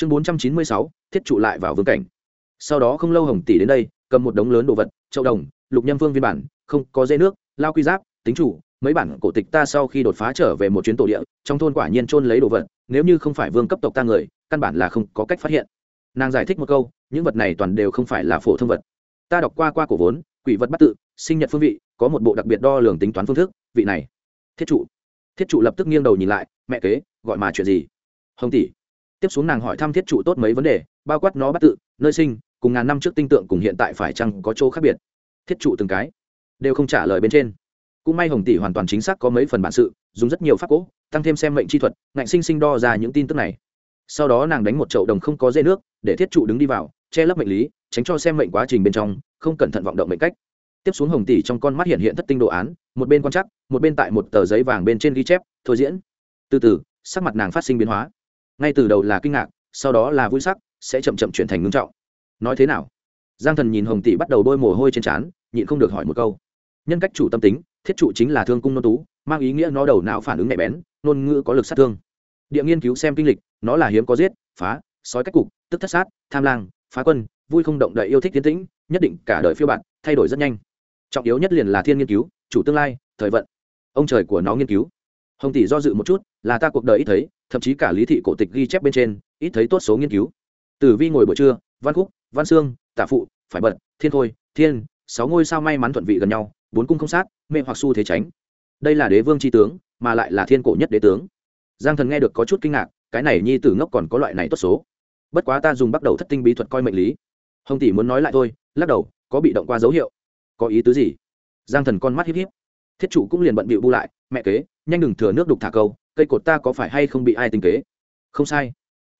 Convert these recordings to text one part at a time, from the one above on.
chương bốn trăm chín mươi sáu, thiết trụ lại vào vương cảnh. Sau đó không lâu hồng tỷ đến đây, cầm một đống lớn đồ vật châu đồng, lục nhâm vương viên bản, không có dây nước, lao quy giáp, tính chủ, mấy bản cổ tịch ta sau khi đột phá trở về một chuyến tổ địa, trong thôn quả nhiên trôn lấy đồ vật, nếu như không phải vương cấp tộc ta người, căn bản là không có cách phát hiện. Nàng giải thích một câu, những vật này toàn đều không phải là phổ thông vật. Ta đọc qua qua cổ vốn, quỷ vật bắt tự, sinh nhật phương vị, có một bộ đặc biệt đo lường tính toán phương thức, vị này, thiết trụ. Thiết trụ lập tức nghiêng đầu nhìn lại, mẹ kế, gọi mà chuyện gì? Hồng tỷ tiếp xuống nàng hỏi thăm thiết trụ tốt mấy vấn đề, bao quát nó bắt tự, nơi sinh, cùng ngàn năm trước tinh tượng cùng hiện tại phải chăng có chỗ khác biệt. Thiết trụ từng cái, đều không trả lời bên trên. Cũng may hồng tỷ hoàn toàn chính xác có mấy phần bản sự, dùng rất nhiều pháp cỗ tăng thêm xem mệnh chi thuật, ngạnh sinh sinh đo ra những tin tức này. Sau đó nàng đánh một chậu đồng không có dây nước, để thiết trụ đứng đi vào, che lấp mệnh lý, tránh cho xem mệnh quá trình bên trong, không cẩn thận vọng động mệnh cách. Tiếp xuống hồng tỷ trong con mắt hiện hiện thất tinh đồ án, một bên quan chắc một bên tại một tờ giấy vàng bên trên ghi chép, thôi diễn. Từ từ, sắc mặt nàng phát sinh biến hóa ngay từ đầu là kinh ngạc, sau đó là vui sắc, sẽ chậm chậm chuyển thành ngưng trọng. Nói thế nào? Giang thần nhìn hồng tỷ bắt đầu đôi mồ hôi trên trán, nhịn không được hỏi một câu. Nhân cách chủ tâm tính, thiết trụ chính là thương cung nôn tú, mang ý nghĩa nó đầu não phản ứng nhạy bén, ngôn ngữ có lực sát thương. Địa nghiên cứu xem kinh lịch, nó là hiếm có giết, phá, sói cách cục, tức thất sát, tham lang, phá quân, vui không động đậy yêu thích tiến tĩnh, nhất định cả đời phiêu bạn thay đổi rất nhanh. Trọng yếu nhất liền là thiên nghiên cứu, chủ tương lai, thời vận. Ông trời của nó nghiên cứu. Hồng tỷ do dự một chút, là ta cuộc đời ít thấy thậm chí cả lý thị cổ tịch ghi chép bên trên, ít thấy tốt số nghiên cứu. Tử vi ngồi buổi trưa, văn khúc, văn sương, tạ phụ, phải bật, thiên Thôi thiên, sáu ngôi sao may mắn thuận vị gần nhau, bốn cung không sát, mê hoặc su thế tránh. Đây là đế vương tri tướng, mà lại là thiên cổ nhất đế tướng. Giang thần nghe được có chút kinh ngạc, cái này nhi tử ngốc còn có loại này tốt số. Bất quá ta dùng bắt đầu thất tinh bí thuật coi mệnh lý. Hồng tỷ muốn nói lại thôi, lắc đầu, có bị động qua dấu hiệu. Có ý tứ gì? Giang thần con mắt hiếp hiếp thiết chủ cũng liền bận bịu bu lại, mẹ kế, nhanh đừng thừa nước đục thả câu cây cột ta có phải hay không bị ai tinh kế? Không sai.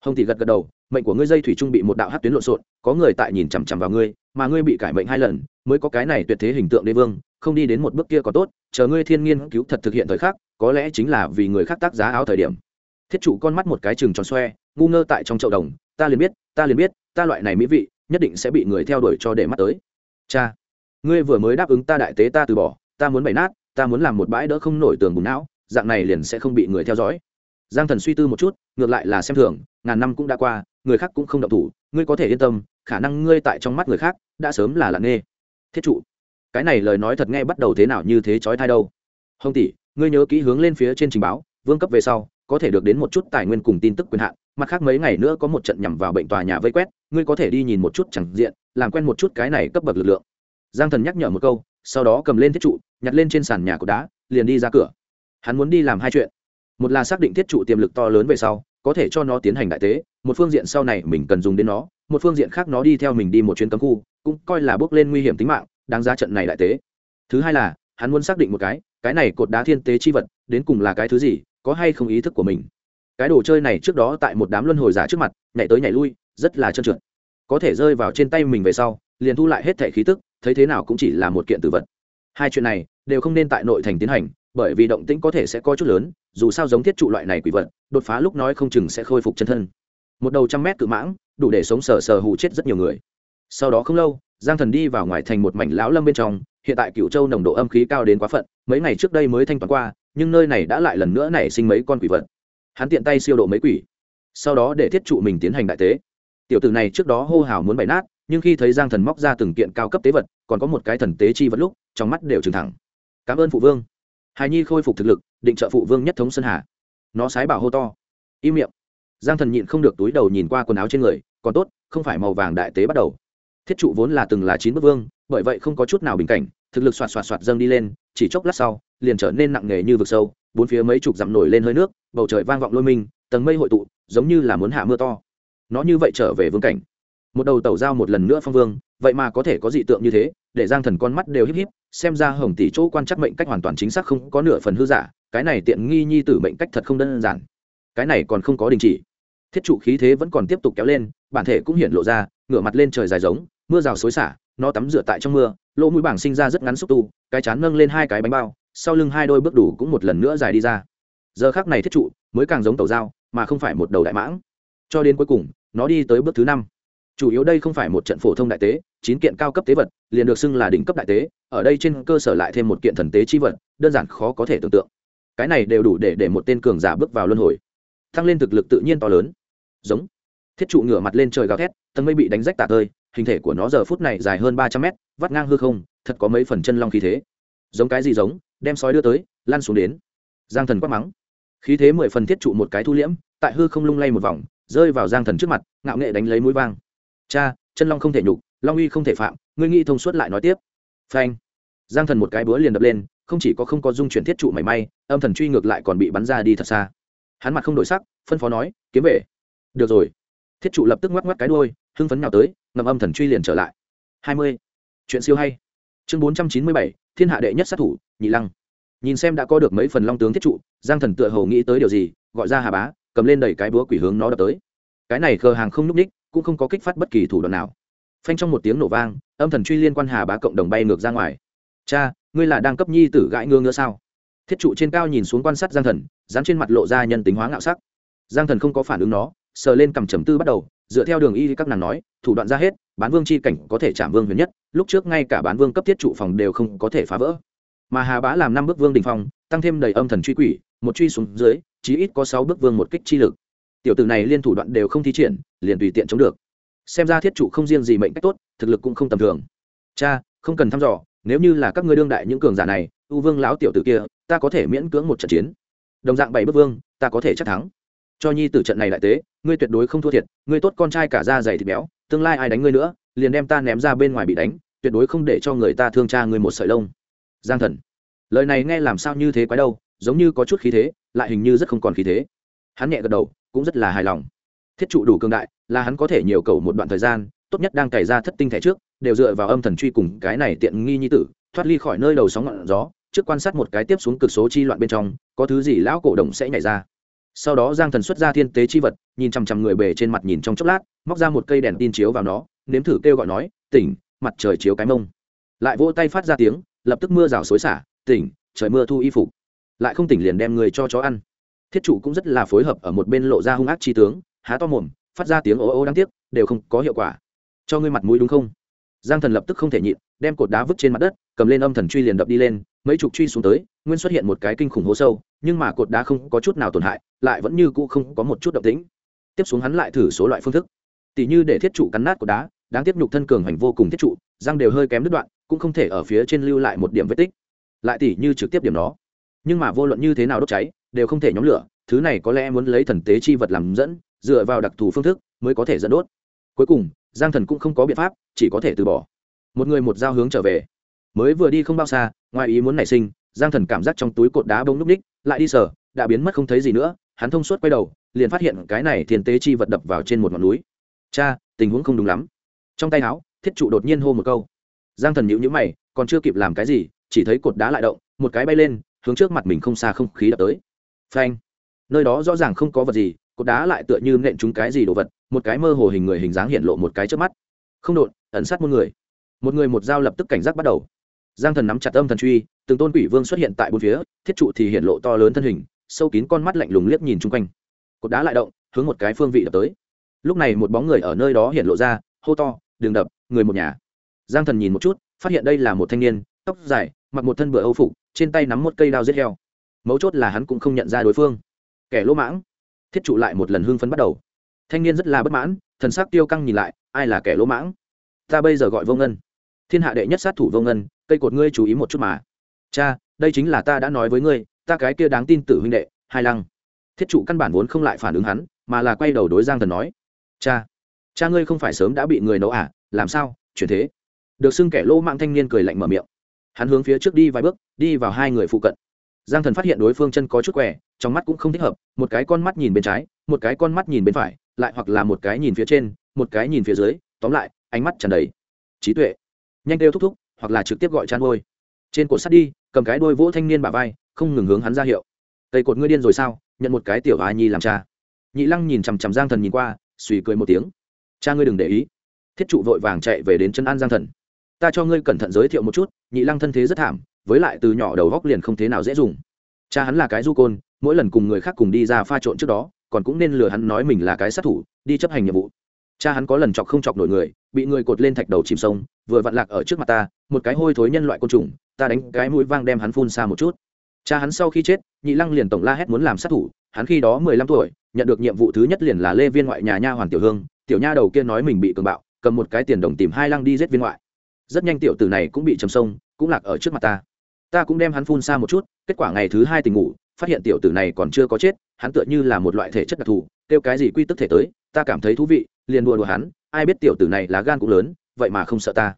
Hồng tỷ gật gật đầu, mệnh của ngươi dây thủy trung bị một đạo hát tuyến lộn xộn, có người tại nhìn chằm chằm vào ngươi, mà ngươi bị cải mệnh hai lần, mới có cái này tuyệt thế hình tượng đế vương, không đi đến một bước kia có tốt, chờ ngươi thiên nghiên cứu thật thực hiện thời khắc, có lẽ chính là vì người khác tác giá áo thời điểm. Thiết chủ con mắt một cái chừng tròn xoe, ngu ngơ tại trong chậu đồng, ta liền biết, ta liền biết, ta loại này mỹ vị, nhất định sẽ bị người theo đuổi cho để mắt tới. Cha, ngươi vừa mới đáp ứng ta đại tế ta từ bỏ, ta muốn bày nát, ta muốn làm một bãi đỡ không nổi tường bùn não dạng này liền sẽ không bị người theo dõi. Giang thần suy tư một chút, ngược lại là xem thường, ngàn năm cũng đã qua, người khác cũng không động thủ, ngươi có thể yên tâm, khả năng ngươi tại trong mắt người khác đã sớm là lặng nghe. thiết trụ, cái này lời nói thật nghe bắt đầu thế nào như thế trói thai đâu. Hồng tỷ, ngươi nhớ kỹ hướng lên phía trên trình báo, vương cấp về sau, có thể được đến một chút tài nguyên cùng tin tức quyền hạn, mặt khác mấy ngày nữa có một trận nhằm vào bệnh tòa nhà vây quét, ngươi có thể đi nhìn một chút chẳng diện, làm quen một chút cái này cấp bậc lực lượng. Giang thần nhắc nhở một câu, sau đó cầm lên thiết trụ, nhặt lên trên sàn nhà của đá, liền đi ra cửa hắn muốn đi làm hai chuyện. Một là xác định thiết trụ tiềm lực to lớn về sau, có thể cho nó tiến hành đại tế, một phương diện sau này mình cần dùng đến nó, một phương diện khác nó đi theo mình đi một chuyến cấm khu, cũng coi là bước lên nguy hiểm tính mạng, đáng ra trận này đại tế. Thứ hai là, hắn muốn xác định một cái cái này cột đá thiên tế chi vật, đến cùng là cái thứ gì, có hay không ý thức của mình. Cái đồ chơi này trước đó tại một đám luân hồi giả trước mặt, nhảy tới nhảy lui, rất là trơn trượt. Có thể rơi vào trên tay mình về sau, liền thu lại hết thẻ khí tức, thấy thế nào cũng chỉ là một kiện tử vật. Hai chuyện này đều không nên tại nội thành tiến hành bởi vì động tĩnh có thể sẽ có chút lớn, dù sao giống thiết trụ loại này quỷ vật, đột phá lúc nói không chừng sẽ khôi phục chân thân. Một đầu trăm mét cự mãng, đủ để sống sờ sờ hù chết rất nhiều người. Sau đó không lâu, giang thần đi vào ngoài thành một mảnh lão lâm bên trong, hiện tại cựu châu nồng độ âm khí cao đến quá phận, mấy ngày trước đây mới thanh toán qua, nhưng nơi này đã lại lần nữa nảy sinh mấy con quỷ vật. Hắn tiện tay siêu độ mấy quỷ. Sau đó để thiết trụ mình tiến hành đại tế. Tiểu tử này trước đó hô hào muốn bày nát, nhưng khi thấy giang thần móc ra từng kiện cao cấp tế vật, còn có một cái thần tế chi vật lúc, trong mắt đều trừng thẳng. Cảm ơn phụ vương hài nhi khôi phục thực lực, định trợ phụ vương nhất thống sơn hà. Nó sái bảo hô to. Im miệng. Giang thần nhịn không được túi đầu nhìn qua quần áo trên người, còn tốt, không phải màu vàng đại tế bắt đầu. Thiết trụ vốn là từng là chín bức vương, bởi vậy không có chút nào bình cảnh, thực lực xoạt xoạt xoạt dâng đi lên, chỉ chốc lát sau, liền trở nên nặng nề như vực sâu, bốn phía mấy chục dặm nổi lên hơi nước, bầu trời vang vọng lôi minh tầng mây hội tụ, giống như là muốn hạ mưa to. Nó như vậy trở về vương cảnh. Một đầu tẩu giao một lần nữa phong vương, vậy mà có thể có dị tượng như thế để giang thần con mắt đều híp híp, xem ra hồng tỷ chỗ quan chắc mệnh cách hoàn toàn chính xác không có nửa phần hư giả, cái này tiện nghi nhi tử mệnh cách thật không đơn giản. Cái này còn không có đình chỉ. Thiết trụ khí thế vẫn còn tiếp tục kéo lên, bản thể cũng hiện lộ ra, ngửa mặt lên trời dài giống, mưa rào xối xả, nó tắm rửa tại trong mưa, lỗ mũi bảng sinh ra rất ngắn xúc tu, cái chán nâng lên hai cái bánh bao, sau lưng hai đôi bước đủ cũng một lần nữa dài đi ra. Giờ khác này thiết trụ mới càng giống tàu dao, mà không phải một đầu đại mãng. Cho đến cuối cùng, nó đi tới bước thứ năm. Chủ yếu đây không phải một trận phổ thông đại tế chín kiện cao cấp tế vật, liền được xưng là đỉnh cấp đại tế, ở đây trên cơ sở lại thêm một kiện thần tế chi vật, đơn giản khó có thể tưởng tượng. Cái này đều đủ để để một tên cường giả bước vào luân hồi. Tăng lên thực lực tự nhiên to lớn. Giống. Thiết trụ ngửa mặt lên trời gào thét, tầng mây bị đánh rách tạ tơi, hình thể của nó giờ phút này dài hơn ba trăm mét, vắt ngang hư không, thật có mấy phần chân long khí thế. Giống cái gì giống, đem sói đưa tới lan xuống đến. Giang thần quát mắng. Khí thế mười phần thiết trụ một cái thu liễm, tại hư không lung lay một vòng, rơi vào giang thần trước mặt, ngạo nghệ đánh lấy mũi vang. Cha, chân long không thể nhục long uy không thể phạm, ngươi nghĩ thông suốt lại nói tiếp. Phanh. Giang thần một cái búa liền đập lên, không chỉ có không có dung chuyển thiết trụ mảy may, âm thần truy ngược lại còn bị bắn ra đi thật xa. Hắn mặt không đổi sắc, phân phó nói, kiếm về. Được rồi. Thiết trụ lập tức ngoắc ngoắc cái đôi hưng phấn nào tới ngầm âm thần truy liền trở lại. Hai mươi. Chuyện siêu hay. Chương bốn trăm chín mươi bảy, thiên hạ đệ nhất sát thủ, nhị lăng. Nhìn xem đã có được mấy phần long tướng thiết trụ, giang thần tựa hồ nghĩ tới điều gì, gọi ra hà bá, cầm lên đẩy cái búa quỷ hướng nó đập tới. Cái này khờ hàng không n ú c ních, cũng không có kích phát bất kỳ thủ đoạn nào phanh trong một tiếng nổ vang, âm thần truy liên quan hà bá cộng đồng bay ngược ra ngoài. Cha, ngươi là đang cấp nhi tử gãi ngơ ngỡ sao? Thiết trụ trên cao nhìn xuống quan sát giang thần, dán trên mặt lộ ra nhân tính hóa ngạo sắc. Giang thần không có phản ứng nó, sờ lên cầm trầm tư bắt đầu, dựa theo đường y các nàng nói, thủ đoạn ra hết, bán vương c h i cảnh có thể chạm vương huyền nhất, lúc trước ngay cả bán vương cấp thiết trụ phòng đều không có thể phá vỡ. Mà hà bá làm năm bước vương đình phong, tăng thêm đầy âm thần truy quỷ, một truy xuống dưới, chí ít có sáu bước vương một kích chi lực. Tiểu tử này liên thủ đoạn đều không thi triển, liền tùy tiện chống được xem ra thiết trụ không riêng gì mệnh cách tốt, thực lực cũng không tầm thường. Cha, không cần thăm dò, nếu như là các ngươi đương đại những cường giả này, u vương lão tiểu tử kia, ta có thể miễn cưỡng một trận chiến. Đồng dạng bảy bước vương, ta có thể chắc thắng. Cho nhi tử trận này đại tế, ngươi tuyệt đối không thua thiệt, ngươi tốt con trai cả da dày thịt béo, tương lai ai đánh ngươi nữa, liền đem ta ném ra bên ngoài bị đánh, tuyệt đối không để cho người ta thương cha ngươi một sợi lông. Giang thần. Lời này nghe làm sao như thế quái đâu, giống như có chút khí thế, lại hình như rất không còn khí thế. Hắn nhẹ gật đầu, cũng rất là hài lòng thiết trụ đủ cường đại, là hắn có thể nhiều cầu một đoạn thời gian, tốt nhất đang cày ra thất tinh thẻ trước, đều dựa vào âm thần truy cùng cái này tiện nghi nhi tử, thoát ly khỏi nơi đầu sóng ngọn gió, trước quan sát một cái tiếp xuống cực số chi loạn bên trong, có thứ gì lão cổ động sẽ nhảy ra. Sau đó giang thần xuất ra thiên tế chi vật, nhìn chằm chằm người bề trên mặt nhìn trong chốc lát, móc ra một cây đèn tin chiếu vào nó, nếm thử kêu gọi nói, tỉnh, mặt trời chiếu cái mông. Lại vỗ tay phát ra tiếng, lập tức mưa rào xối xả, tỉnh, trời mưa thu y phục. Lại không tỉnh liền đem người cho chó ăn. Thiết trụ cũng rất là phối hợp ở một bên lộ ra hung ác chi tướng há to mồm, phát ra tiếng ố ô đáng tiếc, đều không có hiệu quả. Cho ngươi mặt mũi đúng không? Giang thần lập tức không thể nhịn, đem cột đá vứt trên mặt đất, cầm lên âm thần truy liền đập đi lên, mấy chục truy xuống tới, nguyên xuất hiện một cái kinh khủng hố sâu, nhưng mà cột đá không có chút nào tổn hại, lại vẫn như cũ không có một chút động tĩnh. Tiếp xuống hắn lại thử số loại phương thức. Tỷ như để thiết trụ cắn nát cột đá, đáng tiếc nhục thân cường hành vô cùng thiết trụ, răng đều hơi kém đứt đoạn, cũng không thể ở phía trên lưu lại một điểm vết tích. Lại tỷ như trực tiếp điểm nó. Nhưng mà vô luận như thế nào đốt cháy, đều không thể nhóm lửa, thứ này có lẽ muốn lấy thần tế chi vật làm dẫn dựa vào đặc thù phương thức mới có thể dẫn đốt. Cuối cùng, giang thần cũng không có biện pháp, chỉ có thể từ bỏ. Một người một dao hướng trở về. Mới vừa đi không bao xa, ngoài ý muốn nảy sinh, giang thần cảm giác trong túi cột đá bông núp ních, lại đi sở đã biến mất không thấy gì nữa, hắn thông suốt quay đầu, liền phát hiện cái này thiền tế chi vật đập vào trên một ngọn núi. Cha, tình huống không đúng lắm. Trong tay áo, thiết trụ đột nhiên hô một câu. Giang thần nhíu nhíu mày, còn chưa kịp làm cái gì, chỉ thấy cột đá lại động, một cái bay lên, hướng trước mặt mình không xa không khí đập tới. Phanh. Nơi đó rõ ràng không có vật gì cột đá lại tựa như nện chúng cái gì đồ vật, một cái mơ hồ hình người hình dáng hiện lộ một cái trước mắt. Không đột ẩn sát một người. Một người một dao lập tức cảnh giác bắt đầu. Giang thần nắm chặt âm thần truy, từng tôn quỷ vương xuất hiện tại bốn phía, thiết trụ thì hiện lộ to lớn thân hình, sâu kín con mắt lạnh lùng liếc nhìn chung quanh. Cột đá lại động, hướng một cái phương vị đập tới. Lúc này một bóng người ở nơi đó hiện lộ ra, hô to đường đập, người một nhà. Giang thần nhìn một chút, phát hiện đây là một thanh niên, tóc dài, mặc một thân bựa âu phục, trên tay nắm một cây đao giết heo. Mấu chốt là hắn cũng không nhận ra đối phương. Kẻ lỗ mãng thiết trụ lại một lần hưng phấn bắt đầu. Thanh niên rất là bất mãn, thần sắc tiêu căng nhìn lại, ai là kẻ lỗ mãng? Ta bây giờ gọi vô ngân. Thiên hạ đệ nhất sát thủ vô ngân, cây cột ngươi chú ý một chút mà. Cha, đây chính là ta đã nói với ngươi, ta cái kia đáng tin tử huynh đệ, hai lăng. Thiết trụ căn bản vốn không lại phản ứng hắn, mà là quay đầu đối giang thần nói. Cha cha ngươi không phải sớm đã bị người nấu à làm sao, chuyển thế? Được xưng kẻ lỗ mạng thanh niên cười lạnh mở miệng. Hắn hướng phía trước đi vài bước, đi vào hai người phụ cận giang thần phát hiện đối phương chân có chút quẻ trong mắt cũng không thích hợp, một cái con mắt nhìn bên trái, một cái con mắt nhìn bên phải, lại hoặc là một cái nhìn phía trên, một cái nhìn phía dưới, tóm lại, ánh mắt tràn đầy trí tuệ. Nhanh đeo thúc thúc, hoặc là trực tiếp gọi chăn ngôi trên cột sắt đi, cầm cái đôi vỗ thanh niên bà vai, không ngừng hướng hắn ra hiệu. Cây cột ngươi điên rồi sao? Nhận một cái tiểu a nhi làm cha. Nhị lăng nhìn chằm chằm giang thần nhìn qua, suy cười một tiếng. Cha ngươi đừng để ý. Thiết trụ vội vàng chạy về đến chân an giang thần. Ta cho ngươi cẩn thận giới thiệu một chút, nhị lăng thân thế rất thảm với lại từ nhỏ đầu góc liền không thế nào dễ dùng. Cha hắn là cái du côn, mỗi lần cùng người khác cùng đi ra pha trộn trước đó, còn cũng nên lừa hắn nói mình là cái sát thủ, đi chấp hành nhiệm vụ. Cha hắn có lần chọc không chọc nổi người, bị người cột lên thạch đầu chìm sông, vừa vặn lạc ở trước mặt ta, một cái hôi thối nhân loại côn trùng, ta đánh cái mũi vang đem hắn phun xa một chút. Cha hắn sau khi chết, nhị lăng liền tổng la hét muốn làm sát thủ, hắn khi đó mười lăm tuổi, nhận được nhiệm vụ thứ nhất liền là lê viên ngoại nhà nha hoàn tiểu hương, tiểu nha đầu kia nói mình bị cường bạo, cầm một cái tiền đồng tìm hai lăng đi giết viên ngoại. Rất nhanh tiểu tử này cũng bị chầm sông, cũng lạc ở trước mặt ta ta cũng đem hắn phun xa một chút, kết quả ngày thứ hai tình ngủ, phát hiện tiểu tử này còn chưa có chết, hắn tựa như là một loại thể chất đặc thù, kêu cái gì quy tức thể tới, ta cảm thấy thú vị, liền đùa đùa hắn, ai biết tiểu tử này là gan cũng lớn, vậy mà không sợ ta.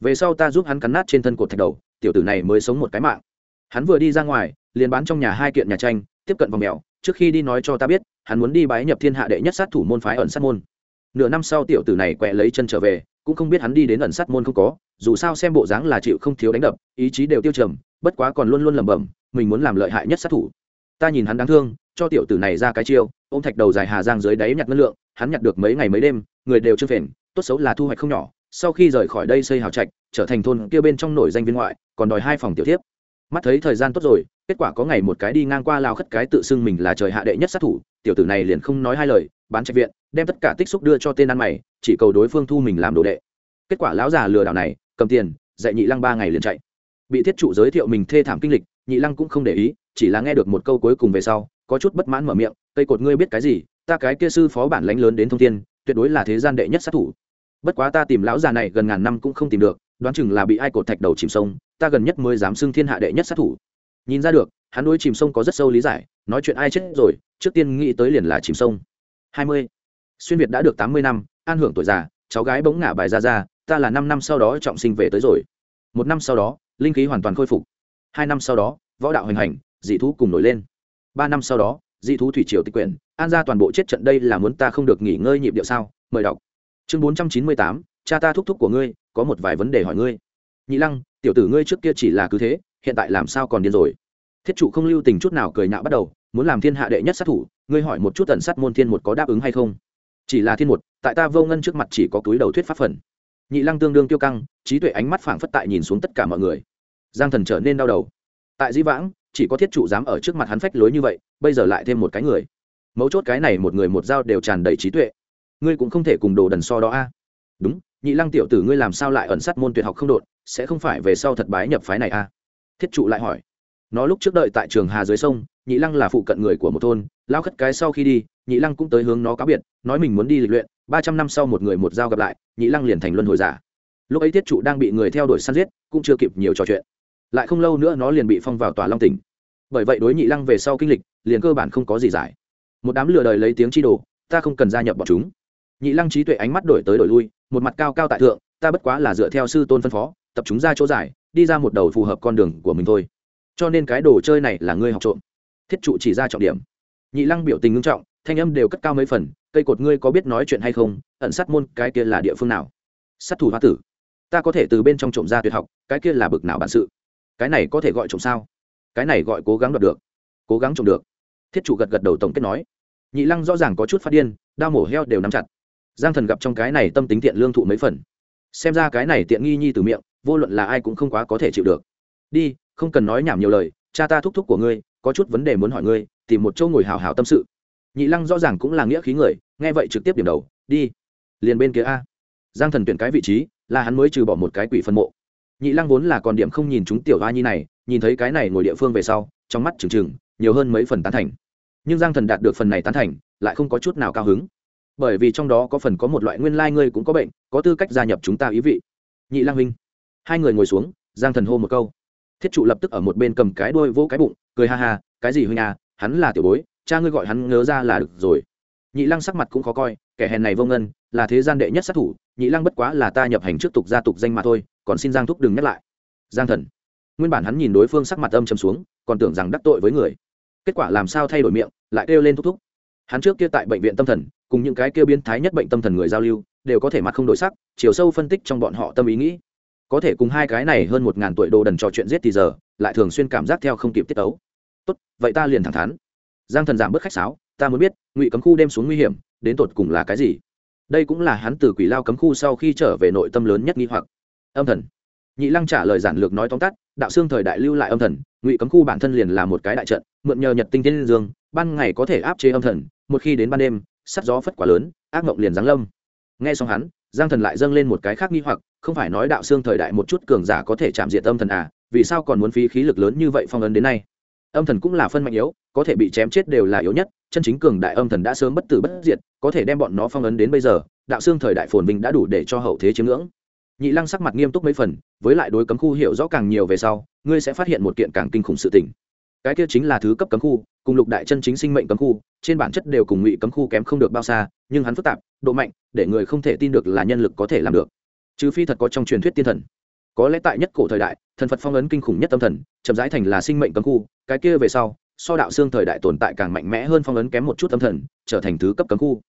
Về sau ta giúp hắn cắn nát trên thân cột thạch đầu, tiểu tử này mới sống một cái mạng. Hắn vừa đi ra ngoài, liền bán trong nhà hai kiện nhà tranh, tiếp cận vòng mèo, trước khi đi nói cho ta biết, hắn muốn đi bái nhập thiên hạ đệ nhất sát thủ môn phái ẩn sát môn. Nửa năm sau tiểu tử này quẹ lấy chân trở về, cũng không biết hắn đi đến ẩn sát môn không có, dù sao xem bộ dáng là chịu không thiếu đánh đập, ý chí đều tiêu trầm bất quá còn luôn luôn lẩm bẩm, mình muốn làm lợi hại nhất sát thủ. Ta nhìn hắn đáng thương, cho tiểu tử này ra cái chiêu, ôm thạch đầu dài hà giang dưới đáy nhặt ngân lượng, hắn nhặt được mấy ngày mấy đêm, người đều chưa phền, tốt xấu là thu hoạch không nhỏ, sau khi rời khỏi đây xây hào trạch, trở thành thôn kia bên trong nổi danh viên ngoại, còn đòi hai phòng tiểu thiếp. Mắt thấy thời gian tốt rồi, kết quả có ngày một cái đi ngang qua lao khất cái tự xưng mình là trời hạ đệ nhất sát thủ, tiểu tử này liền không nói hai lời, bán trạch viện, đem tất cả tích xúc đưa cho tên ăn mày, chỉ cầu đối phương thu mình làm đồ đệ. Kết quả lão già lừa đảo này, cầm tiền, dạy nhị lăng ba ngày liền chạy bị thiết trụ giới thiệu mình thê thảm kinh lịch, nhị lăng cũng không để ý, chỉ là nghe được một câu cuối cùng về sau, có chút bất mãn mở miệng, cây cột ngươi biết cái gì? Ta cái kia sư phó bản lãnh lớn đến thông tiên tuyệt đối là thế gian đệ nhất sát thủ. Bất quá ta tìm lão già này gần ngàn năm cũng không tìm được, đoán chừng là bị ai cột thạch đầu chìm sông, ta gần nhất mới dám xưng thiên hạ đệ nhất sát thủ. Nhìn ra được, hắn đối chìm sông có rất sâu lý giải, nói chuyện ai chết rồi, trước tiên nghĩ tới liền là chìm sông. Hai mươi. Xuyên việt đã được tám mươi năm, an hưởng tuổi già, cháu gái bỗng ngả bài ra ra, ta là năm năm sau đó trọng sinh về tới rồi. Một năm sau đó linh khí hoàn toàn khôi phục. Hai năm sau đó, võ đạo hoành hành, dị thú cùng nổi lên. Ba năm sau đó, dị thú thủy triều tịch quyển, an ra toàn bộ chết trận đây là muốn ta không được nghỉ ngơi nhịp điệu sao? Mời đọc. Chương bốn trăm chín mươi tám, cha ta thúc thúc của ngươi, có một vài vấn đề hỏi ngươi. Nhị lăng, tiểu tử ngươi trước kia chỉ là cứ thế, hiện tại làm sao còn điên rồi? Thiết trụ không lưu tình chút nào cười nhạo bắt đầu, muốn làm thiên hạ đệ nhất sát thủ, ngươi hỏi một chút tần sát môn thiên một có đáp ứng hay không? Chỉ là thiên một, tại ta vô ngân trước mặt chỉ có túi đầu thuyết pháp phần. Nhị lăng tương đương tiêu căng, trí tuệ ánh mắt phảng phất tại nhìn xuống tất cả mọi người giang thần trở nên đau đầu. Tại di vãng, chỉ có thiết trụ dám ở trước mặt hắn phách lối như vậy, bây giờ lại thêm một cái người. Mấu chốt cái này một người một dao đều tràn đầy trí tuệ. Ngươi cũng không thể cùng đồ đần so đó a. À? Đúng, nhị lăng tiểu tử ngươi làm sao lại ẩn sát môn tuyệt học không đột, sẽ không phải về sau thật bái nhập phái này a? À? Thiết trụ lại hỏi. Nó lúc trước đợi tại trường hà dưới sông, nhị lăng là phụ cận người của một thôn, lao khất cái sau khi đi, nhị lăng cũng tới hướng nó cáo biệt, nói mình muốn đi lịch luyện, ba trăm năm sau một người một dao gặp lại, nhị lăng liền thành luân hồi giả. Lúc ấy thiết trụ đang bị người theo đuổi săn giết, cũng chưa kịp nhiều trò chuyện lại không lâu nữa nó liền bị phong vào tòa long tỉnh. Bởi vậy đối nhị lăng về sau kinh lịch, liền cơ bản không có gì giải. Một đám lừa đời lấy tiếng chi đồ, ta không cần gia nhập bọn chúng. Nhị lăng trí tuệ ánh mắt đổi tới đổi lui, một mặt cao cao tại thượng, ta bất quá là dựa theo sư tôn phân phó, tập chúng ra chỗ giải, đi ra một đầu phù hợp con đường của mình thôi. Cho nên cái đồ chơi này là ngươi học trộm. Thiết trụ chỉ ra trọng điểm. Nhị lăng biểu tình ngưng trọng, thanh âm đều cất cao mấy phần, cây cột ngươi có biết nói chuyện hay không, ẩn sát môn cái kia là địa phương nào? Sát thủ hoa tử. Ta có thể từ bên trong trộm ra tuyệt học, cái kia là bực nào bản sự? Cái này có thể gọi trộm sao? Cái này gọi cố gắng đoạt được. Cố gắng trộm được. Thiết chủ gật gật đầu tổng kết nói. Nhị lăng rõ ràng có chút phát điên, đao mổ heo đều nắm chặt. Giang thần gặp trong cái này tâm tính tiện lương thụ mấy phần. Xem ra cái này tiện nghi nhi từ miệng, vô luận là ai cũng không quá có thể chịu được. Đi, không cần nói nhảm nhiều lời, cha ta thúc thúc của ngươi, có chút vấn đề muốn hỏi ngươi, tìm một chỗ ngồi hào hào tâm sự. Nhị lăng rõ ràng cũng là nghĩa khí người, nghe vậy trực tiếp điểm đầu. Đi, liền bên kia a. Giang thần tuyển cái vị trí, là hắn mới trừ bỏ một cái quỷ phân mộ nhị lăng vốn là còn điểm không nhìn chúng tiểu hoa nhi này, nhìn thấy cái này ngồi địa phương về sau, trong mắt trừng trừng, nhiều hơn mấy phần tán thành. Nhưng giang thần đạt được phần này tán thành, lại không có chút nào cao hứng. Bởi vì trong đó có phần có một loại nguyên lai ngươi cũng có bệnh, có tư cách gia nhập chúng ta ý vị. Nhị lang huynh. Hai người ngồi xuống, giang thần hô một câu. Thiết trụ lập tức ở một bên cầm cái đôi vỗ cái bụng, cười ha ha, cái gì huynh à hắn là tiểu bối, cha ngươi gọi hắn ngớ ra là được rồi. Nhị lăng sắc mặt cũng khó coi, kẻ hèn này vô ngân, là thế gian đệ nhất sát thủ, nhị lăng bất quá là ta nhập hành trước tục gia tục danh mà thôi còn xin giang thúc đừng nhắc lại. Giang thần. Nguyên bản hắn nhìn đối phương sắc mặt âm chầm xuống, còn tưởng rằng đắc tội với người. Kết quả làm sao thay đổi miệng, lại kêu lên thúc thúc. Hắn trước kia tại bệnh viện tâm thần, cùng những cái kêu biến thái nhất bệnh tâm thần người giao lưu, đều có thể mặt không đổi sắc, chiều sâu phân tích trong bọn họ tâm ý nghĩ. Có thể cùng hai cái này hơn một ngàn tuổi đồ đần trò chuyện giết thì giờ, lại thường xuyên cảm giác theo không kịp tiết tấu. Tốt, vậy ta liền thẳng thắn. Giang thần giảm bớt khách sáo, ta muốn biết, ngụy cấm khu đem xuống nguy hiểm, đến tột cùng là cái gì? Đây cũng là hắn từ quỷ lao cấm khu sau khi trở về nội tâm lớn nhất nghi hoặc âm thần. Nhị lăng trả lời giản lược nói tóm tắt, đạo xương thời đại lưu lại âm thần, ngụy cấm khu bản thân liền là một cái đại trận, mượn nhờ nhật tinh thiên dương, ban ngày có thể áp chế âm thần, một khi đến ban đêm, sắt gió phất quả lớn, ác mộng liền giáng lâm. Nghe xong hắn, giang thần lại dâng lên một cái khác nghi hoặc, không phải nói đạo xương thời đại một chút cường giả có thể chạm diệt âm thần à vì sao còn muốn phí khí lực lớn như vậy phong ấn đến nay? Âm thần cũng là phân mạnh yếu, có thể bị chém chết đều là yếu nhất, chân chính cường đại âm thần đã sớm bất tử bất diệt, có thể đem bọn nó phong ấn đến bây giờ, đạo xương thời đại phồn vinh đã đủ để cho hậu thế chiếm ngưỡng nhị lăng sắc mặt nghiêm túc mấy phần, với lại đối cấm khu hiểu rõ càng nhiều về sau, ngươi sẽ phát hiện một kiện càng kinh khủng sự tình. Cái kia chính là thứ cấp cấm khu, cùng lục đại chân chính sinh mệnh cấm khu, trên bản chất đều cùng ngụy cấm khu kém không được bao xa, nhưng hắn phức tạp, độ mạnh, để người không thể tin được là nhân lực có thể làm được. Trừ phi thật có trong truyền thuyết tiên thần. Có lẽ tại nhất cổ thời đại, thần phật phong ấn kinh khủng nhất tâm thần, chậm rãi thành là sinh mệnh cấm khu, cái kia về sau, so đạo xương thời đại tồn tại càng mạnh mẽ hơn phong ấn kém một chút tâm thần, trở thành thứ cấp cấm khu.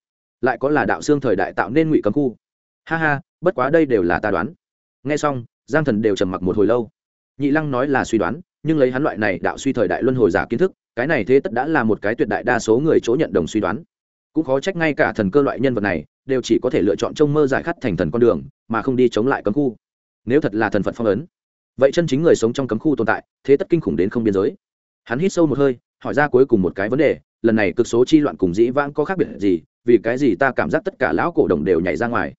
Lại có là đạo xương thời đại tạo nên ngụy cấm khu. Ha ha bất quá đây đều là ta đoán. Nghe xong, giang thần đều trầm mặc một hồi lâu. Nhị lăng nói là suy đoán, nhưng lấy hắn loại này đạo suy thời đại luân hồi giả kiến thức, cái này thế tất đã là một cái tuyệt đại đa số người chỗ nhận đồng suy đoán. Cũng khó trách ngay cả thần cơ loại nhân vật này, đều chỉ có thể lựa chọn trông mơ giải khát thành thần con đường, mà không đi chống lại cấm khu. Nếu thật là thần phật phong ấn, vậy chân chính người sống trong cấm khu tồn tại, thế tất kinh khủng đến không biên giới. Hắn hít sâu một hơi, hỏi ra cuối cùng một cái vấn đề, lần này cực số chi loạn cùng dĩ vãng có khác biệt gì, vì cái gì ta cảm giác tất cả lão cổ đồng đều nhảy ra ngoài?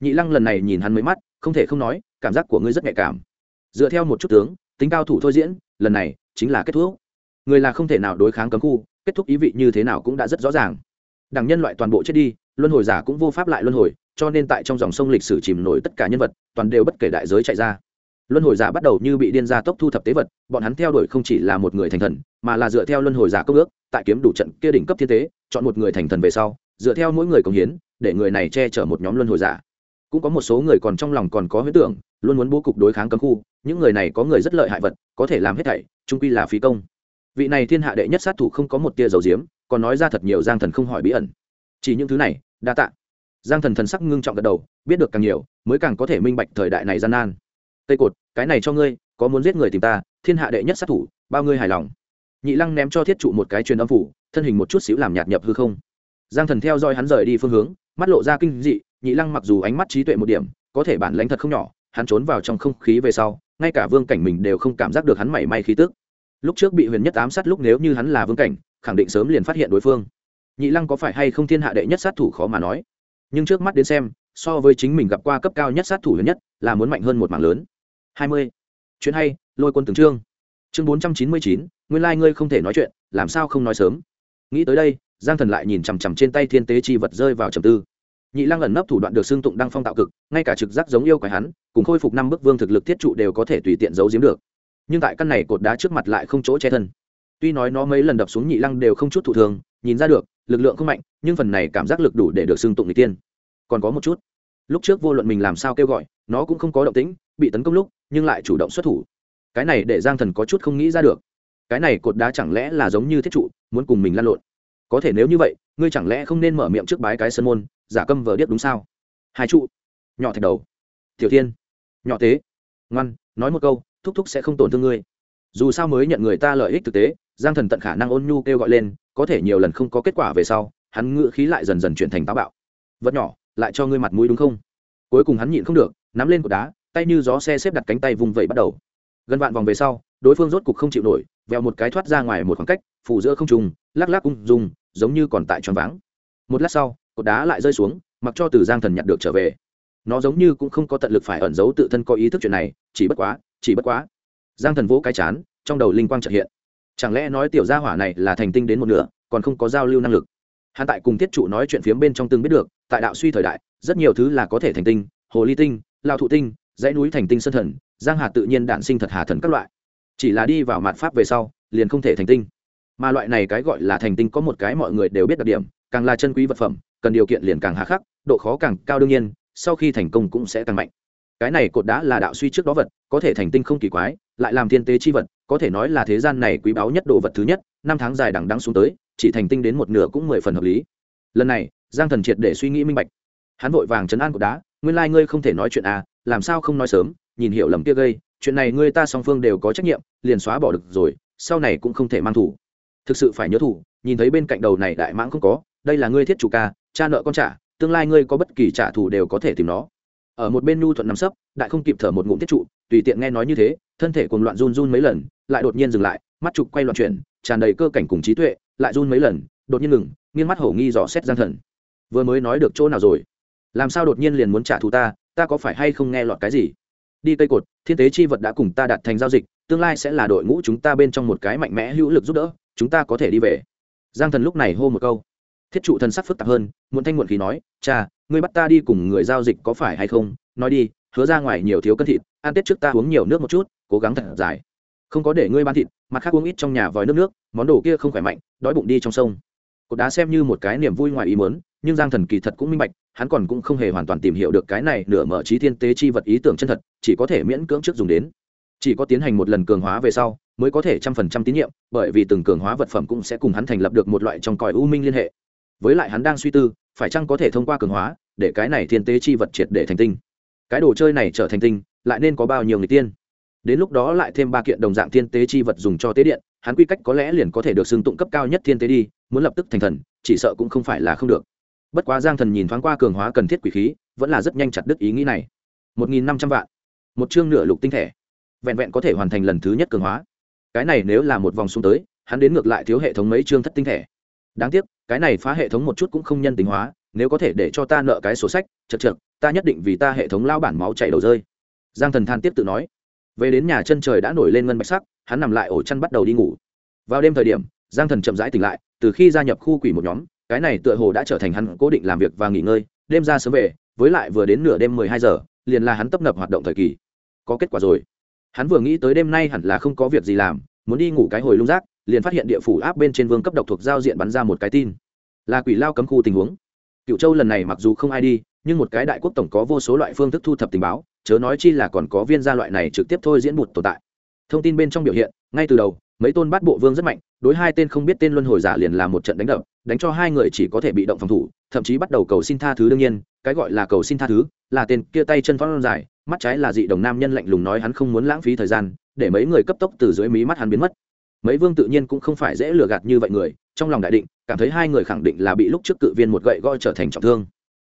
Nhị lăng lần này nhìn hắn mấy mắt, không thể không nói, cảm giác của ngươi rất nhạy cảm. Dựa theo một chút tướng, tính cao thủ thôi diễn, lần này chính là kết thúc. Người là không thể nào đối kháng cấm khu, kết thúc ý vị như thế nào cũng đã rất rõ ràng. Đảng nhân loại toàn bộ chết đi, luân hồi giả cũng vô pháp lại luân hồi, cho nên tại trong dòng sông lịch sử chìm nổi tất cả nhân vật, toàn đều bất kể đại giới chạy ra. Luân hồi giả bắt đầu như bị điên ra tốc thu thập tế vật, bọn hắn theo đuổi không chỉ là một người thành thần, mà là dựa theo luân hồi giả công ước, tại kiếm đủ trận kia đỉnh cấp thiên tế, chọn một người thành thần về sau, dựa theo mỗi người công hiến, để người này che chở một nhóm luân hồi giả cũng có một số người còn trong lòng còn có huyết tưởng, luôn muốn bố cục đối kháng cấm khu. Những người này có người rất lợi hại vật, có thể làm hết thảy trung quy là phí công. Vị này thiên hạ đệ nhất sát thủ không có một tia dầu diếm, còn nói ra thật nhiều giang thần không hỏi bí ẩn. Chỉ những thứ này, đa tạ. Giang thần thần sắc ngưng trọng gật đầu, biết được càng nhiều, mới càng có thể minh bạch thời đại này gian nan. Tây cột, cái này cho ngươi, có muốn giết người tìm ta, thiên hạ đệ nhất sát thủ, bao ngươi hài lòng. Nhị lăng ném cho thiết trụ một cái truyền âm phủ, thân hình một chút xíu làm nhạt nhập hư không. Giang thần theo dõi hắn rời đi phương hướng, mắt lộ ra kinh dị nhị lăng mặc dù ánh mắt trí tuệ một điểm, có thể bản lãnh thật không nhỏ, hắn trốn vào trong không khí về sau, ngay cả vương cảnh mình đều không cảm giác được hắn mảy may khí tức. Lúc trước bị huyền nhất ám sát lúc nếu như hắn là vương cảnh, khẳng định sớm liền phát hiện đối phương. Nhị lăng có phải hay không thiên hạ đệ nhất sát thủ khó mà nói. Nhưng trước mắt đến xem, so với chính mình gặp qua cấp cao nhất sát thủ huyền nhất, là muốn mạnh hơn một mảng lớn. Hai mươi. Chuyện hay, lôi quân từng trương chương bốn trăm chín mươi chín, nguyên lai、like、ngươi không thể nói chuyện, làm sao không nói sớm. Nghĩ tới đây, giang thần lại nhìn chằm chằm trên tay thiên tế chi vật rơi vào trầm tư nhị lăng ẩn nấp thủ đoạn được xương tụng đăng phong tạo cực, ngay cả trực giác giống yêu quái hắn, cùng khôi phục năm bức vương thực lực thiết trụ đều có thể tùy tiện giấu giếm được. Nhưng tại căn này cột đá trước mặt lại không chỗ che thân. Tuy nói nó mấy lần đập xuống nhị lăng đều không chút thụ thường, nhìn ra được, lực lượng không mạnh, nhưng phần này cảm giác lực đủ để được xưng tụng n tiên. Còn có một chút. Lúc trước vô luận mình làm sao kêu gọi, nó cũng không có động tĩnh, bị tấn công lúc, nhưng lại chủ động xuất thủ. Cái này để giang thần có chút không nghĩ ra được. Cái này cột đá chẳng lẽ là giống như thiết trụ, muốn cùng mình lăn lộn? Có thể nếu như vậy ngươi chẳng lẽ không nên mở miệng trước bái cái sân môn, giả câm vờ điếc đúng sao? Hai trụ, nhỏ thạch đầu. Tiểu thiên, nhỏ tế. Ngoan, nói một câu, thúc thúc sẽ không tổn thương ngươi. Dù sao mới nhận người ta lợi ích thực tế, giang thần tận khả năng ôn nhu kêu gọi lên, có thể nhiều lần không có kết quả về sau, hắn ngự khí lại dần dần chuyển thành táo bạo. Vật nhỏ, lại cho ngươi mặt mũi đúng không? Cuối cùng hắn nhịn không được, nắm lên cột đá, tay như gió xe xếp đặt cánh tay vùng vẫy bắt đầu. Gần vạn vòng về sau, đối phương rốt cục không chịu nổi, vèo một cái thoát ra ngoài một khoảng cách, phủ giữa không trùng lắc lắc ung dùng giống như còn tại tròn váng. Một lát sau, cột đá lại rơi xuống, mặc cho từ giang thần nhặt được trở về. Nó giống như cũng không có tận lực phải ẩn giấu tự thân có ý thức chuyện này, chỉ bất quá, chỉ bất quá. Giang thần vỗ cái chán, trong đầu linh quang trợ hiện. Chẳng lẽ nói tiểu gia hỏa này là thành tinh đến một nửa, còn không có giao lưu năng lực? Hắn tại cùng Thiết trụ nói chuyện phiếm bên trong từng biết được, tại đạo suy thời đại, rất nhiều thứ là có thể thành tinh, hồ ly tinh, lao thụ tinh, dãy núi thành tinh sân thần, giang hà tự nhiên đạn sinh thật hà thần các loại. Chỉ là đi vào mặt pháp về sau, liền không thể thành tinh mà loại này cái gọi là thành tinh có một cái mọi người đều biết đặc điểm, càng là chân quý vật phẩm, cần điều kiện liền càng hà khắc, độ khó càng cao đương nhiên, sau khi thành công cũng sẽ càng mạnh. Cái này cột đá là đạo suy trước đó vật, có thể thành tinh không kỳ quái, lại làm thiên tế chi vật, có thể nói là thế gian này quý báu nhất đồ vật thứ nhất, năm tháng dài đằng đắng xuống tới, chỉ thành tinh đến một nửa cũng mười phần hợp lý. Lần này, giang thần triệt để suy nghĩ minh bạch. Hắn vội vàng chấn an cột đá, nguyên lai ngươi không thể nói chuyện à làm sao không nói sớm, nhìn hiểu lầm kia gây, chuyện này ngươi ta song phương đều có trách nhiệm, liền xóa bỏ được rồi, sau này cũng không thể mang thủ thực sự phải nhớ thủ, nhìn thấy bên cạnh đầu này đại mãng không có, đây là ngươi thiết chủ ca, cha nợ con trả, tương lai ngươi có bất kỳ trả thù đều có thể tìm nó. Ở một bên nhu thuận nằm sấp, đại không kịp thở một ngụm tiết trụ, tùy tiện nghe nói như thế, thân thể cùng loạn run run mấy lần, lại đột nhiên dừng lại, mắt trục quay loạn chuyển, tràn đầy cơ cảnh cùng trí tuệ, lại run mấy lần, đột nhiên ngừng, nghiêng mắt hổ nghi dò xét gian thần. Vừa mới nói được chỗ nào rồi? Làm sao đột nhiên liền muốn trả thù ta ta có phải hay không nghe lọt cái gì? Đi cây cột, thiên tế chi vật đã cùng ta đạt thành giao dịch, tương lai sẽ là đội ngũ chúng ta bên trong một cái mạnh mẽ hữu lực giúp đỡ chúng ta có thể đi về. Giang thần lúc này hô một câu. Thiết trụ thần sắc phức tạp hơn, muộn thanh muộn khí nói, cha, ngươi bắt ta đi cùng người giao dịch có phải hay không? Nói đi, hứa ra ngoài nhiều thiếu cân thịt, ăn tết trước ta uống nhiều nước một chút, cố gắng thật dài. Không có để ngươi bán thịt, mặt khác uống ít trong nhà vòi nước nước, món đồ kia không khỏe mạnh, đói bụng đi trong sông. Cột đá xem như một cái niềm vui ngoài ý mớn nhưng giang thần kỳ thật cũng minh bạch, hắn còn cũng không hề hoàn toàn tìm hiểu được cái này nửa mở trí thiên tế chi vật ý tưởng chân thật, chỉ có thể miễn cưỡng trước dùng đến chỉ có tiến hành một lần cường hóa về sau, mới có thể trăm phần trăm tín nhiệm, bởi vì từng cường hóa vật phẩm cũng sẽ cùng hắn thành lập được một loại trong còi u minh liên hệ. Với lại hắn đang suy tư, phải chăng có thể thông qua cường hóa, để cái này thiên tế chi vật triệt để thành tinh. Cái đồ chơi này trở thành tinh, lại nên có bao nhiêu người tiên? Đến lúc đó lại thêm ba kiện đồng dạng thiên tế chi vật dùng cho tế điện, hắn quy cách có lẽ liền có thể được xưng tụng cấp cao nhất thiên tế đi, muốn lập tức thành thần, chỉ sợ cũng không phải là không được. Bất quá giang thần nhìn thoáng qua cường hóa cần thiết quỷ khí, vẫn là rất nhanh chặt đứt ý nghĩ này. Một nghìn năm trăm vạn. Một chương nửa lục tinh thể vẹn vẹn có thể hoàn thành lần thứ nhất cường hóa. Cái này nếu là một vòng xuống tới, hắn đến ngược lại thiếu hệ thống mấy chương thất tinh thể. Đáng tiếc, cái này phá hệ thống một chút cũng không nhân tính hóa, nếu có thể để cho ta nợ cái sổ sách, chật chật ta nhất định vì ta hệ thống lao bản máu chảy đầu rơi. Giang thần than tiếp tự nói. Về đến nhà chân trời đã nổi lên ngân bạch sắc, hắn nằm lại ổ chăn bắt đầu đi ngủ. Vào đêm thời điểm, giang thần chậm rãi tỉnh lại, từ khi gia nhập khu quỷ một nhóm, cái này tựa hồ đã trở thành hắn cố định làm việc và nghỉ ngơi, đêm ra sớm về, với lại vừa đến nửa đêm mười hai giờ, liền là hắn tấp nập hoạt động thời kỳ. Có kết quả rồi hắn vừa nghĩ tới đêm nay hẳn là không có việc gì làm, muốn đi ngủ cái hồi lung rác, liền phát hiện địa phủ áp bên trên vương cấp độc thuộc giao diện bắn ra một cái tin. Là quỷ lao cấm khu tình huống. Cựu châu lần này mặc dù không ai đi, nhưng một cái đại quốc tổng có vô số loại phương thức thu thập tình báo, chớ nói chi là còn có viên gia loại này trực tiếp thôi diễn bụt tồn tại. Thông tin bên trong biểu hiện, ngay từ đầu, mấy tôn bát bộ vương rất mạnh, đối hai tên không biết tên luân hồi giả liền làm một trận đánh đập, đánh cho hai người chỉ có thể bị động phòng thủ, thậm chí bắt đầu cầu xin tha thứ đương nhiên, cái gọi là cầu xin tha thứ, là tên kia tay chân phong dài mắt trái là dị đồng nam nhân lạnh lùng nói hắn không muốn lãng phí thời gian, để mấy người cấp tốc từ dưới mí mắt hắn biến mất. Mấy vương tự nhiên cũng không phải dễ lừa gạt như vậy người, trong lòng đại định, cảm thấy hai người khẳng định là bị lúc trước cự viên một gậy goi trở thành trọng thương.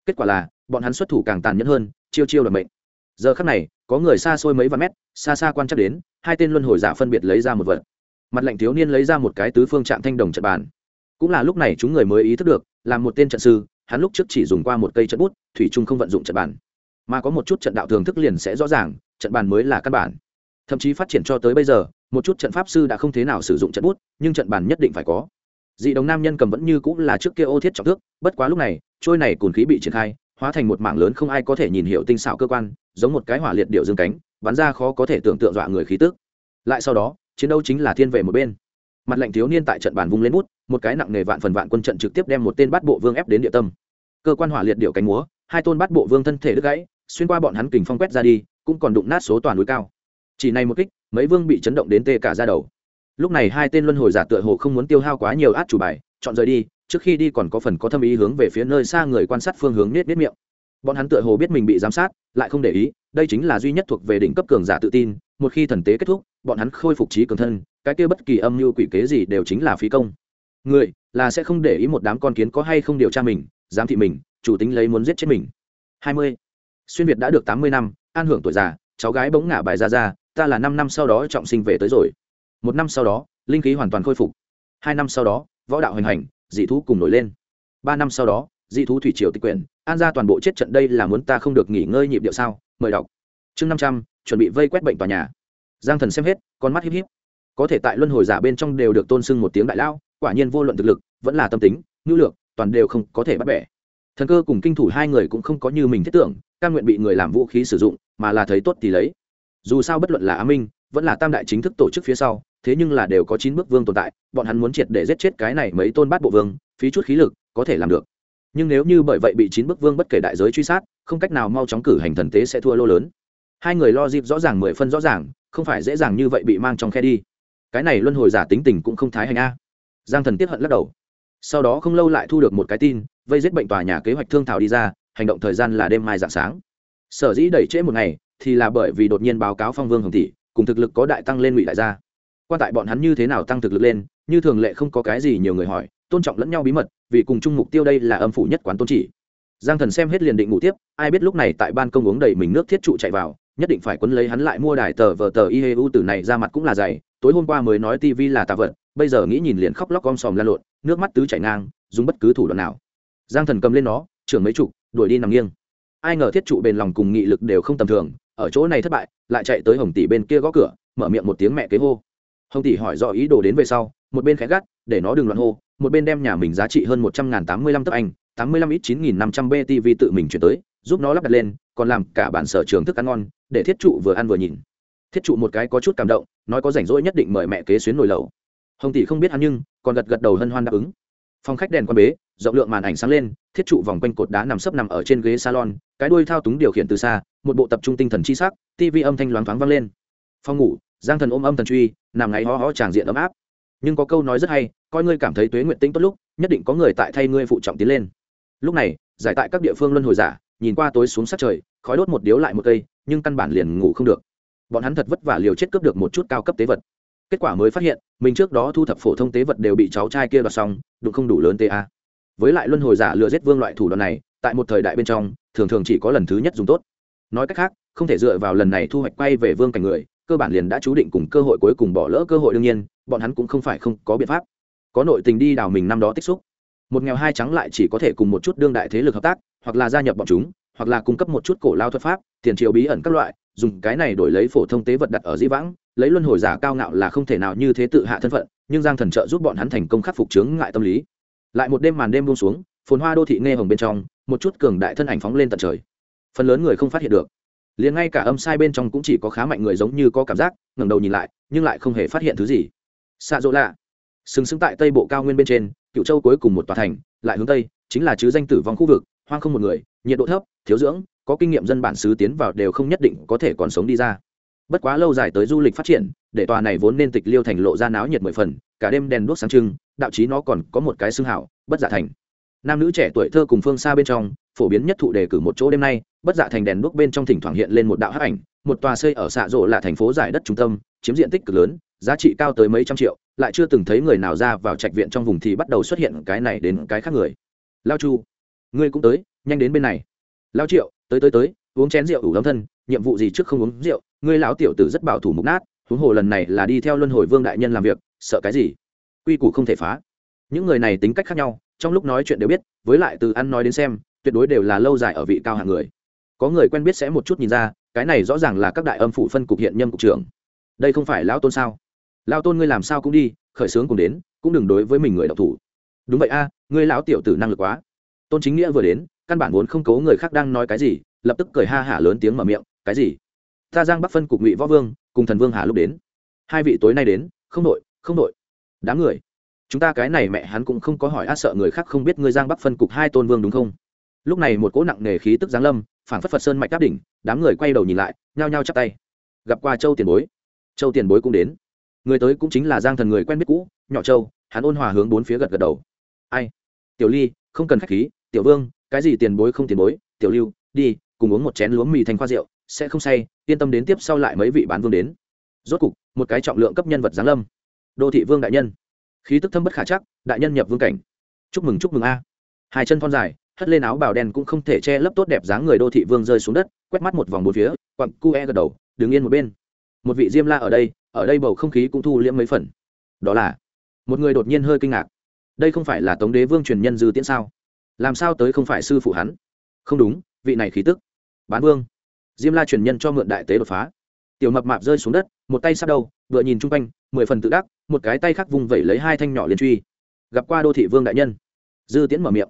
Kết quả là, bọn hắn xuất thủ càng tàn nhẫn hơn, chiêu chiêu đ mệnh. Giờ khắc này, có người xa xôi mấy vạn mét, xa xa quan chắc đến, hai tên luân hồi giả phân biệt lấy ra một vật. Mặt lệnh thiếu niên lấy ra một cái tứ phương trạm thanh đồng trận bàn. Cũng là lúc này chúng người mới ý thức được làm một tên trận sư, hắn lúc trước chỉ dùng qua một cây trận bút, thủy trung không vận dụng trận bàn mà có một chút trận đạo thường thức liền sẽ rõ ràng, trận bàn mới là căn bản. Thậm chí phát triển cho tới bây giờ, một chút trận pháp sư đã không thế nào sử dụng trận bút, nhưng trận bàn nhất định phải có. Dị đồng nam nhân cầm vẫn như cũng là trước kia ô thiết trọng thước, bất quá lúc này, trôi này cồn khí bị triển khai, hóa thành một mảng lớn không ai có thể nhìn hiểu tinh xảo cơ quan, giống một cái hỏa liệt điệu dương cánh, bắn ra khó có thể tưởng tượng dọa người khí tức. Lại sau đó, chiến đấu chính là thiên về một bên. Mặt lệnh thiếu niên tại trận bàn vung lên bút, một cái nặng nề vạn phần vạn quân trận trực tiếp đem một tên bát bộ vương ép đến địa tâm. Cơ quan hỏa liệt điệu cánh múa, hai tôn bát bộ vương thân thể đứt gãy xuyên qua bọn hắn kình phong quét ra đi, cũng còn đụng nát số toàn núi cao. Chỉ này một kích, mấy vương bị chấn động đến tê cả ra đầu. Lúc này hai tên luân hồi giả tựa hồ không muốn tiêu hao quá nhiều át chủ bài, chọn rời đi, trước khi đi còn có phần có thâm ý hướng về phía nơi xa người quan sát phương hướng nết nết miệng. Bọn hắn tựa hồ biết mình bị giám sát, lại không để ý, đây chính là duy nhất thuộc về đỉnh cấp cường giả tự tin, một khi thần tế kết thúc, bọn hắn khôi phục trí cường thân, cái kia bất kỳ âm mưu quỷ kế gì đều chính là phí công. Người, là sẽ không để ý một đám con kiến có hay không điều tra mình, giám thị mình, chủ tính lấy muốn giết chết mình. Hai mươi xuyên việt đã được tám mươi năm, an hưởng tuổi già, cháu gái bỗng ngả bài ra ra, ta là năm năm sau đó trọng sinh về tới rồi. Một năm sau đó, linh khí hoàn toàn khôi phục. Hai năm sau đó, võ đạo hoành hành, dị thú cùng nổi lên. Ba năm sau đó, dị thú thủy triều tịch quyển, an ra toàn bộ chết trận đây là muốn ta không được nghỉ ngơi nhịp điệu sao? Mời đọc. Chương năm trăm, chuẩn bị vây quét bệnh tòa nhà. Giang thần xem hết, con mắt híp híp. Có thể tại luân hồi giả bên trong đều được tôn sưng một tiếng đại lao quả nhiên vô luận thực lực, vẫn là tâm tính ngữ lược, toàn đều không có thể bắt bẻ. Thần cơ cùng kinh thủ hai người cũng không có như mình thiết tưởng căn nguyện bị người làm vũ khí sử dụng, mà là thấy tốt thì lấy. Dù sao bất luận là á minh, vẫn là tam đại chính thức tổ chức phía sau, thế nhưng là đều có chín bước vương tồn tại, bọn hắn muốn triệt để giết chết cái này mấy tôn bát bộ vương, phí chút khí lực, có thể làm được. Nhưng nếu như bởi vậy bị chín bước vương bất kể đại giới truy sát, không cách nào mau chóng cử hành thần tế sẽ thua lô lớn. Hai người lo dịp rõ ràng mười phân rõ ràng, không phải dễ dàng như vậy bị mang trong khe đi. Cái này luân hồi giả tính tình cũng không thái hành a. Giang thần tiếp hận lắc đầu. Sau đó không lâu lại thu được một cái tin, vây giết bệnh tòa nhà kế hoạch thương thảo đi ra hành động thời gian là đêm mai dạng sáng. Sở dĩ đẩy trễ một ngày thì là bởi vì đột nhiên báo cáo phong vương hồng tỷ, cùng thực lực có đại tăng lên ngụy đại gia. Quan tại bọn hắn như thế nào tăng thực lực lên, như thường lệ không có cái gì nhiều người hỏi, tôn trọng lẫn nhau bí mật, vì cùng chung mục tiêu đây là âm phủ nhất quán tôn chỉ. Giang thần xem hết liền định ngủ tiếp, ai biết lúc này tại ban công uống đầy mình nước thiết trụ chạy vào, nhất định phải quấn lấy hắn lại mua đài tờ vờ tờ y từ này ra mặt cũng là dày, tối hôm qua mới nói tv là tạ vật, bây giờ nghĩ nhìn liền khóc lóc om sòm lan lộn, nước mắt tứ chảy ngang, dùng bất cứ thủ đoạn nào. Giang thần cầm lên nó trưởng mấy chục, đuổi đi nằm nghiêng. Ai ngờ thiết trụ bền lòng cùng nghị lực đều không tầm thường, ở chỗ này thất bại, lại chạy tới hồng tỷ bên kia gõ cửa, mở miệng một tiếng mẹ kế hô. Hồng tỷ hỏi rõ ý đồ đến về sau, một bên khẽ gắt, để nó đừng loạn hô, một bên đem nhà mình giá trị hơn một trăm ngàn tám mươi lăm tấc anh, tám mươi lăm ít chín nghìn năm trăm btv tự mình chuyển tới, giúp nó lắp đặt lên, còn làm cả bản sở trường thức ăn ngon, để thiết trụ vừa ăn vừa nhìn. Thiết trụ một cái có chút cảm động, nói có rảnh rỗi nhất định mời mẹ kế xuyến nồi lẩu. Hồng tỷ không biết hắn nhưng, còn gật gật đầu hân hoan đáp ứng. Phòng khách đèn quan bế, rộng lượng màn ảnh sáng lên thiết trụ vòng quanh cột đá nằm sấp nằm ở trên ghế salon, cái đuôi thao túng điều khiển từ xa, một bộ tập trung tinh thần chi sắc tv âm thanh loáng thoáng vang lên. Phòng ngủ, giang thần ôm âm thần truy, nằm ngáy ho ho tràng diện ấm áp. Nhưng có câu nói rất hay, coi ngươi cảm thấy tuế nguyện tĩnh tốt lúc, nhất định có người tại thay ngươi phụ trọng tiến lên. Lúc này, giải tại các địa phương luân hồi giả, nhìn qua tối xuống sát trời, khói đốt một điếu lại một cây, nhưng căn bản liền ngủ không được. Bọn hắn thật vất vả liều chết cướp được một chút cao cấp tế vật. Kết quả mới phát hiện, mình trước đó thu thập phổ thông tế vật đều bị cháu trai kia đoạt xong, đụng không đủ lớn ta với lại luân hồi giả lừa giết vương loại thủ đoạn này, tại một thời đại bên trong, thường thường chỉ có lần thứ nhất dùng tốt. Nói cách khác, không thể dựa vào lần này thu hoạch quay về vương cảnh người, cơ bản liền đã chú định cùng cơ hội cuối cùng bỏ lỡ cơ hội đương nhiên, bọn hắn cũng không phải không có biện pháp. Có nội tình đi đào mình năm đó tích xúc. Một nghèo hai trắng lại chỉ có thể cùng một chút đương đại thế lực hợp tác, hoặc là gia nhập bọn chúng, hoặc là cung cấp một chút cổ lao thuật pháp, tiền triệu bí ẩn các loại, dùng cái này đổi lấy phổ thông tế vật đặt ở dĩ vãng, lấy luân hồi giả cao ngạo là không thể nào như thế tự hạ thân phận, nhưng giang thần trợ giúp bọn hắn thành công khắc phục chướng ngại tâm lý lại một đêm màn đêm buông xuống, phồn hoa đô thị nghe hồng bên trong, một chút cường đại thân ảnh phóng lên tận trời. Phần lớn người không phát hiện được. Liền ngay cả âm sai bên trong cũng chỉ có khá mạnh người giống như có cảm giác, ngẩng đầu nhìn lại, nhưng lại không hề phát hiện thứ gì. Xạ dỗ lạ. Sừng sững tại tây bộ cao nguyên bên trên, cựu châu cuối cùng một tòa thành, lại hướng tây, chính là chứ danh tử vong khu vực, hoang không một người, nhiệt độ thấp, thiếu dưỡng, có kinh nghiệm dân bản xứ tiến vào đều không nhất định có thể còn sống đi ra. Bất quá lâu dài tới du lịch phát triển, để tòa này vốn nên tịch liêu thành lộ ra náo nhiệt mười phần, cả đêm đèn đuốc sáng trưng đạo chí nó còn có một cái xương hảo, bất giả thành. Nam nữ trẻ tuổi thơ cùng phương xa bên trong, phổ biến nhất thụ đề cử một chỗ đêm nay, bất dạ thành đèn đuốc bên trong thỉnh thoảng hiện lên một đạo hắc ảnh, một tòa xây ở xạ rộ là thành phố giải đất trung tâm, chiếm diện tích cực lớn, giá trị cao tới mấy trăm triệu, lại chưa từng thấy người nào ra vào trạch viện trong vùng thì bắt đầu xuất hiện cái này đến cái khác người. Lao chu, ngươi cũng tới, nhanh đến bên này. Lao triệu, tới tới tới, uống chén rượu ủ lâm thân, nhiệm vụ gì trước không uống rượu, ngươi lão tiểu tử rất bảo thủ mục nát, huống hồ lần này là đi theo luân hồi vương đại nhân làm việc, sợ cái gì? Quy củ không thể phá. Những người này tính cách khác nhau, trong lúc nói chuyện đều biết, với lại từ ăn nói đến xem, tuyệt đối đều là lâu dài ở vị cao hạng người. Có người quen biết sẽ một chút nhìn ra, cái này rõ ràng là các đại âm phủ phân cục hiện nhâm cục trưởng. Đây không phải lão tôn sao? Lão tôn ngươi làm sao cũng đi, khởi sướng cùng đến, cũng đừng đối với mình người đọc thủ. Đúng vậy a, ngươi lão tiểu tử năng lực quá. Tôn chính nghĩa vừa đến, căn bản vốn không cố người khác đang nói cái gì, lập tức cười ha hả lớn tiếng mở miệng, cái gì? Ta giang bắc phân cục ngụy võ vương, cùng thần vương hà lúc đến. Hai vị tối nay đến, không đội không đội đám người. Chúng ta cái này mẹ hắn cũng không có hỏi á sợ người khác không biết ngươi giang bắc phân cục hai tôn vương đúng không? Lúc này một cỗ nặng nề khí tức giáng lâm phản phất phật sơn mạch đáp đỉnh, đám người quay đầu nhìn lại, nhao nhao chắp tay. Gặp qua châu tiền bối. Châu tiền bối cũng đến. Người tới cũng chính là giang thần người quen biết cũ, nhỏ châu, hắn ôn hòa hướng bốn phía gật gật đầu. Ai? Tiểu ly, không cần khách khí, tiểu vương, cái gì tiền bối không tiền bối, tiểu lưu, đi, cùng uống một chén lúa mì thành khoa rượu, sẽ không say, yên tâm đến tiếp sau lại mấy vị bán vương đến. Rốt cục, một cái trọng lượng cấp nhân vật giáng lâm đô thị vương đại nhân. Khí tức thâm bất khả chắc, đại nhân nhập vương cảnh. Chúc mừng chúc mừng a. Hai chân thon dài, hất lên áo bào đen cũng không thể che lấp tốt đẹp dáng người đô thị vương rơi xuống đất, quét mắt một vòng bốn phía quặng cu e gật đầu, đứng yên một bên. Một vị diêm la ở đây ở đây bầu không khí cũng thu liễm mấy phần. Đó là, một người đột nhiên hơi kinh ngạc. Đây không phải là tống đế vương truyền nhân dư tiễn sao? Làm sao tới không phải sư phụ hắn? Không đúng, vị này khí tức. Bán vương. Diêm la truyền nhân cho mượn đại tế đột phá tiểu mập mạp rơi xuống đất, một tay sát đầu, vừa nhìn chung quanh, mười phần tự đắc, một cái tay khác vùng vẩy lấy hai thanh nhỏ liền truy. Gặp qua đô thị vương đại nhân. Dư tiễn mở miệng.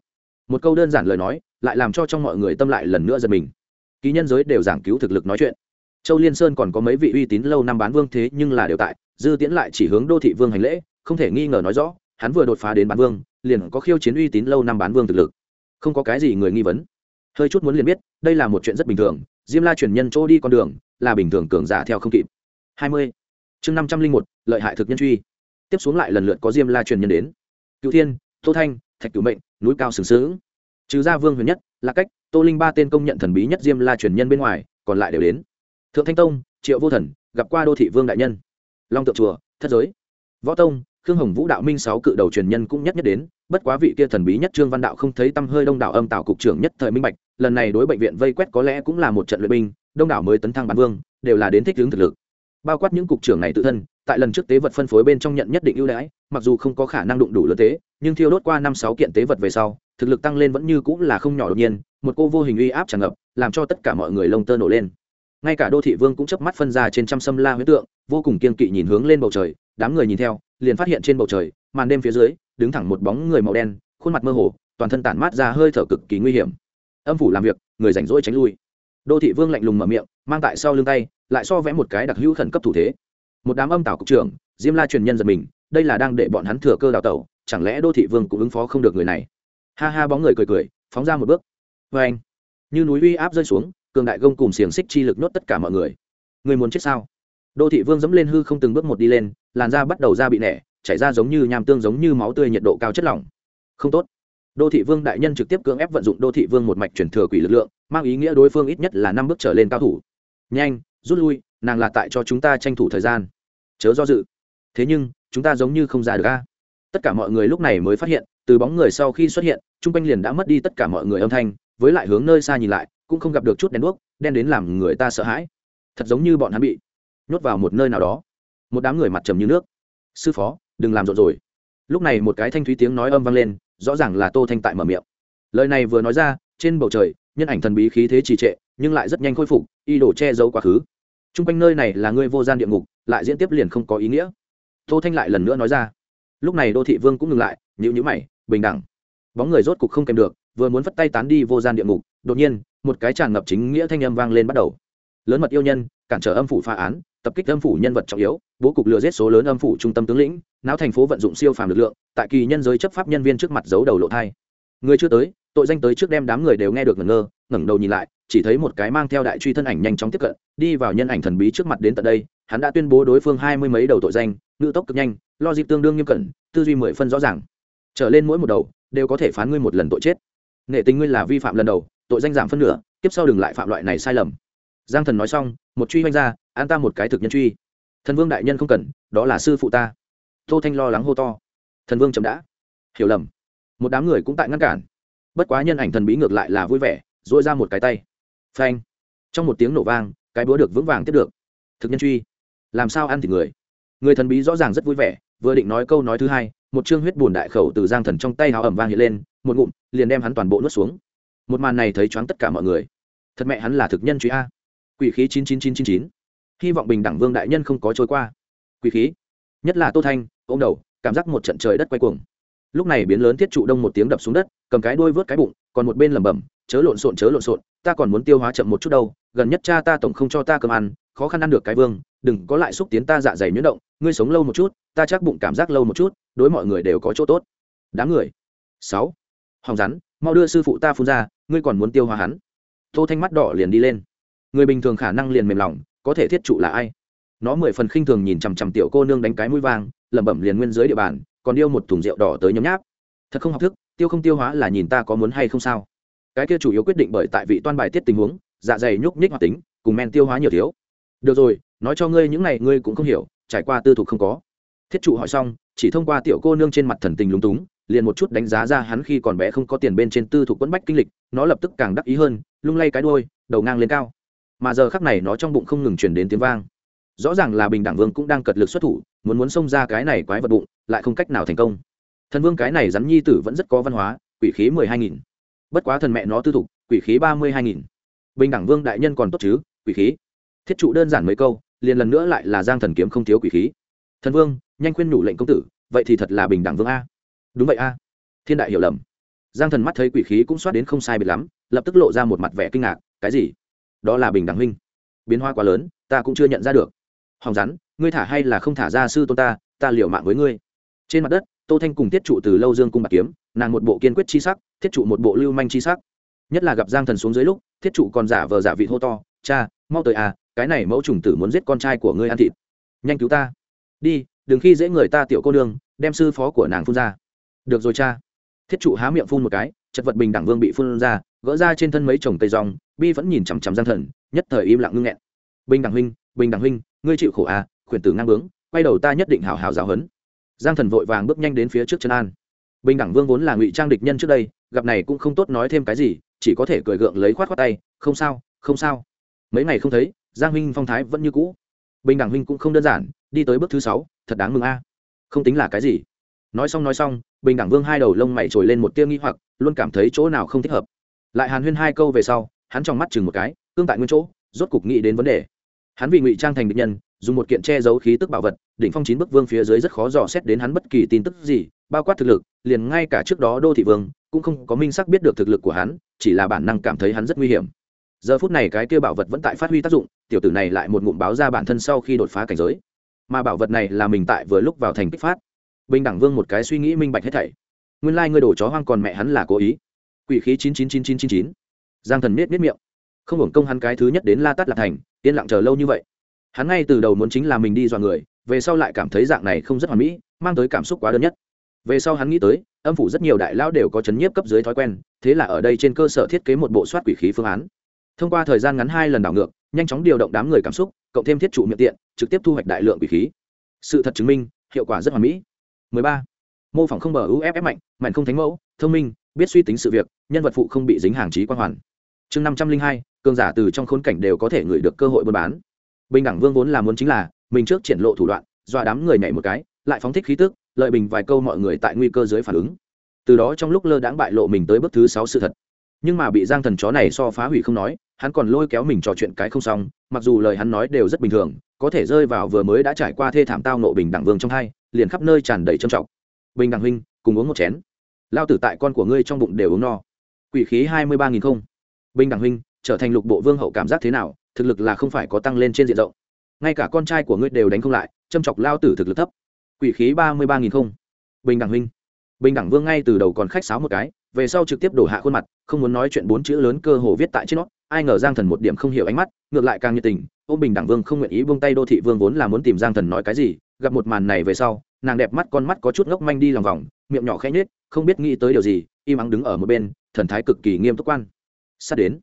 Một câu đơn giản lời nói, lại làm cho trong mọi người tâm lại lần nữa giật mình. Ký nhân giới đều giảng cứu thực lực nói chuyện. Châu liên sơn còn có mấy vị uy tín lâu năm bán vương thế nhưng là đều tại, dư tiễn lại chỉ hướng đô thị vương hành lễ, không thể nghi ngờ nói rõ, hắn vừa đột phá đến bán vương, liền có khiêu chiến uy tín lâu năm bán vương thực lực. Không có cái gì người nghi vấn. Hơi chút muốn liền biết, đây là một chuyện rất bình thường, diêm la truyền nhân chỗ đi con đường là bình thường cường giả theo không kịp. Hai mươi. Chương năm trăm linh một, lợi hại thực nhân truy. Tiếp xuống lại lần lượt có diêm la truyền nhân đến. Cựu thiên, tô thanh, thạch cửu mệnh, núi cao sừng sững. Trừ gia vương huyền nhất là cách, tô linh ba tên công nhận thần bí nhất diêm la truyền nhân bên ngoài, còn lại đều đến. Thượng thanh tông, triệu vô thần, gặp qua đô thị vương đại nhân. Long tượng chùa, thất giới. Võ tông, khương hồng vũ đạo minh sáu cự đầu truyền nhân cũng nhất nhất đến bất quá vị kia thần bí nhất trương văn đạo không thấy tâm hơi đông đảo âm tạo cục trưởng nhất thời minh bạch, lần này đối bệnh viện vây quét có lẽ cũng là một trận luyện binh, đông đảo mới tấn thăng bán vương, đều là đến thích hướng thực lực. Bao quát những cục trưởng này tự thân, tại lần trước tế vật phân phối bên trong nhận nhất định ưu đãi, mặc dù không có khả năng đụng đủ lớn tế nhưng thiêu đốt qua năm sáu kiện tế vật về sau, thực lực tăng lên vẫn như cũng là không nhỏ đột nhiên, một cô vô hình uy áp tràn ngập, làm cho tất cả mọi người lông tơ nổ lên. Ngay cả đô thị vương cũng chớp mắt phân ra trên trăm sâm la huyết tượng, vô cùng kiên kỵ nhìn hướng lên bầu trời, đám người nhìn theo, liền phát hiện trên bầu trời, màn đêm phía dưới đứng thẳng một bóng người màu đen, khuôn mặt mơ hồ, toàn thân tản mát ra hơi thở cực kỳ nguy hiểm. Âm phủ làm việc, người rảnh rỗi tránh lui. Đô thị vương lạnh lùng mở miệng, mang tại sau lưng tay, lại so vẽ một cái đặc hữu khẩn cấp thủ thế. Một đám âm tảo cục trưởng, diêm la truyền nhân giật mình, đây là đang để bọn hắn thừa cơ đào tẩu, chẳng lẽ đô thị vương cũng ứng phó không được người này? Ha ha, bóng người cười cười, phóng ra một bước. Vê anh, như núi uy áp rơi xuống, cường đại gông cùng xiềng xích chi lực nhốt tất cả mọi người. Người muốn chết sao? Đô thị vương dẫm lên hư không từng bước một đi lên, làn da bắt đầu ra bị nẻ chảy ra giống như nham tương giống như máu tươi nhiệt độ cao chất lỏng. Không tốt. Đô thị vương đại nhân trực tiếp cưỡng ép vận dụng đô thị vương một mạch chuyển thừa quỷ lực lượng, mang ý nghĩa đối phương ít nhất là năm bước trở lên cao thủ. Nhanh, rút lui, nàng là tại cho chúng ta tranh thủ thời gian. Chớ do dự. Thế nhưng, chúng ta giống như không ra được ca tất cả mọi người lúc này mới phát hiện, từ bóng người sau khi xuất hiện, chung quanh liền đã mất đi tất cả mọi người âm thanh, với lại hướng nơi xa nhìn lại, cũng không gặp được chút đèn đuốc, đen đến làm người ta sợ hãi. Thật giống như bọn hắn bị nhốt vào một nơi nào đó. Một đám người mặt trầm như nước. Sư phó đừng làm rộn rồi. Lúc này một cái thanh thúy tiếng nói âm vang lên, rõ ràng là tô thanh tại mở miệng. Lời này vừa nói ra, trên bầu trời, nhân ảnh thần bí khí thế trì trệ, nhưng lại rất nhanh khôi phục, y đổ che giấu quá khứ. T r u n g quanh nơi này là ngươi vô gian địa ngục, lại diễn tiếp liền không có ý nghĩa. Tô thanh lại lần nữa nói ra. Lúc này đô thị vương cũng ngừng lại nhữ nhữ mày, bình đẳng. Bóng người rốt cục không kèm được, vừa muốn vất tay tán đi vô gian địa ngục, đột nhiên, một cái tràn ngập chính nghĩa thanh âm vang lên bắt đầu. Lớn mật yêu nhân, cản trở âm phủ phá án tập kích âm phủ nhân vật trọng yếu, bố cục lừa giết số lớn âm phủ trung tâm tướng lĩnh não thành phố vận dụng siêu phàm lực lượng, tại kỳ nhân giới chấp pháp nhân viên trước mặt giấu đầu lộ thai. Người chưa tới, tội danh tới trước đem đám người đều nghe được ngẩn ngơ, ngẩng đầu nhìn lại, chỉ thấy một cái mang theo đại truy thân ảnh nhanh chóng tiếp cận, đi vào nhân ảnh thần bí trước mặt đến tận đây, hắn đã tuyên bố đối phương hai mươi mấy đầu tội danh, ngự tốc cực nhanh, lo dịp tương đương nghiêm cẩn, tư duy mười phân rõ ràng. Trở lên mỗi một đầu, đều có thể phán ngươi một lần tội chết. Nghệ tình ngươi là vi phạm lần đầu, tội danh giảm phân nửa tiếp sau đừng lại phạm loại này sai lầm giang thần nói xong, một truy oanh ra, an ta một cái thực nhân truy. Thần vương đại nhân không cần, đó là sư phụ ta. Tô thanh lo lắng hô to. Thần vương chậm đã. Hiểu lầm. Một đám người cũng tại ngăn cản. Bất quá nhân ảnh thần bí ngược lại là vui vẻ dội ra một cái tay. Phanh. Trong một tiếng nổ vang, cái búa được vững vàng tiếp được. Thực nhân truy. Làm sao ăn thì người? Người thần bí rõ ràng rất vui vẻ, vừa định nói câu nói thứ hai, một chương huyết bùn đại khẩu từ giang thần trong tay hào ẩm vang hiện lên, một ngụm, liền đem hắn toàn bộ nuốt xuống. Một màn này thấy choáng tất cả mọi người. Thật mẹ hắn là thực nhân truy a quỷ khí chín chín chín chín chín. Hy vọng bình đẳng vương đại nhân không có trôi qua. Quỷ khí. Nhất là tô thanh ô m đầu, cảm giác một trận trời đất quay cuồng. Lúc này biến lớn thiết trụ đông một tiếng đập xuống đất, cầm cái đuôi vớt cái bụng, còn một bên lẩm bẩm, chớ lộn xộn, chớ lộn xộn, ta còn muốn tiêu hóa chậm một chút đâu, gần nhất cha ta tổng không cho ta cơm ăn, khó khăn ăn được cái vương, đừng có lại xúc tiến ta dạ dày nhuyễn động, ngươi sống lâu một chút, ta chắc bụng cảm giác lâu một chút, đối mọi người đều có chỗ tốt. Đám người. Sáu. Hòng rắn, mau đưa sư phụ ta phun ra, ngươi còn muốn tiêu hóa hắn. Tô thanh mắt đỏ liền đi lên người bình thường khả năng liền mềm lòng, có thể thiết trụ là ai? Nó mười phần khinh thường nhìn chằm chằm tiểu cô nương đánh cái mũi vang, lẩm bẩm liền nguyên dưới địa bàn, còn điêu một thùng rượu đỏ tới nhấm nháp. Thật không học thức, tiêu không tiêu hóa là nhìn ta có muốn hay không sao? Cái kia chủ yếu quyết định bởi tại vị toan bài tiết tình huống dạ dày nhúc nhích hoạt tính, cùng men tiêu hóa nhiều thiếu. Được rồi, nói cho ngươi những này ngươi cũng không hiểu, trải qua tư thục không có. Thiết trụ hỏi xong, chỉ thông qua tiểu cô nương trên mặt thần tình lúng túng, liền một chút đánh giá ra hắn khi còn bé không có tiền bên trên tư thục quẫn bách kinh lịch, nó lập tức càng đắc ý hơn, lung lay cái đuôi, đầu ngang lên cao mà giờ khắc này nó trong bụng không ngừng truyền đến tiếng vang. Rõ ràng là bình đẳng vương cũng đang cật lực xuất thủ, muốn muốn xông ra cái này quái vật bụng, lại không cách nào thành công. Thần vương cái này rắn nhi tử vẫn rất có văn hóa, quỷ khí mười hai nghìn. Bất quá thần mẹ nó tư thục, quỷ khí ba mươi hai nghìn. Bình đẳng vương đại nhân còn tốt chứ, quỷ khí. Thiết trụ đơn giản mấy câu, liền lần nữa lại là giang thần kiếm không thiếu quỷ khí. Thần vương, nhanh khuyên nhủ lệnh công tử, vậy thì thật là bình đẳng vương a. Đúng vậy a. Thiên đại hiểu lầm. Giang thần mắt thấy quỷ khí cũng soát đến không sai biệt lắm, lập tức lộ ra một mặt vẻ kinh ngạc, cái gì? Đó là bình đẳng huynh. Biến hoa quá lớn, ta cũng chưa nhận ra được. Hòng rắn, ngươi thả hay là không thả ra sư tôn ta ta liều mạng với ngươi. Trên mặt đất, tô thanh cùng thiết trụ từ lâu dương cung bạc kiếm, nàng một bộ kiên quyết chi sắc, thiết trụ một bộ lưu manh chi sắc. Nhất là gặp giang thần xuống dưới lúc, thiết trụ còn giả vờ giả vị hô to, cha, mau tới à cái này mẫu trùng tử muốn giết con trai của ngươi ăn thịt. Nhanh cứu ta. Đi, đừng khi dễ người ta tiểu cô nương, đem sư phó của nàng phun ra. Được rồi cha. Thiết trụ há miệng phun một cái, chật vật bình đẳng vương bị phun ra gỡ ra trên thân mấy chồng cây rong, bi vẫn nhìn chằm chằm giang thần, nhất thời im lặng ngưng nghẹn. Bình đẳng huynh, bình đẳng huynh, ngươi chịu khổ à khuyển tử ngang bướng, quay đầu ta nhất định hào hào giáo hấn giang thần vội vàng bước nhanh đến phía trước chân an. Bình đẳng vương vốn là ngụy trang địch nhân trước đây, gặp này cũng không tốt nói thêm cái gì, chỉ có thể cười gượng lấy khoát khoát tay, không sao không sao. Mấy ngày không thấy, giang huynh phong thái vẫn như cũ. Bình đẳng huynh cũng không đơn giản, đi tới bước thứ sáu, thật đáng mừng a. Không tính là cái gì. Nói xong nói xong, bình đẳng vương hai đầu lông mày trồi lên một tia nghi hoặc, luôn cảm thấy chỗ nào không thích hợp lại hàn huyên hai câu về sau, hắn trong mắt chừng một cái, cương tại nguyên chỗ, rốt cục nghĩ đến vấn đề. Hắn vì ngụy trang thành địch nhân, dùng một kiện che giấu khí tức bảo vật, đỉnh phong chín bức vương phía dưới rất khó dò xét đến hắn bất kỳ tin tức gì, bao quát thực lực, liền ngay cả trước đó đô thị vương, cũng không có minh xác biết được thực lực của hắn, chỉ là bản năng cảm thấy hắn rất nguy hiểm. Giờ phút này cái kia bảo vật vẫn tại phát huy tác dụng, tiểu tử này lại một ngụm báo ra bản thân sau khi đột phá cảnh giới. Mà bảo vật này là mình tại vừa lúc vào thành kích phát. Bình đẳng vương một cái suy nghĩ minh bạch hết thảy. Nguyên lai、like、ngươi đổ chó hoang còn mẹ hắn là cố ý quỷ khí chín chín chín chín chín chín. Giang thần miết miết miệng. Không hưởng công hắn cái thứ nhất đến la tắt lạc thành, yên lặng chờ lâu như vậy. Hắn ngay từ đầu muốn chính là mình đi dọa người, về sau lại cảm thấy dạng này không rất hoàn mỹ, mang tới cảm xúc quá đơn nhất. Về sau hắn nghĩ tới, âm phủ rất nhiều đại lão đều có chấn nhiếp cấp dưới thói quen, thế là ở đây trên cơ sở thiết kế một bộ soát quỷ khí phương án. Thông qua thời gian ngắn hai lần đảo ngược, nhanh chóng điều động đám người cảm xúc, cộng thêm thiết trụ miệng tiện, trực tiếp thu hoạch đại lượng quỷ khí. Sự thật chứng minh, hiệu quả rất hoàn mỹ. 13. mô phỏng không bờ uff mạnh mạnh không thánh mẫu, thông minh biết suy tính sự việc, nhân vật phụ không bị dính hàng trí quan hoàn. Chương năm trăm linh hai, cường giả từ trong khốn cảnh đều có thể ngửi được cơ hội buôn bán. Bình đẳng vương vốn là muốn chính là, mình trước triển lộ thủ đoạn, dọa đám người nhảy một cái, lại phóng thích khí tức, lợi bình vài câu mọi người tại nguy cơ dưới phản ứng. Từ đó trong lúc lơ đãng bại lộ mình tới bước thứ sáu sự thật. Nhưng mà bị giang thần chó này so phá hủy không nói, hắn còn lôi kéo mình trò chuyện cái không xong, mặc dù lời hắn nói đều rất bình thường, có thể rơi vào vừa mới đã trải qua thê thảm tao nộ bình đẳng vương trong hai, liền khắp nơi tràn đầy trầm trọng. Bình đẳng huynh, cùng uống một chén lao tử tại con của ngươi trong bụng đều uống no. Quỷ khí hai mươi ba nghìn không. Bình đẳng huynh, trở thành lục bộ vương hậu cảm giác thế nào? Thực lực là không phải có tăng lên trên diện rộng. Ngay cả con trai của ngươi đều đánh không lại, châm chọc lao tử thực lực thấp. Quỷ khí ba mươi ba nghìn không. Bình đẳng huynh. Bình đẳng vương ngay từ đầu còn khách sáo một cái, về sau trực tiếp đổ hạ khuôn mặt, không muốn nói chuyện bốn chữ lớn cơ hồ viết tại trên nó. Ai ngờ giang thần một điểm không hiểu ánh mắt, ngược lại càng nhiệt tình ô bình đẳng vương không nguyện ý buông tay đô thị vương vốn là muốn tìm giang thần nói cái gì, gặp một màn này về sau, nàng đẹp mắt con mắt có chút ngốc manh đi lòng vòng miệng nhỏ khẽ nhếch, không biết nghĩ tới điều gì im ắng đứng ở một bên thần thái cực kỳ nghiêm túc quan. Sát đến.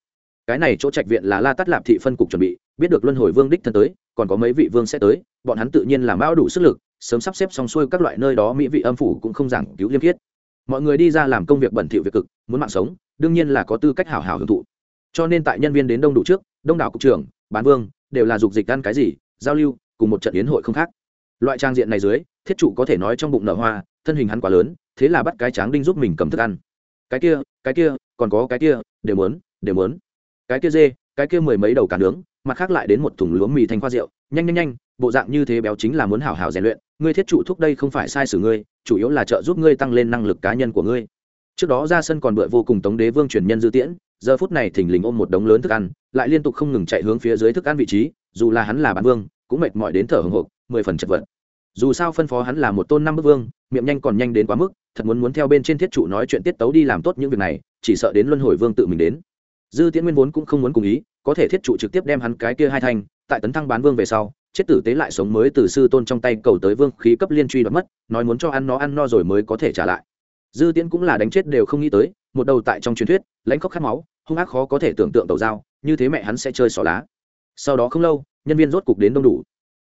Cái này chỗ trạch viện là la Tát lạp thị phân cục chuẩn bị biết được luân hồi vương đích thân tới còn có mấy vị vương sẽ tới bọn hắn tự nhiên làm bao đủ sức lực sớm sắp xếp xong xuôi các loại nơi đó mỹ vị âm phủ cũng không giảng cứu liêm thiết. mọi người đi ra làm công việc bẩn thỉu việc cực muốn mạng sống đương nhiên là có tư cách hảo hảo hưởng thụ. Cho nên tại nhân viên đến đông đủ trước đông đảo cục trưởng bán vương đều là dục dịch ăn cái gì giao lưu cùng một trận yến hội không khác. Loại trang diện này dưới thiết trụ có thể nói trong bụng nở hoa thân hình hắn quá lớn, thế là bắt cái tráng đinh giúp mình cầm thức ăn. Cái kia cái kia, còn có cái kia, đều muốn đều muốn. Cái kia dê, cái kia mười mấy đầu cả nướng, mặt khác lại đến một thùng lúa mì thanh khoa rượu. Nhanh nhanh nhanh, bộ dạng như thế béo chính là muốn hảo hảo rèn luyện. Ngươi thiết trụ thúc đây không phải sai sử ngươi, chủ yếu là trợ giúp ngươi tăng lên năng lực cá nhân của ngươi. Trước đó ra sân còn bựa vô cùng tống đế vương truyền nhân dư tiễn, giờ phút này thình lình ôm một đống lớn thức ăn, lại liên tục không ngừng chạy hướng phía dưới thức ăn vị trí, dù là hắn là bán vương, cũng mệt mỏi đến thở hồng hộc, mười phần chật vật. Dù sao phân phó hắn là một tôn năm bức vương miệng nhanh còn nhanh đến quá mức, thật muốn muốn theo bên trên thiết trụ nói chuyện tiết tấu đi làm tốt những việc này, chỉ sợ đến luân hồi vương tự mình đến. Dư tiễn nguyên vốn cũng không muốn cùng ý, có thể thiết trụ trực tiếp đem hắn cái kia hai thanh, tại tấn thăng bán vương về sau, chết tử tế lại sống mới từ sư tôn trong tay cầu tới vương khí cấp liên truy đoạt mất, nói muốn cho ăn nó ăn no rồi mới có thể trả lại. Dư tiễn cũng là đánh chết đều không nghĩ tới, một đầu tại trong truyền thuyết, lãnh khóc khát máu, hung ác khó có thể tưởng tượng tàu dao như thế mẹ hắn sẽ chơi xỏ lá. Sau đó không lâu, nhân viên rốt cục đến đông đủ.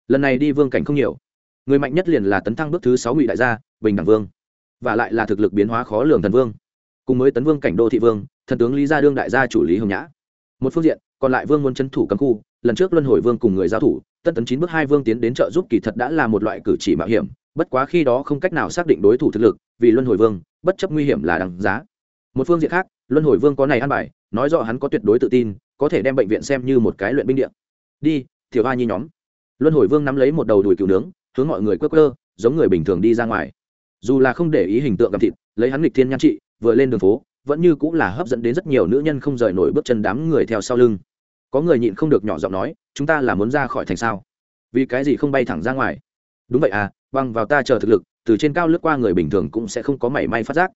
Lần này đi vương cảnh không nhiều. Người mạnh nhất liền là tấn thăng bước thứ sáu ngụy đại gia bình đẳng vương, và lại là thực lực biến hóa khó lường thần vương. Cùng với tấn vương cảnh đô thị vương, thần tướng lý gia đương đại gia chủ lý hồng nhã. Một phương diện, còn lại vương muốn c thủ cấm khu, lần trước luân hồi vương cùng người giao thủ tân tấn chín bước hai vương tiến đến trợ giúp kỳ thật đã là một loại cử chỉ mạo hiểm, bất quá khi đó không cách nào xác định đối thủ thực lực, vì luân hồi vương, bất chấp nguy hiểm là đằng giá. Một phương diện khác, luân hồi vương có này ăn bài, nói rõ hắn có tuyệt đối tự tin, có thể đem bệnh viện xem như một cái luyện binh điện đi thiểu hoa nhi nhóm. Luân hồi vương nắm lấy một đầu đùi cừu nướng, hướng mọi người quơ quơ, giống người bình thường đi ra ngoài dù là không để ý hình tượng gặp thịt, lấy hắn lịch thiên nhan trị, vừa lên đường phố, vẫn như cũng là hấp dẫn đến rất nhiều nữ nhân không rời nổi bước chân đám người theo sau lưng. Có người nhịn không được nhỏ giọng nói, chúng ta là muốn ra khỏi thành sao? Vì cái gì không bay thẳng ra ngoài? Đúng vậy à băng vào ta chờ thực lực, từ trên cao lướt qua người bình thường cũng sẽ không có mảy may phát giác.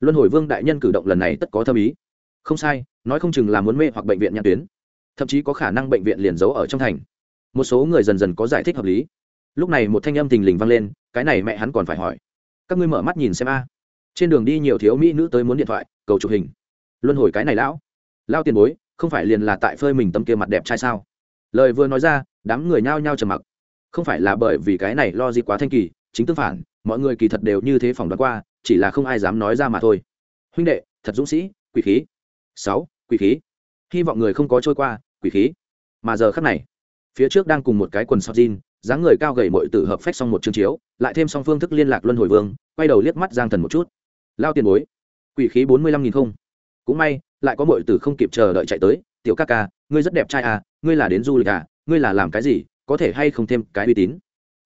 Luân hồi vương đại nhân cử động lần này tất có thâm ý. Không sai, nói không chừng là muốn mê hoặc bệnh viện nhãn tuyến. Thậm chí có khả năng bệnh viện liền giấu ở trong thành. Một số người dần dần có giải thích hợp lý. Lúc này một thanh âm thình lình vang lên, cái này mẹ hắn còn phải hỏi các ngươi mở mắt nhìn xem a. Trên đường đi nhiều thiếu mỹ nữ tới muốn điện thoại, cầu chụp hình. Luân hồi cái này lão. Lao tiền bối, không phải liền là tại phơi mình tâm kia mặt đẹp trai sao? Lời vừa nói ra, đám người nhao nhao trầm mặc. Không phải là bởi vì cái này lo gì quá thanh kỳ, chính tương phản, mọi người kỳ thật đều như thế phỏng đoán qua, chỉ là không ai dám nói ra mà thôi. Huynh đệ, thật dũng sĩ, quỷ khí. Sáu, quỷ khí. Hy vọng người không có trôi qua, quỷ khí. Mà giờ khắc này, phía trước đang cùng một cái quần sọt jean dáng người cao gầy mọi tử hợp phách xong một chương chiếu, lại thêm xong phương thức liên lạc luân hồi vương, quay đầu liếc mắt giang thần một chút. Lao tiền bối, quỷ khí bốn mươi lăm nghìn không. Cũng may, lại có mọi tử không kịp chờ đợi chạy tới, tiểu ca ca, ngươi rất đẹp trai à ngươi là đến du lịch à ngươi là làm cái gì, có thể hay không thêm cái uy tín?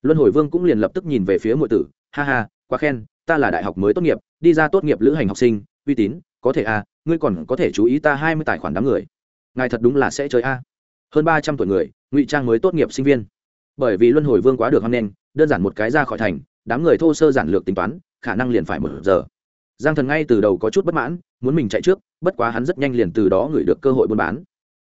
Luân hồi vương cũng liền lập tức nhìn về phía muội tử, ha ha, quá khen, ta là đại học mới tốt nghiệp, đi ra tốt nghiệp lữ hành học sinh, uy tín, có thể à ngươi còn có thể chú ý ta hai mươi tài khoản đám người. Ngài thật đúng là sẽ chơi a. Hơn ba trăm tuổi người, ngụy trang mới tốt nghiệp sinh viên bởi vì luân hồi vương quá được hăng nghênh, đơn giản một cái ra khỏi thành, đám người thô sơ giản lược tính toán, khả năng liền phải một giờ. Giang thần ngay từ đầu có chút bất mãn, muốn mình chạy trước, bất quá hắn rất nhanh liền từ đó gửi được cơ hội buôn bán.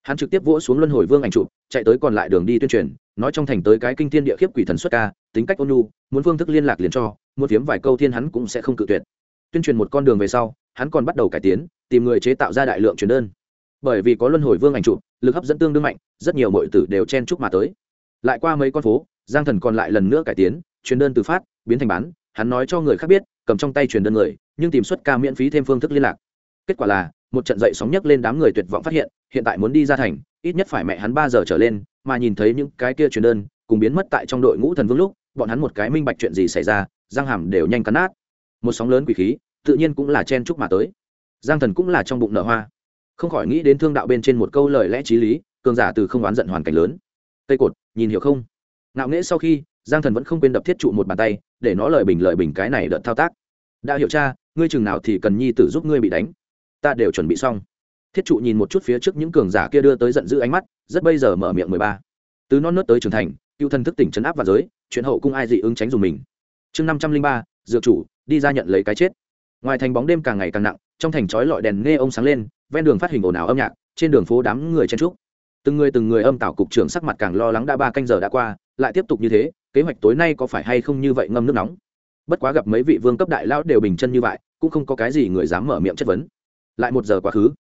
Hắn trực tiếp vỗ xuống luân hồi vương ảnh chụp, chạy tới còn lại đường đi tuyên truyền, nói trong thành tới cái kinh thiên địa khiếp quỷ thần xuất ca, tính cách ônu muốn phương thức liên lạc liền cho, muốn phiếm vài câu thiên hắn cũng sẽ không cự tuyệt. Tuyên truyền một con đường về sau, hắn còn bắt đầu cải tiến, tìm người chế tạo ra đại lượng truyền đơn. Bởi vì có luân hồi vương ảnh chụp, lực hấp dẫn tương đương mạnh, rất nhiều mọi tử đều chen chúc mà tới lại qua mấy con phố, giang thần còn lại lần nữa cải tiến, truyền đơn từ phát, biến thành bán. Hắn nói cho người khác biết, cầm trong tay truyền đơn người, nhưng tìm xuất ca miễn phí thêm phương thức liên lạc. Kết quả là, một trận dậy sóng nhấc lên đám người tuyệt vọng phát hiện hiện tại muốn đi ra thành, ít nhất phải mẹ hắn ba giờ trở lên, mà nhìn thấy những cái kia truyền đơn, cùng biến mất tại trong đội ngũ thần vương lúc, bọn hắn một cái minh bạch chuyện gì xảy ra, giang hàm đều nhanh cắn nát. Một sóng lớn quỷ khí, tự nhiên cũng là chen chúc mà tới. Giang thần cũng là trong bụng nở hoa. Không khỏi nghĩ đến thương đạo bên trên một câu lời lẽ t r í lý, cường giả từ không oán giận hoàn cảnh lớn. Cây cột nhìn hiểu không? Ngạo nghễ sau khi, giang thần vẫn không quên đập thiết trụ một bàn tay, để nó lời bình lợi bình cái này đợt thao tác. Đã hiểu cha, ngươi chừng nào thì cần nhi tử giúp ngươi bị đánh. Ta đều chuẩn bị xong. Thiết trụ nhìn một chút phía trước những cường giả kia đưa tới giận dữ ánh mắt, rất bây giờ mở miệng mười ba. Từ non nớt tới trưởng thành, cựu thân thức tỉnh chấn áp và giới, chuyện hậu cung ai dị ứng tránh dùng mình. Chương năm trăm linh ba, dược chủ, đi ra nhận lấy cái chết. Ngoài thành bóng đêm càng ngày càng nặng, trong thành chói lọi đèn nghe ông sáng lên, ven đường phát hình ồn ào âm nhạc, trên đường phố đám người chen trúc từng người từng người âm tạo cục trưởng sắc mặt càng lo lắng đã ba canh giờ đã qua, lại tiếp tục như thế, kế hoạch tối nay có phải hay không như vậy ngâm nước nóng? Bất quá gặp mấy vị vương cấp đại lão đều bình chân như vậy, cũng không có cái gì người dám mở miệng chất vấn. Lại một giờ quá khứ.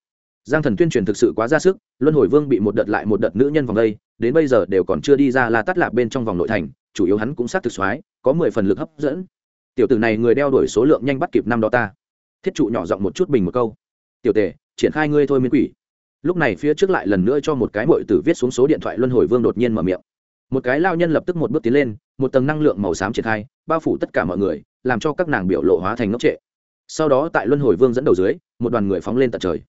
Giang thần tuyên truyền thực sự quá ra sức, luân hồi vương bị một đợt lại một đợt nữ nhân vòng đây, đến bây giờ đều còn chưa đi ra là tắt lạp bên trong vòng nội thành, chủ yếu hắn cũng sát thực soái, có mười phần lực hấp dẫn. Tiểu tử này người đeo đuổi số lượng nhanh bắt kịp năm đó ta. Thiết trụ nhỏ giọng một chút bình một câu. Tiểu tề triển khai ngươi thôi miên quỷ lúc này phía trước lại lần nữa cho một cái mội tử viết xuống số điện thoại luân hồi vương đột nhiên mở miệng. Một cái lao nhân lập tức một bước tiến lên, một tầng năng lượng màu xám triển khai, bao phủ tất cả mọi người, làm cho các nàng biểu lộ hóa thành ngốc trệ. Sau đó tại luân hồi vương dẫn đầu dưới, một đoàn người phóng lên tận trời.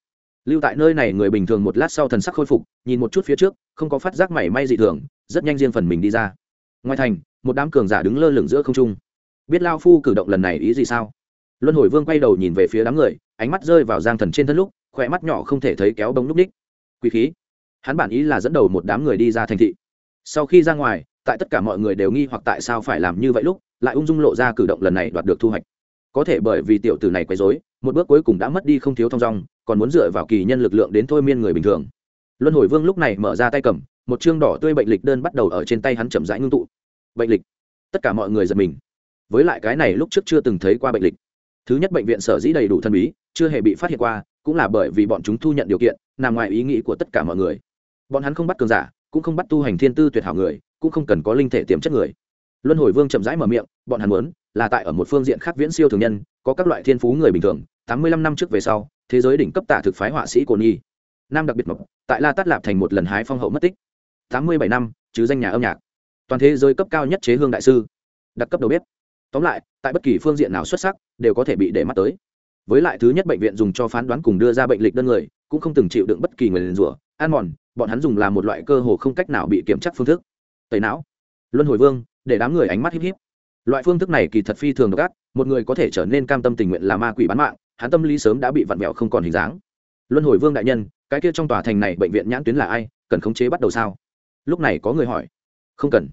Lưu tại nơi này người bình thường một lát sau thần sắc khôi phục, nhìn một chút phía trước, không có phát giác mảy may dị thường, rất nhanh riêng phần mình đi ra. Ngoài thành, một đám cường giả đứng lơ lửng giữa không trung. Biết lao phu cử động lần này ý gì sao? Luân hồi vương quay đầu nhìn về phía đám người ánh mắt rơi vào giang thần trên thân lúc, khỏe mắt nhỏ không thể thấy kéo bóng núp ních. Quý khí. Hắn bản ý là dẫn đầu một đám người đi ra thành thị. Sau khi ra ngoài, tại tất cả mọi người đều nghi hoặc tại sao phải làm như vậy lúc, lại ung dung lộ ra cử động lần này đoạt được thu hoạch. Có thể bởi vì tiểu tử này quấy dối một bước cuối cùng đã mất đi không thiếu thong dong, còn muốn dựa vào kỳ nhân lực lượng đến thôi miên người bình thường. Luân hồi vương lúc này mở ra tay cầm, một chương đỏ tươi bệnh lịch đơn bắt đầu ở trên tay hắn chậm rãi ngưng tụ. Bệnh lịch. Tất cả mọi người giật mình. Với lại cái này lúc trước chưa từng thấy qua bệnh lịch. Thứ nhất bệnh viện sở dĩ đầy đủ thân bí chưa hề bị phát hiện qua, cũng là bởi vì bọn chúng thu nhận điều kiện, nằm ngoài ý nghĩ của tất cả mọi người. Bọn hắn không bắt cường giả, cũng không bắt tu hành thiên tư tuyệt hảo người, cũng không cần có linh thể tiềm chất người. Luân hồi vương chậm rãi mở miệng, bọn hắn muốn là tại ở một phương diện khác viễn siêu thường nhân, có các loại thiên phú người bình thường, tám mươi lăm năm trước về sau, thế giới đỉnh cấp tạ thực phái họa sĩ cổ nhi. Nam đặc biệt mộc, tại la tát lạp thành một lần hái phong hậu mất tích. tám mươi bảy năm, chứ danh nhà âm nhạc. Toàn thế giới cấp cao nhất chế hương đại sư. Đặc cấp đầu bếp. Tóm lại, tại bất kỳ phương diện nào xuất sắc, đều có thể bị để mắt tới với lại thứ nhất bệnh viện dùng cho phán đoán cùng đưa ra bệnh lịch đơn người, cũng không từng chịu đựng bất kỳ người liền rủa. An mòn, bọn hắn dùng là một loại cơ hồ không cách nào bị kiểm chắc phương thức. Tẩy não. Luân hồi vương, để đám người ánh mắt híp híp. Loại phương thức này kỳ thật phi thường độc ác, một người có thể trở nên cam tâm tình nguyện là ma quỷ bán mạng, hắn tâm lý sớm đã bị vặn vẹo không còn hình dáng. Luân hồi vương đại nhân, cái kia trong tòa thành này bệnh viện nhãn tuyến là ai, cần khống chế bắt đầu sao? Lúc này có người hỏi. Không cần.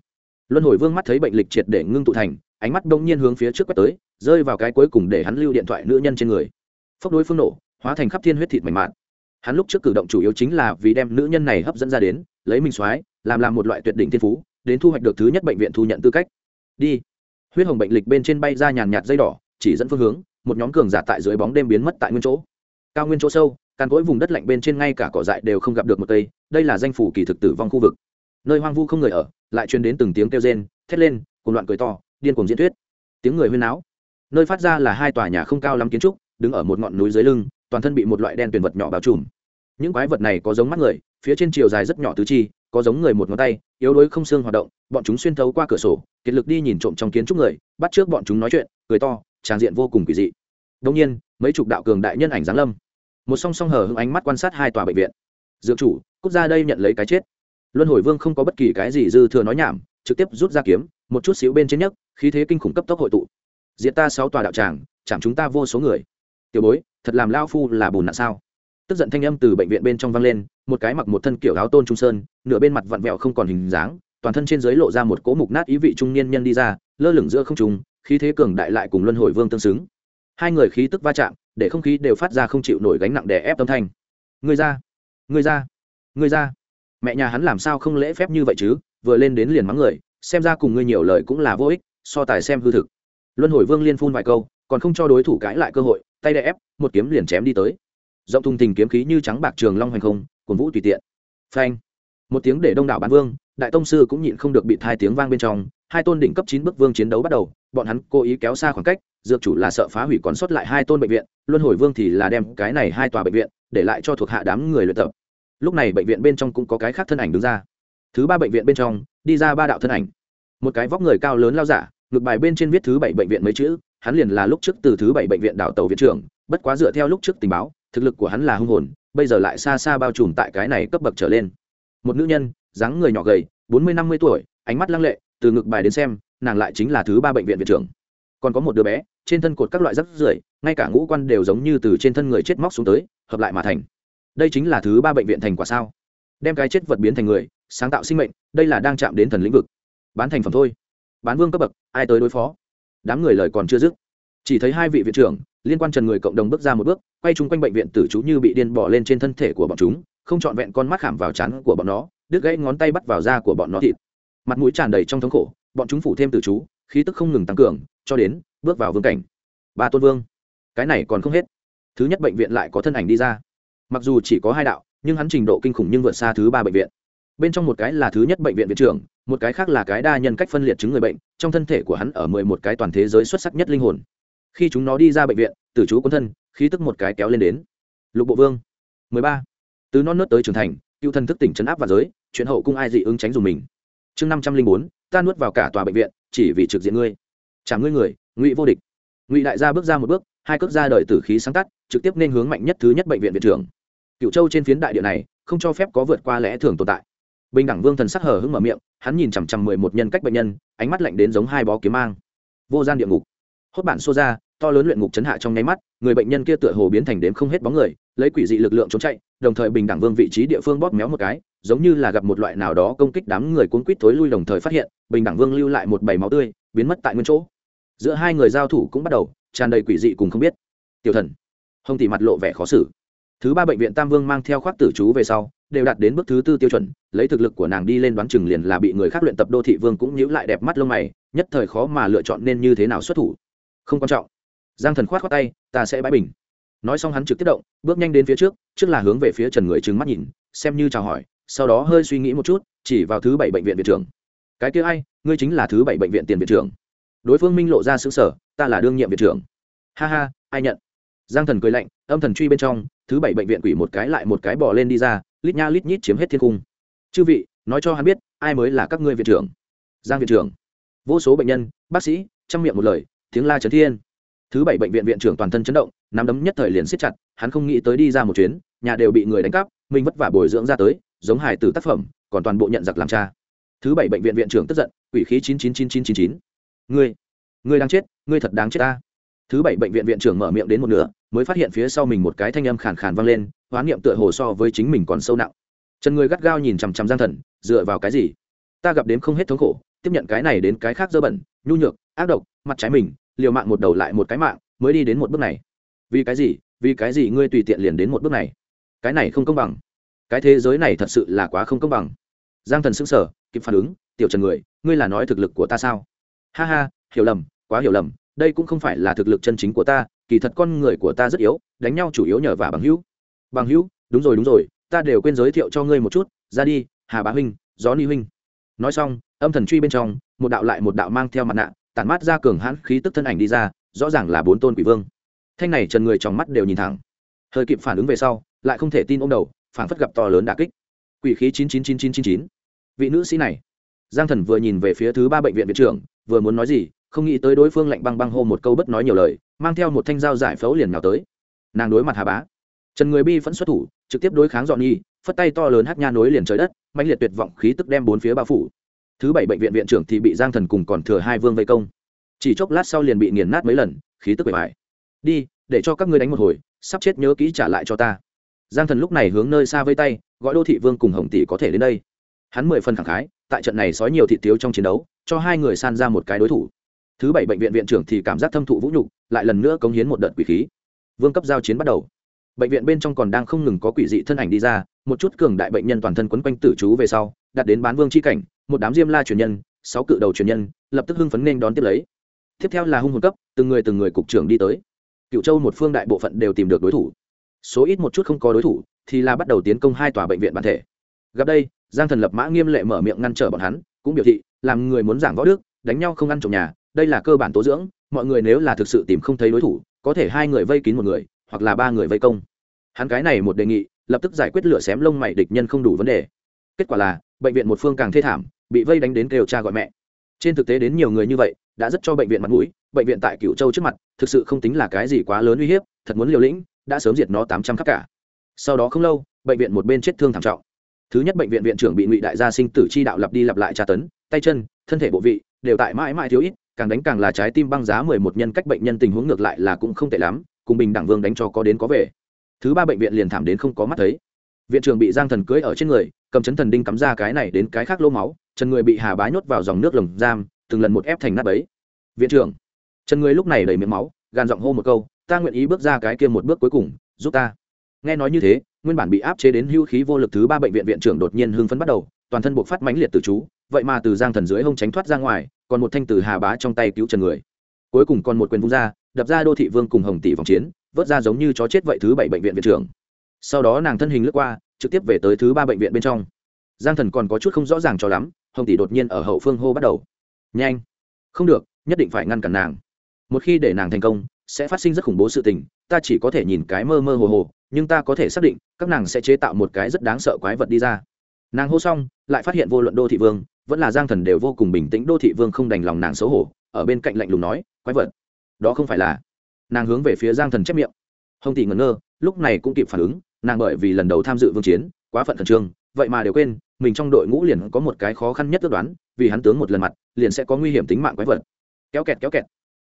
Luân hồi vương mắt thấy bệnh lịch triệt để ngưng tụ thành, ánh mắt đông nhiên hướng phía trước quét tới rơi vào cái cuối cùng để hắn lưu điện thoại nữ nhân trên người. Phốc đối phương nổ, hóa thành khắp thiên huyết thịt mảnh mạn. Hắn lúc trước cử động chủ yếu chính là vì đem nữ nhân này hấp dẫn ra đến, lấy mình soái, làm làm một loại tuyệt đỉnh thiên phú, đến thu hoạch được thứ nhất bệnh viện thu nhận tư cách. Đi. Huyết hồng bệnh lịch bên trên bay ra nhàn nhạt dây đỏ, chỉ dẫn phương hướng, một nhóm cường giả tại dưới bóng đêm biến mất tại nguyên chỗ. Cao nguyên chỗ sâu, càn cỗi vùng đất lạnh bên trên ngay cả cỏ dại đều không gặp được một cây đây là danh phủ kỳ thực tử vong khu vực. Nơi hoang vu không người ở, lại truyền đến từng tiếng kêu rên, thét lên cùng loạn cười to, điên cuồng diễn thuyết. Tiếng người huyên náo nơi phát ra là hai tòa nhà không cao lắm kiến trúc, đứng ở một ngọn núi dưới lưng, toàn thân bị một loại đen tuyển vật nhỏ bao trùm. Những quái vật này có giống mắt người, phía trên chiều dài rất nhỏ tứ chi, có giống người một ngón tay, yếu đuối không xương hoạt động, bọn chúng xuyên thấu qua cửa sổ, kiệt lực đi nhìn trộm trong kiến trúc người, bắt trước bọn chúng nói chuyện, cười to, tràn diện vô cùng kỳ dị. Đông nhiên, mấy chục đạo cường đại nhân ảnh giáng lâm. Một song song hở hững ánh mắt quan sát hai tòa bệnh viện. Dược chủ cút ra đây nhận lấy cái chết. Luân hồi vương không có bất kỳ cái gì dư thừa nói nhảm, trực tiếp rút ra kiếm, một chút xíu bên trên nhất khí thế kinh khủng cấp tốc hội tụ diện ta sáu tòa đạo tràng, chạm chúng ta vô số người. Tiểu bối, thật làm lao phu là bùn nạn sao? Tức giận thanh âm từ bệnh viện bên trong vang lên, một cái mặc một thân kiểu áo tôn trung sơn, nửa bên mặt vặn vẹo không còn hình dáng, toàn thân trên dưới lộ ra một cỗ mục nát ý vị trung niên nhân đi ra, lơ lửng giữa không trung, khí thế cường đại lại cùng luân hồi vương tương xứng. Hai người khí tức va chạm, để không khí đều phát ra không chịu nổi gánh nặng đè ép tâm thanh. Người ra người ra người ra. Mẹ nhà hắn làm sao không lễ phép như vậy chứ? Vừa lên đến liền mắng người, xem ra cùng ngươi nhiều lời cũng là vô ích, so tài xem hư thực luân hồi vương liên phun vài câu, còn không cho đối thủ cãi lại cơ hội, tay đè ép, một kiếm liền chém đi tới. Rộng thùng tình kiếm khí như trắng bạc trường long hoành không cuốn vũ tùy tiện. Phanh. Một tiếng để đông đảo bán vương, đại tông sư cũng nhịn không được bị thai tiếng vang bên trong, hai tôn đỉnh cấp chín bức vương chiến đấu bắt đầu, bọn hắn cố ý kéo xa khoảng cách, dược chủ là sợ phá hủy còn sót lại hai tôn bệnh viện, luân hồi vương thì là đem cái này hai tòa bệnh viện, để lại cho thuộc hạ đám người luyện tập. Lúc này bệnh viện bên trong cũng có cái khác thân ảnh đứng ra. Thứ ba bệnh viện bên trong, đi ra ba đạo thân ảnh. Một cái vóc người cao lớn lao giả ngược bài bên trên viết thứ bảy bệnh viện mấy chữ, hắn liền là lúc trước từ thứ bảy bệnh viện đảo tàu viện trưởng, bất quá dựa theo lúc trước tình báo, thực lực của hắn là hung hồn, bây giờ lại xa xa bao trùm tại cái này cấp bậc trở lên. Một nữ nhân, dáng người nhỏ gầy, bốn mươi năm mươi tuổi, ánh mắt lăng lệ, từ ngực bài đến xem, nàng lại chính là thứ ba bệnh viện viện trưởng. Còn có một đứa bé, trên thân cột các loại rắc rưởi, ngay cả ngũ quan đều giống như từ trên thân người chết móc xuống tới, hợp lại mà thành. Đây chính là thứ ba bệnh viện thành quả sao? Đem cái chết vật biến thành người, sáng tạo sinh mệnh, đây là đang chạm đến thần lĩnh vực. Bán thành phẩm thôi bán vương cấp bậc, ai tới đối phó? Đám người lời còn chưa dứt, chỉ thấy hai vị viện trưởng liên quan trần người cộng đồng bước ra một bước, quay chung quanh bệnh viện tử chú như bị điên bỏ lên trên thân thể của bọn chúng, không trọn vẹn con mắt khảm vào chán của bọn nó, đứt gãy ngón tay bắt vào da của bọn nó thịt. Mặt mũi tràn đầy trong thống khổ, bọn chúng phủ thêm tử chú, khí tức không ngừng tăng cường, cho đến bước vào vương cảnh. Ba tôn vương, cái này còn không hết. Thứ nhất bệnh viện lại có thân ảnh đi ra. Mặc dù chỉ có hai đạo, nhưng hắn trình độ kinh khủng nhưng vượt xa thứ ba bệnh viện. Bên trong một cái là thứ nhất bệnh viện viện trưởng một cái khác là cái đa nhân cách phân liệt chứng người bệnh, trong thân thể của hắn ở mười một cái toàn thế giới xuất sắc nhất linh hồn. Khi chúng nó đi ra bệnh viện, tử chú quân thân, khí tức một cái kéo lên đến. Lục bộ vương. Mười ba. Từ non nớt tới trưởng thành, cựu thần thức tỉnh chấn áp và giới, chuyện hậu cung ai dị ứng tránh dùng mình. Chương năm trăm linh bốn, ta nuốt vào cả tòa bệnh viện, chỉ vì trực diện ngươi. Trả ngươi người, ngụy vô địch. Ngụy đại gia bước ra một bước, hai cước ra đời tử khí sáng tắt, trực tiếp nên hướng mạnh nhất thứ nhất bệnh viện viện trưởng. Cựu châu trên phiến đại địa này, không cho phép có vượt qua lẽ thường tồn tại bình đẳng vương thần sắc hở hững mở miệng, hắn nhìn chằm chằm mười một nhân cách bệnh nhân, ánh mắt lạnh đến giống hai bó kiếm mang. Vô gian địa ngục. Hốt bản xô ra, to lớn luyện ngục chấn hạ trong nháy mắt, người bệnh nhân kia tựa hồ biến thành đếm không hết bóng người, lấy quỷ dị lực lượng trốn chạy, đồng thời bình đẳng vương vị trí địa phương bóp méo một cái, giống như là gặp một loại nào đó công kích đám người cuốn quýt thối lui đồng thời phát hiện, bình đẳng vương lưu lại một bầy máu tươi, biến mất tại nguyên chỗ. Giữa hai người giao thủ cũng bắt đầu, tràn đầy quỷ dị cùng không biết. Tiểu thần. Hồng tỷ mặt lộ vẻ khó xử thứ ba bệnh viện tam vương mang theo khoác tử chú về sau, đều đạt đến bước thứ tư tiêu chuẩn, lấy thực lực của nàng đi lên đoán chừng liền là bị người khác luyện tập đô thị vương cũng nhíu lại đẹp mắt lông mày, nhất thời khó mà lựa chọn nên như thế nào xuất thủ. Không quan trọng. Giang thần khoát khoát tay, ta sẽ bãi bình. Nói xong hắn trực tiếp động, bước nhanh đến phía trước trước là hướng về phía trần người trừng mắt nhìn, xem như chào hỏi, sau đó hơi suy nghĩ một chút, chỉ vào thứ bảy bệnh viện viện trưởng. Cái kia ai? Ngươi chính là thứ bảy bệnh viện tiền viện trưởng. Đối phương minh lộ ra xứng sở ta là đương nhiệm viện trưởng. Ha ha, ai nhận? Giang thần cười lạnh, âm thần truy bên trong thứ bảy bệnh viện quỷ một cái lại một cái bỏ lên đi ra, lít nha lít nhít chiếm hết thiên cung chư vị, nói cho hắn biết, ai mới là các ngươi viện trưởng? Giang viện trưởng. Vô số bệnh nhân, bác sĩ trong miệng một lời, tiếng la trấn thiên. Thứ bảy bệnh viện viện trưởng toàn thân chấn động, nắm đấm nhất thời liền siết chặt, hắn không nghĩ tới đi ra một chuyến, nhà đều bị người đánh cắp, mình vất vả bồi dưỡng ra tới, giống hài từ tác phẩm, còn toàn bộ nhận giặc làm cha. Thứ bảy bệnh viện viện trưởng tức giận, quỷ khí chín chín chín chín chín chín. Ngươi ngươi đang chết, ngươi thật đáng chết ta thứ bảy bệnh viện viện trưởng mở miệng đến một nửa, mới phát hiện phía sau mình một cái thanh âm khàn khàn vang lên, hoán niệm tựa hồ so với chính mình còn sâu nặng. Trần người gắt gao nhìn chằm chằm giang thần, dựa vào cái gì? Ta gặp đến không hết thống khổ, tiếp nhận cái này đến cái khác dơ bẩn, nhu nhược, ác độc, mặt trái mình, liều mạng một đầu lại một cái mạng, mới đi đến một bước này. Vì cái gì? Vì cái gì ngươi tùy tiện liền đến một bước này? Cái này không công bằng. Cái thế giới này thật sự là quá không công bằng. Giang thần sững sờ, kịp phản ứng, tiểu trần người, ngươi là nói thực lực của ta sao? Ha ha, hiểu lầm, quá hiểu lầm đây cũng không phải là thực lực chân chính của ta, kỳ thật con người của ta rất yếu, đánh nhau chủ yếu nhờ vả bằng hữu. Bằng hữu? Đúng rồi đúng rồi, ta đều quên giới thiệu cho ngươi một chút, ra đi, hà bá huynh gió ni huynh. Nói xong, âm thần truy bên trong, một đạo lại một đạo mang theo mặt nạ, tản mát ra cường hãn khí tức thân ảnh đi ra, rõ ràng là bốn tôn quỷ vương. Thanh này trần người trong mắt đều nhìn thẳng. Hơi kịp phản ứng về sau, lại không thể tin ông đầu phản phất gặp to lớn đà kích. Quỷ khí chín chín chín chín chín chín. Vị nữ sĩ này. Giang thần vừa nhìn về phía thứ ba bệnh viện viện trưởng, vừa muốn nói gì không nghĩ tới đối phương lạnh băng băng hô một câu bất nói nhiều lời, mang theo một thanh dao giải phẫu liền nào tới. Nàng đối mặt hà bá. Trần người bi vẫn xuất thủ, trực tiếp đối kháng dọn nhi, phất tay to lớn hát nha nối liền trời đất mạnh liệt tuyệt vọng khí tức đem bốn phía bao phủ. Thứ bảy bệnh viện viện trưởng thì bị giang thần cùng còn thừa hai vương vây công. Chỉ chốc lát sau liền bị nghiền nát mấy lần, khí tức bề bài đi, để cho các ngươi đánh một hồi, sắp chết nhớ kỹ trả lại cho ta. Giang thần lúc này hướng nơi xa vây tay, gọi đô thị vương cùng hồng tỷ có thể đến đây. Hắn mười phần khẳng khái, tại trận này sói nhiều thị thiếu trong chiến đấu, cho hai người san ra một cái đối thủ thứ bảy bệnh viện viện trưởng thì cảm giác thâm thụ vũ nhục, lại lần nữa cống hiến một đợt quỷ khí. Vương cấp giao chiến bắt đầu. Bệnh viện bên trong còn đang không ngừng có quỷ dị thân ảnh đi ra, một chút cường đại bệnh nhân toàn thân quấn quanh tử trú về sau, đặt đến bán vương c h i cảnh, một đám diêm la truyền nhân, sáu cự đầu truyền nhân, lập tức hưng phấn nên đón tiếp lấy. Tiếp theo là hung hồn cấp, từng người từng người cục trưởng đi tới. Cựu châu một phương đại bộ phận đều tìm được đối thủ. Số ít một chút không có đối thủ, thì là bắt đầu tiến công hai tòa bệnh viện bản thể. Gặp đây, giang thần lập mã nghiêm lệ mở miệng ngăn trở bọn hắn, cũng biểu thị, làm người muốn giảng võ đức, đánh nhau không ăn trộm nhà đây là cơ bản tố dưỡng, mọi người nếu là thực sự tìm không thấy đối thủ, có thể hai người vây kín một người, hoặc là ba người vây công. Hắn cái này một đề nghị, lập tức giải quyết lửa xém lông mày địch nhân không đủ vấn đề. Kết quả là, bệnh viện một phương càng thê thảm, bị vây đánh đến kêu cha gọi mẹ. Trên thực tế đến nhiều người như vậy, đã rất cho bệnh viện mặt mũi, bệnh viện tại cựu châu trước mặt, thực sự không tính là cái gì quá lớn uy hiếp, thật muốn liều lĩnh, đã sớm diệt nó tám trăm khắc cả. Sau đó không lâu, bệnh viện một bên chết thương thảm trọng. Thứ nhất bệnh viện viện trưởng bị ngụy đại gia sinh tử chi đạo lặp đi lặp lại tra tấn, tay chân, thân thể bộ vị, đều tại mãi mãi thiếu ít càng đánh càng là trái tim băng giá mười một nhân cách bệnh nhân tình huống ngược lại là cũng không tệ lắm, cùng bình đẳng vương đánh cho có đến có về. Thứ ba bệnh viện liền thảm đến không có mắt thấy. Viện trưởng bị giang thần cưới ở trên người, cầm chấn thần đinh cắm ra cái này đến cái khác lô máu trần người bị hà bá nhốt vào dòng nước lồng giam, từng lần một ép thành nát ấy viện trưởng trần người lúc này đầy miệng máu gàn giọng hô một câu, ta nguyện ý bước ra cái kia một bước cuối cùng, giúp ta. Nghe nói như thế, nguyên bản bị áp chế đến hưu khí vô lực thứ ba bệnh viện viện trưởng đột nhiên hưng phấn bắt đầu, toàn thân buộc phát mãnh liệt từ chú vậy mà từ giang thần dưới hông tránh thoát ra ngoài, còn một thanh từ hà bá trong tay cứu trần người. Cuối cùng còn một quyền vung ra, đập ra đô thị vương cùng hồng tỷ vòng chiến, vớt ra giống như chó chết vậy thứ bảy bệnh viện viện trưởng. Sau đó nàng thân hình lướt qua, trực tiếp về tới thứ ba bệnh viện bên trong. Giang thần còn có chút không rõ ràng cho lắm, hồng tỷ đột nhiên ở hậu phương hô bắt đầu. Nhanh! Không được, nhất định phải ngăn cản nàng. Một khi để nàng thành công, sẽ phát sinh rất khủng bố sự tình, ta chỉ có thể nhìn cái mơ mơ hồ hồ, nhưng ta có thể xác định, các nàng sẽ chế tạo một cái rất đáng sợ quái vật đi ra. Nàng hô xong, lại phát hiện vô luận đô thị vương vẫn là giang thần đều vô cùng bình tĩnh, đô thị vương không đành lòng nàng xấu hổ, ở bên cạnh lạnh lùng nói, quái vật, đó không phải là. Nàng hướng về phía giang thần chép miệng. Hồng tỷ ngẩn ngơ, lúc này cũng kịp phản ứng, nàng bởi vì lần đầu tham dự vương chiến, quá phận khẩn trương, vậy mà đều quên, mình trong đội ngũ liền có một cái khó khăn nhất ước đoán, vì hắn tướng một lần mặt, liền sẽ có nguy hiểm tính mạng quái vật. Kéo kẹt kéo kẹt.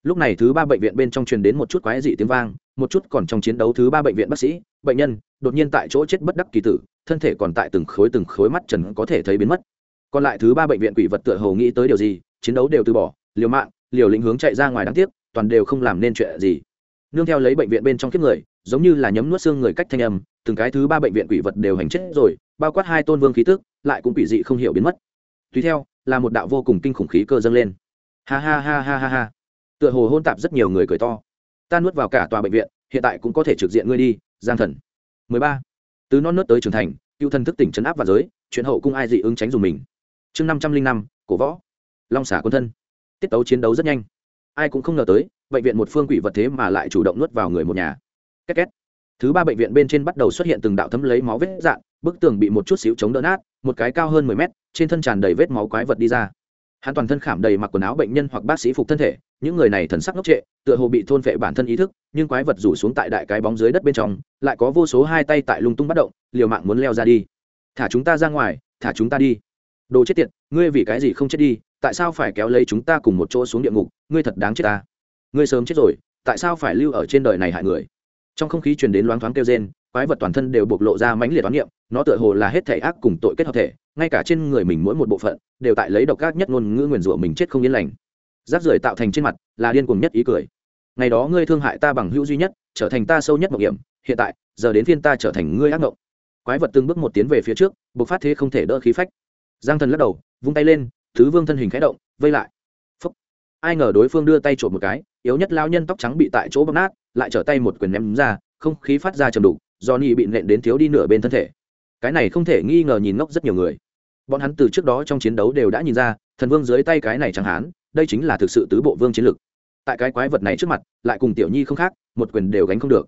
Lúc này thứ ba bệnh viện bên trong truyền đến một chút quái dị tiếng vang, một chút còn trong chiến đấu thứ ba bệnh viện bác sĩ, bệnh nhân, đột nhiên tại chỗ chết bất đắc kỳ tử, thân thể còn tại từng khối từng khối mắt trần có thể thấy biến mất còn lại thứ ba bệnh viện quỷ vật tựa hồ nghĩ tới điều gì, chiến đấu đều từ bỏ, liều mạng, liều lĩnh hướng chạy ra ngoài đáng tiếc, toàn đều không làm nên chuyện gì. Nương theo lấy bệnh viện bên trong kiếp người, giống như là nhấm nuốt xương người cách thanh âm, từng cái thứ ba bệnh viện quỷ vật đều hành chết rồi, bao quát hai tôn vương khí tức, lại cũng quỷ dị không hiểu biến mất. Tùy theo, là một đạo vô cùng kinh khủng khí cơ dâng lên. Ha ha ha ha ha ha. Tựa hồ hôn tạp rất nhiều người cười to. Ta nuốt vào cả tòa bệnh viện, hiện tại cũng có thể trực diện ngươi đi, giang thần. 13. từ non nớt tới trưởng thành, cựu thần thức tỉnh chấn áp và giới, chuyện hậu cung ai dị ứng tránh dùng mình chương năm trăm linh năm, cổ võ. Long xả quân thân. Tiết tấu chiến đấu rất nhanh. Ai cũng không ngờ tới, bệnh viện một phương quỷ vật thế mà lại chủ động nuốt vào người một nhà. Két két. Thứ ba bệnh viện bên trên bắt đầu xuất hiện từng đạo thấm lấy máu vết dạn, bức tường bị một chút xíu chống đỡ nát, một cái cao hơn mười mét, trên thân tràn đầy vết máu quái vật đi ra. Hắn toàn thân khảm đầy mặc quần áo bệnh nhân hoặc bác sĩ phục thân thể, những người này thần sắc ngốc trệ, tựa hồ bị thôn phệ bản thân ý thức, nhưng quái vật rủ xuống tại đại cái bóng dưới đất bên trong, lại có vô số hai tay tại lung tung bắt động, liều mạng muốn leo ra đi. Thả chúng ta ra ngoài, thả chúng ta đi đồ chết tiệt, ngươi vì cái gì không chết đi, tại sao phải kéo lấy chúng ta cùng một chỗ xuống địa ngục? Ngươi thật đáng chết ta. Ngươi sớm chết rồi, tại sao phải lưu ở trên đời này hại người? Trong không khí truyền đến loáng thoáng kêu rên, quái vật toàn thân đều bộc lộ ra mãnh liệt toán niệm, nó tựa hồ là hết thể ác cùng tội kết hợp thể, ngay cả trên người mình mỗi một bộ phận, đều tại lấy độc ác nhất ngôn ngữ nguyền rủa mình chết không yên lành. Rác rưởi tạo thành trên mặt, là điên cuồng nhất ý cười. Ngày đó ngươi thương hại ta bằng hữu duy nhất, trở thành ta sâu nhất mộng hiểm, hiện tại, giờ đến phiên ta trở thành ngươi ác mộng. Quái vật từng bước một tiến về phía trước, bộc phát thế không thể đỡ khí phách giang thần lắc đầu, vung tay lên, thứ vương thân hình khẽ động, vây lại. Phúc. ai ngờ đối phương đưa tay trộm một cái, yếu nhất lao nhân tóc trắng bị tại chỗ bóc nát, lại trở tay một quyền ném ra, không khí phát ra trầm đục do Nhi bị nện đến thiếu đi nửa bên thân thể. Cái này không thể nghi ngờ nhìn ngốc rất nhiều người. Bọn hắn từ trước đó trong chiến đấu đều đã nhìn ra, thần vương dưới tay cái này chẳng hán, đây chính là thực sự tứ bộ vương chiến lực. Tại cái quái vật này trước mặt, lại cùng tiểu nhi không khác, một quyền đều gánh không được.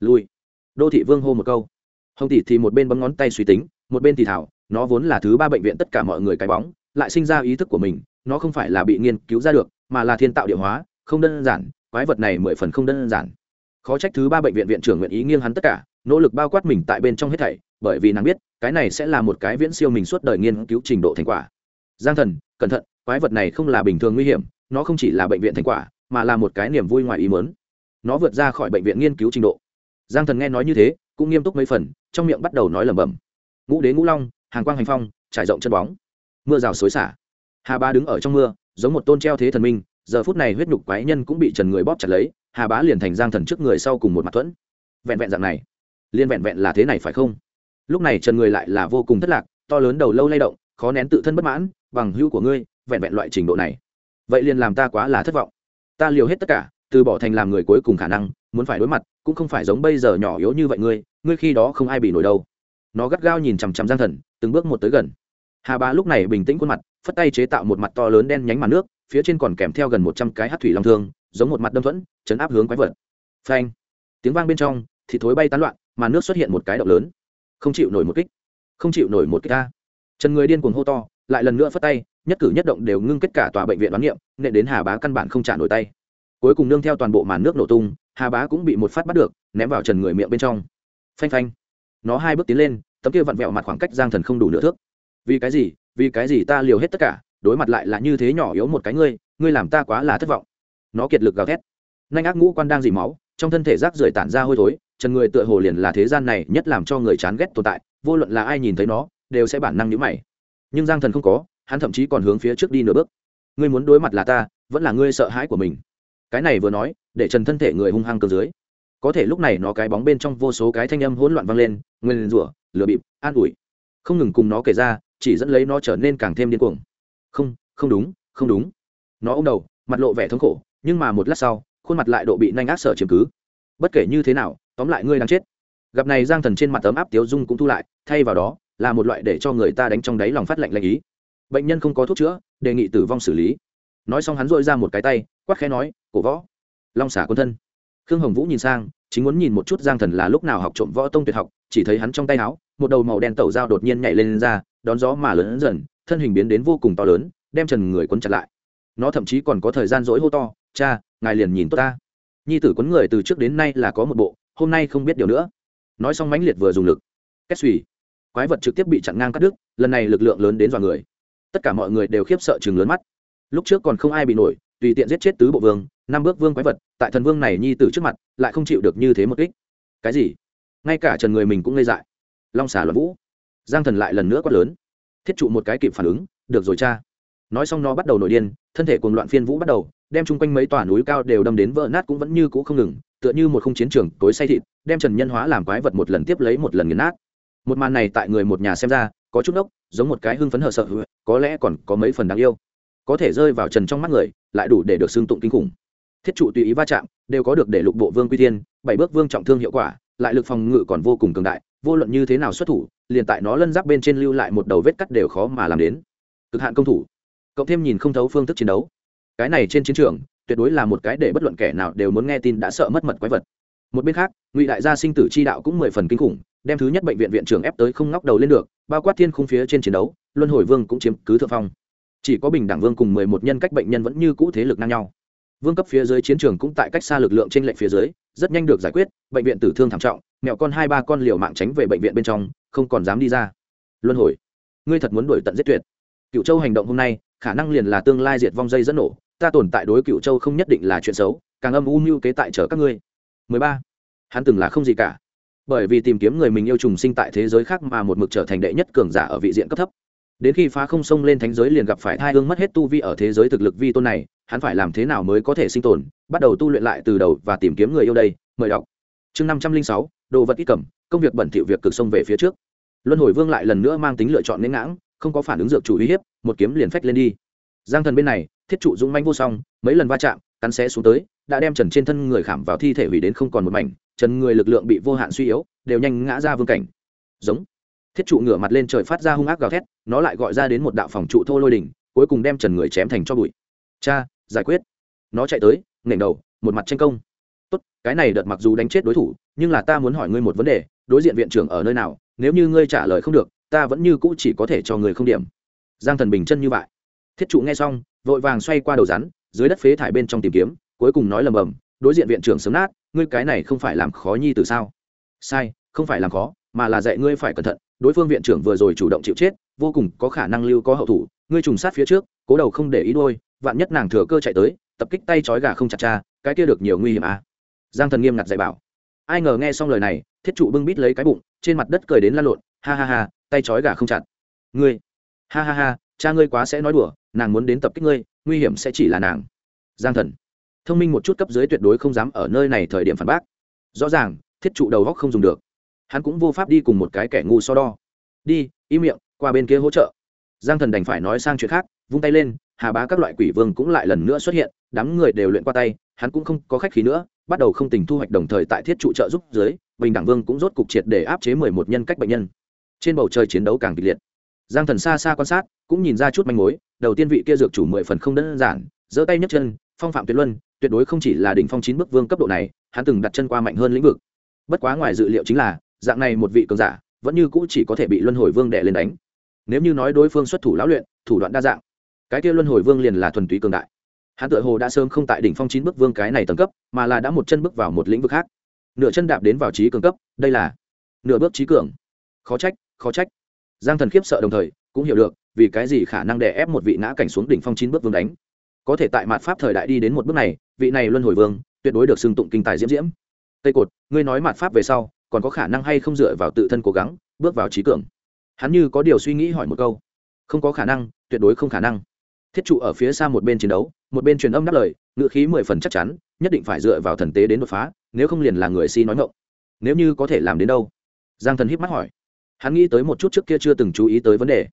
Lui. Đô thị vương hô một câu. Hồng tỷ thì một bên bấm ngón tay suy tính, một bên thì thảo nó vốn là thứ ba bệnh viện tất cả mọi người cái bóng, lại sinh ra ý thức của mình, nó không phải là bị nghiên cứu ra được, mà là thiên tạo địa hóa, không đơn giản, quái vật này mười phần không đơn giản. Khó trách thứ ba bệnh viện viện trưởng nguyện ý nghiêng hắn tất cả, nỗ lực bao quát mình tại bên trong hết thảy, bởi vì nàng biết, cái này sẽ là một cái viễn siêu mình suốt đời nghiên cứu trình độ thành quả. Giang thần, cẩn thận, quái vật này không là bình thường nguy hiểm, nó không chỉ là bệnh viện thành quả, mà là một cái niềm vui ngoài ý mớn nó vượt ra khỏi bệnh viện nghiên cứu trình độ. Giang thần nghe nói như thế, cũng nghiêm túc mấy phần, trong miệng bắt đầu nói lẩm bẩm. Ngũ đế ngũ long hàng quang hành phong, trải rộng chân bóng. Mưa rào xối xả. Hà Bá đứng ở trong mưa, giống một tôn treo thế thần minh, giờ phút này huyết nhục quái nhân cũng bị trần người bóp chặt lấy, hà bá liền thành giang thần trước người sau cùng một mặt thuẫn. Vẹn vẹn dạng này liên vẹn vẹn là thế này phải không? Lúc này trần người lại là vô cùng thất lạc, to lớn đầu lâu lay động, khó nén tự thân bất mãn, bằng hữu của ngươi, vẹn vẹn loại trình độ này, vậy liền làm ta quá là thất vọng. Ta liều hết tất cả, từ bỏ thành làm người cuối cùng khả năng, muốn phải đối mặt, cũng không phải giống bây giờ nhỏ yếu như vậy ngươi ngươi khi đó không ai bị nổi đâu nó gắt gao nhìn chằm chằm giang thần, từng bước một tới gần. Hà bá lúc này bình tĩnh khuôn mặt, phất tay chế tạo một mặt to lớn đen nhánh mặt nước, phía trên còn kèm theo gần một trăm cái hát thủy long thương, giống một mặt đâm thuẫn, chấn áp hướng quái vật. Phanh! Tiếng vang bên trong, thì thối bay tán loạn mà nước xuất hiện một cái động lớn. Không chịu nổi một kích. Không chịu nổi một kích ta trần người điên cuồng hô to, lại lần nữa phất tay, nhất cử nhất động đều ngưng kết cả tòa bệnh viện đoán nghiệm nệ đến hà bá căn bản không trả nổi tay. Cuối cùng nương theo toàn bộ màn nước nổ tung, hà bá cũng bị một phát bắt được, ném vào trần người miệng bên trong. Phanh phanh! Nó hai bước tiến lên, tấm kia vặn vẹo mặt khoảng cách giang thần không đủ nửa thước. Vì cái gì? Vì cái gì ta liều hết tất cả, đối mặt lại là như thế nhỏ yếu một cái ngươi ngươi làm ta quá là thất vọng. Nó kiệt lực gào thét. Nanh ác ngũ quan đang dỉ máu, trong thân thể rác rưởi tản ra hôi thối trần người tựa hồ liền là thế gian này nhất làm cho người chán ghét tồn tại, vô luận là ai nhìn thấy nó, đều sẽ bản năng nhữ mày. Nhưng giang thần không có, hắn thậm chí còn hướng phía trước đi nửa bước. Ngươi muốn đối mặt là ta, vẫn là ngươi sợ hãi của mình. Cái này vừa nói, để trần thân thể người hung hăng cơ dưới có thể lúc này nó cái bóng bên trong vô số cái thanh âm hỗn loạn vang lên, nguyên rủa lừa bịp, an ủi. Không ngừng cùng nó kể ra, chỉ dẫn lấy nó trở nên càng thêm điên cuồng. Không không đúng không đúng. Nó ôm đầu, mặt lộ vẻ thống khổ, nhưng mà một lát sau, khuôn mặt lại độ bị nanh ác sở chiếm cứ. Bất kể như thế nào, tóm lại ngươi đang chết. Gặp này giang thần trên mặt tấm áp tiếu dung cũng thu lại, thay vào đó, là một loại để cho người ta đánh trong đáy lòng phát lạnh lạnh ý. Bệnh nhân không có thuốc chữa, đề nghị tử vong xử lý. Nói xong hắn dội ra một cái tay quắc khẽ nói, cổ võ, long xả quân thân khương hồng vũ nhìn sang chính muốn nhìn một chút giang thần là lúc nào học trộm võ tông tuyệt học chỉ thấy hắn trong tay áo một đầu màu đen tẩu dao đột nhiên nhảy lên, lên ra đón gió mà lớn dần thân hình biến đến vô cùng to lớn đem trần người quấn chặt lại. Nó thậm chí còn có thời gian dỗi hô to cha ngài liền nhìn tốt ta. Nhi tử quấn người từ trước đến nay là có một bộ hôm nay không biết điều nữa. Nói xong mãnh liệt vừa dùng lực. Kết suy quái vật trực tiếp bị chặn ngang cắt đứt lần này lực lượng lớn đến dọa người. Tất cả mọi người đều khiếp sợ chừng lớn mắt. Lúc trước còn không ai bị nổi tùy tiện giết chết tứ bộ vương, năm bước vương quái vật, tại thần vương này nhi tử trước mặt, lại không chịu được như thế một kích. Cái gì? Ngay cả trần người mình cũng ngây dại. Long xả loạn vũ. Giang thần lại lần nữa quát lớn. Thiết trụ một cái kịp phản ứng, được rồi cha. Nói xong nó bắt đầu nổi điên, thân thể cùng loạn phiên vũ bắt đầu, đem chung quanh mấy tòa núi cao đều đâm đến vỡ nát cũng vẫn như cũ không ngừng, tựa như một khung chiến trường tối say thịt, đem trần nhân hóa làm quái vật một lần tiếp lấy một lần nghiền nát. Một màn này tại người một nhà xem ra, có chút ốc giống một cái hưng phấn hờ sợ, có lẽ còn có mấy phần đáng yêu có thể rơi vào trần trong mắt người, lại đủ để được xưng tụng kinh khủng. Thiết trụ tùy ý va chạm, đều có được để lục bộ vương quy tiên bảy bước vương trọng thương hiệu quả, lại lực phòng ngự còn vô cùng cường đại, vô luận như thế nào xuất thủ, liền tại nó lân giáp bên trên lưu lại một đầu vết cắt đều khó mà làm đến. Cực hạn công thủ. Cộng thêm nhìn không thấu phương thức chiến đấu. Cái này trên chiến trường, tuyệt đối là một cái để bất luận kẻ nào đều muốn nghe tin đã sợ mất mật quái vật. Một bên khác, ngụy đại gia sinh tử chi đạo cũng mười phần kinh khủng, đem thứ nhất bệnh viện viện trưởng ép tới không ngóc đầu lên được, bao quát thiên khung phía trên chiến đấu, luân hồi vương cũng chiếm cứ thượng phong chỉ có bình đẳng vương cùng mười một nhân cách bệnh nhân vẫn như cũ thế lực ngang nhau. Vương cấp phía dưới chiến trường cũng tại cách xa lực lượng trên lệnh phía dưới, rất nhanh được giải quyết, bệnh viện tử thương thảm trọng, mẹo con hai ba con liều mạng tránh về bệnh viện bên trong, không còn dám đi ra. Luân hồi, ngươi thật muốn đuổi tận giết tuyệt. Cựu châu hành động hôm nay, khả năng liền là tương lai diệt vong dây dẫn nổ, ta tồn tại đối cựu châu không nhất định là chuyện xấu, càng âm u mưu kế tại chở các ngươi. 13. hắn từng là không gì cả. Bởi vì tìm kiếm người mình yêu trùng sinh tại thế giới khác mà một mực trở thành đệ nhất cường giả ở vị diện cấp thấp đến khi phá không sông lên thánh giới liền gặp phải hai hương mất hết tu vi ở thế giới thực lực vi tôn này, hắn phải làm thế nào mới có thể sinh tồn, bắt đầu tu luyện lại từ đầu và tìm kiếm người yêu đây, mời đọc. Chương năm trăm linh sáu, đồ vật ít cầm, công việc bẩn thỉu việc cực sông về phía trước. Luân hồi vương lại lần nữa mang tính lựa chọn nên ngãng, không có phản ứng dược chủ uy hiếp, một kiếm liền phách lên đi. Giang thần bên này, thiết trụ dũng manh vô song, mấy lần va chạm, cắn xé xuống tới, đã đem trần trên thân người khảm vào thi thể hủy đến không còn một mảnh, trần người lực lượng bị vô hạn suy yếu, đều nhanh ngã ra vương cảnh. Giống thiết trụ ngửa mặt lên trời phát ra hung ác gào thét, nó lại gọi ra đến một đạo phòng trụ thô lôi đỉnh, cuối cùng đem trần người chém thành cho bụi. Cha, giải quyết. Nó chạy tới nghển đầu, một mặt tranh công. Tốt, cái này đợt mặc dù đánh chết đối thủ, nhưng là ta muốn hỏi ngươi một vấn đề, đối diện viện trưởng ở nơi nào, nếu như ngươi trả lời không được, ta vẫn như cũ chỉ có thể cho người không điểm. Giang thần bình chân như vậy. Thiết trụ nghe xong, vội vàng xoay qua đầu rắn, dưới đất phế thải bên trong tìm kiếm, cuối cùng nói lầm bầm, đối diện viện trưởng sớm nát, ngươi cái này không phải làm khó nhi từ sao? Sai, không phải làm khó, mà là dạy ngươi phải cẩn thận đối phương viện trưởng vừa rồi chủ động chịu chết, vô cùng có khả năng lưu có hậu thủ, ngươi trùng sát phía trước, cố đầu không để ý đôi, vạn nhất nàng thừa cơ chạy tới, tập kích tay trói gà không chặt cha, cái kia được nhiều nguy hiểm à. giang thần nghiêm ngặt dạy bảo. Ai ngờ nghe xong lời này, thiết trụ bưng bít lấy cái bụng, trên mặt đất cười đến lăn lộn, ha ha ha, tay trói gà không chặt. Ngươi, ha ha ha, cha ngươi quá sẽ nói đùa, nàng muốn đến tập kích ngươi, nguy hiểm sẽ chỉ là nàng. Giang thần. Thông minh một chút cấp dưới tuyệt đối không dám ở nơi này thời điểm phản bác. Rõ ràng, thiết trụ đầu góc không dùng được hắn cũng vô pháp đi cùng một cái kẻ ngu so đo. Đi y miệng, qua bên kia hỗ trợ. Giang thần đành phải nói sang chuyện khác, vung tay lên, hà bá các loại quỷ vương cũng lại lần nữa xuất hiện, đám người đều luyện qua tay, hắn cũng không có khách khí nữa, bắt đầu không tình thu hoạch đồng thời tại thiết trụ trợ giúp dưới, bình đẳng vương cũng rốt cục triệt để áp chế mười một nhân cách bệnh nhân. Trên bầu trời chiến đấu càng kịch liệt. Giang thần xa xa quan sát, cũng nhìn ra chút manh mối, đầu tiên vị kia dược chủ mười phần không đơn giản, giơ tay nhấc chân, phong phạm tuyệt luân, tuyệt đối không chỉ là đỉnh phong chín bức vương cấp độ này, hắn từng đặt chân qua mạnh hơn lĩnh vực. Bất quá ngoài dự liệu chính là dạng này một vị cường giả, vẫn như cũ chỉ có thể bị luân hồi vương đệ lên đánh. Nếu như nói đối phương xuất thủ lão luyện, thủ đoạn đa dạng, cái kia luân hồi vương liền là thuần túy cường đại. Hắn tự hồ đã sớm không tại đỉnh phong chín bước vương cái này tầng cấp, mà là đã một chân bước vào một lĩnh vực khác. Nửa chân đạp đến vào trí cường cấp, đây là nửa bước trí cường. Khó trách khó trách. Giang thần khiếp sợ đồng thời, cũng hiểu được, vì cái gì khả năng đè ép một vị ngã cảnh xuống đỉnh phong chín bước vương đánh. Có thể tại mạt pháp thời đại đi đến một bước này, vị này luân hồi vương, tuyệt đối được xưng tụng kinh tài diễm diễm. Tây cột, ngươi nói mạt pháp về sau còn có khả năng hay không dựa vào tự thân cố gắng, bước vào trí cường. Hắn như có điều suy nghĩ hỏi một câu. Không có khả năng, tuyệt đối không khả năng. Thiết trụ ở phía xa một bên chiến đấu, một bên truyền âm đáp lời ngự khí mười phần chắc chắn, nhất định phải dựa vào thần tế đến đột phá, nếu không liền là người si nói ngộng nếu như có thể làm đến đâu? Giang thần híp mắt hỏi. Hắn nghĩ tới một chút trước kia chưa từng chú ý tới vấn đề.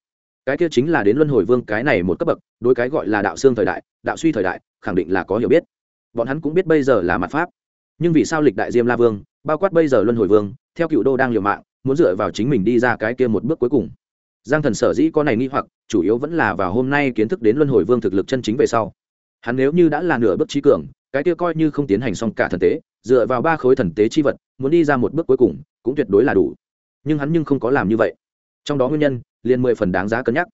Cái kia chính là đến luân hồi vương, cái này một cấp bậc, đối cái gọi là đạo xương thời đại, đạo suy thời đại, khẳng định là có hiểu biết. Bọn hắn cũng biết bây giờ là mặt pháp nhưng vì sao lịch đại diêm la vương, bao quát bây giờ luân hồi vương, theo cựu đô đang liều mạng, muốn dựa vào chính mình đi ra cái kia một bước cuối cùng? Giang thần sở dĩ có này nghi hoặc, chủ yếu vẫn là vào hôm nay kiến thức đến luân hồi vương thực lực chân chính về sau. Hắn nếu như đã là nửa bước trí cường, cái kia coi như không tiến hành xong cả thần tế, dựa vào ba khối thần tế chi vật, muốn đi ra một bước cuối cùng, cũng tuyệt đối là đủ. Nhưng hắn nhưng không có làm như vậy. Trong đó nguyên nhân, liền mười phần đáng giá cân nhắc.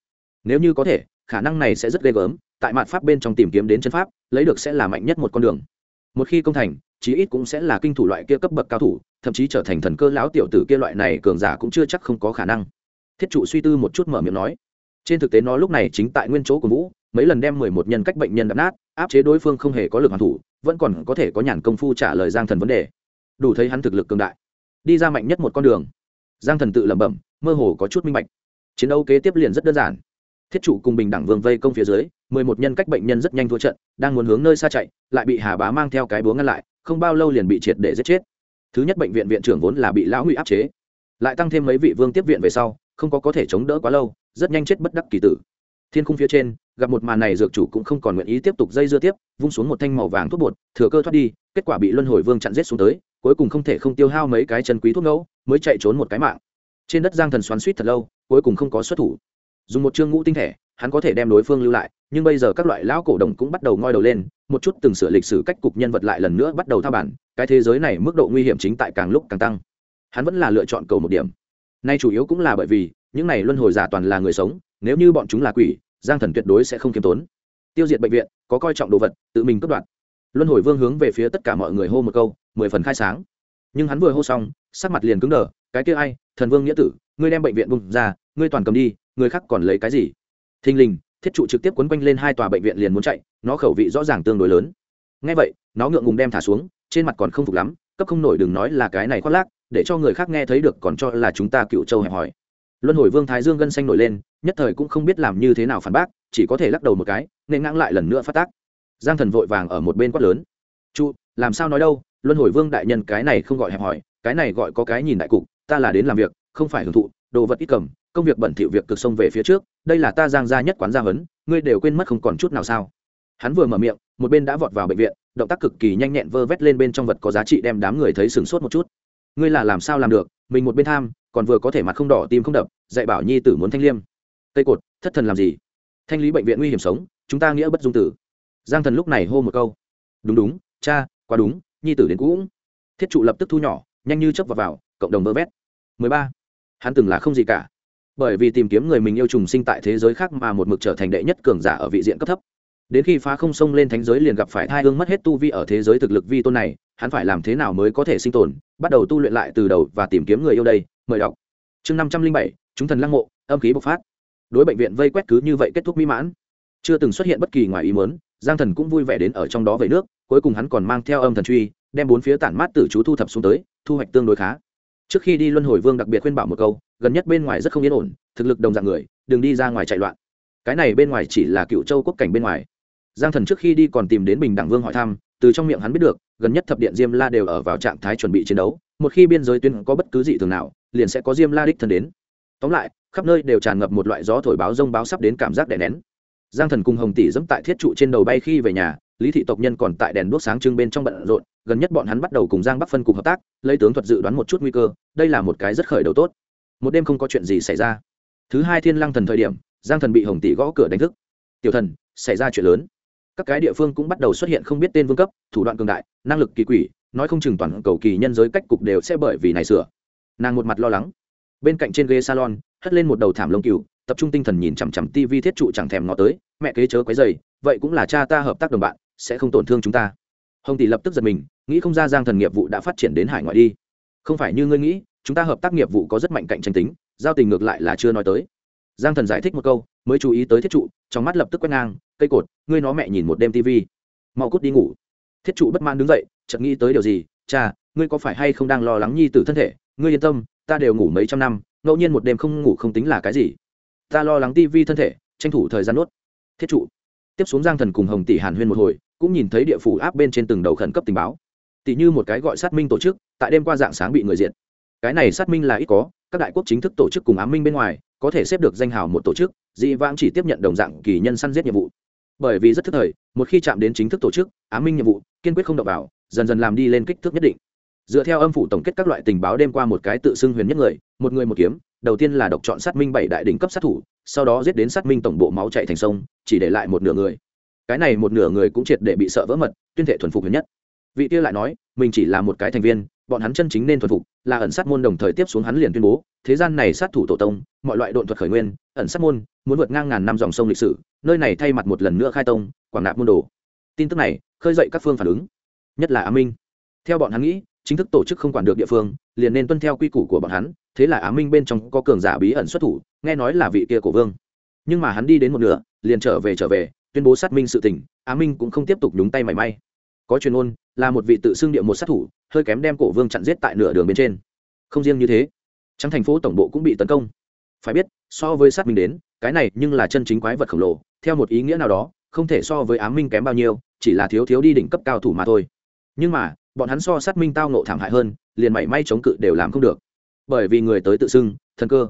Nếu như có thể, khả năng này sẽ rất ghê gớm, tại mạn pháp bên trong tìm kiếm đến chân pháp, lấy được sẽ là mạnh nhất một con đường. Một khi công thành chí ít cũng sẽ là kinh thủ loại kia cấp bậc cao thủ, thậm chí trở thành thần cơ lão tiểu tử kia loại này cường giả cũng chưa chắc không có khả năng. Thiết trụ suy tư một chút mở miệng nói. Trên thực tế nó lúc này chính tại nguyên chỗ của vũ, mấy lần đem mười một nhân cách bệnh nhân đập nát, áp chế đối phương không hề có lực hoàn thủ, vẫn còn có thể có nhàn công phu trả lời giang thần vấn đề. Đủ thấy hắn thực lực cường đại. Đi ra mạnh nhất một con đường. Giang thần tự lẩm bẩm, mơ hồ có chút minh bạch. Chiến đấu kế tiếp liền rất đơn giản. Thiết trụ cùng bình đẳng vương vây công phía dưới, mười một nhân cách bệnh nhân rất nhanh thua trận, đang muốn hướng nơi xa chạy, lại bị hà bá mang theo cái búa ngăn lại không bao lâu liền bị triệt để giết chết. Thứ nhất bệnh viện viện trưởng vốn là bị lão ngụy áp chế. Lại tăng thêm mấy vị vương tiếp viện về sau, không có có thể chống đỡ quá lâu, rất nhanh chết bất đắc kỳ tử. Thiên khung phía trên, gặp một màn này dược chủ cũng không còn nguyện ý tiếp tục dây dưa tiếp, vung xuống một thanh màu vàng thuốc bột, thừa cơ thoát đi, kết quả bị luân hồi vương chặn giết xuống tới, cuối cùng không thể không tiêu hao mấy cái chân quý thuốc ngẫu, mới chạy trốn một cái mạng. Trên đất giang thần xoắn suýt thật lâu, cuối cùng không có xuất thủ. Dùng một chương ngũ tinh thể hắn có thể đem đối phương lưu lại, nhưng bây giờ các loại lão cổ đồng cũng bắt đầu ngoi đầu lên, một chút từng sửa lịch sử cách cục nhân vật lại lần nữa bắt đầu thao bản, cái thế giới này mức độ nguy hiểm chính tại càng lúc càng tăng. Hắn vẫn là lựa chọn cầu một điểm. Nay chủ yếu cũng là bởi vì, những này luân hồi giả toàn là người sống, nếu như bọn chúng là quỷ, giang thần tuyệt đối sẽ không kiêm tốn. Tiêu diệt bệnh viện, có coi trọng đồ vật, tự mình cướp đoạt. Luân hồi vương hướng về phía tất cả mọi người hô một câu, mười phần khai sáng. Nhưng hắn vừa hô xong, sắc mặt liền cứng đờ, cái kia ai? Thần vương nghĩa tử, ngươi đem bệnh viện bung ra, ngươi toàn cầm đi, người khác còn lấy cái gì? Thình lình thiết trụ trực tiếp quấn quanh lên hai tòa bệnh viện liền muốn chạy nó khẩu vị rõ ràng tương đối lớn. Ngay vậy nó ngượng ngùng đem thả xuống trên mặt còn không phục lắm cấp không nổi đừng nói là cái này khoác lác để cho người khác nghe thấy được còn cho là chúng ta cựu châu hẹp hòi. luân hồi vương thái dương gân xanh nổi lên nhất thời cũng không biết làm như thế nào phản bác chỉ có thể lắc đầu một cái nên ngãng lại lần nữa phát tác. Giang thần vội vàng ở một bên quát lớn. Chu làm sao nói đâu luân hồi vương đại nhân cái này không gọi hẹp hòi, cái này gọi có cái nhìn đại cục ta là đến làm việc không phải hưởng thụ đồ vật ít cầm công việc bẩn thỉu việc cực sông về phía trước đây là ta giang gia nhất quán gia hấn ngươi đều quên mất không còn chút nào sao? Hắn vừa mở miệng một bên đã vọt vào bệnh viện động tác cực kỳ nhanh nhẹn vơ vét lên bên trong vật có giá trị đem đám người thấy sửng sốt một chút. Ngươi là làm sao làm được mình một bên tham còn vừa có thể mặt không đỏ tim không đập dạy bảo nhi tử muốn thanh liêm. Tây cột thất thần làm gì? Thanh lý bệnh viện nguy hiểm sống chúng ta nghĩa bất dung tử. Giang thần lúc này hô một câu. Đúng đúng cha quá đúng nhi tử đến cũng. Thiết trụ lập tức thu nhỏ nhanh như chấp vào, vào cộng đồng vơ vét. Mười ba. Hắn từng là không gì cả bởi vì tìm kiếm người mình yêu trùng sinh tại thế giới khác mà một mực trở thành đệ nhất cường giả ở vị diện cấp thấp. Đến khi phá không sông lên thánh giới liền gặp phải thai hương mất hết tu vi ở thế giới thực lực vi tôn này, hắn phải làm thế nào mới có thể sinh tồn, bắt đầu tu luyện lại từ đầu và tìm kiếm người yêu đây, mời đọc. Chương năm trăm linh bảy, chúng thần lăng mộ, âm khí bộc phát. Đối bệnh viện vây quét cứ như vậy kết thúc mỹ mãn. Chưa từng xuất hiện bất kỳ ngoài ý muốn, giang thần cũng vui vẻ đến ở trong đó về nước, cuối cùng hắn còn mang theo âm thần truy, đem bốn phía tản mát tử chú thu thập xuống tới, thu hoạch tương đối khá. Trước khi đi luân hồi vương đặc biệt khuyên bảo một câu gần nhất bên ngoài rất không yên ổn, thực lực đồng dạng người, đừng đi ra ngoài chạy loạn. Cái này bên ngoài chỉ là cựu châu quốc cảnh bên ngoài. Giang thần trước khi đi còn tìm đến bình đẳng vương hỏi thăm, từ trong miệng hắn biết được, gần nhất thập điện diêm la đều ở vào trạng thái chuẩn bị chiến đấu, một khi biên giới tuyến có bất cứ gì thường nào, liền sẽ có diêm la đích thân đến. Tóm lại, khắp nơi đều tràn ngập một loại gió thổi báo rông báo sắp đến cảm giác đè nén. Giang thần cùng hồng tỷ dẫm tại thiết trụ trên đầu bay khi về nhà, lý thị tộc nhân còn tại đèn đuốc sáng trưng bên trong bận rộn, gần nhất bọn hắn bắt đầu cùng giang bắc phân cục hợp tác, lấy tướng thuật dự đoán một chút nguy cơ, đây là một cái rất khởi đầu tốt một đêm không có chuyện gì xảy ra. Thứ hai thiên lăng thần thời điểm, giang thần bị hồng tỷ gõ cửa đánh thức. Tiểu thần, xảy ra chuyện lớn. Các cái địa phương cũng bắt đầu xuất hiện không biết tên vương cấp, thủ đoạn cường đại, năng lực kỳ quỷ, nói không chừng toàn cầu kỳ nhân giới cách cục đều sẽ bởi vì này sửa. Nàng một mặt lo lắng. Bên cạnh trên ghế salon, hất lên một đầu thảm lông cừu, tập trung tinh thần nhìn chằm chằm tivi thiết trụ chẳng thèm ngó tới, mẹ kế chớ quấy dày vậy cũng là cha ta hợp tác đồng bạn, sẽ không tổn thương chúng ta. Hồng tỷ lập tức giật mình, nghĩ không ra giang thần nghiệp vụ đã phát triển đến hải ngoại đi. Không phải như ngươi nghĩ chúng ta hợp tác nghiệp vụ có rất mạnh cạnh tranh tính, giao tình ngược lại là chưa nói tới. Giang thần giải thích một câu, mới chú ý tới thiết trụ, trong mắt lập tức quét ngang, cây cột, ngươi nó mẹ nhìn một đêm tv mau cút đi ngủ. Thiết trụ bất mãn đứng dậy, chợt nghĩ tới điều gì, cha, ngươi có phải hay không đang lo lắng nhi tử thân thể? Ngươi yên tâm, ta đều ngủ mấy trăm năm, ngẫu nhiên một đêm không ngủ không tính là cái gì. Ta lo lắng tv thân thể, tranh thủ thời gian nuốt. Thiết trụ. Tiếp xuống giang thần cùng hồng tỷ hàn huyên một hồi, cũng nhìn thấy địa phủ áp bên trên từng đầu khẩn cấp tình báo. Tỷ như một cái gọi sát minh tổ chức, tại đêm qua dạng sáng bị người diện cái này sát minh là ít có, các đại quốc chính thức tổ chức cùng ám minh bên ngoài, có thể xếp được danh hào một tổ chức, dị vãng chỉ tiếp nhận đồng dạng kỳ nhân săn giết nhiệm vụ. Bởi vì rất thức thời, một khi chạm đến chính thức tổ chức, ám minh nhiệm vụ, kiên quyết không đọc vào, dần dần làm đi lên kích thước nhất định. Dựa theo âm phủ tổng kết các loại tình báo đêm qua một cái tự xưng huyền nhất người, một người một kiếm, đầu tiên là độc chọn sát minh bảy đại đỉnh cấp sát thủ, sau đó giết đến sát minh tổng bộ máu chạy thành sông, chỉ để lại một nửa người. Cái này một nửa người cũng triệt để bị sợ vỡ mật, tuyên thệ thuần phục huyền nhất. Vị kia lại nói, mình chỉ là một cái thành viên bọn hắn chân chính nên thuần phục, là ẩn sát môn đồng thời tiếp xuống hắn liền tuyên bố, thế gian này sát thủ tổ tông, mọi loại độn thuật khởi nguyên, ẩn sát môn, muốn vượt ngang ngàn năm dòng sông lịch sử, nơi này thay mặt một lần nữa khai tông, quảng nạp môn đồ. Tin tức này, khơi dậy các phương phản ứng. Nhất là á minh. Theo bọn hắn nghĩ, chính thức tổ chức không quản được địa phương, liền nên tuân theo quy củ của bọn hắn, thế là á minh bên trong có cường giả bí ẩn xuất thủ, nghe nói là vị kia cổ vương. Nhưng mà hắn đi đến một nửa, liền trở về trở về, tuyên bố sát minh sự tình á minh cũng không tiếp tục nhúng tay mảy may. Có truyền ôn là một vị tự xưng địa một sát thủ hơi kém đem cổ vương chặn giết tại nửa đường bên trên. Không riêng như thế, trắng thành phố tổng bộ cũng bị tấn công. Phải biết, so với sát minh đến, cái này nhưng là chân chính quái vật khổng lồ, theo một ý nghĩa nào đó, không thể so với ám minh kém bao nhiêu, chỉ là thiếu thiếu đi đỉnh cấp cao thủ mà thôi. Nhưng mà, bọn hắn so sát minh tao nộ thảm hại hơn, liền mảy may chống cự đều làm không được. Bởi vì người tới tự xưng, thần cơ.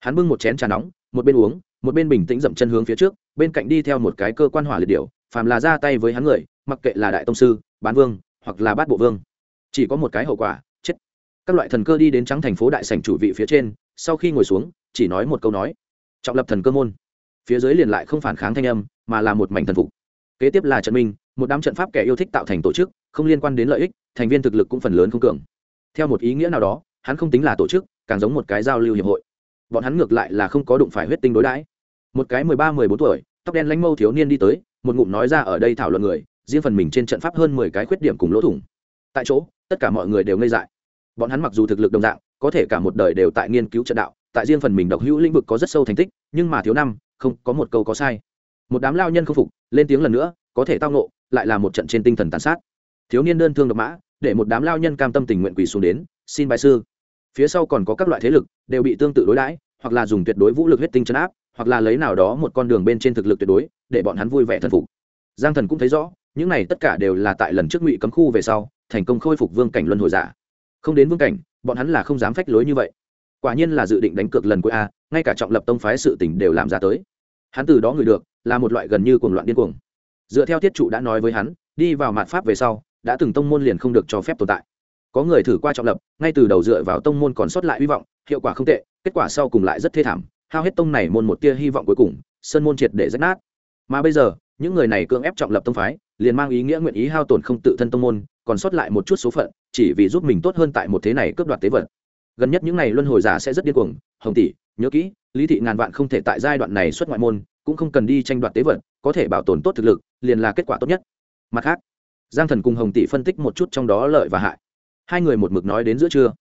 Hắn bưng một chén trà nóng, một bên uống, một bên bình tĩnh dậm chân hướng phía trước, bên cạnh đi theo một cái cơ quan hỏa liệt điệu phàm là ra tay với hắn người, mặc kệ là đại tông sư, bán vương, hoặc là bát bộ vương chỉ có một cái hậu quả, chết. Các loại thần cơ đi đến trắng thành phố đại sảnh chủ vị phía trên, sau khi ngồi xuống, chỉ nói một câu nói. Trọng lập thần cơ môn. Phía dưới liền lại không phản kháng thanh âm, mà là một mảnh thần phục. Kế tiếp là trận minh, một đám trận pháp kẻ yêu thích tạo thành tổ chức, không liên quan đến lợi ích, thành viên thực lực cũng phần lớn không cường. Theo một ý nghĩa nào đó, hắn không tính là tổ chức, càng giống một cái giao lưu hiệp hội. Bọn hắn ngược lại là không có đụng phải huyết tinh đối đãi. Một cái mười ba, mười bốn tuổi, tóc đen lanh mâu thiếu niên đi tới, một ngụm nói ra ở đây thảo luận người, riêng phần mình trên trận pháp hơn mười cái khuyết điểm cùng lỗ thủng tại chỗ, tất cả mọi người đều ngây dại. Bọn hắn mặc dù thực lực đồng dạng, có thể cả một đời đều tại nghiên cứu trận đạo, tại riêng phần mình độc hữu lĩnh vực có rất sâu thành tích, nhưng mà thiếu năm, không, có một câu có sai. Một đám lao nhân không phục, lên tiếng lần nữa, có thể tao nộ lại là một trận trên tinh thần tàn sát. Thiếu niên đơn thương độc mã, để một đám lao nhân cam tâm tình nguyện quỳ xuống đến, xin bài sư. Phía sau còn có các loại thế lực, đều bị tương tự đối đãi, hoặc là dùng tuyệt đối vũ lực huyết tinh chấn áp, hoặc là lấy nào đó một con đường bên trên thực lực tuyệt đối, để bọn hắn vui vẻ thần phục. Giang thần cũng thấy rõ, những này tất cả đều là tại lần trước ngụy cấm khu về sau thành công khôi phục vương cảnh luân hồi giả. Không đến vương cảnh, bọn hắn là không dám phách lối như vậy. Quả nhiên là dự định đánh cược lần cuối a, ngay cả trọng lập tông phái sự tỉnh đều làm ra tới. Hắn từ đó người được, là một loại gần như cuồng loạn điên cuồng. Dựa theo thiết trụ đã nói với hắn, đi vào mạt pháp về sau, đã từng tông môn liền không được cho phép tồn tại. Có người thử qua trọng lập, ngay từ đầu dựa vào tông môn còn sót lại hy vọng, hiệu quả không tệ, kết quả sau cùng lại rất thê thảm, hao hết tông này môn một tia hy vọng cuối cùng, sơn môn triệt để rách nát. Mà bây giờ, những người này cưỡng ép trọng lập tông phái, liền mang ý nghĩa nguyện ý hao tổn không tự thân tông môn còn sót lại một chút số phận, chỉ vì giúp mình tốt hơn tại một thế này cướp đoạt tế vật. Gần nhất những ngày luân hồi giả sẽ rất điên cuồng, hồng tỷ, nhớ kỹ, lý thị ngàn vạn không thể tại giai đoạn này xuất ngoại môn, cũng không cần đi tranh đoạt tế vật, có thể bảo tồn tốt thực lực, liền là kết quả tốt nhất. Mặt khác, giang thần cùng hồng tỷ phân tích một chút trong đó lợi và hại. Hai người một mực nói đến giữa trưa.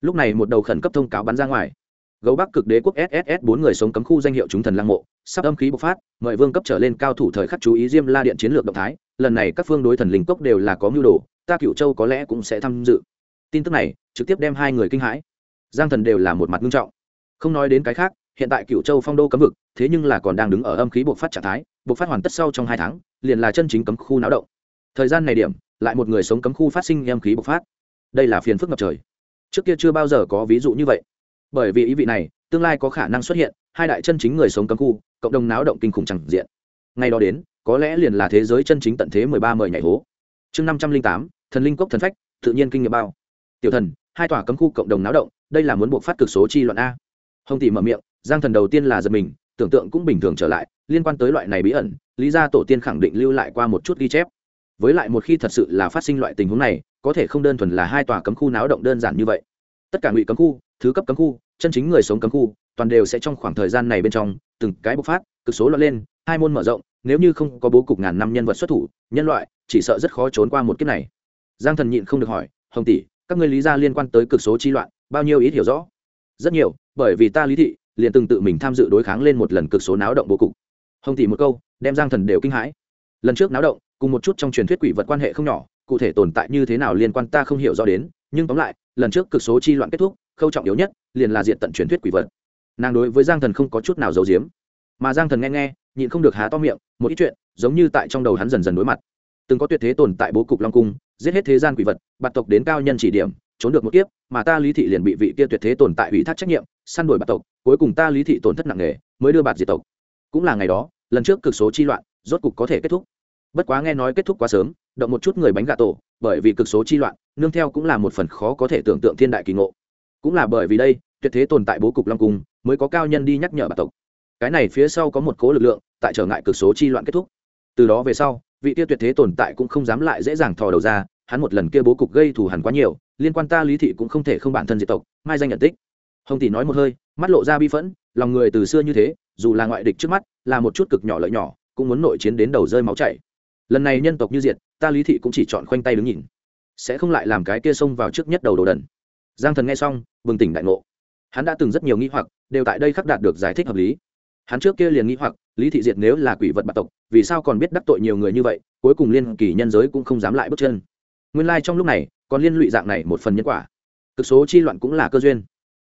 Lúc này một đầu khẩn cấp thông cáo bắn ra ngoài. Gấu bắc cực đế quốc sss bốn người sống cấm khu danh hiệu chúng thần lăng mộ, sắp âm khí bộc phát, mời vương cấp trở lên cao thủ thời khắc chú ý diêm la điện chiến lược động thái, lần này các phương đối thần linh cốc đều là có mưu đồ ta cựu châu có lẽ cũng sẽ tham dự. Tin tức này trực tiếp đem hai người kinh hãi. Giang thần đều là một mặt nghiêm trọng. Không nói đến cái khác, hiện tại cựu châu phong đô cấm vực, thế nhưng là còn đang đứng ở âm khí bộc phát trạng thái, bộc phát hoàn tất sau trong hai tháng, liền là chân chính cấm khu náo động. Thời gian này điểm, lại một người sống cấm khu phát sinh âm khí bộc phát. Đây là phiền phức ngập trời. Trước kia chưa bao giờ có ví dụ như vậy. Bởi vì ý vị này, tương lai có khả năng xuất hiện hai đại chân chính người sống cấm khu, cộng đồng náo động kinh khủng chẳng diện. Ngay đó đến, có lẽ liền là thế giới chân chính tận thế mười ba mời nhảy hố chương năm trăm linh tám, thần linh cốc thần phách, tự nhiên kinh nghiệm bao. Tiểu thần, hai tòa cấm khu cộng đồng náo động, đây là muốn buộc phát cực số chi loạn a. Hồng tỷ mở miệng, giang thần đầu tiên là giật mình, tưởng tượng cũng bình thường trở lại, liên quan tới loại này bí ẩn, lý gia tổ tiên khẳng định lưu lại qua một chút ghi chép. Với lại một khi thật sự là phát sinh loại tình huống này, có thể không đơn thuần là hai tòa cấm khu náo động đơn giản như vậy. Tất cả ngụy cấm khu, thứ cấp cấm khu, chân chính người sống cấm khu, toàn đều sẽ trong khoảng thời gian này bên trong, từng cái bộc phát, cực số loạn lên, hai môn mở rộng, nếu như không có bố cục ngàn năm nhân vật xuất thủ, nhân loại chỉ sợ rất khó trốn qua một kiếp này. Giang thần nhịn không được hỏi, hồng tỷ, các ngươi lý gia liên quan tới cực số chi loạn, bao nhiêu ít hiểu rõ? Rất nhiều, bởi vì ta lý thị, liền từng tự mình tham dự đối kháng lên một lần cực số náo động bố cục. Hồng tỷ một câu, đem giang thần đều kinh hãi. Lần trước náo động, cùng một chút trong truyền thuyết quỷ vật quan hệ không nhỏ, cụ thể tồn tại như thế nào liên quan ta không hiểu rõ đến, nhưng tóm lại, lần trước cực số chi loạn kết thúc, khâu trọng yếu nhất, liền là diện tận truyền thuyết quỷ vật. Nàng đối với giang thần không có chút nào giấu giếm. Mà giang thần nghe nghe, nhịn không được há to miệng, một ít chuyện, giống như tại trong đầu hắn dần dần đối mặt từng có tuyệt thế tồn tại bố cục long cung, giết hết thế gian quỷ vật, bạt tộc đến cao nhân chỉ điểm, trốn được một kiếp, mà ta lý thị liền bị vị kia tuyệt thế tồn tại ủy thác trách nhiệm, săn đuổi bạt tộc, cuối cùng ta lý thị tổn thất nặng nề, mới đưa bạt diệt tộc. Cũng là ngày đó, lần trước cực số chi loạn, rốt cục có thể kết thúc. Bất quá nghe nói kết thúc quá sớm, động một chút người bánh gà tổ, bởi vì cực số chi loạn, nương theo cũng là một phần khó có thể tưởng tượng thiên đại kỳ ngộ. Cũng là bởi vì đây, tuyệt thế tồn tại bố cục long cung, mới có cao nhân đi nhắc nhở bạt tộc. Cái này phía sau có một cố lực lượng, tại trở ngại cực số chi loạn kết thúc. Từ đó về sau vị tiêu tuyệt thế tồn tại cũng không dám lại dễ dàng thò đầu ra, hắn một lần kia bố cục gây thù hẳn quá nhiều, liên quan ta lý thị cũng không thể không bản thân diệt tộc, mai danh nhận tích. Hồng tỷ nói một hơi, mắt lộ ra bi phẫn, lòng người từ xưa như thế, dù là ngoại địch trước mắt, là một chút cực nhỏ lợi nhỏ, cũng muốn nội chiến đến đầu rơi máu chảy. Lần này nhân tộc như diệt, ta lý thị cũng chỉ chọn khoanh tay đứng nhìn. Sẽ không lại làm cái kia xông vào trước nhất đầu đồ đần. Giang thần nghe xong, bừng tỉnh đại ngộ. Hắn đã từng rất nhiều nghi hoặc, đều tại đây khắc đạt được giải thích hợp lý hắn trước kia liền nghĩ hoặc, lý thị diệt nếu là quỷ vật bạc tộc, vì sao còn biết đắc tội nhiều người như vậy, cuối cùng liên kỳ nhân giới cũng không dám lại bước chân. Nguyên lai、like、trong lúc này, còn liên lụy dạng này một phần nhân quả. Cực số chi loạn cũng là cơ duyên.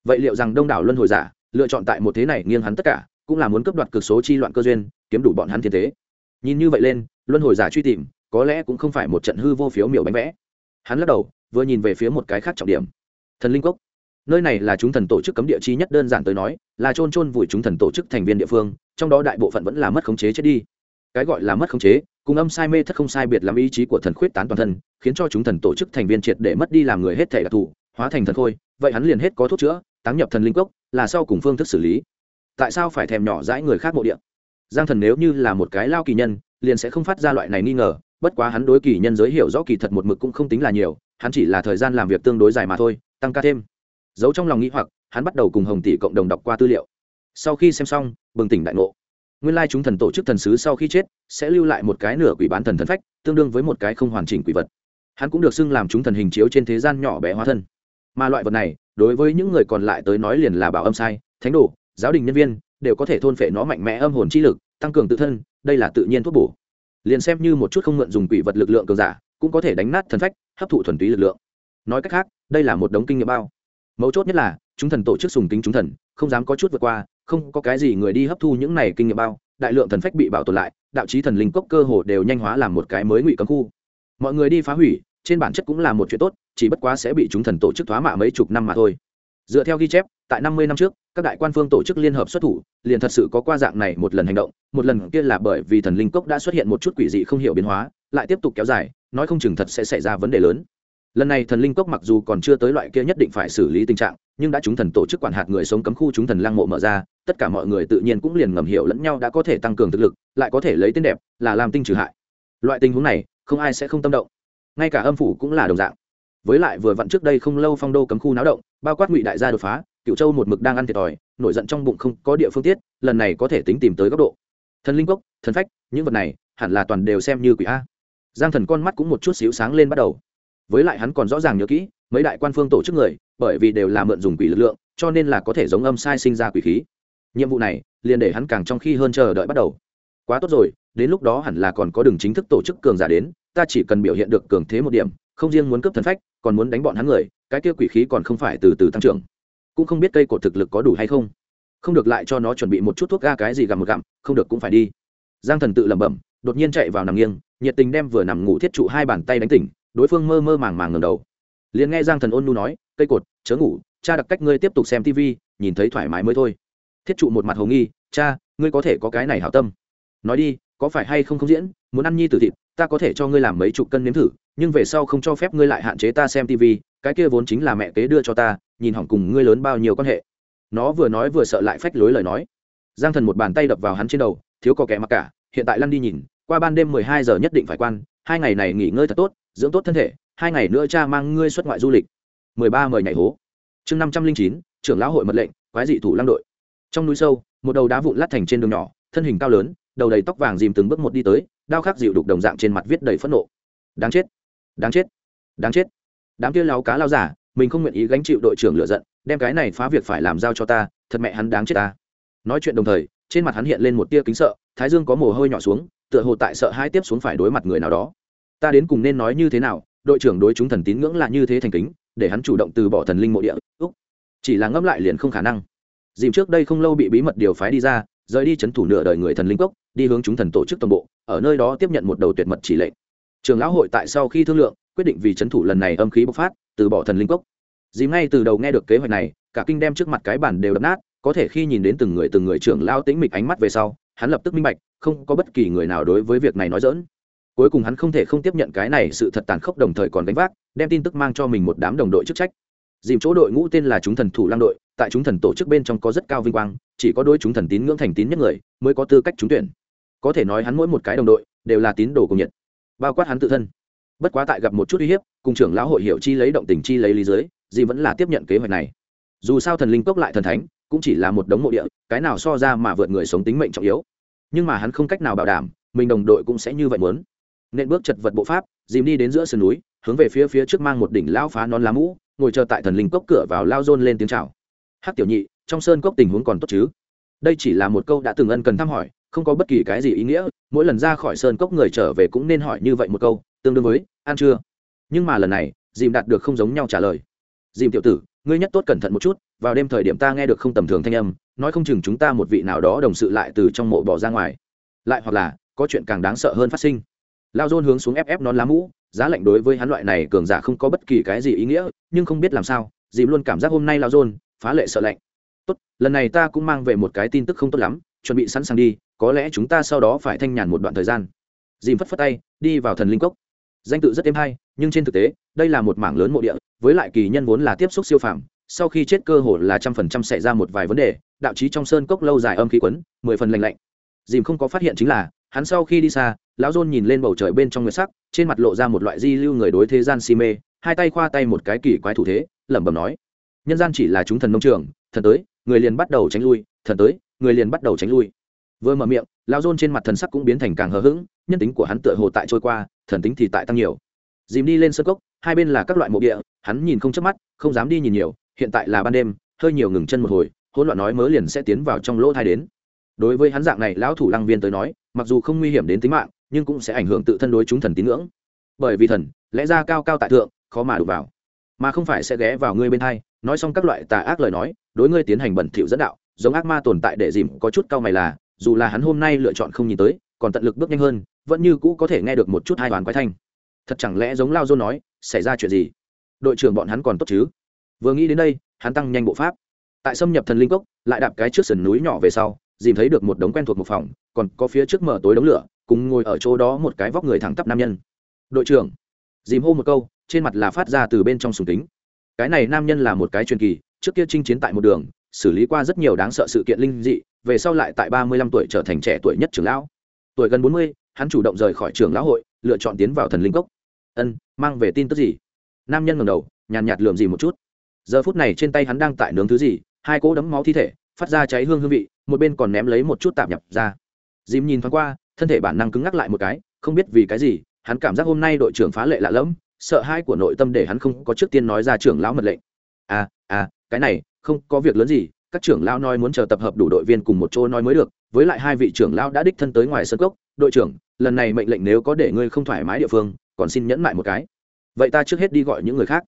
Vậy liệu rằng đông đảo luân hồi giả, lựa chọn tại một thế này nghiêng hắn tất cả, cũng là muốn cấp đoạt cực số chi loạn cơ duyên, kiếm đủ bọn hắn thiên thế. Nhìn như vậy lên, luân hồi giả truy tìm, có lẽ cũng không phải một trận hư vô phiếu miểu bánh vẽ. Hắn lắc đầu, vừa nhìn về phía một cái khác trọng điểm. Thần linh cốc nơi này là chúng thần tổ chức cấm địa chi nhất, đơn giản tới nói, là chôn chôn vùi chúng thần tổ chức thành viên địa phương, trong đó đại bộ phận vẫn là mất khống chế chết đi. Cái gọi là mất khống chế, cùng âm sai mê thất không sai biệt làm ý chí của thần khuyết tán toàn thân, khiến cho chúng thần tổ chức thành viên triệt để mất đi làm người hết thể đặc thù, hóa thành thần khôi, vậy hắn liền hết có thuốc chữa, táng nhập thần linh cốc, là sau cùng phương thức xử lý. Tại sao phải thèm nhỏ dãi người khác mộ địa? Giang thần nếu như là một cái lao kỳ nhân, liền sẽ không phát ra loại này nghi ngờ, bất quá hắn đối kỳ nhân giới hiểu rõ kỳ thật một mực cũng không tính là nhiều, hắn chỉ là thời gian làm việc tương đối dài mà thôi, tăng ca thêm giấu trong lòng nghĩ hoặc, hắn bắt đầu cùng hồng tỷ cộng đồng đọc qua tư liệu. Sau khi xem xong, bừng tỉnh đại ngộ. Nguyên lai chúng thần tổ chức thần sứ sau khi chết, sẽ lưu lại một cái nửa quỷ bán thần thần phách, tương đương với một cái không hoàn chỉnh quỷ vật. Hắn cũng được xưng làm chúng thần hình chiếu trên thế gian nhỏ bé hóa thân. Mà loại vật này, đối với những người còn lại tới nói liền là bảo âm sai, thánh đồ, giáo đình nhân viên, đều có thể thôn phệ nó mạnh mẽ âm hồn chi lực, tăng cường tự thân, đây là tự nhiên thuốc bổ. Liền xem như một chút không mượn dùng quỷ vật lực lượng cường giả, cũng có thể đánh nát thần phách, hấp thụ thuần túy lực lượng. Nói cách khác, đây là một đống kinh nghiệm bao mấu chốt nhất là, chúng thần tổ chức sùng kính chúng thần, không dám có chút vượt qua, không có cái gì người đi hấp thu những này kinh nghiệm bao, đại lượng thần phách bị bảo tồn lại, đạo trí thần linh cốc cơ hồ đều nhanh hóa làm một cái mới ngụy cấm khu. Mọi người đi phá hủy, trên bản chất cũng là một chuyện tốt, chỉ bất quá sẽ bị chúng thần tổ chức thoá mạ mấy chục năm mà thôi. Dựa theo ghi chép, tại năm mươi năm trước, các đại quan phương tổ chức liên hợp xuất thủ, liền thật sự có qua dạng này một lần hành động, một lần kia là bởi vì thần linh cốc đã xuất hiện một chút quỷ dị không hiểu biến hóa, lại tiếp tục kéo dài, nói không chừng thật sẽ xảy ra vấn đề lớn lần này thần linh cốc mặc dù còn chưa tới loại kia nhất định phải xử lý tình trạng, nhưng đã chúng thần tổ chức quản hạt người sống cấm khu chúng thần lăng mộ mở ra, tất cả mọi người tự nhiên cũng liền ngầm hiểu lẫn nhau đã có thể tăng cường thực lực, lại có thể lấy tên đẹp, là làm tinh trừ hại. Loại tình huống này, không ai sẽ không tâm động. Ngay cả âm phủ cũng là đồng dạng. Với lại vừa vặn trước đây không lâu phong đô cấm khu náo động, bao quát ngụy đại gia đột phá cựu châu một mực đang ăn thiệt thòi, nổi giận trong bụng không có địa phương tiết, lần này có thể tính tìm tới góc độ. Thần linh cốc, thần phách, những vật này, hẳn là toàn đều xem như quỷ a. Giang thần con mắt cũng một chút xíu sáng lên bắt đầu với lại hắn còn rõ ràng nhớ kỹ, mấy đại quan phương tổ chức người, bởi vì đều là mượn dùng quỷ lực lượng, cho nên là có thể giống âm sai sinh ra quỷ khí. Nhiệm vụ này, liền để hắn càng trong khi hơn chờ đợi bắt đầu. Quá tốt rồi, đến lúc đó hẳn là còn có đường chính thức tổ chức cường giả đến, ta chỉ cần biểu hiện được cường thế một điểm, không riêng muốn cướp thần phách, còn muốn đánh bọn hắn người, cái kia quỷ khí còn không phải từ từ tăng trưởng. Cũng không biết cây cột thực lực có đủ hay không. Không được lại cho nó chuẩn bị một chút thuốc ga cái gì gặm một gặm, không được cũng phải đi. Giang thần tự lẩm bẩm, đột nhiên chạy vào nằm nghiêng, nhiệt tình đem vừa nằm ngủ thiết trụ hai bàn tay đánh tỉnh đối phương mơ mơ màng màng ngầm đầu. Liền nghe giang thần ôn nu nói, cây cột, chớ ngủ, cha đặc cách ngươi tiếp tục xem tv nhìn thấy thoải mái mới thôi. Thiết trụ một mặt hồ nghi, cha, ngươi có thể có cái này hảo tâm. Nói đi, có phải hay không không diễn, muốn ăn nhi tử thịt, ta có thể cho ngươi làm mấy chục cân nếm thử, nhưng về sau không cho phép ngươi lại hạn chế ta xem tv cái kia vốn chính là mẹ kế đưa cho ta, nhìn hỏng cùng ngươi lớn bao nhiêu quan hệ. Nó vừa nói vừa sợ lại phách lối lời nói. Giang thần một bàn tay đập vào hắn trên đầu, thiếu có kẻ mặc cả, hiện tại lăn đi nhìn, qua ban đêm mười hai giờ nhất định phải quan, hai ngày này nghỉ ngơi thật tốt dưỡng tốt thân thể, hai ngày nữa cha mang ngươi xuất ngoại du lịch. Mười ba mời nhảy hố. Chương năm trăm linh chín, trưởng lão hội mật lệnh, quái dị thủ lăng đội. Trong núi sâu, một đầu đá vụn lát thành trên đường nhỏ, thân hình cao lớn, đầu đầy tóc vàng dìm từng bước một đi tới, đao khắc dịu đục đồng dạng trên mặt viết đầy phẫn nộ. Đáng chết! Đáng chết! Đáng chết! Đám kia láo cá lao giả, mình không nguyện ý gánh chịu đội trưởng lựa giận, đem cái này phá việc phải làm giao cho ta, thật mẹ hắn đáng chết ta. Nói chuyện đồng thời, trên mặt hắn hiện lên một tia kính sợ, thái dương có mồ hôi nhỏ xuống, tựa hồ tại sợ hai tiếp xuống phải đối mặt người nào đó ta đến cùng nên nói như thế nào, đội trưởng đối chúng thần tín ngưỡng là như thế thành kính, để hắn chủ động từ bỏ thần linh mộ địa, úc. Chỉ là ngẫm lại liền không khả năng. Dìm trước đây không lâu bị bí mật điều phái đi ra, rời đi c h ấ n thủ nửa đời người thần linh cốc, đi hướng chúng thần tổ chức toàn bộ, ở nơi đó tiếp nhận một đầu tuyệt mật chỉ lệnh. Trường lão hội tại sau khi thương lượng, quyết định vì c h ấ n thủ lần này âm khí bộc phát, từ bỏ thần linh cốc. Dìm ngay từ đầu nghe được kế hoạch này, cả kinh đem trước mặt cái bản đều đập nát, có thể khi nhìn đến từng người từng người trưởng lao tĩnh mịch ánh mắt về sau, hắn lập tức minh bạch, không có bất kỳ người nào đối với việc này nói dỡn cuối cùng hắn không thể không tiếp nhận cái này sự thật tàn khốc đồng thời còn đánh vác, đem tin tức mang cho mình một đám đồng đội chức trách. Dìm chỗ đội ngũ tên là chúng thần thủ lang đội, tại chúng thần tổ chức bên trong có rất cao vinh quang, chỉ có đôi chúng thần tín ngưỡng thành tín nhất người mới có tư cách trúng tuyển. Có thể nói hắn mỗi một cái đồng đội đều là tín đồ cùng nhiệt, bao quát hắn tự thân. Bất quá tại gặp một chút uy hiếp, cùng trưởng lão hội hiệu chi lấy động tình chi lấy lý giới dì vẫn là tiếp nhận kế hoạch này. Dù sao thần linh cốc lại thần thánh, cũng chỉ là một đống mộ địa, cái nào so ra mà vượt người sống tính mệnh trọng yếu. Nhưng mà hắn không cách nào bảo đảm, mình đồng đội cũng sẽ như vậy muốn nên bước chật vật bộ pháp, dìm đi đến giữa sườn núi, hướng về phía phía trước mang một đỉnh lao phá non lá mũ, ngồi chờ tại thần linh cốc cửa vào lao rôn lên tiếng chào. Hắc tiểu nhị, trong sơn cốc tình huống còn tốt chứ? Đây chỉ là một câu đã từng ân cần thăm hỏi, không có bất kỳ cái gì ý nghĩa, mỗi lần ra khỏi sơn cốc người trở về cũng nên hỏi như vậy một câu, tương đương với, ăn chưa? Nhưng mà lần này, dìm đạt được không giống nhau trả lời. Dìm tiểu tử, ngươi nhất tốt cẩn thận một chút, vào đêm thời điểm ta nghe được không tầm thường thanh âm, nói không chừng chúng ta một vị nào đó đồng sự lại từ trong mộ bỏ ra ngoài. Lại hoặc là, có chuyện càng đáng sợ hơn phát sinh lao dôn hướng xuống ép ép nón lá mũ, giá lạnh đối với hắn loại này cường giả không có bất kỳ cái gì ý nghĩa, nhưng không biết làm sao, dìm luôn cảm giác hôm nay lao dôn, phá lệ sợ lạnh. Tốt, lần này ta cũng mang về một cái tin tức không tốt lắm, chuẩn bị sẵn sàng đi, có lẽ chúng ta sau đó phải thanh nhàn một đoạn thời gian. Dìm phất phất tay, đi vào thần linh cốc. Danh tự rất êm hay, nhưng trên thực tế, đây là một mảng lớn mộ địa, với lại kỳ nhân vốn là tiếp xúc siêu phàm, sau khi chết cơ hồ là trăm phần trăm xảy ra một vài vấn đề, đạo trí trong sơn cốc lâu dài âm khí quấn, mười phần lành lạnh. Dìm không có phát hiện chính là, hắn sau khi đi xa lão dôn nhìn lên bầu trời bên trong nguyệt sắc, trên mặt lộ ra một loại di lưu người đối thế gian si mê, hai tay khoa tay một cái kỳ quái thủ thế, lẩm bẩm nói, nhân gian chỉ là chúng thần nông trường, thần tới, người liền bắt đầu tránh lui, thần tới, người liền bắt đầu tránh lui. Vừa mở miệng, lão dôn trên mặt thần sắc cũng biến thành càng hờ hững, nhân tính của hắn tựa hồ tại trôi qua, thần tính thì tại tăng nhiều. Dìm đi lên sân cốc, hai bên là các loại mộ địa, hắn nhìn không chớp mắt, không dám đi nhìn nhiều, hiện tại là ban đêm, hơi nhiều ngừng chân một hồi, hỗn loạn nói mớ liền sẽ tiến vào trong lỗ thai đến. Đối với hắn dạng này, lão thủ lăng viên tới nói mặc dù không nguy hiểm đến tính mạng, nhưng cũng sẽ ảnh hưởng tự thân đối chúng thần tín ngưỡng. Bởi vì thần, lẽ ra cao cao tại thượng, khó mà đụng vào. Mà không phải sẽ ghé vào ngươi bên thay nói xong các loại tà ác lời nói, đối ngươi tiến hành bẩn thỉu dẫn đạo, giống ác ma tồn tại để dìm có chút cao mày là, dù là hắn hôm nay lựa chọn không nhìn tới, còn tận lực bước nhanh hơn, vẫn như cũ có thể nghe được một chút hai đoàn quái thanh. Thật chẳng lẽ giống lao dô nói, xảy ra chuyện gì? Đội trưởng bọn hắn còn tốt chứ? Vừa nghĩ đến đây, hắn tăng nhanh bộ pháp. Tại xâm nhập thần linh cốc, lại đạp cái trước sườn núi nhỏ về sau dìm thấy được một đống quen thuộc một phòng, còn có phía trước mở tối đống lửa, cùng ngồi ở chỗ đó một cái vóc người thẳng tắp nam nhân. Đội trưởng. Dìm hô một câu, trên mặt là phát ra từ bên trong sùng kính. Cái này nam nhân là một cái truyền kỳ, trước kia chinh chiến tại một đường, xử lý qua rất nhiều đáng sợ sự kiện linh dị, về sau lại tại ba mươi lăm tuổi trở thành trẻ tuổi nhất trưởng lão. Tuổi gần bốn mươi, hắn chủ động rời khỏi trường lão hội, lựa chọn tiến vào thần linh cốc. Ân, mang về tin tức gì? Nam nhân ngầm đầu, nhàn nhạt lườm gì một chút. Giờ phút này trên tay hắn đang tại nướng thứ gì, hai cỗ đấm máu thi thể phát ra cháy hương hương vị, một bên còn ném lấy một chút tạp nhập ra. Dìm nhìn thoáng qua, thân thể bản năng cứng ngắc lại một cái, không biết vì cái gì, hắn cảm giác hôm nay đội trưởng phá lệ lạ lẫm, sợ hãi của nội tâm để hắn không có trước tiên nói ra trưởng lão mật lệnh. À à cái này, không có việc lớn gì, các trưởng lão nói muốn chờ tập hợp đủ đội viên cùng một chỗ nói mới được, với lại hai vị trưởng lão đã đích thân tới ngoài sân cốc. Đội trưởng, lần này mệnh lệnh nếu có để ngươi không thoải mái địa phương, còn xin nhẫn mại một cái. Vậy ta trước hết đi gọi những người khác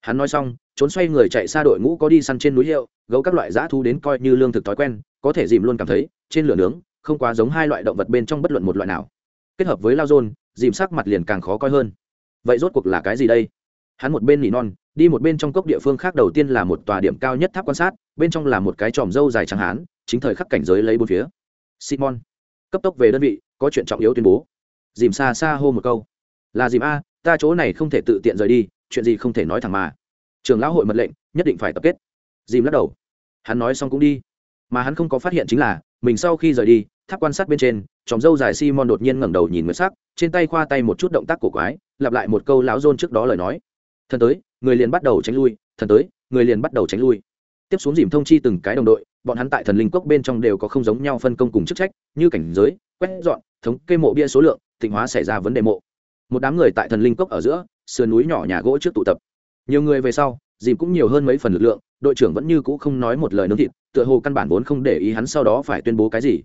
hắn nói xong trốn xoay người chạy xa đội ngũ có đi săn trên núi hiệu gấu các loại dã thu đến coi như lương thực thói quen có thể dìm luôn cảm thấy trên lửa nướng không quá giống hai loại động vật bên trong bất luận một loại nào. Kết hợp với lao rôn, dìm sắc mặt liền càng khó coi hơn. Vậy rốt cuộc là cái gì đây? Hắn một bên nỉ non đi một bên trong cốc địa phương khác đầu tiên là một tòa điểm cao nhất tháp quan sát bên trong là một cái tròm dâu dài trắng hán chính thời khắc cảnh giới lấy bốn phía. Simon cấp tốc về đơn vị có chuyện trọng yếu tuyên bố. Dìm xa xa hô một câu là dìm a, ta chỗ này không thể tự tiện rời đi, chuyện gì không thể nói thẳng mà. Trường lão hội mật lệnh, nhất định phải tập kết. Dìm lắc đầu. Hắn nói xong cũng đi. Mà hắn không có phát hiện chính là, mình sau khi rời đi, tháp quan sát bên trên, chòm dâu dài simon đột nhiên ngẩng đầu nhìn nguyệt sắc, trên tay khoa tay một chút động tác cổ quái, lặp lại một câu lão dôn trước đó lời nói. Thần tới, người liền bắt đầu tránh lui, thần tới, người liền bắt đầu tránh lui. Tiếp xuống dìm thông chi từng cái đồng đội, bọn hắn tại thần linh cốc bên trong đều có không giống nhau phân công cùng chức trách, như cảnh giới, quét dọn, thống kê mộ bia số lượng, tịnh hóa xảy ra vấn đề mộ một đám người tại thần linh cốc ở giữa, sườn núi nhỏ nhà gỗ trước tụ tập. Nhiều người về sau, dìm cũng nhiều hơn mấy phần lực lượng, đội trưởng vẫn như cũ không nói một lời nướng thịt, tựa hồ căn bản vốn không để ý hắn sau đó phải tuyên bố cái gì.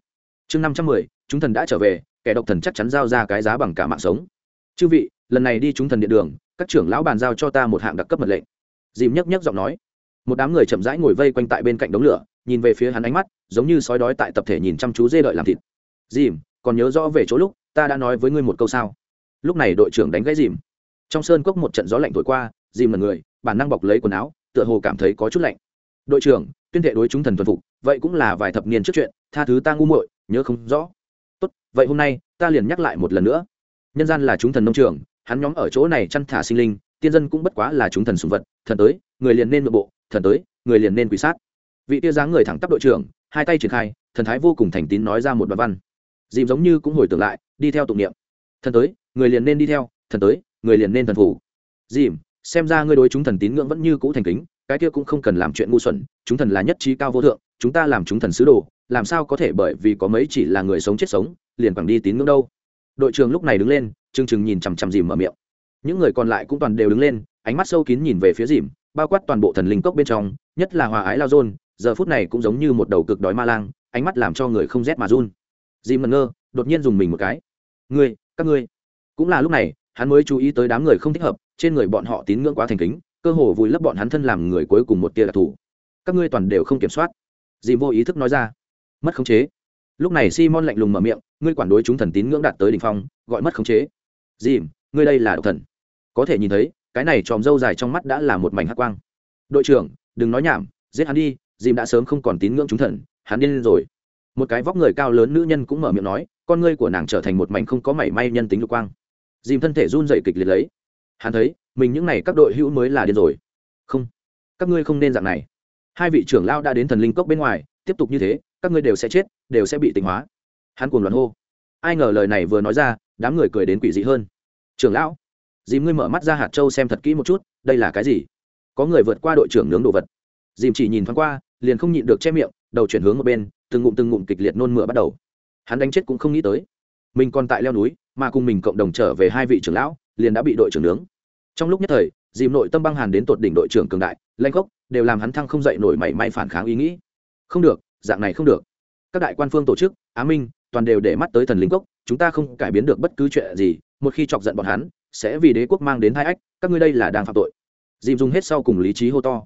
Chương năm trăm mười, chúng thần đã trở về, kẻ độc thần chắc chắn giao ra cái giá bằng cả mạng sống. Chư vị, lần này đi chúng thần điện đường, các trưởng lão bàn giao cho ta một hạng đặc cấp mật lệnh. Dìm nhấc nhấc giọng nói. Một đám người chậm rãi ngồi vây quanh tại bên cạnh đống lửa, nhìn về phía hắn ánh mắt, giống như sói đói tại tập thể nhìn chăm chú dê đợi làm thịt. Dìm, còn nhớ rõ về chỗ lúc, ta đã nói với ngươi một câu sao? Lúc này đội trưởng đánh gãy dìm. Trong sơn cốc một trận gió lạnh thổi qua, dìm là người, bản năng bọc lấy quần áo, tựa hồ cảm thấy có chút lạnh. Đội trưởng, tuyên thệ đối chúng thần thuần phục, vậy cũng là vài thập niên trước chuyện, tha thứ ta ngu muội, nhớ không rõ. Tốt, vậy hôm nay, ta liền nhắc lại một lần nữa. Nhân gian là chúng thần nông trường, hắn nhóm ở chỗ này chăn thả sinh linh, tiên dân cũng bất quá là chúng thần sùng vật, thần tới, người liền nên nội bộ, thần tới, người liền nên quỷ sát. Vị tia dáng người thẳng tắp đội trưởng, hai tay triển khai, thần thái vô cùng thành tín nói ra một đoạn văn. Dìm giống như cũng hồi tưởng lại, đi theo tụng niệm. Thần tới người liền nên đi theo, thần tới, người liền nên thần phủ. Dìm, xem ra ngươi đối chúng thần tín ngưỡng vẫn như cũ thành kính, cái kia cũng không cần làm chuyện ngu xuẩn, chúng thần là nhất trí cao vô thượng, chúng ta làm chúng thần sứ đồ, làm sao có thể bởi vì có mấy chỉ là người sống chết sống, liền bằng đi tín ngưỡng đâu. Đội trưởng lúc này đứng lên chừng chừng nhìn chằm chằm dìm mở miệng. Những người còn lại cũng toàn đều đứng lên, ánh mắt sâu kín nhìn về phía dìm, bao quát toàn bộ thần linh cốc bên trong, nhất là hòa ái lao dôn, giờ phút này cũng giống như một đầu cực đói ma lang, ánh mắt làm cho người không rét mà run. Dìm ngẩn ngơ, đột nhiên dùng mình một cái. Ngươi, các ngươi cũng là lúc này, hắn mới chú ý tới đám người không thích hợp, trên người bọn họ tín ngưỡng quá thành kính, cơ hồ vùi lấp bọn hắn thân làm người cuối cùng một tia đặc thù. Các ngươi toàn đều không kiểm soát. Dìm vô ý thức nói ra. Mất khống chế. Lúc này simon lạnh lùng mở miệng, ngươi quản đối chúng thần tín ngưỡng đạt tới đ ỉ n h phong, gọi mất khống chế. Dìm, ngươi đây là độc thần. Có thể nhìn thấy, cái này tròm râu dài trong mắt đã là một mảnh hắc quang. Đội trưởng, đừng nói nhảm, giết hắn đi, dìm đã sớm không còn tín ngưỡng chúng thần, hắn điên lên rồi. Một cái vóc người cao lớn nữ nhân cũng mở miệng nói, con ngươi của nàng trở thành một mảnh không có mảy may nhân tính lục quang dìm thân thể run dậy kịch liệt lấy. Hắn thấy, mình những n à y các đội hữu mới là điên rồi. Không, các ngươi không nên dạng này. Hai vị trưởng lao đã đến thần linh cốc bên ngoài, tiếp tục như thế, các ngươi đều sẽ chết, đều sẽ bị tỉnh hóa. Hắn cuồng loạn hô. Ai ngờ lời này vừa nói ra, đám người cười đến quỷ dị hơn. Trưởng lão, dìm ngươi mở mắt ra hạt châu xem thật kỹ một chút, đây là cái gì? Có người vượt qua đội trưởng nướng đồ vật. Dìm chỉ nhìn thoáng qua, liền không nhịn được che miệng, đầu chuyển hướng một bên, từng ngụm từng ngụm kịch liệt nôn mửa bắt đầu. Hắn đánh chết cũng không nghĩ tới mình còn tại leo núi, mà cùng mình cộng đồng trở về hai vị trưởng lão, liền đã bị đội trưởng nướng. Trong lúc nhất thời, dìm nội tâm băng hàn đến tột đỉnh đội trưởng cường đại, lanh gốc đều làm hắn thăng không dậy nổi mảy may phản kháng ý nghĩ. Không được, dạng này không được. Các đại quan phương tổ chức, á minh, toàn đều để mắt tới thần linh cốc, chúng ta không cải biến được bất cứ chuyện gì, một khi chọc giận bọn hắn, sẽ vì đế quốc mang đến hai ách, các ngươi đây là đang phạm tội. Dìm dùng hết sau cùng lý trí hô to.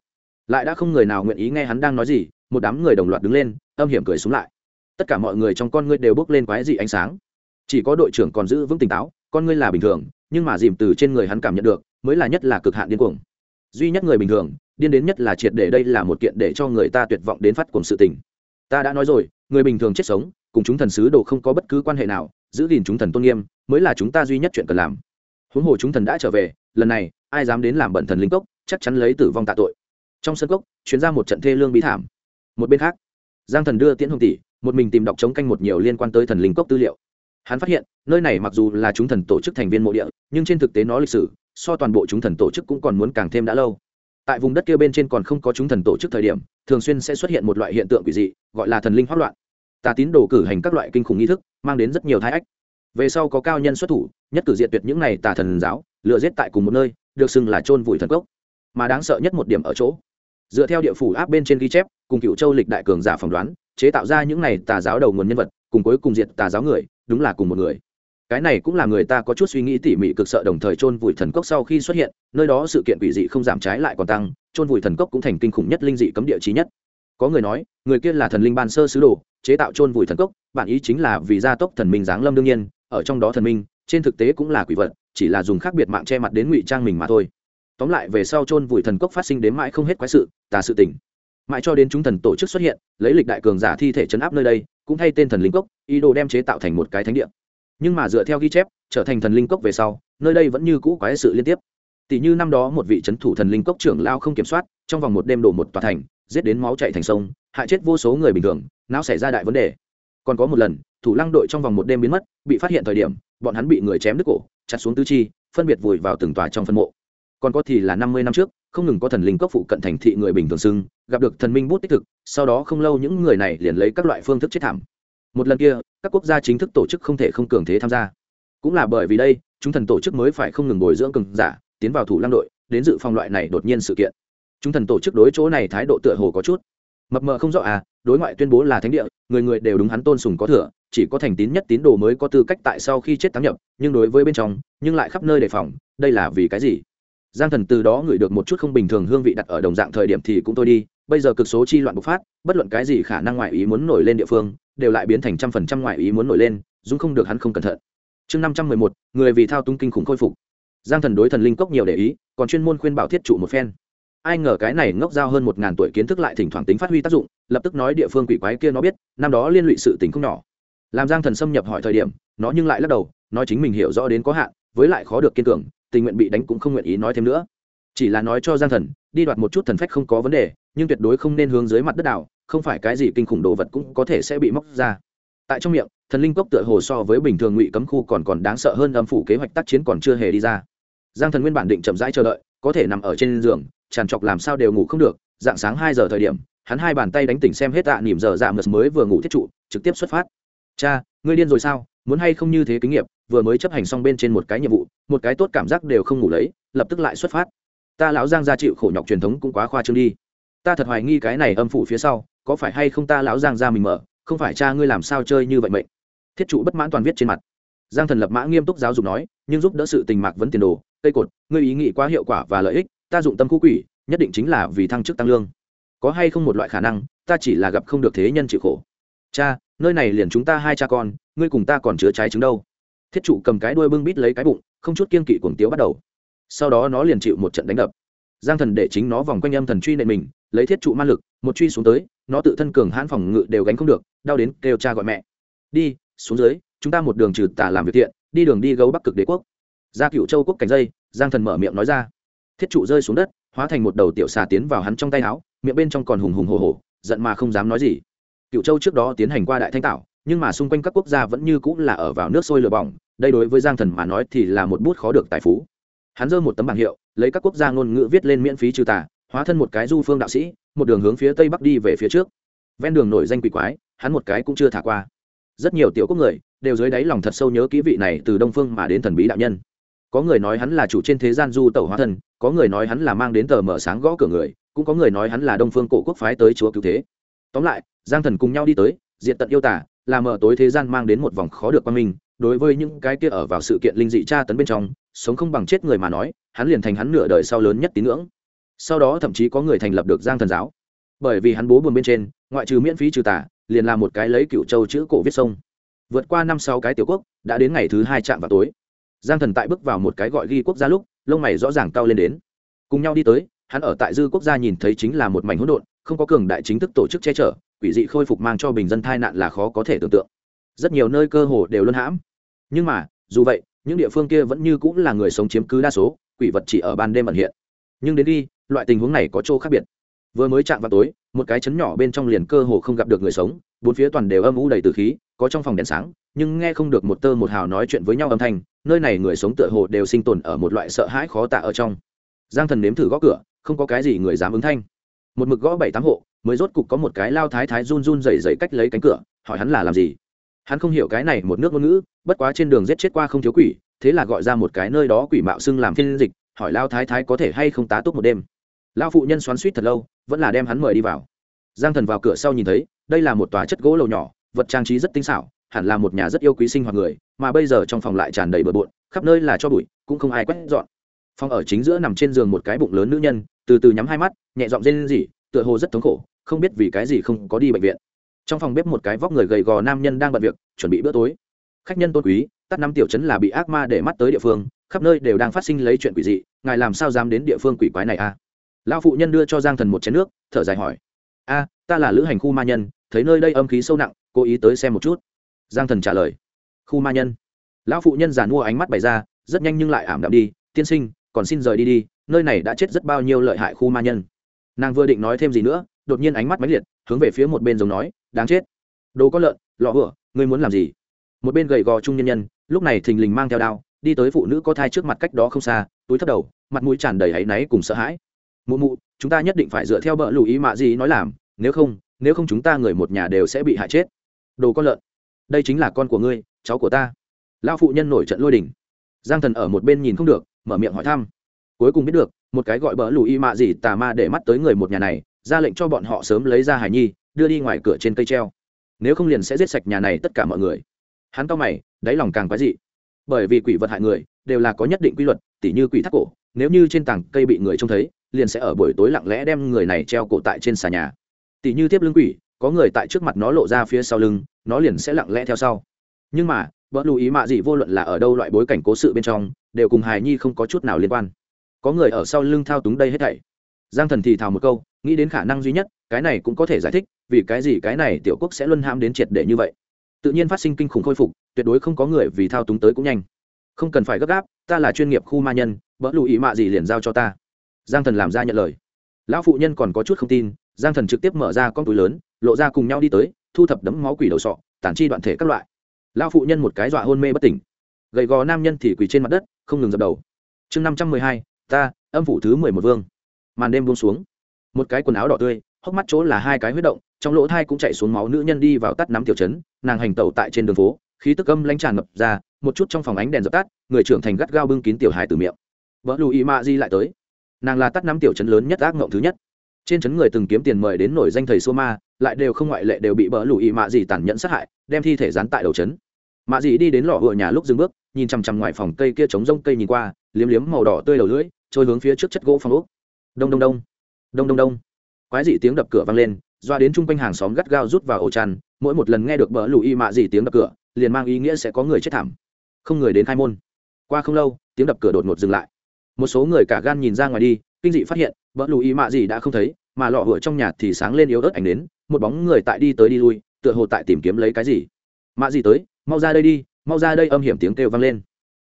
Lại đã không người nào nguyện ý nghe hắn đang nói gì, một đám người đồng loạt đứng lên, âm hiểm cười xuống lại. Tất cả mọi người trong con ngươi đều bước lên quái dị ánh sáng chỉ có đội trưởng còn giữ vững tỉnh táo, con ngươi là bình thường, nhưng mà dìm từ trên người hắn cảm nhận được, mới là nhất là cực hạn điên cuồng. Duy nhất người bình thường, điên đến nhất là triệt để đây là một kiện để cho người ta tuyệt vọng đến phát cuồng sự tình. Ta đã nói rồi, người bình thường chết sống, cùng chúng thần sứ đồ không có bất cứ quan hệ nào, giữ gìn chúng thần tôn nghiêm, mới là chúng ta duy nhất chuyện cần làm. Huống hồ chúng thần đã trở về, lần này, ai dám đến làm bận thần linh cốc, chắc chắn lấy tử vong tạ tội. Trong sân cốc, chuyến ra một trận thê lương bí thảm. Một bên khác, giang thần đưa tiễn hồng tỷ, một mình tìm đọc chống canh một nhiều liên quan tới thần linh cốc tư liệu hắn phát hiện, nơi này mặc dù là chúng thần tổ chức thành viên mộ địa, nhưng trên thực tế nó lịch sử, so toàn bộ chúng thần tổ chức cũng còn muốn càng thêm đã lâu. Tại vùng đất kia bên trên còn không có chúng thần tổ chức thời điểm, thường xuyên sẽ xuất hiện một loại hiện tượng quỷ dị, gọi là thần linh hoát loạn. Tà tín đồ cử hành các loại kinh khủng nghi thức, mang đến rất nhiều thái ách. Về sau có cao nhân xuất thủ, nhất cử diện tuyệt những này tà thần giáo lựa giết tại cùng một nơi, được xưng là chôn vùi thần cốc. Mà đáng sợ nhất một điểm ở chỗ, dựa theo địa phủ áp bên trên ghi chép, cùng cựu châu lịch đại cường giả phỏng đoán, chế tạo ra những này tà giáo đầu nguồn nhân vật, cùng cuối cùng diệt tà giáo người đúng là cùng một người. Cái này cũng là người ta có chút suy nghĩ tỉ mỉ cực sợ đồng thời chôn vùi thần cốc sau khi xuất hiện, nơi đó sự kiện quỷ dị không giảm trái lại còn tăng, chôn vùi thần cốc cũng thành kinh khủng nhất linh dị cấm địa trí nhất. Có người nói, người kia là thần linh ban sơ sứ đồ, chế tạo chôn vùi thần cốc, bản ý chính là vì gia tốc thần minh giáng lâm đương nhiên, ở trong đó thần minh, trên thực tế cũng là quỷ vật, chỉ là dùng khác biệt mạng che mặt đến ngụy trang mình mà thôi. Tóm lại về sau chôn vùi thần cốc phát sinh đến mãi không hết quái sự, tà sự tình. Mãi cho đến chúng thần tổ chức xuất hiện, lấy lịch đại cường giả thi thể chấn áp nơi đây cũng thay tên thần linh cốc, ý đồ đem chế tạo thành một cái thánh địa. Nhưng mà dựa theo ghi chép, trở thành thần linh cốc về sau, nơi đây vẫn như cũ quái sự liên tiếp. Tỷ như năm đó một vị c h ấ n thủ thần linh cốc trưởng lao không kiểm soát, trong vòng một đêm đổ một tòa thành, giết đến máu chạy thành sông, hại chết vô số người bình thường, não xảy ra đại vấn đề. Còn có một lần, thủ lăng đội trong vòng một đêm biến mất, bị phát hiện thời điểm, bọn hắn bị người chém đứt cổ, chặt xuống tứ chi, phân biệt vùi vào từng tòa trong phân mộ. Còn có thì là năm mươi năm trước, không ngừng có thần linh cốc phụ cận thành thị người bình thường xưng gặp được thần minh bút tích thực, sau đó không lâu những người này liền lấy các loại phương thức chết thảm. Một lần kia, các quốc gia chính thức tổ chức không thể không cường thế tham gia. Cũng là bởi vì đây, chúng thần tổ chức mới phải không ngừng bồi dưỡng cường giả, tiến vào thủ lăng đội, đến dự phòng loại này đột nhiên sự kiện. Chúng thần tổ chức đối chỗ này thái độ tựa hồ có chút mập mờ không rõ à đối ngoại tuyên bố là thánh địa, người người đều đúng hắn tôn sùng có thừa, chỉ có thành tín nhất tín đồ mới có tư cách tại sau khi chết tám nhập, nhưng đối với bên trong, nhưng lại khắp nơi đề phòng, đây là vì cái gì? Giang thần từ đó ngửi được một chút không bình thường hương vị đặt ở đồng dạng thời điểm thì cũng thôi đi bây giờ cực số chi loạn bộc phát, bất luận cái gì khả năng ngoại ý muốn nổi lên địa phương, đều lại biến thành trăm phần trăm ngoại ý muốn nổi lên dung không được hắn không cẩn thận. Chương năm trăm mười một, người vì thao túng kinh khủng khôi phục. Giang thần đối thần linh cốc nhiều để ý, còn chuyên môn khuyên bảo thiết trụ một phen. Ai ngờ cái này ngốc giao hơn một ngàn tuổi kiến thức lại thỉnh thoảng tính phát huy tác dụng, lập tức nói địa phương quỷ quái kia nó biết, năm đó liên lụy sự tình không nhỏ. Làm giang thần xâm nhập hỏi thời điểm, nó nhưng lại lắc đầu, nói chính mình hiểu rõ đến có hạn, với lại khó được kiên cường, tình nguyện bị đánh cũng không nguyện ý nói thêm nữa chỉ là nói cho giang thần, đi đoạt một chút thần phách không có vấn đề, nhưng tuyệt đối không nên hướng dưới mặt đất đảo, không phải cái gì kinh khủng đồ vật cũng có thể sẽ bị móc ra. Tại trong miệng, thần linh cốc tựa hồ so với bình thường ngụy cấm khu còn còn đáng sợ hơn âm phủ kế hoạch tác chiến còn chưa hề đi ra. Giang thần nguyên bản định chậm rãi chờ đợi, có thể nằm ở trên giường, tràn trọc làm sao đều ngủ không được, dạng sáng hai giờ thời điểm, hắn hai bàn tay đánh tỉnh xem hết tạ nỉm giờ dạ mật mới vừa ngủ thiết trụ, trực tiếp xuất phát. Cha, ngươi điên rồi sao? Muốn hay không như thế kinh nghiệm vừa mới chấp hành xong bên trên một cái nhiệm vụ, một cái tốt cảm giác đều không ngủ lấy, lập tức lại xuất phát ta lão giang gia chịu khổ nhọc truyền thống cũng quá khoa trương đi. Ta thật hoài nghi cái này âm phủ phía sau, có phải hay không ta lão giang gia mình mở, không phải cha ngươi làm sao chơi như vậy mệnh? Thiết trụ bất mãn toàn viết trên mặt. Giang thần lập mã nghiêm túc giáo dục nói, nhưng giúp đỡ sự tình mạc vấn tiền đồ, cây cột, ngươi ý nghĩ quá hiệu quả và lợi ích, ta dụng tâm khu quỷ, nhất định chính là vì thăng chức tăng lương. Có hay không một loại khả năng, ta chỉ là gặp không được thế nhân chịu khổ. Cha, nơi này liền chúng ta hai cha con, ngươi cùng ta còn chứa trái trứng đâu. Thiết trụ cầm cái đuôi bưng bít lấy cái bụng, không chút kiên kỵ cuồng tiếu bắt đầu sau đó nó liền chịu một trận đánh đập. Giang thần để chính nó vòng quanh âm thần truy nệ mình, lấy thiết trụ ma lực, một truy xuống tới, nó tự thân cường hãn phòng ngự đều gánh không được, đau đến kêu cha gọi mẹ. Đi, xuống dưới, chúng ta một đường trừ tà làm việc thiện, đi đường đi gấu bắc cực đế quốc. Ra cựu châu quốc cảnh dây, giang thần mở miệng nói ra. Thiết trụ rơi xuống đất, hóa thành một đầu tiểu xà tiến vào hắn trong tay áo, miệng bên trong còn hùng hùng hồ hồ giận mà không dám nói gì. Cựu châu trước đó tiến hành qua đại thanh tạo nhưng mà xung quanh các quốc gia vẫn như cũng là ở vào nước sôi lửa bỏng, đây đối với giang thần mà nói thì là một bút khó được tài phú hắn giơ một tấm bảng hiệu, lấy các quốc gia ngôn ngữ viết lên miễn phí trừ tà, hóa thân một cái du phương đạo sĩ, một đường hướng phía tây bắc đi về phía trước. Ven đường nổi danh quỷ quái, hắn một cái cũng chưa thả qua. Rất nhiều tiểu quốc người, đều dưới đáy lòng thật sâu nhớ kỹ vị này từ đông phương mà đến thần bí đạo nhân. Có người nói hắn là chủ trên thế gian du tẩu hóa thân, có người nói hắn là mang đến tờ mở sáng gõ cửa người, cũng có người nói hắn là đông phương cổ quốc phái tới chúa cứu thế. Tóm lại, giang thần cùng nhau đi tới, diện tận yêu tả là mở tối thế gian mang đến một vòng khó được qua mình đối với những cái kia ở vào sự kiện linh dị tra tấn bên trong, sống không bằng chết người mà nói, hắn liền thành hắn nửa đời sau lớn nhất tín ngưỡng. Sau đó thậm chí có người thành lập được giang thần giáo. Bởi vì hắn bố buồn bên trên, ngoại trừ miễn phí trừ tả liền là một cái lấy cựu châu chữ cổ viết sông. Vượt qua năm sáu cái tiểu quốc, đã đến ngày thứ hai chạm vào tối. Giang thần tại bước vào một cái gọi ghi quốc gia lúc, lông mày rõ ràng cao lên đến. Cùng nhau đi tới, hắn ở tại dư quốc gia nhìn thấy chính là một mảnh hỗn độn, không có cường đại chính thức tổ chức che chở, quỷ dị khôi phục mang cho bình dân tai nạn là khó có thể tưởng tượng. Rất nhiều nơi cơ hồ đều luân hãm nhưng mà, dù vậy, những địa phương kia vẫn như cũng là người sống chiếm cứ đa số, quỷ vật chỉ ở ban đêm ẩn hiện. Nhưng đến đi, loại tình huống này có chỗ khác biệt. Vừa mới chạm vào tối, một cái chấn nhỏ bên trong liền cơ hồ không gặp được người sống, bốn phía toàn đều âm u đầy từ khí, có trong phòng đèn sáng, nhưng nghe không được một tơ một hào nói chuyện với nhau âm thanh, nơi này người sống tựa hồ đều sinh tồn ở một loại sợ hãi khó tả ở trong. Giang thần nếm thử gõ cửa, không có cái gì người dám ứng thanh. Một mực gõ bảy tám hộ, mới rốt cục có một cái lao thái thái run run rẩy rẩy cách lấy cánh cửa, hỏi hắn là làm gì. Hắn không hiểu cái này một nước ngôn ngữ bất quá trên đường giết chết qua không thiếu quỷ, thế là gọi ra một cái nơi đó quỷ mạo xưng làm phiên dịch, hỏi lao thái thái có thể hay không tá túc một đêm. Lão phụ nhân xoắn suýt thật lâu, vẫn là đem hắn mời đi vào. Giang thần vào cửa sau nhìn thấy, đây là một tòa chất gỗ lầu nhỏ, vật trang trí rất tinh xảo, hẳn là một nhà rất yêu quý sinh hoạt người, mà bây giờ trong phòng lại tràn đầy bừa bộn, khắp nơi là cho bụi, cũng không ai quét dọn. Phòng ở chính giữa nằm trên giường một cái bụng lớn nữ nhân, từ từ nhắm hai mắt, nhẹ giọng rên rỉ, tựa hồ rất thống khổ, không biết vì cái gì không có đi bệnh viện. Trong phòng bếp một cái vóc người gầy gò nam nhân đang bận việc, chuẩn bị bữa tối khách nhân tôn quý, tắt năm tiểu chấn là bị ác ma để mắt tới địa phương, khắp nơi đều đang phát sinh lấy chuyện quỷ dị, ngài làm sao dám đến địa phương quỷ quái này a? À? lão phụ nhân đưa cho giang thần một chén nước, thở dài hỏi. A, ta là lữ hành khu ma nhân, thấy nơi đây âm khí sâu nặng, cố ý tới xem một chút. Giang thần trả lời. Khu ma nhân. Lão phụ nhân giàn mua ánh mắt bày ra, rất nhanh nhưng lại ảm đạm đi, tiên sinh, còn xin rời đi đi, nơi này đã chết rất bao nhiêu lợi hại khu ma nhân. Nàng vừa định nói thêm gì nữa, đột nhiên ánh mắt máy liệt, hướng về phía một bên giống nói, đáng chết. Đồ có lợn, lọ hựa, ngươi muốn làm gì? Một bên gầy gò trung nhân nhân, lúc này thình lình mang theo đao, đi tới phụ nữ có thai trước mặt cách đó không xa, túi thấp đầu, mặt mũi tràn đầy áy náy cùng sợ hãi. Mụ mụ, chúng ta nhất định phải dựa theo bợ lù ý mạ gì nói làm, nếu không nếu không chúng ta người một nhà đều sẽ bị hại chết. Đồ con lợn, đây chính là con của ngươi, cháu của ta. Lao phụ nhân nổi trận lôi đình. Giang thần ở một bên nhìn không được, mở miệng hỏi thăm. Cuối cùng biết được, một cái gọi bỡ lù y mạ gì tà ma để mắt tới người một nhà này, ra lệnh cho bọn họ sớm lấy ra hải nhi, đưa đi ngoài cửa trên cây treo. Nếu không liền sẽ giết sạch nhà này tất cả mọi người hắn cau mày, đáy lòng càng quái dị. Bởi vì quỷ vật hại người đều là có nhất định quy luật, tỉ như quỷ thác cổ, nếu như trên tảng cây bị người trông thấy, liền sẽ ở buổi tối lặng lẽ đem người này treo cổ tại trên xà nhà. Tỉ như tiếp lưng quỷ, có người tại trước mặt nó lộ ra phía sau lưng, nó liền sẽ lặng lẽ theo sau. Nhưng mà vợ lưu ý mạ gì vô luận là ở đâu loại bối cảnh cố sự bên trong, đều cùng hài nhi không có chút nào liên quan. Có người ở sau lưng thao túng đây hết thảy. Giang thần thì thào một câu, nghĩ đến khả năng duy nhất, cái này cũng có thể giải thích, vì cái gì cái này tiểu quốc sẽ luân ham đến triệt để như vậy tự nhiên phát sinh kinh khủng khôi phục, tuyệt đối không có người vì thao túng tới cũng nhanh. Không cần phải gấp gáp, ta là chuyên nghiệp khu ma nhân, bỡ lụ ý mạ gì liền giao cho ta. Giang thần làm ra nhận lời. Lão phụ nhân còn có chút không tin, giang thần trực tiếp mở ra con túi lớn, lộ ra cùng nhau đi tới, thu thập đấm máu quỷ đầu sọ, tản chi đoạn thể các loại. Lão phụ nhân một cái dọa hôn mê bất tỉnh. Gầy gò nam nhân thì quỳ trên mặt đất, không ngừng dập đầu. Chương năm trăm mười hai, ta, âm phủ thứ mười một vương. Màn đêm buông xuống. Một cái quần áo đỏ tươi, hốc mắt chỗ là hai cái huyết động trong lỗ thai cũng chạy xuống máu nữ nhân đi vào tắt nắm tiểu chấn, nàng hành tẩu tại trên đường phố, khí tức âm lanh tràn ngập ra, một chút trong phòng ánh đèn dập tắt, người trưởng thành gắt gao bưng kín tiểu hài từ miệng. Vợ lù ý ma di lại tới. Nàng là tắt nắm tiểu chấn lớn nhất ác ngộng thứ nhất. Trên chấn người từng kiếm tiền mời đến nổi danh thầy sô ma, lại đều không ngoại lệ đều bị bỡ lù ý mạ gì tàn nhẫn sát hại, đem thi thể dán tại đầu chấn. Mạ di đi đến lò hựa nhà lúc dừng bước, nhìn chằm chằm ngoài phòng cây kia trống rông cây nhìn qua, liếm liếm màu đỏ tươi đầu lưỡi, trôi hướng phía trước chất gỗ phòng úc đông đông đông. Đông đông đông. Quái dị tiếng đập cửa vang lên doa đến chung quanh hàng xóm gắt gao rút vào ổ chăn, mỗi một lần nghe được bỡ lù y mạ gì tiếng đập cửa, liền mang ý nghĩa sẽ có người chết thảm. Không người đến khai môn. Qua không lâu, tiếng đập cửa đột ngột dừng lại. Một số người cả gan nhìn ra ngoài đi, kinh dị phát hiện, bỡ lù y mạ gì đã không thấy, mà lọ hựa trong nhà thì sáng lên yếu ớt ảnh đến, một bóng người tại đi tới đi lui, tựa hồ tại tìm kiếm lấy cái gì. Mạ gì tới, mau ra đây đi, mau ra đây, âm hiểm tiếng kêu vang lên.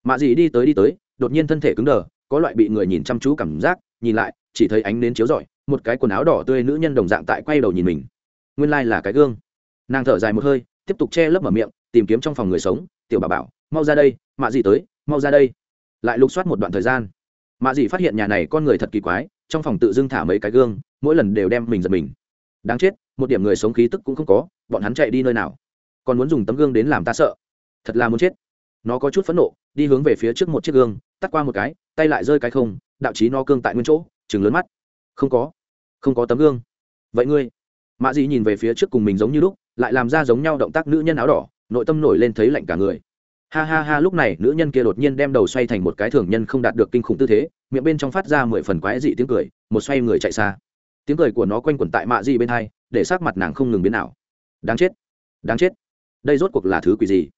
Mạ gì đi tới đi tới, đột nhiên thân thể cứng đờ, có loại bị người nhìn chăm chú cảm giác, nhìn lại, chỉ thấy ánh nến chiếu rọi một cái quần áo đỏ tươi nữ nhân đồng dạng tại quay đầu nhìn mình. Nguyên lai、like、là cái gương. Nàng thở dài một hơi, tiếp tục che lấp mở miệng, tìm kiếm trong phòng người sống. Tiểu bà bảo, mau ra đây, mạ dì tới, mau ra đây. Lại lục soát một đoạn thời gian. Mạ dị phát hiện nhà này con người thật kỳ quái, trong phòng tự dưng thả mấy cái gương, mỗi lần đều đem mình giật mình. Đáng chết, một điểm người sống khí tức cũng không có, bọn hắn chạy đi nơi nào? Còn muốn dùng tấm gương đến làm ta sợ. Thật là muốn chết. Nó có chút phẫn nộ, đi hướng về phía trước một chiếc gương, tắt qua một cái, tay lại rơi cái không, đạo trí no cương tại nguyên chỗ chừng lớn mắt. Không có không có tấm gương. Vậy ngươi? Mạ dị nhìn về phía trước cùng mình giống như lúc, lại làm ra giống nhau động tác nữ nhân áo đỏ, nội tâm nổi lên thấy lạnh cả người. Ha ha ha, lúc này nữ nhân kia đột nhiên đem đầu xoay thành một cái thường nhân không đạt được kinh khủng tư thế, miệng bên trong phát ra mười phần quái dị tiếng cười, một xoay người chạy xa. Tiếng cười của nó quanh quẩn tại mạ dị bên hai, để sát mặt nàng không ngừng biến nào đáng chết! Đáng chết! Đây rốt cuộc là thứ quỷ gì?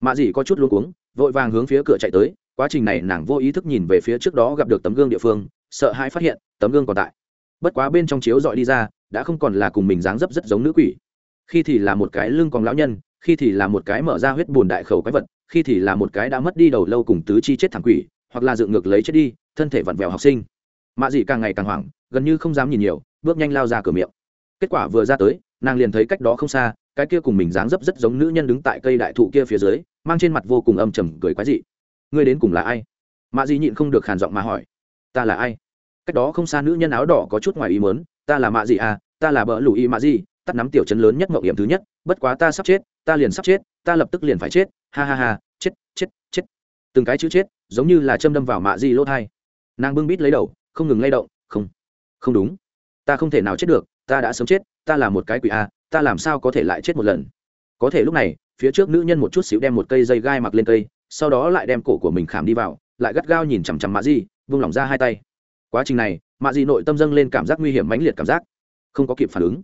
Mạ dị có chút luôn cuống, vội vàng hướng phía cửa chạy tới, quá trình này nàng vô ý thức nhìn về phía trước đó gặp được tấm gương địa phương, sợ hãi phát hiện, tấm gương còn tại bất quá bên trong chiếu dọi đi ra, đã không còn là cùng mình dáng dấp rất giống nữ quỷ. Khi thì là một cái lưng còn lão nhân, khi thì là một cái mở ra huyết bùn đại khẩu quái vật, khi thì là một cái đã mất đi đầu lâu cùng tứ chi chết thẳng quỷ, hoặc là dựng ngược lấy chết đi, thân thể vặn vẹo học sinh. Mạ dị càng ngày càng hoảng, gần như không dám nhìn nhiều, bước nhanh lao ra cửa miệng. Kết quả vừa ra tới, nàng liền thấy cách đó không xa, cái kia cùng mình dáng dấp rất giống nữ nhân đứng tại cây đại thụ kia phía dưới, mang trên mặt vô cùng âm trầm cười quái dị. Ngươi đến cùng là ai? Mạ dị nhịn không được khàn giọng mà hỏi. Ta là ai? Cách đó không xa nữ nhân áo đỏ có chút ngoài ý mớn ta là mạ gì à? Ta là bỡ lù y mạ gì? Tắt nắm tiểu chấn lớn nhất mậu hiểm thứ nhất, bất quá ta sắp chết, ta liền sắp chết, ta lập tức liền phải chết. Ha ha ha, chết chết chết. Từng cái chữ chết, giống như là châm đâm vào mạ gì lỗ thai. Nàng bưng bít lấy đầu, không ngừng lay động, không không đúng. Ta không thể nào chết được, ta đã sớm chết, ta là một cái quỷ à? ta làm sao có thể lại chết một lần? Có thể lúc này, phía trước nữ nhân một chút xíu đem một cây dây gai mặc lên cây, sau đó lại đem cổ của mình khảm đi vào, lại gắt gao nhìn chằm chằm mạ di vung lỏng ra hai tay quá trình này, mạ Dị nội tâm dâng lên cảm giác nguy hiểm mãnh liệt cảm giác. Không có kịp phản ứng.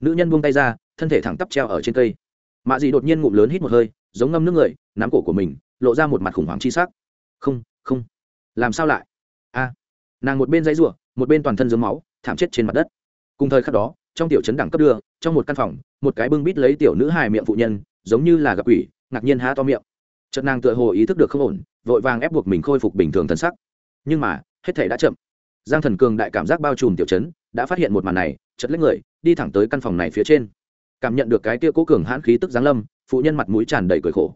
Nữ nhân buông tay ra, thân thể thẳng tắp treo ở trên cây. Mạ Dị đột nhiên ngụm lớn hít một hơi, giống ngâm nước người, nắm cổ của mình, lộ ra một mặt khủng hoảng chi sắc. Không không. Làm sao lại? A. Nàng một bên dãy ruộng một bên toàn thân dướng máu, thảm chết trên mặt đất. Cùng thời khắc đó, trong tiểu trấn đẳng cấp đưa, trong một căn phòng, một cái bưng bít lấy tiểu nữ hài miệng phụ nhân, giống như là gặp quỷ, ngạc nhiên há to miệng. Chợt nàng tựa hồ ý thức được không ổn, vội vàng ép buộc mình khôi phục bình thường thân sắc. Nhưng mà, hết thể đã chậm giang thần cường đại cảm giác bao trùm tiểu chấn đã phát hiện một màn này, chật lấy người, đi thẳng tới căn phòng này phía trên. Cảm nhận được cái tia cố cường hãn khí tức giáng lâm, phụ nhân mặt mũi tràn đầy cười khổ.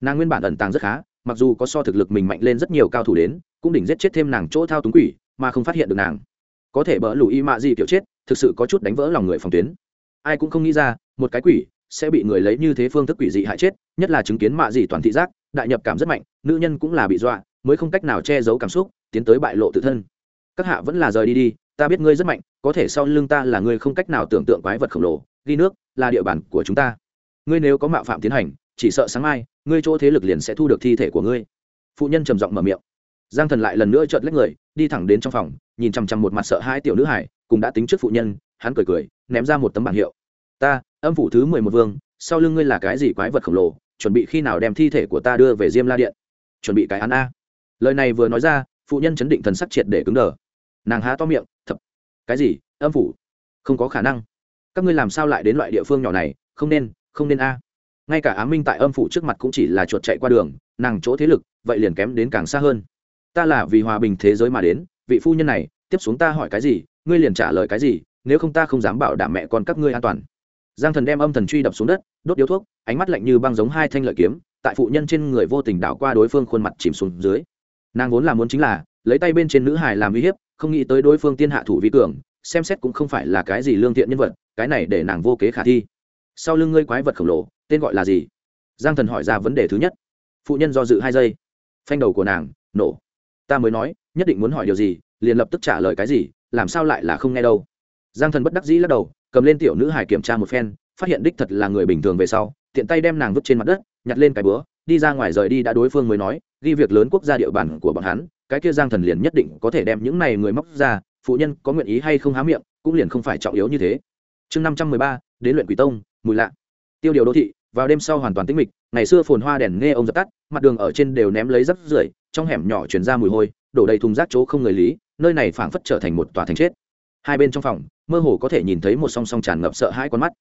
Nàng nguyên bản ẩn tàng rất khá, mặc dù có so thực lực mình mạnh lên rất nhiều cao thủ đến, cũng đỉnh giết chết thêm nàng chỗ thao túng quỷ, mà không phát hiện được nàng. Có thể bỡ lù y mạ gì kiểu chết, thực sự có chút đánh vỡ lòng người phòng tuyến. Ai cũng không nghĩ ra, một cái quỷ sẽ bị người lấy như thế phương thức quỷ dị hại chết, nhất là chứng kiến mạ gì toàn thị giác, đại nhập cảm rất mạnh, nữ nhân cũng là bị dọa, mới không cách nào che giấu cảm xúc, tiến tới bại lộ tự thân các hạ vẫn là rời đi đi, ta biết ngươi rất mạnh, có thể sau lưng ta là ngươi không cách nào tưởng tượng quái vật khổng lồ, ghi nước, là địa bàn của chúng ta. Ngươi nếu có mạo phạm tiến hành, chỉ sợ sáng mai, ngươi chỗ thế lực liền sẽ thu được thi thể của ngươi. Phụ nhân trầm giọng mở miệng. Giang thần lại lần nữa chợt lách người, đi thẳng đến trong phòng, nhìn chằm chằm một mặt sợ hai tiểu nữ hải cùng đã tính trước phụ nhân, hắn cười cười, ném ra một tấm bảng hiệu. Ta, âm phủ thứ mười một vương, sau lưng ngươi là cái gì quái vật khổng lồ, chuẩn bị khi nào đem thi thể của ta đưa về diêm la điện? Chuẩn bị cái án a. Lời này vừa nói ra, phụ nhân chấn định thần sắc triệt để cứng đờ nàng há to miệng, thập. Cái gì? Âm phủ? Không có khả năng. Các ngươi làm sao lại đến loại địa phương nhỏ này? Không nên không nên a. Ngay cả á minh tại âm phủ trước mặt cũng chỉ là chuột chạy qua đường, nàng chỗ thế lực, vậy liền kém đến càng xa hơn. Ta là vì hòa bình thế giới mà đến, vị phu nhân này, tiếp xuống ta hỏi cái gì, ngươi liền trả lời cái gì, nếu không ta không dám bảo đảm mẹ con các ngươi an toàn. Giang thần đem âm thần truy đập xuống đất, đốt điếu thuốc, ánh mắt lạnh như băng giống hai thanh lợi kiếm, tại phụ nhân trên người vô tình đảo qua đối phương khuôn mặt chìm xuống dưới. Nàng vốn là muốn chính là, lấy tay bên trên nữ hài làm uy hiếp không nghĩ tới đối phương tiên hạ thủ vi cường, xem xét cũng không phải là cái gì lương thiện nhân vật, cái này để nàng vô kế khả thi. Sau lưng ngươi quái vật khổng lồ, tên gọi là gì? Giang thần hỏi ra vấn đề thứ nhất. Phụ nhân do dự hai giây. Phanh đầu của nàng, nổ. Ta mới nói, nhất định muốn hỏi điều gì, liền lập tức trả lời cái gì, làm sao lại là không nghe đâu. Giang thần bất đắc dĩ lắc đầu, cầm lên tiểu nữ hải kiểm tra một phen, phát hiện đích thật là người bình thường về sau, tiện tay đem nàng vứt trên mặt đất, nhặt lên cái búa, đi ra ngoài rời đi đã đối phương mới nói, ghi việc lớn quốc gia địa bàn của bọn hắn cái kia giang thần liền nhất định có thể đem những này người móc ra, phụ nhân có nguyện ý hay không há miệng, cũng liền không phải trọng yếu như thế. Chương năm trăm mười ba, đến luyện quỷ tông, mùi lạ. Tiêu điều đô thị, vào đêm sau hoàn toàn tĩnh mịch, ngày xưa phồn hoa đèn nghe ông dập tắt, mặt đường ở trên đều ném lấy rắc rưởi, trong hẻm nhỏ chuyển ra mùi hôi, đổ đầy thùng rác chỗ không người lý, nơi này phảng phất trở thành một tòa thành chết. Hai bên trong phòng, mơ hồ có thể nhìn thấy một song song tràn ngập sợ hai con mắt.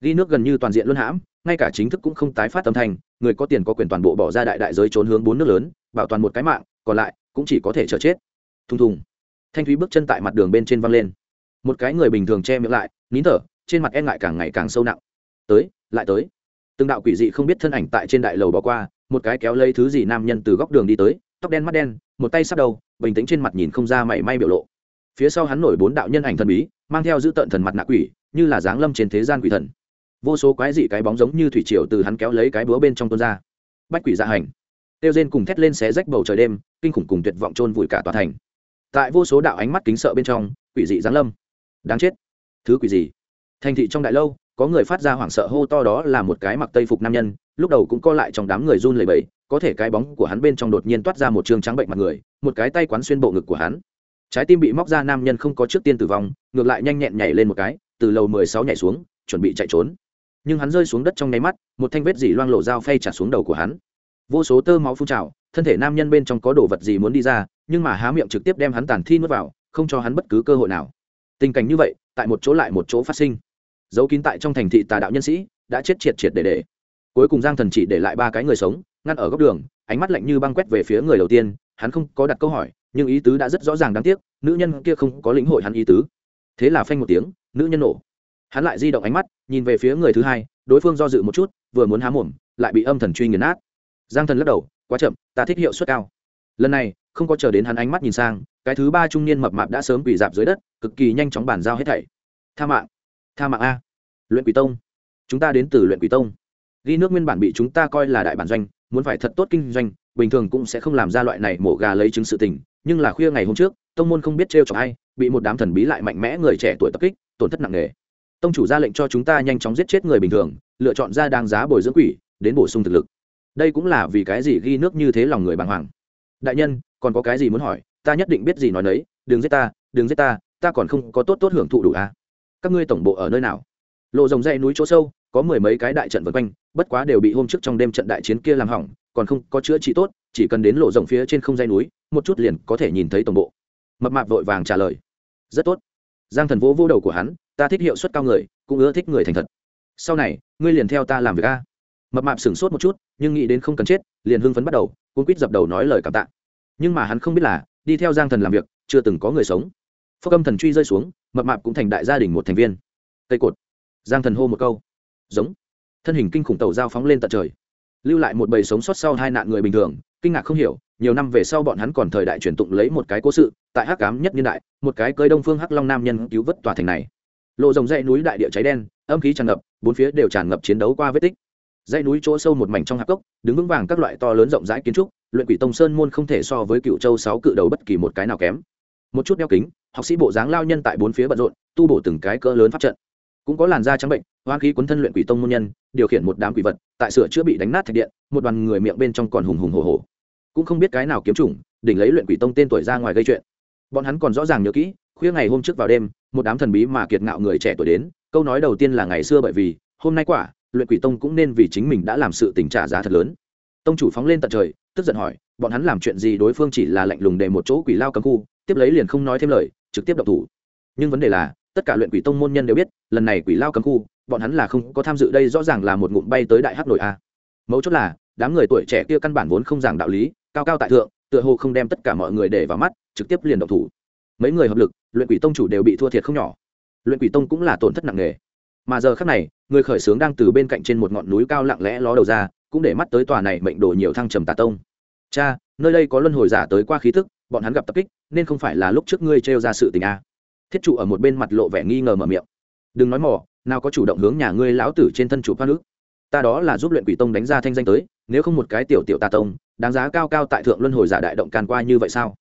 Ghi nước gần như toàn diện luân hãm, ngay cả chính thức cũng không tái phát tâm thành người có tiền có quyền toàn bộ bỏ ra đại đại giới trốn hướng bốn nước lớn, bảo toàn một cái mạng, còn lại cũng chỉ có thể chờ chết. Thùng thùng. Thanh thúy bước chân tại mặt đường bên trên văng lên. Một cái người bình thường che miệng lại, nín thở, trên mặt e ngại càng ngày càng sâu nặng. Tới, lại tới. Từng đạo quỷ dị không biết thân ảnh tại trên đại lầu bỏ qua, một cái kéo lấy thứ gì nam nhân từ góc đường đi tới, tóc đen mắt đen, một tay sắp đầu, bình tĩnh trên mặt nhìn không ra mảy may biểu lộ. Phía sau hắn nổi bốn đạo nhân ảnh thần bí, mang theo giữ tợn thần mặt nạ quỷ, như là dáng lâm trên thế gian quỷ thần. Vô số quái dị cái bóng giống như thủy triều từ hắn kéo lấy cái búa bên trong tuôn ra. Bách quỷ dạ hành tiêu rên cùng thét lên xé rách bầu trời đêm, kinh khủng cùng tuyệt vọng trôn vùi cả tòa thành. Tại vô số đạo ánh mắt kính sợ bên trong, quỷ dị giáng lâm. Đáng chết. Thứ quỷ gì? Thành thị trong đại lâu, có người phát ra hoảng sợ hô to đó là một cái mặc tây phục nam nhân, lúc đầu cũng co lại trong đám người run lẩy bẩy, có thể cái bóng của hắn bên trong đột nhiên toát ra một trường trắng bệnh mặt người, một cái tay quán xuyên bộ ngực của hắn. Trái tim bị móc ra nam nhân không có trước tiên tử vong, ngược lại nhanh nhẹn nhảy lên một cái, từ lầu mười sáu nhảy xuống, chuẩn bị chạy trốn. Nhưng hắn rơi xuống đất trong nháy mắt, một thanh vết dỉ loang lộ dao phay trả xuống đầu của hắn vô số tơ máu phun trào, thân thể nam nhân bên trong có đồ vật gì muốn đi ra, nhưng mà há miệng trực tiếp đem hắn tàn thi nuốt vào, không cho hắn bất cứ cơ hội nào. Tình cảnh như vậy, tại một chỗ lại một chỗ phát sinh. Giấu kín tại trong thành thị tà đạo nhân sĩ, đã chết triệt triệt để để. Cuối cùng giang thần chỉ để lại ba cái người sống, ngăn ở góc đường, ánh mắt lạnh như băng quét về phía người đầu tiên, hắn không có đặt câu hỏi, nhưng ý tứ đã rất rõ ràng đáng tiếc, nữ nhân kia không có lĩnh hội hắn ý tứ. Thế là phanh một tiếng, nữ nhân nổ. Hắn lại di động ánh mắt, nhìn về phía người thứ hai, đối phương do dự một chút, vừa muốn há mồm, lại bị âm thần truy nghiền nát giang thần lắc đầu, quá chậm, ta thích hiệu suất cao. Lần này, không có chờ đến hắn ánh mắt nhìn sang, cái thứ ba trung niên mập mạp đã sớm quỳ dạp dưới đất, cực kỳ nhanh chóng bàn giao hết thảy. Tha mạng tha mạng a, luyện quỷ tông, chúng ta đến từ luyện quỷ tông. Ghi nước nguyên bản bị chúng ta coi là đại bản doanh, muốn phải thật tốt kinh doanh, bình thường cũng sẽ không làm ra loại này mổ gà lấy chứng sự tình, nhưng là khuya ngày hôm trước, tông môn không biết trêu chọc ai, bị một đám thần bí lại mạnh mẽ người trẻ tuổi tập kích, tổn thất nặng nề. Tông chủ ra lệnh cho chúng ta nhanh chóng giết chết người bình thường, lựa chọn ra đáng giá bồi dưỡng quỷ, đến bổ sung thực lực đây cũng là vì cái gì ghi nước như thế lòng người bàng hoàng. Đại nhân, còn có cái gì muốn hỏi? Ta nhất định biết gì nói nấy. Đừng giết ta, đừng giết ta ta còn không có tốt tốt hưởng thụ đủ à? Các ngươi tổng bộ ở nơi nào? Lộ rồng dây núi chỗ sâu, có mười mấy cái đại trận vân quanh, bất quá đều bị hôm trước trong đêm trận đại chiến kia làm hỏng, còn không có chữa trị tốt, chỉ cần đến lộ rồng phía trên không dây núi, một chút liền có thể nhìn thấy tổng bộ. Mập mạp vội vàng trả lời. Rất tốt. Giang thần vỗ vô đầu của hắn, ta thích hiệu suất cao người, cũng ưa thích người thành thật. Sau này, ngươi liền theo ta làm việc a mập mạp sửng sốt một chút, nhưng nghĩ đến không cần chết, liền hưng phấn bắt đầu, cuốn quýt dập đầu nói lời cảm tạ. Nhưng mà hắn không biết là, đi theo giang thần làm việc, chưa từng có người sống. Phúc âm thần truy rơi xuống, mập mạp cũng thành đại gia đình một thành viên. Cây cột. Giang thần hô một câu. Giống. Thân hình kinh khủng tàu giao phóng lên tận trời. Lưu lại một bầy sống sót sau hai nạn người bình thường, kinh ngạc không hiểu, nhiều năm về sau bọn hắn còn thời đại truyền tụng lấy một cái cố sự, tại hắc cám nhất niên đại, một cái cơi đông phương hắc long nam nhân cứu vớt tòa thành này. Lộ rồng dãy núi đại địa cháy đen, âm khí tràn ngập, bốn phía đều tràn ngập chiến đấu qua vết tích dãy núi chỗ sâu một mảnh trong hạp cốc, đứng vững vàng các loại to lớn rộng rãi kiến trúc, luyện quỷ tông sơn môn không thể so với cựu châu sáu cự đầu bất kỳ một cái nào kém. Một chút đeo kính, học sĩ bộ dáng lao nhân tại bốn phía bận rộn, tu bổ từng cái cỡ lớn pháp trận. Cũng có làn da trắng bệnh hoa khí quấn thân luyện quỷ tông môn nhân, điều khiển một đám quỷ vật, tại sửa chữa bị đánh nát thạch điện, một đoàn người miệng bên trong còn hùng hùng hồ hồ cũng không biết cái nào kiếm chủng, đỉnh lấy luyện quỷ tông tên tuổi ra ngoài gây chuyện. Bọn hắn còn rõ ràng nhớ kỹ, khuya ngày hôm trước vào đêm, một đám thần bí mà kiệt ngạo người trẻ tuổi đến, câu nói đầu tiên là ngày xưa bởi vì, hôm nay quả luyện quỷ tông cũng nên vì chính mình đã làm sự tình trả giá thật lớn. Tông chủ phóng lên tận trời, tức giận hỏi, bọn hắn làm chuyện gì đối phương chỉ là lạnh lùng để một chỗ quỷ lao cấm khu, tiếp lấy liền không nói thêm lời, trực tiếp độc thủ. Nhưng vấn đề là, tất cả luyện quỷ tông môn nhân đều biết, lần này quỷ lao cấm khu, bọn hắn là không có tham dự đây rõ ràng là một ngụm bay tới đại hắc nội a. Mấu chốt là, đám người tuổi trẻ kia căn bản vốn không giảng đạo lý, cao cao tại thượng, tựa hồ không đem tất cả mọi người để vào mắt, trực tiếp liền độc thủ. Mấy người hợp lực, luyện quỷ tông chủ đều bị thua thiệt không nhỏ. Luyện quỷ tông cũng là tổn thất nặng nề mà giờ khác này, người khởi xướng đang từ bên cạnh trên một ngọn núi cao lặng lẽ ló đầu ra, cũng để mắt tới tòa này mệnh đồ nhiều thăng trầm tà tông. Cha, nơi đây có luân hồi giả tới qua khí thức, bọn hắn gặp tập kích, nên không phải là lúc trước ngươi trêu ra sự tình a. Thiết trụ ở một bên mặt lộ vẻ nghi ngờ mở miệng. Đừng nói mỏ nào có chủ động hướng nhà ngươi lão tử trên thân chủ hoa nước ta đó là giúp luyện quỷ tông đánh ra thanh danh tới, nếu không một cái tiểu tiểu tà tông, đáng giá cao cao tại thượng luân hồi giả đại động can qua như vậy sao?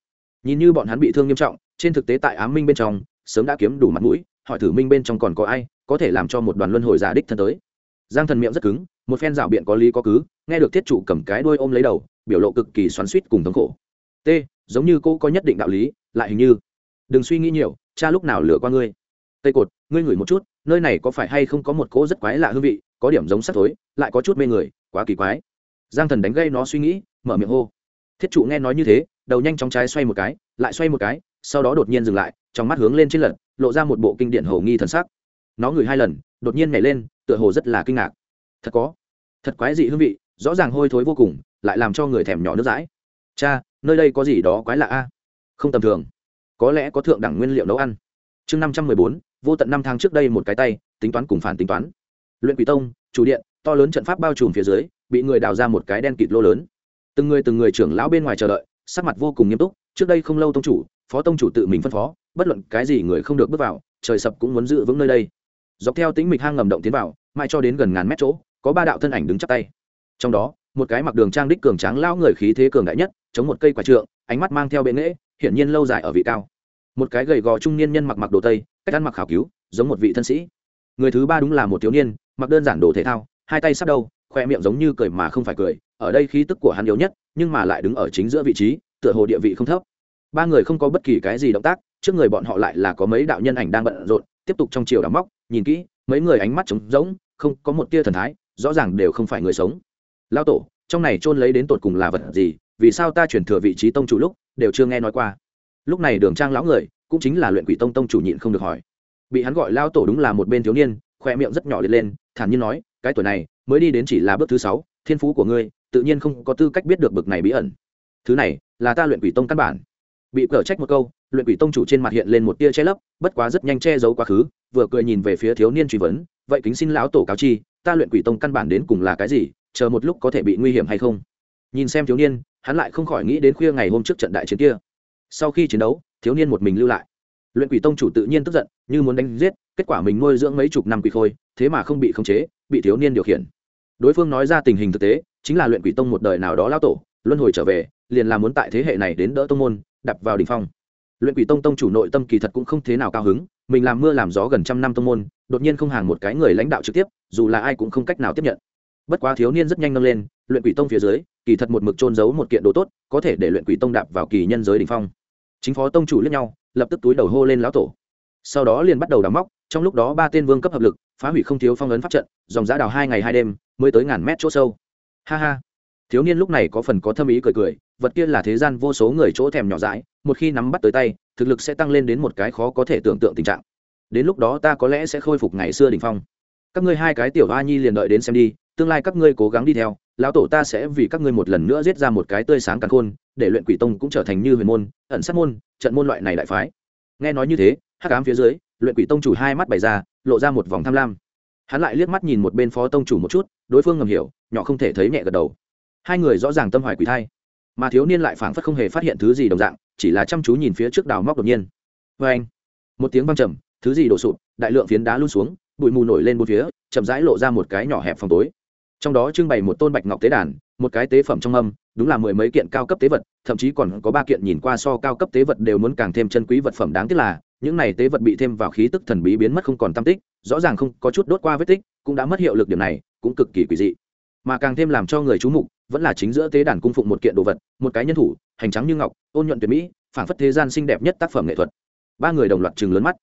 Nhìn như bọn hắn bị thương nghiêm trọng, trên thực tế tại ám minh bên trong, sớm đã kiếm đủ mặt mũi hỏi thử minh bên trong còn có ai, có thể làm cho một đoàn luân hồi giả đích thân tới. Giang thần miệng rất cứng, một phen rảo biện có lý có cứ, nghe được thiết chủ cầm cái đuôi ôm lấy đầu, biểu lộ cực kỳ xoắn suýt cùng thống khổ. T, giống như cô có nhất định đạo lý, lại hình như, đừng suy nghĩ nhiều, cha lúc nào lửa qua ngươi. Tây cột, ngươi ngửi một chút, nơi này có phải hay không có một cỗ rất quái lạ hương vị, có điểm giống sắt thối, lại có chút mê người, quá kỳ quái. Giang thần đánh gây nó suy nghĩ, mở miệng hô. Thiết trụ nghe nói như thế, đầu nhanh chóng trái xoay một cái, lại xoay một cái, sau đó đột nhiên dừng lại, trong mắt hướng lên trên lật lộ ra một bộ kinh điển hồ nghi thần sắc. Nó ngửi hai lần, đột nhiên nhảy lên, tựa hồ rất là kinh ngạc. Thật có. Thật quái dị hương vị, rõ ràng hôi thối vô cùng, lại làm cho người thèm nhỏ nước dãi. Cha, nơi đây có gì đó quái lạ a? Không tầm thường. Có lẽ có thượng đẳng nguyên liệu nấu ăn. Chương năm trăm mười bốn, vô tận năm tháng trước đây một cái tay, tính toán cùng phản tính toán. Luyện quỷ tông, chủ điện, to lớn trận pháp bao trùm phía dưới, bị người đào ra một cái đen kịt lô lớn. Từng người từng người trưởng lão bên ngoài chờ đợi, sắc mặt vô cùng nghiêm túc, trước đây không lâu tông chủ, phó tông chủ tự mình phân phó bất luận cái gì người không được bước vào, trời sập cũng muốn giữ vững nơi đây. Dọc theo tính mịch hang ngầm động tiến vào, mãi cho đến gần ngàn mét chỗ, có ba đạo thân ảnh đứng chắp tay. Trong đó, một cái mặc đường trang đích cường tráng lao người khí thế cường đại nhất, chống một cây quả trượng, ánh mắt mang theo bệ nghễ hiển nhiên lâu dài ở vị cao. Một cái gầy gò trung niên nhân mặc mặc đồ tây, cách ăn mặc khảo cứu, giống một vị thân sĩ. Người thứ ba đúng là một thiếu niên, mặc đơn giản đồ thể thao, hai tay sắp đầu, khoe miệng giống như cười mà không phải cười, ở đây khí tức của hắn yếu nhất, nhưng mà lại đứng ở chính giữa vị trí, tựa hồ địa vị không thấp. Ba người không có bất kỳ cái gì động tác trước người bọn họ lại là có mấy đạo nhân ảnh đang bận rộn, tiếp tục trong chiều đắm móc, nhìn kỹ, mấy người ánh mắt trống rỗng, không có một tia thần thái, rõ ràng đều không phải người sống. Lao tổ, trong này trôn lấy đến tột cùng là vật gì, vì sao ta chuyển thừa vị trí tông chủ lúc, đều chưa nghe nói qua. Lúc này đường trang lão người, cũng chính là luyện quỷ tông tông chủ nhịn không được hỏi. Bị hắn gọi lao tổ đúng là một bên thiếu niên, khoe miệng rất nhỏ liệt lên, thản nhiên nói, cái tuổi này, mới đi đến chỉ là bước thứ sáu, thiên phú của ngươi, tự nhiên không có tư cách biết được bực này bí ẩn. Thứ này, là ta luyện quỷ tông căn bản. Bị cở trách một câu luyện quỷ tông chủ trên mặt hiện lên một tia che lấp, bất quá rất nhanh che giấu quá khứ, vừa cười nhìn về phía thiếu niên truy vấn, vậy kính xin lão tổ cáo chi, ta luyện quỷ tông căn bản đến cùng là cái gì, chờ một lúc có thể bị nguy hiểm hay không? Nhìn xem thiếu niên, hắn lại không khỏi nghĩ đến khuya ngày hôm trước trận đại chiến kia. Sau khi chiến đấu, thiếu niên một mình lưu lại. Luyện quỷ tông chủ tự nhiên tức giận, như muốn đánh giết, kết quả mình nuôi dưỡng mấy chục năm quỷ khôi, thế mà không bị khống chế, bị thiếu niên điều khiển. Đối phương nói ra tình hình thực tế, chính là luyện quỷ tông một đời nào đó lao tổ, luân hồi trở về, liền là muốn tại thế hệ này đến đỡ tông môn đập vào đỉnh phong luyện quỷ tông tông chủ nội tâm kỳ thật cũng không thế nào cao hứng, mình làm mưa làm gió gần trăm năm tông môn, đột nhiên không hàng một cái người lãnh đạo trực tiếp, dù là ai cũng không cách nào tiếp nhận. Bất quá thiếu niên rất nhanh nâng lên, luyện quỷ tông phía dưới, kỳ thật một mực trôn giấu một kiện đồ tốt, có thể để luyện quỷ tông đạp vào kỳ nhân giới đ ỉ n h phong. Chính phó tông chủ lẫn nhau, lập tức túi đầu hô lên lão tổ. Sau đó liền bắt đầu đào móc, trong lúc đó ba tên vương cấp hợp lực, phá hủy không thiếu phong ấn pháp trận, dòng giã đào hai ngày hai đêm, mới tới ngàn mét chỗ sâu. Ha ha. Thiếu niên lúc này có phần có thâm ý cười cười vật kia là thế gian vô số người chỗ thèm nhỏ dãi, một khi nắm bắt tới tay, thực lực sẽ tăng lên đến một cái khó có thể tưởng tượng tình trạng. Đến lúc đó ta có lẽ sẽ khôi phục ngày xưa đình phong. Các ngươi hai cái tiểu a nhi liền đợi đến xem đi, tương lai các ngươi cố gắng đi theo, lão tổ ta sẽ vì các ngươi một lần nữa giết ra một cái tươi sáng càng khôn, để luyện quỷ tông cũng trở thành như huyền môn, ẩn sát môn, trận môn loại này đại phái. Nghe nói như thế, hắc ám phía dưới, luyện quỷ tông chủ hai mắt bày ra, lộ ra một vòng tham lam. Hắn lại liếc mắt nhìn một bên phó tông chủ một chút, đối phương ngầm hiểu, nhỏ không thể thấy nhẹ gật đầu. Hai người rõ ràng tâm hoài quỷ thai mà thiếu niên lại phảng phất không hề phát hiện thứ gì đồng dạng, chỉ là chăm chú nhìn phía trước đào móc đột nhiên. Vê anh, một tiếng văng trầm, thứ gì đổ sụp, đại lượng phiến đá luôn xuống, bụi mù nổi lên bốn phía, chậm rãi lộ ra một cái nhỏ hẹp phòng tối. Trong đó trưng bày một tôn bạch ngọc tế đàn, một cái tế phẩm trong âm, đúng là mười mấy kiện cao cấp tế vật, thậm chí còn có ba kiện nhìn qua so cao cấp tế vật đều muốn càng thêm chân quý vật phẩm đáng tiếc là, những này tế vật bị thêm vào khí tức thần bí biến mất không còn tam tích, rõ ràng không có chút đốt qua vết tích, cũng đã mất hiệu lực điểm này, cũng cực kỳ quỷ dị. Mà càng thêm làm cho người chú mục vẫn là chính giữa tế đàn cung phụng một kiện đồ vật, một cái nhân thủ, hành trắng như ngọc, ôn nhuận tuyệt mỹ, phảng phất thế gian xinh đẹp nhất tác phẩm nghệ thuật. Ba người đồng loạt chừng lớn mắt.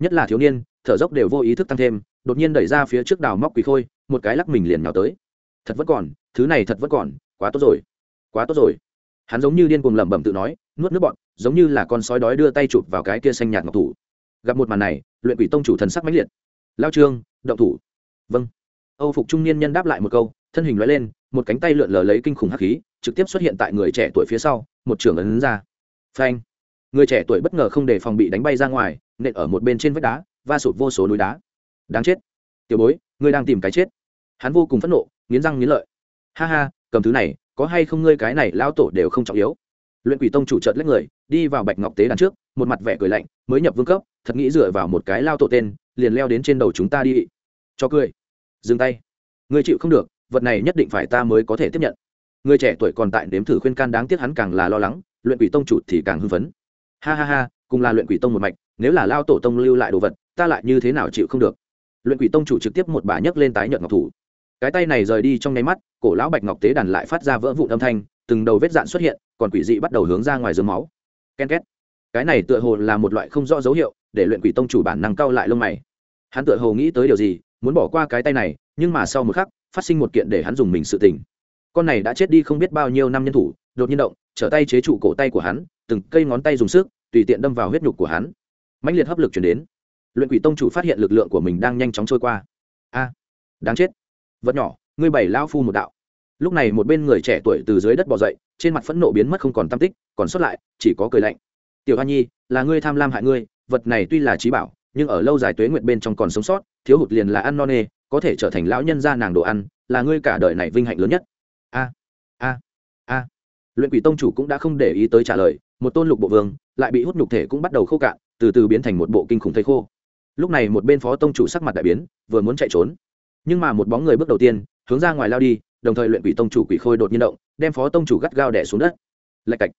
Nhất là thiếu niên, thở dốc đều vô ý thức tăng thêm, đột nhiên đẩy ra phía trước đào móc quỳ khôi, một cái lắc mình liền nhào tới. Thật vẫn còn, thứ này thật vẫn còn, quá tốt rồi. Quá tốt rồi. Hắn giống như điên cuồng lẩm bẩm tự nói, nuốt nước bọn, giống như là con sói đói đưa tay chụp vào cái kia xanh nhạt ngọc thủ. Gặp một màn này, luyện quỷ tông chủ thần sắc mãnh liệt. Lao trương, động thủ. Vâng. Âu phục trung niên nhân đáp lại một câu, thân hình nói lên một cánh tay lượn lờ lấy kinh khủng hắc khí, trực tiếp xuất hiện tại người trẻ tuổi phía sau, một trưởng ấn ra. Phanh. Người trẻ tuổi bất ngờ không để phòng bị đánh bay ra ngoài, nện ở một bên trên vách đá, va sụt vô số núi đá. Đáng chết. Tiểu bối, ngươi đang tìm cái chết. Hắn vô cùng phẫn nộ, nghiến răng nghiến lợi. Ha ha, cầm thứ này, có hay không ngươi cái này lao tổ đều không trọng yếu. Luyện quỷ tông chủ trợt lấy người, đi vào bạch ngọc tế đàn trước, một mặt vẻ cười lạnh, mới nhập vương cấp, thật nghĩ dựa vào một cái lao tổ tên, liền leo đến trên đầu chúng ta đi. Cho cười. Dừng tay. Ngươi chịu không được vật này nhất định phải ta mới có thể tiếp nhận. Người trẻ tuổi còn tại nếm thử khuyên can đáng tiếc hắn càng là lo lắng, luyện quỷ tông chủ thì càng hưng phấn. Ha ha ha, cùng là luyện quỷ tông một mạch, nếu là lao tổ tông lưu lại đồ vật, ta lại như thế nào chịu không được? Luyện quỷ tông chủ trực tiếp một bà nhấc lên tái nhợt ngọc thủ. Cái tay này rời đi trong nháy mắt, cổ lão bạch ngọc tế đàn lại phát ra vỡ vụn âm thanh, từng đầu vết dạn xuất hiện, còn quỷ dị bắt đầu hướng ra ngoài dưới máu. Ken két. Cái này tựa hồ là một loại không rõ dấu hiệu, để luyện quỷ tông chủ bản năng cau lại lông mày. Hắn tựa hồ nghĩ tới điều gì, muốn bỏ qua cái tay này, nhưng mà sau một khắc phát sinh một kiện để hắn dùng mình sự tình. Con này đã chết đi không biết bao nhiêu năm nhân thủ, đột nhiên động, trở tay chế trụ cổ tay của hắn, từng cây ngón tay dùng sức, tùy tiện đâm vào huyết nhục của hắn. Mãnh liệt hấp lực chuyển đến. Luyện quỷ tông chủ phát hiện lực lượng của mình đang nhanh chóng trôi qua. A, đáng chết. Vật nhỏ, ngươi bảy lao phu một đạo. Lúc này một bên người trẻ tuổi từ dưới đất bò dậy, trên mặt phẫn nộ biến mất không còn tam tích, còn sót lại, chỉ có cười lạnh. Tiểu hoa nhi, là ngươi tham lam hại ngươi, vật này tuy là trí bảo, nhưng ở lâu dài tuế nguyện bên trong còn sống sót, thiếu hụt liền là ăn no nê có thể trở thành lão nhân gia nàng đồ ăn, là ngươi cả đời này vinh hạnh lớn nhất. A a a. Luyện quỷ tông chủ cũng đã không để ý tới trả lời, một tôn lục bộ vương lại bị hút nhục thể cũng bắt đầu khô cạn, từ từ biến thành một bộ kinh khủng thây khô. Lúc này một bên phó tông chủ sắc mặt đại biến, vừa muốn chạy trốn. Nhưng mà một bóng người bước đầu tiên, hướng ra ngoài lao đi, đồng thời luyện quỷ tông chủ quỷ khôi đột nhiên động, đem phó tông chủ gắt gao đẻ xuống đất. Lạch cạch.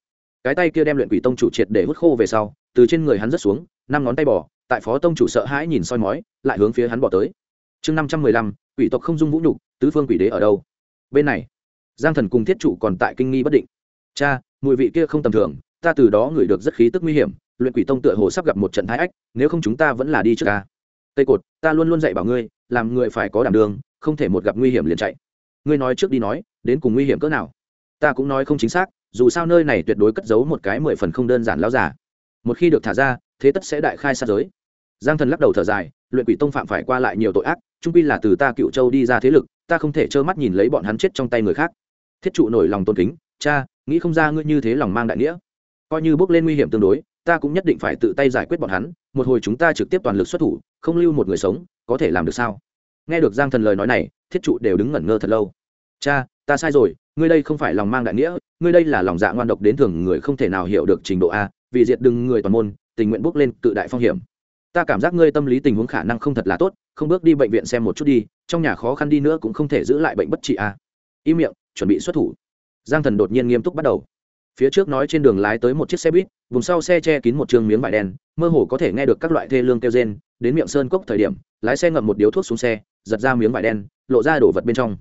Cái tay kia đem luyện quỷ tông chủ triệt để hút khô về sau, từ trên người hắn rớt xuống, năm ngón tay bỏ tại phó tông chủ sợ hãi nhìn soi mói, lại hướng phía hắn bỏ tới chương năm trăm mười lăm, quỷ tộc không dung vũ nhục, tứ phương quỷ đế ở đâu? Bên này, giang thần cùng thiết trụ còn tại kinh nghi bất định. Cha, mùi vị kia không tầm thường, ta từ đó ngửi được rất khí tức nguy hiểm, luyện quỷ tông tựa hồ sắp gặp một trận thái ách, nếu không chúng ta vẫn là đi trước ca. Tây cột, ta luôn luôn dạy bảo ngươi, làm người phải có đảm đường, không thể một gặp nguy hiểm liền chạy. Ngươi nói trước đi nói, đến cùng nguy hiểm cỡ nào? Ta cũng nói không chính xác, dù sao nơi này tuyệt đối cất giấu một cái mười phần không đơn giản lao giả một khi được thả ra, thế tất sẽ đại khai sát giới. Giang thần lắc đầu thở dài luyện quỷ tông phạm phải qua lại nhiều tội ác, trung quy là từ ta cựu châu đi ra thế lực, ta không thể trơ mắt nhìn lấy bọn hắn chết trong tay người khác. Thiết trụ nổi lòng tôn kính, cha, nghĩ không ra ngươi như thế lòng mang đại nghĩa. Coi như bước lên nguy hiểm tương đối, ta cũng nhất định phải tự tay giải quyết bọn hắn, một hồi chúng ta trực tiếp toàn lực xuất thủ, không lưu một người sống, có thể làm được sao? Nghe được giang thần lời nói này, thiết trụ đều đứng ngẩn ngơ thật lâu. Cha, ta sai rồi, ngươi đây không phải lòng mang đại nghĩa, ngươi đây là lòng dạ ngoan độc đến thường người không thể nào hiểu được trình độ a, vì diệt đừng người toàn môn, tình nguyện bước lên cự đại phong hiểm ta cảm giác ngươi tâm lý tình huống khả năng không thật là tốt, không bước đi bệnh viện xem một chút đi, trong nhà khó khăn đi nữa cũng không thể giữ lại bệnh bất trị à? im miệng, chuẩn bị xuất thủ. Giang thần đột nhiên nghiêm túc bắt đầu. Phía trước nói trên đường lái tới một chiếc xe buýt, vùng sau xe che kín một trường miếng vải đen, mơ hồ có thể nghe được các loại thê lương kêu rên, đến miệng sơn cốc thời điểm, lái xe ngậm một điếu thuốc xuống xe, giật ra miếng vải đen, lộ ra đổ vật bên trong.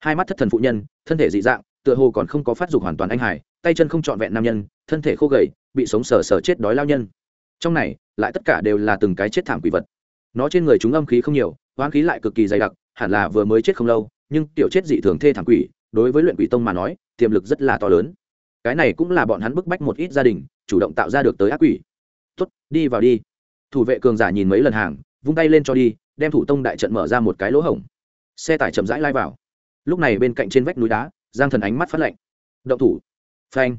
Hai mắt thất thần phụ nhân, thân thể dị dạng, tựa hồ còn không có phát dục hoàn toàn anh hải tay chân không trọn vẹn nam nhân, thân thể khô gầy, bị sống sờ sờ chết đói lao nhân trong này, lại tất cả đều là từng cái chết thảm quỷ vật. Nó trên người chúng âm khí không nhiều hoang khí lại cực kỳ dày đặc, hẳn là vừa mới chết không lâu, nhưng tiểu chết dị thường thê thảm quỷ, đối với luyện quỷ tông mà nói, tiềm lực rất là to lớn. Cái này cũng là bọn hắn bức bách một ít gia đình, chủ động tạo ra được tới ác quỷ. Tuất đi vào đi. Thủ vệ cường giả nhìn mấy lần hàng, vung tay lên cho đi, đem thủ tông đại trận mở ra một cái lỗ hổng. Xe tải chậm rãi lai vào. Lúc này bên cạnh trên vách núi đá, giang thần ánh mắt phát lạnh. Động thủ. Phanh.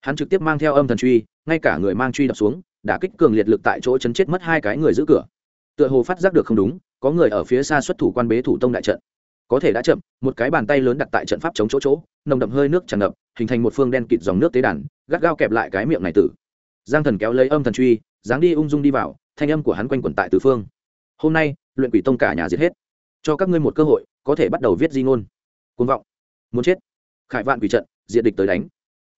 Hắn trực tiếp mang theo âm thần truy, ngay cả người mang truy đập xuống đã kích cường liệt lực tại chỗ chấn chết mất hai cái người giữ cửa. Tựa hồ phát giác được không đúng, có người ở phía xa xuất thủ quan bế thủ tông đại trận. Có thể đã chậm, một cái bàn tay lớn đặt tại trận pháp chống chỗ chỗ, nồng đậm hơi nước tràn ngập, hình thành một phương đen kịt dòng nước tế đàn, gắt gao kẹp lại cái miệng này tử. Giang thần kéo lấy âm thần truy, dáng đi ung dung đi vào, thanh âm của hắn quanh quẩn tại tứ phương. Hôm nay, luyện quỷ tông cả nhà giết hết. Cho các ngươi một cơ hội, có thể bắt đầu viết di ngôn. Côn vọng. Muốn chết. Khải vạn quỷ trận diện địch tới đánh.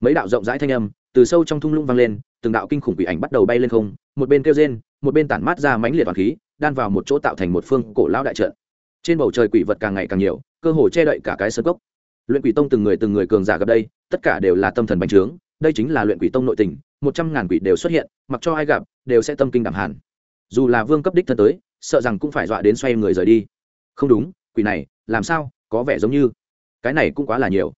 Mấy đạo rộng rãi thanh âm, từ sâu trong thung lũng vang lên từng đạo kinh khủng quỷ ảnh bắt đầu bay lên không, một bên kêu rên, một bên tản mát ra mãnh liệt toàn khí, đan vào một chỗ tạo thành một phương cổ lão đại trận. Trên bầu trời quỷ vật càng ngày càng nhiều, cơ hồ che đậy cả cái sơ cốc. Luyện quỷ tông từng người từng người cường giả gặp đây, tất cả đều là tâm thần bành trướng, đây chính là luyện quỷ tông nội tình, một trăm ngàn quỷ đều xuất hiện, mặc cho ai gặp, đều sẽ tâm kinh đảm hàn dù là vương cấp đích thân tới, sợ rằng cũng phải dọa đến xoay người rời đi. Không đúng, quỷ này, làm sao, có vẻ giống như, cái này cũng quá là nhiều.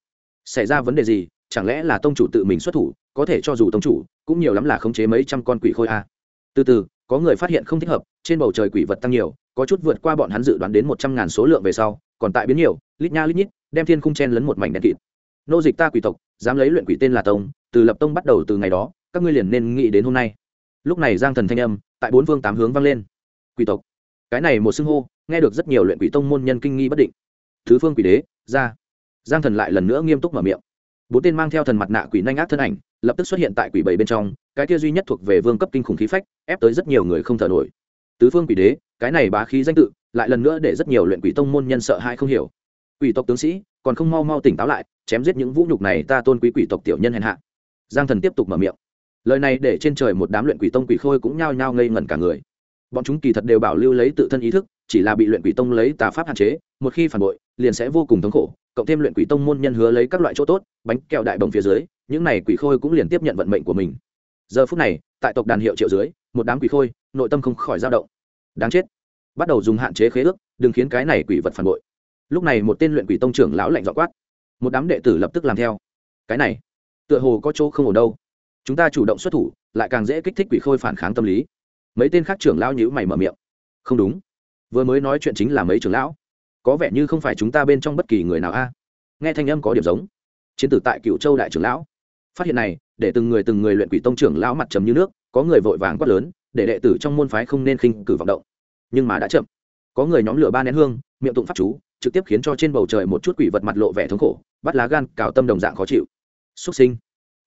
Xảy ra vấn đề gì, chẳng lẽ là tông chủ tự mình xuất thủ có thể cho dù tông chủ, cũng nhiều lắm là khống chế mấy trăm con quỷ khôi a. Từ từ, có người phát hiện không thích hợp, trên bầu trời quỷ vật tăng nhiều, có chút vượt qua bọn hắn dự đoán đến một trăm ngàn số lượng về sau, còn tại biến nhiều, lít nha lít nhít, đem thiên khung chen lấn một mảnh đen kịt. Nô dịch ta quỷ tộc, dám lấy luyện quỷ tên là tông, từ lập tông bắt đầu từ ngày đó, các ngươi liền nên nghĩ đến hôm nay. Lúc này giang thần thanh âm, tại bốn phương tám hướng vang lên. Quỷ tộc. Cái này một xưng hô, nghe được rất nhiều luyện quỷ tông môn nhân kinh nghi bất định. Thứ phương quỷ đế, ra. Giang thần lại lần nữa nghiêm túc mở miệng. Bốn tên mang theo thần mặt nạ quỷ nhanh ác thân ảnh lập tức xuất hiện tại quỷ bảy bên trong, cái kia duy nhất thuộc về vương cấp kinh khủng khí phách, ép tới rất nhiều người không thở nổi. Tứ phương quỷ đế, cái này bá khí danh tự, lại lần nữa để rất nhiều luyện quỷ tông môn nhân sợ hãi không hiểu. Quỷ tộc tướng sĩ, còn không mau mau tỉnh táo lại, chém giết những vũ nhục này ta tôn quý quỷ tộc tiểu nhân hèn hạ. Giang thần tiếp tục mở miệng. Lời này để trên trời một đám luyện quỷ tông quỷ khôi cũng nhao nhao ngây ngẩn cả người. Bọn chúng kỳ thật đều bảo lưu lấy tự thân ý thức, chỉ là bị luyện quỷ tông lấy tà pháp hạn chế, một khi phản bội, liền sẽ vô cùng thống khổ, cộng thêm luyện quỷ tông môn nhân hứa lấy các loại chỗ tốt, bánh kẹo đại đồng phía dưới những này quỷ khôi cũng liền tiếp nhận vận mệnh của mình. Giờ phút này, tại tộc đàn hiệu triệu dưới, một đám quỷ khôi, nội tâm không khỏi dao động. Đáng chết. Bắt đầu dùng hạn chế khế ước, đừng khiến cái này quỷ vật phản bội. Lúc này một tên luyện quỷ tông trưởng lão lạnh dọ quát. Một đám đệ tử lập tức làm theo. Cái này, tựa hồ có chỗ không ổn đâu. Chúng ta chủ động xuất thủ, lại càng dễ kích thích quỷ khôi phản kháng tâm lý. Mấy tên khác trưởng lão nhữ mày mở miệng. Không đúng. Vừa mới nói chuyện chính là mấy trưởng lão. Có vẻ như không phải chúng ta bên trong bất kỳ người nào a. Nghe thanh âm có điểm giống. Chiến tử tại cựu châu đại trưởng lão phát hiện này, để từng người từng người luyện quỷ tông trưởng lão mặt trầm như nước, có người vội vàng quát lớn, để đệ tử trong môn phái không nên khinh cử vọng động. Nhưng mà đã chậm. Có người nhóm lửa ba nén hương, miệng tụng pháp chú, trực tiếp khiến cho trên bầu trời một chút quỷ vật mặt lộ vẻ thống khổ, bắt lá gan, cào tâm đồng dạng khó chịu. Xuất sinh.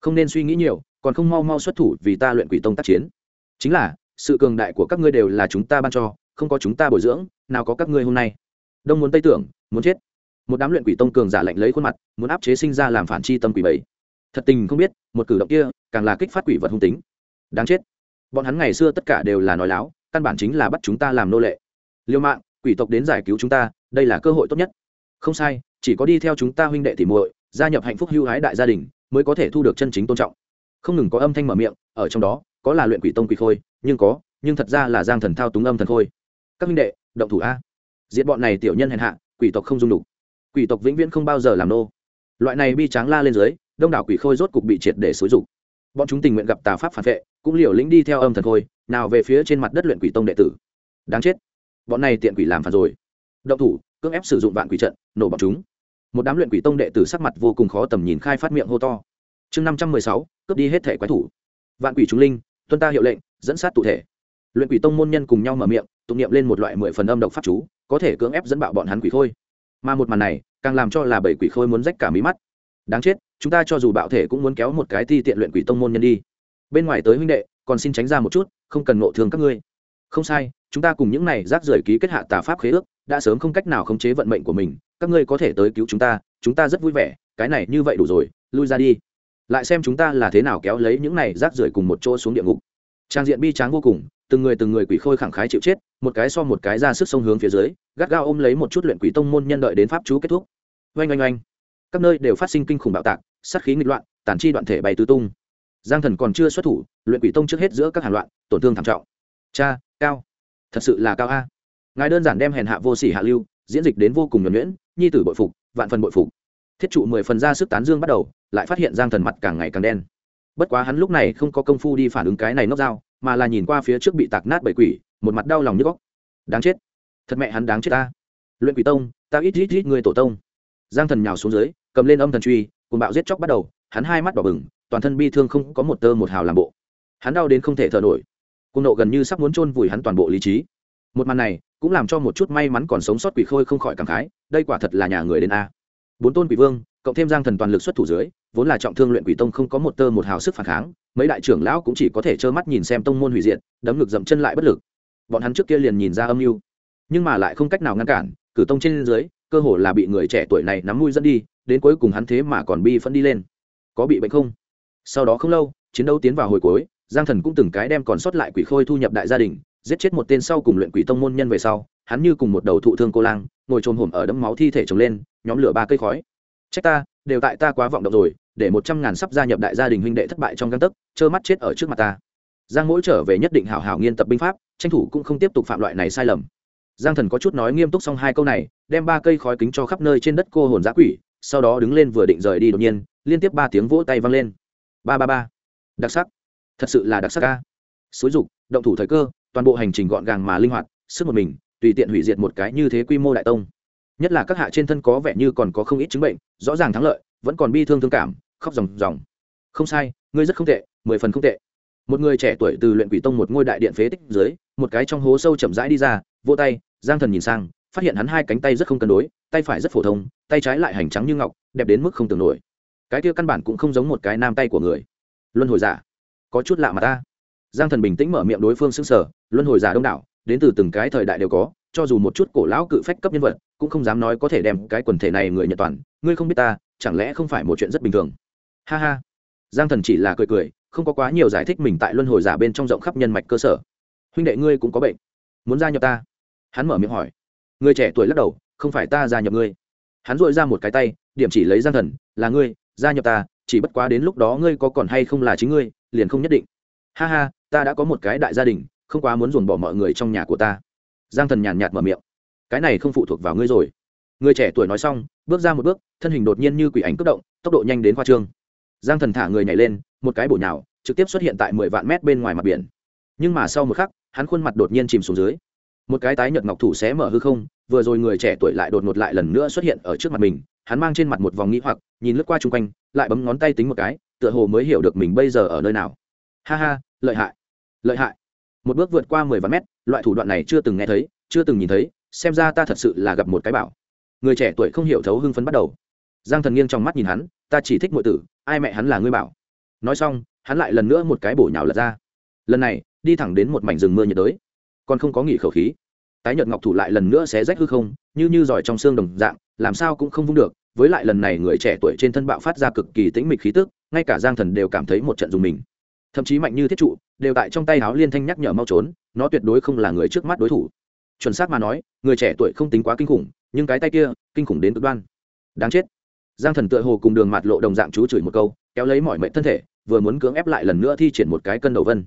Không nên suy nghĩ nhiều, còn không mau mau xuất thủ vì ta luyện quỷ tông tác chiến. Chính là, sự cường đại của các ngươi đều là chúng ta ban cho, không có chúng ta bồi dưỡng, nào có các ngươi hôm nay. Đông muốn tây tưởng, muốn chết. Một đám luyện quỷ tông cường giả lạnh lấy khuôn mặt, muốn áp chế sinh ra làm phản chi tâm quỷ bảy thật tình không biết, một cử động kia càng là kích phát quỷ vật hung tính. Đáng chết. Bọn hắn ngày xưa tất cả đều là nói láo, căn bản chính là bắt chúng ta làm nô lệ. Liêu mạng, quỷ tộc đến giải cứu chúng ta, đây là cơ hội tốt nhất. Không sai, chỉ có đi theo chúng ta huynh đệ thì muội, gia nhập hạnh phúc hưu hái đại gia đình, mới có thể thu được chân chính tôn trọng. Không ngừng có âm thanh mở miệng, ở trong đó, có là luyện quỷ tông quỷ khôi, nhưng có, nhưng thật ra là giang thần thao túng âm thần khôi. Các huynh đệ, động thủ a. Diệt bọn này tiểu nhân hèn hạ, quỷ tộc không dung đủ. Quỷ tộc vĩnh viễn không bao giờ làm nô. Loại này bi tráng la lên dưới đông đảo quỷ khôi rốt cục bị triệt để xúi rục bọn chúng tình nguyện gặp tà pháp phản vệ, cũng liều lĩnh đi theo âm thần khôi, nào về phía trên mặt đất luyện quỷ tông đệ tử. Đáng chết. Bọn này tiện quỷ làm phản rồi. Động thủ, cưỡng ép sử dụng vạn quỷ trận, nổ bọn chúng. Một đám luyện quỷ tông đệ tử sắc mặt vô cùng khó tầm nhìn khai phát miệng hô to. Chương năm trăm mười sáu, cướp đi hết thể quái thủ. Vạn quỷ chúng linh, tuân ta hiệu lệnh, dẫn sát tụ thể. Luyện quỷ tông môn nhân cùng nhau mở miệng, tụng niệm lên một loại mười phần âm độc pháp chú, có thể cưỡng ép dẫn bạo bọn hắn quỷ khôi. Mà một màn này, càng làm cho là bảy quỷ khôi muốn rách cả mí mắt đáng chết, chúng ta cho dù bạo thể cũng muốn kéo một cái ti tiện luyện quỷ tông môn nhân đi. Bên ngoài tới huynh đệ, còn xin tránh ra một chút, không cần nộ thương các ngươi. Không sai, chúng ta cùng những này rác rưởi ký kết hạ tà pháp khế ước, đã sớm không cách nào khống chế vận mệnh của mình, các ngươi có thể tới cứu chúng ta chúng ta rất vui vẻ, cái này như vậy đủ rồi, lui ra đi. Lại xem chúng ta là thế nào kéo lấy những này rác rưởi cùng một chỗ xuống địa ngục. Trang diện bi tráng vô cùng, từng người từng người quỷ khôi khẳng khái chịu chết, một cái so một cái ra sức sông hướng phía dưới, gắt gao ôm lấy một chút luyện quỷ tông môn nhân đợi đến pháp chú kết thúc. Oanh oanh oanh các nơi đều phát sinh kinh khủng bạo tạc, sát khí nghịch loạn, tàn chi đoạn thể bay tứ tung. Giang thần còn chưa xuất thủ, luyện quỷ tông trước hết giữa các hàn loạn, tổn thương thảm trọng. Cha, cao. Thật sự là cao a. Ngài đơn giản đem hèn hạ vô sỉ hạ lưu, diễn dịch đến vô cùng nhuẩn nhuyễn, nhi tử bội phục, vạn phần bội phục. Thiết trụ mười phần ra sức tán dương bắt đầu, lại phát hiện giang thần mặt càng ngày càng đen. Bất quá hắn lúc này không có công phu đi phản ứng cái này nốc dao, mà là nhìn qua phía trước bị tạc nát bởi quỷ, một mặt đau lòng như góc. Đáng chết. Thật mẹ hắn đáng chết ta. Luyện quỷ tông, ta ít ít ít người tổ tông. Giang thần nhào xuống dưới cầm lên âm thần truy cùng bạo giết chóc bắt đầu, hắn hai mắt đỏ bừng, toàn thân bi thương không có một tơ một hào làm bộ. Hắn đau đến không thể thở nổi. Cung nộ gần như sắp muốn chôn vùi hắn toàn bộ lý trí. Một màn này cũng làm cho một chút may mắn còn sống sót quỷ khôi không khỏi cảm khái, đây quả thật là nhà người đến a. Bốn tôn quỷ vương, cộng thêm giang thần toàn lực xuất thủ dưới, vốn là trọng thương luyện quỷ tông không có một tơ một hào sức phản kháng, mấy đại trưởng lão cũng chỉ có thể trơ mắt nhìn xem tông môn hủy diệt, đấm ngực dậm chân lại bất lực. Bọn hắn trước kia liền nhìn ra âm mưu, nhưng mà lại không cách nào ngăn cản, cử tông trên dưới cơ hồ là bị người trẻ tuổi này nắm mũi dẫn đi, đến cuối cùng hắn thế mà còn bi phẫn đi lên. Có bị bệnh không? Sau đó không lâu, chiến đấu tiến vào hồi cuối, giang thần cũng từng cái đem còn sót lại quỷ khôi thu nhập đại gia đình, giết chết một tên sau cùng luyện quỷ tông môn nhân về sau, hắn như cùng một đầu thụ thương cô lang, ngồi trồm hổm ở đấm máu thi thể trồng lên, nhóm lửa ba cây khói. Trách ta, đều tại ta quá vọng động rồi, để một trăm ngàn sắp gia nhập đại gia đình huynh đệ thất bại trong găng tấc, trơ mắt chết ở trước mặt ta. Giang mỗi trở về nhất định hảo hảo nghiên tập binh pháp, tranh thủ cũng không tiếp tục phạm loại này sai lầm giang thần có chút nói nghiêm túc xong hai câu này, đem ba cây khói kính cho khắp nơi trên đất cô hồn giã quỷ, sau đó đứng lên vừa định rời đi đột nhiên, liên tiếp ba tiếng vỗ tay vang lên. Ba ba ba. Đặc sắc. Thật sự là đặc sắc ca xúi dục, động thủ thời cơ, toàn bộ hành trình gọn gàng mà linh hoạt, sức một mình, tùy tiện hủy diệt một cái như thế quy mô đại tông. Nhất là các hạ trên thân có vẻ như còn có không ít chứng bệnh, rõ ràng thắng lợi, vẫn còn bi thương thương cảm, khóc ròng ròng. Không sai, ngươi rất không tệ, mười phần không tệ một người trẻ tuổi từ luyện quỷ tông một ngôi đại điện phế tích dưới, một cái trong hố sâu chậm rãi đi ra, vô tay, giang thần nhìn sang, phát hiện hắn hai cánh tay rất không cân đối, tay phải rất phổ thông, tay trái lại hành trắng như ngọc, đẹp đến mức không tưởng nổi. Cái kia căn bản cũng không giống một cái nam tay của người. Luân hồi giả, có chút lạ mà ta. Giang thần bình tĩnh mở miệng đối phương xưng sở luân hồi giả đông đảo, đến từ từng cái thời đại đều có, cho dù một chút cổ lão cự phách cấp nhân vật, cũng không dám nói có thể đem cái quần thể này người nhật toàn. Ngươi không biết ta, chẳng lẽ không phải một chuyện rất bình thường? Ha ha. Giang thần chỉ là cười cười không có quá nhiều giải thích mình tại luân hồi giả bên trong rộng khắp nhân mạch cơ sở. Huynh đệ ngươi cũng có bệnh. Muốn gia nhập ta? Hắn mở miệng hỏi. Người trẻ tuổi lắc đầu, không phải ta gia nhập ngươi. Hắn dội ra một cái tay, điểm chỉ lấy giang thần, là ngươi, gia nhập ta, chỉ bất quá đến lúc đó ngươi có còn hay không là chính ngươi, liền không nhất định. Ha ha, ta đã có một cái đại gia đình, không quá muốn dồn bỏ mọi người trong nhà của ta. Giang thần nhàn nhạt mở miệng. Cái này không phụ thuộc vào ngươi rồi. Người trẻ tuổi nói xong, bước ra một bước, thân hình đột nhiên như quỷ ảnh cất động, tốc độ nhanh đến khoa trương. Giang thần thả người nhảy lên một cái bổ nhào, trực tiếp xuất hiện tại mười vạn mét bên ngoài mặt biển. Nhưng mà sau một khắc, hắn khuôn mặt đột nhiên chìm xuống dưới. Một cái tái nhợt ngọc thủ xé mở hư không, vừa rồi người trẻ tuổi lại đột ngột lại lần nữa xuất hiện ở trước mặt mình, hắn mang trên mặt một vòng nghĩ hoặc, nhìn lướt qua chung quanh, lại bấm ngón tay tính một cái, tựa hồ mới hiểu được mình bây giờ ở nơi nào. Ha ha, lợi hại lợi hại. Một bước vượt qua mười vạn mét, loại thủ đoạn này chưa từng nghe thấy, chưa từng nhìn thấy, xem ra ta thật sự là gặp một cái bảo. Người trẻ tuổi không hiểu thấu hưng phấn bắt đầu. Giang thần nghiêng trong mắt nhìn hắn, ta chỉ thích mọi tử, ai mẹ hắn là ngươi bảo nói xong, hắn lại lần nữa một cái bổ nhào lật ra. Lần này, đi thẳng đến một mảnh rừng mưa nhiệt đới. Còn không có nghỉ khẩu khí. Tái nhợt ngọc thủ lại lần nữa xé rách hư không, như như giỏi trong xương đồng dạng, làm sao cũng không vung được. Với lại lần này người trẻ tuổi trên thân bạo phát ra cực kỳ tĩnh mịch khí tức, ngay cả giang thần đều cảm thấy một trận dùng mình. Thậm chí mạnh như thiết trụ đều tại trong tay áo liên thanh nhắc nhở mau trốn, nó tuyệt đối không là người trước mắt đối thủ. Chuẩn xác mà nói, người trẻ tuổi không tính quá kinh khủng, nhưng cái tay kia, kinh khủng đến cực đoan. Đáng chết. Giang thần tựa hồ cùng đường mạt lộ đồng dạng chú chửi một câu kéo lấy mọi mệnh thân thể, vừa muốn cưỡng ép lại lần nữa thi triển một cái cân đầu vân.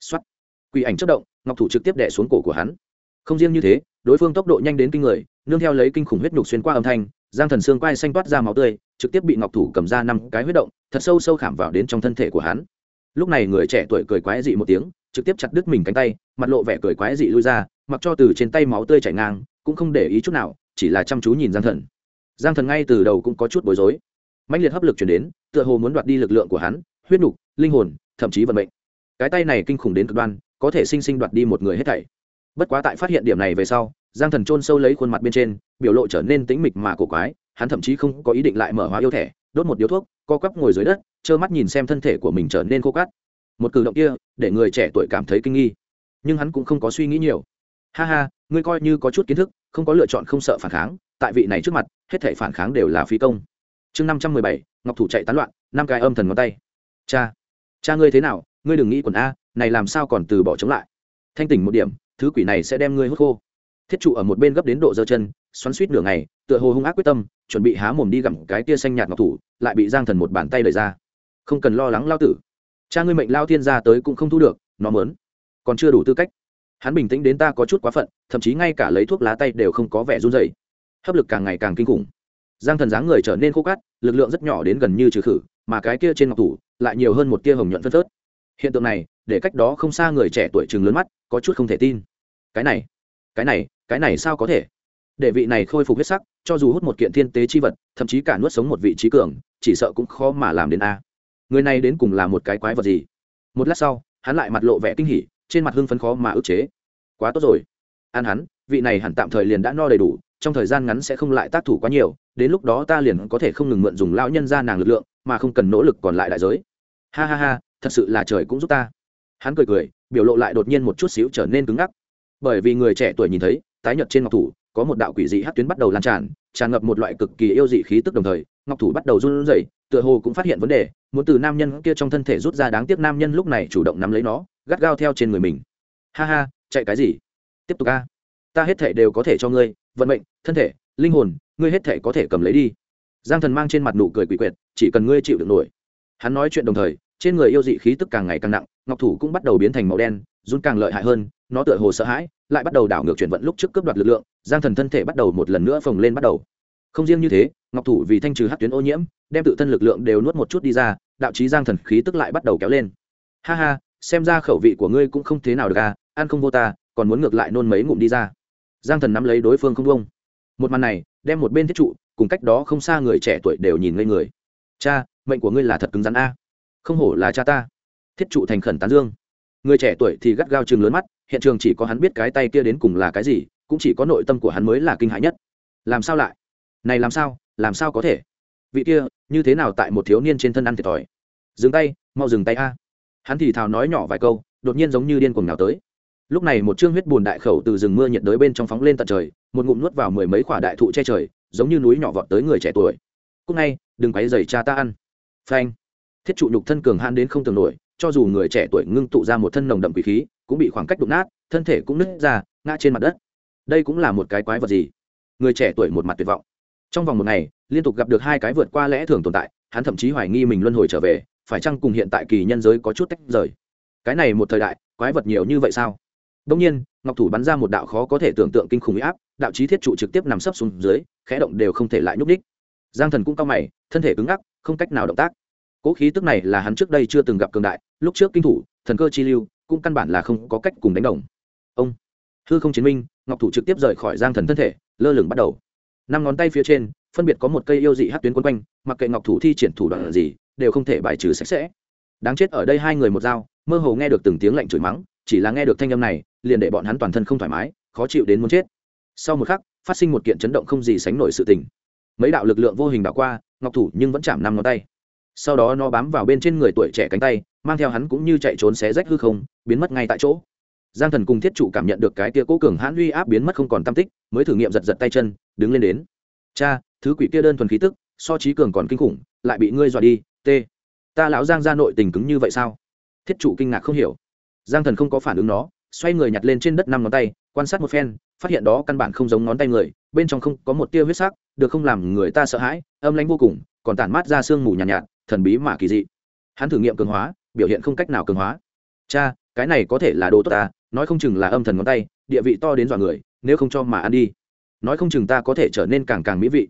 Xuất quỷ ảnh chất động, ngọc thủ trực tiếp đẻ xuống cổ của hắn. Không riêng như thế, đối phương tốc độ nhanh đến kinh người, nương theo lấy kinh khủng huyết nhục xuyên qua âm thanh, giang thần xương quai xanh toát ra máu tươi, trực tiếp bị ngọc thủ cầm ra năm cái huyết động, thật sâu sâu khảm vào đến trong thân thể của hắn. Lúc này người trẻ tuổi cười quái dị một tiếng, trực tiếp chặt đứt mình cánh tay, mặt lộ vẻ cười quái dị lui ra, mặc cho từ trên tay máu tươi chảy ngang, cũng không để ý chút nào, chỉ là chăm chú nhìn giang thần. Giang thần ngay từ đầu cũng có chút bối rối mãnh liệt hấp lực chuyển đến, tựa hồ muốn đoạt đi lực lượng của hắn, huyết nục, linh hồn, thậm chí vận mệnh. Cái tay này kinh khủng đến cực đoan, có thể sinh sinh đoạt đi một người hết thảy. Bất quá tại phát hiện điểm này về sau, giang thần trôn sâu lấy khuôn mặt bên trên, biểu lộ trở nên tĩnh mịch mà cổ quái, hắn thậm chí không có ý định lại mở hóa yêu thẻ, đốt một điếu thuốc, co quắp ngồi dưới đất, trơ mắt nhìn xem thân thể của mình trở nên khô cát. Một cử động kia, để người trẻ tuổi cảm thấy kinh nghi. Nhưng hắn cũng không có suy nghĩ nhiều. Ha ha, ngươi coi như có chút kiến thức, không có lựa chọn không sợ phản kháng, tại vị này trước mặt, hết thể phản kháng đều là phí công chương năm trăm mười bảy, ngọc thủ chạy tán loạn, năm cái âm thần ngón tay. Cha cha ngươi thế nào? Ngươi đừng nghĩ quần a, này làm sao còn từ bỏ chống lại? Thanh tỉnh một điểm, thứ quỷ này sẽ đem ngươi hút khô. Thiết trụ ở một bên gấp đến độ giơ chân, xoắn suýt nửa ngày, tựa hồ hung ác quyết tâm, chuẩn bị há mồm đi gặm cái tia xanh nhạt ngọc thủ, lại bị giang thần một bàn tay đẩy ra. Không cần lo lắng lao tử. Cha ngươi mệnh lao thiên gia tới cũng không thu được, nó mớn. Còn chưa đủ tư cách. Hắn bình tĩnh đến ta có chút quá phận, thậm chí ngay cả lấy thuốc lá tay đều không có vẻ run dày hấp lực càng ngày càng kinh khủng giang thần dáng người trở nên khô cát, lực lượng rất nhỏ đến gần như trừ khử, mà cái kia trên ngọc thủ lại nhiều hơn một tia hồng nhuận phân phớt. Hiện tượng này, để cách đó không xa người trẻ tuổi chừng lớn mắt, có chút không thể tin. Cái này cái này cái này sao có thể? Để vị này khôi phục huyết sắc, cho dù hút một kiện thiên tế chi vật, thậm chí cả nuốt sống một vị trí cường, chỉ sợ cũng khó mà làm đến a. Người này đến cùng là một cái quái vật gì? Một lát sau, hắn lại mặt lộ vẻ kinh hỉ, trên mặt hưng phấn khó mà ức chế. Quá tốt rồi. Ăn hắn, vị này hẳn tạm thời liền đã no đầy đủ, trong thời gian ngắn sẽ không lại tác thủ quá nhiều đến lúc đó ta liền có thể không ngừng mượn dùng lão nhân ra nàng lực lượng, mà không cần nỗ lực còn lại đại giới. Ha ha ha, thật sự là trời cũng giúp ta. Hắn cười cười, biểu lộ lại đột nhiên một chút xíu trở nên cứng ngắc. Bởi vì người trẻ tuổi nhìn thấy, tái nhợt trên ngọc thủ, có một đạo quỷ dị hát tuyến bắt đầu lan tràn tràn ngập một loại cực kỳ yêu dị khí tức đồng thời, ngọc thủ bắt đầu run rẩy, tựa hồ cũng phát hiện vấn đề, muốn từ nam nhân kia trong thân thể rút ra đáng tiếc nam nhân lúc này chủ động nắm lấy nó, gắt gao theo trên người mình. Ha ha, chạy cái gì? Tiếp tục a. Ta hết thể đều có thể cho ngươi, vận mệnh, thân thể, linh hồn ngươi hết thể có thể cầm lấy đi. Giang thần mang trên mặt nụ cười quỷ quyệt, chỉ cần ngươi chịu được nổi. Hắn nói chuyện đồng thời, trên người yêu dị khí tức càng ngày càng nặng, ngọc thủ cũng bắt đầu biến thành màu đen, run càng lợi hại hơn, nó tựa hồ sợ hãi, lại bắt đầu đảo ngược chuyển vận lúc trước cướp đoạt lực lượng, giang thần thân thể bắt đầu một lần nữa phồng lên bắt đầu. Không riêng như thế, ngọc thủ vì thanh trừ hát tuyến ô nhiễm, đem tự thân lực lượng đều nuốt một chút đi ra, đạo trí giang thần khí tức lại bắt đầu kéo lên. Ha ha, xem ra khẩu vị của ngươi cũng không thế nào được à ăn không vô ta, còn muốn ngược lại nôn mấy ngụm đi ra. Giang thần nắm lấy đối phương không vông một màn này đem một bên thiết trụ, cùng cách đó không xa người trẻ tuổi đều nhìn ngây người. Cha, mệnh của ngươi là thật cứng rắn a. Không hổ là cha ta. Thiết trụ thành khẩn tán dương. Người trẻ tuổi thì gắt gao chừng lớn mắt, hiện trường chỉ có hắn biết cái tay kia đến cùng là cái gì, cũng chỉ có nội tâm của hắn mới là kinh hãi nhất. Làm sao lại? Này làm sao? Làm sao có thể? Vị kia, như thế nào tại một thiếu niên trên thân ăn thiệt thòi? Dừng tay, mau dừng tay a. Hắn thì thào nói nhỏ vài câu, đột nhiên giống như điên cuồng nào tới. Lúc này một chương huyết bùn đại khẩu từ rừng mưa nhiệt đới bên trong phóng lên tận trời một ngụm nuốt vào mười mấy quả đại thụ che trời, giống như núi nhỏ vọt tới người trẻ tuổi. Cúc ngay, đừng quấy rầy cha ta ăn. Phanh. Thiết trụ nhục thân cường han đến không tưởng nổi, cho dù người trẻ tuổi ngưng tụ ra một thân nồng đậm quỷ khí, cũng bị khoảng cách đụng nát, thân thể cũng nứt ra, ngã trên mặt đất. Đây cũng là một cái quái vật gì? Người trẻ tuổi một mặt tuyệt vọng. Trong vòng một ngày, liên tục gặp được hai cái vượt qua lẽ thường tồn tại, hắn thậm chí hoài nghi mình luân hồi trở về, phải chăng cùng hiện tại kỳ nhân giới có chút tách rời? Cái này một thời đại, quái vật nhiều như vậy sao? Đông nhiên, ngọc thủ bắn ra một đạo khó có thể tưởng tượng kinh khủng huy áp đạo chí thiết trụ trực tiếp nằm sấp xuống dưới, khẽ động đều không thể lại nhúc ních giang thần cũng cao mày, thân thể cứng ngắc, không cách nào động tác. Cỗ khí tức này là hắn trước đây chưa từng gặp cường đại, lúc trước kinh thủ, thần cơ chi lưu, cũng căn bản là không có cách cùng đánh đồng. Ông, hư không chiến minh, ngọc thủ trực tiếp rời khỏi giang thần thân thể, lơ lửng bắt đầu. Năm ngón tay phía trên, phân biệt có một cây yêu dị hát tuyến quấn quanh, mặc kệ ngọc thủ thi triển thủ đoạn gì, đều không thể bài trừ sạch sẽ. Đáng chết ở đây hai người một dao mơ hồ nghe được từng tiếng lạnh chửi mắng, chỉ là nghe được thanh âm này, liền để bọn hắn toàn thân không thoải mái, khó chịu đến muốn chết sau một khắc, phát sinh một kiện chấn động không gì sánh nổi sự tình. Mấy đạo lực lượng vô hình đảo qua, ngọc thủ nhưng vẫn chạm năm ngón tay. Sau đó nó bám vào bên trên người tuổi trẻ cánh tay, mang theo hắn cũng như chạy trốn xé rách hư không, biến mất ngay tại chỗ. Giang thần cùng thiết chủ cảm nhận được cái tia cố cường hãn uy áp biến mất không còn tam tích, mới thử nghiệm giật giật tay chân, đứng lên đến. Cha, thứ quỷ kia đơn thuần khí tức, so trí cường còn kinh khủng, lại bị ngươi dọa đi t ta lão giang ra nội tình cứng như vậy sao? Thiết chủ kinh ngạc không hiểu. Giang thần không có phản ứng nó, xoay người nhặt lên trên đất năm ngón tay, quan sát một phen phát hiện đó căn bản không giống ngón tay người bên trong không có một tia huyết sắc được không làm người ta sợ hãi âm lãnh vô cùng còn tản mát ra sương mù nhàn nhạt, nhạt thần bí mà kỳ dị. Hắn thử nghiệm cường hóa biểu hiện không cách nào cường hóa. Cha cái này có thể là đồ tốt ta nói không chừng là âm thần ngón tay địa vị to đến dọa người nếu không cho mà ăn đi. Nói không chừng ta có thể trở nên càng càng mỹ vị.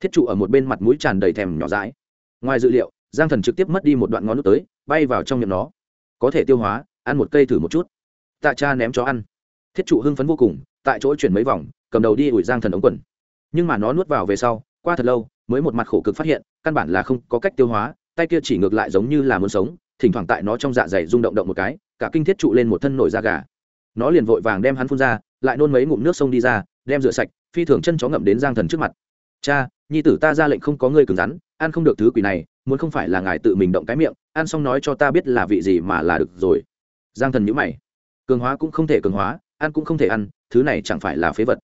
Thiết trụ ở một bên mặt mũi tràn đầy thèm nhỏ dãi. Ngoài dự liệu giang thần trực tiếp mất đi một đoạn ngón nước tới bay vào trong miệng nó. Có thể tiêu hóa ăn một cây thử một chút. Tạ cha ném cho ăn. Thiết trụ hưng phấn vô cùng tại chỗ chuyển mấy vòng, cầm đầu đi ủi giang thần ống quần. Nhưng mà nó nuốt vào về sau, qua thật lâu, mới một mặt khổ cực phát hiện, căn bản là không có cách tiêu hóa, tay kia chỉ ngược lại giống như là muốn sống, thỉnh thoảng tại nó trong dạ dày rung động động một cái, cả kinh thiết trụ lên một thân nổi da gà. Nó liền vội vàng đem hắn phun ra, lại nôn mấy ngụm nước sông đi ra, đem rửa sạch, phi thường chân chó ngậm đến giang thần trước mặt. Cha, nhi tử ta ra lệnh không có ngươi cứng rắn, ăn không được thứ quỷ này, muốn không phải là ngài tự mình động cái miệng, ăn xong nói cho ta biết là vị gì mà là được rồi. Giang thần nhữ mày. Cường hóa cũng không thể cường hóa, ăn cũng không thể ăn thứ này chẳng phải là phế vật.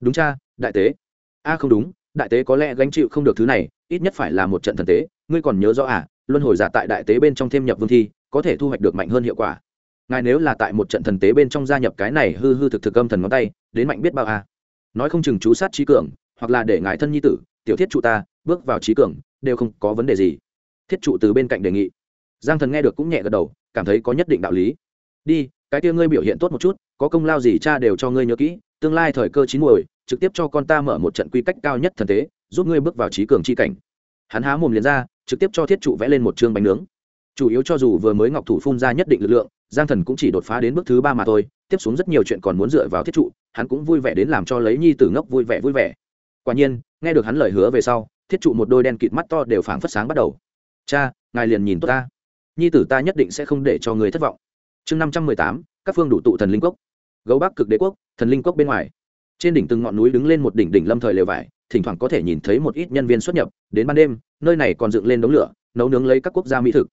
Đúng cha, đại tế. A, không đúng, đại tế có lẽ gánh chịu không được thứ này, ít nhất phải là một trận thần tế. Ngươi còn nhớ rõ à luân hồi giả tại đại tế bên trong thêm nhập vương thi, có thể thu hoạch được mạnh hơn hiệu quả. Ngài nếu là tại một trận thần tế bên trong gia nhập cái này hư hư thực thực âm thần ngón tay, đến mạnh biết bao à. Nói không chừng chú sát trí cường, hoặc là để ngài thân nhi tử, tiểu thiết trụ ta, bước vào trí cường, đều không có vấn đề gì. Thiết trụ từ bên cạnh đề nghị. Giang thần nghe được cũng nhẹ gật đầu, cảm thấy có nhất định đạo lý. Đi cái kia ngươi biểu hiện tốt một chút, có công lao gì cha đều cho ngươi nhớ kỹ, tương lai thời cơ chín muồi, trực tiếp cho con ta mở một trận quy cách cao nhất thần tế, giúp ngươi bước vào trí cường chi cảnh. Hắn há mồm liền ra, trực tiếp cho thiết trụ vẽ lên một chương bánh nướng. Chủ yếu cho dù vừa mới ngọc thủ phun ra nhất định lực lượng, giang thần cũng chỉ đột phá đến bước thứ ba mà thôi, tiếp xuống rất nhiều chuyện còn muốn dựa vào thiết trụ, hắn cũng vui vẻ đến làm cho lấy nhi tử ngốc vui vẻ vui vẻ. Quả nhiên, nghe được hắn lời hứa về sau, thiết trụ một đôi đen kịt mắt to đều phảng phất sáng bắt đầu. Cha, ngài liền nhìn tốt ta. Nhi tử ta nhất định sẽ không để cho người thất vọng chương năm trăm mười tám, các phương đủ tụ thần linh quốc gấu bắc cực đế quốc, thần linh quốc bên ngoài. Trên đỉnh từng ngọn núi đứng lên một đỉnh đỉnh lâm thời lều vải, thỉnh thoảng có thể nhìn thấy một ít nhân viên xuất nhập, đến ban đêm, nơi này còn dựng lên đống lửa, nấu nướng lấy các quốc gia mỹ thực.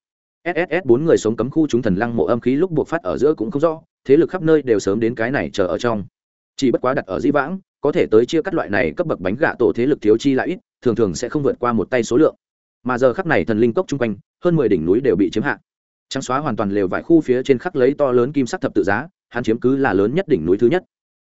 Sss bốn người sống cấm khu chúng thần lăng mộ âm khí lúc buộc phát ở giữa cũng không rõ, thế lực khắp nơi đều sớm đến cái này chờ ở trong. Chỉ bất quá đặt ở di vãng, có thể tới chia cắt loại này cấp bậc bánh gạ tổ thế lực thiếu chi lại ít, thường thường sẽ không vượt qua một tay số lượng. Mà giờ khắc này thần linh cốc chung quanh, hơn mười đỉnh núi đều bị chiếm hạ trắng xóa hoàn toàn lều vải khu phía trên khắc lấy to lớn kim sắc thập tự giá, hắn chiếm cứ là lớn nhất đỉnh núi thứ nhất.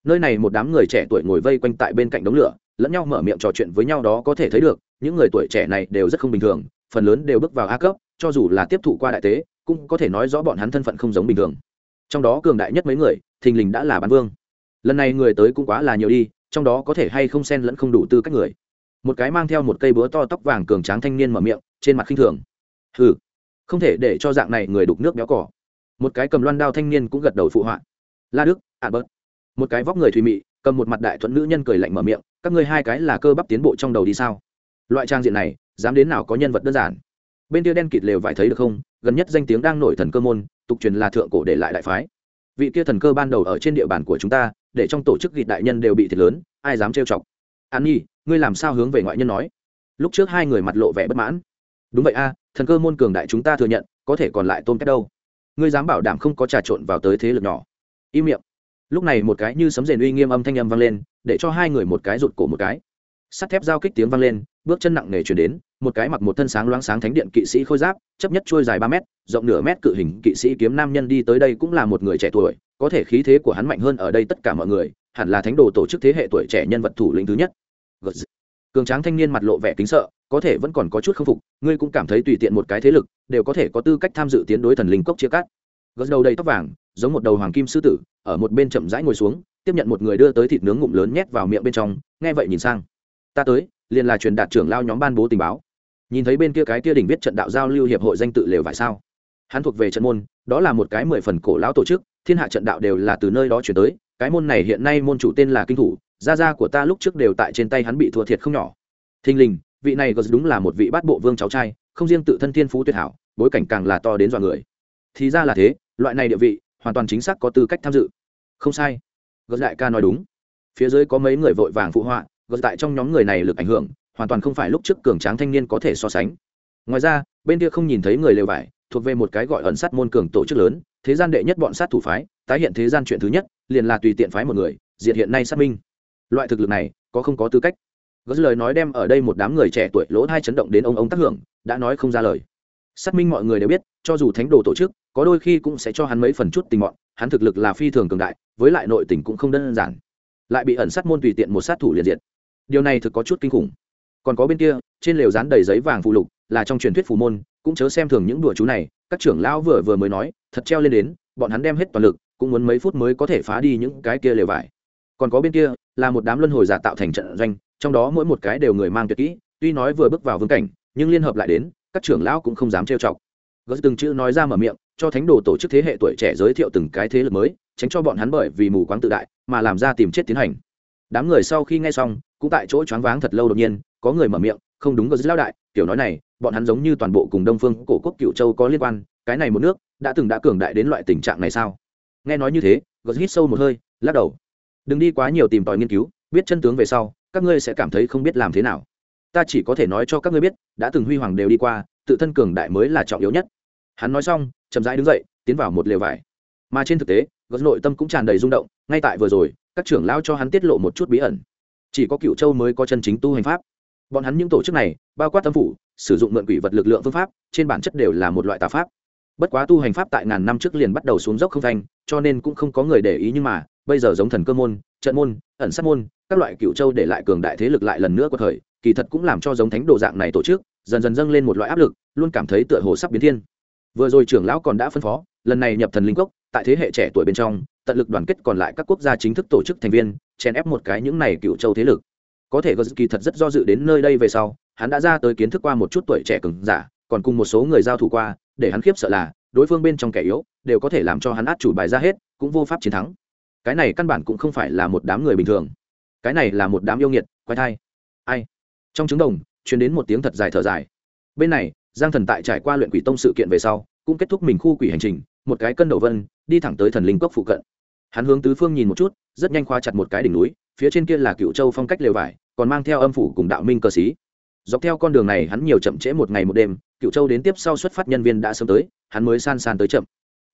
Nơi này một đám người trẻ tuổi ngồi vây quanh tại bên cạnh đống lửa, lẫn nhau mở miệng trò chuyện với nhau đó có thể thấy được, những người tuổi trẻ này đều rất không bình thường, phần lớn đều bước vào a cấp, cho dù là tiếp thụ qua đại tế, cũng có thể nói rõ bọn hắn thân phận không giống bình thường. Trong đó cường đại nhất mấy người, thình lình đã là bán vương. Lần này người tới cũng quá là nhiều đi, trong đó có thể hay không xen lẫn không đủ tư cách người. Một cái mang theo một cây búa to tóc vàng cường tráng thanh niên mở miệng, trên mặt khinh thường. Hừ không thể để cho dạng này người đục nước béo cỏ một cái cầm loan đao thanh niên cũng gật đầu phụ họa. La đức, ạ bớt. Một cái vóc người thùy mị, cầm một mặt đại thuận nữ nhân cười lạnh mở miệng, các ngươi hai cái là cơ bắp tiến bộ trong đầu đi sao? Loại trang diện này, dám đến nào có nhân vật đơn giản? Bên kia đen kịt lều vải thấy được không? Gần nhất danh tiếng đang nổi thần cơ môn, tục truyền là thượng cổ để lại đại phái. Vị kia thần cơ ban đầu ở trên địa bàn của chúng ta, để trong tổ chức gịt đại nhân đều bị thiệt lớn, ai dám trêu chọc? An nhi, ngươi làm sao hướng về ngoại nhân nói? Lúc trước hai người mặt lộ vẻ bất mãn đúng vậy a, thần cơ môn cường đại chúng ta thừa nhận, có thể còn lại tôn cách đâu. Ngươi dám bảo đảm không có trà trộn vào tới thế lực nhỏ. Im miệng. Lúc này một cái như sấm rền uy nghiêm âm thanh âm vang lên, để cho hai người một cái rụt cổ một cái. Sắt thép giao kích tiếng vang lên, bước chân nặng nề chuyển đến, một cái mặc một thân sáng loáng sáng thánh điện kỵ sĩ khôi giáp, chấp nhất trôi dài ba mét, rộng nửa mét cự hình kỵ sĩ kiếm nam nhân đi tới đây cũng là một người trẻ tuổi, có thể khí thế của hắn mạnh hơn ở đây tất cả mọi người, hẳn là thánh đồ tổ chức thế hệ tuổi trẻ nhân vật thủ lĩnh thứ nhất cường tráng thanh niên mặt lộ vẻ kính sợ, có thể vẫn còn có chút k phục, ngươi cũng cảm thấy tùy tiện một cái thế lực, đều có thể có tư cách tham dự tiến đối thần linh cốc chia cắt. Gật đầu đầy tóc vàng, giống một đầu hoàng kim sư tử, ở một bên chậm rãi ngồi xuống, tiếp nhận một người đưa tới thịt nướng ngụm lớn nhét vào miệng bên trong, nghe vậy nhìn sang. Ta tới, liền là truyền đạt trưởng lao nhóm ban bố tình báo. Nhìn thấy bên kia cái kia đỉnh viết trận đạo giao lưu hiệp hội danh tự lều vải sao? Hắn thuộc về trận môn, đó là một cái mười phần cổ lão tổ chức, thiên hạ trận đạo đều là từ nơi đó chuyển tới, cái môn này hiện nay môn chủ tên là kinh thủ gia gia của ta lúc trước đều tại trên tay hắn bị thua thiệt không nhỏ. Thình lình, vị này có đúng là một vị bát bộ vương cháu trai, không riêng tự thân thiên phú tuyệt hảo, bối cảnh càng là to đến dọa người. Thì ra là thế, loại này địa vị, hoàn toàn chính xác có tư cách tham dự. Không sai. Gật đại ca nói đúng. Phía dưới có mấy người vội vàng phụ họa gật tại trong nhóm người này lực ảnh hưởng, hoàn toàn không phải lúc trước cường tráng thanh niên có thể so sánh. Ngoài ra, bên kia không nhìn thấy người lều vải, thuộc về một cái gọi ẩn sát môn cường tổ chức lớn, thế gian đệ nhất bọn sát thủ phái, tái hiện thế gian chuyện thứ nhất, liền là tùy tiện phái một người, diệt hiện nay xác minh loại thực lực này, có không có tư cách. Gớt lời nói đem ở đây một đám người trẻ tuổi lỗ hai chấn động đến ông ông tác hưởng, đã nói không ra lời. Xác minh mọi người đều biết, cho dù thánh đồ tổ chức, có đôi khi cũng sẽ cho hắn mấy phần chút tình mọn, hắn thực lực là phi thường cường đại, với lại nội tình cũng không đơn giản. Lại bị ẩn sát môn tùy tiện một sát thủ liền diện điều này thực có chút kinh khủng. Còn có bên kia, trên lều dán đầy giấy vàng phụ lục, là trong truyền thuyết phù môn, cũng chớ xem thường những đùa chú này, các trưởng lão vừa vừa mới nói, thật treo lên đến, bọn hắn đem hết toàn lực, cũng muốn mấy phút mới có thể phá đi những cái kia lều vải còn có bên kia, là một đám luân hồi giả tạo thành trận doanh, trong đó mỗi một cái đều người mang tuyệt kỹ, tuy nói vừa bước vào vương cảnh, nhưng liên hợp lại đến, các trưởng lão cũng không dám trêu chọc. Gớt từng chữ nói ra mở miệng, cho thánh đồ tổ chức thế hệ tuổi trẻ giới thiệu từng cái thế lực mới, tránh cho bọn hắn bởi vì mù quáng tự đại mà làm ra tìm chết tiến hành. Đám người sau khi nghe xong, cũng tại chỗ choáng váng thật lâu đột nhiên, có người mở miệng, không đúng gớt lão đại kiểu nói này, bọn hắn giống như toàn bộ cùng đông phương cổ quốc cựu châu có liên quan, cái này một nước, đã từng đã cường đại đến loại tình trạng này sao? Nghe nói như thế, gớt hít sâu một hơi, lắc đầu đừng đi quá nhiều tìm tòi nghiên cứu, biết chân tướng về sau, các ngươi sẽ cảm thấy không biết làm thế nào. Ta chỉ có thể nói cho các ngươi biết, đã từng huy hoàng đều đi qua, tự thân cường đại mới là trọng yếu nhất. Hắn nói xong, chậm rãi đứng dậy, tiến vào một lều vải. Mà trên thực tế gớt nội tâm cũng tràn đầy rung động, ngay tại vừa rồi, các trưởng lao cho hắn tiết lộ một chút bí ẩn. Chỉ có cựu châu mới có chân chính tu hành pháp. Bọn hắn những tổ chức này, bao quát tâm phủ, sử dụng mượn quỷ vật lực lượng phương pháp, trên bản chất đều là một loại tà pháp. Bất quá tu hành pháp tại ngàn năm trước liền bắt đầu xuống dốc không thành, cho nên cũng không có người để ý nhưng mà bây giờ giống thần cơ môn, trận môn, ẩn sát môn, các loại cựu châu để lại cường đại thế lực lại lần nữa có thời kỳ thật cũng làm cho giống thánh đồ dạng này tổ chức, dần dần dâng lên một loại áp lực, luôn cảm thấy tựa hồ sắp biến thiên. Vừa rồi trưởng lão còn đã phân phó, lần này nhập thần linh cốc, tại thế hệ trẻ tuổi bên trong, tận lực đoàn kết còn lại các quốc gia chính thức tổ chức thành viên, chèn ép một cái những này cựu châu thế lực. Có thể kỳ thật rất do dự đến nơi đây về sau, hắn đã ra tới kiến thức qua một chút tuổi trẻ cứng giả, còn cùng một số người giao thủ qua, để hắn khiếp sợ là, đối phương bên trong kẻ yếu, đều có thể làm cho hắn át chủ bài ra hết, cũng vô pháp chiến thắng cái này căn bản cũng không phải là một đám người bình thường. Cái này là một đám yêu nghiệt, quái thai. Ai? Trong trứng đồng chuyển đến một tiếng thật dài thở dài. Bên này, giang thần tại trải qua luyện quỷ tông sự kiện về sau, cũng kết thúc mình khu quỷ hành trình, một cái cân đầu vân, đi thẳng tới thần linh cốc phụ cận. Hắn hướng tứ phương nhìn một chút, rất nhanh khoa chặt một cái đỉnh núi, phía trên kia là cựu châu phong cách lều vải, còn mang theo âm phủ cùng đạo minh cơ sĩ. Dọc theo con đường này hắn nhiều chậm trễ một ngày một đêm cựu châu đến tiếp sau xuất phát nhân viên đã sớm tới, hắn mới san san tới chậm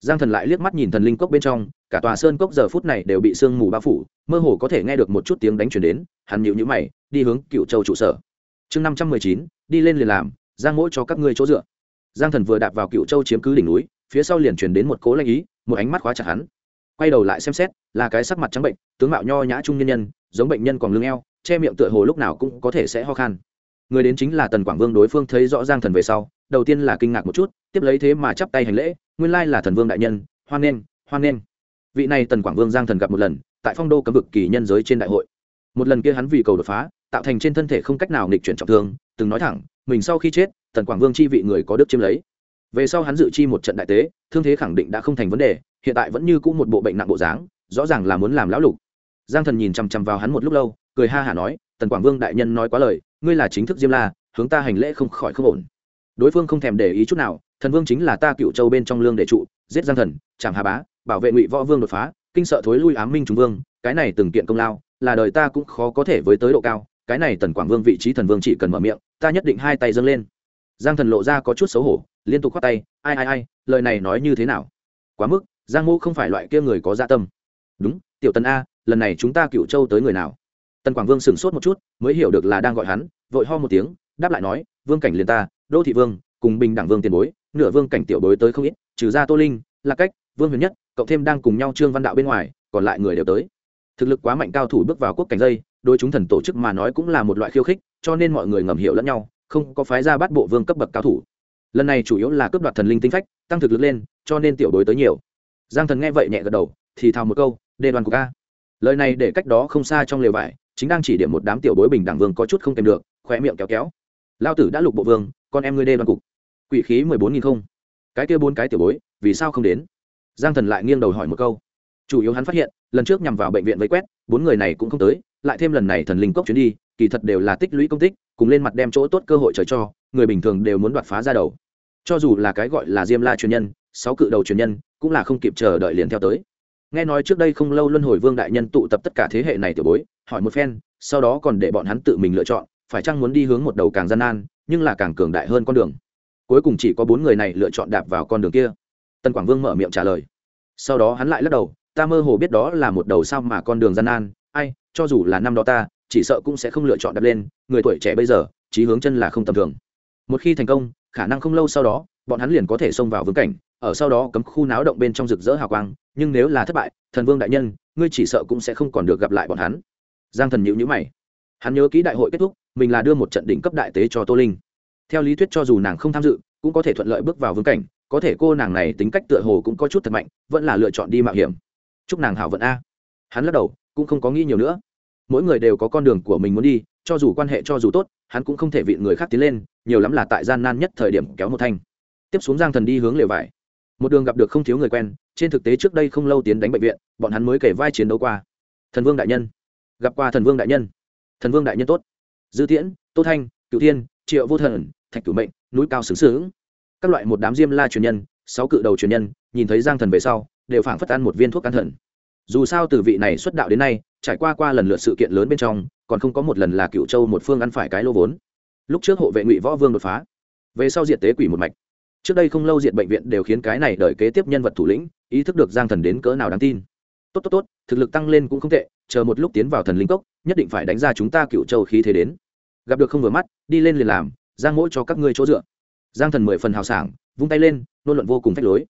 giang thần lại liếc mắt nhìn thần linh cốc bên trong, cả tòa sơn cốc giờ phút này đều bị sương mù bao phủ, mơ hồ có thể nghe được một chút tiếng đánh chuyển đến, hắn nhịu nhữ mày, đi hướng cựu châu trụ sở. Chương năm trăm mười chín, đi lên liền làm, giang mỗi cho các ngươi chỗ dựa. Giang thần vừa đạp vào cựu châu chiếm cứ đỉnh núi, phía sau liền chuyển đến một cố lanh ý, một ánh mắt khóa chặt hắn. Quay đầu lại xem xét, là cái sắc mặt trắng bệnh, tướng mạo nho nhã trung nhân nhân, giống bệnh nhân còn lưng eo, che miệng tựa hồ lúc nào cũng có thể sẽ ho khan. Người đến chính là tần quảng vương đối phương thấy rõ giang thần về sau, đầu tiên là kinh ngạc một chút, tiếp lấy thế mà chắp tay hành lễ nguyên lai là thần vương đại nhân, hoan nghênh hoan nghênh. Vị này tần quảng vương giang thần gặp một lần, tại phong đô cấm vực kỳ nhân giới trên đại hội. Một lần kia hắn vì cầu đột phá, tạo thành trên thân thể không cách nào nghịch chuyển trọng thương, từng nói thẳng, mình sau khi chết, tần quảng vương chi vị người có đức chiếm lấy. Về sau hắn dự chi một trận đại tế, thương thế khẳng định đã không thành vấn đề, hiện tại vẫn như cũ một bộ bệnh nặng bộ dáng, rõ ràng là muốn làm lão lục. Giang thần nhìn chằm chằm vào hắn một lúc lâu, cười ha hả nói, tần quảng vương đại nhân nói quá lời, ngươi là chính thức diêm la, hướng ta hành lễ không khỏi không ổn. Đối phương không thèm để ý chút nào thần vương chính là ta cựu châu bên trong lương đệ trụ, giết giang thần, chạm hà bá, bảo vệ ngụy võ vương đột phá, kinh sợ thối lui ám minh trung vương, cái này từng kiện công lao, là đời ta cũng khó có thể với tới độ cao, cái này tần quảng vương vị trí thần vương chỉ cần mở miệng, ta nhất định hai tay dâng lên. Giang thần lộ ra có chút xấu hổ, liên tục khoát tay, ai ai ai, lời này nói như thế nào? Quá mức, giang mô không phải loại kia người có dạ tâm. Đúng, tiểu tần a, lần này chúng ta cựu châu tới người nào? Tần quảng vương sửng sốt một chút, mới hiểu được là đang gọi hắn, vội ho một tiếng, đáp lại nói, vương cảnh liền ta, đô thị vương, cùng bình đẳng vương tiền bối nửa vương cảnh tiểu bối tới không ít, trừ ra tô linh là cách, vương huyền nhất, cộng thêm đang cùng nhau trương văn đạo bên ngoài, còn lại người đều tới. Thực lực quá mạnh cao thủ bước vào quốc cảnh dây đôi chúng thần tổ chức mà nói cũng là một loại khiêu khích, cho nên mọi người ngầm hiểu lẫn nhau, không có phái ra bắt bộ vương cấp bậc cao thủ. Lần này chủ yếu là cướp đoạt thần linh tinh phách, tăng thực lực lên, cho nên tiểu đối tới nhiều. Giang thần nghe vậy nhẹ gật đầu, thì thào một câu đề đoàn của ca. Lời này để cách đó không xa trong lều vải, chính đang chỉ điểm một đám tiểu bối bình đẳng vương có chút không kèm được khỏe miệng kéo kéo. Lao tử đã lục bộ vương, con em ngươi đê đoàn cục quỷ khí mười bốn nghìn không. Cái kia bốn cái tiểu bối, vì sao không đến? Giang thần lại nghiêng đầu hỏi một câu. Chủ yếu hắn phát hiện, lần trước nhằm vào bệnh viện vây quét, bốn người này cũng không tới, lại thêm lần này thần linh cốc chuyến đi, kỳ thật đều là tích lũy công tích, cùng lên mặt đem chỗ tốt cơ hội trời cho, người bình thường đều muốn đoạt phá ra đầu. Cho dù là cái gọi là diêm la truyền nhân, sáu cự đầu truyền nhân, cũng là không kịp chờ đợi liền theo tới. Nghe nói trước đây không lâu luân hồi vương đại nhân tụ tập tất cả thế hệ này tiểu bối, hỏi một phen, sau đó còn để bọn hắn tự mình lựa chọn, phải chăng muốn đi hướng một đầu càng gian nan, nhưng là càng cường đại hơn con đường cuối cùng chỉ có bốn người này lựa chọn đạp vào con đường kia. Tần quảng vương mở miệng trả lời. Sau đó hắn lại lắc đầu, ta mơ hồ biết đó là một đầu sao mà con đường gian nan, ai, cho dù là năm đó ta, chỉ sợ cũng sẽ không lựa chọn đạp lên, người tuổi trẻ bây giờ trí hướng chân là không tầm thường. Một khi thành công, khả năng không lâu sau đó, bọn hắn liền có thể xông vào vương cảnh, ở sau đó cấm khu náo động bên trong rực rỡ hào quang, nhưng nếu là thất bại, thần vương đại nhân, ngươi chỉ sợ cũng sẽ không còn được gặp lại bọn hắn. Giang thần nhữ nhữ mày. Hắn nhớ kỹ đại hội kết thúc, mình là đưa một trận đỉnh cấp đại tế cho tô linh theo lý thuyết cho dù nàng không tham dự, cũng có thể thuận lợi bước vào vương cảnh, có thể cô nàng này tính cách tựa hồ cũng có chút thật mạnh, vẫn là lựa chọn đi mạo hiểm. Chúc nàng hảo vận a. Hắn lắc đầu, cũng không có nghĩ nhiều nữa. Mỗi người đều có con đường của mình muốn đi, cho dù quan hệ cho dù tốt, hắn cũng không thể vị người khác tiến lên, nhiều lắm là tại gian nan nhất thời điểm kéo một thanh. Tiếp xuống giang thần đi hướng lều vải. Một đường gặp được không thiếu người quen, trên thực tế trước đây không lâu tiến đánh bệnh viện, bọn hắn mới kể vai chiến đấu qua. Thần vương đại nhân. Gặp qua thần vương đại nhân. Thần vương đại nhân tốt. Dư tiễn, tô thanh cựu thiên, triệu vô thần, thạch cửu mệnh, núi cao xứng xứng các loại một đám diêm la truyền nhân, sáu cự đầu truyền nhân, nhìn thấy giang thần về sau, đều phảng phất ăn một viên thuốc can thần. Dù sao từ vị này xuất đạo đến nay, trải qua qua lần lượt sự kiện lớn bên trong, còn không có một lần là cựu châu một phương ăn phải cái lô vốn. Lúc trước hộ vệ ngụy võ vương đột phá, về sau diệt tế quỷ một mạch. Trước đây không lâu diện bệnh viện đều khiến cái này đợi kế tiếp nhân vật thủ lĩnh, ý thức được giang thần đến cỡ nào đáng tin. Tốt tốt tốt, thực lực tăng lên cũng không tệ, chờ một lúc tiến vào thần linh cốc, nhất định phải đánh ra chúng ta cựu châu khí thế đến gặp được không vừa mắt, đi lên liền làm, giang mỗi cho các ngươi chỗ dựa. Giang thần mười phần hào sảng, vung tay lên, nôn luận vô cùng phách lối.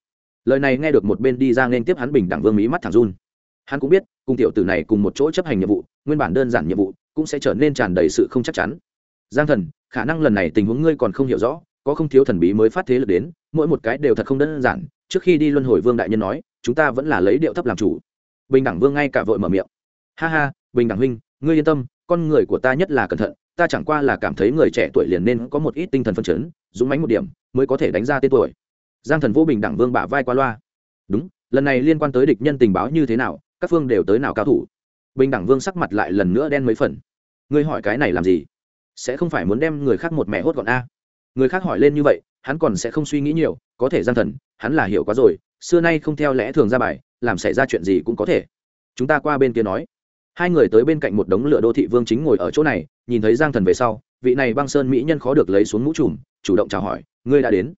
Lời này nghe được một bên đi ra nên tiếp hắn bình đẳng vương mỹ mắt thẳng run. Hắn cũng biết, cùng tiểu tử này cùng một chỗ chấp hành nhiệm vụ, nguyên bản đơn giản nhiệm vụ, cũng sẽ trở nên tràn đầy sự không chắc chắn. Giang thần, khả năng lần này tình huống ngươi còn không hiểu rõ, có không thiếu thần bí mới phát thế lực đến, mỗi một cái đều thật không đơn giản. Trước khi đi luân hồi vương đại nhân nói, chúng ta vẫn là lấy điệu thấp làm chủ. Bình đẳng vương ngay cả vội mở miệng. Ha ha, bình đẳng huynh, ngươi yên tâm con người của ta nhất là cẩn thận, ta chẳng qua là cảm thấy người trẻ tuổi liền nên có một ít tinh thần phân chấn, dũng mánh một điểm mới có thể đánh ra tên tuổi. Giang thần vô bình đẳng vương bả vai qua loa. Đúng, lần này liên quan tới địch nhân tình báo như thế nào, các phương đều tới nào cao thủ? Bình đẳng vương sắc mặt lại lần nữa đen mấy phần. Ngươi hỏi cái này làm gì? Sẽ không phải muốn đem người khác một mẹ hốt gọn a? Người khác hỏi lên như vậy, hắn còn sẽ không suy nghĩ nhiều, có thể giang thần, hắn là hiểu quá rồi, xưa nay không theo lẽ thường ra bài, làm xảy ra chuyện gì cũng có thể. Chúng ta qua bên kia nói hai người tới bên cạnh một đống lửa đô thị vương chính ngồi ở chỗ này, nhìn thấy giang thần về sau, vị này băng sơn mỹ nhân khó được lấy xuống mũ trùm, chủ động chào hỏi, ngươi đã đến?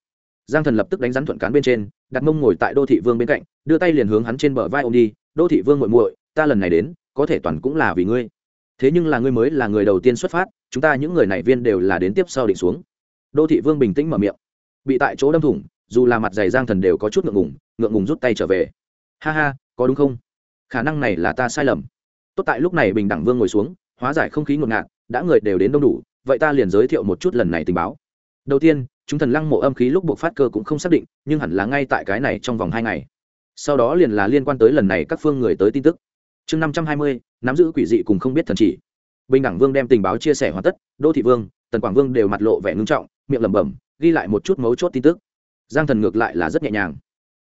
Giang thần lập tức đánh rắn thuận cán bên trên, đặt mông ngồi tại đô thị vương bên cạnh, đưa tay liền hướng hắn trên bờ vai ô m đi, đô thị vương muội muội, ta lần này đến, có thể toàn cũng là vì ngươi. Thế nhưng là ngươi mới là người đầu tiên xuất phát, chúng ta những người này viên đều là đến tiếp sau định xuống. Đô thị vương bình tĩnh mở miệng. Bị tại chỗ đâm thủng, dù là mặt dày giang thần đều có chút ngượng ngùng ngượng ngùng rút tay trở về. Ha ha, có đúng không? Khả năng này là ta sai lầm tốt tại lúc này bình đẳng vương ngồi xuống, hóa giải không khí ngột ngạt, đã người đều đến đông đủ, vậy ta liền giới thiệu một chút lần này tình báo. Đầu tiên, chúng thần lăng mộ âm khí lúc buộc phát cơ cũng không xác định, nhưng hẳn là ngay tại cái này trong vòng hai ngày. Sau đó liền là liên quan tới lần này các phương người tới tin tức. Chương năm trăm hai mươi, nắm giữ quỷ dị cùng không biết thần chỉ. Bình đẳng vương đem tình báo chia sẻ hoàn tất, đô thị vương, tần quảng vương đều mặt lộ vẻ ngưng trọng, miệng lẩm bẩm, ghi lại một chút mấu chốt tin tức. Giang thần ngược lại là rất nhẹ nhàng.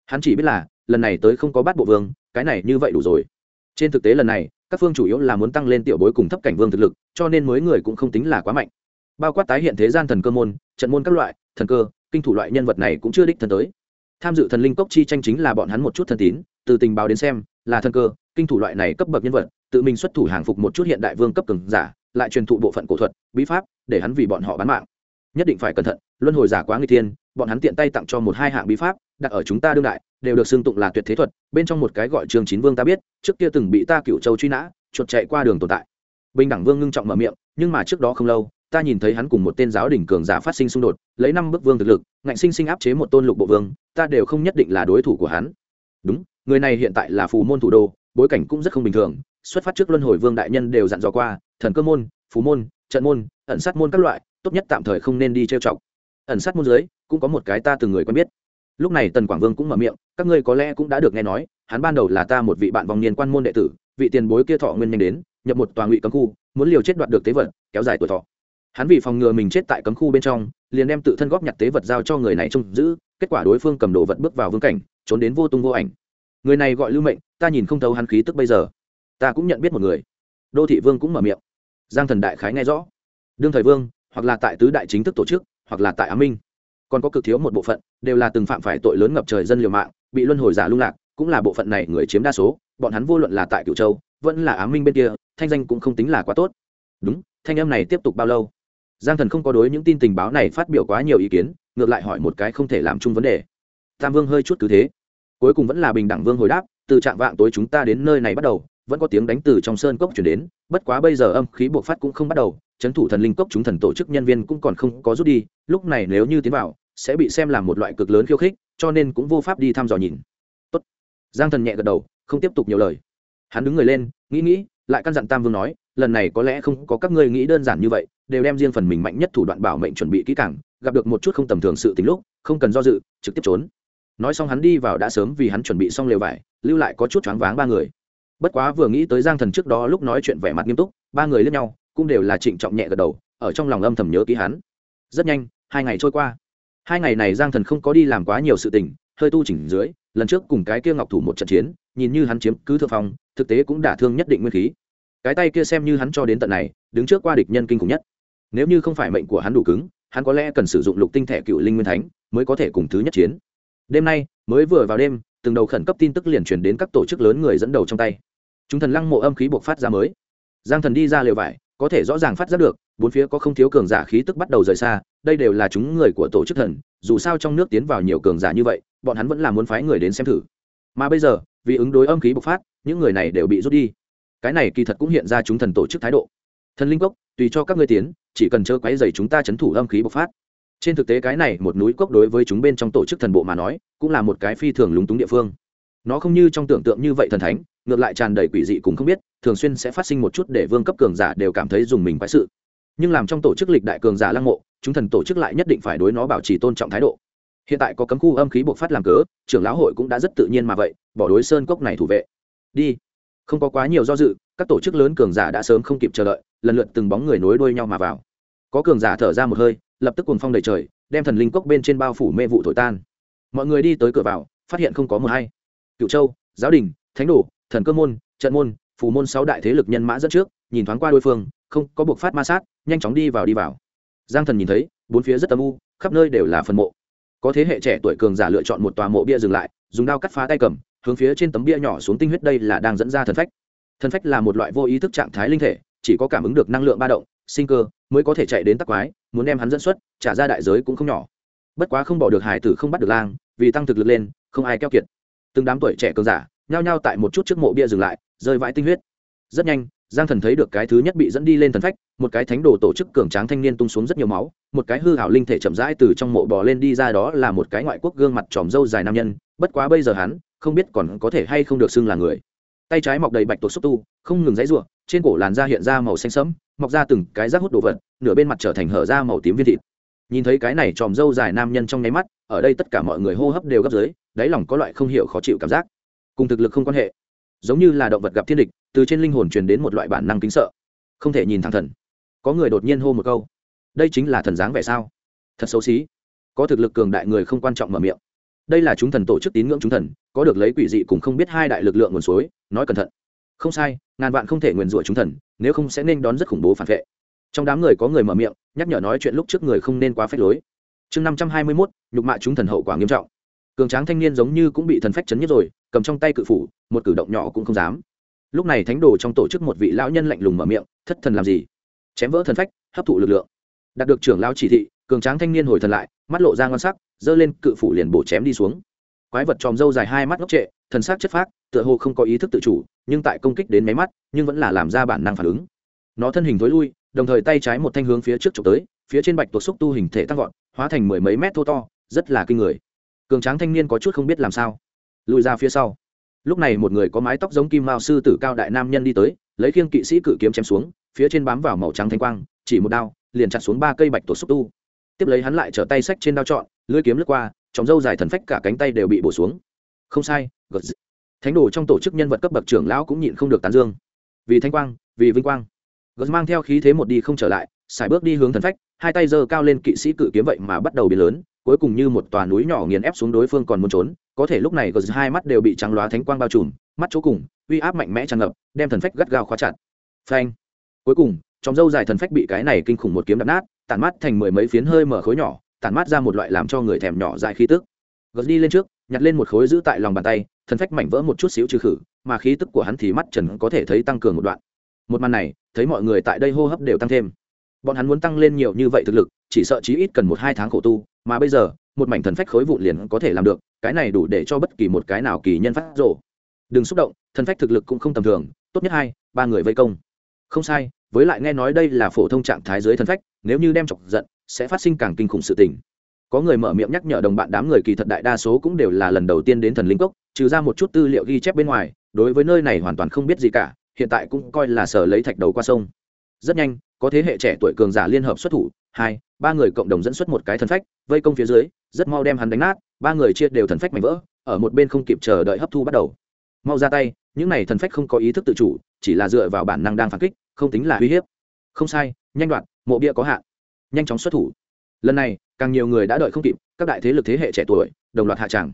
Hắn chỉ biết là, lần này tới không có bắt bộ vương, cái này như vậy đủ rồi. Trên thực tế lần này các phương chủ yếu là muốn tăng lên tiểu bối cùng thấp cảnh vương thực lực, cho nên mới người cũng không tính là quá mạnh. Bao quát tái hiện thế gian thần cơ môn, trận môn các loại, thần cơ, kinh thủ loại nhân vật này cũng chưa đích thân tới. Tham dự thần linh cốc chi tranh chính là bọn hắn một chút thân tín, từ tình báo đến xem, là thần cơ, kinh thủ loại này cấp bậc nhân vật, tự mình xuất thủ hàng phục một chút hiện đại vương cấp cường giả, lại truyền thụ bộ phận cổ thuật, bí pháp, để hắn vì bọn họ bán mạng. Nhất định phải cẩn thận, luân hồi giả quá nguy thiên bọn hắn tiện tay tặng cho một hai hạng bí pháp, đặt ở chúng ta đương đại, đều được xưng tụng là tuyệt thế thuật, bên trong một cái gọi trường chín vương ta biết, trước kia từng bị ta cựu châu truy nã, chuột chạy qua đường tồn tại. Bình đẳng vương ngưng trọng mở miệng, nhưng mà trước đó không lâu, ta nhìn thấy hắn cùng một tên giáo đỉnh cường giả phát sinh xung đột, lấy năm bức vương thực lực, ngạnh sinh sinh áp chế một tôn lục bộ vương, ta đều không nhất định là đối thủ của hắn. Đúng, người này hiện tại là phù môn thủ đô, bối cảnh cũng rất không bình thường, xuất phát trước luân hồi vương đại nhân đều dặn dò qua, thần cơ môn phú môn, trận môn, ẩn sát môn các loại, tốt nhất tạm thời không nên đi trêu chọc ẩn sát môn dưới, cũng có một cái ta từng người quen biết. Lúc này tần quảng vương cũng mở miệng, các ngươi có lẽ cũng đã được nghe nói, hắn ban đầu là ta một vị bạn vòng niên quan môn đệ tử, vị tiền bối kia thọ nguyên nhanh đến, nhập một tòa ngụy cấm khu, muốn liều chết đoạt được tế vật, kéo dài tuổi thọ. Hắn vì phòng ngừa mình chết tại cấm khu bên trong, liền đem tự thân góp nhặt tế vật giao cho người này trông giữ, kết quả đối phương cầm đồ vật bước vào vương cảnh, trốn đến vô tung vô ảnh. Người này gọi lưu mệnh, ta nhìn không thấu hắn khí tức bây giờ. Ta cũng nhận biết một người. Đô thị vương cũng mở miệng. Giang thần đại khái nghe rõ. Đương thời vương, hoặc là tại tứ đại chính thức tổ chức hoặc là tại á minh. Còn có cực thiếu một bộ phận, đều là từng phạm phải tội lớn ngập trời dân liều mạng, bị luân hồi giả lung lạc, cũng là bộ phận này người chiếm đa số, bọn hắn vô luận là tại cửu châu, vẫn là á minh bên kia, thanh danh cũng không tính là quá tốt. Đúng, thanh âm này tiếp tục bao lâu? Giang thần không có đối những tin tình báo này phát biểu quá nhiều ý kiến, ngược lại hỏi một cái không thể làm chung vấn đề. Tam vương hơi chút cứ thế. Cuối cùng vẫn là bình đẳng vương hồi đáp, từ trạng vạng tối chúng ta đến nơi này bắt đầu, vẫn có tiếng đánh từ trong sơn cốc chuyển đến, bất quá bây giờ âm khí buộc phát cũng không bắt đầu Chấn thủ thần linh cốc chúng thần tổ chức nhân viên cũng còn không có rút đi, lúc này nếu như tiến vào, sẽ bị xem là một loại cực lớn khiêu khích, cho nên cũng vô pháp đi thăm dò nhìn. Tốt. giang thần nhẹ gật đầu, không tiếp tục nhiều lời. Hắn đứng người lên, nghĩ nghĩ, lại căn dặn tam vương nói, lần này có lẽ không có các ngươi nghĩ đơn giản như vậy, đều đem riêng phần mình mạnh nhất thủ đoạn bảo mệnh chuẩn bị kỹ càng, gặp được một chút không tầm thường sự tính lúc, không cần do dự, trực tiếp trốn. Nói xong hắn đi vào đã sớm vì hắn chuẩn bị xong lều vải, lưu lại có chút choáng váng ba người. Bất quá vừa nghĩ tới giang thần trước đó lúc nói chuyện vẻ mặt nghiêm túc, ba người lướt nhau cũng đều là trịnh trọng nhẹ gật đầu, ở trong lòng âm thầm nhớ ký hắn. Rất nhanh, hai ngày trôi qua. Hai ngày này giang thần không có đi làm quá nhiều sự tình, hơi tu chỉnh dưới, lần trước cùng cái kia ngọc thủ một trận chiến, nhìn như hắn chiếm cứ thượng phong, thực tế cũng đả thương nhất định nguyên khí. Cái tay kia xem như hắn cho đến tận này, đứng trước qua địch nhân kinh khủng nhất. Nếu như không phải mệnh của hắn đủ cứng, hắn có lẽ cần sử dụng lục tinh thể cựu linh nguyên thánh, mới có thể cùng thứ nhất chiến. Đêm nay, mới vừa vào đêm, từng đầu khẩn cấp tin tức liền truyền đến các tổ chức lớn người dẫn đầu trong tay. Chúng thần lăng mộ âm khí buộc phát ra mới. Giang thần đi ra lều vải có thể rõ ràng phát giác được, bốn phía có không thiếu cường giả khí tức bắt đầu rời xa, đây đều là chúng người của tổ chức thần, dù sao trong nước tiến vào nhiều cường giả như vậy, bọn hắn vẫn là muốn phái người đến xem thử. Mà bây giờ, vì ứng đối âm khí bộc phát, những người này đều bị rút đi. Cái này kỳ thật cũng hiện ra chúng thần tổ chức thái độ. Thần linh cốc, tùy cho các ngươi tiến, chỉ cần chớ quấy dày chúng ta chấn thủ âm khí bộc phát. Trên thực tế cái này một núi cốc đối với chúng bên trong tổ chức thần bộ mà nói, cũng là một cái phi thường lúng túng địa phương. Nó không như trong tưởng tượng như vậy thần thánh ngược lại tràn đầy quỷ dị cũng không biết, thường xuyên sẽ phát sinh một chút để vương cấp cường giả đều cảm thấy dùng mình phải sự. Nhưng làm trong tổ chức lịch đại cường giả lăng mộ, chúng thần tổ chức lại nhất định phải đối nó bảo trì tôn trọng thái độ. Hiện tại có cấm khu âm khí buộc phát làm cớ, trưởng lão hội cũng đã rất tự nhiên mà vậy, bỏ đối sơn cốc này thủ vệ. Đi. Không có quá nhiều do dự, các tổ chức lớn cường giả đã sớm không kịp chờ đợi, lần lượt từng bóng người nối đuôi nhau mà vào. Có cường giả thở ra một hơi, lập tức cuồng phong đầy trời, đem thần linh cốc bên trên bao phủ mê vụ thổi tan. Mọi người đi tới cửa vào, phát hiện không có mờ hay. Cựu châu, giáo đình, thánh đồ thần cơ môn, trận môn, phù môn sáu đại thế lực nhân mã dẫn trước, nhìn thoáng qua đối phương, không có buộc phát ma sát, nhanh chóng đi vào đi vào. Giang thần nhìn thấy, bốn phía rất âm u, khắp nơi đều là phần mộ. Có thế hệ trẻ tuổi cường giả lựa chọn một tòa mộ bia dừng lại, dùng đao cắt phá tay cầm, hướng phía trên tấm bia nhỏ xuống tinh huyết đây là đang dẫn ra thần phách. Thần phách là một loại vô ý thức trạng thái linh thể, chỉ có cảm ứng được năng lượng ba động, sinh cơ, mới có thể chạy đến tắc quái, muốn đem hắn dẫn xuất, trả ra đại giới cũng không nhỏ. Bất quá không bỏ được hải tử không bắt được lang, vì tăng thực lực lên, không ai keo kiệt. Từng đám tuổi trẻ cường giả nhao nhao tại một chút trước mộ bia dừng lại, rơi vãi tinh huyết. Rất nhanh, giang thần thấy được cái thứ nhất bị dẫn đi lên thần phách, một cái thánh đồ tổ chức cường tráng thanh niên tung xuống rất nhiều máu, một cái hư hảo linh thể chậm rãi từ trong mộ bò lên đi ra đó là một cái ngoại quốc gương mặt tròm râu dài nam nhân, bất quá bây giờ hắn không biết còn có thể hay không được xưng là người. Tay trái mọc đầy bạch tuộc xúc tu, không ngừng dãy ruộng trên cổ làn da hiện ra màu xanh sẫm, mọc ra từng cái rác hút đồ vật, nửa bên mặt trở thành hở ra màu tím viên thịt. Nhìn thấy cái này tròm râu dài nam nhân trong nháy mắt, ở đây tất cả mọi người hô hấp đều gấp dưới, đáy lòng có loại không hiểu khó chịu cảm giác cùng thực lực không quan hệ. Giống như là động vật gặp thiên địch, từ trên linh hồn truyền đến một loại bản năng kính sợ. Không thể nhìn thẳng thần. Có người đột nhiên hô một câu. Đây chính là thần dáng vẻ sao? Thật xấu xí. Có thực lực cường đại người không quan trọng mở miệng. Đây là chúng thần tổ chức tín ngưỡng chúng thần, có được lấy quỷ dị cùng không biết hai đại lực lượng nguồn suối, nói cẩn thận. Không sai, ngàn vạn không thể nguyền rủa chúng thần, nếu không sẽ nên đón rất khủng bố phản vệ. Trong đám người có người mở miệng, nhắc nhở nói chuyện lúc trước người không nên quá phép lối. Chương năm trăm hai mươi mốt, nhục mạ chúng thần hậu quả nghiêm trọng. Cường tráng thanh niên giống như cũng bị thần phách chấn nhất rồi cầm trong tay cự phủ, một cử động nhỏ cũng không dám. Lúc này thánh đồ trong tổ chức một vị lão nhân lạnh lùng mở miệng, thất thần làm gì? Chém vỡ thần phách, hấp thụ lực lượng. Đạt được trưởng lão chỉ thị, cường tráng thanh niên hồi thần lại, mắt lộ ra ngon sắc, giơ lên cự phủ liền bổ chém đi xuống. Quái vật tròm râu dài hai mắt ngốc trệ, thần sắc chất phác, tựa hồ không có ý thức tự chủ, nhưng tại công kích đến máy mắt, nhưng vẫn là làm ra bản năng phản ứng. Nó thân hình thối lui, đồng thời tay trái một thanh hướng phía trước trục tới, phía trên bạch tuột xúc tu hình thể tăng vọt, hóa thành mười mấy mét thô to, rất là kinh người. Cường tráng thanh niên có chút không biết làm sao lùi ra phía sau. Lúc này một người có mái tóc giống kim mao sư tử cao đại nam nhân đi tới, lấy khiêng kỵ sĩ cự kiếm chém xuống, phía trên bám vào màu trắng thanh quang, chỉ một đao, liền chặt xuống ba cây bạch tổ xúc tu. Tiếp lấy hắn lại trở tay sách trên đao trọn, lưỡi kiếm lướt qua, trong dâu dài thần phách cả cánh tay đều bị bổ xuống. Không sai, gật d... thánh đồ trong tổ chức nhân vật cấp bậc trưởng lão cũng nhịn không được tán dương. Vì thanh quang, vì vinh quang. Gật mang theo khí thế một đi không trở lại, xài bước đi hướng thần phách, hai tay giơ cao lên kỵ sĩ cự kiếm vậy mà bắt đầu biến lớn cuối cùng như một tòa núi nhỏ nghiền ép xuống đối phương còn muốn trốn, có thể lúc này gờ hai mắt đều bị trắng loá thánh quang bao trùm, mắt chỗ cùng, uy áp mạnh mẽ tràn ngập, đem thần phách gắt gao khóa chặt. Phanh. Cuối cùng, trong dâu dài thần phách bị cái này kinh khủng một kiếm đập nát, tản mát thành mười mấy phiến hơi mở khối nhỏ, tản mát ra một loại làm cho người thèm nhỏ dài khí tức. Gờ đi lên trước, nhặt lên một khối giữ tại lòng bàn tay, thần phách mảnh vỡ một chút xíu trừ khử, mà khí tức của hắn thì mắt trần có thể thấy tăng cường một đoạn. Một màn này, thấy mọi người tại đây hô hấp đều tăng thêm bọn hắn muốn tăng lên nhiều như vậy thực lực, chỉ sợ chí ít cần một hai tháng khổ tu, mà bây giờ, một mảnh thần phách khối vụn liền có thể làm được, cái này đủ để cho bất kỳ một cái nào kỳ nhân phát rộ đừng xúc động, thần phách thực lực cũng không tầm thường, tốt nhất hai, ba người vây công. Không sai, với lại nghe nói đây là phổ thông trạng thái dưới thần phách, nếu như đem chọc giận, sẽ phát sinh càng kinh khủng sự tình. Có người mở miệng nhắc nhở đồng bạn đám người kỳ thật đại đa số cũng đều là lần đầu tiên đến thần linh cốc, trừ ra một chút tư liệu ghi chép bên ngoài, đối với nơi này hoàn toàn không biết gì cả, hiện tại cũng coi là sở lấy thạch đầu qua sông. Rất nhanh có thế hệ trẻ tuổi cường giả liên hợp xuất thủ, hai, ba người cộng đồng dẫn xuất một cái thần phách, vây công phía dưới, rất mau đem hắn đánh nát, ba người chia đều thần phách mảnh vỡ, ở một bên không kịp chờ đợi hấp thu bắt đầu. Mau ra tay, những này thần phách không có ý thức tự chủ, chỉ là dựa vào bản năng đang phản kích, không tính là uy hiếp. Không sai, nhanh đoạn mộ bia có hạn. Nhanh chóng xuất thủ. Lần này, càng nhiều người đã đợi không kịp, các đại thế lực thế hệ trẻ tuổi, đồng loạt hạ tràng.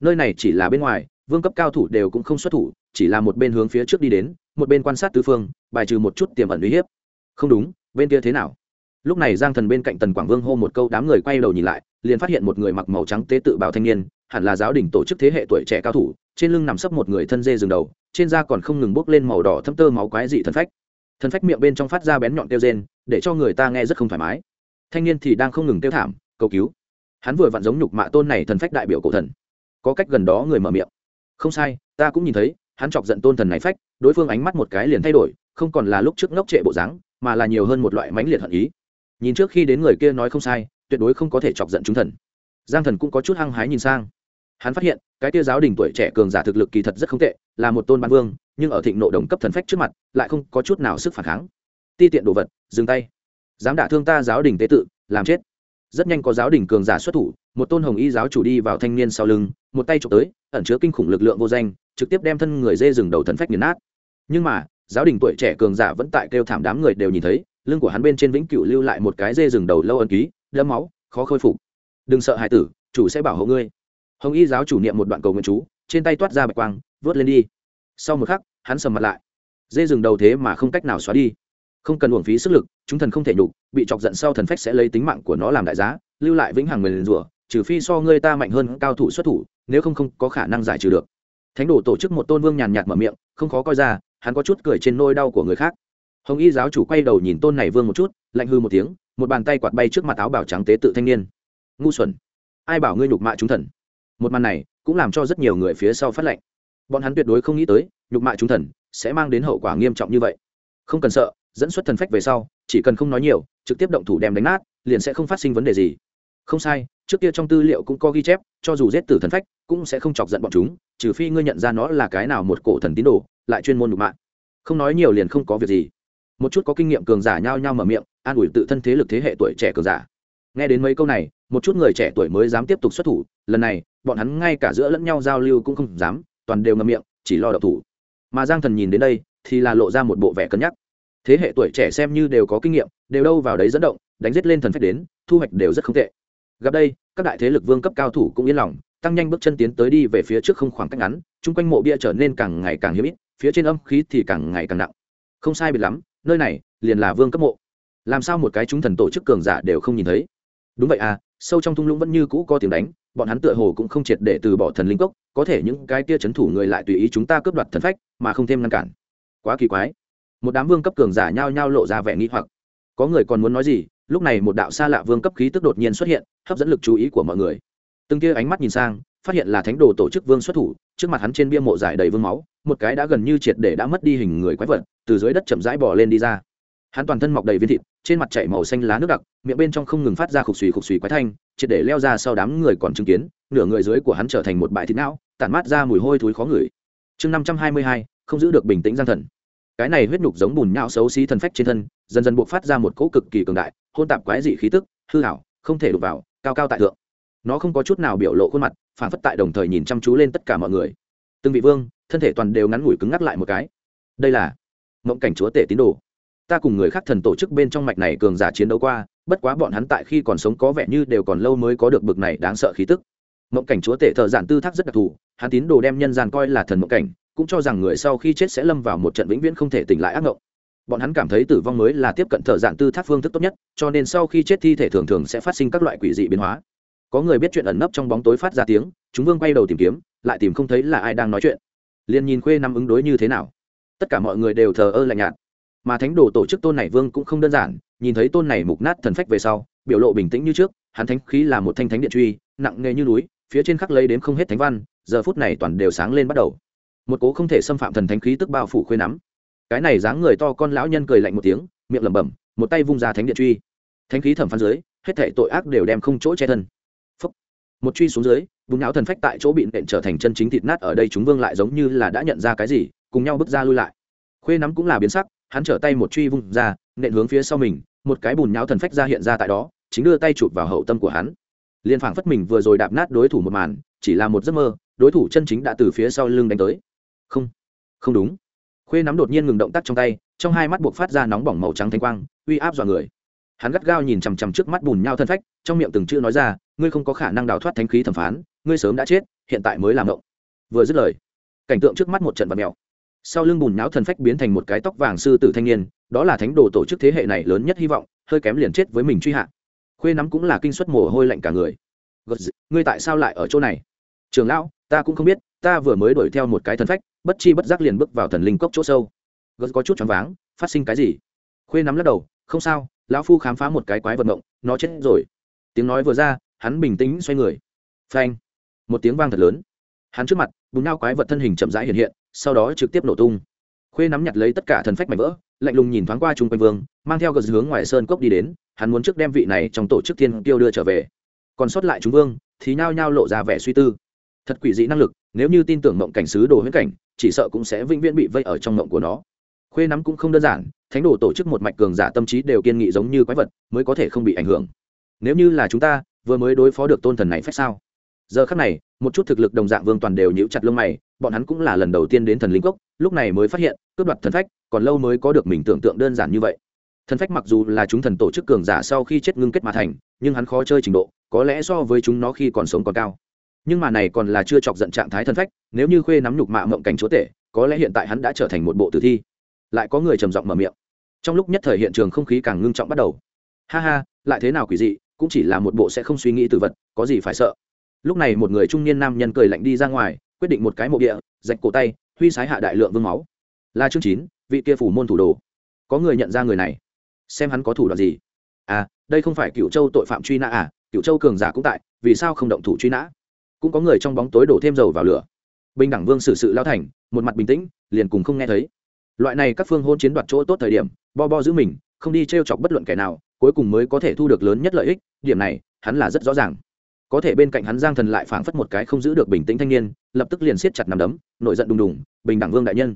Nơi này chỉ là bên ngoài, vương cấp cao thủ đều cũng không xuất thủ, chỉ là một bên hướng phía trước đi đến, một bên quan sát tứ phương, bài trừ một chút tiềm ẩn uy hiếp không đúng, bên kia thế nào? Lúc này giang thần bên cạnh tần quảng vương hô một câu, đám người quay đầu nhìn lại, liền phát hiện một người mặc màu trắng tế tự bảo thanh niên, hẳn là giáo đình tổ chức thế hệ tuổi trẻ cao thủ, trên lưng nằm sấp một người thân dê rừng đầu, trên da còn không ngừng bốc lên màu đỏ thâm tơ máu quái dị thần phách. Thần phách miệng bên trong phát ra bén nhọn kêu rên, để cho người ta nghe rất không thoải mái. Thanh niên thì đang không ngừng kêu thảm, cầu cứu. Hắn vừa vặn giống nhục mạ tôn này thần phách đại biểu cổ thần. Có cách gần đó người mở miệng. Không sai, ta cũng nhìn thấy, hắn chọc giận tôn thần này phách, đối phương ánh mắt một cái liền thay đổi, không còn là lúc trước ngốc trệ bộ dáng mà là nhiều hơn một loại mãnh liệt hận ý. Nhìn trước khi đến người kia nói không sai, tuyệt đối không có thể chọc giận chúng thần. Giang thần cũng có chút hăng hái nhìn sang. Hắn phát hiện, cái tia giáo đình tuổi trẻ cường giả thực lực kỳ thật rất không tệ, là một tôn ban vương, nhưng ở thịnh nộ đồng cấp thần phách trước mặt, lại không có chút nào sức phản kháng. Ti tiện đồ vật, dừng tay. Dám đả thương ta giáo đình tế tự, làm chết. Rất nhanh có giáo đình cường giả xuất thủ, một tôn hồng y giáo chủ đi vào thanh niên sau lưng, một tay trộm tới, ẩn chứa kinh khủng lực lượng vô danh, trực tiếp đem thân người dê rừng đầu thần phách nghiền nát. Nhưng mà giáo đình tuổi trẻ cường giả vẫn tại kêu thảm đám người đều nhìn thấy, lưng của hắn bên trên vĩnh cửu lưu lại một cái dê rừng đầu lâu ân ký, đẫm máu, khó khôi phục. Đừng sợ, hải tử, chủ sẽ bảo hộ ngươi. Hồng y giáo chủ niệm một đoạn cầu nguyện chú, trên tay toát ra bạch quang, vớt lên đi. Sau một khắc, hắn sầm mặt lại. Dê rừng đầu thế mà không cách nào xóa đi. Không cần uổng phí sức lực, chúng thần không thể nhục, bị chọc giận sau thần phách sẽ lấy tính mạng của nó làm đại giá, lưu lại vĩnh hằng nguyền rủa, trừ phi so ngươi ta mạnh hơn cao thủ xuất thủ, nếu không không có khả năng giải trừ được. Thánh đồ tổ chức một tôn vương nhàn nhạt mở miệng, không khó coi ra hắn có chút cười trên nôi đau của người khác. Hồng y giáo chủ quay đầu nhìn tôn này vương một chút, lạnh hư một tiếng, một bàn tay quạt bay trước mặt áo bảo trắng tế tự thanh niên. Ngu xuẩn, ai bảo ngươi nhục mạ chúng thần? Một màn này cũng làm cho rất nhiều người phía sau phát lệnh. Bọn hắn tuyệt đối không nghĩ tới, nhục mạ chúng thần sẽ mang đến hậu quả nghiêm trọng như vậy. Không cần sợ, dẫn xuất thần phách về sau, chỉ cần không nói nhiều, trực tiếp động thủ đem đánh nát, liền sẽ không phát sinh vấn đề gì. Không sai trước kia trong tư liệu cũng có ghi chép, cho dù giết tử thần phách, cũng sẽ không chọc giận bọn chúng, trừ phi ngươi nhận ra nó là cái nào một cổ thần tín đồ, lại chuyên môn nhục mạng không nói nhiều liền không có việc gì. Một chút có kinh nghiệm cường giả nhao nhao mở miệng, an ủi tự thân thế lực thế hệ tuổi trẻ cường giả. Nghe đến mấy câu này, một chút người trẻ tuổi mới dám tiếp tục xuất thủ, lần này, bọn hắn ngay cả giữa lẫn nhau giao lưu cũng không dám, toàn đều ngậm miệng, chỉ lo độc thủ. Mà giang thần nhìn đến đây, thì là lộ ra một bộ vẻ cân nhắc. Thế hệ tuổi trẻ xem như đều có kinh nghiệm, đều đâu vào đấy dẫn động, đánh giết lên thần phách đến, thu hoạch đều rất không tệ gặp đây, các đại thế lực vương cấp cao thủ cũng yên lòng, tăng nhanh bước chân tiến tới đi về phía trước không khoảng cách ngắn, chung quanh mộ bia trở nên càng ngày càng hiếm ít, phía trên âm khí thì càng ngày càng nặng. Không sai biệt lắm, nơi này liền là vương cấp mộ. Làm sao một cái chúng thần tổ chức cường giả đều không nhìn thấy? Đúng vậy à sâu trong thung lũng vẫn như cũ có tiếng đánh, bọn hắn tựa hồ cũng không triệt để từ bỏ thần linh cốc, có thể những cái kia c h ấ n thủ người lại tùy ý chúng ta cướp đoạt thần phách, mà không thêm ngăn cản. Quá kỳ quái. Một đám vương cấp cường giả nhao nhao lộ ra vẻ nghi hoặc. Có người còn muốn nói gì lúc này một đạo xa lạ vương cấp khí tức đột nhiên xuất hiện, hấp dẫn lực chú ý của mọi người. Từng kia ánh mắt nhìn sang, phát hiện là thánh đồ tổ chức vương xuất thủ, trước mặt hắn trên bia mộ giải đầy vương máu, một cái đã gần như triệt để đã mất đi hình người quái vật, từ dưới đất chậm rãi bỏ lên đi ra. Hắn toàn thân mọc đầy viên thịt, trên mặt chảy màu xanh lá nước đặc, miệng bên trong không ngừng phát ra khục xùy khục xùy quái thanh, triệt để leo ra sau đám người còn chứng kiến, nửa người dưới của hắn trở thành một bãi thịt não, tản mát ra mùi hôi thối khó ngửi. Chương năm trăm hai mươi hai, không giữ được bình tĩnh gian thần cái này huyết nhục giống bùn nhão xấu xí thần phách trên thân, dần dần buộc phát ra một cỗ cực kỳ cường đại, hôn tạp quái dị khí tức, hư hảo không thể đụng vào, cao cao tại thượng. Nó không có chút nào biểu lộ khuôn mặt phản phất tại đồng thời nhìn chăm chú lên tất cả mọi người. Từng vị vương, thân thể toàn đều ngắn ngủi cứng ngắc lại một cái. Đây là mộng cảnh chúa tể tín đồ. Ta cùng người khác thần tổ chức bên trong mạch này cường giả chiến đấu qua, bất quá bọn hắn tại khi còn sống có vẻ như đều còn lâu mới có được bực này đáng sợ khí tức. Mộng cảnh chúa tể thợ giản tư thác rất đặc thù, hắn tín đồ đem nhân gian coi là thần mộng cảnh cũng cho rằng người sau khi chết sẽ lâm vào một trận vĩnh viễn không thể tỉnh lại ác ngộng. Bọn hắn cảm thấy tử vong mới là tiếp cận thợ giản tư thác phương thức tốt nhất, cho nên sau khi chết thi thể thường thường sẽ phát sinh các loại quỷ dị biến hóa. Có người biết chuyện ẩn nấp trong bóng tối phát ra tiếng, chúng vương quay đầu tìm kiếm, lại tìm không thấy là ai đang nói chuyện. Liền nhìn khuê năm ứng đối như thế nào. Tất cả mọi người đều thờ ơ lạnh nhạt. Mà thánh đồ tổ chức tôn này vương cũng không đơn giản, nhìn thấy tôn này mục nát thần phách về sau, biểu lộ bình tĩnh như trước, hắn thánh khí là một thanh thánh điện truy, nặng nề như núi, phía trên khắc lấy đến không hết thánh văn, giờ phút này toàn đều sáng lên bắt đầu một cố không thể xâm phạm thần thánh khí tức bao phủ khuê nắm. Cái này dáng người to con lão nhân cười lạnh một tiếng, miệng lẩm bẩm, một tay vung ra thánh điện truy. Thánh khí thẩm phán dưới, hết thể tội ác đều đem không chỗ che thân. Phúc. một truy xuống dưới bùn não thần phách tại chỗ bị nện trở thành chân chính thịt nát ở đây chúng vương lại giống như là đã nhận ra cái gì, cùng nhau bước ra lui lại. Khuê nắm cũng là biến sắc, hắn trở tay một truy vung ra, nện hướng phía sau mình, một cái bùn nhão thần phách ra hiện ra tại đó, chính đưa tay chụp vào hậu tâm của hắn. Liên phảng phất mình vừa rồi đạp nát đối thủ một màn, chỉ là một giấc mơ, đối thủ chân chính đã từ phía sau lưng đánh tới không. Không đúng. Khuê nắm đột nhiên ngừng động tác trong tay, trong hai mắt buộc phát ra nóng bỏng màu trắng thanh quang, uy áp dọa người. Hắn gắt gao nhìn chằm chằm trước mắt bùn nhau thân phách, trong miệng từng chữ nói ra, ngươi không có khả năng đào thoát thánh khí thẩm phán, ngươi sớm đã chết, hiện tại mới làm động. Vừa dứt lời, cảnh tượng trước mắt một trận vật mèo. Sau lưng bùn nháo thần phách biến thành một cái tóc vàng sư tử thanh niên, đó là thánh đồ tổ chức thế hệ này lớn nhất hy vọng, hơi kém liền chết với mình truy hạ. Khuê nắm cũng là kinh suất mồ hôi lạnh cả người. Ngươi tại sao lại ở chỗ này? Trường lão, ta cũng không biết, ta vừa mới đuổi theo một cái thần phách bất chi bất giác liền bước vào thần linh cốc chỗ sâu. Gớt có chút choáng váng, phát sinh cái gì? Khuê nắm lắc đầu, không sao, lão phu khám phá một cái quái vật mộng, nó chết rồi. Tiếng nói vừa ra, hắn bình tĩnh xoay người. Phanh, một tiếng vang thật lớn. Hắn trước mặt, bùn nao quái vật thân hình chậm rãi hiện hiện, sau đó trực tiếp nổ tung. Khuê nắm nhặt lấy tất cả thần phách mảnh vỡ, lạnh lùng nhìn thoáng qua chung quanh vương, mang theo gờ hướng ngoài sơn cốc đi đến, hắn muốn trước đem vị này trong tổ chức thiên tiêu đưa trở về. Còn sót lại chúng vương, thì nhao nhao lộ ra vẻ suy tư. Thật quỷ dị năng lực nếu như tin tưởng mộng cảnh sứ đồ huyễn cảnh, chỉ sợ cũng sẽ vĩnh viễn bị vây ở trong mộng của nó. Khuê nắm cũng không đơn giản, thánh đồ tổ chức một mạch cường giả tâm trí đều kiên nghị giống như quái vật, mới có thể không bị ảnh hưởng. Nếu như là chúng ta, vừa mới đối phó được tôn thần này phép sao? Giờ khắc này, một chút thực lực đồng dạng vương toàn đều nhíu chặt lông mày, bọn hắn cũng là lần đầu tiên đến thần linh cốc, lúc này mới phát hiện, cướp đoạt thần phách, còn lâu mới có được mình tưởng tượng đơn giản như vậy. Thần phách mặc dù là chúng thần tổ chức cường giả sau khi chết ngưng kết mà thành, nhưng hắn khó chơi trình độ, có lẽ so với chúng nó khi còn sống còn cao nhưng mà này còn là chưa chọc giận trạng thái thân phách, nếu như khuê nắm nhục mạ mộng cảnh chúa tể, có lẽ hiện tại hắn đã trở thành một bộ tử thi. Lại có người trầm giọng mở miệng. Trong lúc nhất thời hiện trường không khí càng ngưng trọng bắt đầu. Ha ha, lại thế nào quỷ dị, cũng chỉ là một bộ sẽ không suy nghĩ từ vật, có gì phải sợ. Lúc này một người trung niên nam nhân cười lạnh đi ra ngoài, quyết định một cái mộ địa, rạch cổ tay, huy sái hạ đại lượng vương máu. Là chương chín, vị kia phủ môn thủ đồ. Có người nhận ra người này. Xem hắn có thủ đoạn gì. À đây không phải cựu châu tội phạm truy nã à cựu châu cường giả cũng tại, vì sao không động thủ truy nã? Cũng có người trong bóng tối đổ thêm dầu vào lửa. Bình đẳng vương xử sự lao thành, một mặt bình tĩnh, liền cùng không nghe thấy. Loại này các phương hôn chiến đoạt chỗ tốt thời điểm, bo bo giữ mình, không đi t r e o chọc bất luận kẻ nào, cuối cùng mới có thể thu được lớn nhất lợi ích, điểm này, hắn là rất rõ ràng. Có thể bên cạnh hắn giang thần lại phảng phất một cái không giữ được bình tĩnh thanh niên, lập tức liền siết chặt nằm đấm, nổi giận đùng đùng, bình đẳng vương đại nhân,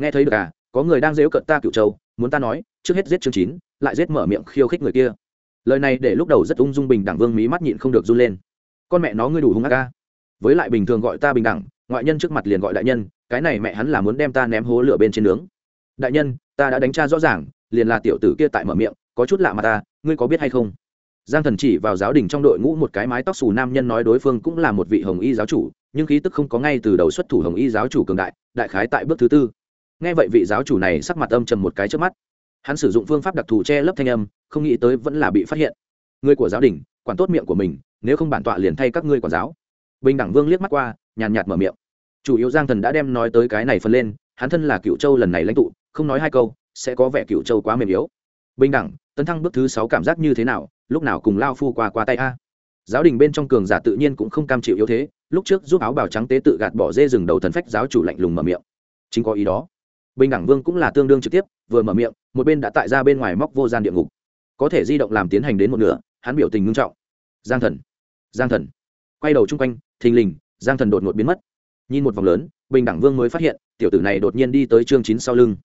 nghe thấy được à có người đang dếu cận ta cựu châu, muốn ta nói, trước hết giết chương chín, lại giết mở miệng khiêu khích người kia. Lời này để lúc đầu rất ung dung bình đẳng vương mí mắt nhịn không được run lên. Con mẹ nó ngươi đủ hung ác ca với lại bình thường gọi ta bình đẳng, ngoại nhân trước mặt liền gọi đại nhân, cái này mẹ hắn là muốn đem ta ném hố lửa bên trên nướng. Đại nhân, ta đã đánh tra rõ ràng, liền là tiểu tử kia tại mở miệng, có chút lạ mà ta, ngươi có biết hay không? Giang thần chỉ vào giáo đình trong đội ngũ một cái mái tóc xù nam nhân nói đối phương cũng là một vị hồng y giáo chủ, nhưng khí tức không có ngay từ đầu xuất thủ hồng y giáo chủ cường đại đại khái tại bước thứ tư. Nghe vậy vị giáo chủ này sắc mặt âm trầm một cái trước mắt. Hắn sử dụng phương pháp đặc thù che lấp thanh âm, không nghĩ tới vẫn là bị phát hiện. Người của giáo đình, quản tốt miệng của mình, nếu không bản tọa liền thay các ngươi quản giáo bình đẳng vương liếc mắt qua, nhàn nhạt mở miệng. Chủ yếu giang thần đã đem nói tới cái này phân lên, hắn thân là cựu châu lần này lãnh tụ, không nói hai câu, sẽ có vẻ cựu châu quá mềm yếu. Bình đẳng, tấn thăng bước thứ sáu cảm giác như thế nào, lúc nào cùng lao phu qua qua tay a? Giáo đình bên trong cường giả tự nhiên cũng không cam chịu yếu thế, lúc trước giúp áo bào trắng tế tự gạt bỏ dê rừng đầu thần phách giáo chủ lạnh lùng mở miệng. Chính có ý đó. Bình đẳng vương cũng là tương đương trực tiếp, vừa mở miệng, một bên đã tại ra bên ngoài móc vô gian địa ngục. Có thể di động làm tiến hành đến một nửa, hắn biểu tình ngưng trọng. Giang thần giang thần quay đầu chung quanh, thình lình, giang thần đột ngột biến mất. Nhìn một vòng lớn, bình đẳng vương mới phát hiện, tiểu tử này đột nhiên đi tới chương chín sau lưng.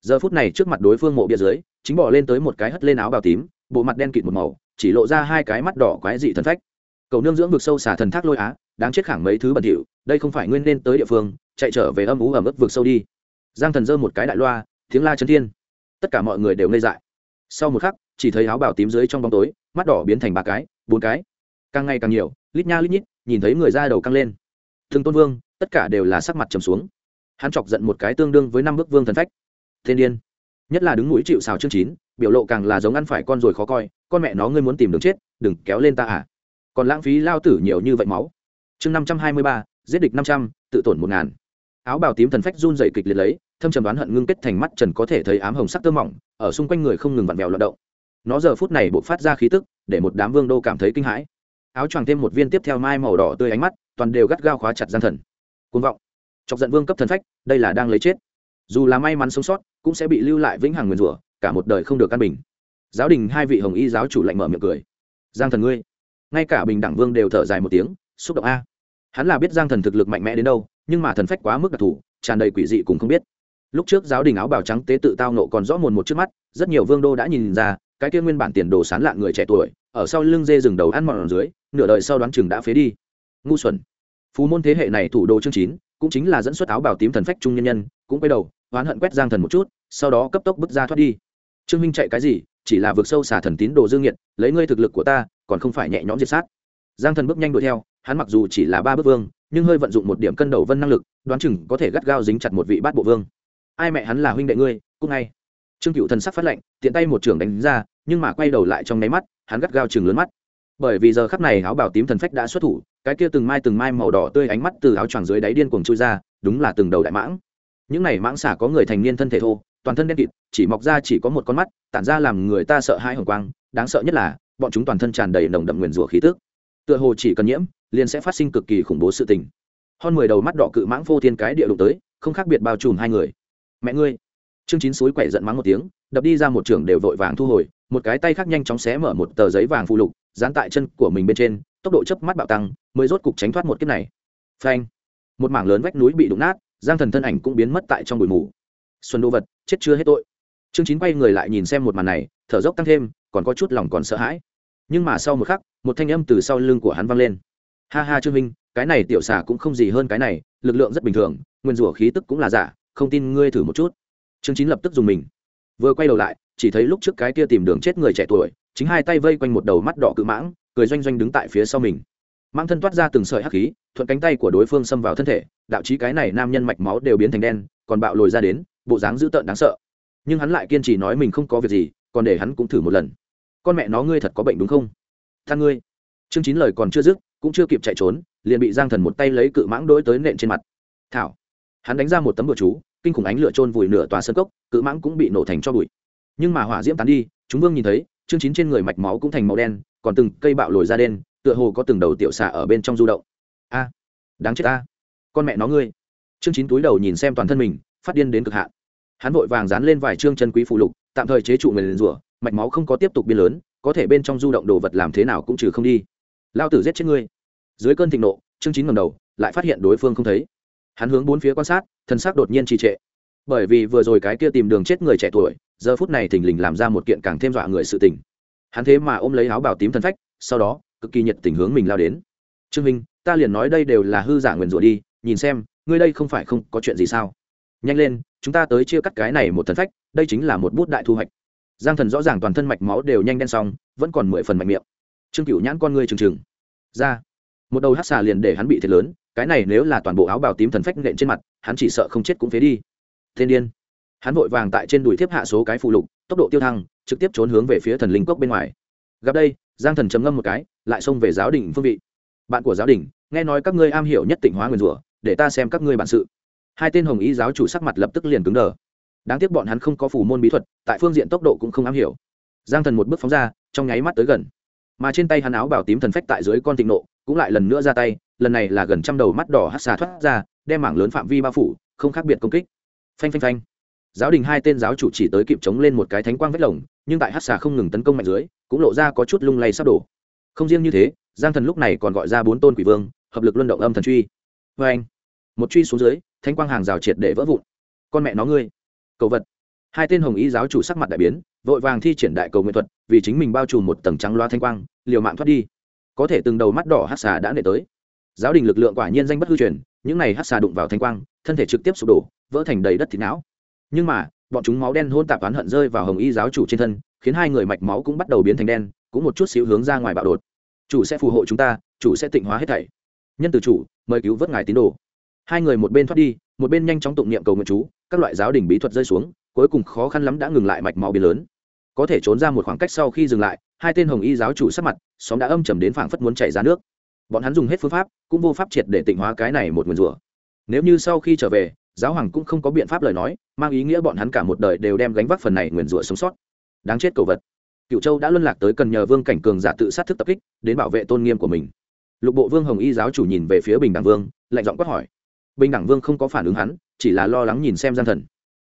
Giờ phút này trước mặt đối phương mộ bia dưới, chính bỏ lên tới một cái hất lên áo bào tím, bộ mặt đen kịt một màu, chỉ lộ ra hai cái mắt đỏ quái dị thần phách. Cầu nương dưỡng vực sâu xả thần thác lôi á, đáng chết khẳng mấy thứ bẩn thỉu, đây không phải nguyên nên tới địa phương, chạy trở về âm ú ẩm ướt vực sâu đi. Giang thần dơ một cái đại loa, tiếng la chân thiên. Tất cả mọi người đều ngây dại. Sau một khắc, chỉ thấy áo bào tím dưới trong bóng tối, mắt đỏ biến thành ba cái, bốn cái. Càng ngày càng nhiều lít nha lít nhít, nhìn thấy người ra đầu căng lên. Thường tôn vương, tất cả đều là sắc mặt trầm xuống. Hắn chọc giận một cái tương đương với năm bức vương thần phách. Thiên điên. Nhất là đứng mũi chịu xào chương chín, biểu lộ càng là giống ăn phải con rồi khó coi, con mẹ nó ngươi muốn tìm đường chết, đừng kéo lên ta à. Còn lãng phí lao tử nhiều như vậy máu. Chương năm trăm hai mươi ba, giết địch năm trăm, tự tổn một ngàn. Áo bào tím thần phách run dày kịch liệt lấy, thâm trầm đoán hận ngưng kết thành mắt trần có thể thấy ám hồng sắc tơ mỏng, ở xung quanh người không ngừng vặn vẹo loạt động. Nó giờ phút này buộc phát ra khí tức, để một đám vương đô cảm thấy kinh hãi áo choàng thêm một viên tiếp theo mai màu đỏ tươi ánh mắt, toàn đều gắt gao khóa chặt gian thần. Côn vọng. Chọc giận vương cấp thần phách, đây là đang lấy chết. Dù là may mắn sống sót, cũng sẽ bị lưu lại vĩnh hằng nguyền rủa, cả một đời không được căn bình. Giáo đình hai vị hồng y giáo chủ lạnh mở miệng cười. Giang thần ngươi. Ngay cả bình đẳng vương đều thở dài một tiếng, xúc động a. Hắn là biết giang thần thực lực mạnh mẽ đến đâu, nhưng mà thần phách quá mức đặc thù, tràn đầy quỷ dị cũng không biết. Lúc trước giáo đình áo bào trắng tế tự tao nộ còn rõ mồn một trước mắt, rất nhiều vương đô đã nhìn ra, cái kia nguyên bản tiền đồ sán lạng người trẻ tuổi, ở sau lưng dê rừng đầu ăn mòn dưới nửa đời sau đoán chừng đã phế đi. Ngu xuẩn. Phú môn thế hệ này thủ đô chương chín, cũng chính là dẫn xuất áo bảo tím thần phách trung nhân nhân, cũng quay đầu, oán hận quét giang thần một chút, sau đó cấp tốc bước ra thoát đi. Trương minh chạy cái gì? Chỉ là vượt sâu xả thần tín đồ dương nghiệt lấy ngươi thực lực của ta, còn không phải nhẹ nhõm diệt sát. Giang thần bước nhanh đuổi theo, hắn mặc dù chỉ là ba bước vương, nhưng hơi vận dụng một điểm cân đầu vân năng lực, đoán chừng có thể gắt gao dính chặt một vị bát bộ vương. Ai mẹ hắn là huynh đệ ngươi cũng ngay. Trương cựu thần sắc phát lệnh, tiện tay một trưởng đánh ra, nhưng mà quay đầu lại trong nháy mắt, hắn gắt gao chừng lớn mắt bởi vì giờ khắp này áo bảo tím thần phách đã xuất thủ, cái kia từng mai từng mai màu đỏ tươi ánh mắt từ áo choàng dưới đáy điên cuồng chui ra, đúng là từng đầu đại mãng. Những này mãng xả có người thành niên thân thể thô, toàn thân đen kịt, chỉ mọc ra chỉ có một con mắt, tản ra làm người ta sợ hãi hồng quang, đáng sợ nhất là, bọn chúng toàn thân tràn đầy nồng đậm nguyền rủa khí tức. Tựa hồ chỉ cần nhiễm, liền sẽ phát sinh cực kỳ khủng bố sự tình. Hơn mười đầu mắt đỏ cự mãng phô thiên cái địa đụng tới, không khác biệt bao trùm hai người. Mẹ ngươi! Chương chín suối quẻ giận mắng một tiếng, đập đi ra một trường đều vội vàng thu hồi, một cái tay khác nhanh chóng xé mở một tờ giấy vàng phụ lục dán tại chân của mình bên trên, tốc độ chớp mắt bạo tăng, mới rốt cục tránh thoát một kiếp này. Phanh! Một mảng lớn vách núi bị đụng nát, giang thần thân ảnh cũng biến mất tại trong bụi mù. Xuân đô vật, chết chưa hết tội. Chương chín quay người lại nhìn xem một màn này, thở dốc tăng thêm, còn có chút lòng còn sợ hãi. Nhưng mà sau một khắc, một thanh âm từ sau lưng của hắn vang lên. Ha ha trương minh, cái này tiểu xà cũng không gì hơn cái này, lực lượng rất bình thường, nguyên rủa khí tức cũng là giả, không tin ngươi thử một chút. Chương chín lập tức dùng mình. Vừa quay đầu lại chỉ thấy lúc trước cái kia tìm đường chết người trẻ tuổi, chính hai tay vây quanh một đầu mắt đỏ cự mãng, cười doanh doanh đứng tại phía sau mình. Mang thân toát ra từng sợi hắc khí, thuận cánh tay của đối phương xâm vào thân thể, đạo trí cái này nam nhân mạch máu đều biến thành đen, còn bạo lồi ra đến, bộ dáng dữ tợn đáng sợ. Nhưng hắn lại kiên trì nói mình không có việc gì, còn để hắn cũng thử một lần. Con mẹ nó ngươi thật có bệnh đúng không? Than ngươi. Chương chín lời còn chưa dứt, cũng chưa kịp chạy trốn, liền bị giang thần một tay lấy cự mãng đối tới nện trên mặt. Thảo. Hắn đánh ra một tấm bừa chú, kinh khủng ánh lửa trôn vùi nửa tòa sân cốc, cự mãng cũng bị nổ thành cho bụi nhưng mà hỏa diễm tán đi, chúng vương nhìn thấy, chương chín trên người mạch máu cũng thành màu đen, còn từng cây bạo lồi ra đen, tựa hồ có từng đầu tiểu xà ở bên trong du động. A, đáng chết a con mẹ nó ngươi. Chương chín túi đầu nhìn xem toàn thân mình, phát điên đến cực hạn. Hắn vội vàng dán lên vài chương chân quý phụ lục, tạm thời chế trụ người liền rủa, mạch máu không có tiếp tục biên lớn, có thể bên trong du động đồ vật làm thế nào cũng trừ không đi. Lao tử giết chết ngươi. Dưới cơn thịnh nộ, chương chín ngầm đầu, lại phát hiện đối phương không thấy. Hắn hướng bốn phía quan sát, thân xác đột nhiên trì trệ. Bởi vì vừa rồi cái kia tìm đường chết người trẻ tuổi giờ phút này thình lình làm ra một kiện càng thêm dọa người sự tình. Hắn thế mà ôm lấy áo bào tím thân phách, sau đó, cực kỳ nhiệt tình hướng mình lao đến. Trương minh, ta liền nói đây đều là hư giả nguyền rủa đi, nhìn xem, ngươi đây không phải không có chuyện gì sao? Nhanh lên, chúng ta tới chia cắt cái này một thần phách, đây chính là một bút đại thu hoạch. Giang thần rõ ràng toàn thân mạch máu đều nhanh đen xong, vẫn còn mười phần mạnh miệng. Trương cựu nhãn con ngươi trừng trừng. Ra. Một đầu hát xà liền để hắn bị thiệt lớn, cái này nếu là toàn bộ áo bào tím thần phách nện trên mặt, hắn chỉ sợ không chết cũng phế đi. Thiên điên hắn vội vàng tại trên đùi thiếp hạ số cái phụ lục, tốc độ tiêu thăng, trực tiếp trốn hướng về phía thần linh cốc bên ngoài. Gặp đây, giang thần chấm ngâm một cái, lại xông về giáo đình phương vị. Bạn của giáo đình, nghe nói các ngươi am hiểu nhất tỉnh hóa nguyên rủa, để ta xem các ngươi bản sự. Hai tên hồng y giáo chủ sắc mặt lập tức liền cứng đờ. Đáng tiếc bọn hắn không có phủ môn bí thuật, tại phương diện tốc độ cũng không am hiểu. Giang thần một bước phóng ra, trong nháy mắt tới gần. Mà trên tay hắn áo bảo tím thần phách tại dưới con thịnh nộ, cũng lại lần nữa ra tay, lần này là gần trăm đầu mắt đỏ hát xà thoát ra, đem mảng lớn phạm vi bao phủ, không khác biệt công kích. Phanh phanh phanh giáo đình hai tên giáo chủ chỉ tới kịp chống lên một cái thánh quang vết lồng, nhưng tại hát xà không ngừng tấn công mạnh dưới, cũng lộ ra có chút lung lay sắp đổ. Không riêng như thế, giang thần lúc này còn gọi ra bốn tôn quỷ vương, hợp lực luân động âm thần truy. Vê anh, một truy xuống dưới, thánh quang hàng rào triệt để vỡ vụn. Con mẹ nó ngươi cầu vật. Hai tên hồng ý giáo chủ sắc mặt đại biến, vội vàng thi triển đại cầu nguyện thuật, vì chính mình bao trùm một tầng trắng loa thanh quang, liều mạng thoát đi. Có thể từng đầu mắt đỏ hát xà đã nệ tới. Giáo đình lực lượng quả nhiên danh bất hư truyền, những này hát xà đụng vào thanh quang, thân thể trực tiếp sụp đổ, vỡ thành đầy đất thịt não nhưng mà, bọn chúng máu đen hôn tạp oán hận rơi vào hồng y giáo chủ trên thân, khiến hai người mạch máu cũng bắt đầu biến thành đen, cũng một chút xíu hướng ra ngoài bạo đột. Chủ sẽ phù hộ chúng ta, chủ sẽ tịnh hóa hết thảy. Nhân từ chủ, mời cứu vớt ngài tín đồ. Hai người một bên thoát đi, một bên nhanh chóng tụng niệm cầu nguyện chú, các loại giáo đình bí thuật rơi xuống, cuối cùng khó khăn lắm đã ngừng lại mạch máu biến lớn. Có thể trốn ra một khoảng cách sau khi dừng lại, hai tên hồng y giáo chủ sắc mặt, xóm đã âm trầm đến phảng phất muốn chảy ra nước. Bọn hắn dùng hết phương pháp, cũng vô pháp triệt để tịnh hóa cái này một nguồn rủa. Nếu như sau khi trở về giáo hoàng cũng không có biện pháp lời nói, mang ý nghĩa bọn hắn cả một đời đều đem gánh vác phần này nguyền rủa sống sót. Đáng chết cầu vật. Cựu châu đã luân lạc tới cần nhờ vương cảnh cường giả tự sát thức tập kích, đến bảo vệ tôn nghiêm của mình. Lục bộ vương hồng y giáo chủ nhìn về phía bình đẳng vương, lạnh giọng quát hỏi. Bình đẳng vương không có phản ứng hắn, chỉ là lo lắng nhìn xem giang thần.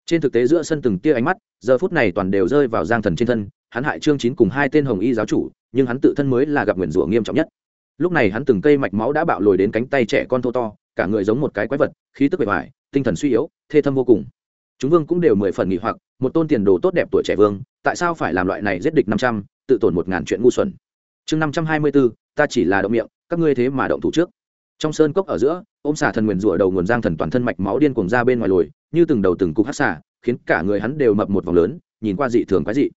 Trên thực tế giữa sân từng tia ánh mắt, giờ phút này toàn đều rơi vào giang thần trên thân, hắn hại trương chín cùng hai tên hồng y giáo chủ, nhưng hắn tự thân mới là gặp nguyền rủa nghiêm trọng nhất. Lúc này hắn từng cây mạch máu đã bạo lồi đến cánh tay trẻ con thô to cả người giống một cái quái vật, khí tức bề ngoài, tinh thần suy yếu, thê thâm vô cùng. Chúng vương cũng đều mười phần nghỉ hoặc, một tôn tiền đồ tốt đẹp tuổi trẻ vương, tại sao phải làm loại này giết địch năm trăm, tự tổn một ngàn chuyện ngu xuẩn? Chương năm trăm hai mươi bốn ta chỉ là động miệng, các ngươi thế mà động thủ trước. Trong sơn cốc ở giữa, ôm xả thần nguyền rủa đầu nguồn giang thần toàn thân mạch máu điên cuồng ra bên ngoài lồi, như từng đầu từng cục hát xả khiến cả người hắn đều mập một vòng lớn, nhìn qua dị thường quái dị.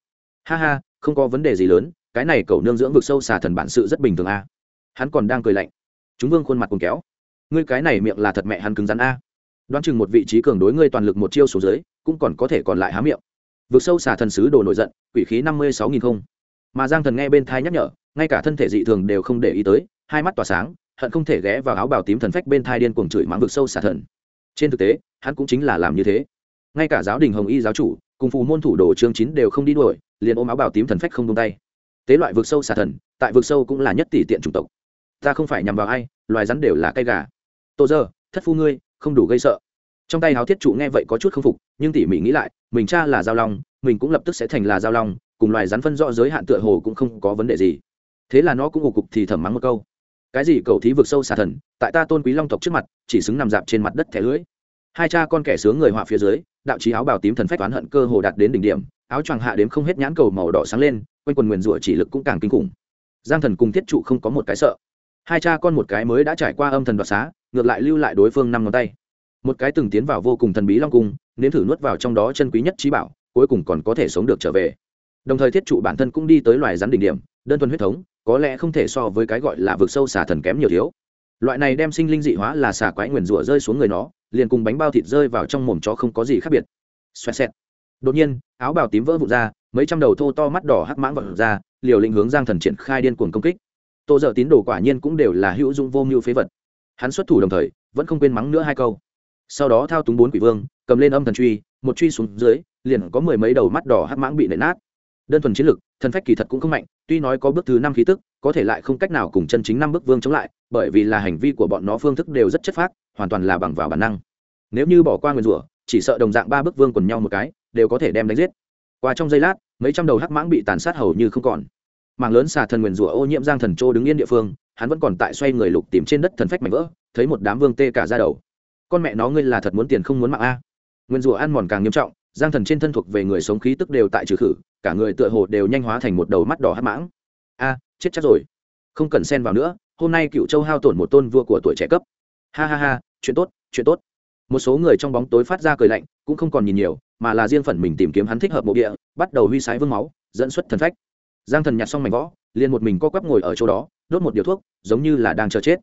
Ha ha, không có vấn đề gì lớn, cái này cầu nương dưỡng vực sâu xả thần bản sự rất bình thường a. Hắn còn đang cười lạnh. Chúng vương khuôn mặt cùng kéo ngươi cái này miệng là thật mẹ hắn cứng rắn a. Đoán chừng một vị trí cường đối ngươi toàn lực một chiêu số dưới, cũng còn có thể còn lại há miệng. Vượt sâu xả thần sứ đồ nổi giận, quỷ khí năm mươi sáu nghìn không. Mà giang thần nghe bên thai nhắc nhở, ngay cả thân thể dị thường đều không để ý tới, hai mắt tỏa sáng, hận không thể ghé vào áo bào tím thần phách bên thai điên cuồng chửi mắng vực sâu xả thần. Trên thực tế, hắn cũng chính là làm như thế. Ngay cả giáo đình hồng y giáo chủ, cùng phù môn thủ đồ chương chín đều không đi đuổi, liền ôm áo bào tím thần phách không tung tay. Tế loại vực sâu xả thần, tại vực sâu cũng là nhất tỷ tiện chủng tộc. Ta không phải nhằm vào ai, loài rắn đều là cây gà tô giờ thất phu ngươi, không đủ gây sợ. Trong tay háo thiết trụ nghe vậy có chút k phục, nhưng tỉ mỉ nghĩ lại, mình cha là giao long, mình cũng lập tức sẽ thành là giao long, cùng loài rắn phân rõ giới hạn tựa hồ cũng không có vấn đề gì. Thế là nó cũng ủ cục thì thầm mắng một câu. Cái gì cầu thí vực sâu xà thần, tại ta tôn quý long tộc trước mặt, chỉ xứng nằm dạp trên mặt đất thẻ lưỡi hai cha con kẻ sướng người họa phía dưới, đạo trí áo bào tím thần phách oán hận cơ hồ đạt đến đỉnh điểm, áo choàng hạ đếm không hết nhãn cầu màu đỏ sáng lên, quanh quần nguyền rủa chỉ lực cũng càng kinh khủng. Giang thần cùng thiết trụ không có một cái sợ. Hai cha con một cái mới đã trải qua âm thần đoạt xá ngược lại lưu lại đối phương năm ngón tay. Một cái từng tiến vào vô cùng thần bí long cung, nếm thử nuốt vào trong đó chân quý nhất trí bảo, cuối cùng còn có thể sống được trở về. Đồng thời thiết trụ bản thân cũng đi tới loài rắn đỉnh điểm, đơn thuần huyết thống, có lẽ không thể so với cái gọi là vực sâu xà thần kém nhiều thiếu. Loại này đem sinh linh dị hóa là xà quái nguyền rủa rơi xuống người nó, liền cùng bánh bao thịt rơi vào trong mồm chó không có gì khác biệt. Xoẹt xẹt. Đột nhiên, áo bào tím vỡ vụn ra, mấy trăm đầu thô to mắt đỏ hắc mãng vật ra, liều lĩnh hướng giang thần triển khai điên cuồng công kích. Tô dở tín đồ quả nhiên cũng đều là hữu dụng vô mưu phế vật hắn xuất thủ đồng thời, vẫn không quên mắng nữa hai câu. Sau đó thao túng bốn quỷ vương, cầm lên âm thần truy, một truy xuống dưới, liền có mười mấy đầu mắt đỏ hắc mãng bị nện nát. Đơn thuần chiến lực, thần phách kỳ thật cũng không mạnh, tuy nói có bước thứ năm khí tức, có thể lại không cách nào cùng chân chính năm bước vương chống lại, bởi vì là hành vi của bọn nó phương thức đều rất chất phác, hoàn toàn là bằng vào bản năng. Nếu như bỏ qua nguyên rủa, chỉ sợ đồng dạng ba bước vương quần nhau một cái, đều có thể đem đánh giết. Qua trong giây lát, mấy trăm đầu hắc mãng bị tàn sát hầu như không còn. Mảng lớn xà thần nguyền rủa ô nhiễm giang thần châu đứng yên địa phương hắn vẫn còn tại xoay người lục tìm trên đất thần phách mảnh vỡ, thấy một đám vương tê cả ra đầu. Con mẹ nó ngươi là thật muốn tiền không muốn mạng a? Nguyên rủa ăn mòn càng nghiêm trọng, giang thần trên thân thuộc về người sống khí tức đều tại trừ khử, cả người tựa hồ đều nhanh hóa thành một đầu mắt đỏ hắc mãng. A, chết chắc rồi. Không cần xen vào nữa, hôm nay cựu châu hao tổn một tôn vua của tuổi trẻ cấp. Ha ha ha, chuyện tốt chuyện tốt. Một số người trong bóng tối phát ra cười lạnh, cũng không còn nhìn nhiều, mà là riêng phần mình tìm kiếm hắn thích hợp mộ địa, bắt đầu huy sái vương máu, dẫn xuất thần phách. Giang thần nhặt xong mảnh võ liền một mình co quắp ngồi ở chỗ đó đốt một điếu thuốc, giống như là đang chờ chết.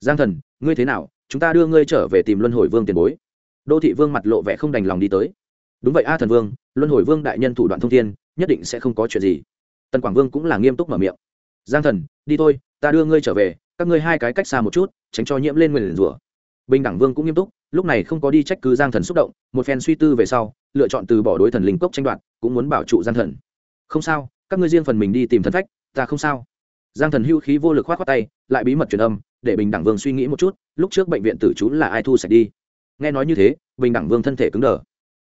Giang thần, ngươi thế nào? Chúng ta đưa ngươi trở về tìm luân hồi vương tiền bối. Đô thị vương mặt lộ vẻ không đành lòng đi tới. Đúng vậy a thần vương, luân hồi vương đại nhân thủ đoạn thông thiên, nhất định sẽ không có chuyện gì. Tần quảng vương cũng là nghiêm túc mở miệng. Giang thần, đi thôi, ta đưa ngươi trở về, các ngươi hai cái cách xa một chút, tránh cho nhiễm lên nguyền rủa. Bình đẳng vương cũng nghiêm túc, lúc này không có đi trách cứ giang thần xúc động, một phen suy tư về sau, lựa chọn từ bỏ đối thần linh cốc tranh đoạt, cũng muốn bảo trụ giang thần. Không sao, các ngươi riêng phần mình đi tìm thần phách, ta không sao giang thần hưu khí vô lực k h o á t khoác tay, lại bí mật truyền âm, để bình đẳng vương suy nghĩ một chút, lúc trước bệnh viện tử trú là ai thu sạch đi. Nghe nói như thế, bình đẳng vương thân thể cứng đờ.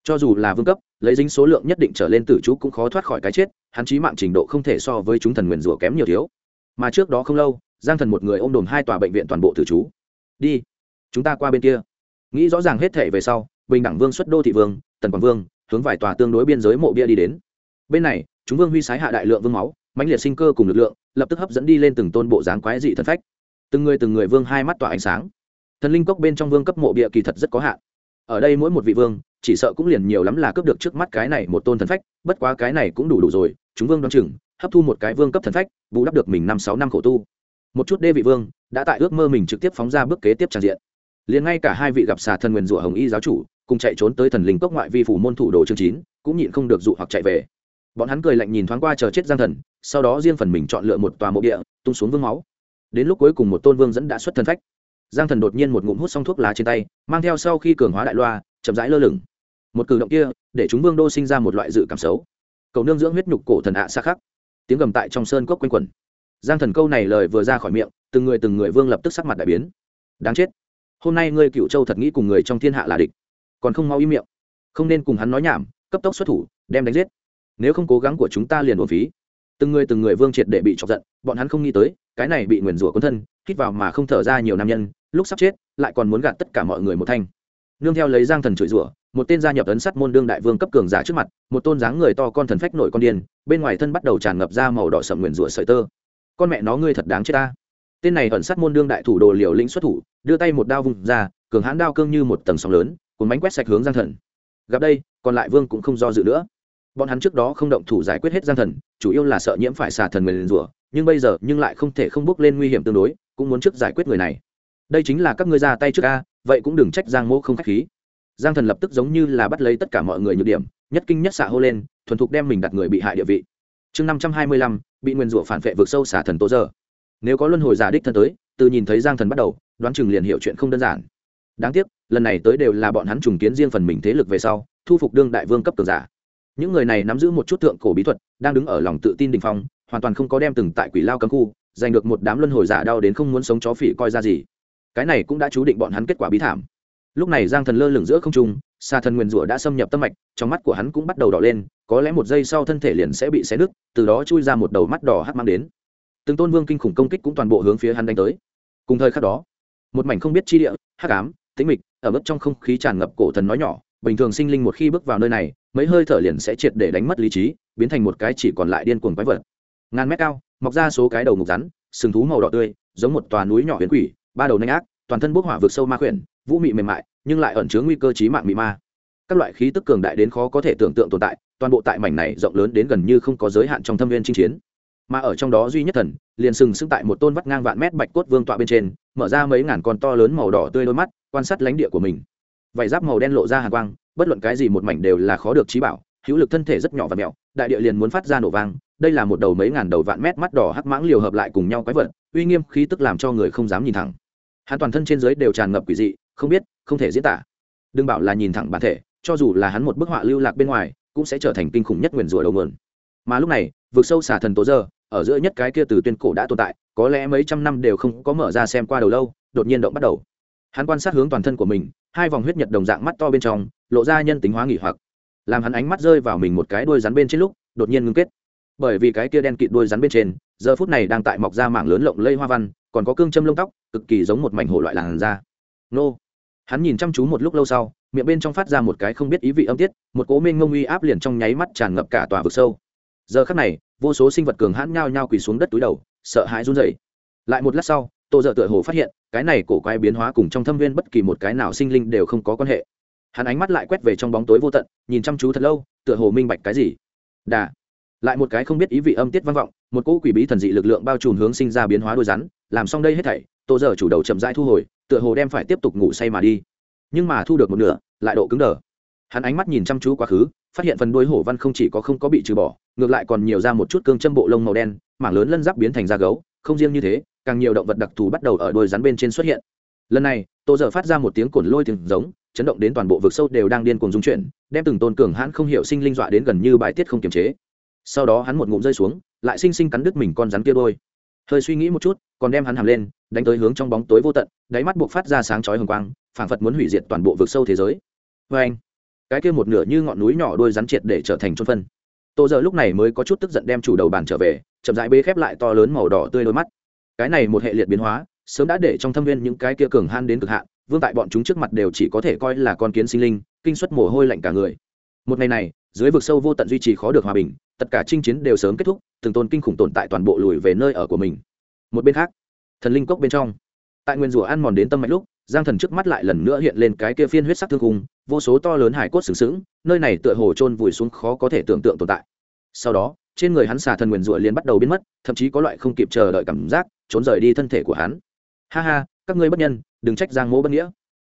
Cho dù là vương cấp, lấy dính số lượng nhất định trở lên tử trú cũng khó thoát khỏi cái chết, hắn trí mạng trình độ không thể so với chúng thần nguyền rủa kém nhiều thiếu. Mà trước đó không lâu, giang thần một người ôm đồn hai tòa bệnh viện toàn bộ tử trú đi, chúng ta qua bên kia. Nghĩ rõ ràng hết thể về sau, bình đẳng vương xuất đô thị vương, tần quảng vương, hướng vài tòa tương đối biên giới mộ bia đi đến. Bên này, chúng vương huy sái hạ đại lượng vương máu, mãnh liệt sinh cơ cùng lực lượng lập tức hấp dẫn đi lên từng tôn bộ dáng quái dị thần phách. Từng người từng người vương hai mắt tỏa ánh sáng. Thần linh cốc bên trong vương cấp mộ bịa kỳ thật rất có hạn. Ở đây mỗi một vị vương, chỉ sợ cũng liền nhiều lắm là cướp được trước mắt cái này một tôn thần phách, bất quá cái này cũng đủ đủ rồi, chúng vương đ o á n chừng, hấp thu một cái vương cấp thần phách, bù đắp được mình năm sáu năm khổ tu. Một chút đê vị vương, đã tại ước mơ mình trực tiếp phóng ra bước kế tiếp tràn diện. Liền ngay cả hai vị gặp xà thần nguyền rủa hồng y giáo chủ, cùng chạy trốn tới thần linh cốc ngoại vi phủ môn thủ đồ chương chín, cũng nhịn không được dụ hoặc chạy về bọn hắn cười lạnh nhìn thoáng qua chờ chết giang thần, sau đó riêng phần mình chọn lựa một tòa mộ địa, tung xuống vương máu. Đến lúc cuối cùng một tôn vương dẫn đã xuất thân phách. Giang thần đột nhiên một ngụm hút xong thuốc lá trên tay, mang theo sau khi cường hóa đại loa, chậm rãi lơ lửng. Một cử động kia, để chúng vương đô sinh ra một loại dự cảm xấu. Cầu nương dưỡng huyết nhục cổ thần ạ xa khắc. Tiếng gầm tại trong sơn cốc quanh quẩn. Giang thần câu này lời vừa ra khỏi miệng, từng người từng người vương lập tức sắc mặt đại biến. Đáng chết. Hôm nay ngươi cựu châu thật nghĩ cùng người trong thiên hạ là địch. Còn không mau im miệng. Không nên cùng hắn nói nhảm, cấp tốc xuất thủ, đem đánh giết nếu không cố gắng của chúng ta liền uổng phí. Từng người từng người vương triệt để bị chọc giận, bọn hắn không nghĩ tới, cái này bị nguyền rủa quân thân, hít vào mà không thở ra nhiều nam nhân, lúc sắp chết, lại còn muốn gạt tất cả mọi người một thanh. Nương theo lấy giang thần chửi rủa, một tên gia nhập ấn sắt môn đương đại vương cấp cường giả trước mặt, một tôn dáng người to con thần phách nội con điên, bên ngoài thân bắt đầu tràn ngập ra màu đỏ sậm nguyền rủa sợi tơ. Con mẹ nó ngươi thật đáng chết ta. Tên này ẩn sát môn đương đại thủ đồ liều lĩnh xuất thủ, đưa tay một đao vùng ra, cường hãn đao cương như một tầng sóng lớn, cuốn bánh quét sạch hướng giang thần. Gặp đây, còn lại vương cũng không do dự nữa bọn hắn trước đó không động thủ giải quyết hết giang thần, chủ yếu là sợ nhiễm phải xà thần người liền rủa nhưng bây giờ nhưng lại không thể không bước lên nguy hiểm tương đối, cũng muốn trước giải quyết người này. Đây chính là các ngươi ra tay trước a, vậy cũng đừng trách giang mô không k h á c h khí. Giang thần lập tức giống như là bắt lấy tất cả mọi người nhược điểm, nhất kinh nhất xạ hô lên, thuần thục đem mình đặt người bị hại địa vị. Chương năm trăm hai mươi lăm, bị nguyên rủa phản vệ vượt sâu xả thần tố giờ nếu có luân hồi giả đích thân tới, từ nhìn thấy giang thần bắt đầu, đoán chừng liền hiểu chuyện không đơn giản. Đáng tiếc, lần này tới đều là bọn hắn trùng kiến riêng phần mình thế lực về sau, thu phục đương đại vương cấp cường giả những người này nắm giữ một chút thượng cổ bí thuật, đang đứng ở lòng tự tin đình phong, hoàn toàn không có đem từng tại quỷ lao cấm khu, giành được một đám luân hồi giả đau đến không muốn sống chó phỉ coi ra gì. Cái này cũng đã chú định bọn hắn kết quả bí thảm. Lúc này giang thần lơ lửng giữa không trung xa thần nguyền rủa đã xâm nhập tâm mạch, trong mắt của hắn cũng bắt đầu đỏ lên, có lẽ một giây sau thân thể liền sẽ bị xé nứt, từ đó chui ra một đầu mắt đỏ hắc mang đến. Từng tôn vương kinh khủng công kích cũng toàn bộ hướng phía hắn đánh tới. Cùng thời khắc đó, một mảnh không biết chi địa, hắc ám, tĩnh mịch, ở mức trong không khí tràn ngập cổ thần nói nhỏ bình thường sinh linh một khi bước vào nơi này, mấy hơi thở liền sẽ triệt để đánh mất lý trí, biến thành một cái chỉ còn lại điên cuồng quái vật. Ngàn mét cao, mọc ra số cái đầu ngục rắn, sừng thú màu đỏ tươi, giống một tòa núi nhỏ huyền quỷ, ba đầu nanh ác, toàn thân bốc hỏa vực sâu ma khuyển, vũ mị mềm mại, nhưng lại ẩn chứa nguy cơ chí mạng mị ma. Các loại khí tức cường đại đến khó có thể tưởng tượng tồn tại, toàn bộ tại mảnh này rộng lớn đến gần như không có giới hạn trong thâm viên chinh chiến. Mà ở trong đó duy nhất thần, liền sừng sững tại một tôn vắt ngang vạn mét bạch cốt vương tọa bên trên, mở ra mấy ngàn con to lớn màu đỏ tươi đôi mắt, quan sát lãnh địa của mình vải giáp màu đen lộ ra hàn quang, bất luận cái gì một mảnh đều là khó được trí bảo, hữu lực thân thể rất nhỏ và mèo đại địa liền muốn phát ra nổ vang, đây là một đầu mấy ngàn đầu vạn mét mắt đỏ hắc mãng liều hợp lại cùng nhau quái vật, uy nghiêm khí tức làm cho người không dám nhìn thẳng. Hắn toàn thân trên dưới đều tràn ngập quỷ dị, không biết, không thể diễn tả. Đừng bảo là nhìn thẳng bản thể, cho dù là hắn một bức họa lưu lạc bên ngoài, cũng sẽ trở thành kinh khủng nhất nguyền rủa đầu nguồn. Mà lúc này, vực sâu xả thần tố giờ ở giữa nhất cái kia từ tuyên cổ đã tồn tại, có lẽ mấy trăm năm đều không có mở ra xem qua đầu lâu, đột nhiên động bắt đầu. Hắn quan sát hướng toàn thân của mình hai vòng huyết nhật đồng dạng mắt to bên trong, lộ ra nhân tính hóa nghỉ hoặc. Làm hắn ánh mắt rơi vào mình một cái đuôi rắn bên trên lúc, đột nhiên ngưng kết. Bởi vì cái kia đen kịt đuôi rắn bên trên, giờ phút này đang tại mọc ra mảng lớn lộng lây hoa văn, còn có cương châm lông tóc, cực kỳ giống một mảnh hổ loại làn da. Nô. Hắn nhìn chăm chú một lúc lâu sau, miệng bên trong phát ra một cái không biết ý vị âm tiết, một cố mênh ngông uy áp liền trong nháy mắt tràn ngập cả tòa vực sâu. Giờ khắc này, vô số sinh vật cường hãn nhao nhao quỳ xuống đất túi đầu, sợ hãi run rẩy. Lại một lát sau tô dợ tựa hồ phát hiện, cái này cổ quái biến hóa cùng trong thâm viên bất kỳ một cái nào sinh linh đều không có quan hệ. Hắn ánh mắt lại quét về trong bóng tối vô tận, nhìn chăm chú thật lâu, tựa hồ minh bạch cái gì. Đà. Lại một cái không biết ý vị âm tiết vang vọng, một cỗ quỷ bí thần dị lực lượng bao trùm hướng sinh ra biến hóa đôi rắn, làm xong đây hết thảy, tô dở chủ đầu chậm rãi thu hồi, tựa hồ đem phải tiếp tục ngủ say mà đi. Nhưng mà thu được một nửa, lại độ cứng đờ. Hắn ánh mắt nhìn chăm chú quá khứ, phát hiện phần đuôi hổ văn không chỉ có không có bị trừ bỏ, ngược lại còn nhiều ra một chút cương châm bộ lông màu đen, mảng lớn lân giáp biến thành da gấu, không riêng như thế càng nhiều động vật đặc thù bắt đầu ở đôi rắn bên trên xuất hiện. Lần này, tô giờ phát ra một tiếng cồn lôi tiếng giống, chấn động đến toàn bộ vực sâu đều đang điên cuồng dung chuyển, đem từng tôn cường hãn không hiểu sinh linh dọa đến gần như bài tiết không kiềm chế. Sau đó hắn một ngụm rơi xuống, lại sinh sinh cắn đứt mình con rắn kia đôi. Hơi suy nghĩ một chút, còn đem hắn hàm lên, đánh tới hướng trong bóng tối vô tận, đáy mắt buộc phát ra sáng chói hồng quang, phảng phật muốn hủy diệt toàn bộ vực sâu thế giới. Vê anh, cái kia một nửa như ngọn núi nhỏ đôi rắn triệt để trở thành trôn phân. Tô giờ lúc này mới có chút tức giận đem chủ đầu bàn trở về, chậm rãi bê khép lại to lớn màu đỏ tươi đôi mắt cái này một hệ liệt biến hóa, sớm đã để trong thâm viên những cái kia cường han đến cực hạn, vương tại bọn chúng trước mặt đều chỉ có thể coi là con kiến sinh linh, kinh suất mồ hôi lạnh cả người. Một ngày này, dưới vực sâu vô tận duy trì khó được hòa bình, tất cả chinh chiến đều sớm kết thúc, từng tôn kinh khủng tồn tại toàn bộ lùi về nơi ở của mình. Một bên khác, thần linh cốc bên trong, tại nguyên rủa ăn mòn đến tâm mạch lúc, giang thần trước mắt lại lần nữa hiện lên cái kia phiên huyết sắc thương cung vô số to lớn hải cốt sừng sững, nơi này tựa hồ trôn vùi xuống khó có thể tưởng tượng tồn tại. Sau đó, trên người hắn xà thần nguyền rủa liền bắt đầu biến mất, thậm chí có loại không kịp chờ đợi cảm giác trốn rời đi thân thể của hắn. Ha ha, các ngươi bất nhân, đừng trách giang mỗ bất nghĩa.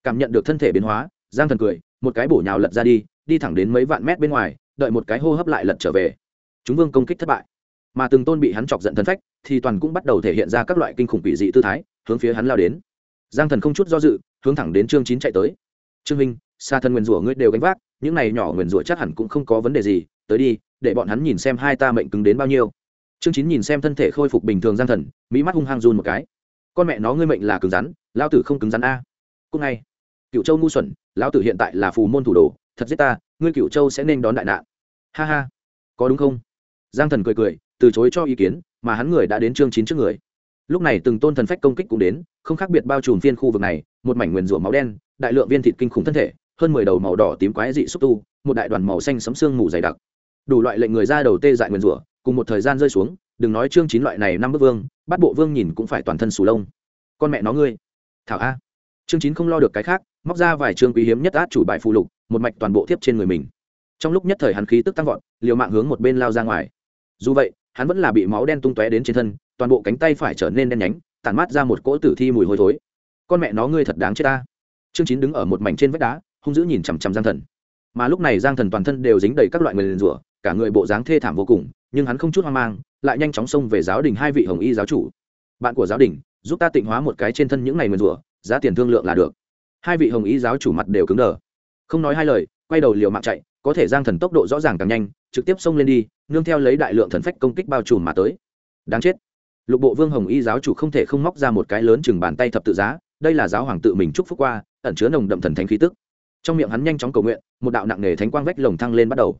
Cảm nhận được thân thể biến hóa, giang thần cười, một cái bổ nhào lật ra đi đi thẳng đến mấy vạn mét bên ngoài, đợi một cái hô hấp lại lật trở về. Chúng vương công kích thất bại. Mà từng tôn bị hắn chọc giận thân phách, thì toàn cũng bắt đầu thể hiện ra các loại kinh khủng quỷ dị tư thái, hướng phía hắn lao đến. Giang thần không chút do dự, hướng thẳng đến chương chín chạy tới. Trương minh xa thân nguyền rủa ngươi đều gánh vác, những này nhỏ nguyền rủa chắc hẳn cũng không có vấn đề gì, tới đi, để bọn hắn nhìn xem hai ta mệnh cứng đến bao nhiêu chương chín nhìn xem thân thể khôi phục bình thường giang thần, mỹ mắt hung hăng run một cái. Con mẹ nó, ngươi mệnh là cứng rắn lao tử không cứng rắn a. Cúc ngay. Cựu châu ngu xuẩn, lão tử hiện tại là phù môn thủ đồ, thật giết ta, ngươi cựu châu sẽ nên đón đại nạn. Ha ha. Có đúng không? Giang thần cười cười, từ chối cho ý kiến, mà hắn người đã đến chương chín trước người. Lúc này từng tôn thần phách công kích cũng đến, không khác biệt bao trùm phiên khu vực này, một mảnh nguyền rủa máu đen, đại lượng viên thịt kinh khủng thân thể, hơn mười đầu màu đỏ tím quái dị xúc tu, một đại đoàn màu xanh sấm xương mù dày đặc. Đủ loại lệnh người ra đầu tê dại nguyền rủa cùng một thời gian rơi xuống, đừng nói chương chín loại này năm bức vương, bắt bộ vương nhìn cũng phải toàn thân sù lông. Con mẹ nó ngươi. Thảo a. Chương chín không lo được cái khác, móc ra vài chương quý hiếm nhất át chủ bài phụ lục, một mạch toàn bộ tiếp trên người mình. Trong lúc nhất thời hắn khí tức tăng vọt, liều mạng hướng một bên lao ra ngoài. Dù vậy, hắn vẫn là bị máu đen tung tóe đến trên thân, toàn bộ cánh tay phải trở nên đen nhánh, tản mát ra một cỗ tử thi mùi hôi thối. Con mẹ nó ngươi thật đáng chết ta. Chương chín đứng ở một mảnh trên vách đá, hung dữ nhìn chằm chằm giang thần. Mà lúc này giang thần toàn thân đều dính đầy các loại người liền rủa cả người bộ dáng thê thảm vô cùng, nhưng hắn không chút hoang mang, lại nhanh chóng xông về giáo đình hai vị hồng y giáo chủ. Bạn của giáo đình, giúp ta tịnh hóa một cái trên thân những ngày mượn rủa, giá tiền thương lượng là được. Hai vị hồng y giáo chủ mặt đều cứng đờ. Không nói hai lời, quay đầu liều mạng chạy, có thể giang thần tốc độ rõ ràng càng nhanh, trực tiếp xông lên đi, nương theo lấy đại lượng thần phách công kích bao trùm mà tới. Đáng chết. Lục bộ vương hồng y giáo chủ không thể không móc ra một cái lớn chừng bàn tay thập tự giá, đây là giáo hoàng tự mình chúc phúc qua, ẩn chứa nồng đậm thần thánh khí tức. Trong miệng hắn nhanh chóng cầu nguyện, một đạo nặng nề thánh quang vách lồng thăng lên bắt đầu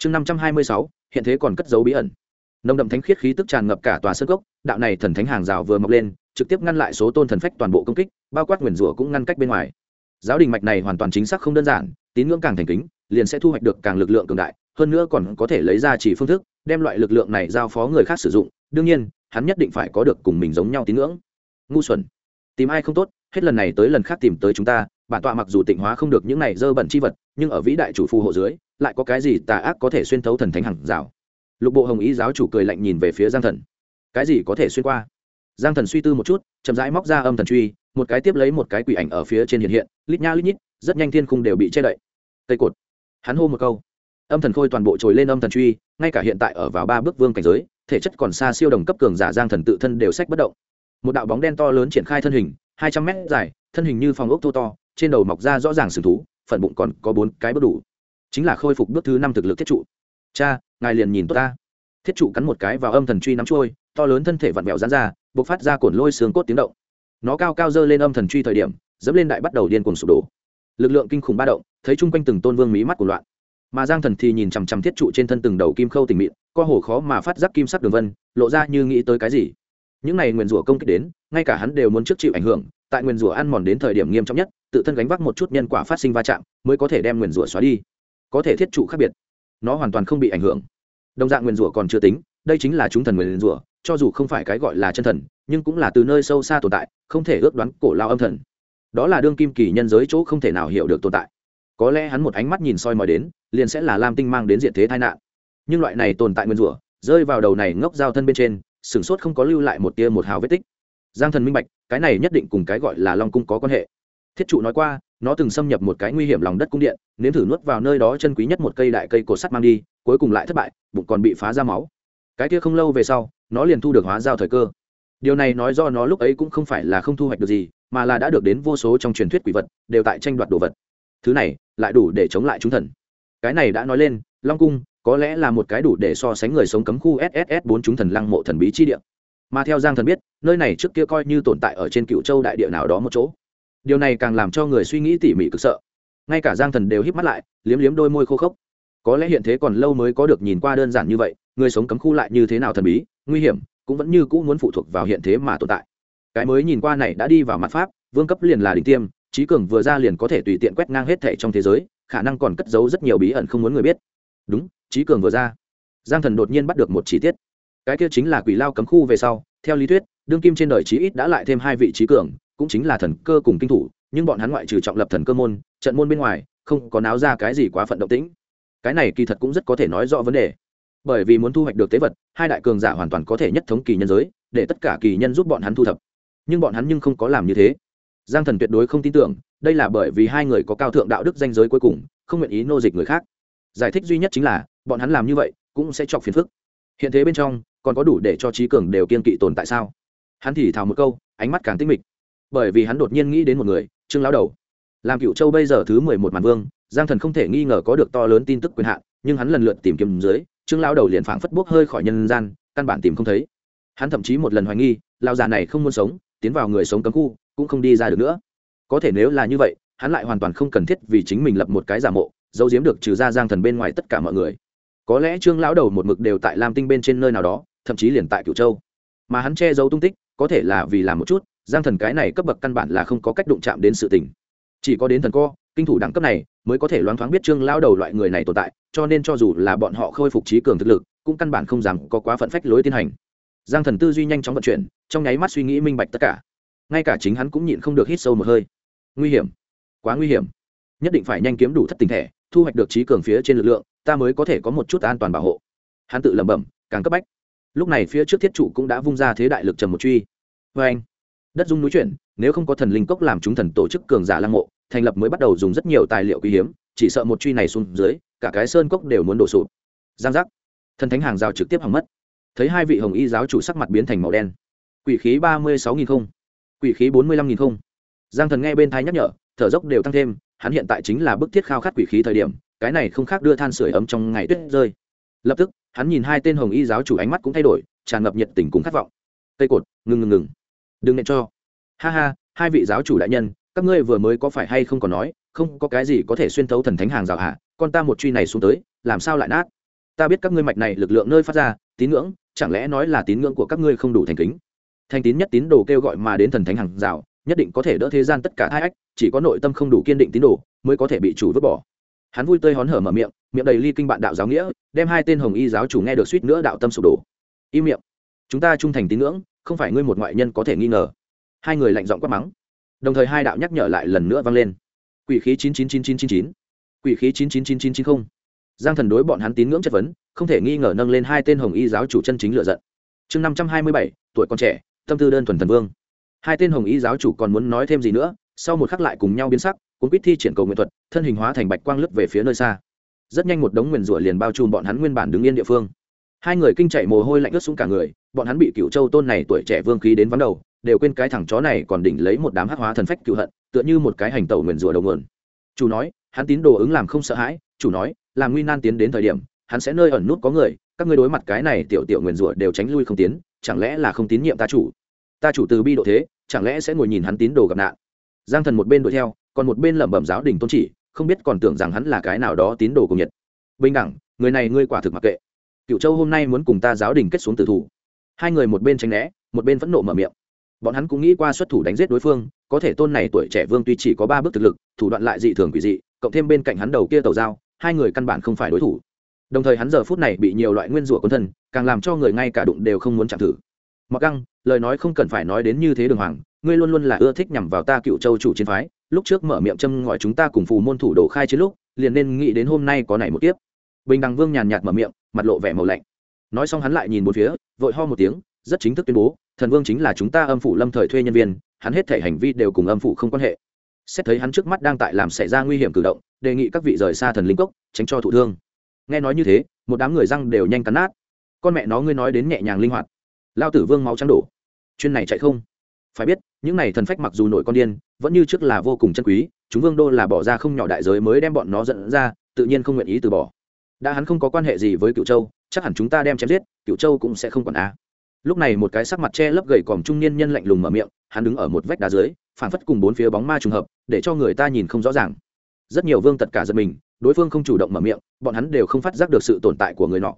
chương năm trăm hai mươi sáu, hiện thế còn cất dấu bí ẩn. Nồng đậm thánh khiết khí tức tràn ngập cả tòa sân gốc đạo này thần thánh hàng rào vừa mọc lên, trực tiếp ngăn lại số tôn thần phách toàn bộ công kích, bao quát nguyền rủa cũng ngăn cách bên ngoài. Giáo đình mạch này hoàn toàn chính xác không đơn giản, tín ngưỡng càng thành kính, liền sẽ thu hoạch được càng lực lượng cường đại, hơn nữa còn có thể lấy ra chỉ phương thức, đem loại lực lượng này giao phó người khác sử dụng, đương nhiên, hắn nhất định phải có được cùng mình giống nhau tín ngưỡng. Ngu xuẩn. Tìm ai không tốt, hết lần này tới lần khác tìm tới chúng ta, bản tọa mặc dù tịnh hóa không được những này dơ bẩn chi vật, nhưng ở vĩ đại chủ phù hộ dưới lại có cái gì tà ác có thể xuyên thấu thần thánh hàng rào? Lục bộ hồng ý giáo chủ cười lạnh nhìn về phía giang thần. Cái gì có thể xuyên qua? Giang thần suy tư một chút, chậm rãi móc ra âm thần truy, một cái tiếp lấy một cái quỷ ảnh ở phía trên hiện hiện, lít nha lít nhít, rất nhanh thiên khung đều bị che đậy. Cây cột. Hắn hô một câu. Âm thần khôi toàn bộ trồi lên âm thần truy, ngay cả hiện tại ở vào ba bước vương cảnh giới, thể chất còn xa siêu đồng cấp cường giả giang thần tự thân đều sách bất động. Một đạo bóng đen to lớn triển khai thân hình, hai trăm mét dài, thân hình như phòng ốc thô to, trên đầu mọc ra rõ ràng sừng thú, phần bụng còn có bốn cái bất đủ chính là khôi phục bước thứ năm thực lực thiết trụ. Cha, ngài liền nhìn tốt ta. Thiết trụ cắn một cái vào âm thần truy nắm trôi, to lớn thân thể vặn vẹo dán ra b ộ c phát ra cổn lôi xương cốt tiếng động. Nó cao cao dơ lên âm thần truy thời điểm, dẫm lên đại bắt đầu điên cuồng sụp đổ. Lực lượng kinh khủng ba động, thấy chung quanh từng tôn vương mí mắt của loạn. Mà giang thần thì nhìn chằm chằm thiết trụ trên thân từng đầu kim khâu tình mịn, co hồ khó mà phát giác kim sắc đường vân, lộ ra như nghĩ tới cái gì. Những này nguyền rủa công kích đến, ngay cả hắn đều muốn trước chịu ảnh hưởng, tại nguyền rủa ăn mòn đến thời điểm nghiêm trọng nhất, tự thân gánh vác một chút nhân quả phát sinh va chạm, mới có thể đem nguyền rủa xóa đi có thể thiết trụ khác biệt. Nó hoàn toàn không bị ảnh hưởng. Đồng dạng nguyền rủa còn chưa tính, đây chính là chúng thần nguyền rủa, cho dù không phải cái gọi là chân thần, nhưng cũng là từ nơi sâu xa tồn tại, không thể ước đoán cổ lao âm thần. Đó là đương kim kỳ nhân giới chỗ không thể nào hiểu được tồn tại. Có lẽ hắn một ánh mắt nhìn soi mọi đến, liền sẽ là lam tinh mang đến diện thế tai nạn. Nhưng loại này tồn tại nguyên rủa, rơi vào đầu này ngốc giao thân bên trên, sửng sốt không có lưu lại một tia một hào vết tích. Giang thần minh bạch, cái này nhất định cùng cái gọi là long cung có quan hệ. Thiết trụ nói qua nó từng xâm nhập một cái nguy hiểm lòng đất cung điện, nếm thử nuốt vào nơi đó chân quý nhất một cây đại cây cột sắt mang đi, cuối cùng lại thất bại, bụng còn bị phá ra máu. Cái kia không lâu về sau, nó liền thu được hóa giao thời cơ. Điều này nói do nó lúc ấy cũng không phải là không thu hoạch được gì, mà là đã được đến vô số trong truyền thuyết quỷ vật, đều tại tranh đoạt đồ vật. Thứ này, lại đủ để chống lại chúng thần. Cái này đã nói lên, long cung, có lẽ là một cái đủ để so sánh người sống cấm khu sss bốn chúng thần lăng mộ thần bí chi địa. Mà theo giang thần biết, nơi này trước kia coi như tồn tại ở trên cựu châu đại địa nào đó một chỗ điều này càng làm cho người suy nghĩ tỉ mỉ cực sợ. Ngay cả giang thần đều híp mắt lại, liếm liếm đôi môi khô khốc. Có lẽ hiện thế còn lâu mới có được nhìn qua đơn giản như vậy, người sống cấm khu lại như thế nào thần bí, nguy hiểm, cũng vẫn như cũ muốn phụ thuộc vào hiện thế mà tồn tại. Cái mới nhìn qua này đã đi vào mặt pháp, vương cấp liền là đỉnh tiêm, trí cường vừa ra liền có thể tùy tiện quét ngang hết thệ trong thế giới, khả năng còn cất giấu rất nhiều bí ẩn không muốn người biết. Đúng, trí cường vừa ra. Giang thần đột nhiên bắt được một chi tiết. Cái kia chính là quỷ lao cấm khu về sau, theo lý thuyết, đương kim trên đời chí ít đã lại thêm hai vị trí cường cũng chính là thần cơ cùng kinh thủ, nhưng bọn hắn ngoại trừ trọng lập thần cơ môn, trận môn bên ngoài, không có náo ra cái gì quá phận động tĩnh. Cái này kỳ thật cũng rất có thể nói rõ vấn đề. Bởi vì muốn thu hoạch được tế vật, hai đại cường giả hoàn toàn có thể nhất thống kỳ nhân giới, để tất cả kỳ nhân giúp bọn hắn thu thập. Nhưng bọn hắn nhưng không có làm như thế. Giang thần tuyệt đối không tin tưởng, đây là bởi vì hai người có cao thượng đạo đức danh giới cuối cùng, không nguyện ý nô dịch người khác. Giải thích duy nhất chính là, bọn hắn làm như vậy, cũng sẽ chọc phiền phức. Hiện thế bên trong, còn có đủ để cho trí cường đều kiên kỵ tồn tại sao? Hắn thì thào một câu, ánh mắt càng tinh mịch bởi vì hắn đột nhiên nghĩ đến một người, trương lão đầu. Làm cựu châu bây giờ thứ mười một màn vương, giang thần không thể nghi ngờ có được to lớn tin tức quyền hạn, nhưng hắn lần lượt tìm kiếm dưới, trương lão đầu liền phảng phất bốc hơi khỏi nhân gian, căn bản tìm không thấy. Hắn thậm chí một lần hoài nghi lao già này không muốn sống, tiến vào người sống cấm khu, cũng không đi ra được nữa. Có thể nếu là như vậy, hắn lại hoàn toàn không cần thiết vì chính mình lập một cái giả mộ, giấu giếm được trừ ra giang thần bên ngoài tất cả mọi người. Có lẽ trương lão đầu một mực đều tại lam tinh bên trên nơi nào đó, thậm chí liền tại cửu châu. Mà hắn che giấu tung tích, có thể là vì làm một chút giang thần cái này cấp bậc căn bản là không có cách đụng chạm đến sự tình. Chỉ có đến thần co, kinh thủ đẳng cấp này mới có thể loáng thoáng biết trương lao đầu loại người này tồn tại, cho nên cho dù là bọn họ khôi phục trí cường thực lực, cũng căn bản không dám có quá phận phách lối tiến hành. Giang thần tư duy nhanh chóng vận chuyển, trong nháy mắt suy nghĩ minh bạch tất cả. Ngay cả chính hắn cũng nhịn không được hít sâu một hơi. Nguy hiểm. Quá nguy hiểm. Nhất định phải nhanh kiếm đủ thất tình thể, thu hoạch được trí cường phía trên lực lượng, ta mới có thể có một chút an toàn bảo hộ. Hắn tự lẩm bẩm, càng cấp bách. Lúc này phía trước thiết trụ cũng đã vung ra thế đại lực trầm một truy. Vê anh đất dung núi chuyển, nếu không có thần linh cốc làm chúng thần tổ chức cường giả lăng mộ, thành lập mới bắt đầu dùng rất nhiều tài liệu quý hiếm, chỉ sợ một truy này xuống dưới, cả cái sơn cốc đều muốn đổ sụp. Giang giác. Thần thánh hàng rào trực tiếp hỏng mất. Thấy hai vị hồng y giáo chủ sắc mặt biến thành màu đen. Quỷ khí ba mươi sáu nghìn không. Quỷ khí bốn mươi lăm nghìn không. Giang thần nghe bên thái nhắc nhở, thở dốc đều tăng thêm, hắn hiện tại chính là bức thiết khao khát quỷ khí thời điểm, cái này không khác đưa than sửa ấm trong ngày tuyết rơi. Lập tức, hắn nhìn hai tên hồng y giáo chủ ánh mắt cũng thay đổi, tràn ngập nhiệt tình cùng khát vọng. Cây cột, ngừng ngừng ngừng đừng nện cho. Ha ha, hai vị giáo chủ đại nhân, các ngươi vừa mới có phải hay không còn nói, không có cái gì có thể xuyên thấu thần thánh hàng rào hạ con ta một truy này xuống tới, làm sao lại nát? Ta biết các ngươi mạch này lực lượng nơi phát ra, tín ngưỡng, chẳng lẽ nói là tín ngưỡng của các ngươi không đủ thành kính? Thành tín nhất tín đồ kêu gọi mà đến thần thánh hàng rào, nhất định có thể đỡ thế gian tất cả hai ách, chỉ có nội tâm không đủ kiên định tín đồ, mới có thể bị chủ vứt bỏ. Hắn vui tươi hón hở mở miệng miệng đầy ly kinh bạn đạo giáo nghĩa, đem hai tên hồng y giáo chủ nghe được suýt nữa đạo tâm sụp đổ. Im miệng. Chúng ta trung thành tín ngưỡng không phải ngươi một ngoại nhân có thể nghi ngờ. Hai người lạnh giọng quát mắng. Đồng thời hai đạo nhắc nhở lại lần nữa vang lên. Quỷ khí chín chín chín chín chín chín quỷ khí chín chín chín chín chín không. Giang thần đối bọn hắn tín ngưỡng chất vấn, không thể nghi ngờ nâng lên hai tên hồng y giáo chủ chân chính lựa giận. Chương năm trăm hai mươi bảy, tuổi còn trẻ, tâm tư đơn thuần thần vương. Hai tên hồng y giáo chủ còn muốn nói thêm gì nữa, sau một khắc lại cùng nhau biến sắc, cuốn quýt thi triển cầu nguyện thuật, thân hình hóa thành bạch quang lướt về phía nơi xa. Rất nhanh một đống nguyền rủa liền bao trùm bọn hắn nguyên bản đứng yên địa phương. Hai người kinh chạy mồ hôi lạnh ướt xuống cả người bọn hắn bị cựu châu tôn này tuổi trẻ vương khí đến vắng đầu, đều quên cái thằng chó này còn đỉnh lấy một đám hắc hóa thần phách cựu hận, tựa như một cái hành tẩu nguyền rủa đầu nguồn. Chủ nói, hắn tín đồ ứng làm không sợ hãi, chủ nói, làm nguy nan tiến đến thời điểm, hắn sẽ nơi ẩn nút có người, các ngươi đối mặt cái này tiểu tiểu nguyền rủa đều tránh lui không tiến, chẳng lẽ là không tín nhiệm ta chủ? Ta chủ từ bi độ thế, chẳng lẽ sẽ ngồi nhìn hắn tín đồ gặp nạn? Giang thần một bên đuổi theo, còn một bên lẩm bẩm giáo đình tôn chỉ, không biết còn tưởng rằng hắn là cái nào đó tín đồ cùng nhiệt bình đẳng, người này ngươi quả thực mặc kệ. Cựu châu hôm nay muốn cùng ta giáo đình kết xuống tử thủ hai người một bên tránh né, một bên phẫn nộ mở miệng. Bọn hắn cũng nghĩ qua xuất thủ đánh giết đối phương, có thể tôn này tuổi trẻ vương tuy chỉ có ba bước thực lực, thủ đoạn lại dị thường quỷ dị, cộng thêm bên cạnh hắn đầu kia tàu dao hai người căn bản không phải đối thủ. Đồng thời hắn giờ phút này bị nhiều loại nguyên rủa quân thân, càng làm cho người ngay cả đụng đều không muốn chạm thử. Mặc găng, lời nói không cần phải nói đến như thế đường hoàng, ngươi luôn luôn là ưa thích nhằm vào ta cựu châu chủ chiến phái, lúc trước mở miệng châm ngòi chúng ta cùng phù môn thủ đồ khai chiến lúc, liền nên nghĩ đến hôm nay có này một tiếp bình đằng vương nhàn nhạt mở miệng, mặt lộ vẻ màu lạnh nói xong hắn lại nhìn một phía, vội ho một tiếng, rất chính thức tuyên bố, thần vương chính là chúng ta âm phủ lâm thời thuê nhân viên, hắn hết thể hành vi đều cùng âm phủ không quan hệ. Xét thấy hắn trước mắt đang tại làm xảy ra nguy hiểm cử động, đề nghị các vị rời xa thần linh cốc, tránh cho thụ thương. Nghe nói như thế, một đám người răng đều nhanh cắn nát. Con mẹ nó ngươi nói đến nhẹ nhàng linh hoạt. Lao tử vương máu trắng đổ. Chuyên này chạy không. Phải biết, những này thần phách mặc dù nổi con điên, vẫn như trước là vô cùng chân quý, chúng vương đô là bỏ ra không nhỏ đại giới mới đem bọn nó dẫn ra, tự nhiên không nguyện ý từ bỏ. Đã hắn không có quan hệ gì với cựu châu chắc hẳn chúng ta đem chém giết cựu châu cũng sẽ không còn á lúc này một cái sắc mặt che lấp gầy còm trung niên nhân lạnh lùng mở miệng, hắn đứng ở một vách đá dưới, phản phất cùng bốn phía bóng ma trùng hợp, để cho người ta nhìn không rõ ràng. Rất nhiều vương tật cả giật mình, đối phương không chủ động mở miệng, bọn hắn đều không phát giác được sự tồn tại của người nọ.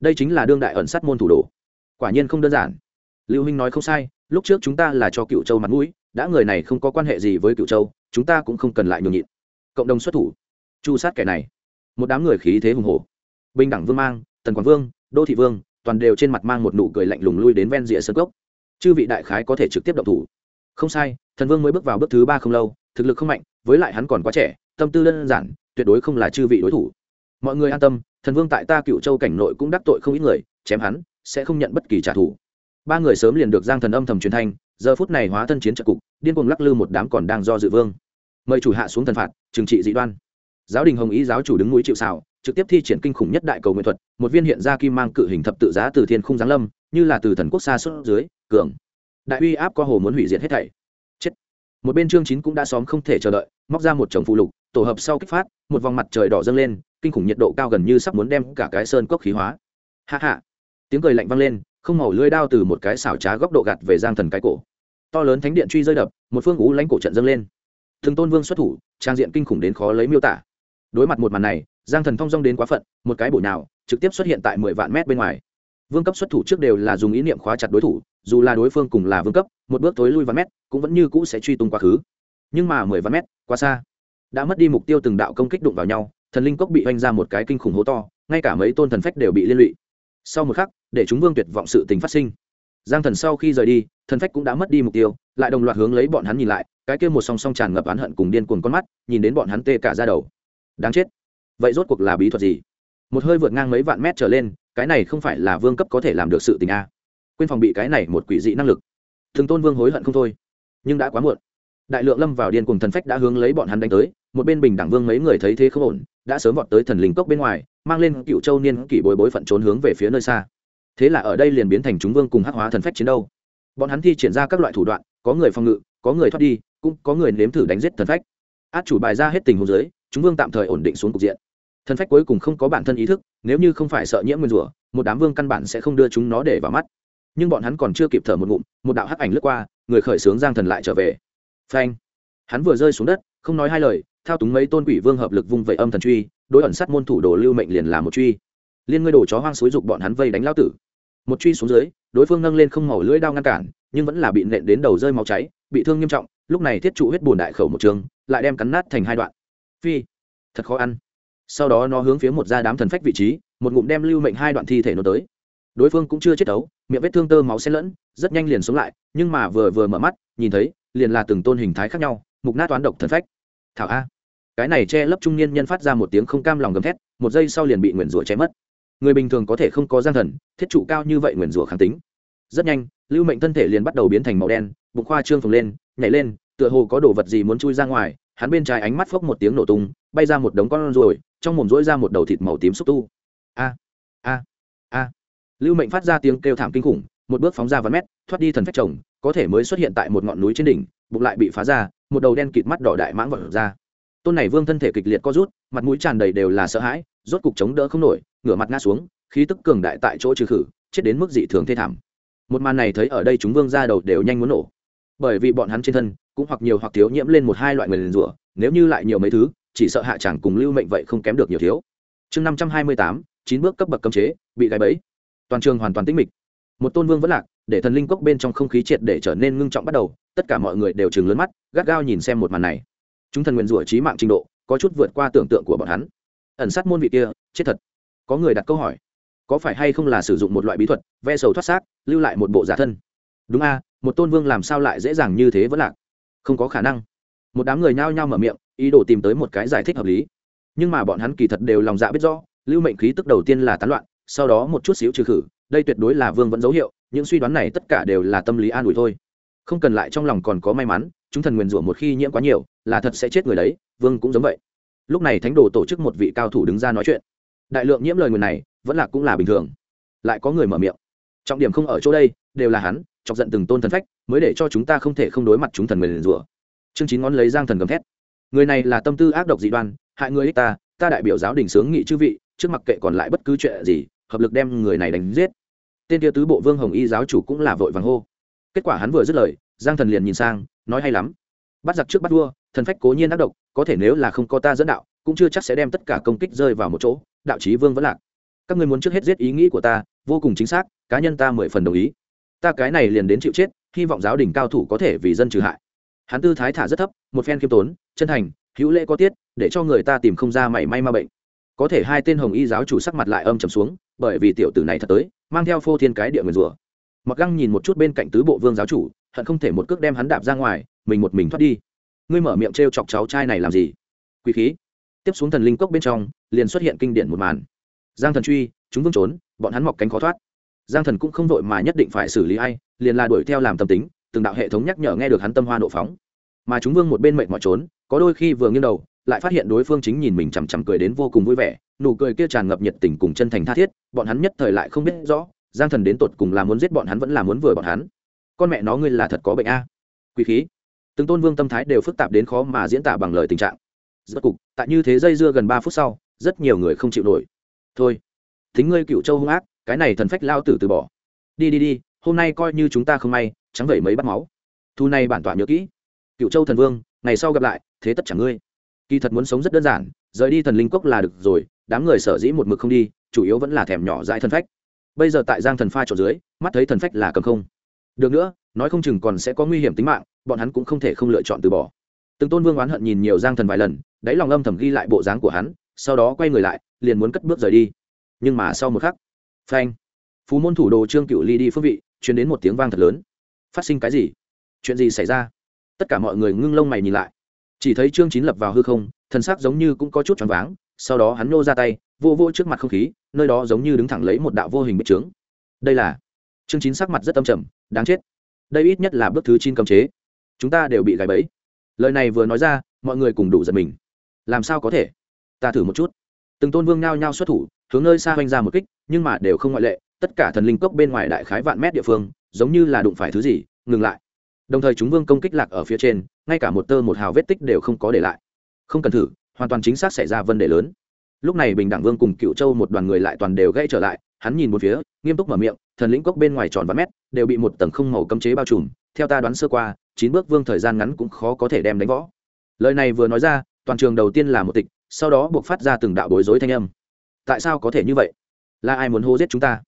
Đây chính là đương đại ẩn sát môn thủ đồ. Quả nhiên không đơn giản. Lưu huynh nói không sai, lúc trước chúng ta là cho cựu châu mặt mũi, đã người này không có quan hệ gì với cựu châu, chúng ta cũng không cần lại nhường nhịn. Cộng đồng xuất thủ. Chu sát kẻ này. Một đám người khí thế hùng hổ. Bình đẳng vương mang tần quảng vương, đô thị vương, toàn đều trên mặt mang một nụ cười lạnh lùng lui đến ven rìa sân cốc. Chư vị đại khái có thể trực tiếp động thủ. Không sai, thần vương mới bước vào bước thứ ba không lâu, thực lực không mạnh, với lại hắn còn quá trẻ, tâm tư đơn giản, tuyệt đối không là chư vị đối thủ. Mọi người an tâm, thần vương tại ta cựu châu cảnh nội cũng đắc tội không ít người, chém hắn, sẽ không nhận bất kỳ trả thù. Ba người sớm liền được giang thần âm thầm truyền thanh, giờ phút này hóa thân chiến trận cục, điên cuồng lắc lư một đám còn đang do dự vương. Mời chủ hạ xuống thần phạt, trừng trị dị đoan. Giáo đình hồng ý giáo chủ đứng núi chịu xào trực tiếp thi triển kinh khủng nhất đại cầu nguyện thuật, một viên hiện ra kim mang cự hình thập tự giá từ thiên khung giáng lâm, như là từ thần quốc xa xuất dưới, cường. Đại uy áp qua hồ muốn hủy diệt hết thảy. Chết. Một bên chương chín cũng đã xóm không thể chờ đợi, móc ra một chồng phụ lục, tổ hợp sau kích phát, một vòng mặt trời đỏ dâng lên, kinh khủng nhiệt độ cao gần như sắp muốn đem cả cái sơn cốc khí hóa. Hạ hạ tiếng cười lạnh vang lên, không màu lưỡi đao từ một cái xảo trá góc độ gạt về giang thần cái cổ. To lớn thánh điện truy rơi đập, một phương ú lãnh cổ trận dâng lên. Thường tôn vương xuất thủ, trang diện kinh khủng đến khó lấy miêu tả. Đối mặt một màn này giang thần thong dong đến quá phận, một cái bổ nào trực tiếp xuất hiện tại mười vạn mét bên ngoài. Vương cấp xuất thủ trước đều là dùng ý niệm khóa chặt đối thủ, dù là đối phương cùng là vương cấp, một bước tối lui vạn mét, cũng vẫn như cũ sẽ truy tung quá khứ. Nhưng mà mười vạn mét, quá xa. Đã mất đi mục tiêu từng đạo công kích đụng vào nhau, thần linh cốc bị oanh ra một cái kinh khủng hố to, ngay cả mấy tôn thần phách đều bị liên lụy. Sau một khắc, để chúng vương tuyệt vọng sự tình phát sinh. Giang thần sau khi rời đi, thần phách cũng đã mất đi mục tiêu, lại đồng loạt hướng lấy bọn hắn nhìn lại, cái kia một song song tràn ngập oán hận cùng điên cuồng con mắt, nhìn đến bọn hắn tê cả ra đầu. Đáng chết vậy rốt cuộc là bí thuật gì? Một hơi vượt ngang mấy vạn mét trở lên, cái này không phải là vương cấp có thể làm được sự tình a. Quên phòng bị cái này một quỷ dị năng lực. Thường tôn vương hối hận không thôi, nhưng đã quá muộn. Đại lượng lâm vào điên cùng thần phách đã hướng lấy bọn hắn đánh tới, một bên bình đẳng vương mấy người thấy thế không ổn, đã sớm vọt tới thần linh cốc bên ngoài, mang lên cựu châu niên kỷ bối bối phận trốn hướng về phía nơi xa. Thế là ở đây liền biến thành chúng vương cùng hắc hóa thần phách chiến đâu bọn hắn thi triển ra các loại thủ đoạn, có người phòng ngự, có người thoát đi, cũng có người nếm thử đánh giết thần phách. Át chủ bài ra hết tình huống dưới, chúng vương tạm thời ổn định xuống cục diện thần phách cuối cùng không có bản thân ý thức, nếu như không phải sợ nhiễm nguyên rủa, một đám vương căn bản sẽ không đưa chúng nó để vào mắt. Nhưng bọn hắn còn chưa kịp thở một ngụm, một đạo hắc ảnh lướt qua, người khởi xướng giang thần lại trở về. Phanh! Hắn vừa rơi xuống đất, không nói hai lời, thao túng mấy tôn quỷ vương hợp lực vung vẩy âm thần truy, đối ẩn sát môn thủ đồ lưu mệnh liền làm một truy. Liên ngươi đồ chó hoang xúi dục bọn hắn vây đánh lao tử. Một truy xuống dưới, đối phương nâng lên không màu lưỡi đao ngăn cản, nhưng vẫn là bị nện đến đầu rơi máu cháy, bị thương nghiêm trọng, lúc này thiết trụ huyết bùn đại khẩu một trường, lại đem cắn nát thành hai đoạn. Phi! Thật khó ăn sau đó nó hướng phía một gia đám thần phách vị trí, một ngụm đem lưu mệnh hai đoạn thi thể nó tới. Đối phương cũng chưa chết đấu, miệng vết thương tơ máu xen lẫn, rất nhanh liền sống lại, nhưng mà vừa vừa mở mắt, nhìn thấy, liền là từng tôn hình thái khác nhau, mục nát toán độc thần phách. Thảo a. Cái này che lấp trung niên nhân phát ra một tiếng không cam lòng gầm thét, một giây sau liền bị nguyền rủa chém mất. Người bình thường có thể không có gian thần, thiết trụ cao như vậy nguyền rủa kháng tính. Rất nhanh, lưu mệnh thân thể liền bắt đầu biến thành màu đen, bụng khoa trương phồng lên, nhảy lên, tựa hồ có đồ vật gì muốn chui ra ngoài, hắn bên trái ánh mắt phốc một tiếng nổ tung, bay ra một đống con ruồi trong mồm rỗi ra một đầu thịt màu tím xúc tu. A a a. Lưu mệnh phát ra tiếng kêu thảm kinh khủng, một bước phóng ra vài mét, thoát đi thần phách chồng, có thể mới xuất hiện tại một ngọn núi trên đỉnh, bụng lại bị phá ra, một đầu đen kịt mắt đỏ đại mãng vỡ ra. Tôn này vương thân thể kịch liệt co rút, mặt mũi tràn đầy đều là sợ hãi, rốt cục chống đỡ không nổi, ngửa mặt ngã xuống, khí tức cường đại tại chỗ trừ khử, chết đến mức dị thường thê thảm. Một màn này thấy ở đây chúng vương ra đầu đều nhanh muốn nổ. Bởi vì bọn hắn trên thân, cũng hoặc nhiều hoặc thiếu nhiễm lên một hai loại người liền rủa, nếu như lại nhiều mấy thứ chỉ sợ hạ chẳng cùng lưu mệnh vậy không kém được nhiều thiếu. Chương năm trăm hai mươi tám, chín bước cấp bậc cấm chế, bị gáy bẫy. Toàn trường hoàn toàn tĩnh mịch. Một tôn vương vẫn lạc, để thần linh cốc bên trong không khí triệt để trở nên ngưng trọng bắt đầu, tất cả mọi người đều chừng lớn mắt, gắt gao nhìn xem một màn này. Chúng thần nguyện rủa trí mạng trình độ, có chút vượt qua tưởng tượng của bọn hắn. Ẩn sát môn vị kia, chết thật. Có người đặt câu hỏi, có phải hay không là sử dụng một loại bí thuật, ve sầu thoát xác, lưu lại một bộ giả thân? Đúng a, một tôn vương làm sao lại dễ dàng như thế vẫn lạc? Không có khả năng. Một đám người nhao nhao mở miệng ý đồ tìm tới một cái giải thích hợp lý. Nhưng mà bọn hắn kỳ thật đều lòng dạ biết rõ, lưu mệnh khí tức đầu tiên là tán loạn, sau đó một chút xíu trừ khử, đây tuyệt đối là vương vẫn dấu hiệu, những suy đoán này tất cả đều là tâm lý an ủi thôi. Không cần lại trong lòng còn có may mắn, chúng thần nguyền rủa một khi nhiễm quá nhiều, là thật sẽ chết người đấy, vương cũng giống vậy. Lúc này thánh đồ tổ chức một vị cao thủ đứng ra nói chuyện. Đại lượng nhiễm lời nguyền này, vẫn là cũng là bình thường. Lại có người mở miệng. Trọng điểm không ở chỗ đây, đều là hắn, chọc giận từng tôn thần phách, mới để cho chúng ta không thể không đối mặt chúng thần nguyền rủa. Chương chín ngón lấy giang thần gầm thét người này là tâm tư ác độc dị đoan, hại người ích ta ta đại biểu giáo đình sướng nghị chư vị, trước mặc kệ còn lại bất cứ chuyện gì, hợp lực đem người này đánh giết. Tên tia tứ bộ vương hồng y giáo chủ cũng là vội vàng hô. Kết quả hắn vừa dứt lời, giang thần liền nhìn sang, nói hay lắm. Bắt giặc trước bắt vua, thần phách cố nhiên ác độc, có thể nếu là không có ta dẫn đạo, cũng chưa chắc sẽ đem tất cả công kích rơi vào một chỗ, đạo trí vương vẫn lạc. Các ngươi muốn trước hết giết ý nghĩ của ta, vô cùng chính xác, cá nhân ta mười phần đồng ý. Ta cái này liền đến chịu chết, hy vọng giáo đình cao thủ có thể vì dân trừ hại. Hắn tư thái thả rất thấp, một phen khiêm tốn chân thành, hữu lễ có tiết, để cho người ta tìm không ra mảy may ma bệnh. Có thể hai tên hồng y giáo chủ sắc mặt lại âm trầm xuống, bởi vì tiểu tử này thật tới, mang theo phô thiên cái địa nguyền rủa. Mặc găng nhìn một chút bên cạnh tứ bộ vương giáo chủ, hận không thể một cước đem hắn đạp ra ngoài, mình một mình thoát đi. Ngươi mở miệng t r e o chọc cháu trai này làm gì? Quý khí. Tiếp xuống thần linh cốc bên trong, liền xuất hiện kinh điển một màn. Giang thần truy, chúng vương trốn, bọn hắn mọc cánh khó thoát. Giang thần cũng không vội mà nhất định phải xử lý ai, liền là đuổi theo làm tâm tính, từng đạo hệ thống nhắc nhở nghe được hắn tâm hoa nộ phóng mà chúng vương một bên mệnh mỏi trốn, có đôi khi vừa nghiêng đầu, lại phát hiện đối phương chính nhìn mình chằm chằm cười đến vô cùng vui vẻ, nụ cười kia tràn ngập nhiệt tình cùng chân thành tha thiết, bọn hắn nhất thời lại không biết rõ, giang thần đến tột cùng là muốn giết bọn hắn vẫn là muốn vừa bọn hắn. Con mẹ nó ngươi là thật có bệnh a. Quý khí. Từng tôn vương tâm thái đều phức tạp đến khó mà diễn tả bằng lời tình trạng. Rất cục, tại như thế dây dưa gần ba phút sau, rất nhiều người không chịu nổi. Thôi, thính ngươi cựu châu hung ác, cái này thần phách lao tử từ bỏ. Đi đi đi, hôm nay coi như chúng ta không may, trắng vẩy mấy bắt máu. Thu này bản tọa nhớ kỹ cựu châu thần vương, ngày sau gặp lại, thế tất chẳng ngươi. Kỳ thật muốn sống rất đơn giản, rời đi thần linh cốc là được rồi, đám người sở dĩ một mực không đi, chủ yếu vẫn là thèm nhỏ dại thần phách. Bây giờ tại giang thần pha trộn dưới, mắt thấy thần phách là cầm không. Được nữa, nói không chừng còn sẽ có nguy hiểm tính mạng, bọn hắn cũng không thể không lựa chọn từ bỏ. Từng tôn vương oán hận nhìn nhiều giang thần vài lần, đáy lòng âm thầm ghi lại bộ dáng của hắn, sau đó quay người lại, liền muốn cất bước rời đi. Nhưng mà sau một khắc, phanh, phú môn thủ đồ trương cựu ly đi phước vị chuyển đến một tiếng vang thật lớn. Phát sinh cái gì? Chuyện gì xảy ra? Tất cả mọi người ngưng lông mày nhìn lại. Chỉ thấy trương chín lập vào hư không, thần sắc giống như cũng có chút choáng váng, sau đó hắn nô ra tay, vô vô trước mặt không khí, nơi đó giống như đứng thẳng lấy một đạo vô hình bích trướng. Đây là trương chín sắc mặt rất âm trầm, đáng chết. Đây ít nhất là bước thứ chín cấm chế. Chúng ta đều bị gài bẫy. Lời này vừa nói ra, mọi người cùng đủ giật mình. Làm sao có thể? Ta thử một chút. Từng tôn vương nhao nhao xuất thủ, hướng nơi xa hoành ra một kích, nhưng mà đều không ngoại lệ, tất cả thần linh cốc bên ngoài đại khái vạn mét địa phương, giống như là đụng phải thứ gì, ngừng lại đồng thời chúng vương công kích lạc ở phía trên, ngay cả một tơ một hào vết tích đều không có để lại. Không cần thử, hoàn toàn chính xác xảy ra vấn đề lớn. Lúc này bình đẳng vương cùng cựu châu một đoàn người lại toàn đều gây trở lại, hắn nhìn một phía, nghiêm túc mở miệng, thần lĩnh cốc bên ngoài tròn và mét, đều bị một tầng không màu cấm chế bao trùm, theo ta đoán sơ qua, chín bước vương thời gian ngắn cũng khó có thể đem đánh võ. Lời này vừa nói ra, toàn trường đầu tiên là một tịch, sau đó buộc phát ra từng đạo bối rối thanh âm. Tại sao có thể như vậy? Là ai muốn hô giết chúng ta?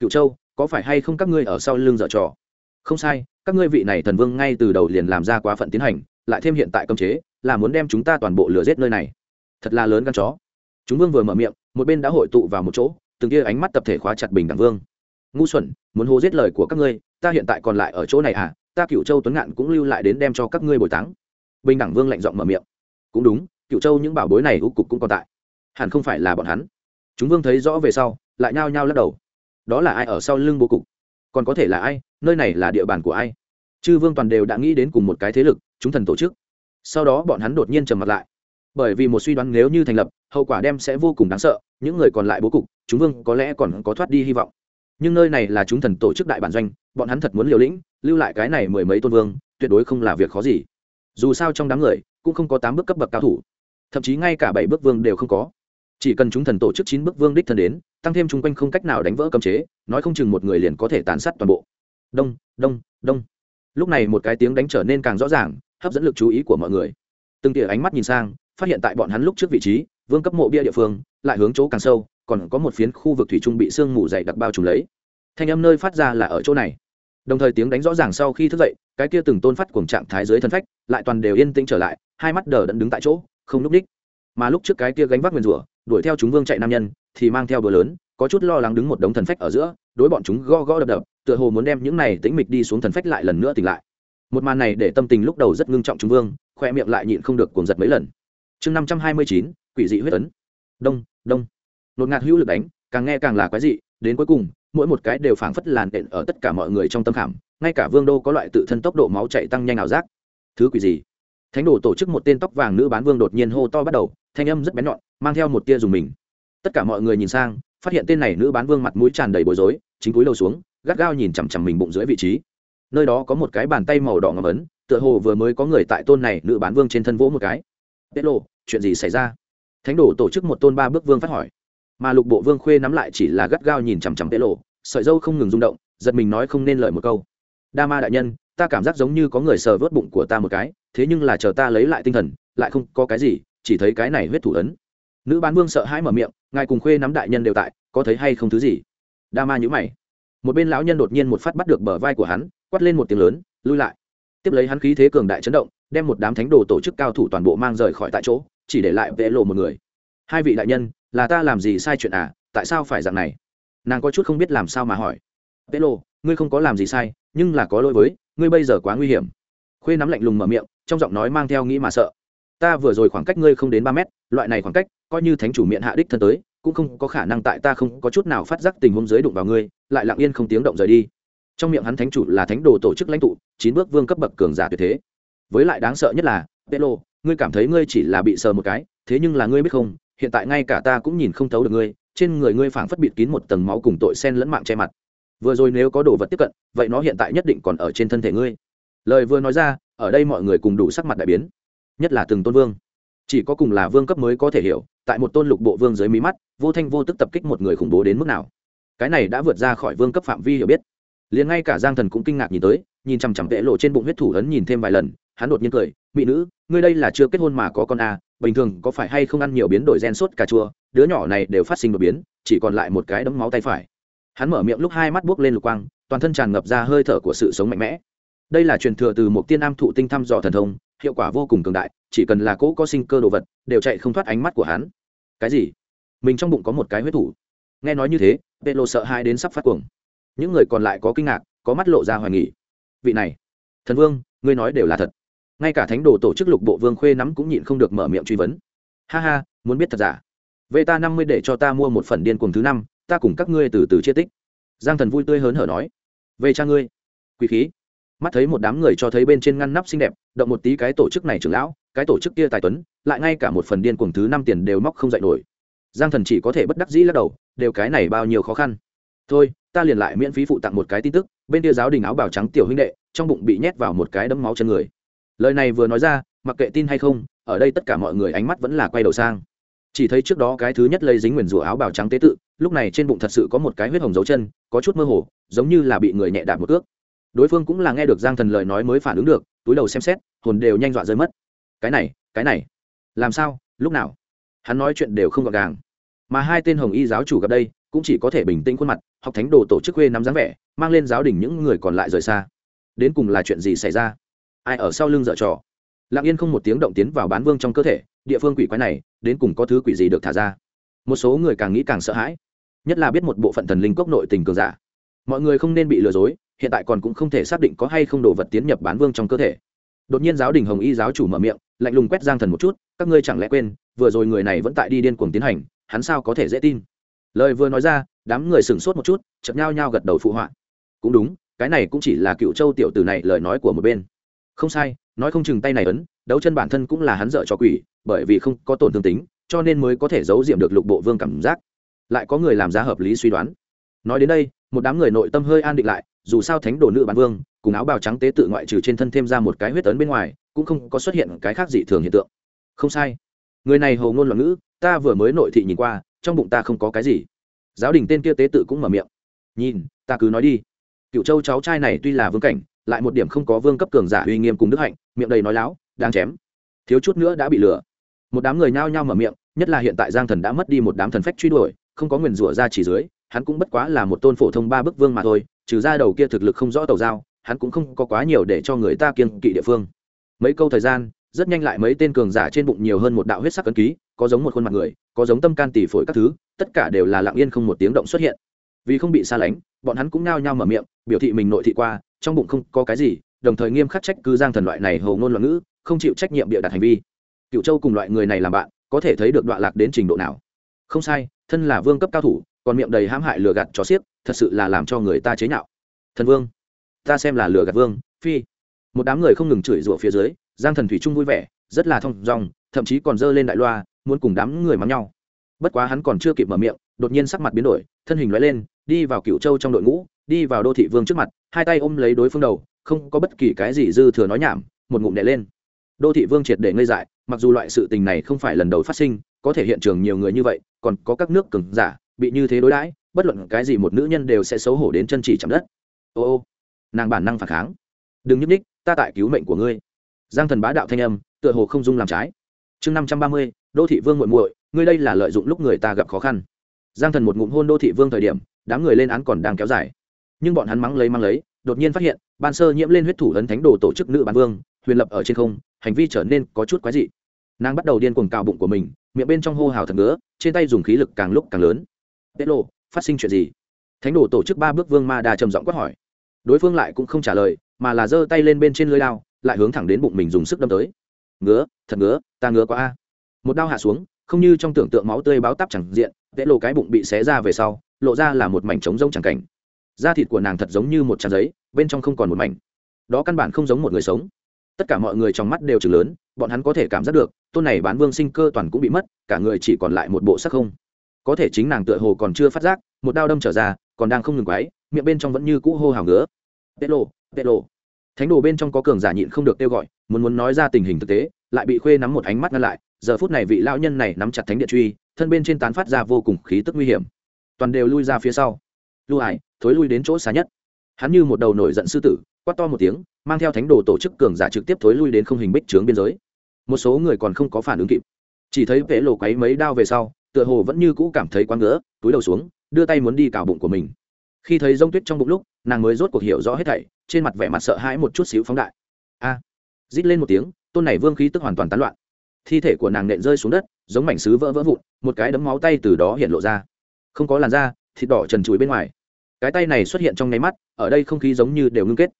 Cựu châu, có phải hay không các ngươi ở sau lưng dở trò? Không sai, các ngươi vị này thần vương ngay từ đầu liền làm ra quá phận tiến hành, lại thêm hiện tại cấm chế, là muốn đem chúng ta toàn bộ lửa giết nơi này. Thật là lớn gan chó. Chúng vương vừa mở miệng, một bên đã hội tụ vào một chỗ, từng kia ánh mắt tập thể khóa chặt bình đẳng vương. Ngu xuẩn, muốn hô giết lời của các ngươi, ta hiện tại còn lại ở chỗ này à? Ta cựu châu tuấn ngạn cũng lưu lại đến đem cho các ngươi bồi táng. Bình đẳng vương lạnh giọng mở miệng. Cũng đúng cựu châu những bảo bối này ưu cục cũng còn tại. Hẳn không phải là bọn hắn. Chúng vương thấy rõ về sau, lại nhao nhao lắc đầu. Đó là ai ở sau lưng bố cục? Còn có thể là ai, nơi này là địa bàn của ai? Chư vương toàn đều đã nghĩ đến cùng một cái thế lực, chúng thần tổ chức. Sau đó bọn hắn đột nhiên trầm mặt lại. Bởi vì một suy đoán nếu như thành lập, hậu quả đem sẽ vô cùng đáng sợ, những người còn lại bố cục, chúng vương có lẽ còn có thoát đi hy vọng. Nhưng nơi này là chúng thần tổ chức đại bản doanh, bọn hắn thật muốn liều lĩnh, lưu lại cái này mười mấy tôn vương, tuyệt đối không là việc khó gì. Dù sao trong đám người, cũng không có tám bước cấp bậc cao thủ. Thậm chí ngay cả bảy bước vương đều không có chỉ cần chúng thần tổ chức chín bước vương đích thân đến, tăng thêm chung quanh không cách nào đánh vỡ cấm chế, nói không chừng một người liền có thể tàn sát toàn bộ. Đông đông đông. Lúc này một cái tiếng đánh trở nên càng rõ ràng, hấp dẫn lực chú ý của mọi người. Từng tỉa ánh mắt nhìn sang, phát hiện tại bọn hắn lúc trước vị trí, vương cấp mộ bia địa phương, lại hướng chỗ càng sâu, còn có một phiến khu vực thủy trung bị sương mù dày đặc bao trùm lấy. Thanh âm nơi phát ra là ở chỗ này. Đồng thời tiếng đánh rõ ràng sau khi thức dậy, cái kia từng tôn phát cuồng trạng thái dưới thân phách, lại toàn đều yên tĩnh trở lại, hai mắt đờ đẫn đứng tại chỗ, không núp đích mà lúc trước cái kia gánh vác nguyền rủa, đuổi theo chúng vương chạy nam nhân, thì mang theo bờ lớn, có chút lo lắng đứng một đống thần phách ở giữa, đối bọn chúng go go đập đập, tựa hồ muốn đem những này tĩnh mịch đi xuống thần phách lại lần nữa tỉnh lại. Một màn này để tâm tình lúc đầu rất ngưng trọng chúng vương, khoe miệng lại nhịn không được cuồng giật mấy lần. Chương năm trăm hai mươi chín, quỷ dị huyết ấn. Đông đông. Nột ngạt hữu lực đánh, càng nghe càng là quái dị, đến cuối cùng, mỗi một cái đều phảng phất làn đện ở tất cả mọi người trong tâm khảm, ngay cả vương đô có loại tự thân tốc độ máu chạy tăng nhanh ảo giác. Thứ quỷ gì? Thánh đồ tổ chức một tên tóc vàng nữ bán vương đột nhiên hô to bắt đầu, thanh âm rất bén nhọn, mang theo một tia dùng mình. Tất cả mọi người nhìn sang, phát hiện tên này nữ bán vương mặt mũi tràn đầy bối rối, chính cúi đầu xuống, gắt gao nhìn chằm chằm mình bụng dưới vị trí. Nơi đó có một cái bàn tay màu đỏ ngầm ấn, tựa hồ vừa mới có người tại tôn này nữ bán vương trên thân vỗ một cái. Tiết lộ, chuyện gì xảy ra? Thánh đồ tổ chức một tôn ba bước vương phát hỏi. Mà lục bộ vương khuê nắm lại chỉ là gắt gao nhìn chằm chằm tiết lộ, sợi dâu không ngừng rung động, giật mình nói không nên lời một câu. Đa ma đại nhân ta cảm giác giống như có người sờ vớt bụng của ta một cái, thế nhưng là chờ ta lấy lại tinh thần, lại không có cái gì, chỉ thấy cái này huyết thủ ấn. Nữ bán vương sợ hãi mở miệng, ngài cùng khuê nắm đại nhân đều tại, có thấy hay không thứ gì? Đa ma nhữ mày. Một bên lão nhân đột nhiên một phát bắt được bờ vai của hắn quắt lên một tiếng lớn, lui lại. Tiếp lấy hắn khí thế cường đại chấn động, đem một đám thánh đồ tổ chức cao thủ toàn bộ mang rời khỏi tại chỗ, chỉ để lại vẽ lộ một người. Hai vị đại nhân, là ta làm gì sai chuyện à tại sao phải dạng này? Nàng có chút không biết làm sao mà hỏi. Vẽ lộ, ngươi không có làm gì sai, nhưng là có lỗi với ngươi bây giờ quá nguy hiểm. Khuê nắm lạnh lùng mở miệng trong giọng nói mang theo nghĩ mà sợ. Ta vừa rồi khoảng cách ngươi không đến ba mét loại này khoảng cách coi như thánh chủ miệng hạ đích thân tới cũng không có khả năng tại ta không có chút nào phát giác tình huống dưới đụng vào ngươi lại lặng yên không tiếng động rời đi. Trong miệng hắn thánh chủ là thánh đồ tổ chức lãnh tụ chín bước vương cấp bậc cường giả tuyệt thế. Với lại đáng sợ nhất là Pelo, ngươi cảm thấy ngươi chỉ là bị sờ một cái thế nhưng là ngươi biết không hiện tại ngay cả ta cũng nhìn không thấu được ngươi trên người ngươi phảng phất bịt kín một tầng máu cùng tội sen lẫn mạng che mặt vừa rồi nếu có đồ vật tiếp cận vậy nó hiện tại nhất định còn ở trên thân thể ngươi. Lời vừa nói ra ở đây mọi người cùng đủ sắc mặt đại biến. Nhất là từng tôn vương. Chỉ có cùng là vương cấp mới có thể hiểu tại một tôn lục bộ vương dưới mí mắt vô thanh vô tức tập kích một người khủng bố đến mức nào. Cái này đã vượt ra khỏi vương cấp phạm vi hiểu biết. Liền ngay cả giang thần cũng kinh ngạc nhìn tới nhìn chằm chằm vệ lộ trên bụng huyết thủ ấn nhìn thêm vài lần hắn đột nhiên cười mỹ nữ ngươi đây là chưa kết hôn mà có con à, bình thường có phải hay không ăn nhiều biến đổi gen sốt cà chua đứa nhỏ này đều phát sinh đột biến chỉ còn lại một cái đấm máu tay phải hắn mở miệng lúc hai mắt buốc lên lục quang, toàn thân tràn ngập ra hơi thở của sự sống mạnh mẽ. Đây là truyền thừa từ một tiên nam thụ tinh thăm dò thần thông, hiệu quả vô cùng cường đại, chỉ cần là cỗ có sinh cơ đồ vật, đều chạy không thoát ánh mắt của hắn. Cái gì? Mình trong bụng có một cái huyết thủ. Nghe nói như thế vệ lộ sợ hai đến sắp phát cuồng. Những người còn lại có kinh ngạc, có mắt lộ ra hoài nghỉ vị này, thần vương, ngươi nói đều là thật. Ngay cả thánh đồ tổ chức lục bộ vương khuê nắm cũng nhịn không được mở miệng truy vấn. Ha ha, muốn biết thật giả. Vệ ta năm mươi để cho ta mua một phần điên cuồng thứ năm ta cùng các ngươi từ từ chia tích. Giang thần vui tươi hớn hở nói, về cha ngươi. Quý khí. Mắt thấy một đám người cho thấy bên trên ngăn nắp xinh đẹp, động một tí cái tổ chức này trưởng lão, cái tổ chức kia tài tuấn, lại ngay cả một phần điên cùng thứ năm tiền đều móc không dạy nổi. Giang thần chỉ có thể bất đắc dĩ lắc đầu, đều cái này bao nhiêu khó khăn. Thôi, ta liền lại miễn phí phụ tặng một cái tin tức, bên kia giáo đình áo bào trắng tiểu huynh đệ, trong bụng bị nhét vào một cái đấm máu chân người. Lời này vừa nói ra, mặc kệ tin hay không, ở đây tất cả mọi người ánh mắt vẫn là quay đầu sang chỉ thấy trước đó cái thứ nhất lây dính nguyền rủa áo bào trắng tế tự, lúc này trên bụng thật sự có một cái huyết hồng dấu chân, có chút mơ hồ, giống như là bị người nhẹ đạp một ước đối phương cũng là nghe được giang thần lời nói mới phản ứng được, túi đầu xem xét, hồn đều nhanh dọa rơi mất. Cái này cái này, làm sao, lúc nào? Hắn nói chuyện đều không gọn gàng. Mà hai tên hồng y giáo chủ gặp đây, cũng chỉ có thể bình tĩnh khuôn mặt, học thánh đồ tổ chức khuê nắm dáng vẻ, mang lên giáo đình những người còn lại rời xa. Đến cùng là chuyện gì xảy ra? Ai ở sau lưng dở trò? Lặng yên không một tiếng động tiến vào bán vương trong cơ thể, địa phương quỷ quái này, đến cùng có thứ quỷ gì được thả ra? Một số người càng nghĩ càng sợ hãi. Nhất là biết một bộ phận thần linh cốc nội tình cường giả. Mọi người không nên bị lừa dối, hiện tại còn cũng không thể xác định có hay không đồ vật tiến nhập bán vương trong cơ thể. Đột nhiên giáo đình hồng y giáo chủ mở miệng, lạnh lùng quét giang thần một chút, các ngươi chẳng lẽ quên, vừa rồi người này vẫn tại đi điên cuồng tiến hành, hắn sao có thể dễ tin? Lời vừa nói ra, đám người sửng sốt một chút, chợt nhao nhao gật đầu phụ họa. Cũng đúng, cái này cũng chỉ là cựu châu tiểu tử này lời nói của một bên không sai, nói không chừng tay này ấn, đấu chân bản thân cũng là hắn dợ cho quỷ, bởi vì không có tổn thương tính, cho nên mới có thể giấu diệm được lục bộ vương cảm giác. Lại có người làm ra hợp lý suy đoán. Nói đến đây, một đám người nội tâm hơi an định lại, dù sao thánh đồ nữ bản vương, cùng áo bào trắng tế tự ngoại trừ trên thân thêm ra một cái huyết ấn bên ngoài, cũng không có xuất hiện cái khác dị thường hiện tượng. Không sai. Người này hầu ngôn loạn ngữ, ta vừa mới nội thị nhìn qua, trong bụng ta không có cái gì. Giáo đình tên kia tế tự cũng mở miệng. Nhìn, ta cứ nói đi. Cựu châu cháu trai này tuy là vương cảnh lại một điểm không có vương cấp cường giả uy nghiêm cùng đức hạnh, miệng đầy nói láo, đang chém. Thiếu chút nữa đã bị lừa. Một đám người nhao nhao mở miệng, nhất là hiện tại giang thần đã mất đi một đám thần phách truy đuổi, không có nguyền rủa ra chỉ dưới, hắn cũng bất quá là một tôn phổ thông ba bức vương mà thôi, trừ ra đầu kia thực lực không rõ tàu giao, hắn cũng không có quá nhiều để cho người ta kiên kỵ địa phương. Mấy câu thời gian, rất nhanh lại mấy tên cường giả trên bụng nhiều hơn một đạo huyết sắc ấn ký, có giống một khuôn mặt người, có giống tâm can tỉ phổi các thứ, tất cả đều là lặng yên không một tiếng động xuất hiện. Vì không bị xa lánh, bọn hắn cũng nao nhao mở miệng, biểu thị mình nội thị qua trong bụng không có cái gì, đồng thời nghiêm khắc trách cứ giang thần loại này hầu ngôn loạn ngữ, không chịu trách nhiệm bịa đặt hành vi. Cựu châu cùng loại người này làm bạn, có thể thấy được đoạn lạc đến trình độ nào. Không sai, thân là vương cấp cao thủ, còn miệng đầy hãm hại lừa gạt cho xiếc, thật sự là làm cho người ta chế nhạo. Thần vương, ta xem là lừa gạt vương, phi. Một đám người không ngừng chửi rủa phía dưới, giang thần thủy trung vui vẻ, rất là thong dong, thậm chí còn dơ lên đại loa, muốn cùng đám người mắng nhau. Bất quá hắn còn chưa kịp mở miệng, đột nhiên sắc mặt biến đổi, thân hình loại lên, đi vào cựu châu trong đội ngũ đi vào đô thị vương trước mặt, hai tay ôm lấy đối phương đầu, không có bất kỳ cái gì dư thừa nói nhảm, một ngụm đè lên. Đô thị vương triệt để ngây dại, mặc dù loại sự tình này không phải lần đầu phát sinh, có thể hiện trường nhiều người như vậy, còn có các nước cường giả, bị như thế đối đãi, bất luận cái gì một nữ nhân đều sẽ xấu hổ đến chân chỉ chạm đất. Ô ô, nàng bản năng phản kháng. Đừng nhúc ních ta tại cứu mệnh của ngươi. Giang thần bá đạo thanh âm, tựa hồ không dung làm trái. Chương năm trăm ba mươi, đô thị vương muội muội, ngươi đây là lợi dụng lúc người ta gặp khó khăn. Giang thần một ngụm hôn đô thị vương thời điểm, đám người lên án còn đang kéo dài nhưng bọn hắn mắng lấy mắng lấy, đột nhiên phát hiện, ban sơ nhiễm lên huyết thủ ấn thánh đồ tổ chức nữ bán vương, huyền lập ở trên không, hành vi trở nên có chút quái dị. Nàng bắt đầu điên cuồng cào bụng của mình, miệng bên trong hô hào thật ngứa, trên tay dùng khí lực càng lúc càng lớn. Tiết lộ phát sinh chuyện gì? Thánh đồ tổ chức ba bước vương ma đà trầm giọng quát hỏi. Đối phương lại cũng không trả lời, mà là giơ tay lên bên trên lưới lao lại hướng thẳng đến bụng mình dùng sức đâm tới. Ngứa, thật ngứa, ta ngứa quá a. Một đao hạ xuống, không như trong tưởng tượng máu tươi báo tắp chẳng diện tệ lộ cái bụng bị xé ra về sau, lộ ra là một mảnh trống rông chẳng cảnh da thịt của nàng thật giống như một trang giấy, bên trong không còn một mảnh. Đó căn bản không giống một người sống. Tất cả mọi người trong mắt đều chừng lớn, bọn hắn có thể cảm giác được, tôn này bán vương sinh cơ toàn cũng bị mất, cả người chỉ còn lại một bộ sắc không. Có thể chính nàng tựa hồ còn chưa phát giác, một đao đâm trở ra, còn đang không ngừng quáy miệng bên trong vẫn như cũ hô hào ngứa. Tê lộ tê lộ thánh đồ bên trong có cường giả nhịn không được kêu gọi, muốn muốn nói ra tình hình thực tế, lại bị khuê nắm một ánh mắt ngăn lại. Giờ phút này vị lão nhân này nắm chặt thánh điện truy, thân bên trên tán phát ra vô cùng khí tức nguy hiểm. Toàn đều lui ra phía sau lưu hải, thối lui đến chỗ xa nhất. Hắn như một đầu nổi giận sư tử, quát to một tiếng, mang theo thánh đồ tổ chức cường giả trực tiếp thối lui đến không hình bích trướng biên giới. Một số người còn không có phản ứng kịp. Chỉ thấy vệ lộ quấy mấy đao về sau, tựa hồ vẫn như cũ cảm thấy quán ngỡ túi đầu xuống, đưa tay muốn đi cào bụng của mình. Khi thấy rông tuyết trong bụng lúc, nàng mới rốt cuộc hiểu rõ hết thảy, trên mặt vẻ mặt sợ hãi một chút xíu phóng đại. A! Rít lên một tiếng, tôn này vương khí tức hoàn toàn tán loạn. Thi thể của nàng nện rơi xuống đất, giống mảnh sứ vỡ vỡ vụn, một cái đấm máu tay từ đó hiện lộ ra. Không có làn da, thịt đỏ trần trụi bên ngoài cái tay này xuất hiện trong nháy mắt, ở đây không khí giống như đều ngưng kết.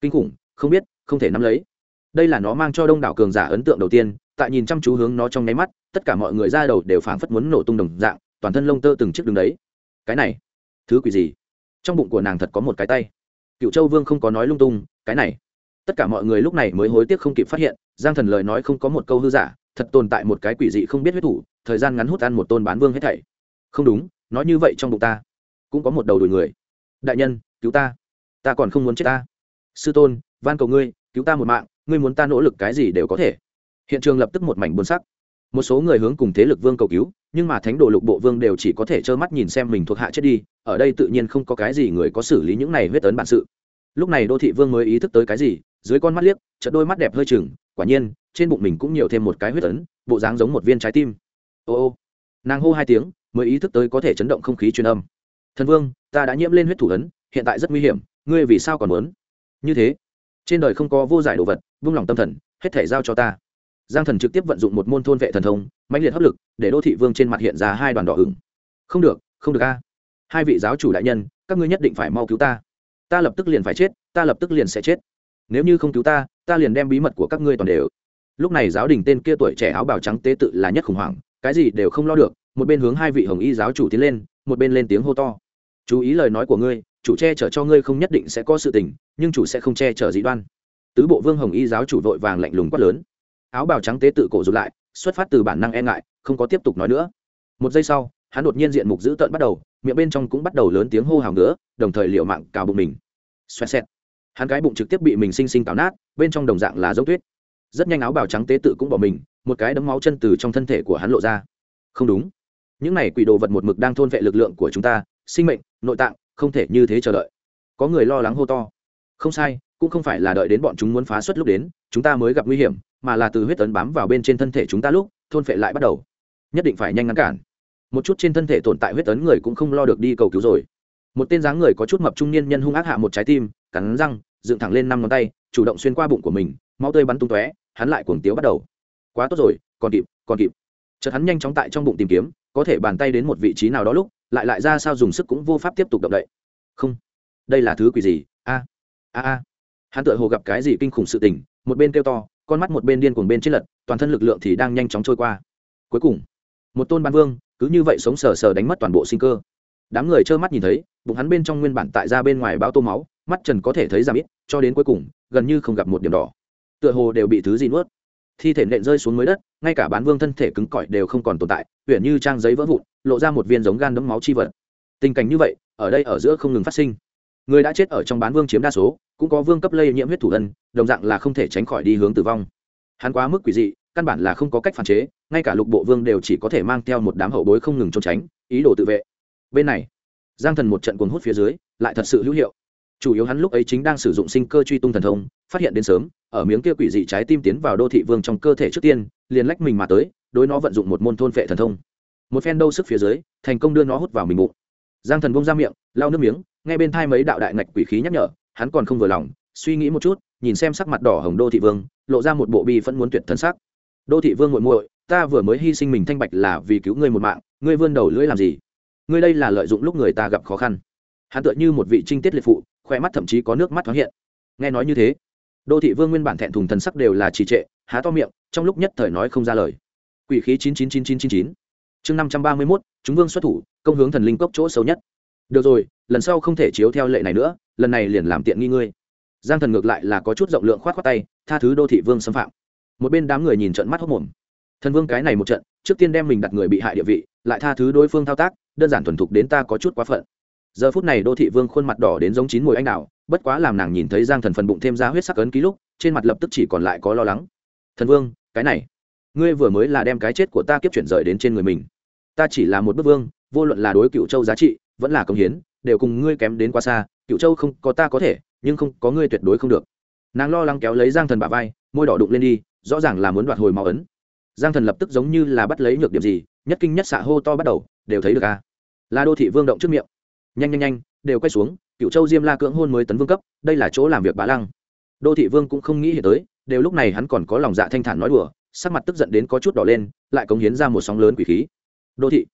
Kinh khủng, không biết, không thể nắm lấy. Đây là nó mang cho đông đảo cường giả ấn tượng đầu tiên, tại nhìn chăm chú hướng nó trong nháy mắt, tất cả mọi người ra đầu đều phảng phất muốn nổ tung đồng dạng, toàn thân lông tơ từng chiếc đường đấy. Cái này, thứ quỷ gì? Trong bụng của nàng thật có một cái tay. Cựu châu vương không có nói lung tung, cái này. Tất cả mọi người lúc này mới hối tiếc không kịp phát hiện, giang thần lời nói không có một câu hư giả, thật tồn tại một cái quỷ dị không biết huyết thủ, thời gian ngắn hút ăn một tôn bán vương hết thảy. Không đúng, nói như vậy trong bụng ta cũng có một đầu đuổi người đại nhân cứu ta. Ta còn không muốn chết ta. Sư tôn van cầu ngươi cứu ta một mạng ngươi muốn ta nỗ lực cái gì đều có thể. Hiện trường lập tức một mảnh buồn sắc. Một số người hướng cùng thế lực vương cầu cứu nhưng mà thánh đồ lục bộ vương đều chỉ có thể trơ mắt nhìn xem mình thuộc hạ chết đi ở đây tự nhiên không có cái gì người có xử lý những này huyết tấn bản sự. Lúc này đô thị vương mới ý thức tới cái gì dưới con mắt liếc chợt đôi mắt đẹp hơi chừng quả nhiên trên bụng mình cũng nhiều thêm một cái huyết tấn, bộ dáng giống một viên trái tim. Ô ô. Nàng hô hai tiếng mới ý thức tới có thể chấn động không khí truyền âm thần vương, ta đã nhiễm lên huyết thủ ấn, hiện tại rất nguy hiểm, ngươi vì sao còn muốn? Như thế, trên đời không có vô giải đồ vật, vung lòng tâm thần, hết thể giao cho ta. Giang thần trực tiếp vận dụng một môn thôn vệ thần thông, mãnh liệt hấp lực, để đô thị vương trên mặt hiện ra hai đoàn đỏ hửng không được không được a. Hai vị giáo chủ đại nhân, các ngươi nhất định phải mau cứu ta. Ta lập tức liền phải chết, ta lập tức liền sẽ chết. Nếu như không cứu ta ta liền đem bí mật của các ngươi toàn đều. Lúc này giáo đình tên kia tuổi trẻ áo bào trắng tế tự là nhất khủng hoảng, cái gì đều không lo được, một bên hướng hai vị hồng y giáo chủ tiến lên một bên lên tiếng hô to. Chú ý lời nói của ngươi, chủ che chở cho ngươi không nhất định sẽ có sự tình, nhưng chủ sẽ không che chở dị đoan. Tứ bộ vương hồng y giáo chủ vội vàng lạnh lùng quát lớn. Áo bào trắng tế tự cổ rụt lại, xuất phát từ bản năng e ngại, không có tiếp tục nói nữa. Một giây sau, hắn đột nhiên diện mục dữ tợn bắt đầu, miệng bên trong cũng bắt đầu lớn tiếng hô hào nữa, đồng thời liệu mạng cào bụng mình. Xoẹt xẹt. Hắn cái bụng trực tiếp bị mình sinh sinh cào nát, bên trong đồng dạng là dấu tuyết. Rất nhanh áo bào trắng tế tự cũng bỏ mình, một cái đấm máu chân từ trong thân thể của hắn lộ ra. Không đúng những này quỷ đồ vật một mực đang thôn vệ lực lượng của chúng ta, sinh mệnh, nội tạng, không thể như thế chờ đợi. Có người lo lắng hô to. Không sai, cũng không phải là đợi đến bọn chúng muốn phá xuất lúc đến, chúng ta mới gặp nguy hiểm, mà là từ huyết tấn bám vào bên trên thân thể chúng ta lúc, thôn phệ lại bắt đầu. Nhất định phải nhanh ngăn cản. Một chút trên thân thể tồn tại huyết tấn người cũng không lo được đi cầu cứu rồi. Một tên dáng người có chút mập trung niên nhân hung ác hạ một trái tim, cắn răng, dựng thẳng lên năm ngón tay, chủ động xuyên qua bụng của mình, máu tươi bắn tung tóe, hắn lại cuồng tiếu bắt đầu. Quá tốt rồi, còn kịp còn kịp. Chợt hắn nhanh chóng tại trong bụng tìm kiếm có thể bàn tay đến một vị trí nào đó lúc, lại lại ra sao dùng sức cũng vô pháp tiếp tục động đậy. Không, đây là thứ quỷ gì? A a a. Hắn tựa hồ gặp cái gì kinh khủng sự tình, một bên kêu to, con mắt một bên điên cuồng bên trên lật, toàn thân lực lượng thì đang nhanh chóng trôi qua. Cuối cùng, một tôn ban vương, cứ như vậy sống sờ sờ đánh mất toàn bộ sinh cơ. Đám người trơ mắt nhìn thấy, bụng hắn bên trong nguyên bản tại ra bên ngoài bao tô máu, mắt trần có thể thấy ra ít, cho đến cuối cùng, gần như không gặp một điểm đỏ. Tựa hồ đều bị thứ gì nuốt thi thể nện rơi xuống mới đất, ngay cả bán vương thân thể cứng cỏi đều không còn tồn tại huyện như trang giấy vỡ vụn, lộ ra một viên giống gan đấm máu chi vật. Tình cảnh như vậy, ở đây ở giữa không ngừng phát sinh. Người đã chết ở trong bán vương chiếm đa số, cũng có vương cấp lây nhiễm huyết thủ thân đồng dạng là không thể tránh khỏi đi hướng tử vong. Hắn quá mức quỷ dị, căn bản là không có cách phản chế, ngay cả lục bộ vương đều chỉ có thể mang theo một đám hậu bối không ngừng trốn tránh, ý đồ tự vệ. Bên này, giang thần một trận cuồng hút phía dưới, lại thật sự hữu hiệu chủ yếu hắn lúc ấy chính đang sử dụng sinh cơ truy tung thần thông, phát hiện đến sớm, ở miếng kia quỷ dị trái tim tiến vào đô thị vương trong cơ thể trước tiên, liền lách mình mà tới, đối nó vận dụng một môn thôn vệ thần thông. Một phen đâu sức phía dưới, thành công đưa nó hút vào mình bụng. Giang thần bông ra miệng, lau nước miếng, ngay bên thai mấy đạo đại ngạch quỷ khí nhắc nhở, hắn còn không vừa lòng, suy nghĩ một chút, nhìn xem sắc mặt đỏ hồng đô thị vương, lộ ra một bộ bi phẫn muốn tuyệt thân sắc. Đô thị vương muội muội, ta vừa mới hy sinh mình thanh bạch là vì cứu ngươi một mạng, ngươi vươn đầu lưỡi làm gì? Ngươi đây là lợi dụng lúc người ta gặp khó khăn hắn tựa như một vị trinh tiết liệt phụ khoe mắt thậm chí có nước mắt thoáng hiện. Nghe nói như thế, đô thị vương nguyên bản thẹn thùng thần sắc đều là trì trệ, há to miệng, trong lúc nhất thời nói không ra lời. Quỷ khí chín chín chín chín chín chín. Chương năm trăm ba mươi mốt, chúng vương xuất thủ, công hướng thần linh cốc chỗ xấu nhất. Được rồi, lần sau không thể chiếu theo lệ này nữa, lần này liền làm tiện nghi ngươi. Giang thần ngược lại là có chút rộng lượng khoát khoát tay, tha thứ đô thị vương xâm phạm. Một bên đám người nhìn trận mắt hốc mồm. Thần vương cái này một trận, trước tiên đem mình đặt người bị hại địa vị, lại tha thứ đối phương thao tác, đơn giản thuần thục đến ta có chút quá phận giờ phút này đô thị vương khuôn mặt đỏ đến giống chín mùi anh đạo bất quá làm nàng nhìn thấy giang thần phần bụng thêm ra huyết sắc ấn ký lúc, trên mặt lập tức chỉ còn lại có lo lắng. Thần vương, cái này, ngươi vừa mới là đem cái chết của ta kiếp chuyển rời đến trên người mình. Ta chỉ là một bức vương, vô luận là đối cựu châu giá trị, vẫn là công hiến, đều cùng ngươi kém đến quá xa cựu châu không có ta có thể, nhưng không có ngươi tuyệt đối không được. Nàng lo lắng kéo lấy giang thần bả vai, môi đỏ đụng lên đi, rõ ràng là muốn đoạt hồi máu ấn. Giang thần lập tức giống như là bắt lấy nhược điểm gì, nhất kinh nhất xạ hô to bắt đầu, đều thấy được à. là đô thị vương động trước miệng nhanh nhanh nhanh, đều quay xuống cựu châu diêm la cưỡng hôn mới tấn vương cấp, đây là chỗ làm việc bá lăng. Đô thị vương cũng không nghĩ hiện tới, đều lúc này hắn còn có lòng dạ thanh thản nói đùa, sắc mặt tức giận đến có chút đỏ lên, lại cống hiến ra một sóng lớn quỷ khí. Đô thị,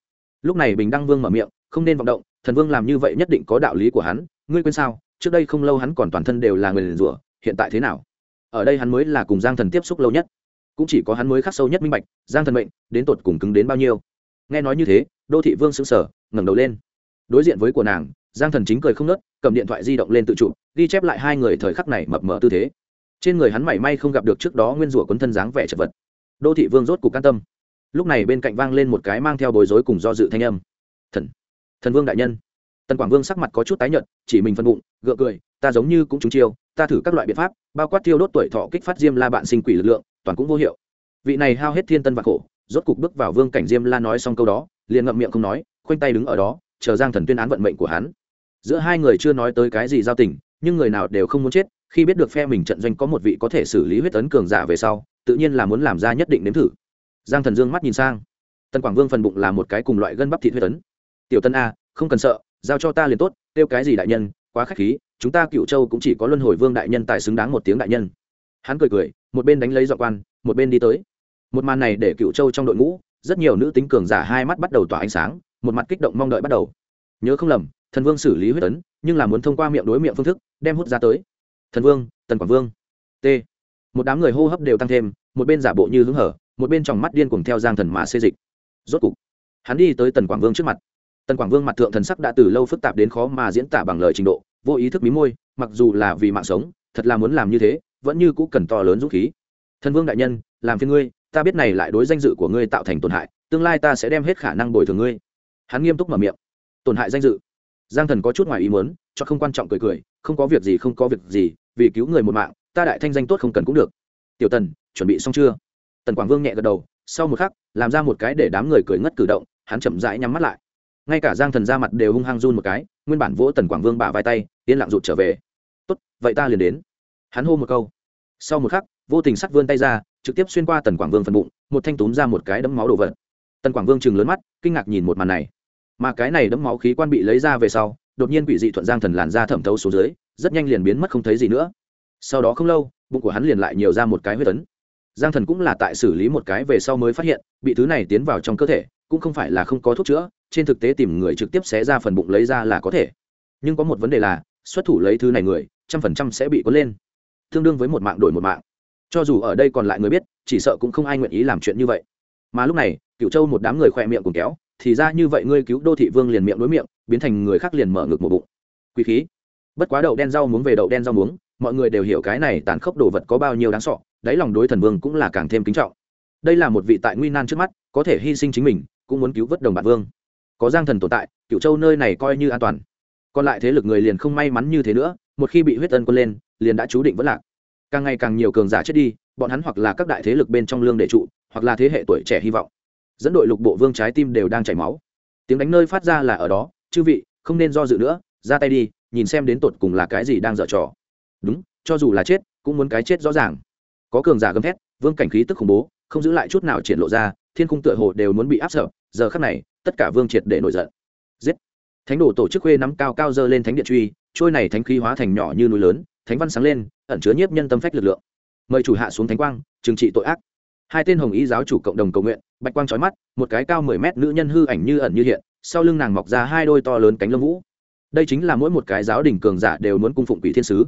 lúc này bình đăng vương mở miệng, không nên vọng động, thần vương làm như vậy nhất định có đạo lý của hắn, ngươi quên sao, trước đây không lâu hắn còn toàn thân đều là người liền rủa, hiện tại thế nào? Ở đây hắn mới là cùng giang thần tiếp xúc lâu nhất. Cũng chỉ có hắn mới khắc sâu nhất minh bạch, giang thần mệnh đến tột cùng cứng đến bao nhiêu. Nghe nói như thế, đô thị vương sững sờ, ngẩng đầu lên đối diện với của nàng, giang thần chính cười không nớt, cầm điện thoại di động lên tự chụp, ghi chép lại hai người thời khắc này mập mờ tư thế. Trên người hắn mảy may không gặp được trước đó nguyên rủa quấn thân dáng vẻ chật vật. Đô thị vương rốt cục can tâm. Lúc này bên cạnh vang lên một cái mang theo bối rối cùng do dự thanh âm. Thần thần vương đại nhân. Tần quảng vương sắc mặt có chút tái nhợt, chỉ mình phân bụng, gượng cười, ta giống như cũng trúng chiêu, ta thử các loại biện pháp, bao quát tiêu đốt tuổi thọ kích phát diêm la bạn sinh quỷ lực lượng, toàn cũng vô hiệu. Vị này hao hết thiên tân và khổ, rốt cục bước vào vương cảnh diêm la nói xong câu đó, liền ngậm miệng không nói, khoanh tay đứng ở đó chờ giang thần tuyên án vận mệnh của hắn. Giữa hai người chưa nói tới cái gì giao tình, nhưng người nào đều không muốn chết, khi biết được phe mình trận doanh có một vị có thể xử lý huyết tấn cường giả về sau, tự nhiên là muốn làm ra nhất định nếm thử. Giang thần dương mắt nhìn sang. Tần quảng vương phần bụng là một cái cùng loại gân bắp thịt huyết tấn. Tiểu tân a, không cần sợ, giao cho ta liền tốt, kêu cái gì đại nhân, quá khách khí, chúng ta cựu châu cũng chỉ có luân hồi vương đại nhân tài xứng đáng một tiếng đại nhân. Hắn cười cười, một bên đánh lấy dọn quan, một bên đi tới. Một màn này để cựu châu trong đội ngũ, rất nhiều nữ tính cường giả hai mắt bắt đầu tỏa ánh sáng một mặt kích động mong đợi bắt đầu. Nhớ không lầm, thần vương xử lý huyết tấn, nhưng là muốn thông qua miệng đối miệng phương thức, đem hút ra tới. Thần vương, tần quảng vương. T. Một đám người hô hấp đều tăng thêm, một bên giả bộ như hứng hở, một bên tròng mắt điên cùng theo giang thần mã xê dịch. Rốt cục, hắn đi tới tần quảng vương trước mặt. Tần quảng vương mặt thượng thần sắc đã từ lâu phức tạp đến khó mà diễn tả bằng lời trình độ, vô ý thức mí môi, mặc dù là vì mạng sống, thật là muốn làm như thế, vẫn như cũ cần to lớn dũng khí. Thần vương đại nhân, làm phiên ngươi, ta biết này lại đối danh dự của ngươi tạo thành tổn hại, tương lai ta sẽ đem hết khả năng bồi thường ngươi hắn nghiêm túc mở miệng. Tổn hại danh dự. Giang thần có chút ngoài ý muốn, cho không quan trọng cười cười, không có việc gì, không có việc gì, vì cứu người một mạng, ta đại thanh danh tốt không cần cũng được. Tiểu tần, chuẩn bị xong chưa? Tần quảng vương nhẹ gật đầu, sau một khắc, làm ra một cái để đám người cười ngất cử động, hắn chậm rãi nhắm mắt lại. Ngay cả giang thần ra mặt đều hung hăng run một cái, nguyên bản vỗ tần quảng vương bả vai tay, yên lặng rụt trở về. Tốt, vậy ta liền đến. Hắn hô một câu. Sau một khắc, vô tình sắt vươn tay ra, trực tiếp xuyên qua tần quảng vương phần bụng, một thanh túm ra một cái đấm máu đồ vật. Tần quảng vương chừng lớn mắt, kinh ngạc nhìn một màn này mà cái này đấm máu khí quan bị lấy ra về sau, đột nhiên quỷ dị thuận giang thần làn ra thẩm thấu xuống dưới, rất nhanh liền biến mất không thấy gì nữa. Sau đó không lâu, bụng của hắn liền lại nhiều ra một cái huyết tấn giang thần cũng là tại xử lý một cái về sau mới phát hiện, bị thứ này tiến vào trong cơ thể, cũng không phải là không có thuốc chữa, trên thực tế tìm người trực tiếp xé ra phần bụng lấy ra là có thể. Nhưng có một vấn đề là, xuất thủ lấy thứ này người, trăm phần trăm sẽ bị cuốn lên. Tương đương với một mạng đổi một mạng. Cho dù ở đây còn lại người biết, chỉ sợ cũng không ai nguyện ý làm chuyện như vậy. Mà lúc này cựu châu một đám người khỏe miệng cùng kéo thì ra như vậy ngươi cứu đô thị vương liền miệng đối miệng, biến thành người khác liền mở ngực một bụng. Quý khí. Bất quá đậu đen rau muống về đậu đen rau muống, mọi người đều hiểu cái này tàn khốc đồ vật có bao nhiêu đáng sọ đáy lòng đối thần vương cũng là càng thêm kính trọng. Đây là một vị tại nguy nan trước mắt, có thể hy sinh chính mình, cũng muốn cứu vớt đồng bạn vương. Có giang thần tồn tại cựu châu nơi này coi như an toàn. Còn lại thế lực người liền không may mắn như thế nữa, một khi bị huyết tân quân lên, liền đã chú định vẫn lạc. Càng ngày càng nhiều cường giả chết đi, bọn hắn hoặc là các đại thế lực bên trong lương đệ trụ, hoặc là thế hệ tuổi trẻ hy vọng dẫn đội lục bộ vương trái tim đều đang chảy máu. Tiếng đánh nơi phát ra là ở đó, chư vị, không nên do dự nữa, ra tay đi, nhìn xem đến tột cùng là cái gì đang dở trò. Đúng, cho dù là chết, cũng muốn cái chết rõ ràng. Có cường giả gầm thét, vương cảnh khí tức khủng bố, không giữ lại chút nào triển lộ ra, thiên khung tựa hồ đều muốn bị áp sợ, giờ khắc này, tất cả vương triệt để nổi giận. Giết! Thánh đồ tổ chức khuê nắm cao cao dơ lên thánh điện truy, trôi này thánh khí hóa thành nhỏ như núi lớn, thánh văn sáng lên, ẩn chứa nhiếp nhân tâm phách lực lượng. Mời chủ hạ xuống thánh quang, trừng trị tội ác. Hai tên hồng ý giáo chủ cộng đồng cầu nguyện bạch quang trói mắt, một cái cao mười mét nữ nhân hư ảnh như ẩn như hiện, sau lưng nàng mọc ra hai đôi to lớn cánh lông vũ. Đây chính là mỗi một cái giáo đình cường giả đều muốn cung phụng quỷ thiên sứ.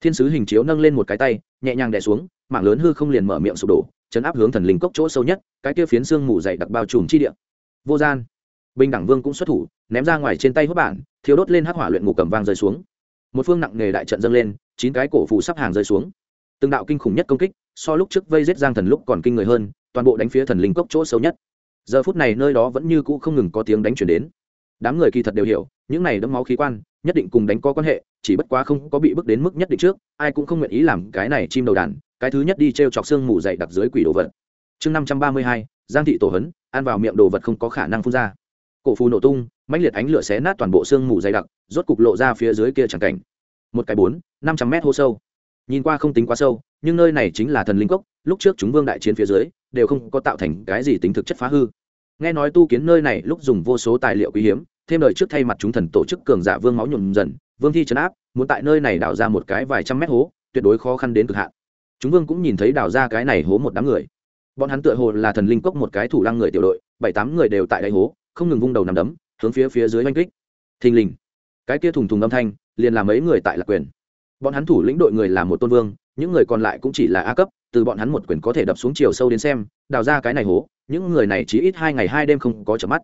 Thiên sứ hình chiếu nâng lên một cái tay, nhẹ nhàng đè xuống mảng lớn hư không liền mở miệng sụp đổ, chấn áp hướng thần linh cốc chỗ sâu nhất, cái kia phiến xương mù dày đặc bao trùm chi địa. Vô gian. Bình đẳng vương cũng xuất thủ, ném ra ngoài trên tay hốt bản thiếu đốt lên hắc hỏa luyện ngục cầm vang rơi xuống. Một phương nặng nghề đại trận dâng lên, chín cái cổ phù sắp hàng rơi xuống. Từng đạo kinh khủng nhất công kích, so lúc trước vây giết giang thần lúc còn kinh người hơn toàn bộ đánh phía thần linh cốc chỗ sâu nhất. Giờ phút này nơi đó vẫn như cũ không ngừng có tiếng đánh chuyển đến. Đám người kỳ thật đều hiểu, những này đẫm máu khí quan, nhất định cùng đánh có quan hệ, chỉ bất quá không có bị bước đến mức nhất định trước, ai cũng không nguyện ý làm cái này chim đầu đàn, cái thứ nhất đi t r e o chọc xương mù dậy đặc dưới quỷ đồ vật. Chương năm trăm ba mươi hai, giang thị tổ hấn, ăn vào miệng đồ vật không có khả năng phun ra. Cổ phù nổ tung, mãnh liệt ánh lửa xé nát toàn bộ xương mù dày đặc, rốt cục lộ ra phía dưới kia chẳng cảnh. Một cái bốn, năm trăm mét hô sâu. Nhìn qua không tính quá sâu, nhưng nơi này chính là thần linh cốc, lúc trước chúng vương đại chiến phía dưới đều không có tạo thành cái gì tính thực chất phá hư. Nghe nói tu kiến nơi này lúc dùng vô số tài liệu quý hiếm, thêm lời trước thay mặt chúng thần tổ chức cường giả vương máu nhuộm dần, vương thi trấn áp, muốn tại nơi này đào ra một cái vài trăm mét hố, tuyệt đối khó khăn đến cực hạn. Chúng vương cũng nhìn thấy đào ra cái này hố một đám người. Bọn hắn tựa hồ là thần linh cốc một cái thủ lăng người tiểu đội, bảy tám người đều tại đáy hố, không ngừng vung đầu nằm đấm, hướng phía phía dưới oanh kích. Thình lình, cái kia thùng thùng âm thanh, liền làm mấy người tại lạc quyền. Bọn hắn thủ lĩnh đội người là một tôn vương, những người còn lại cũng chỉ là a cấp từ bọn hắn một quyền có thể đập xuống chiều sâu đến xem, đào ra cái này hố, những người này chỉ ít hai ngày hai đêm không có chợp mắt.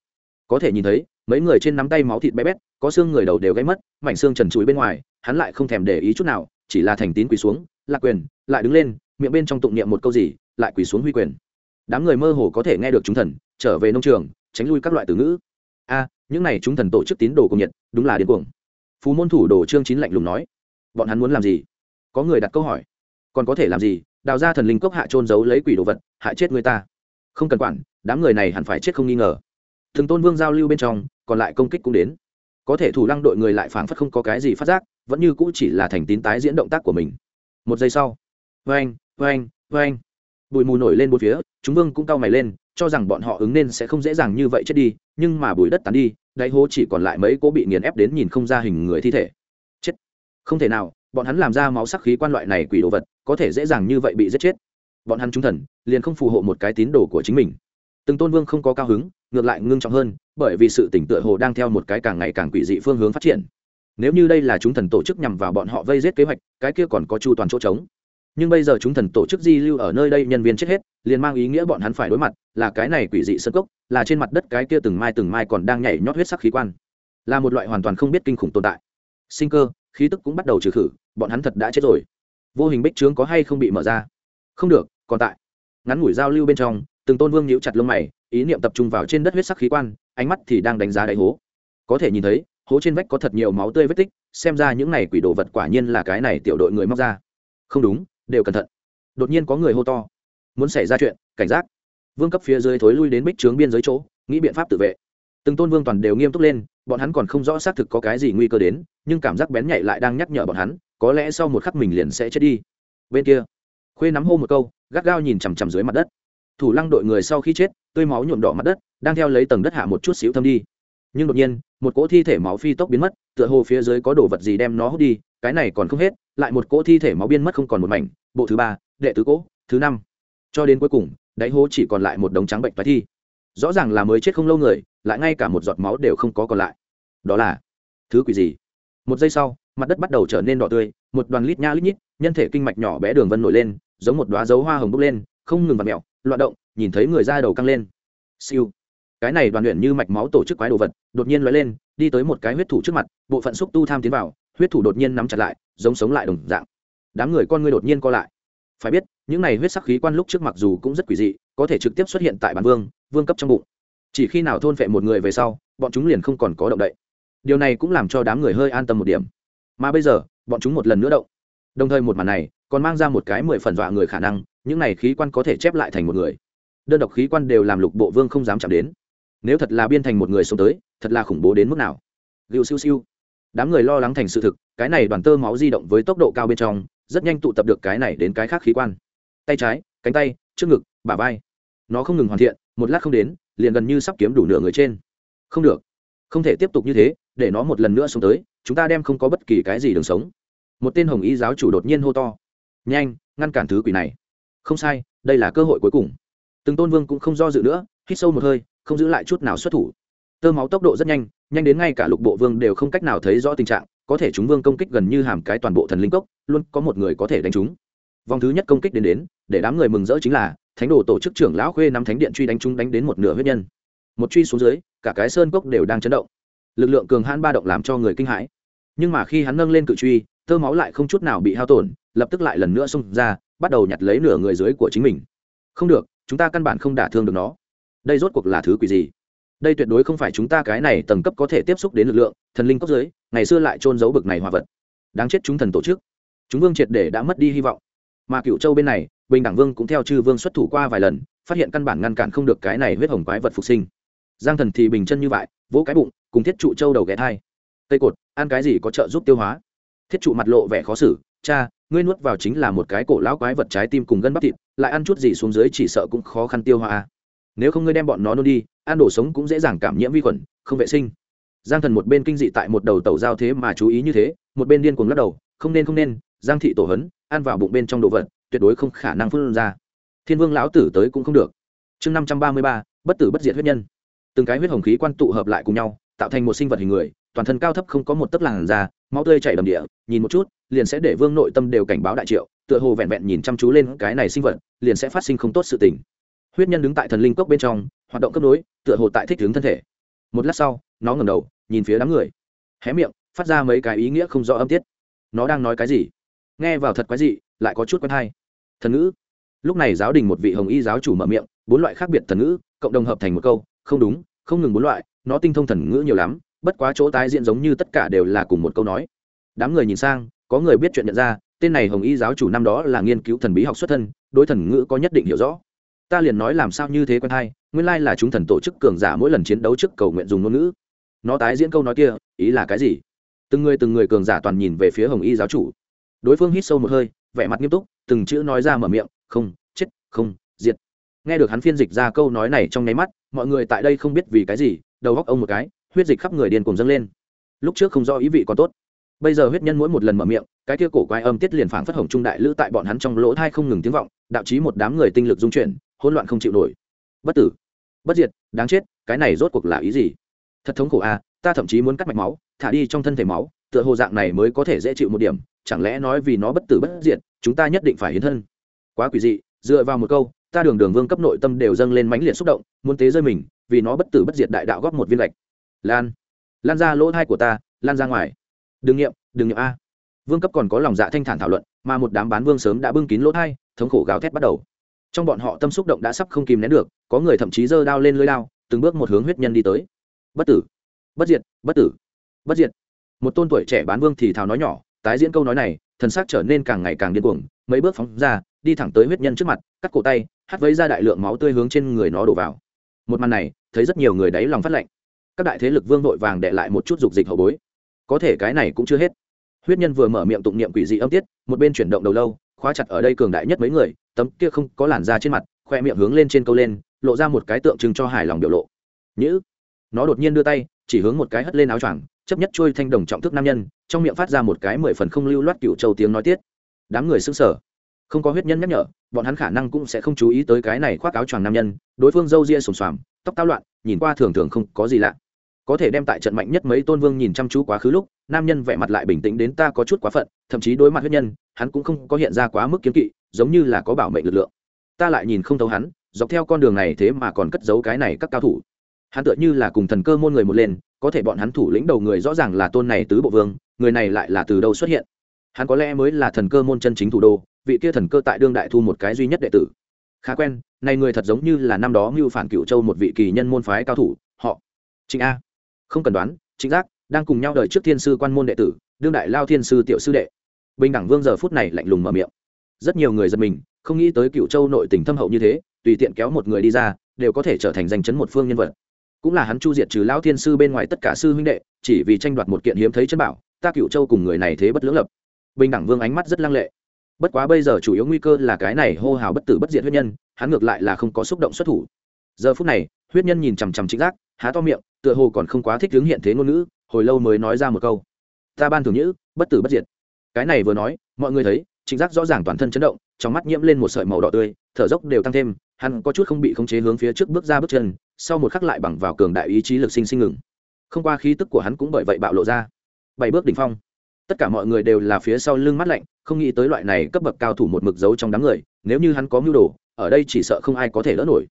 Có thể nhìn thấy, mấy người trên nắm tay máu thịt bé bét, có xương người đầu đều gãy mất, mảnh xương trần trụi bên ngoài, hắn lại không thèm để ý chút nào, chỉ là thành tín quỳ xuống, lạc quyền, lại đứng lên, miệng bên trong tụng niệm một câu gì, lại quỳ xuống huy quyền. Đám người mơ hồ có thể nghe được chúng thần, trở về nông trường, tránh lui các loại từ ngữ. A, những này chúng thần tổ chức tín đồ cùng nhiệt, đúng là điên cuồng. Phú môn thủ đồ trương chín lạnh lùng nói, bọn hắn muốn làm gì? Có người đặt câu hỏi, còn có thể làm gì? Đào ra thần linh cốc hạ trôn giấu lấy quỷ đồ vật, hại chết người ta. Không cần quản, đám người này hẳn phải chết không nghi ngờ. Thường tôn vương giao lưu bên trong, còn lại công kích cũng đến. Có thể thủ lăng đội người lại phảng phất không có cái gì phát giác, vẫn như cũ chỉ là thành tín tái diễn động tác của mình. Một giây sau vain vain vain bụi mù nổi lên bốn phía, chúng vương cũng cau mày lên, cho rằng bọn họ ứng nên sẽ không dễ dàng như vậy chết đi, nhưng mà bụi đất tán đi, đáy hố chỉ còn lại mấy cỗ bị nghiền ép đến nhìn không ra hình người thi thể. Chết. Không thể nào, bọn hắn làm ra máu sắc khí quan loại này quỷ đồ vật có thể dễ dàng như vậy bị giết chết. Bọn hắn trung thần liền không phù hộ một cái tín đồ của chính mình. Từng tôn vương không có cao hứng, ngược lại ngưng trọng hơn, bởi vì sự tỉnh tựa hồ đang theo một cái càng ngày càng quỷ dị phương hướng phát triển. Nếu như đây là chúng thần tổ chức nhằm vào bọn họ vây giết kế hoạch, cái kia còn có chu toàn chỗ trống. Nhưng bây giờ chúng thần tổ chức di lưu ở nơi đây nhân viên chết hết, liền mang ý nghĩa bọn hắn phải đối mặt, là cái này quỷ dị sân cốc, là trên mặt đất cái kia từng mai từng mai còn đang nhảy nhót huyết sắc khí quan. Là một loại hoàn toàn không biết kinh khủng tồn tại. Sinh cơ, khí tức cũng bắt đầu trừ khử, bọn hắn thật đã chết rồi vô hình bích trướng có hay không bị mở ra? Không được, còn tại. Ngắn ngủi giao lưu bên trong, từng tôn vương nhíu chặt lông mày, ý niệm tập trung vào trên đất huyết sắc khí quan, ánh mắt thì đang đánh giá đáy hố. Có thể nhìn thấy, hố trên vách có thật nhiều máu tươi vết tích, xem ra những này quỷ đồ vật quả nhiên là cái này tiểu đội người móc ra. Không đúng, đều cẩn thận. Đột nhiên có người hô to. Muốn xảy ra chuyện, cảnh giác. Vương cấp phía dưới thối lui đến bích trướng biên giới chỗ, nghĩ biện pháp tự vệ. Từng tôn vương toàn đều nghiêm túc lên, bọn hắn còn không rõ xác thực có cái gì nguy cơ đến, nhưng cảm giác bén nhạy lại đang nhắc nhở bọn hắn có lẽ sau một khắc mình liền sẽ chết đi. Bên kia, khuê nắm hô một câu, gắt gao nhìn chằm chằm dưới mặt đất. Thủ lăng đội người sau khi chết, tươi máu nhuộm đỏ mặt đất, đang theo lấy tầng đất hạ một chút xíu thâm đi. Nhưng đột nhiên, một cỗ thi thể máu phi tốc biến mất, tựa hồ phía dưới có đồ vật gì đem nó hút đi, cái này còn không hết, lại một cỗ thi thể máu biên mất không còn một mảnh. Bộ thứ ba, đệ tứ cỗ, thứ năm. Cho đến cuối cùng, đáy hố chỉ còn lại một đống trắng bệnh và thi. Rõ ràng là mới chết không lâu người, lại ngay cả một giọt máu đều không có còn lại. Đó là thứ quỷ gì? Một giây sau mặt đất bắt đầu trở nên đỏ tươi, một đoàn lít nha lít nhít, nhân thể kinh mạch nhỏ bé đường vân nổi lên, giống một đoá dấu hoa hồng bốc lên, không ngừng vặt mẹo loạn động, nhìn thấy người da đầu căng lên. Siêu. Cái này đoàn luyện như mạch máu tổ chức quái đồ vật, đột nhiên lóe lên, đi tới một cái huyết thủ trước mặt, bộ phận xúc tu tham tiến vào, huyết thủ đột nhiên nắm chặt lại, giống sống lại đồng dạng. Đám người con ngươi đột nhiên co lại. Phải biết, những này huyết sắc khí quan lúc trước mặc dù cũng rất quỷ dị, có thể trực tiếp xuất hiện tại bản vương vương cấp trong bụng. Chỉ khi nào thôn phệ một người về sau, bọn chúng liền không còn có động đậy. Điều này cũng làm cho đám người hơi an tâm một điểm mà bây giờ, bọn chúng một lần nữa động. Đồng thời một màn này còn mang ra một cái mười phần dọa người khả năng, những này khí quan có thể chép lại thành một người. Đơn độc khí quan đều làm lục bộ vương không dám chạm đến. Nếu thật là biên thành một người sống tới, thật là khủng bố đến mức nào. Ghiu siêu siêu. Đám người lo lắng thành sự thực, cái này đoàn tơ máu di động với tốc độ cao bên trong, rất nhanh tụ tập được cái này đến cái khác khí quan. Tay trái, cánh tay, trước ngực, bả vai. Nó không ngừng hoàn thiện, một lát không đến, liền gần như sắp kiếm đủ nửa người trên. Không được. Không thể tiếp tục như thế, để nó một lần nữa xuống tới chúng ta đem không có bất kỳ cái gì đường sống. Một tên hồng y giáo chủ đột nhiên hô to. Nhanh, ngăn cản thứ quỷ này. Không sai, đây là cơ hội cuối cùng. Từng tôn vương cũng không do dự nữa, hít sâu một hơi, không giữ lại chút nào xuất thủ. Tơ máu tốc độ rất nhanh nhanh đến ngay cả lục bộ vương đều không cách nào thấy rõ tình trạng, có thể chúng vương công kích gần như hàm cái toàn bộ thần linh cốc, luôn có một người có thể đánh chúng. Vòng thứ nhất công kích đến đến, để đám người mừng rỡ chính là, thánh đồ tổ chức trưởng lão khuê nắm thánh điện truy đánh chúng đánh đến một nửa huyết nhân. Một truy xuống dưới, cả cái sơn cốc đều đang chấn động. Lực lượng cường hãn ba động làm cho người kinh hãi nhưng mà khi hắn nâng lên cự truy, tơ máu lại không chút nào bị hao tổn, lập tức lại lần nữa xông ra, bắt đầu nhặt lấy nửa người dưới của chính mình. Không được, chúng ta căn bản không đả thương được nó. Đây rốt cuộc là thứ quỷ gì? Đây tuyệt đối không phải chúng ta cái này tầng cấp có thể tiếp xúc đến lực lượng, thần linh cấp dưới, ngày xưa lại trôn giấu bực này hòa vật. Đáng chết chúng thần tổ chức. Chúng vương triệt để đã mất đi hy vọng. Mà cựu châu bên này, bình đẳng vương cũng theo chư vương xuất thủ qua vài lần, phát hiện căn bản ngăn cản không được cái này huyết hồng quái vật phục sinh. Giang thần thì bình chân như vậy, vỗ cái bụng, cùng thiết trụ châu đầu ghé thai cây cột, ăn cái gì có trợ giúp tiêu hóa. Thiết trụ mặt lộ vẻ khó xử, cha, ngươi nuốt vào chính là một cái cổ lão quái vật trái tim cùng gân bắp thịt, lại ăn chút gì xuống dưới chỉ sợ cũng khó khăn tiêu hóa. Nếu không ngươi đem bọn nó nôn đi, ăn đồ sống cũng dễ dàng cảm nhiễm vi khuẩn, không vệ sinh. Giang thần một bên kinh dị tại một đầu tàu giao thế mà chú ý như thế, một bên điên cuồng lắc đầu, không nên không nên, giang thị tổ hấn, ăn vào bụng bên trong đồ vật, tuyệt đối không khả năng phân ra. Thiên vương lão tử tới cũng không được. Chương năm trăm ba mươi ba, bất tử bất diệt huyết nhân. Từng cái huyết hồng khí quan tụ hợp lại cùng nhau, tạo thành một sinh vật hình người toàn thân cao thấp không có một tấc làn da, máu tươi chảy đầm địa, nhìn một chút, liền sẽ để vương nội tâm đều cảnh báo đại triệu, tựa hồ vẹn vẹn nhìn chăm chú lên cái này sinh vật, liền sẽ phát sinh không tốt sự tình. Huyết nhân đứng tại thần linh cốc bên trong, hoạt động cấp nối, tựa hồ tại thích hướng thân thể. Một lát sau, nó ngẩng đầu, nhìn phía đám người. Hé miệng, phát ra mấy cái ý nghĩa không rõ âm tiết. Nó đang nói cái gì? Nghe vào thật quái dị, lại có chút quen hay. Thần ngữ. Lúc này giáo đình một vị hồng y giáo chủ mở miệng, bốn loại khác biệt thần ngữ, cộng đồng hợp thành một câu, không đúng, không ngừng bốn loại, nó tinh thông thần ngữ nhiều lắm bất quá chỗ tái diễn giống như tất cả đều là cùng một câu nói. Đám người nhìn sang, có người biết chuyện nhận ra, tên này hồng y giáo chủ năm đó là nghiên cứu thần bí học xuất thân, đối thần ngữ có nhất định hiểu rõ. Ta liền nói làm sao như thế quen hay, nguyên lai là chúng thần tổ chức cường giả mỗi lần chiến đấu trước cầu nguyện dùng ngôn ngữ. Nó tái diễn câu nói kia, ý là cái gì? Từng người từng người cường giả toàn nhìn về phía hồng y giáo chủ. Đối phương hít sâu một hơi, vẻ mặt nghiêm túc, từng chữ nói ra mở miệng, không, chết, không, diệt. Nghe được hắn phiên dịch ra câu nói này trong nháy mắt, mọi người tại đây không biết vì cái gì, đầu góc ông một cái huyết dịch khắp người điên cùng dâng lên. Lúc trước không do ý vị còn tốt. Bây giờ huyết nhân mỗi một lần mở miệng, cái kia cổ quái âm tiết liền phảng phất hồng trung đại lữ tại bọn hắn trong lỗ thai không ngừng tiếng vọng, đạo chí một đám người tinh lực dung chuyển, hỗn loạn không chịu nổi. Bất tử, bất diệt, đáng chết, cái này rốt cuộc là ý gì? Thật thống khổ à ta thậm chí muốn cắt mạch máu, thả đi trong thân thể máu, tựa hồ dạng này mới có thể dễ chịu một điểm, chẳng lẽ nói vì nó bất tử bất diệt, chúng ta nhất định phải hiến thân? Quá quỷ dị, dựa vào một câu, ta đường đường vương cấp nội tâm đều dâng lên mãnh liệt xúc động, muốn tế rơi mình, vì nó bất tử bất diệt đại đạo góp một viên lệch lan. Lan ra lỗ thai của ta, lan ra ngoài. Đừng nghiệm đừng nghiệm a. Vương cấp còn có lòng dạ thanh thản thảo luận, mà một đám bán vương sớm đã bưng kín lỗ thai, thống khổ gào thét bắt đầu. Trong bọn họ tâm xúc động đã sắp không kìm nén được, có người thậm chí giơ đao lên lưới lao, từng bước một hướng huyết nhân đi tới. Bất tử, bất diệt, bất tử, bất diệt. Một tôn tuổi trẻ bán vương thì thào nói nhỏ, tái diễn câu nói này, thần xác trở nên càng ngày càng điên cuồng, mấy bước phóng ra, đi thẳng tới huyết nhân trước mặt, cắt cổ tay, hắt vấy ra đại lượng máu tươi hướng trên người nó đổ vào. Một màn này, thấy rất nhiều người đáy lòng phát lạnh các đại thế lực vương vội vàng để lại một chút dục dịch hậu bối. Có thể cái này cũng chưa hết. Huyết nhân vừa mở miệng tụng niệm quỷ dị âm tiết, một bên chuyển động đầu lâu, khóa chặt ở đây cường đại nhất mấy người, tấm kia không có làn da trên mặt, khoe miệng hướng lên trên câu lên, lộ ra một cái tượng trưng cho hài lòng biểu lộ. Nhữ. Nó đột nhiên đưa tay, chỉ hướng một cái hất lên áo choàng, chấp nhất trôi thanh đồng trọng thức nam nhân, trong miệng phát ra một cái mười phần không lưu loát cựu châu tiếng nói tiết. Đám người xứng sở không có huyết nhân nhắc nhở, bọn hắn khả năng cũng sẽ không chú ý tới cái này khoác áo choàng nam nhân, đối phương râu ria sồm xoàm, tóc tao loạn, nhìn qua thường thường không có gì lạ có thể đem tại trận mạnh nhất mấy tôn vương nhìn chăm chú quá khứ lúc, nam nhân vẻ mặt lại bình tĩnh đến ta có chút quá phận, thậm chí đối mặt huyết nhân, hắn cũng không có hiện ra quá mức kiếm kỵ, giống như là có bảo mệnh lực lượng. Ta lại nhìn không thấu hắn, dọc theo con đường này thế mà còn cất giấu cái này các cao thủ. Hắn tựa như là cùng thần cơ môn người một lên, có thể bọn hắn thủ lĩnh đầu người rõ ràng là tôn này tứ bộ vương, người này lại là từ đâu xuất hiện? Hắn có lẽ mới là thần cơ môn chân chính thủ đô, vị kia thần cơ tại đương đại thu một cái duy nhất đệ tử. Khá quen, này người thật giống như là năm đó mưu phản cựu châu một vị kỳ nhân môn phái cao thủ, họ trịnh a không cần đoán trịnh giác, đang cùng nhau đợi trước thiên sư quan môn đệ tử, đương đại lao thiên sư tiểu sư đệ. Bình đẳng vương giờ phút này lạnh lùng mở miệng. Rất nhiều người giật mình, không nghĩ tới cựu châu nội tình thâm hậu như thế, tùy tiện kéo một người đi ra, đều có thể trở thành danh chấn một phương nhân vật. Cũng là hắn chu diệt trừ lão thiên sư bên ngoài tất cả sư huynh đệ, chỉ vì tranh đoạt một kiện hiếm thấy chân bảo, ta cựu châu cùng người này thế bất lưỡng lập. Bình đẳng vương ánh mắt rất lăng lệ. Bất quá bây giờ chủ yếu nguy cơ là cái này hô hào bất tử bất diệt huyết nhân, hắn ngược lại là không có xúc động xuất thủ. Giờ phút này, huyết nhân nhìn chằm chằm chính giác há to miệng, tựa hồ còn không quá thích hướng hiện thế ngôn ngữ, hồi lâu mới nói ra một câu. Ta ban thường nhữ, bất tử bất diệt. Cái này vừa nói, mọi người thấy chính giác rõ ràng toàn thân chấn động, trong mắt nhiễm lên một sợi màu đỏ tươi, thở dốc đều tăng thêm, hắn có chút không bị khống chế hướng phía trước bước ra bước chân, sau một khắc lại bằng vào cường đại ý chí lực sinh sinh ngừng. Không qua khí tức của hắn cũng bởi vậy bạo lộ ra. Bảy bước đỉnh phong. Tất cả mọi người đều là phía sau lưng mắt lạnh, không nghĩ tới loại này cấp bậc cao thủ một mực giấu trong đám người, nếu như hắn có mưu đồ, ở đây chỉ sợ không ai có thể lỡ nổi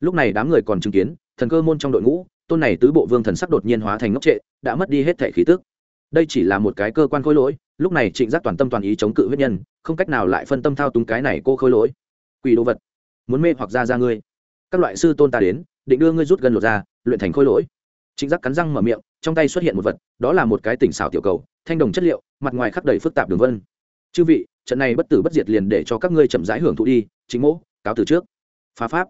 lúc này đám người còn chứng kiến, thần cơ môn trong đội ngũ, tôn này tứ bộ vương thần sắc đột nhiên hóa thành ngốc trệ, đã mất đi hết thể khí tức. Đây chỉ là một cái cơ quan khôi lỗi, lúc này trịnh giác toàn tâm toàn ý chống cự huyết nhân, không cách nào lại phân tâm thao túng cái này cô khôi lỗi. Quỷ đồ vật, muốn mê hoặc ra ra ngươi. Các loại sư tôn ta đến, định đưa ngươi rút gần lột ra, luyện thành khôi lỗi. Trịnh giác cắn răng mở miệng, trong tay xuất hiện một vật, đó là một cái tỉnh xảo tiểu cầu, thanh đồng chất liệu, mặt ngoài khắc đầy phức tạp đường vân. Chư vị, trận này bất tử bất diệt liền để cho các ngươi chậm rãi hưởng thụ đi chính mỗ, cáo từ trước. Phá pháp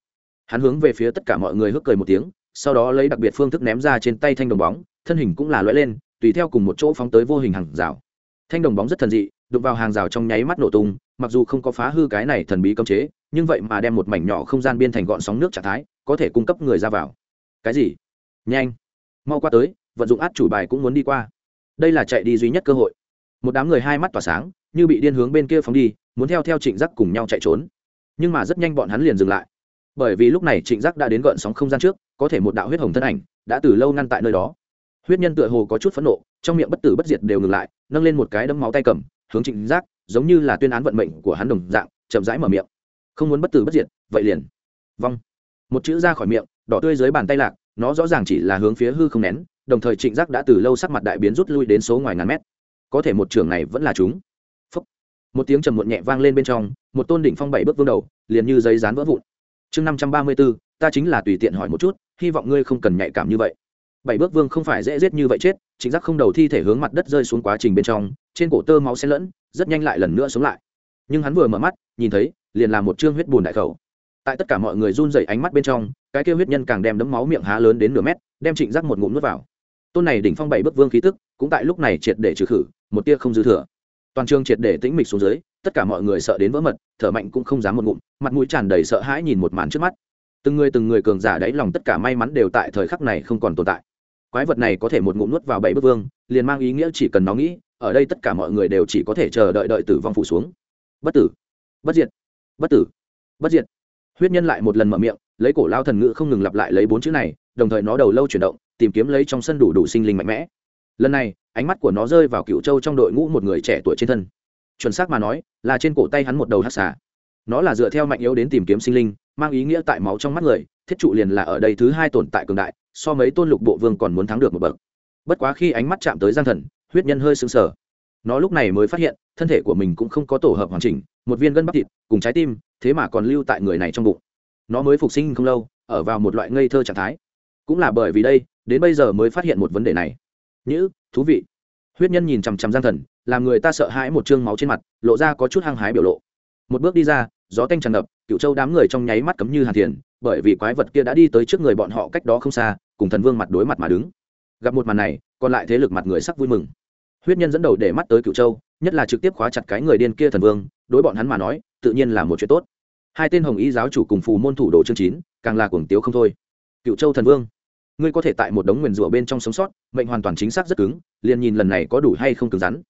hắn hướng về phía tất cả mọi người hức cười một tiếng, sau đó lấy đặc biệt phương thức ném ra trên tay thanh đồng bóng, thân hình cũng là lõi lên, tùy theo cùng một chỗ phóng tới vô hình hàng rào. Thanh đồng bóng rất thần dị, đụng vào hàng rào trong nháy mắt nổ tung, mặc dù không có phá hư cái này thần bí cấm chế, nhưng vậy mà đem một mảnh nhỏ không gian biên thành gọn sóng nước trạng thái, có thể cung cấp người ra vào. Cái gì? Nhanh! Mau qua tới, vận dụng át chủ bài cũng muốn đi qua. Đây là chạy đi duy nhất cơ hội. Một đám người hai mắt tỏa sáng, như bị điên hướng bên kia phóng đi, muốn theo theo trịnh giác cùng nhau chạy trốn. Nhưng mà rất nhanh bọn hắn liền dừng lại bởi vì lúc này trịnh giác đã đến gợn sóng không gian trước, có thể một đạo huyết hồng thân ảnh đã từ lâu ngăn tại nơi đó. Huyết nhân tựa hồ có chút phẫn nộ, trong miệng bất tử bất diệt đều ngừng lại, nâng lên một cái đấm máu tay cầm, hướng trịnh giác, giống như là tuyên án vận mệnh của hắn đồng dạng, chậm rãi mở miệng. Không muốn bất tử bất diệt, vậy liền. Vong. Một chữ ra khỏi miệng, đỏ tươi dưới bàn tay lạc, nó rõ ràng chỉ là hướng phía hư không nén, đồng thời trịnh giác đã từ lâu sắc mặt đại biến rút lui đến số ngoài ngàn mét. Có thể một trường này vẫn là chúng. Phúc. một tiếng trầm muộn nhẹ vang lên bên trong, một tôn đỉnh phong bảy bước vương đầu, liền như giấy dán vỡ vụn chương năm trăm ba mươi b ố ta chính là tùy tiện hỏi một chút, hy vọng ngươi không cần nhạy cảm như vậy. Bảy bước vương không phải dễ giết như vậy chết, chính giác không đầu thi thể hướng mặt đất rơi xuống quá trình bên trong, trên cổ tơ máu xen lẫn, rất nhanh lại lần nữa sống lại. Nhưng hắn vừa mở mắt, nhìn thấy, liền là một chương huyết bùn đại khẩu. Tại tất cả mọi người run rẩy ánh mắt bên trong, cái kêu huyết nhân càng đem đấm máu miệng há lớn đến nửa mét, đem trịnh giác một ngụm nuốt vào. Tôn này đỉnh phong bảy bước vương khí tức, cũng tại lúc này triệt để trừ khử, một tia không dư thừa. Toàn trường triệt để tĩnh mịch xuống dưới tất cả mọi người sợ đến vỡ mật, thở mạnh cũng không dám một ngụm, mặt mũi tràn đầy sợ hãi nhìn một màn trước mắt. Từng người từng người cường giả đáy lòng tất cả may mắn đều tại thời khắc này không còn tồn tại. Quái vật này có thể một ngụm nuốt vào bảy bức vương, liền mang ý nghĩa chỉ cần nó nghĩ, ở đây tất cả mọi người đều chỉ có thể chờ đợi đợi tử vong phủ xuống. Bất tử, bất diệt, bất tử, bất diệt. Huyết nhân lại một lần mở miệng, lấy cổ lao thần ngữ không ngừng lặp lại lấy bốn chữ này, đồng thời nó đầu lâu chuyển động, tìm kiếm lấy trong sân đủ đủ sinh linh mạnh mẽ. Lần này, ánh mắt của nó rơi vào cựu châu trong đội ngũ một người trẻ tuổi trên thân chuẩn xác mà nói, là trên cổ tay hắn một đầu hát xà. Nó là dựa theo mạnh yếu đến tìm kiếm sinh linh, mang ý nghĩa tại máu trong mắt người, thiết trụ liền là ở đây thứ hai tồn tại cường đại, so mấy tôn lục bộ vương còn muốn thắng được một bậc. Bất quá khi ánh mắt chạm tới giang thần, huyết nhân hơi sững sờ. Nó lúc này mới phát hiện, thân thể của mình cũng không có tổ hợp hoàn chỉnh, một viên gân bắp thịt, cùng trái tim, thế mà còn lưu tại người này trong bụng. Nó mới phục sinh không lâu, ở vào một loại ngây thơ trạng thái. Cũng là bởi vì đây, đến bây giờ mới phát hiện một vấn đề này. Nhữ, thú vị huyết nhân nhìn chằm chằm giang thần, làm người ta sợ hãi một chương máu trên mặt, lộ ra có chút hăng hái biểu lộ. Một bước đi ra, gió tanh tràn ngập cựu châu đám người trong nháy mắt cấm như hàn thiền, bởi vì quái vật kia đã đi tới trước người bọn họ cách đó không xa, cùng thần vương mặt đối mặt mà đứng. Gặp một màn này, còn lại thế lực mặt người sắc vui mừng. Huyết nhân dẫn đầu để mắt tới cựu châu, nhất là trực tiếp khóa chặt cái người điên kia thần vương, đối bọn hắn mà nói, tự nhiên là một chuyện tốt. Hai tên hồng y giáo chủ cùng phù môn thủ đồ chương chín, càng là cuồng tiếu không thôi. Cựu châu thần vương ngươi có thể tại một đống nguyền rủa bên trong sống sót, mệnh hoàn toàn chính xác rất cứng, liền nhìn lần này có đủ hay không cứng rắn.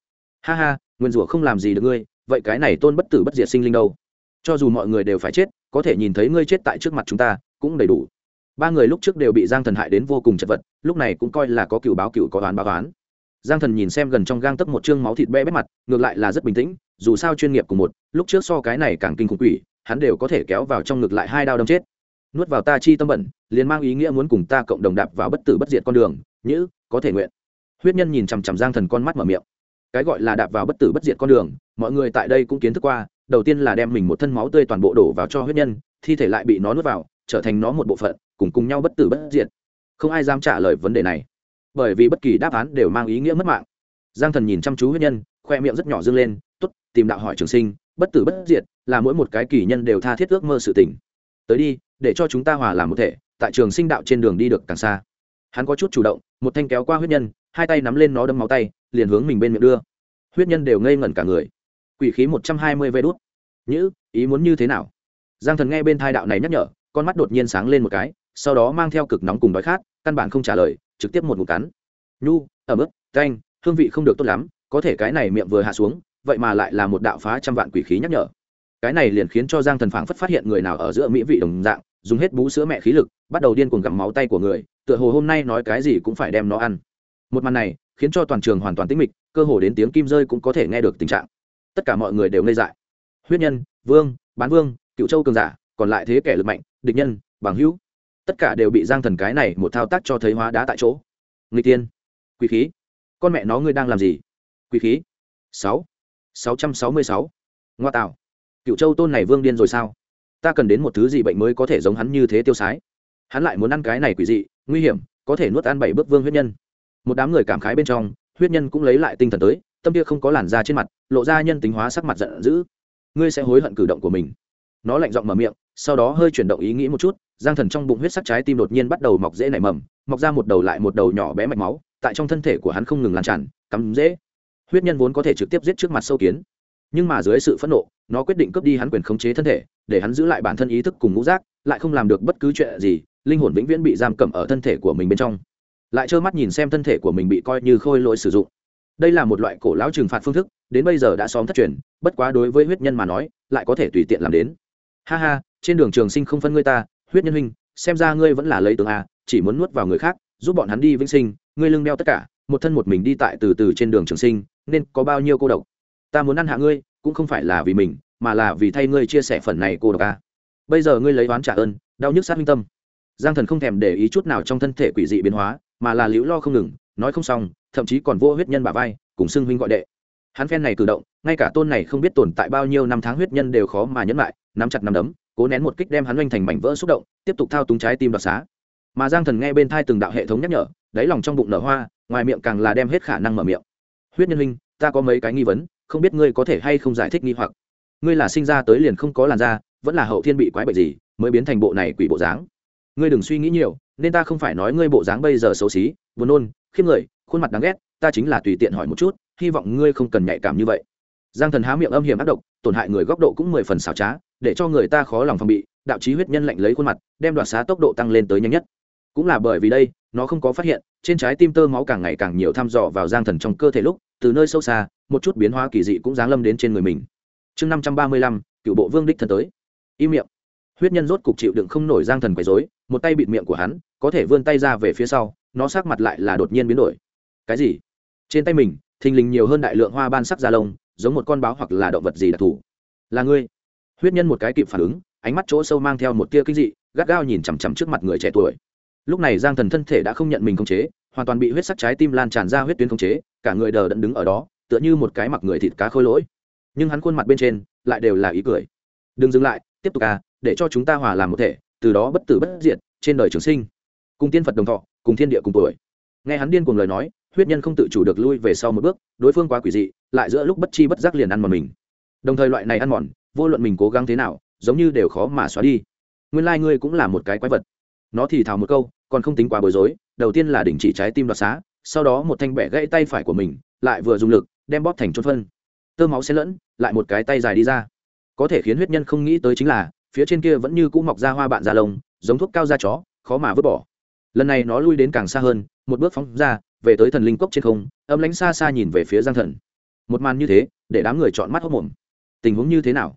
Ha ha, nguyền rủa không làm gì được ngươi, vậy cái này tôn bất tử bất diệt sinh linh đâu? Cho dù mọi người đều phải chết, có thể nhìn thấy ngươi chết tại trước mặt chúng ta, cũng đầy đủ. Ba người lúc trước đều bị giang thần hại đến vô cùng chật vật, lúc này cũng coi là có cựu báo cựu có đoán báo đoán giang thần nhìn xem gần trong gang tấc một chương máu thịt be bét mặt, ngược lại là rất bình tĩnh, dù sao chuyên nghiệp của một, lúc trước so cái này càng kinh khủng quỷ, hắn đều có thể kéo vào trong ngực lại hai đao đâm chết nuốt vào ta chi tâm bẩn liền mang ý nghĩa muốn cùng ta cộng đồng đạp vào bất tử bất diệt con đường Như, có thể nguyện. Huyết nhân nhìn chằm chằm giang thần con mắt mở miệng. Cái gọi là đạp vào bất tử bất diệt con đường mọi người tại đây cũng kiến thức qua đầu tiên là đem mình một thân máu tươi toàn bộ đổ vào cho huyết nhân thi thể lại bị nó nuốt vào trở thành nó một bộ phận cùng cùng nhau bất tử bất diệt. Không ai dám trả lời vấn đề này bởi vì bất kỳ đáp án đều mang ý nghĩa mất mạng. Giang thần nhìn chăm chú huyết nhân khoe miệng rất nhỏ dâng lên t ố t tìm đạo hỏi trường sinh bất tử bất diệt là mỗi một cái kỳ nhân đều tha thiết ước mơ sự tỉnh tới đi để cho chúng ta hòa làm một thể, tại trường sinh đạo trên đường đi được càng xa. Hắn có chút chủ động, một thanh kéo qua huyết nhân, hai tay nắm lên nó đâm máu tay, liền hướng mình bên miệng đưa. Huyết nhân đều ngây ngẩn cả người. Quỷ khí một trăm hai mươi vê đốt nhữ, ý muốn như thế nào? Giang thần nghe bên thai đạo này nhắc nhở, con mắt đột nhiên sáng lên một cái, sau đó mang theo cực nóng cùng đói khát, căn bản không trả lời, trực tiếp một ngụm cắn. Nhu ở mức canh hương vị không được tốt lắm, có thể cái này miệng vừa hạ xuống, vậy mà lại là một đạo phá trăm vạn quỷ khí nhắc nhở. Cái này liền khiến cho giang thần phảng phất phát hiện người nào ở giữa mỹ vị đồng dạng dùng hết bú sữa mẹ khí lực, bắt đầu điên cuồng gặm máu tay của người, tựa hồ hôm nay nói cái gì cũng phải đem nó ăn. Một màn này, khiến cho toàn trường hoàn toàn tĩnh mịch, cơ hồ đến tiếng kim rơi cũng có thể nghe được tình trạng. Tất cả mọi người đều ngây dại. Huyết nhân, vương, bán vương, cựu châu cường giả, còn lại thế kẻ lực mạnh, địch nhân, bằng hữu. Tất cả đều bị giang thần cái này một thao tác cho thấy hóa đá tại chỗ. Người tiên. Quý khí. Con mẹ nó ngươi đang làm gì? Quý khí. Sáu. Sáu trăm sáu mươi sáu. Ngoa tạo. Cựu châu tôn này vương điên rồi sao? Ta cần đến một thứ gì bệnh mới có thể giống hắn như thế tiêu sái. Hắn lại muốn ăn cái này quỷ dị, nguy hiểm, có thể nuốt ăn bảy bước vương huyết nhân. Một đám người cảm khái bên trong, huyết nhân cũng lấy lại tinh thần tới, tâm kia không có làn da trên mặt, lộ ra nhân tính hóa sắc mặt giận dữ. Ngươi sẽ hối hận cử động của mình. Nó lạnh giọng mở miệng, sau đó hơi chuyển động ý nghĩ một chút, giang thần trong bụng huyết sắc trái tim đột nhiên bắt đầu mọc dễ nảy mầm, mọc ra một đầu lại một đầu nhỏ bé mạch máu, tại trong thân thể của hắn không ngừng lan tràn, cắm dễ. Huyết nhân vốn có thể trực tiếp giết trước mặt sâu kiến nhưng mà dưới sự phẫn nộ, nó quyết định cướp đi hắn quyền khống chế thân thể, để hắn giữ lại bản thân ý thức cùng ngũ giác, lại không làm được bất cứ chuyện gì, linh hồn vĩnh viễn bị giam cầm ở thân thể của mình bên trong. Lại trơ mắt nhìn xem thân thể của mình bị coi như khôi lỗi sử dụng. Đây là một loại cổ lão trừng phạt phương thức, đến bây giờ đã xóm thất truyền, bất quá đối với huyết nhân mà nói, lại có thể tùy tiện làm đến. Ha ha, trên đường trường sinh không phân ngươi ta, huyết nhân huynh, xem ra ngươi vẫn là lấy tướng a, chỉ muốn nuốt vào người khác, giúp bọn hắn đi vĩnh sinh, ngươi lưng đeo tất cả, một thân một mình đi tại từ từ trên đường trường sinh, nên có bao nhiêu cô độc? Ta muốn ăn hạ ngươi, cũng không phải là vì mình, mà là vì thay ngươi chia sẻ phần này cô độc a. Bây giờ ngươi lấy oán trả ơn, đau nhức sát minh tâm. Giang thần không thèm để ý chút nào trong thân thể quỷ dị biến hóa, mà là liễu lo không ngừng, nói không xong, thậm chí còn vô huyết nhân bà vai, cùng xưng huynh gọi đệ. Hắn phen này cử động, ngay cả tôn này không biết tồn tại bao nhiêu năm tháng huyết nhân đều khó mà nhẫn lại, nắm chặt nắm đấm, cố nén một kích đem hắn oanh thành mảnh vỡ xúc động, tiếp tục thao túng trái tim đoạt xá. Mà giang thần nghe bên thai từng đạo hệ thống nhắc nhở, đáy lòng trong bụng nở hoa, ngoài miệng càng là đem hết khả năng mở miệng. Huyết nhân huynh, ta có mấy cái nghi vấn không biết ngươi có thể hay không giải thích nghi hoặc. Ngươi là sinh ra tới liền không có làn da, vẫn là hậu thiên bị quái bệnh gì, mới biến thành bộ này quỷ bộ dáng. Ngươi đừng suy nghĩ nhiều, nên ta không phải nói ngươi bộ dáng bây giờ xấu xí, buồn nôn, khiếp người, khuôn mặt đáng ghét, ta chính là tùy tiện hỏi một chút, hy vọng ngươi không cần nhạy cảm như vậy. Giang thần há miệng âm hiểm ác độc, tổn hại người góc độ cũng mười phần xảo trá, để cho người ta khó lòng phòng bị, đạo chí huyết nhân lạnh lấy khuôn mặt, đem đoạt xá tốc độ tăng lên tới nhanh nhất. Cũng là bởi vì đây, nó không có phát hiện, trên trái tim tơ máu càng ngày càng nhiều thăm dò vào giang thần trong cơ thể lúc, từ nơi sâu xa một chút biến hóa kỳ dị cũng giáng lâm đến trên người mình. Chương năm trăm ba mươi lăm, cựu bộ vương đích thần tới. Im miệng. Huyết nhân rốt cục chịu đựng không nổi giang thần quấy dối một tay bịt miệng của hắn, có thể vươn tay ra về phía sau, nó sắc mặt lại là đột nhiên biến đổi. Cái gì? Trên tay mình, thình lình nhiều hơn đại lượng hoa ban sắc da lông, giống một con báo hoặc là động vật gì đặc thù. Là ngươi? Huyết nhân một cái kịp phản ứng, ánh mắt chỗ sâu mang theo một tia kinh dị, gắt gao nhìn chằm chằm trước mặt người trẻ tuổi. Lúc này giang thần thân thể đã không nhận mình khống chế, hoàn toàn bị huyết sắc trái tim lan tràn ra huyết tuyến khống chế, cả người đờ đẫn đứng ở đó tựa như một cái mặc người thịt cá khôi lỗi. Nhưng hắn khuôn mặt bên trên lại đều là ý cười. Đừng dừng lại, tiếp tục à để cho chúng ta hòa làm một thể, từ đó bất tử bất diệt, trên đời trường sinh. Cùng tiên phật đồng thọ, cùng thiên địa cùng tuổi. Nghe hắn điên cùng lời nói, huyết nhân không tự chủ được lui về sau một bước, đối phương quá quỷ dị, lại giữa lúc bất chi bất giác liền ăn mòn mình. Đồng thời loại này ăn mòn, vô luận mình cố gắng thế nào, giống như đều khó mà xóa đi. Nguyên lai、like、ngươi cũng là một cái quái vật. Nó thì thào một câu, còn không tính quá bối rối, đầu tiên là đình chỉ trái tim đoạt xá, sau đó một thanh bẻ gãy tay phải của mình, lại vừa dùng lực đem bóp thành chốt phân. Tơ máu xen lẫn, lại một cái tay dài đi ra. Có thể khiến huyết nhân không nghĩ tới chính là, phía trên kia vẫn như cũ mọc ra hoa bạn da lông, giống thuốc cao da chó, khó mà vứt bỏ. Lần này nó lui đến càng xa hơn, một bước phóng ra, về tới thần linh cốc trên không, âm lánh xa xa nhìn về phía giang thần. Một màn như thế, để đám người chọn mắt hốc mồm tình huống như thế nào?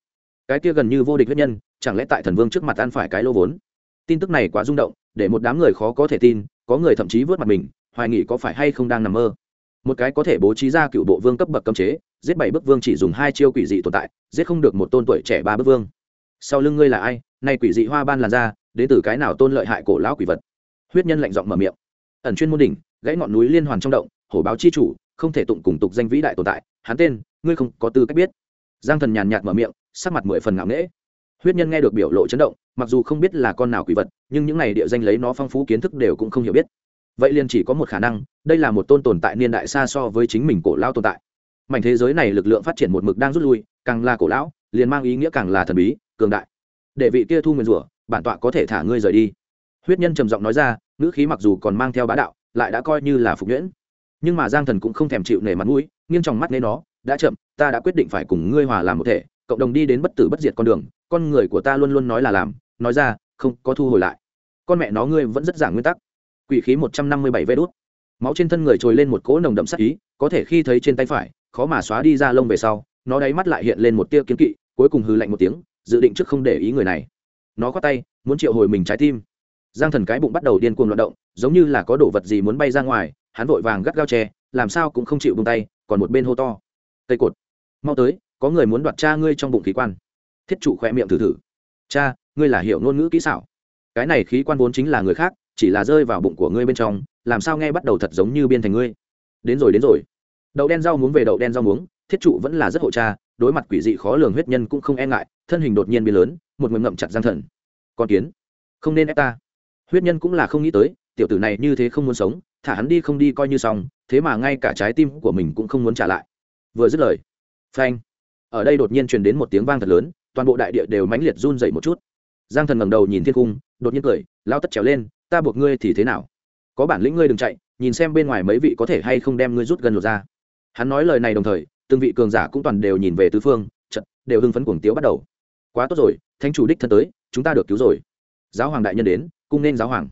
Cái kia gần như vô địch huyết nhân, chẳng lẽ tại thần vương trước mặt ăn phải cái lô vốn? Tin tức này quá rung động, để một đám người khó có thể tin, có người thậm chí vớt mặt mình, hoài nghị có phải hay không đang nằm mơ một cái có thể bố trí ra cựu bộ vương cấp bậc cấm chế, giết bảy bức vương chỉ dùng hai chiêu quỷ dị tồn tại, giết không được một tôn tuổi trẻ ba bức vương. Sau lưng ngươi là ai? Nay quỷ dị hoa ban làn ra đến từ cái nào tôn lợi hại cổ lão quỷ vật? Huyết nhân lạnh giọng mở miệng. Ẩn chuyên môn đỉnh, gãy ngọn núi liên hoàn trong động, hổ báo chi chủ, không thể tụng cùng tục danh vĩ đại tồn tại, hắn tên, ngươi không có tư cách biết. Giang thần nhàn nhạt mở miệng, sắc mặt mười phần ngạo nghễ. Huyết nhân nghe được biểu lộ chấn động, mặc dù không biết là con nào quỷ vật, nhưng những này địa danh lấy nó phong phú kiến thức đều cũng không hiểu biết vậy liền chỉ có một khả năng, đây là một tôn tồn tại niên đại xa so với chính mình cổ lao tồn tại. Mảnh thế giới này lực lượng phát triển một mực đang rút lui, càng là cổ lão, liền mang ý nghĩa càng là thần bí, cường đại. Để vị kia thu nguyền rủa, bản tọa có thể thả ngươi rời đi. Huyết nhân trầm giọng nói ra, ngữ khí mặc dù còn mang theo bá đạo, lại đã coi như là phục nhuyễn. Nhưng mà giang thần cũng không thèm chịu nể mặt mũi, nghiêng trong mắt nên nó, đã chậm, ta đã quyết định phải cùng ngươi hòa làm một thể, cộng đồng đi đến bất tử bất diệt con đường, con người của ta luôn luôn nói là làm, nói ra, không có thu hồi lại. Con mẹ nó ngươi vẫn rất giảng nguyên tắc quỷ khí một trăm năm mươi bảy vê đốt máu trên thân người trồi lên một cỗ nồng đậm sắc ý, có thể khi thấy trên tay phải, khó mà xóa đi ra lông về sau, nó đáy mắt lại hiện lên một tia kiến kỵ, cuối cùng hư lạnh một tiếng, dự định trước không để ý người này. Nó khoát tay, muốn triệu hồi mình trái tim. Giang thần cái bụng bắt đầu điên cuồng loạt động, giống như là có đồ vật gì muốn bay ra ngoài, hắn vội vàng gắt gao tre làm sao cũng không chịu bông tay, còn một bên hô to. Cây cột. Mau tới, có người muốn đoạt cha ngươi trong bụng khí quan. Thiết trụ khỏe miệng thử thử. Cha, ngươi là hiểu ngôn ngữ kỹ xảo. Cái này khí quan vốn chính là người khác chỉ là rơi vào bụng của ngươi bên trong, làm sao nghe bắt đầu thật giống như biên thành ngươi? Đến rồi đến rồi. Đậu đen rau muống về đậu đen rau muống, thiết trụ vẫn là rất hộ cha, đối mặt quỷ dị khó lường huyết nhân cũng không e ngại, thân hình đột nhiên biến lớn, một người ngậm chặt giang thần. Con kiến, không nên ép ta. Huyết nhân cũng là không nghĩ tới, tiểu tử này như thế không muốn sống, thả hắn đi không đi coi như xong, thế mà ngay cả trái tim của mình cũng không muốn trả lại. Vừa dứt lời, phanh, ở đây đột nhiên truyền đến một tiếng vang thật lớn, toàn bộ đại địa đều mãnh liệt run dậy một chút. Giang thần ngẩng đầu nhìn thiên cung, đột nhiên cười, lao tất trèo lên ta buộc ngươi thì thế nào? Có bản lĩnh ngươi đừng chạy, nhìn xem bên ngoài mấy vị có thể hay không đem ngươi rút gần lột ra. Hắn nói lời này đồng thời, từng vị cường giả cũng toàn đều nhìn về tứ phương trận đều hưng phấn cuồng tiếu bắt đầu. Quá tốt rồi, thánh chủ đích thân tới, chúng ta được cứu rồi. Giáo hoàng đại nhân đến, cung nên giáo hoàng.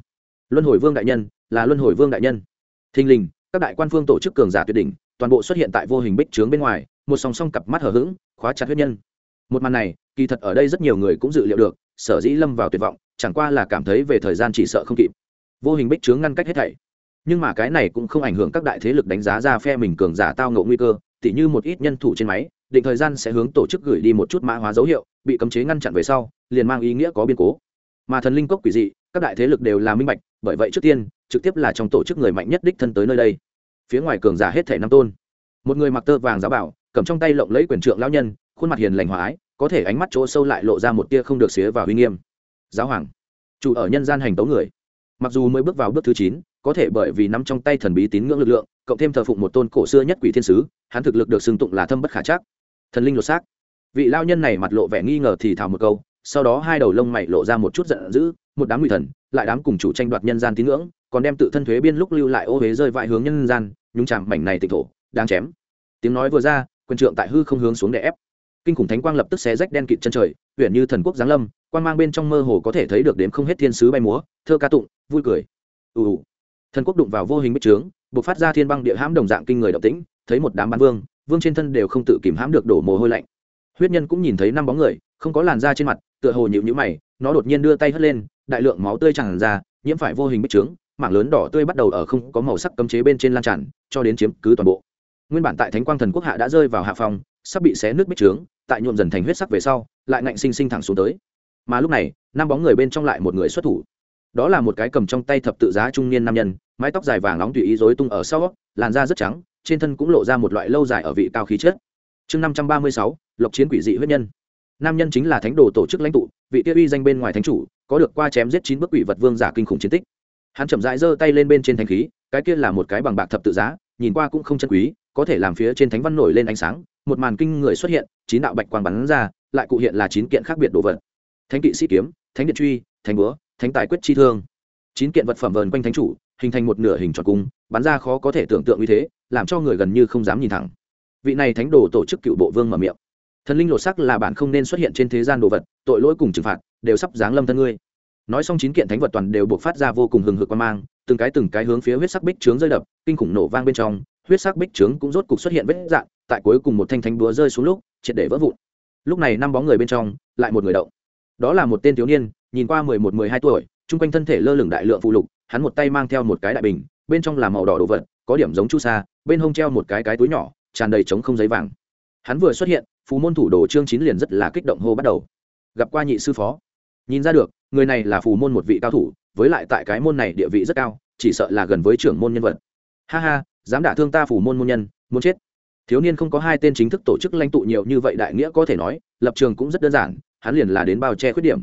Luân hồi vương đại nhân, là luân hồi vương đại nhân. Thình lình, các đại quan phương tổ chức cường giả tuyệt đỉnh, toàn bộ xuất hiện tại vô hình bích trướng bên ngoài, một song song cặp mắt hở h ữ g khóa chặt huyết nhân. Một màn này, kỳ thật ở đây rất nhiều người cũng dự liệu được, sở dĩ lâm vào tuyệt vọng chẳng qua là cảm thấy về thời gian chỉ sợ không kịp. Vô hình bích trướng ngăn cách hết thảy. Nhưng mà cái này cũng không ảnh hưởng các đại thế lực đánh giá ra phe mình cường giả tao ngộ nguy cơ, tỉ như một ít nhân thủ trên máy, định thời gian sẽ hướng tổ chức gửi đi một chút mã hóa dấu hiệu, bị cấm chế ngăn chặn về sau, liền mang ý nghĩa có biến cố. Mà thần linh cốc quỷ dị, các đại thế lực đều là minh bạch, bởi vậy trước tiên, trực tiếp là trong tổ chức người mạnh nhất đích thân tới nơi đây. Phía ngoài cường giả hết thể năm tôn. Một người mặc tơ vàng giáo bảo, cầm trong tay lộng lấy quyền trượng lão nhân, khuôn mặt hiền lành hòa ái, có thể ánh mắt chỗ sâu lại lộ ra một tia không được xía vào uy nghiêm giáo hoàng, chủ ở nhân gian hành tấu người. Mặc dù mới bước vào bước thứ chín, có thể bởi vì nắm trong tay thần bí tín ngưỡng lực lượng, cộng thêm thờ phụng một tôn cổ xưa nhất quỷ thiên sứ, hắn thực lực được xưng tụng là thâm bất khả chắc. Thần linh lột xác. Vị lao nhân này mặt lộ vẻ nghi ngờ thì thào một câu, sau đó hai đầu lông mày lộ ra một chút giận dữ, một đám nguy thần, lại đám cùng chủ tranh đoạt nhân gian tín ngưỡng, còn đem tự thân thuế biên lúc lưu lại ô huế rơi vãi hướng nhân gian, nhúng chạm mảnh này tịch thổ đang chém. Tiếng nói vừa ra, quyền trượng tại hư không hướng xuống để ép kinh khủng thánh quang lập tức xé rách đen kịt chân trời huyện như thần quốc giáng lâm quan mang bên trong mơ hồ có thể thấy được đếm không hết thiên sứ bay múa, thơ ca tụng, vui cười. Ù ù. Thần quốc đụng vào vô hình bích trướng buộc phát ra thiên băng địa hãm đồng dạng kinh người động tĩnh, thấy một đám bán vương vương trên thân đều không tự kìm hãm được đổ mồ hôi lạnh. Huyết nhân cũng nhìn thấy năm bóng người, không có làn da trên mặt, tựa hồ nhịu nhữ mày, nó đột nhiên đưa tay hất lên, đại lượng máu tươi tràn ra, nhiễm phải vô hình bích trướng, mảng lớn đỏ tươi bắt đầu ở không có màu sắc cấm chế bên trên lan tràn, cho đến chiếm cứ toàn bộ. Nguyên bản tại thánh quang thần quốc hạ đã rơi vào hạ phòng sắp bị xé nước bích trướng, tại nhuộm dần thành huyết sắc về sau, lại ngạnh sinh sinh thẳng xuống tới. Mà lúc này, năm bóng người bên trong lại một người xuất thủ. Đó là một cái cầm trong tay thập tự giá trung niên nam nhân, mái tóc dài vàng nóng tùy ý rối tung ở sau, làn da rất trắng, trên thân cũng lộ ra một loại lâu dài ở vị cao khí chất. Chương năm trăm ba mươi sáu, lộc chiến quỷ dị huyết nhân. Nam nhân chính là thánh đồ tổ chức lãnh tụ, vị tiêu uy danh bên ngoài thánh chủ, có được qua chém giết chín bức quỷ vật vương giả kinh khủng chiến tích. Hắn chậm rãi giơ tay lên bên trên thanh khí, cái kia là một cái bằng bạc thập tự giá, nhìn qua cũng không chân quý, có thể làm phía trên thánh văn nổi lên ánh sáng một màn kinh người xuất hiện, chín đạo bạch quang bắn ra, lại cụ hiện là chín kiện khác biệt đồ vật. Thánh kỵ sĩ kiếm, thánh điện truy, thánh búa, thánh tài quyết chi thương. Chín kiện vật phẩm vờn quanh thánh chủ, hình thành một nửa hình tròn cung, bắn ra khó có thể tưởng tượng như thế, làm cho người gần như không dám nhìn thẳng. Vị này thánh đồ tổ chức cựu bộ vương mở miệng. Thần linh lột sắc là bạn không nên xuất hiện trên thế gian đồ vật, tội lỗi cùng trừng phạt, đều sắp giáng lâm thân ngươi. Nói xong chín kiện thánh vật toàn đều buộc phát ra vô cùng hừng hực quan mang, từng cái từng cái hướng phía huyết sắc bích trướng rơi đập, kinh khủng nổ vang bên trong huyết sắc bích trướng cũng rốt cục xuất hiện vết dạn, tại cuối cùng một thanh thánh búa rơi xuống lúc triệt để vỡ vụn. Lúc này năm bóng người bên trong lại một người động. Đó là một tên thiếu niên nhìn qua mười một mười hai tuổi chung quanh thân thể lơ lửng đại lượng phụ lục hắn một tay mang theo một cái đại bình bên trong là màu đỏ đồ vật có điểm giống chu sa bên hông treo một cái cái túi nhỏ tràn đầy trống không giấy vàng. Hắn vừa xuất hiện phù môn thủ đồ trương chín liền rất là kích động hô bắt đầu. Gặp qua nhị sư phó. Nhìn ra được người này là phù môn một vị cao thủ với lại tại cái môn này địa vị rất cao chỉ sợ là gần với trưởng môn nhân vật. Ha ha dám đả thương ta phủ môn môn nhân, muốn chết. Thiếu niên không có hai tên chính thức tổ chức lãnh tụ nhiều như vậy đại nghĩa có thể nói, lập trường cũng rất đơn giản, hắn liền là đến bao che khuyết điểm.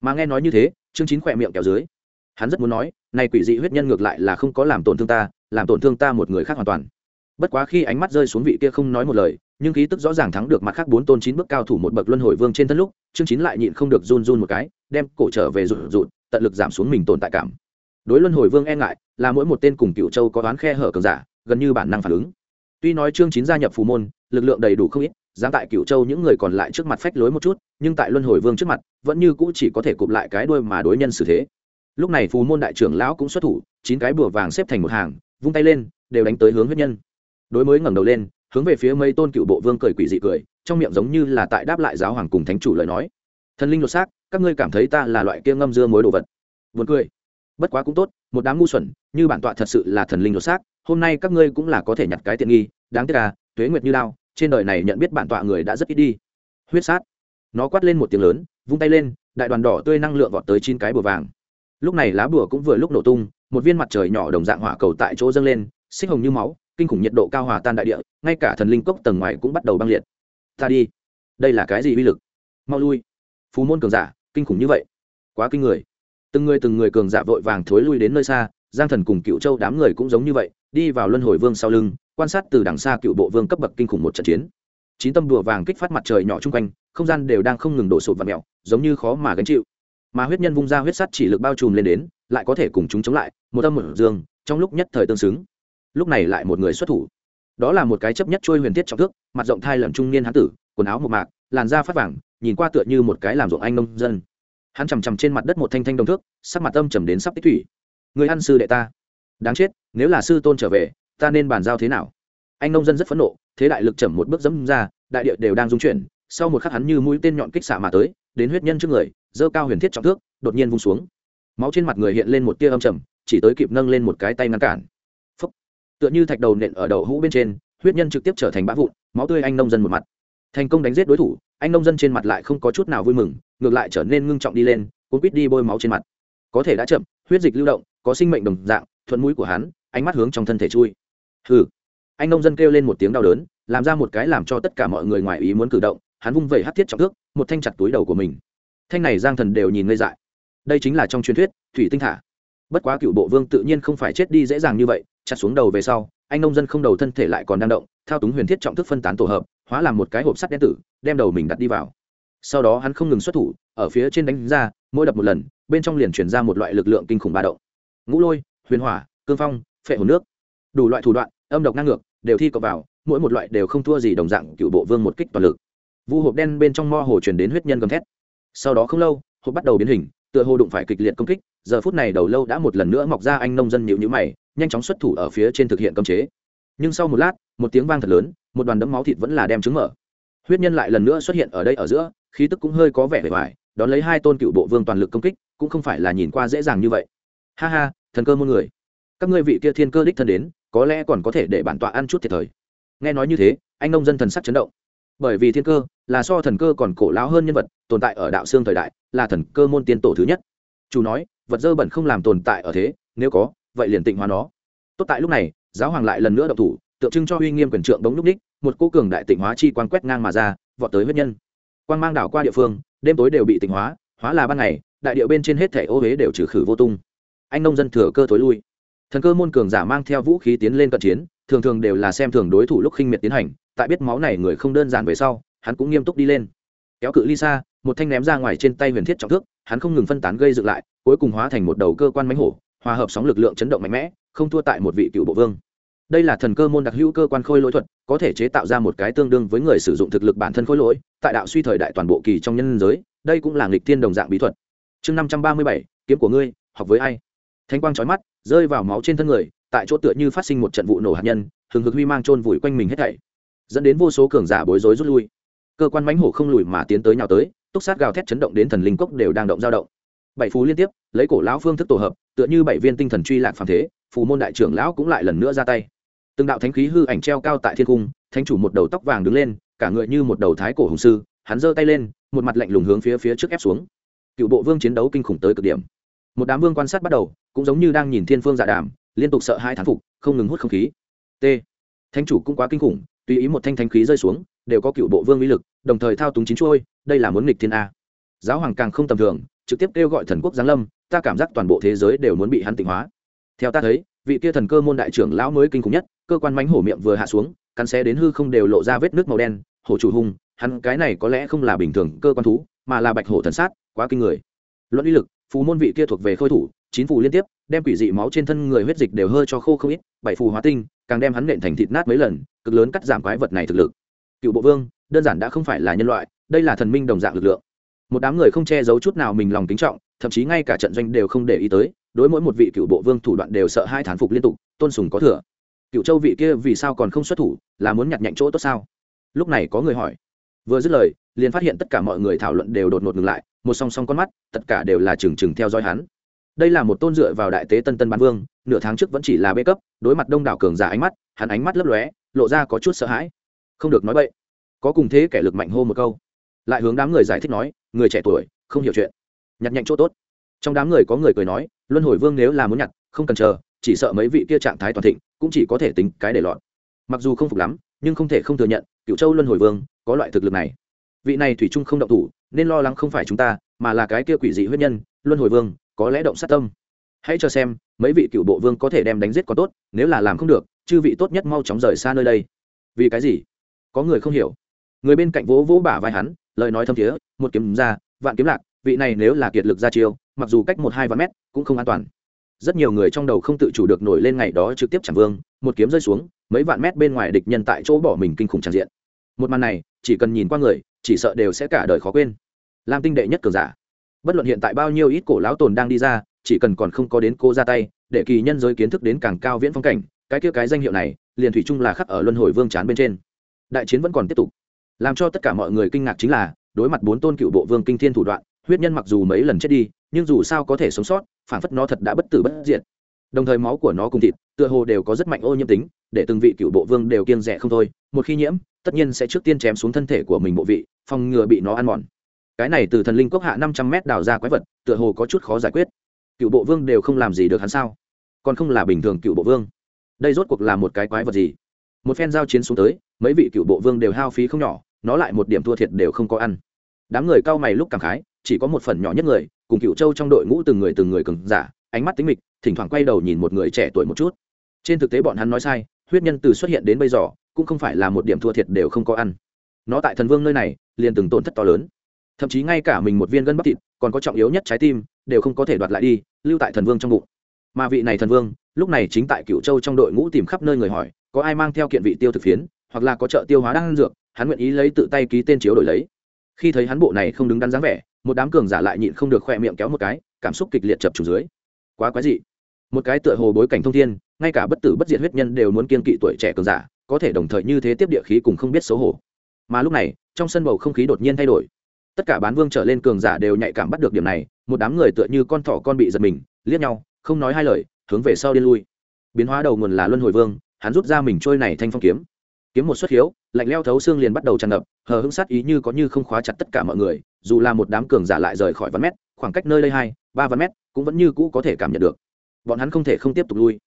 Mà nghe nói như thế chương chín khỏe miệng kéo dưới. Hắn rất muốn nói, này quỷ dị huyết nhân ngược lại là không có làm tổn thương ta, làm tổn thương ta một người khác hoàn toàn. Bất quá khi ánh mắt rơi xuống vị kia không nói một lời, nhưng khí tức rõ ràng thắng được mặt khác bốn tôn chín bước cao thủ một bậc luân hồi vương trên thân lúc chương chín lại nhịn không được run run một cái, đem cổ trở về rụt rụt, tận lực giảm xuống mình tồn tại cảm. Đối luân hồi vương e ngại, là mỗi một tên cùng cựu châu có đoán khe hở cường giả gần như bản năng phản ứng. Tuy nói chương chín gia nhập phù môn, lực lượng đầy đủ không ít, dám tại cựu châu những người còn lại trước mặt phách lối một chút, nhưng tại luân hồi vương trước mặt, vẫn như cũ chỉ có thể cụp lại cái đuôi mà đối nhân xử thế. Lúc này phù môn đại trưởng lão cũng xuất thủ, chín cái bùa vàng xếp thành một hàng, vung tay lên, đều đánh tới hướng huyết nhân. Đối mới ngẩng đầu lên, hướng về phía mấy tôn cựu bộ vương cười quỷ dị cười, trong miệng giống như là tại đáp lại giáo hoàng cùng thánh chủ lời nói. Thần linh lột xác, các ngươi cảm thấy ta là loại kia ngâm dưa mối đồ vật. Vượt cười. Bất quá cũng tốt, một đám ngu xuẩn, như bản tọa thật sự là thần linh lột xác hôm nay các ngươi cũng là có thể nhặt cái tiện nghi, đáng tiếc là tuế nguyệt như lao trên đời này nhận biết bản tọa người đã rất ít đi. Huyết sát. Nó quát lên một tiếng lớn, vung tay lên, đại đoàn đỏ tươi năng lượng vọt tới chín cái bùa vàng. Lúc này lá bùa cũng vừa lúc nổ tung, một viên mặt trời nhỏ đồng dạng hỏa cầu tại chỗ dâng lên, xích hồng như máu, kinh khủng nhiệt độ cao hòa tan đại địa, ngay cả thần linh cốc tầng ngoài cũng bắt đầu băng liệt. Ta đi. Đây là cái gì uy lực? Mau lui. Phú môn cường giả, kinh khủng như vậy. Quá kinh người. Từng người từng người cường giả vội vàng thối lui đến nơi xa giang thần cùng cựu châu đám người cũng giống như vậy, đi vào luân hồi vương sau lưng, quan sát từ đằng xa cựu bộ vương cấp bậc kinh khủng một trận chiến. Chín tâm đùa vàng kích phát mặt trời nhỏ chung quanh, không gian đều đang không ngừng đổ sụp và mèo, giống như khó mà gánh chịu. Mà huyết nhân vung ra huyết sắt chỉ lực bao trùm lên đến, lại có thể cùng chúng chống lại, một tâm một dương, trong lúc nhất thời tương xứng. Lúc này lại một người xuất thủ. Đó là một cái chấp nhất trôi huyền thiết trọng thước, mặt rộng thai lầm trung niên hán tử, quần áo một mạc, làn da phát vàng, nhìn qua tựa như một cái làm ruộng anh nông dân. Hắn chằm chằm trên mặt đất một thanh thanh đồng thước, sắc mặt âm trầm đến sắp tích thủy người ăn sư đệ ta. Đáng chết, nếu là sư tôn trở về, ta nên bàn giao thế nào? Anh nông dân rất phẫn nộ, thế đại lực chậm một bước dẫm ra, đại địa đều đang dung chuyển, sau một khắc hắn như mũi tên nhọn kích xạ mà tới, đến huyết nhân trước người dơ cao huyền thiết trọng thước, đột nhiên vung xuống. Máu trên mặt người hiện lên một tia âm trầm, chỉ tới kịp nâng lên một cái tay ngăn cản. Phúc. tựa như thạch đầu nện ở đầu hũ bên trên, huyết nhân trực tiếp trở thành bã vụn, máu tươi anh nông dân một mặt. Thành công đánh giết đối thủ, anh nông dân trên mặt lại không có chút nào vui mừng, ngược lại trở nên ngưng trọng đi lên, cuốn quýt đi bôi máu trên mặt. Có thể đã chậm, huyết dịch lưu động có sinh mệnh đồng dạng, thuận mũi của hắn, ánh mắt hướng trong thân thể chui. Hừ. Anh nông dân kêu lên một tiếng đau đớn, làm ra một cái làm cho tất cả mọi người ngoài ý muốn cử động, hắn vung vẩy hát thiết trọng thước, một thanh chặt túi đầu của mình. Thanh này giang thần đều nhìn ngây dại. Đây chính là trong truyền thuyết, thủy tinh thả. Bất quá cựu bộ vương tự nhiên không phải chết đi dễ dàng như vậy, chặt xuống đầu về sau, anh nông dân không đầu thân thể lại còn đang động, thao túng huyền thiết trọng thức phân tán tổ hợp, hóa làm một cái hộp sắt đen tử, đem đầu mình đặt đi vào. Sau đó hắn không ngừng xuất thủ, ở phía trên đánh ra, mỗi đập một lần, bên trong liền chuyển ra một loại lực lượng kinh khủng ba động ngũ lôi, huyền hỏa, cương phong, phệ hồn nước. Đủ loại thủ đoạn, âm độc năng ngược, đều thi cập vào, mỗi một loại đều không thua gì đồng dạng cựu bộ vương một kích toàn lực. Vu hộp đen bên trong mo hồ truyền đến huyết nhân gầm thét. Sau đó không lâu, hộp bắt đầu biến hình, tựa hồ đụng phải kịch liệt công kích, giờ phút này đầu lâu đã một lần nữa mọc ra anh nông dân nhịu nhữ mày, nhanh chóng xuất thủ ở phía trên thực hiện cấm chế. Nhưng sau một lát, một tiếng vang thật lớn, một đoàn đấm máu thịt vẫn là đem trứng mở. Huyết nhân lại lần nữa xuất hiện ở đây ở giữa, khí tức cũng hơi có vẻ vẻ vải đón lấy hai tôn cựu bộ vương toàn lực công kích, cũng không phải là nhìn qua dễ dàng như vậy ha ha, thần cơ muôn người. Các ngươi vị kia thiên cơ đích thân đến, có lẽ còn có thể để bản tọa ăn chút thiệt thời. Nghe nói như thế, anh nông dân thần sắc chấn động. Bởi vì thiên cơ là so thần cơ còn cổ lão hơn nhân vật, tồn tại ở đạo xương thời đại, là thần cơ môn tiên tổ thứ nhất. Chủ nói, vật dơ bẩn không làm tồn tại ở thế, nếu có, vậy liền tịnh hóa nó. Tốt tại lúc này, giáo hoàng lại lần nữa động thủ, tượng trưng cho uy nghiêm quyền trượng đống lúc ních một cô cường đại tịnh hóa chi quan quét ngang mà ra, vọt tới huyết nhân. Quan mang đảo qua địa phương, đêm tối đều bị tịnh hóa hóa là ban ngày, đại điệu bên trên hết thẻ ô huế đều trừ khử vô tung anh nông dân thừa cơ thối lui. Thần cơ môn cường giả mang theo vũ khí tiến lên cận chiến, thường thường đều là xem thường đối thủ lúc khinh miệt tiến hành, tại biết máu này người không đơn giản về sau, hắn cũng nghiêm túc đi lên. Kéo cự ly xa một thanh ném ra ngoài trên tay huyền thiết trọng thước, hắn không ngừng phân tán gây dựng lại, cuối cùng hóa thành một đầu cơ quan mánh hổ, hòa hợp sóng lực lượng chấn động mạnh mẽ, không thua tại một vị cựu bộ vương. Đây là thần cơ môn đặc hữu cơ quan khôi lỗi thuật, có thể chế tạo ra một cái tương đương với người sử dụng thực lực bản thân khôi lỗi, tại đạo suy thời đại toàn bộ kỳ trong nhân giới, đây cũng là nghịch thiên đồng dạng bí thuật. Chương năm trăm ba mươi bảy, kiếm của ngươi, học với ai? Thanh quang trói mắt, rơi vào máu trên thân người, tại chỗ tựa như phát sinh một trận vụ nổ hạt nhân thường hực huy mang trôn vùi quanh mình hết thảy, dẫn đến vô số cường giả bối rối rút lui. Cơ quan mánh hổ không lùi mà tiến tới nhào tới, túc sát gào thét chấn động đến thần linh cốc đều đang động dao động. Bảy phú liên tiếp, lấy cổ lão phương thức tổ hợp, tựa như bảy viên tinh thần truy lạc phàm thế, phù môn đại trưởng lão cũng lại lần nữa ra tay. Từng đạo thánh khí hư ảnh treo cao tại thiên cung, thánh chủ một đầu tóc vàng đứng lên, cả người như một đầu thái cổ hùng sư, hắn giơ tay lên, một mặt lạnh lùng hướng phía phía trước ép xuống. Cựu bộ vương chiến đấu kinh khủng tới cực điểm một đám vương quan sát bắt đầu, cũng giống như đang nhìn thiên phương dạ đàm, liên tục sợ hai thán phục, không ngừng hút không khí. T. Thánh chủ cũng quá kinh khủng, tùy ý một thanh thanh khí rơi xuống, đều có cựu bộ vương uy lực, đồng thời thao túng chín chuôi, đây là muốn nghịch thiên a. Giáo hoàng càng không tầm thường, trực tiếp kêu gọi thần quốc giáng lâm, ta cảm giác toàn bộ thế giới đều muốn bị hắn tịnh hóa. Theo ta thấy, vị kia thần cơ môn đại trưởng lão mới kinh khủng nhất, cơ quan mánh hổ miệng vừa hạ xuống, cắn xé đến hư không đều lộ ra vết nước màu đen, hổ chủ hung, hắn cái này có lẽ không là bình thường cơ quan thú, mà là bạch hổ thần sát, quá kinh người. Luận uy lực phù môn vị kia thuộc về khôi thủ, chín phù liên tiếp, đem quỷ dị máu trên thân người huyết dịch đều hơi cho khô không ít, bảy phù hóa tinh, càng đem hắn nện thành thịt nát mấy lần, cực lớn cắt giảm quái vật này thực lực. Cựu bộ vương, đơn giản đã không phải là nhân loại, đây là thần minh đồng dạng lực lượng. Một đám người không che giấu chút nào mình lòng kính trọng, thậm chí ngay cả trận doanh đều không để ý tới, đối mỗi một vị cựu bộ vương thủ đoạn đều sợ hai thán phục liên tục, tôn sùng có thừa. Cựu châu vị kia vì sao còn không xuất thủ, là muốn nhặt nhạnh chỗ tốt sao? Lúc này có người hỏi. Vừa dứt lời, liền phát hiện tất cả mọi người thảo luận đều đột ngột ngừng lại một song song con mắt, tất cả đều là trừng trừng theo dõi hắn. Đây là một tôn dựa vào đại tế tân tân bán vương, nửa tháng trước vẫn chỉ là bê cấp, đối mặt đông đảo cường giả ánh mắt, hắn ánh mắt lấp lóe, lộ ra có chút sợ hãi. Không được nói vậy có cùng thế kẻ lực mạnh hô một câu. Lại hướng đám người giải thích nói, người trẻ tuổi, không hiểu chuyện. Nhặt nhạnh chỗ tốt. Trong đám người có người cười nói, luân hồi vương nếu là muốn nhặt, không cần chờ, chỉ sợ mấy vị kia trạng thái toàn thịnh, cũng chỉ có thể tính cái để lọt. Mặc dù không phục lắm, nhưng không thể không thừa nhận cựu châu luân hồi vương, có loại thực lực này vị này thủy trung không động thủ, nên lo lắng không phải chúng ta, mà là cái kia quỷ dị huyết nhân, luân hồi vương, có lẽ động sát tâm. Hãy cho xem, mấy vị cựu bộ vương có thể đem đánh giết có tốt, nếu là làm không được, chư vị tốt nhất mau chóng rời xa nơi đây. Vì cái gì? Có người không hiểu. Người bên cạnh vỗ vỗ bả vai hắn, lời nói thâm thiế, một kiếm ra, vạn kiếm lạc, vị này nếu là kiệt lực ra chiêu, mặc dù cách một hai vạn mét, cũng không an toàn. Rất nhiều người trong đầu không tự chủ được nổi lên ngày đó trực tiếp chẳng vương, một kiếm rơi xuống, mấy vạn mét bên ngoài địch nhân tại chỗ bỏ mình kinh khủng tràn diện. Một màn này, chỉ cần nhìn qua người chỉ sợ đều sẽ cả đời khó quên. Làm tinh đệ nhất cường giả. Bất luận hiện tại bao nhiêu ít cổ lão tồn đang đi ra, chỉ cần còn không có đến cô ra tay, để kỳ nhân giới kiến thức đến càng cao viễn phong cảnh, cái kia cái danh hiệu này, liền thủy chung là khắc ở luân hồi vương chán bên trên. Đại chiến vẫn còn tiếp tục. Làm cho tất cả mọi người kinh ngạc chính là, đối mặt bốn tôn cựu bộ vương kinh thiên thủ đoạn, huyết nhân mặc dù mấy lần chết đi, nhưng dù sao có thể sống sót, phản phất nó thật đã bất tử bất diệt. Đồng thời máu của nó cùng thịt, tựa hồ đều có rất mạnh ô nhiễm tính, để từng vị cựu bộ vương đều kiêng rẻ không thôi, một khi nhiễm tất nhiên sẽ trước tiên chém xuống thân thể của mình bộ vị, phòng ngừa bị nó ăn mòn. Cái này từ thần linh cốc hạ năm trăm mét đào ra quái vật, tựa hồ có chút khó giải quyết. Cựu bộ vương đều không làm gì được hắn sao? Còn không là bình thường cựu bộ vương. Đây rốt cuộc là một cái quái vật gì? Một phen giao chiến xuống tới, mấy vị cựu bộ vương đều hao phí không nhỏ, nó lại một điểm thua thiệt đều không có ăn. Đám người cao mày lúc cảm khái, chỉ có một phần nhỏ nhất người, cùng cựu châu trong đội ngũ từng người từng người cừng giả, ánh mắt tính mịch, thỉnh thoảng quay đầu nhìn một người trẻ tuổi một chút. Trên thực tế bọn hắn nói sai, huyết nhân từ xuất hiện đến bây giờ cũng không phải là một điểm thua thiệt đều không có ăn. Nó tại thần vương nơi này, liền từng tổn thất to lớn. Thậm chí ngay cả mình một viên gân bắp thịt, còn có trọng yếu nhất trái tim, đều không có thể đoạt lại đi, lưu tại thần vương trong bụng. Mà vị này thần vương, lúc này chính tại cựu châu trong đội ngũ tìm khắp nơi người hỏi, có ai mang theo kiện vị tiêu thực phiến, hoặc là có trợ tiêu hóa đang dược, hắn nguyện ý lấy tự tay ký tên chiếu đổi lấy. Khi thấy hắn bộ này không đứng đắn dáng vẻ, một đám cường giả lại nhịn không được khoe miệng kéo một cái, cảm xúc kịch liệt chập trùng dưới. Quá quái dị. Một cái tựa hồ bối cảnh thông thiên, ngay cả bất tử bất diệt huyết nhân đều muốn kiên kỵ tuổi trẻ cường giả có thể đồng thời như thế tiếp địa khí cùng không biết xấu hổ. Mà lúc này, trong sân bầu không khí đột nhiên thay đổi. Tất cả bán vương trở lên cường giả đều nhạy cảm bắt được điểm này, một đám người tựa như con thỏ con bị giật mình, liếc nhau, không nói hai lời, hướng về sau đi lui. Biến hóa đầu nguồn là luân hồi vương, hắn rút ra mình trôi này thanh phong kiếm. Kiếm một xuất hiếu, lạnh leo thấu xương liền bắt đầu tràn ngập, hờ hững sát ý như có như không khóa chặt tất cả mọi người, dù là một đám cường giả lại rời khỏi vạn mét, khoảng cách nơi đây hai, ba vạn mét, cũng vẫn như cũ có thể cảm nhận được. Bọn hắn không thể không tiếp tục lui.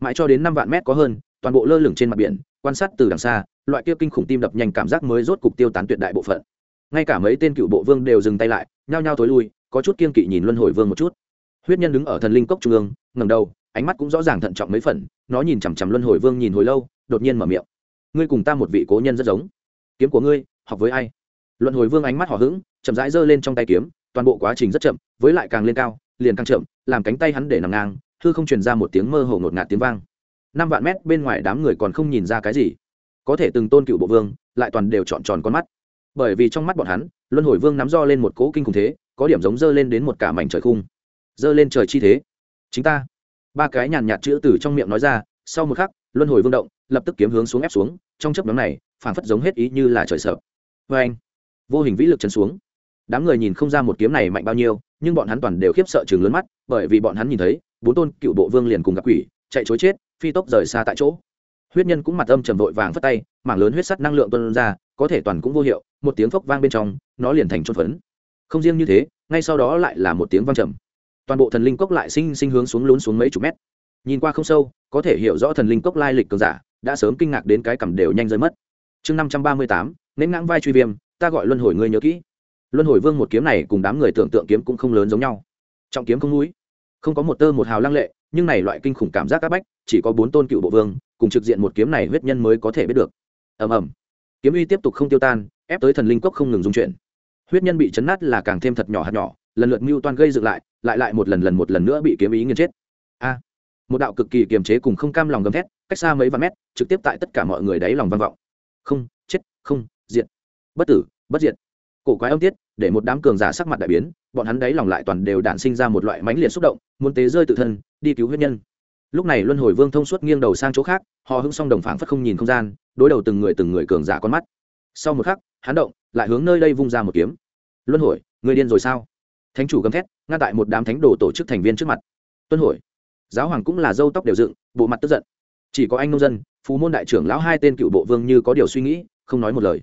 Mãi cho đến năm vạn mét có hơn, toàn bộ lơ lửng trên mặt biển quan sát từ đằng xa, loại kia kinh khủng tim đập nhanh cảm giác mới rốt cục tiêu tán tuyệt đại bộ phận. Ngay cả mấy tên cựu bộ vương đều dừng tay lại, nhao nhao tối lui, có chút kiên kỵ nhìn luân hồi vương một chút. Huyết nhân đứng ở thần linh cốc trung ương ngầm đầu, ánh mắt cũng rõ ràng thận trọng mấy phần, nó nhìn chằm chằm luân hồi vương nhìn hồi lâu, đột nhiên mở miệng. Ngươi cùng ta một vị cố nhân rất giống. Kiếm của ngươi, học với ai? Luân hồi vương ánh mắt hỏ hững, chậm rãi giơ lên trong tay kiếm, toàn bộ quá trình rất chậm, với lại càng lên cao, liền càng chậm, làm cánh tay hắn để nằm ngang thư không truyền ra một tiếng mơ hồ ngột ngạt tiếng vang năm vạn mét bên ngoài đám người còn không nhìn ra cái gì. Có thể từng tôn cựu bộ vương, lại toàn đều chọn tròn con mắt. Bởi vì trong mắt bọn hắn, luân hồi vương nắm do lên một cỗ kinh khủng thế, có điểm giống dơ lên đến một cả mảnh trời khung. Dơ lên trời chi thế. Chính ta. Ba cái nhàn nhạt chữ từ trong miệng nói ra, sau một khắc, luân hồi vương động, lập tức kiếm hướng xuống ép xuống, trong chấp nhóm này, phảng phất giống hết ý như là trời sợ. Vê anh, vô hình vĩ lực chấn xuống. Đám người nhìn không ra một kiếm này mạnh bao nhiêu, nhưng bọn hắn toàn đều khiếp sợ chừng lớn mắt, bởi vì bọn hắn nhìn thấy, bốn tôn cựu bộ vương liền cùng gặp quỷ, chạy chối chết phi tốc rời xa tại chỗ. Huyết nhân cũng mặt âm trầm vội vàng phất tay, mảng lớn huyết sắt năng lượng tuân ra, có thể toàn cũng vô hiệu, một tiếng phốc vang bên trong, nó liền thành trôn phấn. Không riêng như thế, ngay sau đó lại là một tiếng vang trầm. Toàn bộ thần linh cốc lại sinh sinh hướng xuống lún xuống mấy chục mét. Nhìn qua không sâu, có thể hiểu rõ thần linh cốc lai lịch cường giả, đã sớm kinh ngạc đến cái cầm đều nhanh rơi mất. Chương năm trăm ba mươi tám, nến ngãng vai truy viêm, ta gọi luân hồi ngươi nhớ kỹ. Luân hồi vương một kiếm này cùng đám người tưởng tượng kiếm cũng không lớn giống nhau. Trọng kiếm không núi không có một tơ một hào lăng lệ, nhưng này loại kinh khủng cảm giác áp bách, chỉ có bốn tôn cựu bộ vương, cùng trực diện một kiếm này huyết nhân mới có thể biết được. Ầm ầm. Kiếm uy tiếp tục không tiêu tan, ép tới thần linh cốc không ngừng dung chuyển. Huyết nhân bị chấn nát là càng thêm thật nhỏ hạt nhỏ, lần lượt mưu toan gây dựng lại lại lại một lần lần một lần nữa bị kiếm ý nghiền chết. A. Một đạo cực kỳ kiềm chế cùng không cam lòng gầm thét, cách xa mấy vạn mét, trực tiếp tại tất cả mọi người đáy lòng vang vọng. Không, chết, không diện bất tử, bất diện cổ quái âm tiết, để một đám cường giả sắc mặt đại biến, bọn hắn đấy lòng lại toàn đều đản sinh ra một loại mãnh liệt xúc động, muốn tế rơi tự thân, đi cứu huyết nhân. Lúc này luân hồi vương thông suốt nghiêng đầu sang chỗ khác, họ hưng xong đồng phảng phất không nhìn không gian, đối đầu từng người từng người cường giả con mắt. Sau một khắc, hắn động, lại hướng nơi đây vung ra một kiếm. Luân hồi người điên rồi sao? Thánh chủ gầm thét, ngăn tại một đám thánh đồ tổ chức thành viên trước mặt. Tuân hồi. Giáo hoàng cũng là dâu tóc đều dựng, bộ mặt tức giận. Chỉ có anh nông dân, phú môn đại trưởng lão hai tên cựu bộ vương như có điều suy nghĩ, không nói một lời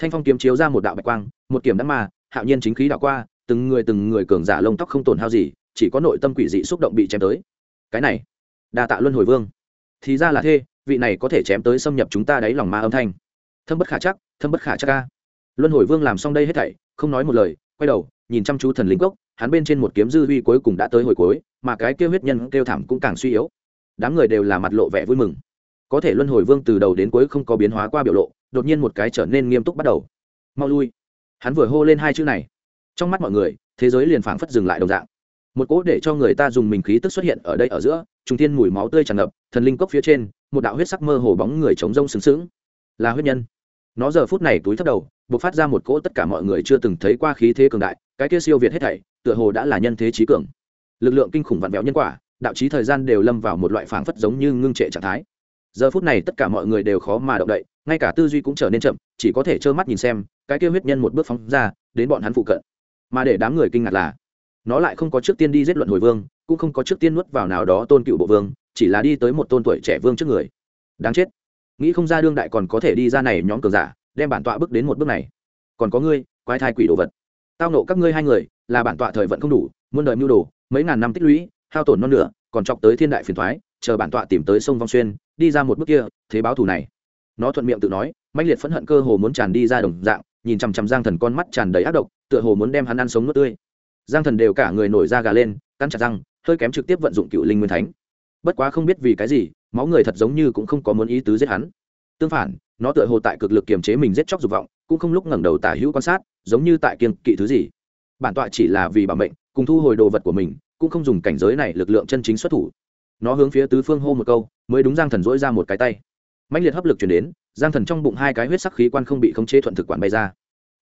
thanh phong kiếm chiếu ra một đạo bạch quang, một kiểm đắc mà hạo nhiên chính khí đảo qua, từng người từng người cường giả lông tóc không tổn hao gì, chỉ có nội tâm quỷ dị xúc động bị chém tới. Cái này, đa tạ luân hồi vương. Thì ra là thế, vị này có thể chém tới xâm nhập chúng ta đáy lòng ma âm thanh. Thâm bất khả chắc, thâm bất khả chắc ca luân hồi vương làm xong đây hết thảy, không nói một lời, quay đầu, nhìn chăm chú thần linh cốc, hắn bên trên một kiếm dư huy cuối cùng đã tới hồi cuối, mà cái kêu huyết nhân kêu thảm cũng càng suy yếu. Đám người đều là mặt lộ vẻ vui mừng. Có thể luân hồi vương từ đầu đến cuối không có biến hóa qua biểu lộ đột nhiên một cái trở nên nghiêm túc bắt đầu. Mau lui. Hắn vừa hô lên hai chữ này. Trong mắt mọi người, thế giới liền phảng phất dừng lại đồng dạng. Một cỗ để cho người ta dùng mình khí tức xuất hiện ở đây ở giữa trung thiên mùi máu tươi tràn ngập, thần linh cốc phía trên, một đạo huyết sắc mơ hồ bóng người chống rông sừng sững. Là huyết nhân. Nó giờ phút này túi thấp đầu buộc phát ra một cỗ tất cả mọi người chưa từng thấy qua khí thế cường đại, cái kia siêu việt hết thảy, tựa hồ đã là nhân thế trí cường. Lực lượng kinh khủng vặn vẹo nhân quả, đạo trí thời gian đều lâm vào một loại phảng phất giống như ngưng trệ trạng thái giờ phút này tất cả mọi người đều khó mà động đậy, ngay cả tư duy cũng trở nên chậm, chỉ có thể trơ mắt nhìn xem, cái kia huyết nhân một bước phóng ra, đến bọn hắn phụ cận. Mà để đám người kinh ngạc là, nó lại không có trước tiên đi giết luận hồi vương, cũng không có trước tiên nuốt vào nào đó tôn cựu bộ vương, chỉ là đi tới một tôn tuổi trẻ vương trước người. Đáng chết. Nghĩ không ra đương đại còn có thể đi ra này nhóm cường giả, đem bản tọa bước đến một bước này. Còn có ngươi, quái thai quỷ đồ vật. Tao nộ các ngươi hai người, là bản tọa thời vận không đủ, muôn đời mưu đồ, mấy ngàn năm tích lũy, hao tổn non nửa, còn chọc tới thiên đại phiền thoái chờ bản tọa tìm tới sông vong xuyên đi ra một bước kia, thế báo thù này. Nó thuận miệng tự nói mạnh liệt phẫn hận cơ hồ muốn tràn đi ra đồng dạng, nhìn chằm chằm giang thần con mắt tràn đầy ác độc, tựa hồ muốn đem hắn ăn sống nuốt tươi. Giang thần đều cả người nổi da gà lên, cắn chặt răng, hơi kém trực tiếp vận dụng cựu linh nguyên thánh. Bất quá không biết vì cái gì, máu người thật giống như cũng không có muốn ý tứ giết hắn. Tương phản, nó tựa hồ tại cực lực kiềm chế mình giết chóc dục vọng, cũng không lúc ngẩng đầu tả hữu quan sát, giống như tại kiên kỵ thứ gì. Bản tọa chỉ là vì bảo mệnh, cùng thu hồi đồ vật của mình, cũng không dùng cảnh giới này lực lượng chân chính xuất thủ nó hướng phía tứ phương hô một câu, mới đúng giang thần dỗi ra một cái tay. Mạnh liệt hấp lực chuyển đến, giang thần trong bụng hai cái huyết sắc khí quan không bị khống chế thuận thực quản bay ra.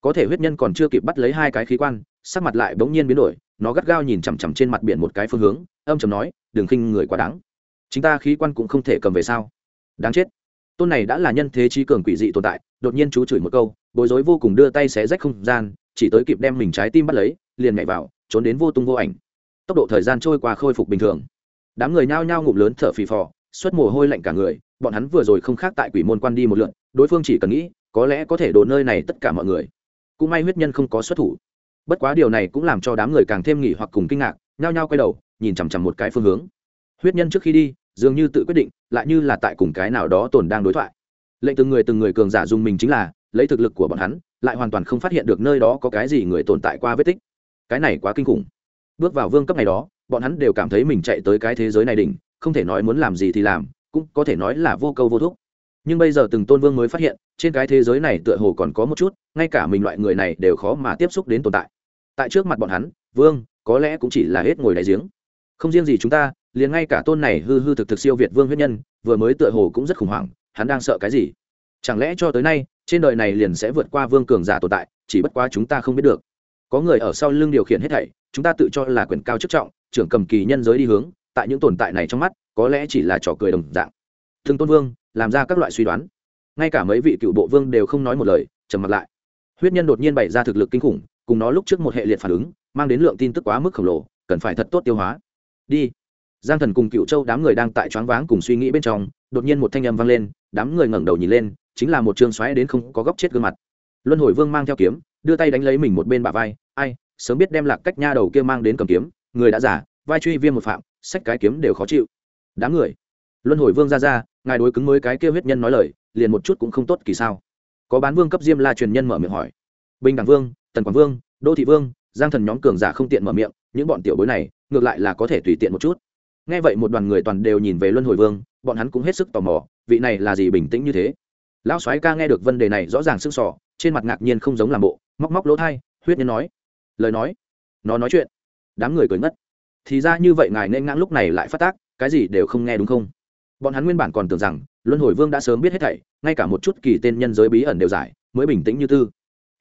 Có thể huyết nhân còn chưa kịp bắt lấy hai cái khí quan, sắc mặt lại bỗng nhiên biến đổi, nó gắt gao nhìn chằm chằm trên mặt biển một cái phương hướng, âm chầm nói, đừng khinh người quá đáng. Chính ta khí quan cũng không thể cầm về sao? Đáng chết. Tôn này đã là nhân thế trí cường quỷ dị tồn tại, đột nhiên chú chửi một câu, bối rối vô cùng đưa tay xé rách không gian, chỉ tới kịp đem mình trái tim bắt lấy, liền nhảy vào, trốn đến vô tung vô ảnh. Tốc độ thời gian trôi qua khôi phục bình thường đám người nhao nhao ngụm lớn thở phì phò xuất mồ hôi lạnh cả người, bọn hắn vừa rồi không khác tại quỷ môn quan đi một lượn, đối phương chỉ cần nghĩ, có lẽ có thể đổ nơi này tất cả mọi người. Cũng may huyết nhân không có xuất thủ. Bất quá điều này cũng làm cho đám người càng thêm nghỉ hoặc cùng kinh ngạc, nhao nhao quay đầu, nhìn chằm chằm một cái phương hướng. Huyết nhân trước khi đi, dường như tự quyết định, lại như là tại cùng cái nào đó tồn đang đối thoại. Lệnh từng người từng người cường giả dùng mình chính là, lấy thực lực của bọn hắn, lại hoàn toàn không phát hiện được nơi đó có cái gì người tồn tại qua vết tích. Cái này quá kinh khủng bước vào vương cấp này đó, bọn hắn đều cảm thấy mình chạy tới cái thế giới này đỉnh, không thể nói muốn làm gì thì làm, cũng có thể nói là vô câu vô thúc. Nhưng bây giờ từng tôn vương mới phát hiện, trên cái thế giới này tựa hồ còn có một chút, ngay cả mình loại người này đều khó mà tiếp xúc đến tồn tại. Tại trước mặt bọn hắn, vương, có lẽ cũng chỉ là hết ngồi đại giếng. Không riêng gì chúng ta, liền ngay cả tôn này hư hư thực thực siêu việt vương huyết nhân, vừa mới tựa hồ cũng rất khủng hoảng, hắn đang sợ cái gì? Chẳng lẽ cho tới nay, trên đời này liền sẽ vượt qua vương cường giả tồn tại, chỉ bất quá chúng ta không biết được. Có người ở sau lưng điều khiển hết thảy chúng ta tự cho là quyền cao chức trọng, trưởng cầm kỳ nhân giới đi hướng, tại những tồn tại này trong mắt, có lẽ chỉ là trò cười đồng dạng. Thương tôn vương, làm ra các loại suy đoán. Ngay cả mấy vị cựu bộ vương đều không nói một lời, trầm mặt lại. Huyết nhân đột nhiên bày ra thực lực kinh khủng, cùng nó lúc trước một hệ liệt phản ứng, mang đến lượng tin tức quá mức khổng lồ, cần phải thật tốt tiêu hóa. Đi. Giang thần cùng cựu châu đám người đang tại choáng váng cùng suy nghĩ bên trong, đột nhiên một thanh âm vang lên, đám người ngẩng đầu nhìn lên, chính là một trường xoáy đến không có góc chết gương mặt. Luân hồi vương mang theo kiếm, đưa tay đánh lấy mình một bên bả vai, ai sớm biết đem lạc cách nha đầu kia mang đến cầm kiếm, người đã giả vai truy viêm một phạm, sách cái kiếm đều khó chịu. Đám người, luân hồi vương ra ra, ngài đối cứng mới cái kia huyết nhân nói lời, liền một chút cũng không tốt kỳ sao. Có bán vương cấp diêm la truyền nhân mở miệng hỏi. Bình đẳng vương, tần quảng vương, đô thị vương, giang thần nhóm cường giả không tiện mở miệng, những bọn tiểu bối này, ngược lại là có thể tùy tiện một chút. Nghe vậy một đoàn người toàn đều nhìn về luân hồi vương, bọn hắn cũng hết sức tò mò, vị này là gì bình tĩnh như thế? Lão soái ca nghe được vấn đề này rõ ràng sưng sỏ trên mặt ngạc nhiên không giống làm bộ, móc móc lỗ thai huyết nhân nói lời nói. Nó nói chuyện. Đám người cười ngất. Thì ra như vậy ngài nên ngang lúc này lại phát tác, cái gì đều không nghe đúng không? Bọn hắn nguyên bản còn tưởng rằng, luân hồi vương đã sớm biết hết thảy, ngay cả một chút kỳ tên nhân giới bí ẩn đều giải, mới bình tĩnh như tư.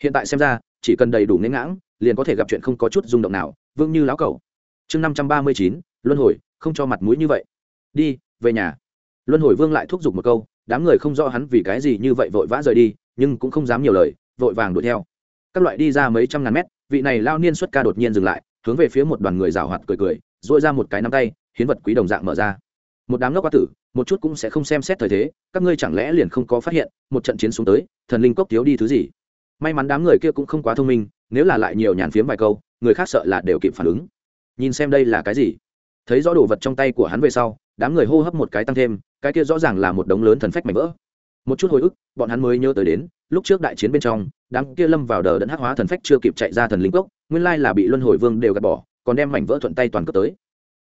Hiện tại xem ra, chỉ cần đầy đủ nên ngãng, liền có thể gặp chuyện không có chút rung động nào, vương như lão cầu chương năm trăm ba mươi chín, luân hồi, không cho mặt mũi như vậy. Đi, về nhà. Luân hồi vương lại thúc giục một câu, đám người không rõ hắn vì cái gì như vậy vội vã rời đi, nhưng cũng không dám nhiều lời, vội vàng đuổi theo. Các loại đi ra mấy trăm ngàn mét vị này lao niên xuất ca đột nhiên dừng lại, hướng về phía một đoàn người rào hoạt cười cười dội ra một cái nắm tay, hiến vật quý đồng dạng mở ra. Một đám ngốc quá tử, một chút cũng sẽ không xem xét thời thế, các ngươi chẳng lẽ liền không có phát hiện, một trận chiến xuống tới, thần linh cốc thiếu đi thứ gì? May mắn đám người kia cũng không quá thông minh, nếu là lại nhiều nhàn phiếm vài câu, người khác sợ là đều kịp phản ứng. Nhìn xem đây là cái gì? Thấy rõ đồ vật trong tay của hắn về sau, đám người hô hấp một cái tăng thêm, cái kia rõ ràng là một đống lớn thần phách mảnh vỡ một chút hồi ức, bọn hắn mới nhớ tới đến, lúc trước đại chiến bên trong, đám kia lâm vào đờ đẫn hắc hóa thần phách chưa kịp chạy ra thần linh cốc, nguyên lai là bị luân hồi vương đều gạt bỏ, còn đem mảnh vỡ thuận tay toàn cấp tới.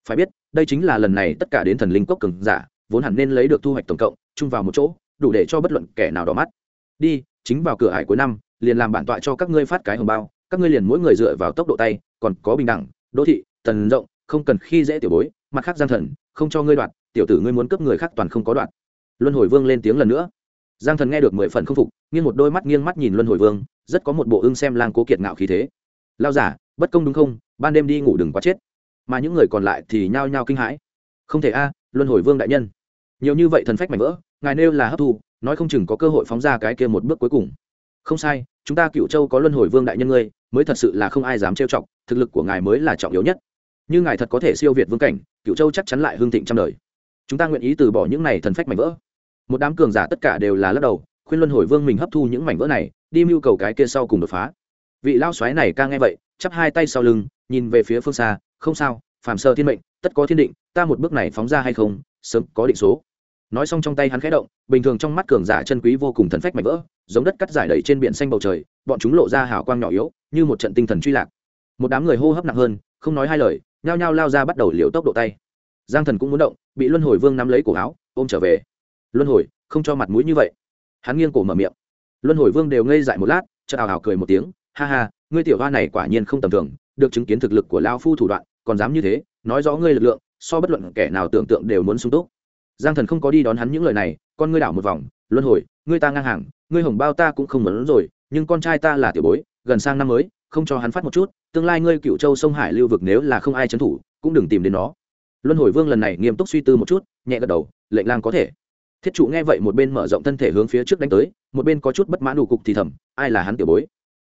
Phải biết, đây chính là lần này tất cả đến thần linh cốc cường giả, vốn hẳn nên lấy được thu hoạch tổng cộng, chung vào một chỗ, đủ để cho bất luận kẻ nào đỏ mắt. Đi, chính vào cửa hải cuối năm, liền làm bản tọa cho các ngươi phát cái hồng bao, các ngươi liền mỗi người dựa vào tốc độ tay, còn có bình đẳng, đô thị, tần rộng, không cần khi dễ tiểu bối, mặt khác gian thần, không cho ngươi đoạt tiểu tử ngươi muốn cướp người khác toàn không có đoạt luân hồi vương lên tiếng lần nữa giang thần nghe được mười phần không phục, nghiêng một đôi mắt nghiêng mắt nhìn luân hồi vương, rất có một bộ ưng xem lang cố kiệt ngạo khí thế. Lao giả, bất công đúng không? Ban đêm đi ngủ đừng quá chết. Mà những người còn lại thì nhao nhao kinh hãi. Không thể a, luân hồi vương đại nhân. Nhiều như vậy thần phách mảnh vỡ, ngài nêu là hấp thu, nói không chừng có cơ hội phóng ra cái kia một bước cuối cùng. Không sai, chúng ta cựu châu có luân hồi vương đại nhân ngươi, mới thật sự là không ai dám trêu chọc, thực lực của ngài mới là trọng yếu nhất. Như ngài thật có thể siêu việt vương cảnh cựu châu chắc chắn lại hương thịnh trăm đời. Chúng ta nguyện ý từ bỏ những này thần phách mảnh vỡ một đám cường giả tất cả đều là lắc đầu, khuyên luân hồi vương mình hấp thu những mảnh vỡ này, đi mưu cầu cái kia sau cùng đột phá. Vị lao xoáy này ca nghe vậy, chắp hai tay sau lưng, nhìn về phía phương xa, không sao, phàm sơ thiên mệnh, tất có thiên định, ta một bước này phóng ra hay không, sớm có định số. Nói xong trong tay hắn khẽ động, bình thường trong mắt cường giả chân quý vô cùng thần phách mảnh vỡ, giống đất cắt giải đầy trên biển xanh bầu trời, bọn chúng lộ ra hào quang nhỏ yếu, như một trận tinh thần truy lạc. Một đám người hô hấp nặng hơn, không nói hai lời, nhao nhao lao ra bắt đầu liều tốc độ tay. Giang thần cũng muốn động, bị luân hồi vương nắm lấy cổ áo, ôm trở về luân hồi, không cho mặt mũi như vậy. Hắn nghiêng cổ mở miệng. Luân hồi vương đều ngây dại một lát, chợt ảo ảo cười một tiếng, ha ha, ngươi tiểu hoa này quả nhiên không tầm thường, được chứng kiến thực lực của lao phu thủ đoạn, còn dám như thế, nói rõ ngươi lực lượng, so bất luận kẻ nào tưởng tượng đều muốn sung túc. Giang thần không có đi đón hắn những lời này, con ngươi đảo một vòng, luân hồi, ngươi ta ngang hàng, ngươi hồng bao ta cũng không muốn rồi, nhưng con trai ta là tiểu bối, gần sang năm mới, không cho hắn phát một chút, tương lai ngươi cựu châu sông hải lưu vực nếu là không ai trấn thủ, cũng đừng tìm đến nó. Luân hồi vương lần này nghiêm túc suy tư một chút, nhẹ gật đầu, lệnh lang có thể thiết trụ nghe vậy một bên mở rộng thân thể hướng phía trước đánh tới, một bên có chút bất mãn đủ cục thì thầm, ai là hắn tiểu bối?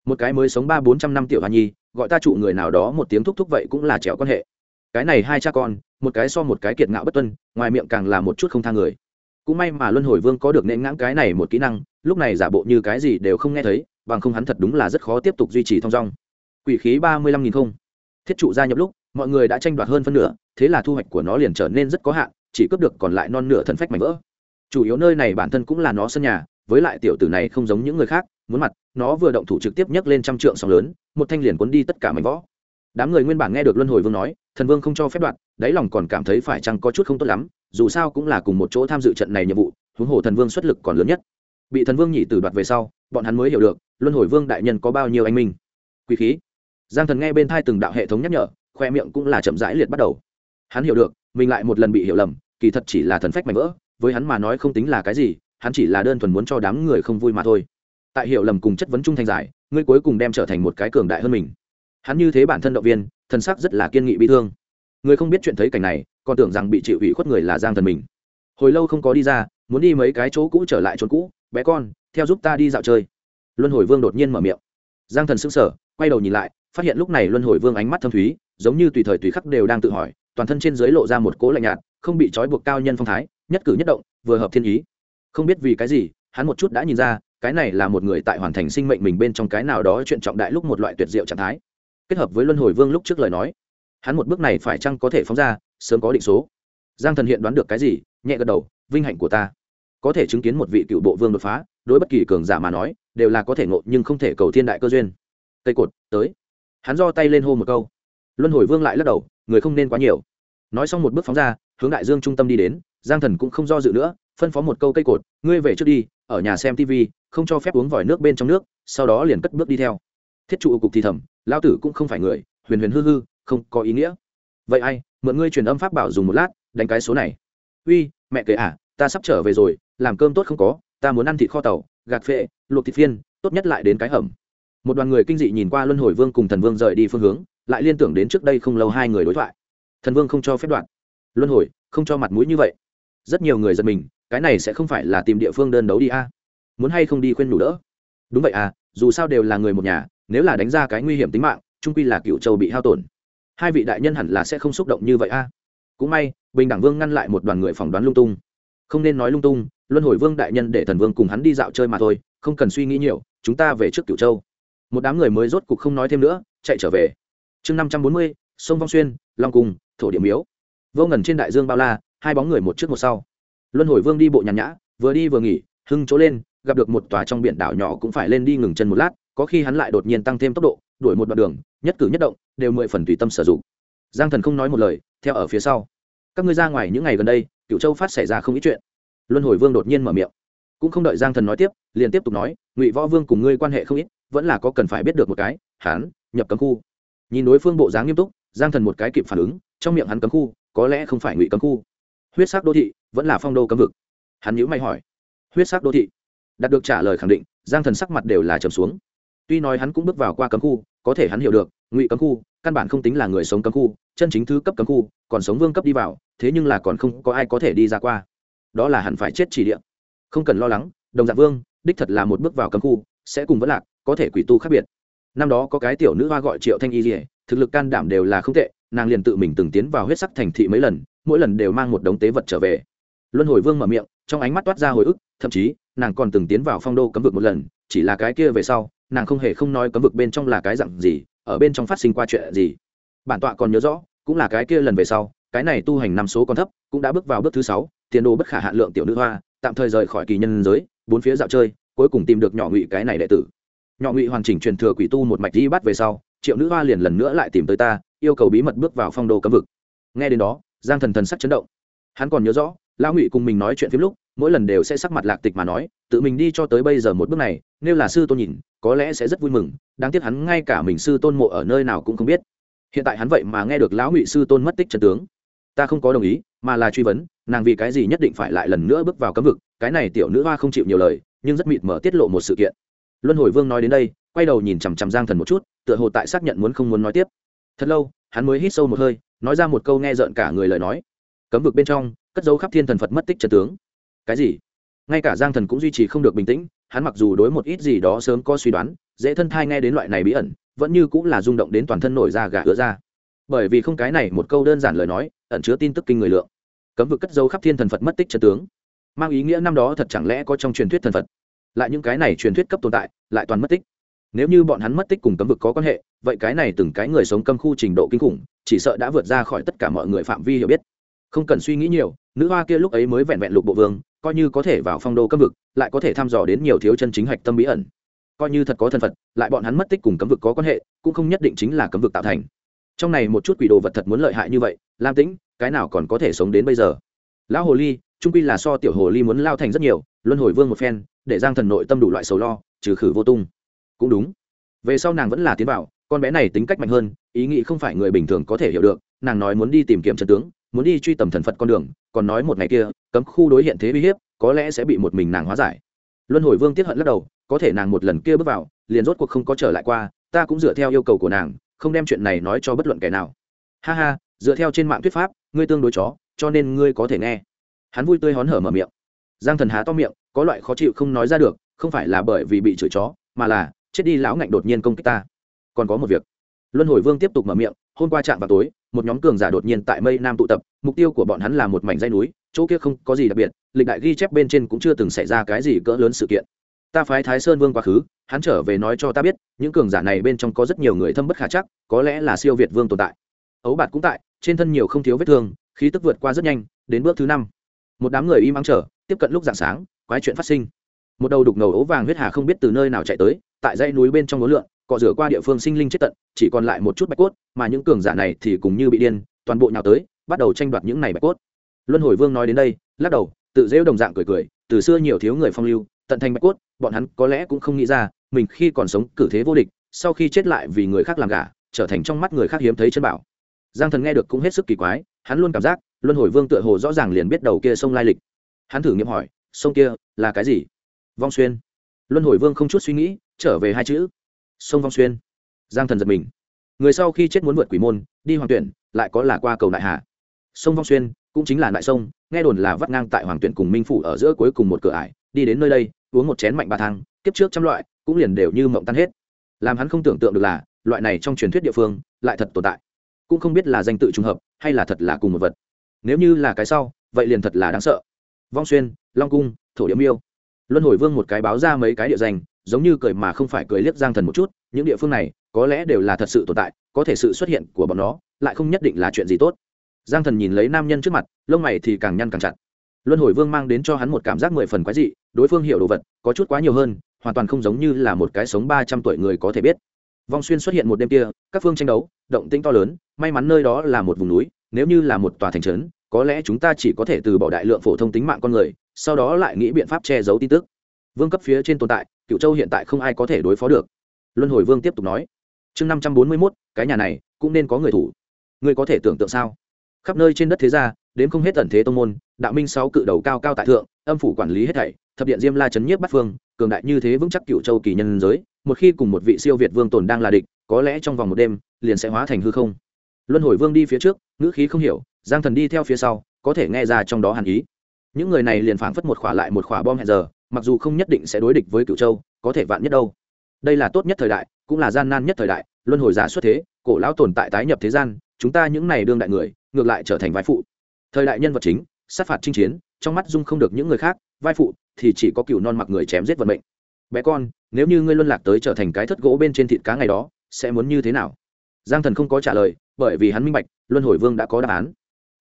Một cái mới sống ba bốn trăm năm tiểu hoa nhi, gọi ta trụ người nào đó một tiếng thúc thúc vậy cũng là trèo quan hệ. Cái này hai cha con, một cái so một cái kiệt ngạo bất tuân, ngoài miệng càng là một chút không tha người. Cũng may mà luân hồi vương có được nên ngãng cái này một kỹ năng, lúc này giả bộ như cái gì đều không nghe thấy, bằng không hắn thật đúng là rất khó tiếp tục duy trì thong dong. Quỷ khí ba mươi lăm nghìn không. Thiết trụ gia nhập lúc, mọi người đã tranh đoạt hơn phân nửa, thế là thu hoạch của nó liền trở nên rất có hạn, chỉ cướp được còn lại non nửa thần phách mảnh vỡ chủ yếu nơi này bản thân cũng là nó sân nhà, với lại tiểu tử này không giống những người khác, muốn mặt, nó vừa động thủ trực tiếp nhấc lên trăm trượng sóng lớn, một thanh liền cuốn đi tất cả mảnh võ. Đám người nguyên bản nghe được luân hồi vương nói, thần vương không cho phép đoạt đáy lòng còn cảm thấy phải chăng có chút không tốt lắm, dù sao cũng là cùng một chỗ tham dự trận này nhiệm vụ, huống hồ thần vương xuất lực còn lớn nhất. Bị thần vương nhị tử đoạt về sau, bọn hắn mới hiểu được, luân hồi vương đại nhân có bao nhiêu anh minh. Quý khí. Giang thần nghe bên thai từng đạo hệ thống nhắc nhở, khoe miệng cũng là chậm rãi liệt bắt đầu. Hắn hiểu được, mình lại một lần bị hiểu lầm, kỳ thật chỉ là thần phách mạnh vỡ với hắn mà nói không tính là cái gì, hắn chỉ là đơn thuần muốn cho đám người không vui mà thôi. Tại hiểu lầm cùng chất vấn trung thành giải, ngươi cuối cùng đem trở thành một cái cường đại hơn mình. Hắn như thế bản thân động viên, thân sắc rất là kiên nghị bị thương. Người không biết chuyện thấy cảnh này, còn tưởng rằng bị chịu ủy khuất người là giang thần mình. Hồi lâu không có đi ra, muốn đi mấy cái chỗ cũ trở lại chỗ cũ, bé con, theo giúp ta đi dạo chơi. Luân hồi vương đột nhiên mở miệng. Giang thần sững sờ, quay đầu nhìn lại, phát hiện lúc này luân hồi vương ánh mắt thâm thúy, giống như tùy thời tùy khắc đều đang tự hỏi, toàn thân trên dưới lộ ra một cỗ lạnh nhạt không bị trói buộc cao nhân phong thái, nhất cử nhất động, vừa hợp thiên ý. Không biết vì cái gì, hắn một chút đã nhìn ra, cái này là một người tại hoàn thành sinh mệnh mình bên trong cái nào đó chuyện trọng đại lúc một loại tuyệt diệu trạng thái. Kết hợp với luân hồi vương lúc trước lời nói, hắn một bước này phải chăng có thể phóng ra, sớm có định số. Giang thần hiện đoán được cái gì, nhẹ gật đầu, vinh hạnh của ta. Có thể chứng kiến một vị cựu bộ vương đột phá, đối bất kỳ cường giả mà nói, đều là có thể ngộ nhưng không thể cầu thiên đại cơ duyên. Cây cột, tới. Hắn do tay lên hô một câu. Luân hồi vương lại lắc đầu, người không nên quá nhiều. Nói xong một bước phóng ra hướng đại dương trung tâm đi đến, giang thần cũng không do dự nữa, phân phó một câu cây cột, ngươi về trước đi, ở nhà xem tv không cho phép uống vòi nước bên trong nước, sau đó liền cất bước đi theo. Thiết trụ cục thì thầm lao tử cũng không phải người, huyền huyền hư hư, không có ý nghĩa. Vậy ai, mượn ngươi truyền âm pháp bảo dùng một lát, đánh cái số này. Uy, mẹ kể à ta sắp trở về rồi, làm cơm tốt không có, ta muốn ăn thịt kho tàu, gạt phệ, luộc thịt phiên, tốt nhất lại đến cái hầm. Một đoàn người kinh dị nhìn qua luân hồi vương cùng thần vương rời đi phương hướng, lại liên tưởng đến trước đây không lâu hai người đối thoại. Thần vương không cho phép đoạn luân hồi, không cho mặt mũi như vậy. Rất nhiều người giật mình, cái này sẽ không phải là tìm địa phương đơn đấu đi a. Muốn hay không đi khuyên đủ đỡ? Đúng vậy à dù sao đều là người một nhà, nếu là đánh ra cái nguy hiểm tính mạng trung quy là cựu châu bị hao tổn. Hai vị đại nhân hẳn là sẽ không xúc động như vậy a. Cũng may, bình đẳng vương ngăn lại một đoàn người phỏng đoán lung tung. Không nên nói lung tung, luân hồi vương đại nhân để thần vương cùng hắn đi dạo chơi mà thôi, không cần suy nghĩ nhiều, chúng ta về trước cửu châu. Một đám người mới rốt cục không nói thêm nữa, chạy trở về. Chương năm trăm bốn mươi, sông vong xuyên, long cung, thổ điểm miếu vô ngần trên đại dương bao la, hai bóng người một trước một sau. Luân hồi vương đi bộ nhàn nhã, vừa đi vừa nghỉ, hưng chỗ lên, gặp được một tòa trong biển đảo nhỏ cũng phải lên đi ngừng chân một lát, có khi hắn lại đột nhiên tăng thêm tốc độ, đuổi một đoạn đường, nhất cử nhất động, đều mười phần tùy tâm sử dụng. Giang thần không nói một lời, theo ở phía sau. Các ngươi ra ngoài những ngày gần đây cựu châu phát xảy ra không ít chuyện. Luân hồi vương đột nhiên mở miệng. Cũng không đợi giang thần nói tiếp, liền tiếp tục nói, ngụy võ vương cùng ngươi quan hệ không ít, vẫn là có cần phải biết được một cái hán nhập cấm khu. Nhìn đối phương bộ dáng nghiêm túc, giang thần một cái kịp phản ứng, trong miệng hắn cấm khu có lẽ không phải ngụy cấm khu. Huyết sắc đô thị vẫn là phong đô cấm vực. Hắn nhữ mày hỏi. Huyết sắc đô thị? Đạt được trả lời khẳng định, giang thần sắc mặt đều là trầm xuống. Tuy nói hắn cũng bước vào qua cấm khu, có thể hắn hiểu được, ngụy cấm khu căn bản không tính là người sống cấm khu, chân chính thứ cấp cấm khu, còn sống vương cấp đi vào, thế nhưng là còn không có ai có thể đi ra qua. Đó là hẳn phải chết chỉ địa. Không cần lo lắng, đồng dạng vương, đích thật là một bước vào cấm khu, sẽ cùng vẫn lạc, có thể quỷ tu khác biệt. Năm đó có cái tiểu nữ hoa gọi triệu thanh y dỉa thực lực can đảm đều là không tệ nàng liền tự mình từng tiến vào huyết sắc thành thị mấy lần, mỗi lần đều mang một đống tế vật trở về. Luân hồi vương mở miệng, trong ánh mắt toát ra hồi ức, thậm chí, nàng còn từng tiến vào phong đô cấm vực một lần, chỉ là cái kia về sau, nàng không hề không nói cấm vực bên trong là cái dặn gì, ở bên trong phát sinh qua chuyện gì. Bản tọa còn nhớ rõ, cũng là cái kia lần về sau, cái này tu hành năm số còn thấp, cũng đã bước vào bước thứ sáu, tiền đồ bất khả hạn lượng tiểu nữ hoa, tạm thời rời khỏi kỳ nhân giới, bốn phía dạo chơi, cuối cùng tìm được nhỏ ngụy cái này đệ tử. Nhỏ ngụy hoàn chỉnh truyền thừa quỷ tu một mạch đi bắt về sau, triệu nữ hoa liền lần nữa lại tìm tới ta yêu cầu bí mật bước vào phong đô cấm vực. Nghe đến đó, giang thần thần sắc chấn động. Hắn còn nhớ rõ, lão ngụy cùng mình nói chuyện phim lúc, mỗi lần đều sẽ sắc mặt lạc tịch mà nói, tự mình đi cho tới bây giờ một bước này, nếu là sư tôn nhìn, có lẽ sẽ rất vui mừng, đáng tiếc hắn ngay cả mình sư tôn mộ ở nơi nào cũng không biết. Hiện tại hắn vậy mà nghe được lão ngụy sư tôn mất tích trần tướng. Ta không có đồng ý, mà là truy vấn, nàng vì cái gì nhất định phải lại lần nữa bước vào cấm vực, cái này tiểu nữ hoa không chịu nhiều lời, nhưng rất mịt mở tiết lộ một sự kiện. Luân hồi vương nói đến đây, quay đầu nhìn chằm chằm giang thần một chút, tựa hồ tại xác nhận muốn không muốn nói tiếp. Thật lâu hắn mới hít sâu một hơi, nói ra một câu nghe rợn cả người lời nói. Cấm vực bên trong, cất dấu khắp thiên thần phật mất tích trần tướng. Cái gì? Ngay cả giang thần cũng duy trì không được bình tĩnh, hắn mặc dù đối một ít gì đó sớm có suy đoán, dễ thân thai nghe đến loại này bí ẩn, vẫn như cũng là rung động đến toàn thân nổi da gà ứa ra bởi vì không cái này một câu đơn giản lời nói, ẩn chứa tin tức kinh người lượng. Cấm vực cất dấu khắp thiên thần phật mất tích trần tướng. Mang ý nghĩa năm đó thật chẳng lẽ có trong truyền thuyết thần phật? Lại những cái này truyền thuyết cấp tồn tại, lại toàn mất tích nếu như bọn hắn mất tích cùng cấm vực có quan hệ, vậy cái này từng cái người sống cấm khu trình độ kinh khủng, chỉ sợ đã vượt ra khỏi tất cả mọi người phạm vi hiểu biết. Không cần suy nghĩ nhiều, nữ hoa kia lúc ấy mới vẹn vẹn lục bộ vương, coi như có thể vào phong đô cấm vực, lại có thể thăm dò đến nhiều thiếu chân chính hạch tâm bí ẩn. Coi như thật có thân phật lại bọn hắn mất tích cùng cấm vực có quan hệ, cũng không nhất định chính là cấm vực tạo thành. Trong này một chút quỷ đồ vật thật muốn lợi hại như vậy, lam tĩnh, cái nào còn có thể sống đến bây giờ? Lão hồ ly, trung quy là so tiểu hồ ly muốn lao thành rất nhiều, luân hồi vương một phen, để giang thần nội tâm đủ loại sầu lo, trừ khử vô tung cũng đúng. Về sau nàng vẫn là tiến bảo con bé này tính cách mạnh hơn, ý nghĩ không phải người bình thường có thể hiểu được. Nàng nói muốn đi tìm kiếm trần tướng, muốn đi truy tầm thần phật con đường, còn nói một ngày kia, cấm khu đối hiện thế uy hiếp, có lẽ sẽ bị một mình nàng hóa giải. Luân hồi vương tiết hận lắc đầu, có thể nàng một lần kia bước vào, liền rốt cuộc không có trở lại qua, ta cũng dựa theo yêu cầu của nàng, không đem chuyện này nói cho bất luận kẻ nào. Ha ha, dựa theo trên mạng thuyết pháp, ngươi tương đối chó, cho nên ngươi có thể nghe. Hắn vui tươi hón hở mở miệng. Giang thần há to miệng, có loại khó chịu không nói ra được, không phải là bởi vì bị chửi chó, mà là chết đi lão ngạnh đột nhiên công kích ta. Còn có một việc. Luân hồi vương tiếp tục mở miệng, hôm qua trạm vào tối, một nhóm cường giả đột nhiên tại mây nam tụ tập, mục tiêu của bọn hắn là một mảnh dây núi, chỗ kia không có gì đặc biệt, lịch đại ghi chép bên trên cũng chưa từng xảy ra cái gì cỡ lớn sự kiện. Ta phái thái sơn vương quá khứ, hắn trở về nói cho ta biết, những cường giả này bên trong có rất nhiều người thâm bất khả chắc, có lẽ là siêu việt vương tồn tại. Ấu bạt cũng tại, trên thân nhiều không thiếu vết thương, khí tức vượt qua rất nhanh, đến bước thứ năm. Một đám người im ắng trở tiếp cận lúc dạng sáng, quái chuyện phát sinh một đầu đục ngầu ố vàng huyết hà không biết từ nơi nào chạy tới, tại dãy núi bên trong núi lượn, cọ rửa qua địa phương sinh linh chết tận, chỉ còn lại một chút bạch cốt, mà những cường giả này thì cũng như bị điên, toàn bộ nhào tới, bắt đầu tranh đoạt những này bạch cốt. Luân hồi vương nói đến đây, lắc đầu, tự rêu đồng dạng cười cười, từ xưa nhiều thiếu người phong lưu, tận thành bạch cốt, bọn hắn có lẽ cũng không nghĩ ra, mình khi còn sống cử thế vô địch, sau khi chết lại vì người khác làm gả trở thành trong mắt người khác hiếm thấy chân bảo. Giang thần nghe được cũng hết sức kỳ quái, hắn luôn cảm giác, luân hồi vương tựa hồ rõ ràng liền biết đầu kia sông lai lịch. Hắn thử nghiệm hỏi, sông kia là cái gì? Vong xuyên. Luân hồi vương không chút suy nghĩ, trở về hai chữ. Sông vong xuyên. Giang thần giật mình. Người sau khi chết muốn vượt quỷ môn, đi hoàng tuyển, lại có là qua cầu đại hà. Sông vong xuyên cũng chính là đại sông, nghe đồn là vắt ngang tại hoàng tuyển cùng minh phủ ở giữa cuối cùng một cửa ải, đi đến nơi đây, uống một chén mạnh ba thang, kiếp trước trăm loại, cũng liền đều như mộng tan hết. Làm hắn không tưởng tượng được là, loại này trong truyền thuyết địa phương, lại thật tồn tại. Cũng không biết là danh tự trùng hợp, hay là thật là cùng một vật. Nếu như là cái sau, vậy liền thật là đáng sợ. Vong xuyên, long cung, thổ điếm yêu luân hồi vương một cái báo ra mấy cái địa danh, giống như cười mà không phải cười liếc giang thần một chút, những địa phương này, có lẽ đều là thật sự tồn tại, có thể sự xuất hiện của bọn nó, lại không nhất định là chuyện gì tốt. Giang thần nhìn lấy nam nhân trước mặt, lông mày thì càng nhăn càng chặt. Luân hồi vương mang đến cho hắn một cảm giác mười phần quái dị, đối phương hiểu đồ vật, có chút quá nhiều hơn, hoàn toàn không giống như là một cái sống ba trăm tuổi người có thể biết. Vong xuyên xuất hiện một đêm kia, các phương tranh đấu, động tĩnh to lớn, may mắn nơi đó là một vùng núi nếu như là một tòa thành trấn, có lẽ chúng ta chỉ có thể từ bỏ đại lượng phổ thông tính mạng con người, sau đó lại nghĩ biện pháp che giấu tin tức. Vương cấp phía trên tồn tại, cựu châu hiện tại không ai có thể đối phó được. Luân hồi vương tiếp tục nói. Chương năm trăm bốn mươi mốt, cái nhà này cũng nên có người thủ. Ngươi có thể tưởng tượng sao? Khắp nơi trên đất thế gia đến không hết tần thế tông môn, đạo minh sáu cự đầu cao cao tại thượng, âm phủ quản lý hết thảy, thập điện diêm la chấn nhiếp bắt phương, cường đại như thế vững chắc cựu châu kỳ nhân giới, một khi cùng một vị siêu việt vương tồn đang là địch, có lẽ trong vòng một đêm, liền sẽ hóa thành hư không luân hồi vương đi phía trước, ngữ khí không hiểu, giang thần đi theo phía sau, có thể nghe ra trong đó hàn ý. Những người này liền phảng phất một khỏa lại một khỏa bom hẹn giờ, mặc dù không nhất định sẽ đối địch với cựu châu, có thể vạn nhất đâu. Đây là tốt nhất thời đại, cũng là gian nan nhất thời đại, luân hồi giả xuất thế, cổ lão tồn tại tái nhập thế gian, chúng ta những này đương đại người, ngược lại trở thành vai phụ. Thời đại nhân vật chính, sát phạt chinh chiến, trong mắt dung không được những người khác, vai phụ thì chỉ có cựu non mặc người chém giết vận mệnh. Bé con, nếu như ngươi luân lạc tới trở thành cái thất gỗ bên trên thịt cá ngày đó, sẽ muốn như thế nào? Giang thần không có trả lời, bởi vì hắn minh bạch, luân hồi vương đã có đáp án.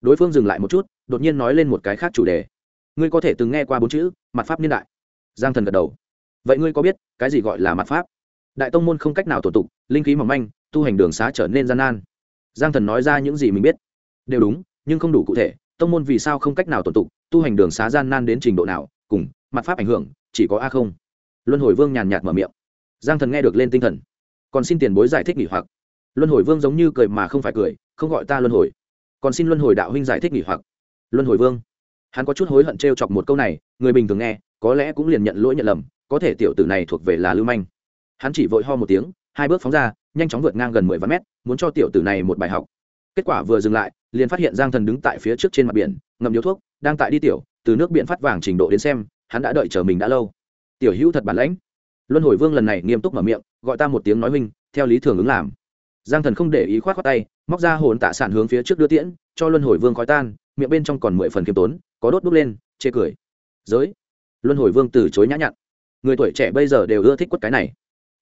Đối phương dừng lại một chút, đột nhiên nói lên một cái khác chủ đề. Ngươi có thể từng nghe qua bốn chữ mặt pháp niên đại. Giang thần gật đầu. Vậy ngươi có biết, cái gì gọi là mặt pháp? Đại tông môn không cách nào tổ tục, linh khí mỏng manh, tu hành đường xá trở nên gian nan. Giang thần nói ra những gì mình biết. Đều đúng, nhưng không đủ cụ thể, tông môn vì sao không cách nào tổ tục, tu hành đường xá gian nan đến trình độ nào, cùng mặt pháp ảnh hưởng, chỉ có a không. Luân hồi vương nhàn nhạt mở miệng. Giang thần nghe được lên tinh thần. Còn xin tiền bối giải thích nghỉ hoặc luân hồi vương giống như cười mà không phải cười, không gọi ta luân hồi. Còn xin luân hồi đạo huynh giải thích nghỉ hoặc. Luân hồi vương. Hắn có chút hối hận t chọc một câu này, người bình thường nghe, có lẽ cũng liền nhận lỗi nhận lầm, có thể tiểu tử này thuộc về là lưu manh. Hắn chỉ vội ho một tiếng, hai bước phóng ra, nhanh chóng vượt ngang gần mười vạn mét, muốn cho tiểu tử này một bài học. Kết quả vừa dừng lại, liền phát hiện giang thần đứng tại phía trước trên mặt biển, ngậm điếu thuốc, đang tại đi tiểu, từ nước biển phát vàng trình độ đến xem, hắn đã đợi chờ mình đã lâu. Tiểu hữu thật bản lãnh. Luân hồi vương lần này nghiêm túc mở miệng, gọi ta một tiếng nói huynh, theo lý thường ứng làm giang thần không để ý khoát khoát tay, móc ra hồn tạ sản hướng phía trước đưa tiễn, cho luân hồi vương khói tan, miệng bên trong còn mười phần kiêm tốn, có đốt đúc lên, chê cười. Giới, luân hồi vương từ chối nhã nhặn. Người tuổi trẻ bây giờ đều ưa thích quất cái này.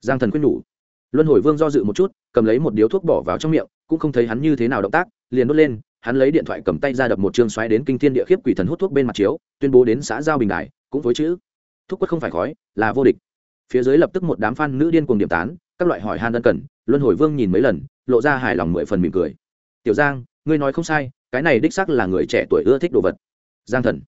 Giang thần khuyên nhủ. Luân hồi vương do dự một chút, cầm lấy một điếu thuốc bỏ vào trong miệng, cũng không thấy hắn như thế nào động tác, liền đốt lên, hắn lấy điện thoại cầm tay ra đập một chương xoáy đến kinh thiên địa khiếp quỷ thần hút thuốc bên mặt chiếu, tuyên bố đến xã giao bình đại, cũng với chữ. Thuốc quất không phải khói, là vô địch. Phía dưới lập tức một đám fan nữ điên cuồng điểm tán các loại hỏi han ân cần, luân hồi vương nhìn mấy lần, lộ ra hài lòng mười phần mỉm cười. Tiểu giang, ngươi nói không sai, cái này đích xác là người trẻ tuổi ưa thích đồ vật. Giang thần,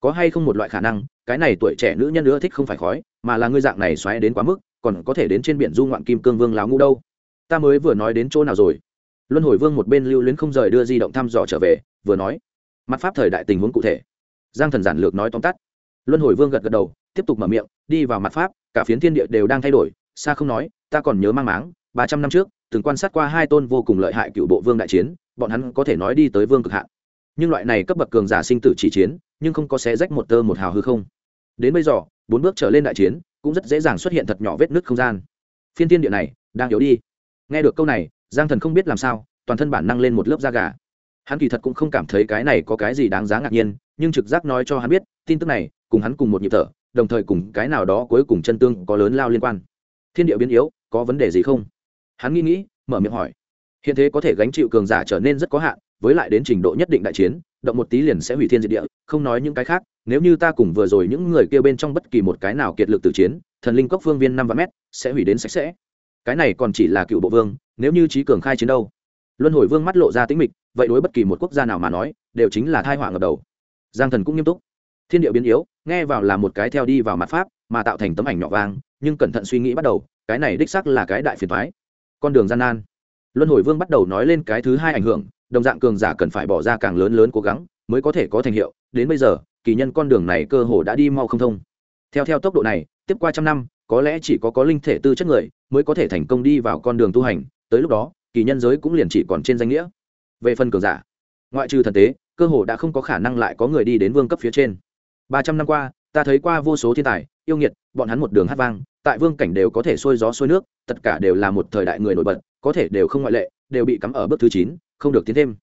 có hay không một loại khả năng, cái này tuổi trẻ nữ nhân ưa thích không phải khói, mà là ngươi dạng này xoáy đến quá mức, còn có thể đến trên biển du ngoạn kim cương vương láo ngu đâu? Ta mới vừa nói đến chỗ nào rồi? Luân hồi vương một bên lưu luyến không rời đưa di động thăm dò trở về, vừa nói, mặt pháp thời đại tình huống cụ thể. Giang thần giản lược nói tóm tắt. Luân hồi vương gật gật đầu, tiếp tục mở miệng, đi vào mặt pháp, cả phiến thiên địa đều đang thay đổi xa không nói, ta còn nhớ mang máng, ba trăm năm trước, từng quan sát qua hai tôn vô cùng lợi hại cựu bộ vương đại chiến, bọn hắn có thể nói đi tới vương cực hạn. Nhưng loại này cấp bậc cường giả sinh tử chỉ chiến, nhưng không có xé rách một tơ một hào hư không. Đến bây giờ, bốn bước trở lên đại chiến, cũng rất dễ dàng xuất hiện thật nhỏ vết nứt không gian. Phiên tiên địa này, đang yếu đi. Nghe được câu này, giang thần không biết làm sao, toàn thân bản năng lên một lớp da gà. Hắn kỳ thật cũng không cảm thấy cái này có cái gì đáng giá ngạc nhiên, nhưng trực giác nói cho hắn biết, tin tức này, cùng hắn cùng một nhịp thở, đồng thời cùng cái nào đó cuối cùng chân tương có lớn lao liên quan thiên địa biến yếu, có vấn đề gì không? Hắn nghĩ nghĩ, mở miệng hỏi. Hiện thế có thể gánh chịu cường giả trở nên rất có hạn, với lại đến trình độ nhất định đại chiến, động một tí liền sẽ hủy thiên diệt địa, không nói những cái khác, nếu như ta cùng vừa rồi những người kia bên trong bất kỳ một cái nào kiệt lực từ chiến, thần linh cốc phương viên năm vạn mét, sẽ hủy đến sạch sẽ. Cái này còn chỉ là cựu bộ vương, nếu như trí cường khai chiến đâu? Luân hồi vương mắt lộ ra tính mịch, vậy đối bất kỳ một quốc gia nào mà nói, đều chính là thai họa ngập đầu. Giang thần cũng nghiêm túc. Thiên địa biến yếu, nghe vào là một cái theo đi vào mặt pháp, mà tạo thành tấm ảnh nhỏ vang nhưng cẩn thận suy nghĩ bắt đầu, cái này đích sắc là cái đại phiền thoái con đường gian nan. Luân hồi vương bắt đầu nói lên cái thứ hai ảnh hưởng, đồng dạng cường giả cần phải bỏ ra càng lớn lớn cố gắng mới có thể có thành hiệu. Đến bây giờ, kỳ nhân con đường này cơ hồ đã đi mau không thông. Theo theo tốc độ này, tiếp qua trăm năm, có lẽ chỉ có có linh thể tư chất người mới có thể thành công đi vào con đường tu hành. Tới lúc đó, kỳ nhân giới cũng liền chỉ còn trên danh nghĩa. Về phần cường giả, ngoại trừ thần tế, cơ hồ đã không có khả năng lại có người đi đến vương cấp phía trên. Ba trăm năm qua ta thấy qua vô số thiên tài, yêu nghiệt, bọn hắn một đường hát vang, tại vương cảnh đều có thể sôi gió sôi nước, tất cả đều là một thời đại người nổi bật, có thể đều không ngoại lệ, đều bị cắm ở bước thứ chín, không được tiến thêm.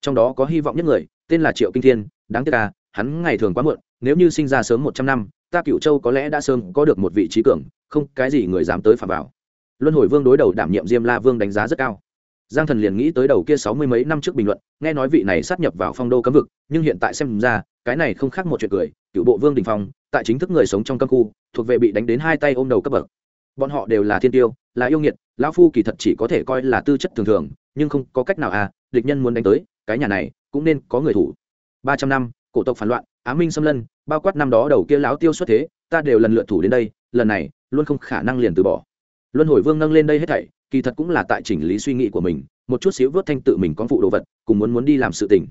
Trong đó có hy vọng nhất người, tên là triệu kinh thiên, đáng tiếc là hắn ngày thường quá muộn, nếu như sinh ra sớm một trăm năm, ta cựu châu có lẽ đã sớm có được một vị trí cường, không cái gì người dám tới phạm vào. Luân hồi vương đối đầu đảm nhiệm diêm la vương đánh giá rất cao. Giang thần liền nghĩ tới đầu kia sáu mươi mấy năm trước bình luận, nghe nói vị này sát nhập vào phong đô cấm vực, nhưng hiện tại xem ra, cái này không khác một chuyện cười cựu bộ vương đình phong, tại chính thức người sống trong cấm khu, thuộc về bị đánh đến hai tay ôm đầu cấp bậc. Bọn họ đều là thiên tiêu, là yêu nghiệt, lão phu kỳ thật chỉ có thể coi là tư chất thường thường, nhưng không có cách nào à địch nhân muốn đánh tới, cái nhà này cũng nên có người thủ. Ba trăm năm, cổ tộc phản loạn, á minh xâm lân, bao quát năm đó đầu kia láo tiêu xuất thế, ta đều lần lượt thủ đến đây, lần này, luôn không khả năng liền từ bỏ. Luân hồi vương nâng lên đây hết thảy, kỳ thật cũng là tại chỉnh lý suy nghĩ của mình, một chút xíu vớt thanh tự mình con phụ đồ vật, cùng muốn muốn đi làm sự tình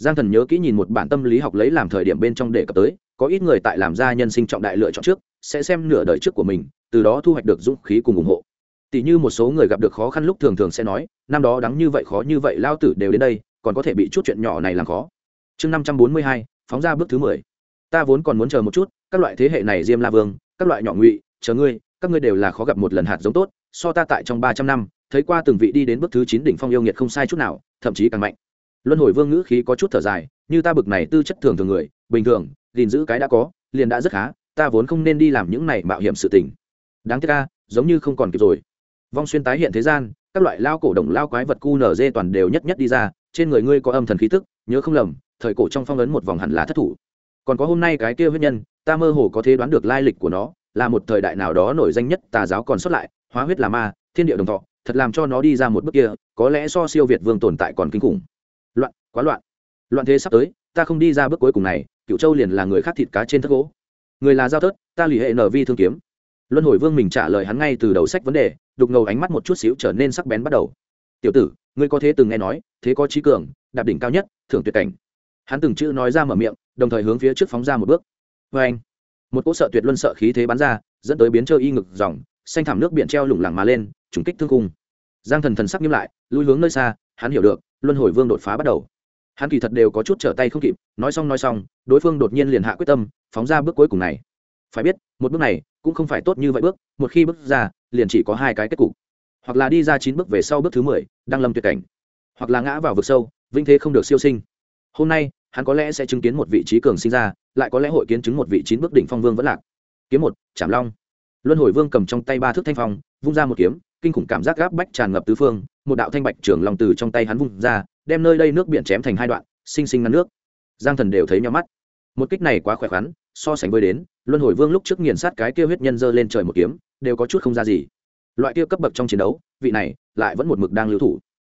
giang thần nhớ kỹ nhìn một bản tâm lý học lấy làm thời điểm bên trong đề cập tới, có ít người tại làm ra nhân sinh trọng đại lựa chọn trước, sẽ xem nửa đời trước của mình, từ đó thu hoạch được dũng khí cùng ủng hộ. Tỷ như một số người gặp được khó khăn lúc thường thường sẽ nói, năm đó đắng như vậy, khó như vậy, lao tử đều đến đây, còn có thể bị chút chuyện nhỏ này làm khó. Chương năm trăm bốn mươi hai, phóng ra bước thứ mười. Ta vốn còn muốn chờ một chút, các loại thế hệ này diêm la vương, các loại nhỏ ngụy, chờ ngươi, các ngươi đều là khó gặp một lần hạt giống tốt, so ta tại trong ba trăm năm, thấy qua từng vị đi đến bước thứ chín đỉnh phong yêu nghiệt không sai chút nào, thậm chí càng mạnh luân hồi vương ngữ khí có chút thở dài, như ta bực này tư chất thường thường người, bình thường, gìn giữ cái đã có, liền đã rất khá, ta vốn không nên đi làm những này mạo hiểm sự tình. Đáng tiếc ca giống như không còn kịp rồi. Vong xuyên tái hiện thế gian, các loại lao cổ đồng lao quái vật cu nở dê toàn đều nhất nhất đi ra, trên người ngươi có âm thần khí tức, nhớ không lầm, thời cổ trong phong ấn một vòng hẳn là thất thủ. Còn có hôm nay cái kia huyết nhân, ta mơ hồ có thể đoán được lai lịch của nó, là một thời đại nào đó nổi danh nhất tà giáo còn xuất lại, hóa huyết là ma, thiên địa đồng thọ, thật làm cho nó đi ra một bước kia, có lẽ so siêu việt vương tồn tại còn kinh khủng quá loạn. Loạn thế sắp tới, ta không đi ra bước cuối cùng này cựu châu liền là người khác thịt cá trên thất gỗ. Người là giao thớt, ta lì hệ nở vi thương kiếm. Luân hồi vương mình trả lời hắn ngay từ đầu sách vấn đề, đục ngầu ánh mắt một chút xíu trở nên sắc bén bắt đầu. Tiểu tử, ngươi có thế từng nghe nói, thế có trí cường, đạp đỉnh cao nhất, thưởng tuyệt cảnh. Hắn từng chữ nói ra mở miệng, đồng thời hướng phía trước phóng ra một bước. Vê anh. Một cỗ sợ tuyệt luân sợ khí thế bắn ra, dẫn tới biến chơi y ngực dòng, xanh thảm nước biển treo lủng lẳng mà lên, trùng kích thương cung. Giang thần thần sắc nghiêm lại, lui hướng nơi xa, hắn hiểu được, luân hồi vương đột phá bắt đầu hắn kỳ thật đều có chút trở tay không kịp, nói xong nói xong, đối phương đột nhiên liền hạ quyết tâm, phóng ra bước cuối cùng này. Phải biết, một bước này cũng không phải tốt như vậy bước, một khi bước ra, liền chỉ có hai cái kết cục. Hoặc là đi ra chín bước về sau bước thứ mười, đang lâm tuyệt cảnh. Hoặc là ngã vào vực sâu vinh thế không được siêu sinh. Hôm nay, hắn có lẽ sẽ chứng kiến một vị trí cường sinh ra, lại có lẽ hội kiến chứng một vị chín bước đỉnh phong vương vẫn lạc. Kiếm một chạm long. Luân hồi vương cầm trong tay ba thước thanh phong, vung ra một kiếm, kinh khủng cảm giác gáp bách tràn ngập tứ phương, một đạo thanh bạch trưởng lòng từ trong tay hắn vung ra đem nơi đây nước biển chém thành hai đoạn sinh sinh ngăn nước. Giang thần đều thấy nhau mắt. Một kích này quá khỏe khoắn, so sánh với đến, luân hồi vương lúc trước nghiền sát cái kia huyết nhân dơ lên trời một kiếm, đều có chút không ra gì. Loại kia cấp bậc trong chiến đấu, vị này lại vẫn một mực đang lưu thủ.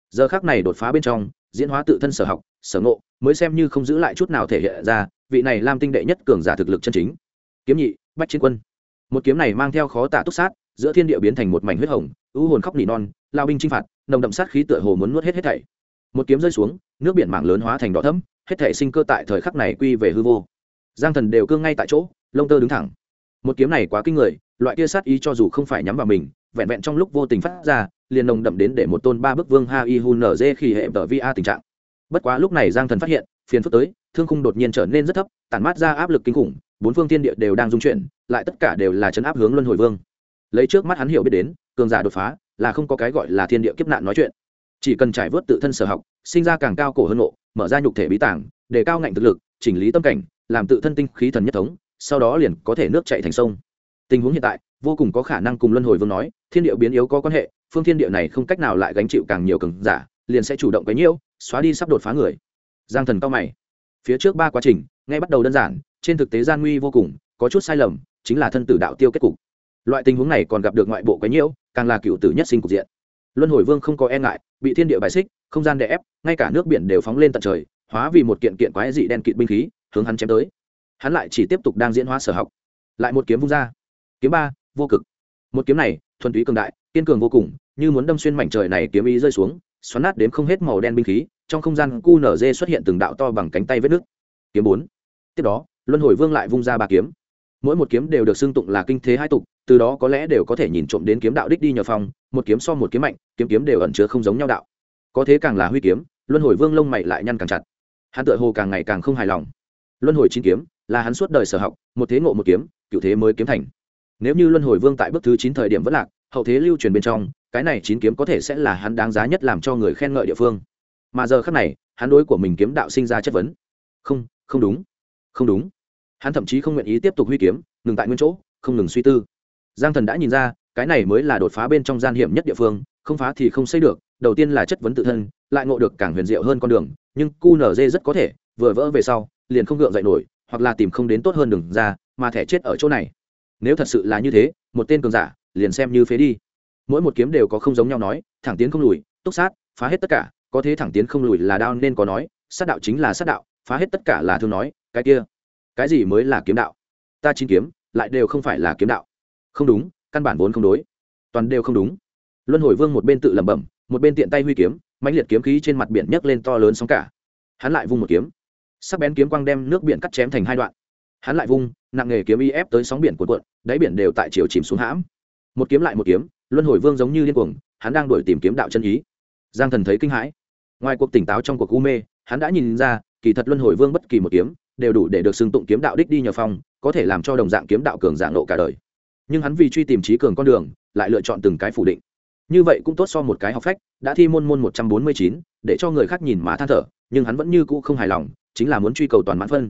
Giờ khác này đột phá bên trong, diễn hóa tự thân sở học, sở ngộ, mới xem như không giữ lại chút nào thể hiện ra, vị này làm tinh đệ nhất cường giả thực lực chân chính. Kiếm nhị, bách chiến quân. Một kiếm này mang theo khó tạ túc sát, giữa thiên địa biến thành một mảnh huyết hồng, ưu hồn khóc nỉ non, lao binh chinh phạt, nồng đậm sát khí tựa hồ muốn nuốt hết hết thảy một kiếm rơi xuống, nước biển mảng lớn hóa thành đỏ thấm hết thảy sinh cơ tại thời khắc này quy về hư vô. Giang thần đều cương ngay tại chỗ, lông tơ đứng thẳng. Một kiếm này quá kinh người, loại kia sát ý cho dù không phải nhắm vào mình, vẹn vẹn trong lúc vô tình phát ra, liền nồng đậm đến để một tôn ba bức vương ha y hun nở dê khi hệ tờ vi a tình trạng. Bất quá lúc này giang thần phát hiện, phiền phức tới, thương khung đột nhiên trở nên rất thấp, tản mát ra áp lực kinh khủng, bốn phương thiên địa đều đang dung chuyển, lại tất cả đều là chấn áp hướng luân hồi vương. Lấy trước mắt hắn hiểu biết đến, cường giả đột phá, là không có cái gọi là thiên địa kiếp nạn nói chuyện chỉ cần trải vớt tự thân sở học, sinh ra càng cao cổ hơn ngộ, mở ra nhục thể bí tảng để cao ngạnh thực lực, chỉnh lý tâm cảnh, làm tự thân tinh khí thần nhất thống, sau đó liền có thể nước chạy thành sông. Tình huống hiện tại, vô cùng có khả năng cùng luân hồi vương nói, thiên địa biến yếu có quan hệ, phương thiên địa này không cách nào lại gánh chịu càng nhiều cường giả, liền sẽ chủ động cái nhiễu, xóa đi sắp đột phá người. Giang thần cao mày. Phía trước ba quá trình ngay bắt đầu đơn giản, trên thực tế gian nguy vô cùng, có chút sai lầm, chính là thân tử đạo tiêu kết cục. Loại tình huống này còn gặp được ngoại bộ quấy nhiễu, càng là cựu tử nhất sinh cục diện luân hồi vương không có e ngại, bị thiên địa bài xích, không gian đè ép, ngay cả nước biển đều phóng lên tận trời, hóa vì một kiện kiện quái dị đen kịt binh khí, hướng hắn chém tới. Hắn lại chỉ tiếp tục đang diễn hóa sở học. Lại một kiếm vung ra. Kiếm ba, vô cực. Một kiếm này, thuần túy cường đại, kiên cường vô cùng, như muốn đâm xuyên mảnh trời này kiếm ý rơi xuống, xoắn nát đến không hết màu đen binh khí, trong không gian cu xuất hiện từng đạo to bằng cánh tay vết nước kiếm bốn. Tiếp đó, luân hồi vương lại vung ra ba kiếm mỗi một kiếm đều được xưng tụng là kinh thế hai tục, từ đó có lẽ đều có thể nhìn trộm đến kiếm đạo đích đi nhờ phong, một kiếm so một kiếm mạnh, kiếm kiếm đều ẩn chứa không giống nhau đạo. Có thế càng là huy kiếm, luân hồi vương lông mày lại nhăn càng chặt. Hắn tựa hồ càng ngày càng không hài lòng. Luân hồi chín kiếm, là hắn suốt đời sở học, một thế ngộ một kiếm, cựu thế mới kiếm thành. Nếu như luân hồi vương tại bước thứ chín thời điểm vẫn lạc, hậu thế lưu truyền bên trong, cái này chín kiếm có thể sẽ là hắn đáng giá nhất làm cho người khen ngợi địa phương. Mà giờ khác này, hắn đối của mình kiếm đạo sinh ra chất vấn. Không không đúng. Không đúng hắn thậm chí không nguyện ý tiếp tục huy kiếm, ngừng tại nguyên chỗ, không ngừng suy tư. Giang thần đã nhìn ra, cái này mới là đột phá bên trong gian hiểm nhất địa phương, không phá thì không xây được, đầu tiên là chất vấn tự thân, lại ngộ được càng huyền diệu hơn con đường, nhưng cu nở dê rất có thể, vừa vỡ về sau, liền không gượng dậy nổi, hoặc là tìm không đến tốt hơn đường ra, mà thẻ chết ở chỗ này. Nếu thật sự là như thế, một tên cường giả, liền xem như phế đi. Mỗi một kiếm đều có không giống nhau nói, thẳng tiến không lùi, túc sát, phá hết tất cả, có thế thẳng tiến không lùi là đao nên có nói, sát đạo chính là sát đạo, phá hết tất cả là thương nói, cái kia cái gì mới là kiếm đạo? Ta chín kiếm, lại đều không phải là kiếm đạo. Không đúng, căn bản vốn không đối. Toàn đều không đúng. Luân hồi vương một bên tự lẩm bẩm, một bên tiện tay huy kiếm, mãnh liệt kiếm khí trên mặt biển nhấc lên to lớn sóng cả. Hắn lại vung một kiếm. Sắc bén kiếm quang đem nước biển cắt chém thành hai đoạn. Hắn lại vung, nặng nghề kiếm y ép tới sóng biển cuộn cuộn, đáy biển đều tại chiều chìm xuống hãm. Một kiếm lại một kiếm, luân hồi vương giống như điên cuồng, hắn đang đuổi tìm kiếm đạo chân ý. Giang thần thấy kinh hãi. Ngoài cuộc tỉnh táo trong cuộc u mê, hắn đã nhìn ra, kỳ thật luân hồi vương bất kỳ một kiếm đều đủ để được xưng tụng kiếm đạo đích đi nhờ phong, có thể làm cho đồng dạng kiếm đạo cường dạng nộ cả đời. Nhưng hắn vì truy tìm trí cường con đường, lại lựa chọn từng cái phủ định. Như vậy cũng tốt so một cái học phách, đã thi môn môn một trăm bốn mươi chín, để cho người khác nhìn mà than thở, nhưng hắn vẫn như cũ không hài lòng, chính là muốn truy cầu toàn mãn phân.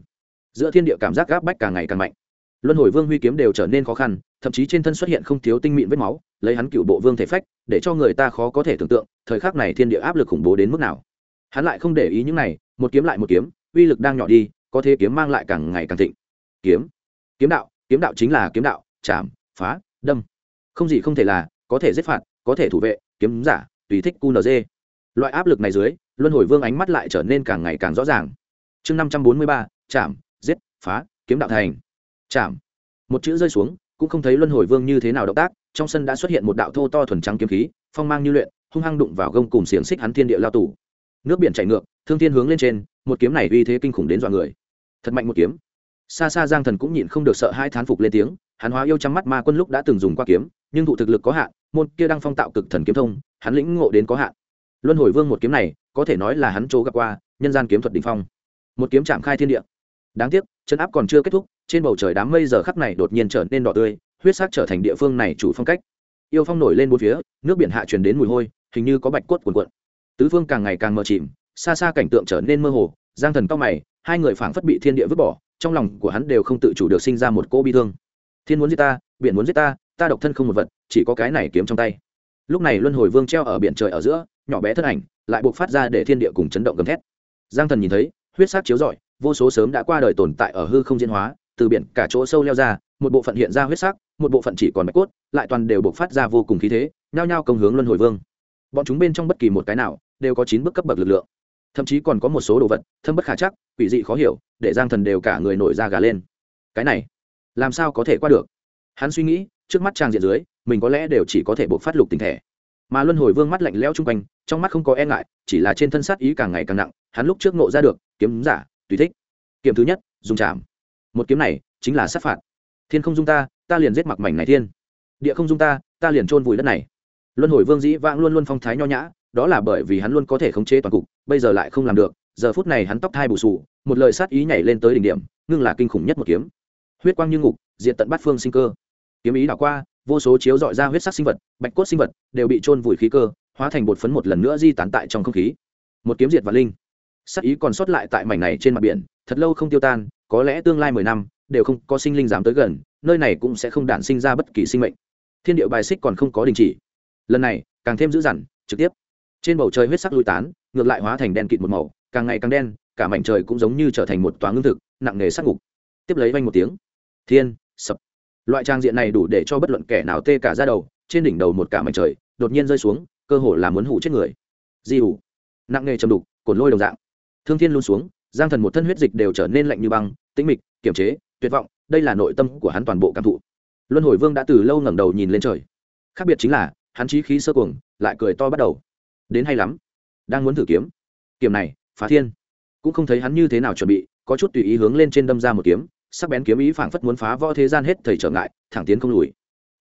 Giữa thiên địa cảm giác gáp bách càng ngày càng mạnh. Luân hồi vương huy kiếm đều trở nên khó khăn, thậm chí trên thân xuất hiện không thiếu tinh mịn vết máu, lấy hắn cựu bộ vương thể phách, để cho người ta khó có thể tưởng tượng, thời khắc này thiên địa áp lực khủng bố đến mức nào. Hắn lại không để ý những này, một kiếm lại một kiếm, uy lực đang nhỏ đi có thể kiếm mang lại càng ngày càng thịnh. Kiếm. Kiếm đạo kiếm đạo chính là kiếm đạo, chạm, phá, đâm. Không gì không thể là, có thể giết phạt, có thể thủ vệ, kiếm giả, tùy thích qnz loại áp lực này dưới, luân hồi vương ánh mắt lại trở nên càng ngày càng rõ ràng. Chương năm trăm bốn mươi ba, chạm, giết, phá, kiếm đạo thành. Chạm. Một chữ rơi xuống, cũng không thấy luân hồi vương như thế nào động tác, trong sân đã xuất hiện một đạo thô to thuần trắng kiếm khí, phong mang như luyện, hung hăng đụng vào gông cùng xiềng xích hắn thiên địa lao tủ nước biển chảy ngược, thương thiên hướng lên trên, một kiếm này uy thế kinh khủng đến dọa người thật mạnh một kiếm. Xa xa giang thần cũng nhịn không được sợ hai thán phục lên tiếng, hắn hóa yêu chăm mắt ma quân lúc đã từng dùng qua kiếm, nhưng thụ thực lực có hạn, môn kia đang phong tạo cực thần kiếm thông, hắn lĩnh ngộ đến có hạn. Luân hồi vương một kiếm này, có thể nói là hắn chỗ gặp qua, nhân gian kiếm thuật đình phong. Một kiếm chạm khai thiên địa. Đáng tiếc chân áp còn chưa kết thúc, trên bầu trời đám mây giờ khắc này đột nhiên trở nên đỏ tươi, huyết sắc trở thành địa phương này chủ phong cách. Yêu phong nổi lên bốn phía, nước biển hạ truyền đến mùi hôi, hình như có bạch cốt cuồn cuộn. Tứ phương càng ngày càng mờ chìm, xa xa cảnh tượng trở nên mơ hồ, giang thần cao mày hai người phảng phất bị thiên địa vứt bỏ, trong lòng của hắn đều không tự chủ được sinh ra một cô bi thương. Thiên muốn giết ta, biển muốn giết ta ta độc thân không một vật, chỉ có cái này kiếm trong tay. Lúc này luân hồi vương treo ở biển trời ở giữa, nhỏ bé thân ảnh, lại buộc phát ra để thiên địa cùng chấn động gầm thét. Giang thần nhìn thấy, huyết sắc chiếu rọi, vô số sớm đã qua đời tồn tại ở hư không diễn hóa, từ biển cả chỗ sâu leo ra, một bộ phận hiện ra huyết sắc, một bộ phận chỉ còn bạch cốt, lại toàn đều buộc phát ra vô cùng khí thế, nhao nhao công hướng luân hồi vương. Bọn chúng bên trong bất kỳ một cái nào, đều có chín bước cấp bậc lực lượng thậm chí còn có một số đồ vật thâm bất khả chắc, quỷ dị khó hiểu, để giang thần đều cả người nổi da gà lên. Cái này, làm sao có thể qua được? Hắn suy nghĩ, trước mắt trang diện dưới, mình có lẽ đều chỉ có thể buộc phát lục tình thể. Mà luân hồi vương mắt lạnh lẽo chung quanh, trong mắt không có e ngại, chỉ là trên thân sát ý càng ngày càng nặng, hắn lúc trước nộ ra được, kiếm giả, tùy thích. Kiếm thứ nhất, dùng chạm một kiếm này, chính là sát phạt. Thiên không dung ta ta liền giết mặc mảnh này thiên. Địa không dung ta ta liền chôn vùi đất này. Luân hồi vương dĩ vãng luôn luôn phong thái nho nhã đó là bởi vì hắn luôn có thể khống chế toàn cục, bây giờ lại không làm được, giờ phút này hắn tóc thai bù sù một lời sát ý nhảy lên tới đỉnh điểm, ngưng là kinh khủng nhất một kiếm. Huyết quang như ngục diện tận bát phương sinh cơ. Kiếm ý đảo qua, vô số chiếu dọi ra huyết sắc sinh vật, bạch cốt sinh vật đều bị trôn vùi khí cơ, hóa thành bột phấn một lần nữa di tán tại trong không khí. Một kiếm diệt và linh. Sắc ý còn sót lại tại mảnh này trên mặt biển, thật lâu không tiêu tan, có lẽ tương lai mười năm, đều không có sinh linh dám tới gần, nơi này cũng sẽ không đản sinh ra bất kỳ sinh mệnh. Thiên điệu bài xích còn không có đình chỉ. Lần này, càng thêm dữ dằn, trực tiếp trên bầu trời huyết sắc lui tán, ngược lại hóa thành đen kịt một màu, càng ngày càng đen, cả mảnh trời cũng giống như trở thành một toán ngưng thực, nặng nề sắc ngục. Tiếp lấy vanh một tiếng. Thiên, sập. Loại trang diện này đủ để cho bất luận kẻ nào tê cả ra đầu, trên đỉnh đầu một cả mảnh trời đột nhiên rơi xuống, cơ hồ là muốn hủ chết người. Di hủ. Nặng nề chầm đục, cồn lôi đồng dạng. Thương thiên luôn xuống, giang thần một thân huyết dịch đều trở nên lạnh như băng, tĩnh mịch kiểm chế, tuyệt vọng, đây là nội tâm của hắn toàn bộ cảm thụ. Luân hồi vương đã từ lâu ngẩng đầu nhìn lên trời. Khác biệt chính là, hắn chí khí sơ cuồng, lại cười to bắt đầu đến hay lắm. Đang muốn thử kiếm. Kiếm này, phá thiên. Cũng không thấy hắn như thế nào chuẩn bị, có chút tùy ý hướng lên trên đâm ra một kiếm, sắc bén kiếm ý phảng phất muốn phá võ thế gian hết thầy trở ngại, thẳng tiến không lùi.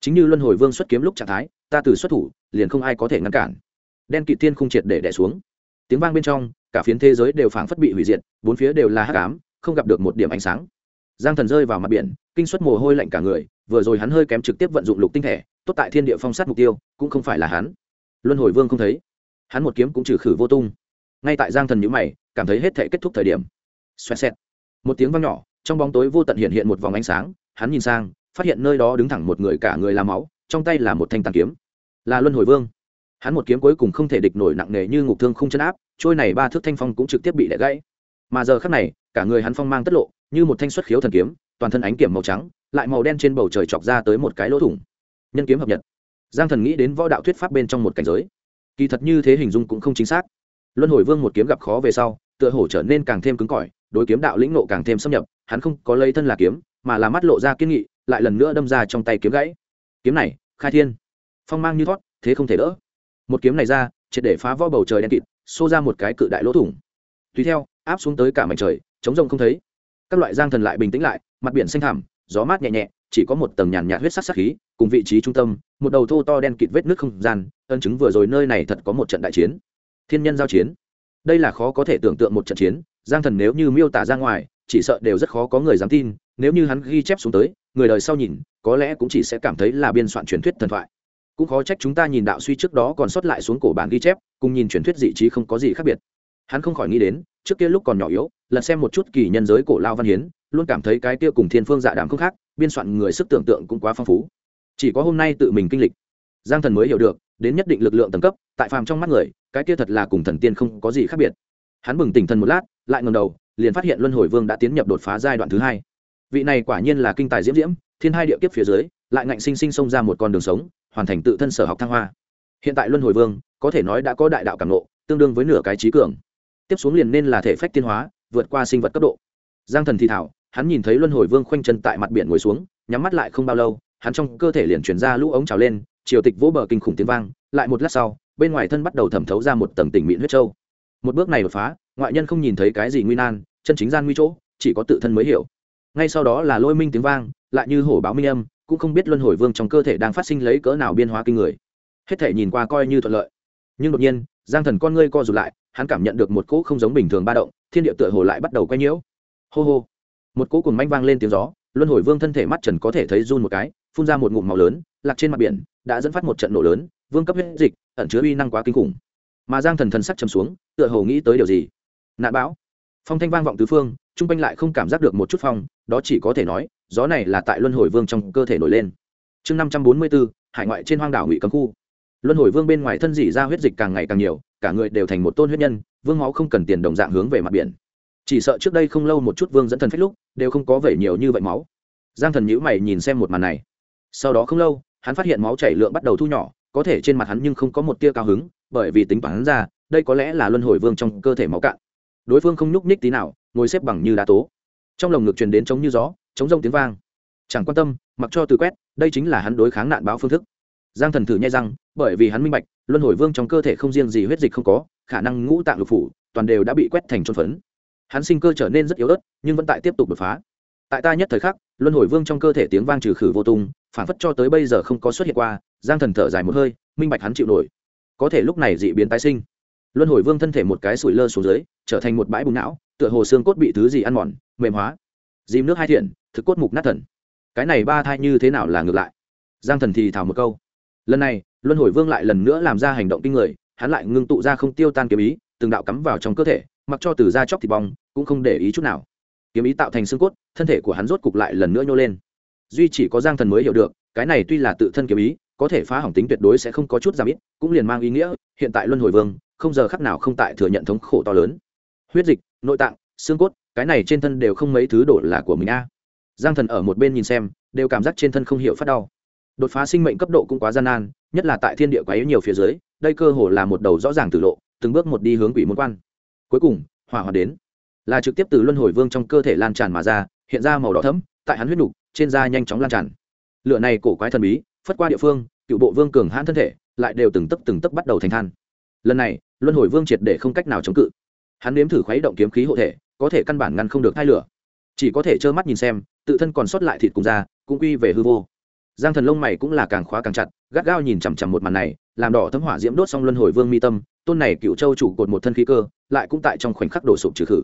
Chính như luân hồi vương xuất kiếm lúc trạng thái, ta từ xuất thủ, liền không ai có thể ngăn cản. Đen kỵ tiên không triệt để đẻ xuống. Tiếng vang bên trong, cả phiến thế giới đều phảng phất bị hủy diệt, bốn phía đều là hắc ám, không gặp được một điểm ánh sáng. Giang thần rơi vào mặt biển, kinh suất mồ hôi lạnh cả người, vừa rồi hắn hơi kém trực tiếp vận dụng lục tinh thể, tốt tại thiên địa phong sát mục tiêu, cũng không phải là hắn. Luân hồi vương không thấy hắn một kiếm cũng trừ khử vô tung. Ngay tại giang thần nhữ mày, cảm thấy hết thể kết thúc thời điểm. Xoẹt xẹt. Một tiếng vang nhỏ, trong bóng tối vô tận hiện hiện một vòng ánh sáng, hắn nhìn sang, phát hiện nơi đó đứng thẳng một người cả người làm máu, trong tay là một thanh tàn kiếm. Là luân hồi vương. Hắn một kiếm cuối cùng không thể địch nổi nặng nề như ngục thương không chân áp, trôi này ba thước thanh phong cũng trực tiếp bị đẻ gãy. Mà giờ khắc này, cả người hắn phong mang tất lộ, như một thanh xuất khiếu thần kiếm, toàn thân ánh kiểm màu trắng, lại màu đen trên bầu trời chọc ra tới một cái lỗ thủng. Nhân kiếm hợp nhật. Giang thần nghĩ đến võ đạo thuyết pháp bên trong một cảnh giới kỳ thật như thế hình dung cũng không chính xác. Luân hồi vương một kiếm gặp khó về sau, tựa hổ trở nên càng thêm cứng cỏi, đối kiếm đạo lĩnh nộ càng thêm xâm nhập, hắn không có lấy thân là kiếm, mà là mắt lộ ra kiên nghị, lại lần nữa đâm ra trong tay kiếm gãy. Kiếm này, khai thiên. Phong mang như thoát thế không thể đỡ. Một kiếm này ra, triệt để phá vỡ bầu trời đen kịt, xô ra một cái cự đại lỗ thủng. Tùy theo, áp xuống tới cả mảnh trời chống rông không thấy. Các loại giang thần lại bình tĩnh lại, mặt biển xanh thẳm, gió mát nhẹ nhẹ chỉ có một tầng nhàn nhạt huyết sắc sắc khí, cùng vị trí trung tâm, một đầu thô to đen kịt vết nước không gian ấn chứng vừa rồi nơi này thật có một trận đại chiến. Thiên nhân giao chiến. Đây là khó có thể tưởng tượng một trận chiến, giang thần nếu như miêu tả ra ngoài, chỉ sợ đều rất khó có người dám tin, nếu như hắn ghi chép xuống tới, người đời sau nhìn, có lẽ cũng chỉ sẽ cảm thấy là biên soạn truyền thuyết thần thoại. Cũng khó trách chúng ta nhìn đạo suy trước đó còn sót lại xuống cổ bản ghi chép, cùng nhìn truyền thuyết dị trí không có gì khác biệt. Hắn không khỏi nghĩ đến, trước kia lúc còn nhỏ yếu lần xem một chút kỳ nhân giới cổ lao văn hiến, luôn cảm thấy cái kia cùng thiên phương dạ đàm không khác biên soạn người sức tưởng tượng cũng quá phong phú. Chỉ có hôm nay tự mình kinh lịch. Giang thần mới hiểu được, đến nhất định lực lượng tầng cấp, tại phàm trong mắt người, cái kia thật là cùng thần tiên không có gì khác biệt. Hắn bừng tỉnh thần một lát, lại ngầm đầu, liền phát hiện luân hồi vương đã tiến nhập đột phá giai đoạn thứ hai. Vị này quả nhiên là kinh tài diễm diễm, thiên hai địa kiếp phía dưới, lại ngạnh sinh sinh xông ra một con đường sống, hoàn thành tự thân sở học thăng hoa. Hiện tại luân hồi vương, có thể nói đã có đại đạo cảm nộ tương đương với nửa cái trí cường. Tiếp xuống liền nên là thể phách tiên hóa, vượt qua sinh vật cấp độ. Giang thần thì thảo hắn nhìn thấy luân hồi vương khoanh chân tại mặt biển ngồi xuống, nhắm mắt lại không bao lâu, hắn trong cơ thể liền chuyển ra lũ ống trào lên, triều tịch vỗ bờ kinh khủng tiếng vang, lại một lát sau, bên ngoài thân bắt đầu thẩm thấu ra một tầng tỉnh mịn huyết trâu. Một bước này đột phá, ngoại nhân không nhìn thấy cái gì nguy nan, chân chính gian nguy chỗ, chỉ có tự thân mới hiểu. Ngay sau đó là lôi minh tiếng vang, lại như hổ báo minh âm, cũng không biết luân hồi vương trong cơ thể đang phát sinh lấy cỡ nào biên hóa kinh người. Hết thể nhìn qua coi như thuận lợi. Nhưng đột nhiên, giang thần con ngươi co rụt lại, hắn cảm nhận được một cỗ không giống bình thường ba động, thiên địa tựa hồ lại bắt đầu quay nhiễu. Hô hô một cỗ cùng manh vang lên tiếng gió, luân hồi vương thân thể mắt trần có thể thấy run một cái, phun ra một ngụm màu lớn, lạc trên mặt biển, đã dẫn phát một trận nổ lớn, vương cấp huyết dịch, ẩn chứa uy năng quá kinh khủng. Mà giang thần thần sắc trầm xuống, tựa hồ nghĩ tới điều gì? Nạn bão. Phong thanh vang vọng tứ phương trung quanh lại không cảm giác được một chút phong, đó chỉ có thể nói, gió này là tại luân hồi vương trong cơ thể nổi lên. Chương năm trăm bốn mươi bốn, hải ngoại trên hoang đảo ngụy cấm khu. Luân hồi vương bên ngoài thân dỉ ra huyết dịch càng ngày càng nhiều, cả người đều thành một tôn huyết nhân, vương máu không cần tiền đồng dạng hướng về mặt biển chỉ sợ trước đây không lâu một chút vương dẫn thần phách lúc, đều không có vẻ nhiều như vậy máu. Giang thần nhữ mày nhìn xem một màn này. Sau đó không lâu, hắn phát hiện máu chảy lượng bắt đầu thu nhỏ, có thể trên mặt hắn nhưng không có một tia cao hứng, bởi vì tính toán ra, đây có lẽ là luân hồi vương trong cơ thể máu cạn. Đối phương không nhúc ních tí nào, ngồi xếp bằng như đá tố. Trong lồng ngực truyền đến chống như gió chống rông tiếng vang. Chẳng quan tâm, mặc cho từ quét, đây chính là hắn đối kháng nạn báo phương thức. Giang thần thử nhai răng, bởi vì hắn minh bạch, luân hồi vương trong cơ thể không riêng gì huyết dịch không có, khả năng ngũ tạng lục phủ, toàn đều đã bị quét thành trôn phấn hắn sinh cơ trở nên rất yếu ớt, nhưng vẫn tại tiếp tục đột phá. Tại ta nhất thời khắc, luân hồi vương trong cơ thể tiếng vang trừ khử vô tung, phản phất cho tới bây giờ không có xuất hiện qua, giang thần thở dài một hơi, minh bạch hắn chịu nổi. Có thể lúc này dị biến tái sinh. Luân hồi vương thân thể một cái sủi lơ xuống dưới, trở thành một bãi bùng não, tựa hồ xương cốt bị thứ gì ăn mòn, mềm hóa. Dìm nước hai thiện, thực cốt mục nát thần. Cái này ba thai như thế nào là ngược lại? Giang thần thì thảo một câu. Lần này, luân hồi vương lại lần nữa làm ra hành động kinh người, hắn lại ngưng tụ ra không tiêu tan kiếm ý, từng đạo cắm vào trong cơ thể mặc cho từ da chóc thịt bong, cũng không để ý chút nào. Kiếm ý tạo thành xương cốt, thân thể của hắn rốt cục lại lần nữa nhô lên. Duy chỉ có giang thần mới hiểu được, cái này tuy là tự thân kiếm ý, có thể phá hỏng tính tuyệt đối sẽ không có chút giảm ít, cũng liền mang ý nghĩa, hiện tại luân hồi vương, không giờ khắc nào không tại thừa nhận thống khổ to lớn. Huyết dịch, nội tạng, xương cốt, cái này trên thân đều không mấy thứ đổ là của mình a. Giang thần ở một bên nhìn xem, đều cảm giác trên thân không hiểu phát đau. Đột phá sinh mệnh cấp độ cũng quá gian nan, nhất là tại thiên địa quá yếu nhiều phía dưới, đây cơ hồ là một đầu rõ ràng tử lộ, từng bước một đi hướng quỷ môn quan cuối cùng, hỏa hoạn đến. Là trực tiếp từ luân hồi vương trong cơ thể lan tràn mà ra, hiện ra màu đỏ thẫm, tại hắn huyết nục, trên da nhanh chóng lan tràn. Lửa này cổ quái thần bí, phất qua địa phương, cựu bộ vương cường hãn thân thể, lại đều từng tấc từng tấc bắt đầu thành than. Lần này, luân hồi vương triệt để không cách nào chống cự. Hắn nếm thử khuấy động kiếm khí hộ thể, có thể căn bản ngăn không được hai lửa. Chỉ có thể trơ mắt nhìn xem, tự thân còn sót lại thịt cùng da, cũng quy về hư vô. Giang thần lông mày cũng là càng khóa càng chặt, gắt gao nhìn chằm chằm một màn này làm đỏ thấm hỏa diễm đốt xong luân hồi vương mi tâm, tôn này cựu châu chủ cột một thân khí cơ, lại cũng tại trong khoảnh khắc đổ sụp trừ khử.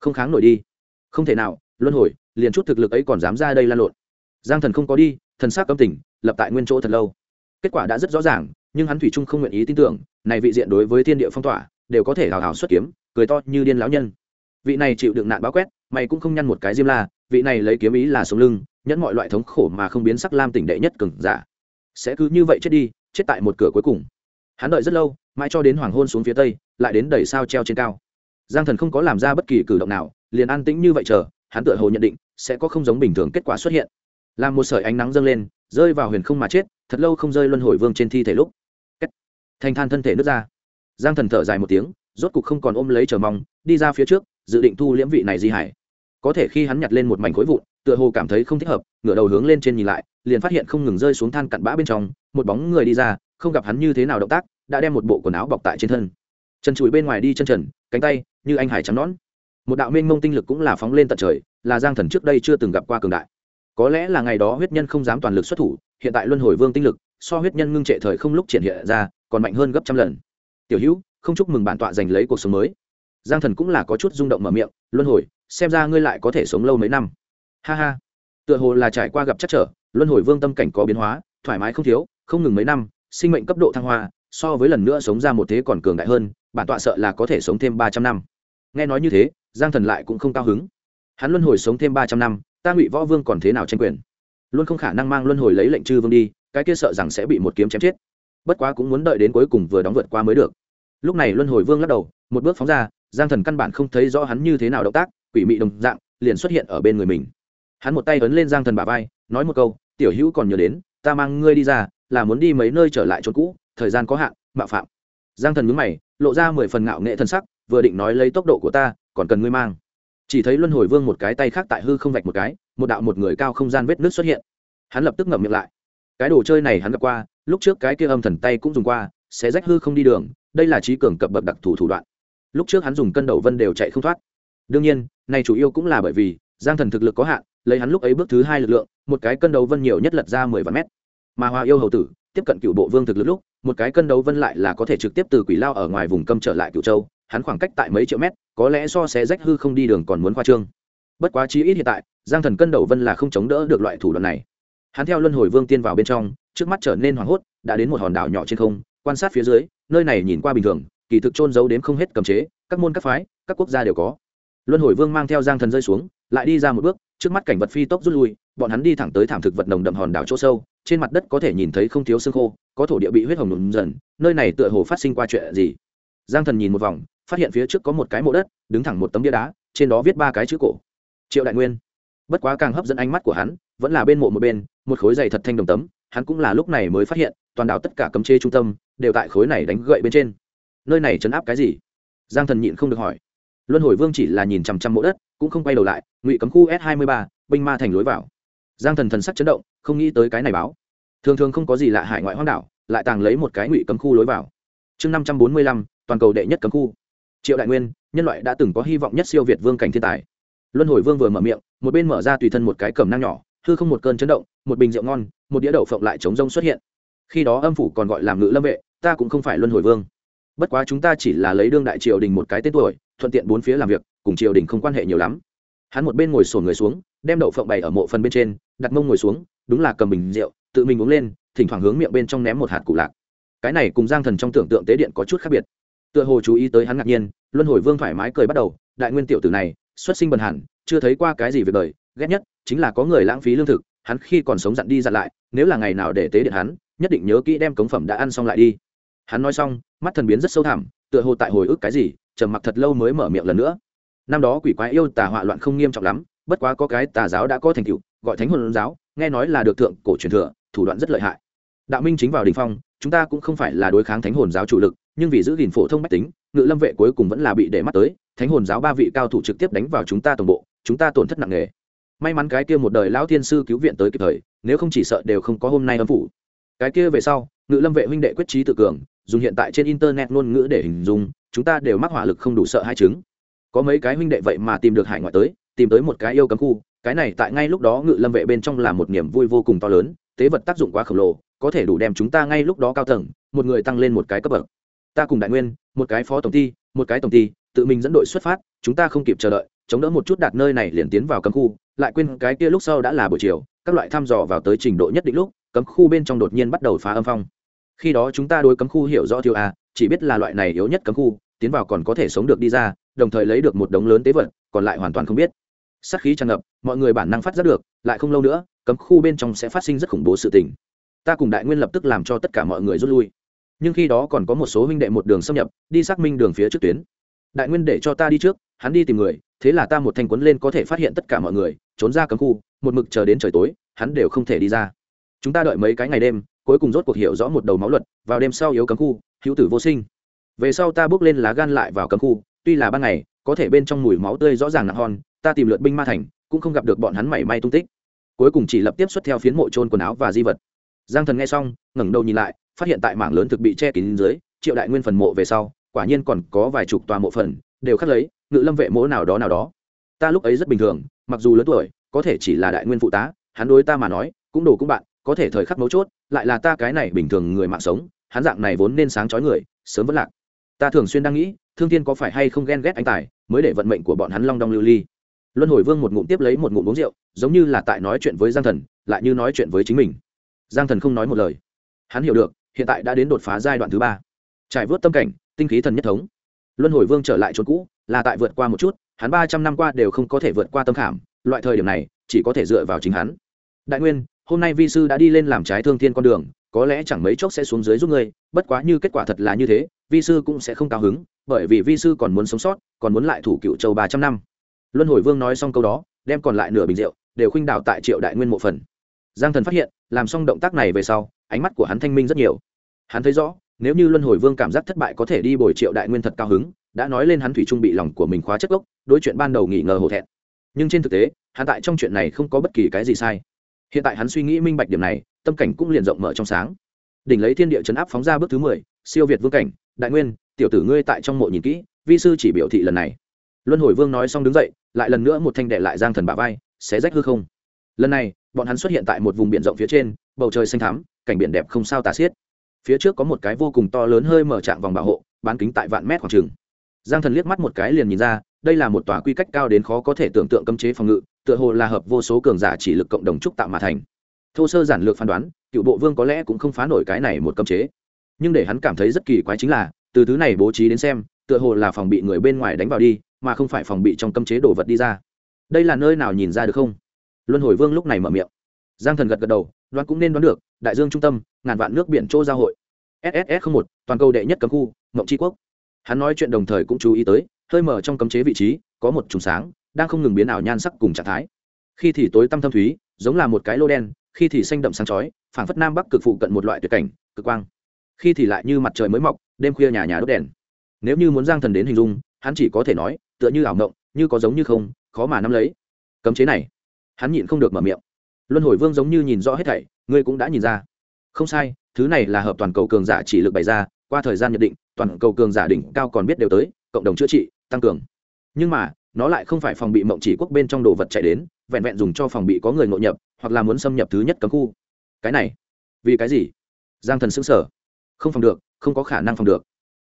Không kháng nổi đi. Không thể nào, luân hồi, liền chút thực lực ấy còn dám ra đây lan lộn. Giang thần không có đi, thần s á c âm tỉnh lập tại nguyên chỗ thật lâu. Kết quả đã rất rõ ràng, nhưng hắn thủy trung không nguyện ý tin tưởng, này vị diện đối với thiên địa phong tỏa, đều có thể hào hào xuất kiếm, cười to như điên lão nhân. Vị này chịu đựng nạn báo quét, mày cũng không nhăn một cái diêm la, vị này lấy kiếm ý là sống lưng, nhẫn mọi loại thống khổ mà không biến sắc lam tỉnh đệ nhất cừng giả. Sẽ cứ như vậy chết đi chết tại một cửa cuối cùng. Hắn đợi rất lâu, mãi cho đến hoàng hôn xuống phía tây, lại đến đẩy sao treo trên cao. Giang thần không có làm ra bất kỳ cử động nào, liền an tĩnh như vậy chờ, hắn tựa hồ nhận định, sẽ có không giống bình thường kết quả xuất hiện. Làm một sợi ánh nắng dâng lên, rơi vào huyền không mà chết, thật lâu không rơi luân hồi vương trên thi thể lúc. Thanh than thân thể nước ra. Giang thần thở dài một tiếng, rốt cục không còn ôm lấy chờ mong, đi ra phía trước, dự định thu liễm vị này di hải. Có thể khi hắn nhặt lên một mảnh khối vụn, tựa hồ cảm thấy không thích hợp, ngửa đầu hướng lên trên nhìn lại, liền phát hiện không ngừng rơi xuống than cặn bã bên trong một bóng người đi ra, không gặp hắn như thế nào động tác, đã đem một bộ quần áo bọc tại trên thân. Chân chùi bên ngoài đi chân trần, cánh tay như anh hải trắng nón một đạo mênh mông tinh lực cũng là phóng lên tận trời, là giang thần trước đây chưa từng gặp qua cường đại. Có lẽ là ngày đó huyết nhân không dám toàn lực xuất thủ, hiện tại luân hồi vương tinh lực, so huyết nhân ngưng trệ thời không lúc triển hiện ra, còn mạnh hơn gấp trăm lần. Tiểu hữu, không chúc mừng bản tọa giành lấy cuộc sống mới. Giang thần cũng là có chút rung động mở miệng, luân hồi, xem ra ngươi lại có thể sống lâu mấy năm. Ha ha. Tựa hồ là trải qua gặp chắc trở, luân hồi vương tâm cảnh có biến hóa, thoải mái không thiếu không ngừng mấy năm, sinh mệnh cấp độ thăng hoa, so với lần nữa sống ra một thế còn cường đại hơn, bản tọa sợ là có thể sống thêm ba trăm năm. Nghe nói như thế, giang thần lại cũng không cao hứng. Hắn luân hồi sống thêm ba trăm năm, ta ngụy võ vương còn thế nào tranh quyền? Luôn không khả năng mang luân hồi lấy lệnh chư vương đi, cái kia sợ rằng sẽ bị một kiếm chém chết. Bất quá cũng muốn đợi đến cuối cùng vừa đóng vượt qua mới được. Lúc này luân hồi vương lắc đầu, một bước phóng ra, giang thần căn bản không thấy rõ hắn như thế nào động tác, quỷ mị đồng dạng, liền xuất hiện ở bên người mình. Hắn một tay ấn lên giang thần bà vai, nói một câu, tiểu hữu còn nhớ đến, ta mang ngươi đi ra là muốn đi mấy nơi trở lại chỗ cũ, thời gian có hạn, mạo phạm. Giang thần nhúng mày, lộ ra mười phần ngạo nghệ thân sắc, vừa định nói lấy tốc độ của ta, còn cần ngươi mang. Chỉ thấy luân hồi vương một cái tay khác tại hư không vạch một cái, một đạo một người cao không gian vết nước xuất hiện. Hắn lập tức ngậm miệng lại. Cái đồ chơi này hắn gặp qua, lúc trước cái kia âm thần tay cũng dùng qua, sẽ rách hư không đi đường, đây là trí cường cập bậc đặc thù thủ đoạn. Lúc trước hắn dùng cân đầu vân đều chạy không thoát. Đương nhiên, này chủ yếu cũng là bởi vì, giang thần thực lực có hạn, lấy hắn lúc ấy bước thứ hai lực lượng, một cái cân đầu vân nhiều nhất lật ra mười vạn mét mà hoa yêu hầu tử, tiếp cận cựu bộ vương thực lực lúc, một cái cân đấu vân lại là có thể trực tiếp từ quỷ lao ở ngoài vùng câm trở lại cựu châu, hắn khoảng cách tại mấy triệu mét, có lẽ so xé rách hư không đi đường còn muốn khoa trương. Bất quá chí ít hiện tại, giang thần cân đầu vân là không chống đỡ được loại thủ đoạn này. Hắn theo luân hồi vương tiên vào bên trong, trước mắt trở nên hoảng hốt, đã đến một hòn đảo nhỏ trên không, quan sát phía dưới, nơi này nhìn qua bình thường, kỳ thực trôn giấu đến không hết cầm chế, các môn các phái, các quốc gia đều có. Luân hồi vương mang theo giang thần rơi xuống, lại đi ra một bước, trước mắt cảnh vật phi tốc rút lui, bọn hắn đi thẳng tới thảm thực vật nồng đậm hòn đảo chỗ sâu trên mặt đất có thể nhìn thấy không thiếu xương khô, có thổ địa bị huyết hồng nhuộm dần, nơi này tựa hồ phát sinh qua chuyện gì. Giang thần nhìn một vòng, phát hiện phía trước có một cái mộ đất, đứng thẳng một tấm bia đá, trên đó viết ba cái chữ cổ. Triệu đại nguyên. Bất quá càng hấp dẫn ánh mắt của hắn, vẫn là bên mộ một bên, một khối dày thật thanh đồng tấm, hắn cũng là lúc này mới phát hiện, toàn đảo tất cả cấm chê trung tâm, đều tại khối này đánh gậy bên trên. Nơi này chấn áp cái gì? Giang thần nhịn không được hỏi. Luân hồi vương chỉ là nhìn chằm chằm mộ đất, cũng không quay đầu lại, ngụy cấm khu s hai mươi ba, binh ma thành lối vào giang thần thần sắc chấn động, không nghĩ tới cái này báo. Thường thường không có gì lạ hải ngoại hoang đảo, lại tàng lấy một cái ngụy cấm khu lối vào. Chương năm trăm bốn mươi lăm, toàn cầu đệ nhất cấm khu. Triệu đại nguyên, nhân loại đã từng có hy vọng nhất siêu việt vương cảnh thiên tài. Luân hồi vương vừa mở miệng, một bên mở ra tùy thân một cái cầm nang nhỏ, hư không một cơn chấn động, một bình rượu ngon, một đĩa đậu phộng lại chống rông xuất hiện. Khi đó âm phủ còn gọi làm ngự lâm vệ, ta cũng không phải luân hồi vương. Bất quá chúng ta chỉ là lấy đương đại triều đình một cái tên tuổi, thuận tiện bốn phía làm việc, cùng triều đình không quan hệ nhiều lắm. Hắn một bên ngồi sổn người xuống đem đậu phộng bày ở mộ phần bên trên, đặt mông ngồi xuống, đúng là cầm bình rượu, tự mình uống lên, thỉnh thoảng hướng miệng bên trong ném một hạt cụ lạc. Cái này cùng giang thần trong tưởng tượng tế điện có chút khác biệt. Tựa hồ chú ý tới hắn ngạc nhiên, luân hồi vương thoải mái cười bắt đầu, đại nguyên tiểu tử này, xuất sinh bần hẳn, chưa thấy qua cái gì việc đời, ghét nhất chính là có người lãng phí lương thực, hắn khi còn sống dặn đi dặn lại, nếu là ngày nào để tế điện hắn, nhất định nhớ kỹ đem cống phẩm đã ăn xong lại đi. Hắn nói xong, mắt thần biến rất sâu thẳm, tựa hồ tại hồi ức cái gì, trầm mặc thật lâu mới mở miệng lần nữa. Năm đó quỷ quái yêu tà họa loạn không nghiêm trọng lắm bất quá có cái tà giáo đã có thành tựu, gọi thánh hồn giáo, nghe nói là được thượng cổ truyền thừa, thủ đoạn rất lợi hại. Đạo minh chính vào đình phong, chúng ta cũng không phải là đối kháng thánh hồn giáo chủ lực, nhưng vì giữ gìn phổ thông mách tính, ngự lâm vệ cuối cùng vẫn là bị để mắt tới, thánh hồn giáo ba vị cao thủ trực tiếp đánh vào chúng ta tổng bộ, chúng ta tổn thất nặng nề. May mắn cái kia một đời lão thiên sư cứu viện tới kịp thời, nếu không chỉ sợ đều không có hôm nay âm phủ. Cái kia về sau, ngự lâm vệ huynh đệ quyết trí tự cường, dùng hiện tại trên internet ngôn ngữ để hình dung, chúng ta đều mắc hỏa lực không đủ sợ hai chứng. Có mấy cái huynh đệ vậy mà tìm được hải ngoại tới tìm tới một cái yêu cấm khu, cái này tại ngay lúc đó ngự lâm vệ bên trong là một niềm vui vô cùng to lớn, tế vật tác dụng quá khổng lồ, có thể đủ đem chúng ta ngay lúc đó cao tầng, một người tăng lên một cái cấp bậc. Ta cùng đại nguyên, một cái phó tổng ty một cái tổng ty tự mình dẫn đội xuất phát, chúng ta không kịp chờ đợi, chống đỡ một chút đạt nơi này liền tiến vào cấm khu, lại quên cái kia lúc sau đã là buổi chiều, các loại thăm dò vào tới trình độ nhất định lúc, cấm khu bên trong đột nhiên bắt đầu phá âm phong. Khi đó chúng ta đối cấm khu hiểu rõ thiếu a chỉ biết là loại này yếu nhất cấm khu, tiến vào còn có thể sống được đi ra, đồng thời lấy được một đống lớn tế vật, còn lại hoàn toàn không biết sát khí tràn ngập, mọi người bản năng phát giác được, lại không lâu nữa, cấm khu bên trong sẽ phát sinh rất khủng bố sự tình. Ta cùng đại nguyên lập tức làm cho tất cả mọi người rút lui. Nhưng khi đó còn có một số huynh đệ một đường xâm nhập, đi xác minh đường phía trước tuyến. Đại nguyên để cho ta đi trước, hắn đi tìm người, thế là ta một thanh quấn lên có thể phát hiện tất cả mọi người, trốn ra cấm khu, một mực chờ đến trời tối, hắn đều không thể đi ra. Chúng ta đợi mấy cái ngày đêm, cuối cùng rốt cuộc hiểu rõ một đầu máu luật, vào đêm sau yếu cấm khu, hữu tử vô sinh. Về sau ta bước lên lá gan lại vào cấm khu, tuy là ban ngày, có thể bên trong mùi máu tươi rõ ràng nặng hòn ta tìm lượt binh ma thành, cũng không gặp được bọn hắn mảy may tung tích. Cuối cùng chỉ lập tiếp xuất theo phiến mộ trôn quần áo và di vật. Giang thần nghe xong, ngẩng đầu nhìn lại, phát hiện tại mảng lớn thực bị che kín dưới, triệu đại nguyên phần mộ về sau, quả nhiên còn có vài chục tòa mộ phần, đều khắc lấy, ngự lâm vệ mỗ nào đó nào đó. Ta lúc ấy rất bình thường, mặc dù lớn tuổi, có thể chỉ là đại nguyên phụ tá, hắn đối ta mà nói, cũng đồ cũng bạn, có thể thời khắc mấu chốt, lại là ta cái này bình thường người mạng sống, hắn dạng này vốn nên sáng chói người, sớm vẫn lạc. Ta thường xuyên đang nghĩ, thương thiên có phải hay không ghen ghét anh tài, mới để vận mệnh của bọn hắn long đong lưu ly luân hồi vương một ngụm tiếp lấy một ngụm uống rượu, giống như là tại nói chuyện với giang thần, lại như nói chuyện với chính mình. Giang thần không nói một lời. Hắn hiểu được, hiện tại đã đến đột phá giai đoạn thứ ba. Trải vớt tâm cảnh, tinh khí thần nhất thống. Luân hồi vương trở lại chỗ cũ, là tại vượt qua một chút, hắn ba trăm năm qua đều không có thể vượt qua tâm khảm, loại thời điểm này, chỉ có thể dựa vào chính hắn. Đại nguyên, hôm nay vi sư đã đi lên làm trái thương thiên con đường, có lẽ chẳng mấy chốc sẽ xuống dưới giúp ngươi, bất quá như kết quả thật là như thế, vi sư cũng sẽ không cao hứng, bởi vì vi sư còn muốn sống sót, còn muốn lại thủ cựu châu ba trăm năm luân hồi vương nói xong câu đó, đem còn lại nửa bình rượu, đều khuynh đảo tại triệu đại nguyên mộ phần. Giang thần phát hiện, làm xong động tác này về sau, ánh mắt của hắn thanh minh rất nhiều. Hắn thấy rõ, nếu như luân hồi vương cảm giác thất bại có thể đi bồi triệu đại nguyên thật cao hứng, đã nói lên hắn thủy trung bị lòng của mình khóa chất gốc, đối chuyện ban đầu nghỉ ngờ hổ thẹn. Nhưng trên thực tế, hắn tại trong chuyện này không có bất kỳ cái gì sai. Hiện tại hắn suy nghĩ minh bạch điểm này, tâm cảnh cũng liền rộng mở trong sáng. Đỉnh lấy thiên địa chấn áp phóng ra bước thứ mười, siêu việt vương cảnh, đại nguyên, tiểu tử ngươi tại trong mộ nhìn kỹ, vi sư chỉ biểu thị lần này. Luân hồi vương nói xong đứng dậy lại lần nữa một thanh đệ lại giang thần bà vai, xé rách hư không. Lần này, bọn hắn xuất hiện tại một vùng biển rộng phía trên, bầu trời xanh thắm, cảnh biển đẹp không sao tả xiết. Phía trước có một cái vô cùng to lớn hơi mở trạng vòng bảo hộ, bán kính tại vạn mét khoảng trường giang thần liếc mắt một cái liền nhìn ra, đây là một tòa quy cách cao đến khó có thể tưởng tượng cấm chế phòng ngự, tựa hồ là hợp vô số cường giả chỉ lực cộng đồng trúc tạo mà thành. Thô sơ giản lược phán đoán, cựu bộ vương có lẽ cũng không phá nổi cái này một cấm chế. Nhưng để hắn cảm thấy rất kỳ quái chính là, từ thứ này bố trí đến xem, tựa hồ là phòng bị người bên ngoài đánh vào đi mà không phải phòng bị trong cấm chế đồ vật đi ra. Đây là nơi nào nhìn ra được không? Luân hồi vương lúc này mở miệng. Giang thần gật gật đầu, đoán cũng nên đoán được, đại dương trung tâm, ngàn vạn nước biển chỗ giao hội. Sss một, toàn cầu đệ nhất cấm khu, mộng tri quốc. Hắn nói chuyện đồng thời cũng chú ý tới, hơi mở trong cấm chế vị trí, có một trùng sáng, đang không ngừng biến ảo nhan sắc cùng trạng thái. Khi thì tối tăm thâm thúy, giống là một cái lô đen, khi thì xanh đậm sáng chói, phảng phất nam bắc cực phụ cận một loại tuyệt cảnh, cực quang. Khi thì lại như mặt trời mới mọc, đêm khuya nhà nhà đốt đèn. Nếu như muốn giang thần đến hình dung, hắn chỉ có thể nói tựa như ảo ngộng, như có giống như không, khó mà nắm lấy. Cấm chế này, hắn nhịn không được mở miệng. Luân hồi vương giống như nhìn rõ hết thảy, ngươi cũng đã nhìn ra. Không sai, thứ này là hợp toàn cầu cường giả chỉ lực bày ra, qua thời gian nhận định, toàn cầu cường giả đỉnh cao còn biết đều tới, cộng đồng chữa trị, tăng cường. Nhưng mà, nó lại không phải phòng bị mộng chỉ quốc bên trong đồ vật chạy đến, vẹn vẹn dùng cho phòng bị có người ngộ nhập, hoặc là muốn xâm nhập thứ nhất cấm khu. Cái này, vì cái gì? Giang thần xứng sở không phòng được, không có khả năng phòng được.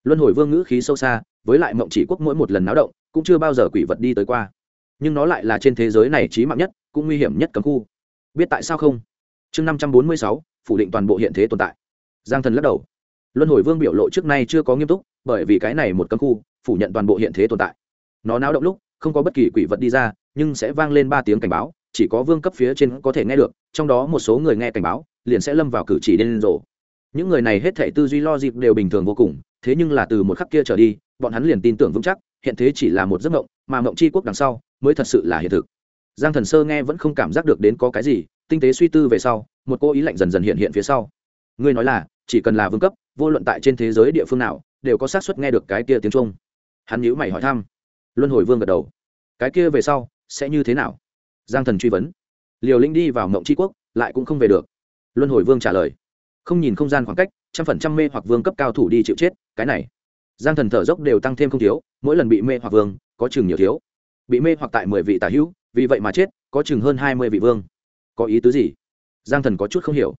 Luân hồi vương ngữ khí sâu xa, với lại mộng chỉ quốc mỗi một lần náo động cũng chưa bao giờ quỷ vật đi tới qua. Nhưng nó lại là trên thế giới này trí mạng nhất, cũng nguy hiểm nhất cấm khu. Biết tại sao không? Chương năm trăm bốn mươi sáu, phủ định toàn bộ hiện thế tồn tại. Giang thần lắc đầu. Luân hồi vương biểu lộ trước nay chưa có nghiêm túc, bởi vì cái này một cấm khu, phủ nhận toàn bộ hiện thế tồn tại. Nó náo động lúc, không có bất kỳ quỷ vật đi ra, nhưng sẽ vang lên ba tiếng cảnh báo, chỉ có vương cấp phía trên có thể nghe được, trong đó một số người nghe cảnh báo, liền sẽ lâm vào cử chỉ đen rộ những người này hết thể tư duy lo dịp đều bình thường vô cùng, thế nhưng là từ một khắc kia trở đi, bọn hắn liền tin tưởng vững chắc hiện thế chỉ là một giấc mộng, mà mộng c h i quốc đằng sau mới thật sự là hiện thực. Giang thần sơ nghe vẫn không cảm giác được đến có cái gì, tinh tế suy tư về sau, một cô ý lạnh dần dần hiện hiện phía sau. Ngươi nói là, chỉ cần là vương cấp, vô luận tại trên thế giới địa phương nào, đều có xác suất nghe được cái kia tiếng trung. Hắn nhữ mày hỏi thăm. Luân hồi vương gật đầu. Cái kia về sau, sẽ như thế nào? Giang thần truy vấn. Liều linh đi vào mộng tri quốc, lại cũng không về được. Luân hồi vương trả lời. Không nhìn không gian khoảng cách, trăm phần trăm mê hoặc vương cấp cao thủ đi chịu chết, cái này giang thần thở dốc đều tăng thêm không thiếu, mỗi lần bị mê hoặc vương, có chừng nhiều thiếu. Bị mê hoặc tại mười vị tả hữu, vì vậy mà chết, có chừng hơn hai mươi vị vương. Có ý tứ gì? Giang thần có chút không hiểu.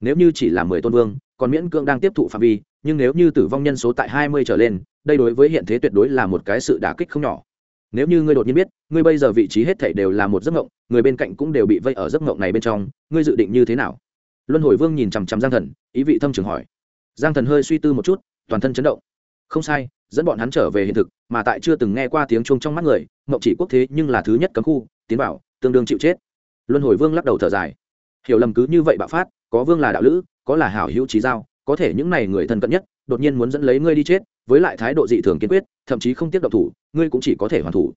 Nếu như chỉ là mười tôn vương, còn miễn cưỡng đang tiếp thụ phạm vi, nhưng nếu như tử vong nhân số tại hai mươi trở lên, đây đối với hiện thế tuyệt đối là một cái sự đả kích không nhỏ. Nếu như ngươi đột nhiên biết, ngươi bây giờ vị trí hết thảy đều là một giấc mộng, người bên cạnh cũng đều bị vây ở giấc mộng này bên trong, ngươi dự định như thế nào? Luân hồi vương nhìn chằm chằm giang thần, ý vị thâm trường hỏi. Giang thần hơi suy tư một chút, toàn thân chấn động không sai, dẫn bọn hắn trở về hiện thực, mà tại chưa từng nghe qua tiếng chuông trong mắt người, mộng chỉ quốc thế nhưng là thứ nhất cấm khu, tiến bảo tương đương chịu chết. Luân hồi vương lắc đầu thở dài. Hiểu lầm cứ như vậy bạo phát, có vương là đạo lữ, có là hảo hữu trí giao, có thể những này người thân cận nhất, đột nhiên muốn dẫn lấy ngươi đi chết, với lại thái độ dị thường kiên quyết, thậm chí không tiếp độc thủ, ngươi cũng chỉ có thể hoàn thủ.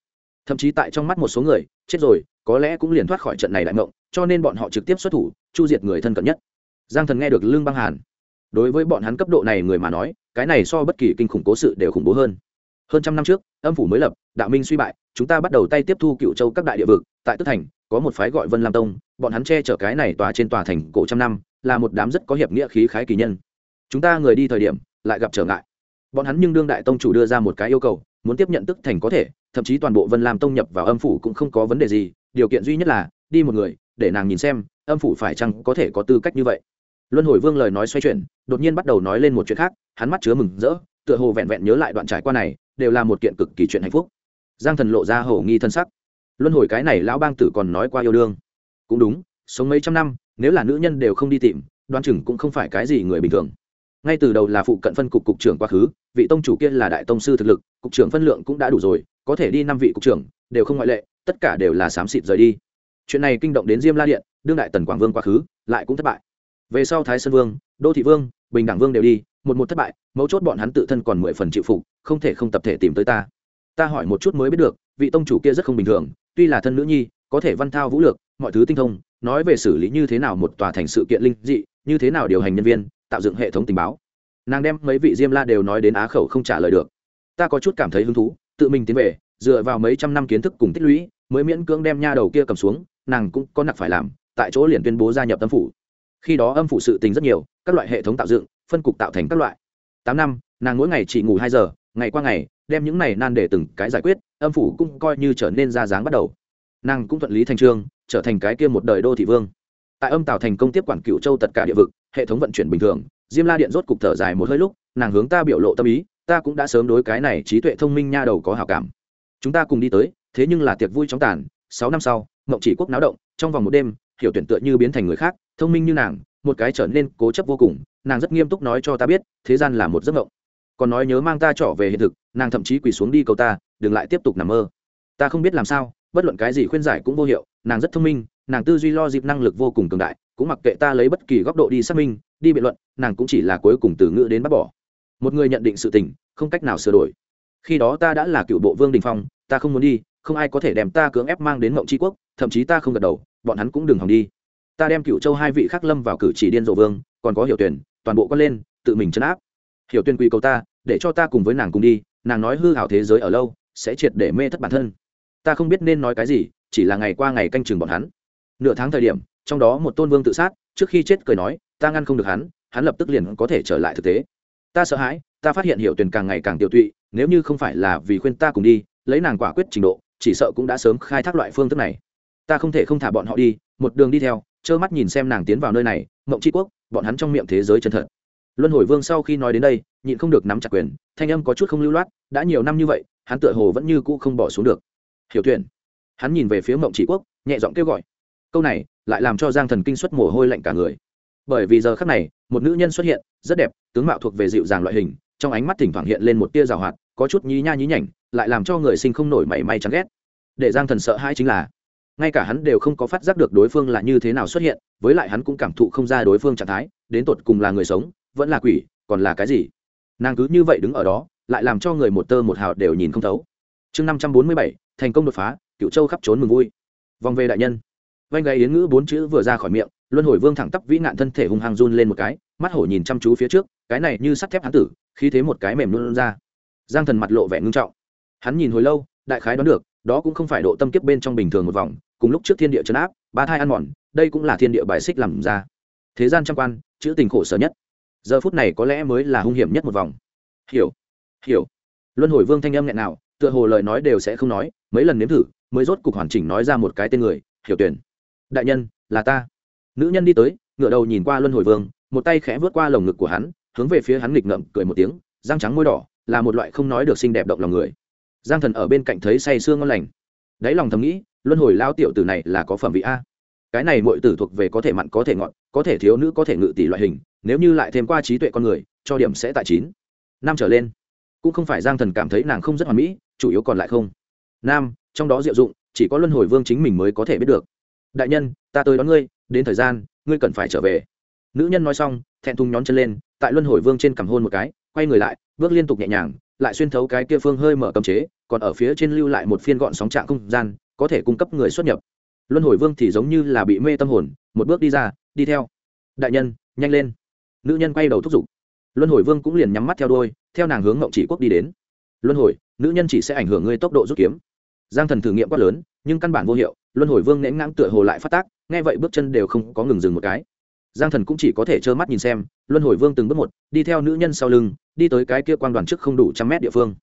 Thậm chí tại trong mắt một số người, chết rồi, có lẽ cũng liền thoát khỏi trận này đại mộng, cho nên bọn họ trực tiếp xuất thủ, chu diệt người thân cận nhất. Giang thần nghe được lương băng hàn đối với bọn hắn cấp độ này người mà nói, cái này so bất kỳ kinh khủng cố sự đều khủng bố hơn. Hơn trăm năm trước, âm phủ mới lập, đạo minh suy bại, chúng ta bắt đầu tay tiếp thu cựu châu các đại địa vực. Tại tức thành, có một phái gọi vân lam tông, bọn hắn che chở cái này tòa trên tòa thành cổ trăm năm, là một đám rất có hiệp nghĩa khí khái kỳ nhân. Chúng ta người đi thời điểm, lại gặp trở ngại. Bọn hắn nhưng đương đại tông chủ đưa ra một cái yêu cầu, muốn tiếp nhận tức thành có thể, thậm chí toàn bộ vân lam tông nhập vào âm phủ cũng không có vấn đề gì. Điều kiện duy nhất là, đi một người, để nàng nhìn xem, âm phủ phải chăng có thể có tư cách như vậy luân hồi vương lời nói xoay chuyển, đột nhiên bắt đầu nói lên một chuyện khác, hắn mắt chứa mừng rỡ, tựa hồ vẹn vẹn nhớ lại đoạn trải qua này, đều là một kiện cực kỳ chuyện hạnh phúc. Giang thần lộ ra hổ nghi thân sắc. Luân hồi cái này lão bang tử còn nói qua yêu đương. Cũng đúng, sống mấy trăm năm, nếu là nữ nhân đều không đi tìm đoan chừng cũng không phải cái gì người bình thường. Ngay từ đầu là phụ cận phân cục cục trưởng quá khứ, vị tông chủ kia là đại tông sư thực lực, cục trưởng phân lượng cũng đã đủ rồi, có thể đi năm vị cục trưởng, đều không ngoại lệ, tất cả đều là xám xịt rời đi. Chuyện này kinh động đến diêm la điện, đương đại tần quảng vương quá khứ, lại cũng thất bại về sau thái sơn vương, đô thị vương, bình đẳng vương đều đi, một một thất bại, mấu chốt bọn hắn tự thân còn mười phần chịu phục, không thể không tập thể tìm tới ta. Ta hỏi một chút mới biết được, vị tông chủ kia rất không bình thường, tuy là thân nữ nhi, có thể văn thao vũ lược, mọi thứ tinh thông, nói về xử lý như thế nào một tòa thành sự kiện linh dị, như thế nào điều hành nhân viên, tạo dựng hệ thống tình báo. Nàng đem mấy vị diêm la đều nói đến á khẩu không trả lời được. Ta có chút cảm thấy hứng thú, tự mình tiến về, dựa vào mấy trăm năm kiến thức cùng tích lũy, mới miễn cưỡng đem nha đầu kia cầm xuống, nàng cũng có nặc phải làm, tại chỗ liền tuyên bố gia nhập tâm phủ khi đó âm phụ sự tình rất nhiều, các loại hệ thống tạo dựng, phân cục tạo thành các loại. Tám năm, nàng mỗi ngày chỉ ngủ hai giờ, ngày qua ngày, đem những này nan để từng cái giải quyết, âm phủ cũng coi như trở nên ra dáng bắt đầu. Nàng cũng thuận lý thành trương, trở thành cái kia một đời đô thị vương. Tại âm tạo thành công tiếp quản cựu châu tất cả địa vực, hệ thống vận chuyển bình thường, diêm la điện rốt cục thở dài một hơi lúc, nàng hướng ta biểu lộ tâm ý, ta cũng đã sớm đối cái này trí tuệ thông minh nha đầu có hào cảm. Chúng ta cùng đi tới, thế nhưng là tiệc vui chóng tàn, sáu năm sau mộng chỉ quốc náo động, trong vòng một đêm, hiểu tuyển tựa như biến thành người khác thông minh như nàng, một cái trở nên cố chấp vô cùng, nàng rất nghiêm túc nói cho ta biết, thế gian là một giấc mộng. Còn nói nhớ mang ta trở về hiện thực, nàng thậm chí quỳ xuống đi cầu ta, đừng lại tiếp tục nằm mơ. Ta không biết làm sao, bất luận cái gì khuyên giải cũng vô hiệu, nàng rất thông minh, nàng tư duy lo dịp năng lực vô cùng cường đại, cũng mặc kệ ta lấy bất kỳ góc độ đi xác minh, đi biện luận, nàng cũng chỉ là cuối cùng từ ngữ đến bắt bỏ. Một người nhận định sự tình, không cách nào sửa đổi. Khi đó ta đã là cựu bộ vương đình phong, ta không muốn đi, không ai có thể đem ta cưỡng ép mang đến mộng tri quốc, thậm chí ta không gật đầu, bọn hắn cũng đừng hòng đi ta đem cựu châu hai vị khắc lâm vào cử chỉ điên rộ vương, còn có hiểu tuyển, toàn bộ con lên, tự mình chấn áp. Hiểu tuyển quy cầu ta, để cho ta cùng với nàng cùng đi, nàng nói hư hảo thế giới ở lâu, sẽ triệt để mê thất bản thân. Ta không biết nên nói cái gì, chỉ là ngày qua ngày canh chừng bọn hắn. Nửa tháng thời điểm, trong đó một tôn vương tự sát, trước khi chết cười nói, ta ngăn không được hắn hắn lập tức liền có thể trở lại thực tế. Ta sợ hãi, ta phát hiện hiểu tuyển càng ngày càng tiêu tụy, nếu như không phải là vì khuyên ta cùng đi, lấy nàng quả quyết trình độ, chỉ sợ cũng đã sớm khai thác loại phương thức này. Ta không thể không thả bọn họ đi, một đường đi theo trơ mắt nhìn xem nàng tiến vào nơi này mộng tri quốc, bọn hắn trong miệng thế giới chân thật. Luân hồi vương sau khi nói đến đây, nhịn không được nắm chặt quyền, thanh âm có chút không lưu loát, đã nhiều năm như vậy, hắn tựa hồ vẫn như cũ không bỏ xuống được. Hiểu tuyển hắn nhìn về phía mộng chỉ quốc, nhẹ giọng kêu gọi. Câu này lại làm cho giang thần kinh xuất mồ hôi lạnh cả người. Bởi vì giờ khắc này, một nữ nhân xuất hiện, rất đẹp, tướng mạo thuộc về dịu dàng loại hình, trong ánh mắt thỉnh thoảng hiện lên một tia rào hoạt, có chút nhí nha nhí nhảnh, lại làm cho người sinh không nổi mảy may chán ghét. Để giang thần sợ hãi chính là ngay cả hắn đều không có phát giác được đối phương là như thế nào xuất hiện, với lại hắn cũng cảm thụ không ra đối phương trạng thái, đến tột cùng là người sống, vẫn là quỷ, còn là cái gì. Nàng cứ như vậy đứng ở đó, lại làm cho người một tơ một hào đều nhìn không thấu. Chương năm trăm bốn mươi bảy, thành công đột phá, cựu châu khắp trốn mừng vui. Vòng về đại nhân. Vanh gáy yến ngữ bốn chữ vừa ra khỏi miệng, luân hồi vương thẳng tắp vĩ nạn thân thể hung hăng run lên một cái, mắt hổ nhìn chăm chú phía trước, cái này như sắt thép hắn tử khi thế một cái mềm luôn ra. Giang thần mặt lộ vẻ ngưng trọng. Hắn nhìn hồi lâu, đại khái đoán được đó cũng không phải độ tâm kiếp bên trong bình thường một vòng, cùng lúc trước thiên địa chấn áp, ba thai ăn mòn, đây cũng là thiên địa bài xích làm ra. Thế gian trăm quan, chữ tình khổ sở nhất. Giờ phút này có lẽ mới là hung hiểm nhất một vòng. Hiểu hiểu. Luân hồi vương thanh âm nghẹn nào, tựa hồ lời nói đều sẽ không nói, mấy lần nếm thử, mới rốt cục hoàn chỉnh nói ra một cái tên người, hiểu tuyển đại nhân, là ta. Nữ nhân đi tới ngựa đầu nhìn qua luân hồi vương, một tay khẽ vớt qua lồng ngực của hắn, hướng về phía hắn nghịch ngậm cười một tiếng, răng trắng môi đỏ, là một loại không nói được xinh đẹp động lòng người giang thần ở bên cạnh thấy say sương ngon lành. Đáy lòng thầm nghĩ, luân hồi lao tiểu tử này là có phẩm vị a. Cái này mọi tử thuộc về có thể mặn, có thể ngọt, có thể thiếu nữ, có thể ngự tỷ loại hình, nếu như lại thêm qua trí tuệ con người, cho điểm sẽ tại chín, năm trở lên. Cũng không phải giang thần cảm thấy nàng không rất hoàn mỹ, chủ yếu còn lại không. Nam, trong đó diệu dụng, chỉ có luân hồi vương chính mình mới có thể biết được. Đại nhân, ta tới đón ngươi, đến thời gian, ngươi cần phải trở về. Nữ nhân nói xong, thẹn thùng nhón chân lên, tại luân hồi vương trên cằm hôn một cái, quay người lại, bước liên tục nhẹ nhàng lại xuyên thấu cái kia phương hơi mở cấm chế, còn ở phía trên lưu lại một phiên gọn sóng trạng không gian, có thể cung cấp người xuất nhập. Luân hồi vương thì giống như là bị mê tâm hồn, một bước đi ra, đi theo. Đại nhân, nhanh lên. Nữ nhân quay đầu thúc giục. Luân hồi vương cũng liền nhắm mắt theo đôi theo nàng hướng ngộng chỉ quốc đi đến. Luân hồi, nữ nhân chỉ sẽ ảnh hưởng ngươi tốc độ rút kiếm. Giang thần thử nghiệm quát lớn, nhưng căn bản vô hiệu, luân hồi vương nén ngang tựa hồ lại phát tác, nghe vậy bước chân đều không có ngừng dừng một cái. Giang thần cũng chỉ có thể trơ mắt nhìn xem, luân hồi vương từng bước một, đi theo nữ nhân sau lưng đi tới cái kia quan đoàn trước không đủ trăm mét địa phương.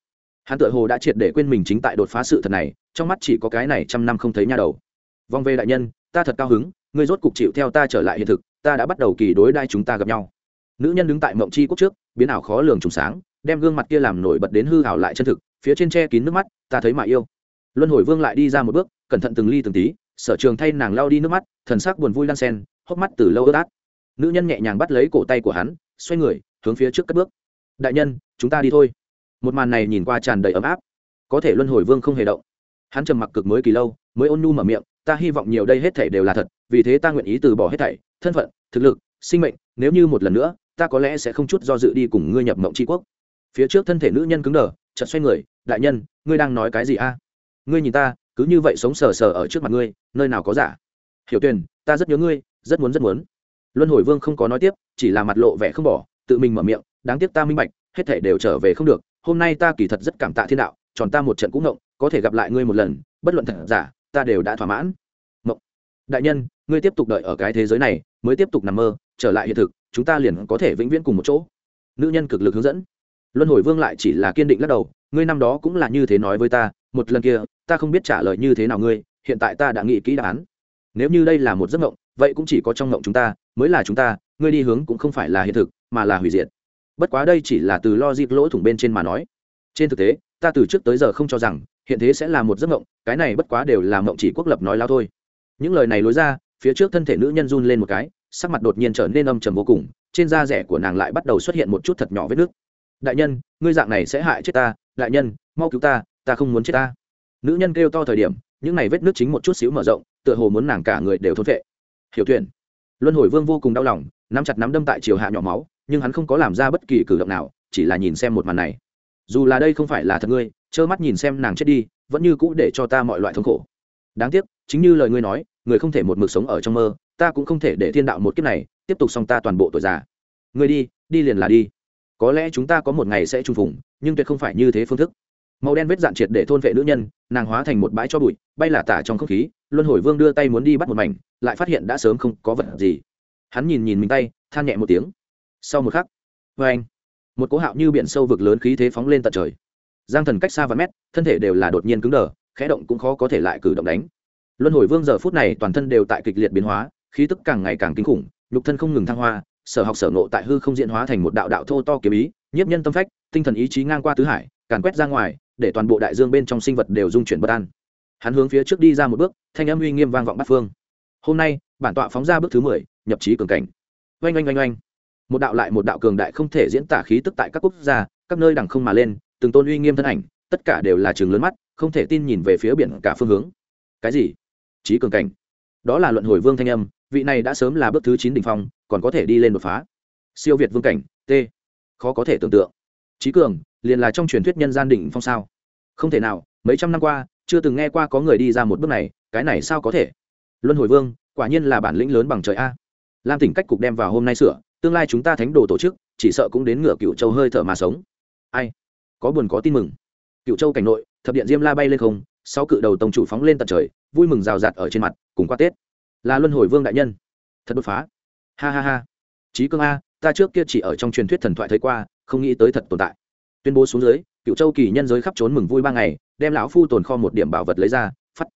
Hắn tựa hồ đã triệt để quên mình chính tại đột phá sự thật này, trong mắt chỉ có cái này trăm năm không thấy nha đầu. Vòng về đại nhân, ta thật cao hứng, ngươi rốt cục chịu theo ta trở lại hiện thực, ta đã bắt đầu kỳ đối đai chúng ta gặp nhau. Nữ nhân đứng tại mộng chi quốc trước, biến ảo khó lường trùng sáng, đem gương mặt kia làm nổi bật đến hư hảo lại chân thực, phía trên che kín nước mắt, ta thấy mà yêu. Luân hồi vương lại đi ra một bước, cẩn thận từng ly từng tí, sở trường thay nàng lao đi nước mắt, thần sắc buồn vui lan sen hốc mắt từ lâu ướt át. Nữ nhân nhẹ nhàng bắt lấy cổ tay của hắn, xoay người, hướng phía trước cất bước đại nhân, chúng ta đi thôi. Một màn này nhìn qua tràn đầy ấm áp. Có thể luân hồi vương không hề động. Hắn trầm mặc cực mới kỳ lâu, mới ôn nhu mở miệng, ta hy vọng nhiều đây hết thảy đều là thật, vì thế ta nguyện ý từ bỏ hết thảy, thân phận, thực lực, sinh mệnh, nếu như một lần nữa, ta có lẽ sẽ không chút do dự đi cùng ngươi nhập mộng tri quốc. Phía trước thân thể nữ nhân cứng đờ, chợt xoay người, đại nhân, ngươi đang nói cái gì a? Ngươi nhìn ta, cứ như vậy sống sờ sờ ở trước mặt ngươi, nơi nào có giả? Hiểu tuyền, ta rất nhớ ngươi, rất muốn rất muốn. Luân hồi vương không có nói tiếp, chỉ là mặt lộ vẻ không bỏ, tự mình mở miệng đáng tiếc ta minh bạch, hết thể đều trở về không được, hôm nay ta kỳ thật rất cảm tạ thiên đạo, tròn ta một trận cũng ngộng, có thể gặp lại ngươi một lần, bất luận thật giả, ta đều đã thỏa mãn. Ngộng. Đại nhân, ngươi tiếp tục đợi ở cái thế giới này, mới tiếp tục nằm mơ, trở lại hiện thực, chúng ta liền có thể vĩnh viễn cùng một chỗ. Nữ nhân cực lực hướng dẫn. Luân hồi vương lại chỉ là kiên định lắc đầu, ngươi năm đó cũng là như thế nói với ta, một lần kia, ta không biết trả lời như thế nào ngươi, hiện tại ta đã nghĩ kỹ đáp án. Nếu như đây là một giấc mộng vậy cũng chỉ có trong mộng chúng ta, mới là chúng ta, ngươi đi hướng cũng không phải là hiện thực, mà là hủy diệt bất quá đây chỉ là từ lo dịp lỗ thủng bên trên mà nói. Trên thực tế, ta từ trước tới giờ không cho rằng, hiện thế sẽ là một giấc mộng, cái này bất quá đều là mộng chỉ quốc lập nói lao thôi. Những lời này lối ra, phía trước thân thể nữ nhân run lên một cái, sắc mặt đột nhiên trở nên âm trầm vô cùng, trên da rẻ của nàng lại bắt đầu xuất hiện một chút thật nhỏ vết nước. Đại nhân, ngươi dạng này sẽ hại chết ta, đại nhân, mau cứu ta ta không muốn chết ta. Nữ nhân kêu to thời điểm, những này vết nước chính một chút xíu mở rộng, tựa hồ muốn nàng cả người đều thốt vệ hiểu thuyền. Luân hồi vương vô cùng đau lòng, nắm chặt nắm đâm tại chiều hạ nhỏ máu nhưng hắn không có làm ra bất kỳ cử động nào, chỉ là nhìn xem một màn này. Dù là đây không phải là thật ngươi, trơ mắt nhìn xem nàng chết đi, vẫn như cũ để cho ta mọi loại thống khổ. Đáng tiếc, chính như lời ngươi nói, người không thể một mực sống ở trong mơ, ta cũng không thể để thiên đạo một kiếp này tiếp tục xong ta toàn bộ tuổi già. Ngươi đi đi liền là đi. Có lẽ chúng ta có một ngày sẽ trùng phùng, nhưng tuyệt không phải như thế phương thức. Màu đen vết dạn triệt để thôn vệ nữ nhân, nàng hóa thành một bãi cho bụi, bay là tả trong không khí, luân hồi vương đưa tay muốn đi bắt một mảnh, lại phát hiện đã sớm không có vật gì. Hắn nhìn nhìn mình tay, than nhẹ một tiếng sau một khắc vê anh, một cỗ hạo như biển sâu vực lớn khí thế phóng lên tận trời. Giang thần cách xa vài mét, thân thể đều là đột nhiên cứng đờ, khẽ động cũng khó có thể lại cử động đánh. Luân hồi vương giờ phút này toàn thân đều tại kịch liệt biến hóa, khí tức càng ngày càng kinh khủng, nhục thân không ngừng thăng hoa, sở học sở nộ tại hư không diễn hóa thành một đạo đạo thô to kiếm ý, nhiếp nhân tâm phách, tinh thần ý chí ngang qua tứ hải, càn quét ra ngoài, để toàn bộ đại dương bên trong sinh vật đều dung chuyển bất an. Hắn hướng phía trước đi ra một bước, thanh âm uy nghiêm vang vọng bát phương. Hôm nay, bản tọa phóng ra bước thứ mười, nhập trí cường cảnh. Oanh oanh oanh oanh một đạo lại một đạo cường đại không thể diễn tả khí tức tại các quốc gia, các nơi đằng không mà lên, từng tôn uy nghiêm thân ảnh, tất cả đều là trường lớn mắt, không thể tin nhìn về phía biển cả phương hướng. Cái gì? Trí cường cảnh. Đó là luận hồi vương thanh âm, vị này đã sớm là bước thứ chín đ ỉ n h phong, còn có thể đi lên đột phá. Siêu việt vương cảnh, t. Khó có thể tưởng tượng. Trí cường, liền là trong truyền thuyết nhân gian đỉnh phong sao? Không thể nào, mấy trăm năm qua, chưa từng nghe qua có người đi ra một bước này, cái này sao có thể? Luân hồi vương, quả nhiên là bản lĩnh lớn bằng trời a. Lam tỉnh cách cục đem vào hôm nay sửa tương lai chúng ta thánh đồ tổ chức, chỉ sợ cũng đến ngựa cựu châu hơi thở mà sống. Ai? Có buồn có tin mừng. Cựu châu cảnh nội, thập điện diêm la bay lên không sau cự đầu tông chủ phóng lên tận trời, vui mừng rào rạt ở trên mặt, cùng qua tết. Là luân hồi vương đại nhân. Thật đột phá. Ha ha ha. Trí cương a, ta trước kia chỉ ở trong truyền thuyết thần thoại thấy qua, không nghĩ tới thật tồn tại. Tuyên bố xuống dưới cựu châu kỳ nhân giới khắp trốn mừng vui ba ngày, đem lão phu tồn kho một điểm bảo vật lấy ra, phắt.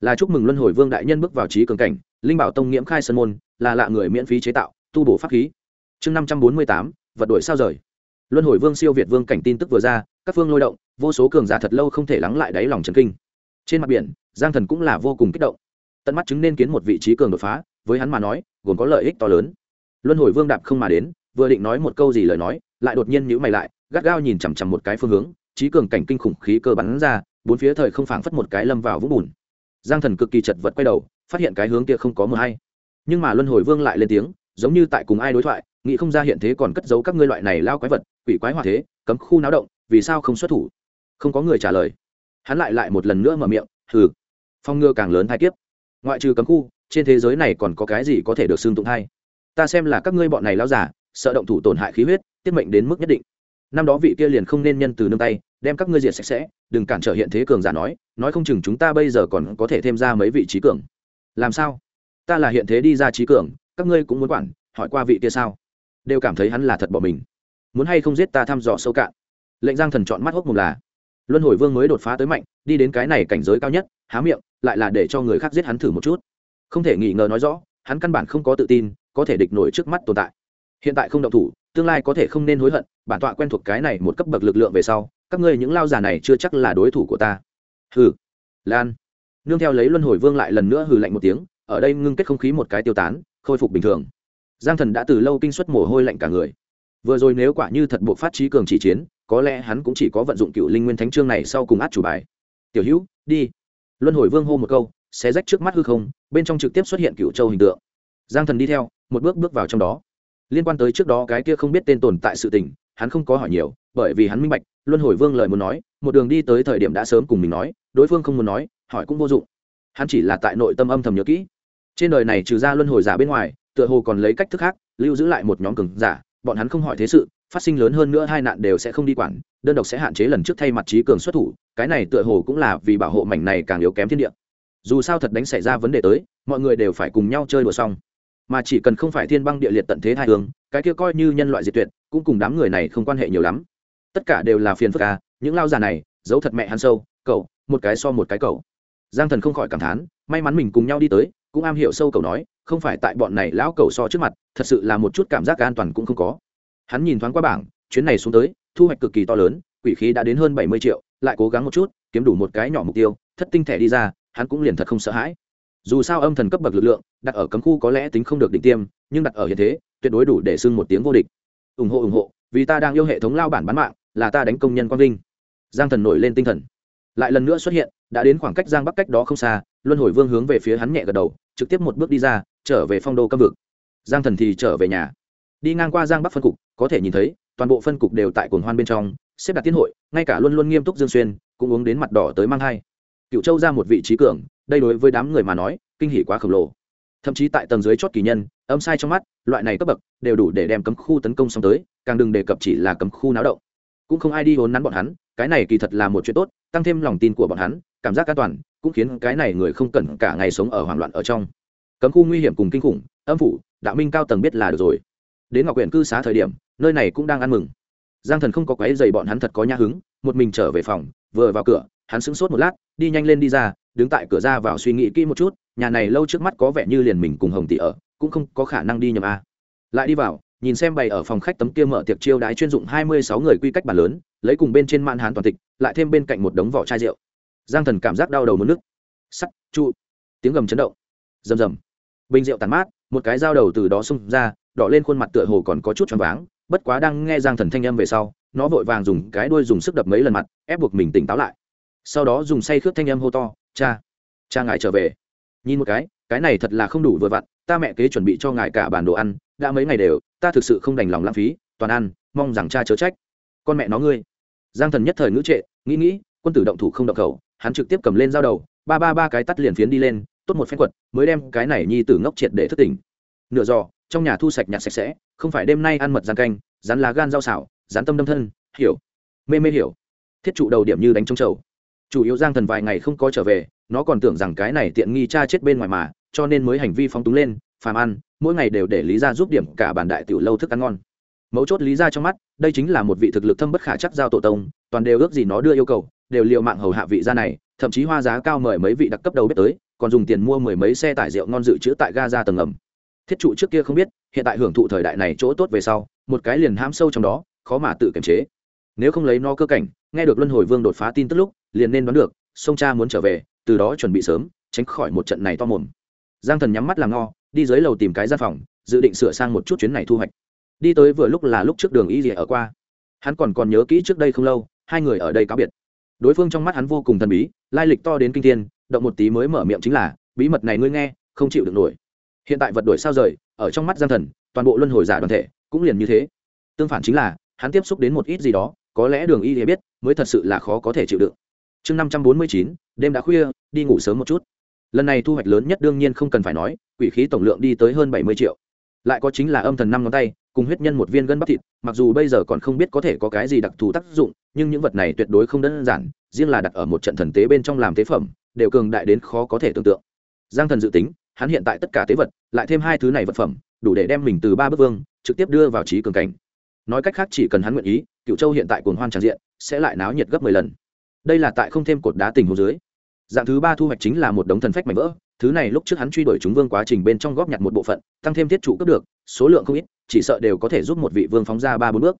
Là chúc mừng luân hồi vương đại nhân bước vào trí cường cảnh, linh bảo tông nghiễm khai sân môn, là lạ người miễn phí chế tạo, tu bổ pháp khí chương năm trăm bốn mươi tám, vật đổi sao rời. Luân hồi vương siêu việt vương cảnh tin tức vừa ra, các phương lôi động, vô số cường giả thật lâu không thể lắng lại đáy lòng trần kinh. Trên mặt biển, giang thần cũng là vô cùng kích động. Tận mắt chứng nên kiến một vị trí cường đột phá, với hắn mà nói, gồm có lợi ích to lớn. Luân hồi vương đạp không mà đến, vừa định nói một câu gì lời nói, lại đột nhiên nhữ mày lại, gắt gao nhìn chằm chằm một cái phương hướng, trí cường cảnh kinh khủng khí cơ bắn ra, bốn phía thời không phảng phất một cái lâm vào vũng bùn. Giang thần cực kỳ chật vật quay đầu, phát hiện cái hướng kia không có mờ hay. Nhưng mà luân hồi vương lại lên tiếng, giống như tại cùng ai đối thoại nghĩ không ra hiện thế còn cất giấu các ngươi loại này lao quái vật, quỷ quái hòa thế, cấm khu náo động, vì sao không xuất thủ? Không có người trả lời. Hắn lại lại một lần nữa mở miệng, hừ. Phong ngừa càng lớn thai kiếp. Ngoại trừ cấm khu, trên thế giới này còn có cái gì có thể được xương tụng hay? Ta xem là các ngươi bọn này lao giả, sợ động thủ tổn hại khí huyết, tiết mệnh đến mức nhất định. Năm đó vị kia liền không nên nhân từ nương tay, đem các ngươi diệt sạch sẽ, đừng cản trở hiện thế cường giả nói nói không chừng chúng ta bây giờ còn có thể thêm ra mấy vị trí cường. Làm sao? Ta là hiện thế đi ra trí cường, các ngươi cũng muốn quản, hỏi qua vị kia sao? Đều cảm thấy hắn là thật bỏ mình. Muốn hay không giết ta thăm dò sâu cạn? Lệnh giang thần chọn mắt hốc mùng là, luân hồi vương mới đột phá tới mạnh, đi đến cái này cảnh giới cao nhất, há miệng, lại là để cho người khác giết hắn thử một chút. Không thể nghi ngờ nói rõ, hắn căn bản không có tự tin, có thể địch nổi trước mắt tồn tại. Hiện tại không động thủ, tương lai có thể không nên hối hận, bản tọa quen thuộc cái này một cấp bậc lực lượng về sau, các ngươi những lao giả này chưa chắc là đối thủ của ta. Hừ, lan. Nương theo lấy luân hồi vương lại lần nữa hừ lạnh một tiếng, ở đây ngưng kết không khí một cái tiêu tán, khôi phục bình thường giang thần đã từ lâu kinh xuất mồ hôi lạnh cả người. Vừa rồi nếu quả như thật bộ phát trí cường chỉ chiến, có lẽ hắn cũng chỉ có vận dụng cựu linh nguyên thánh trương này sau cùng át chủ bài. Tiểu hữu, đi. Luân hồi vương hô một câu, xé rách trước mắt hư không, bên trong trực tiếp xuất hiện cựu châu hình tượng. Giang thần đi theo, một bước bước vào trong đó. Liên quan tới trước đó cái kia không biết tên tồn tại sự tình, hắn không có hỏi nhiều, bởi vì hắn minh bạch, luân hồi vương lời muốn nói, một đường đi tới thời điểm đã sớm cùng mình nói, đối phương không muốn nói, hỏi cũng vô dụng. Hắn chỉ là tại nội tâm âm thầm nhớ kỹ. Trên đời này trừ ra luân hồi giả bên ngoài tựa hồ còn lấy cách thức khác, lưu giữ lại một nhóm cường giả, bọn hắn không hỏi thế sự, phát sinh lớn hơn nữa hai nạn đều sẽ không đi quản, đơn độc sẽ hạn chế lần trước thay mặt trí cường xuất thủ, cái này tựa hồ cũng là vì bảo hộ mảnh này càng yếu kém thiên địa. Dù sao thật đánh xảy ra vấn đề tới, mọi người đều phải cùng nhau chơi đùa xong. Mà chỉ cần không phải thiên băng địa liệt tận thế hai hướng cái kia coi như nhân loại diệt tuyệt, cũng cùng đám người này không quan hệ nhiều lắm. Tất cả đều là phiền phức à những lao già này, giấu thật mẹ hắn sâu, cậu, một cái so một cái cậu. Giang thần không khỏi cảm thán, may mắn mình cùng nhau đi tới cũng am hiểu sâu cầu nói, không phải tại bọn này lão cầu so trước mặt, thật sự là một chút cảm giác an toàn cũng không có. Hắn nhìn thoáng qua bảng, chuyến này xuống tới, thu hoạch cực kỳ to lớn, quỷ khí đã đến hơn bảy mươi triệu, lại cố gắng một chút, kiếm đủ một cái nhỏ mục tiêu, thất tinh thẻ đi ra, hắn cũng liền thật không sợ hãi. Dù sao âm thần cấp bậc lực lượng, đặt ở cấm khu có lẽ tính không được định tiêm, nhưng đặt ở hiện thế, tuyệt đối đủ để xưng một tiếng vô địch. Ủng hộ ủng hộ, vì ta đang yêu hệ thống lao bản bán mạng, là ta đánh công nhân quang vinh. Giang thần nổi lên tinh thần lại lần nữa xuất hiện, đã đến khoảng cách giang bắc cách đó không xa, luân hồi vương hướng về phía hắn nhẹ gật đầu, trực tiếp một bước đi ra, trở về phong đô cấm vực. Giang thần thì trở về nhà. Đi ngang qua giang bắc phân cục, có thể nhìn thấy, toàn bộ phân cục đều tại cồn hoan bên trong, xếp đặt tiến hội, ngay cả luôn luôn nghiêm túc dương xuyên, cũng uống đến mặt đỏ tới mang thai. Cựu châu ra một vị trí cường, đây đối với đám người mà nói, kinh hỉ quá khổng lồ. Thậm chí tại tầng dưới chót kỳ nhân, âm sai trong mắt, loại này cấp bậc, đều đủ để đem cấm khu tấn công xong tới, càng đừng đề cập chỉ là cấm khu náo động. Cũng không ai đi hốn nắn bọn hắn cái này kỳ thật là một chuyện tốt, tăng thêm lòng tin của bọn hắn, cảm giác an toàn, cũng khiến cái này người không cần cả ngày sống ở hoảng loạn ở trong. Cấm khu nguy hiểm cùng kinh khủng, âm phủ, đạo minh cao tầng biết là được rồi. Đến ngọc huyện cư xá thời điểm, nơi này cũng đang ăn mừng. Giang thần không có quái dày bọn hắn thật có nhã hứng, một mình trở về phòng, vừa vào cửa, hắn sững sốt một lát, đi nhanh lên đi ra, đứng tại cửa ra vào suy nghĩ kỹ một chút, nhà này lâu trước mắt có vẻ như liền mình cùng hồng tỷ ở, cũng không có khả năng đi nhầm a. Lại đi vào, nhìn xem bày ở phòng khách tấm kia mở tiệc chiêu đái chuyên dụng hai mươi sáu người quy cách bàn lớn lấy cùng bên trên mạn hán toàn tịch, lại thêm bên cạnh một đống vỏ chai rượu. Giang thần cảm giác đau đầu mất nước sắt, trụ. Tiếng gầm chấn động. Rầm rầm. Bình rượu tàn mát, một cái dao đầu từ đó xông ra, đỏ lên khuôn mặt tựa hồ còn có chút choáng váng, bất quá đang nghe giang thần thanh âm về sau, nó vội vàng dùng cái đuôi dùng sức đập mấy lần mặt, ép buộc mình tỉnh táo lại. Sau đó dùng say khướt thanh âm hô to, cha cha ngài trở về. Nhìn một cái cái này thật là không đủ vừa vặn, ta mẹ kế chuẩn bị cho ngài cả bản đồ ăn, đã mấy ngày đều, ta thực sự không đành lòng lãng phí, toàn ăn, mong rằng cha chớ trách. Con mẹ nó ngươi giang thần nhất thời ngữ trệ, nghĩ nghĩ, quân tử động thủ không động khẩu, hắn trực tiếp cầm lên dao đầu, ba ba ba cái tắt liền phiến đi lên, tốt một phen quật, mới đem cái này nhi tử ngốc triệt để thất tỉnh. Nửa giò, trong nhà thu sạch nhặt sạch sẽ, không phải đêm nay ăn mật giang canh rán lá gan rau xảo rán tâm đâm thân, hiểu. Mê mê hiểu. Thiết trụ đầu điểm như đánh trống trầu. Chủ yếu giang thần vài ngày không có trở về, nó còn tưởng rằng cái này tiện nghi cha chết bên ngoài mà, cho nên mới hành vi phóng túng lên, phàm ăn, mỗi ngày đều để lý ra giúp điểm cả bàn đại tiểu lâu thức ăn ngon mấu chốt lý ra trong mắt đây chính là một vị thực lực thâm bất khả chắc giao tổ tông toàn đều ước gì nó đưa yêu cầu đều liệu mạng hầu hạ vị gia này thậm chí hoa giá cao mời mấy vị đặc cấp đầu bếp tới còn dùng tiền mua mười mấy xe tải rượu ngon dự trữ tại ga ra tầng ngầm thiết trụ trước kia không biết hiện tại hưởng thụ thời đại này chỗ tốt về sau một cái liền hãm sâu trong đó khó mà tự kiềm chế. Nếu không lấy no cơ cảnh nghe được luân hồi vương đột phá tin tức lúc liền nên đoán được sông cha muốn trở về từ đó chuẩn bị sớm tránh khỏi một trận này to mồm. Giang thần nhắm mắt làm no, đi dưới lầu tìm cái gian phòng dự định sửa sang một chút chuyến này thu hoạch đi tới vừa lúc là lúc trước đường y rỉa ở qua. Hắn còn còn nhớ kỹ trước đây không lâu, hai người ở đây cáo biệt. Đối phương trong mắt hắn vô cùng thần bí, lai lịch to đến kinh thiên, động một tí mới mở miệng chính là, bí mật này ngươi nghe, không chịu được nổi. Hiện tại vật đổi sao rời, ở trong mắt giang thần, toàn bộ luân hồi giả đoàn thể cũng liền như thế. Tương phản chính là, hắn tiếp xúc đến một ít gì đó, có lẽ đường y biết, mới thật sự là khó có thể chịu đựng. Chương năm trăm bốn mươi chín, đêm đã khuya, đi ngủ sớm một chút. Lần này thu hoạch lớn nhất đương nhiên không cần phải nói, quỷ khí tổng lượng đi tới hơn bảy mươi triệu. Lại có chính là âm thần năm ngón tay cùng huyết nhân một viên gân bắp thịt, mặc dù bây giờ còn không biết có thể có cái gì đặc thù tác dụng, nhưng những vật này tuyệt đối không đơn giản, riêng là đặt ở một trận thần tế bên trong làm tế phẩm, đều cường đại đến khó có thể tưởng tượng. Giang thần dự tính, hắn hiện tại tất cả tế vật, lại thêm hai thứ này vật phẩm, đủ để đem mình từ ba bước vương, trực tiếp đưa vào trí cường cảnh. Nói cách khác chỉ cần hắn nguyện ý cựu châu hiện tại cuồng hoan tràn diện, sẽ lại náo nhiệt gấp mười lần. Đây là tại không thêm cột đá tình hồ dưới. Dạng thứ ba thu hoạch chính là một đống thần phách mảnh vỡ, thứ này lúc trước hắn truy đuổi chúng vương quá trình bên trong góp nhặt một bộ phận, tăng thêm thiết trụ cấp được, số lượng không ít chỉ sợ đều có thể giúp một vị vương phóng ra ba bốn bước.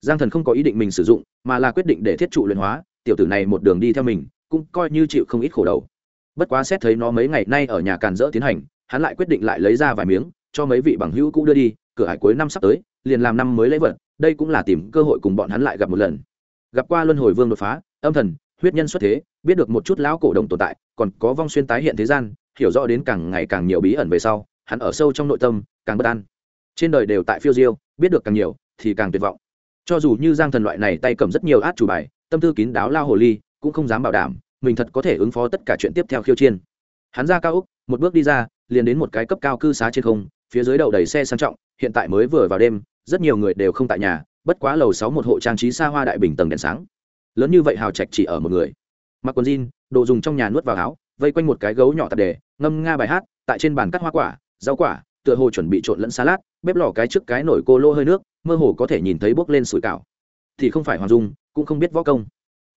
Giang thần không có ý định mình sử dụng, mà là quyết định để thiết trụ luyện hóa, tiểu tử này một đường đi theo mình, cũng coi như chịu không ít khổ đầu. Bất quá xét thấy nó mấy ngày nay ở nhà càn rỡ tiến hành, hắn lại quyết định lại lấy ra vài miếng, cho mấy vị bằng hữu cũ đưa đi, cửa hải cuối năm sắp tới, liền làm năm mới lấy vật, đây cũng là tìm cơ hội cùng bọn hắn lại gặp một lần. Gặp qua luân hồi vương đột phá, âm thần, huyết nhân xuất thế, biết được một chút lão cổ đồng tồn tại, còn có vong xuyên tái hiện thế gian, hiểu rõ đến càng ngày càng nhiều bí ẩn về sau, hắn ở sâu trong nội tâm, càng bất an trên đời đều tại phiêu diêu, biết được càng nhiều, thì càng tuyệt vọng. Cho dù như giang thần loại này tay cầm rất nhiều át chủ bài, tâm tư kín đáo lao hồ ly, cũng không dám bảo đảm, mình thật có thể ứng phó tất cả chuyện tiếp theo khiêu chiên hắn ra cao úc một bước đi ra, liền đến một cái cấp cao cư xá trên không, phía dưới đầu đầy xe sang trọng, hiện tại mới vừa vào đêm, rất nhiều người đều không tại nhà, bất quá lầu sáu một hộ trang trí xa hoa đại bình tầng đèn sáng. Lớn như vậy hào trạch chỉ ở một người. Mặc quần jean, đồ dùng trong nhà nuốt vào áo, vây quanh một cái gấu nhỏ tạp đề, ngâm nga bài hát, tại trên bàn cắt hoa quả, rau quả tựa hồ chuẩn bị trộn lẫn salad, bếp lò cái trước cái nổi cô lô hơi nước, mơ hồ có thể nhìn thấy bốc lên sủi cảo. Thì không phải hoàng dung, cũng không biết võ công.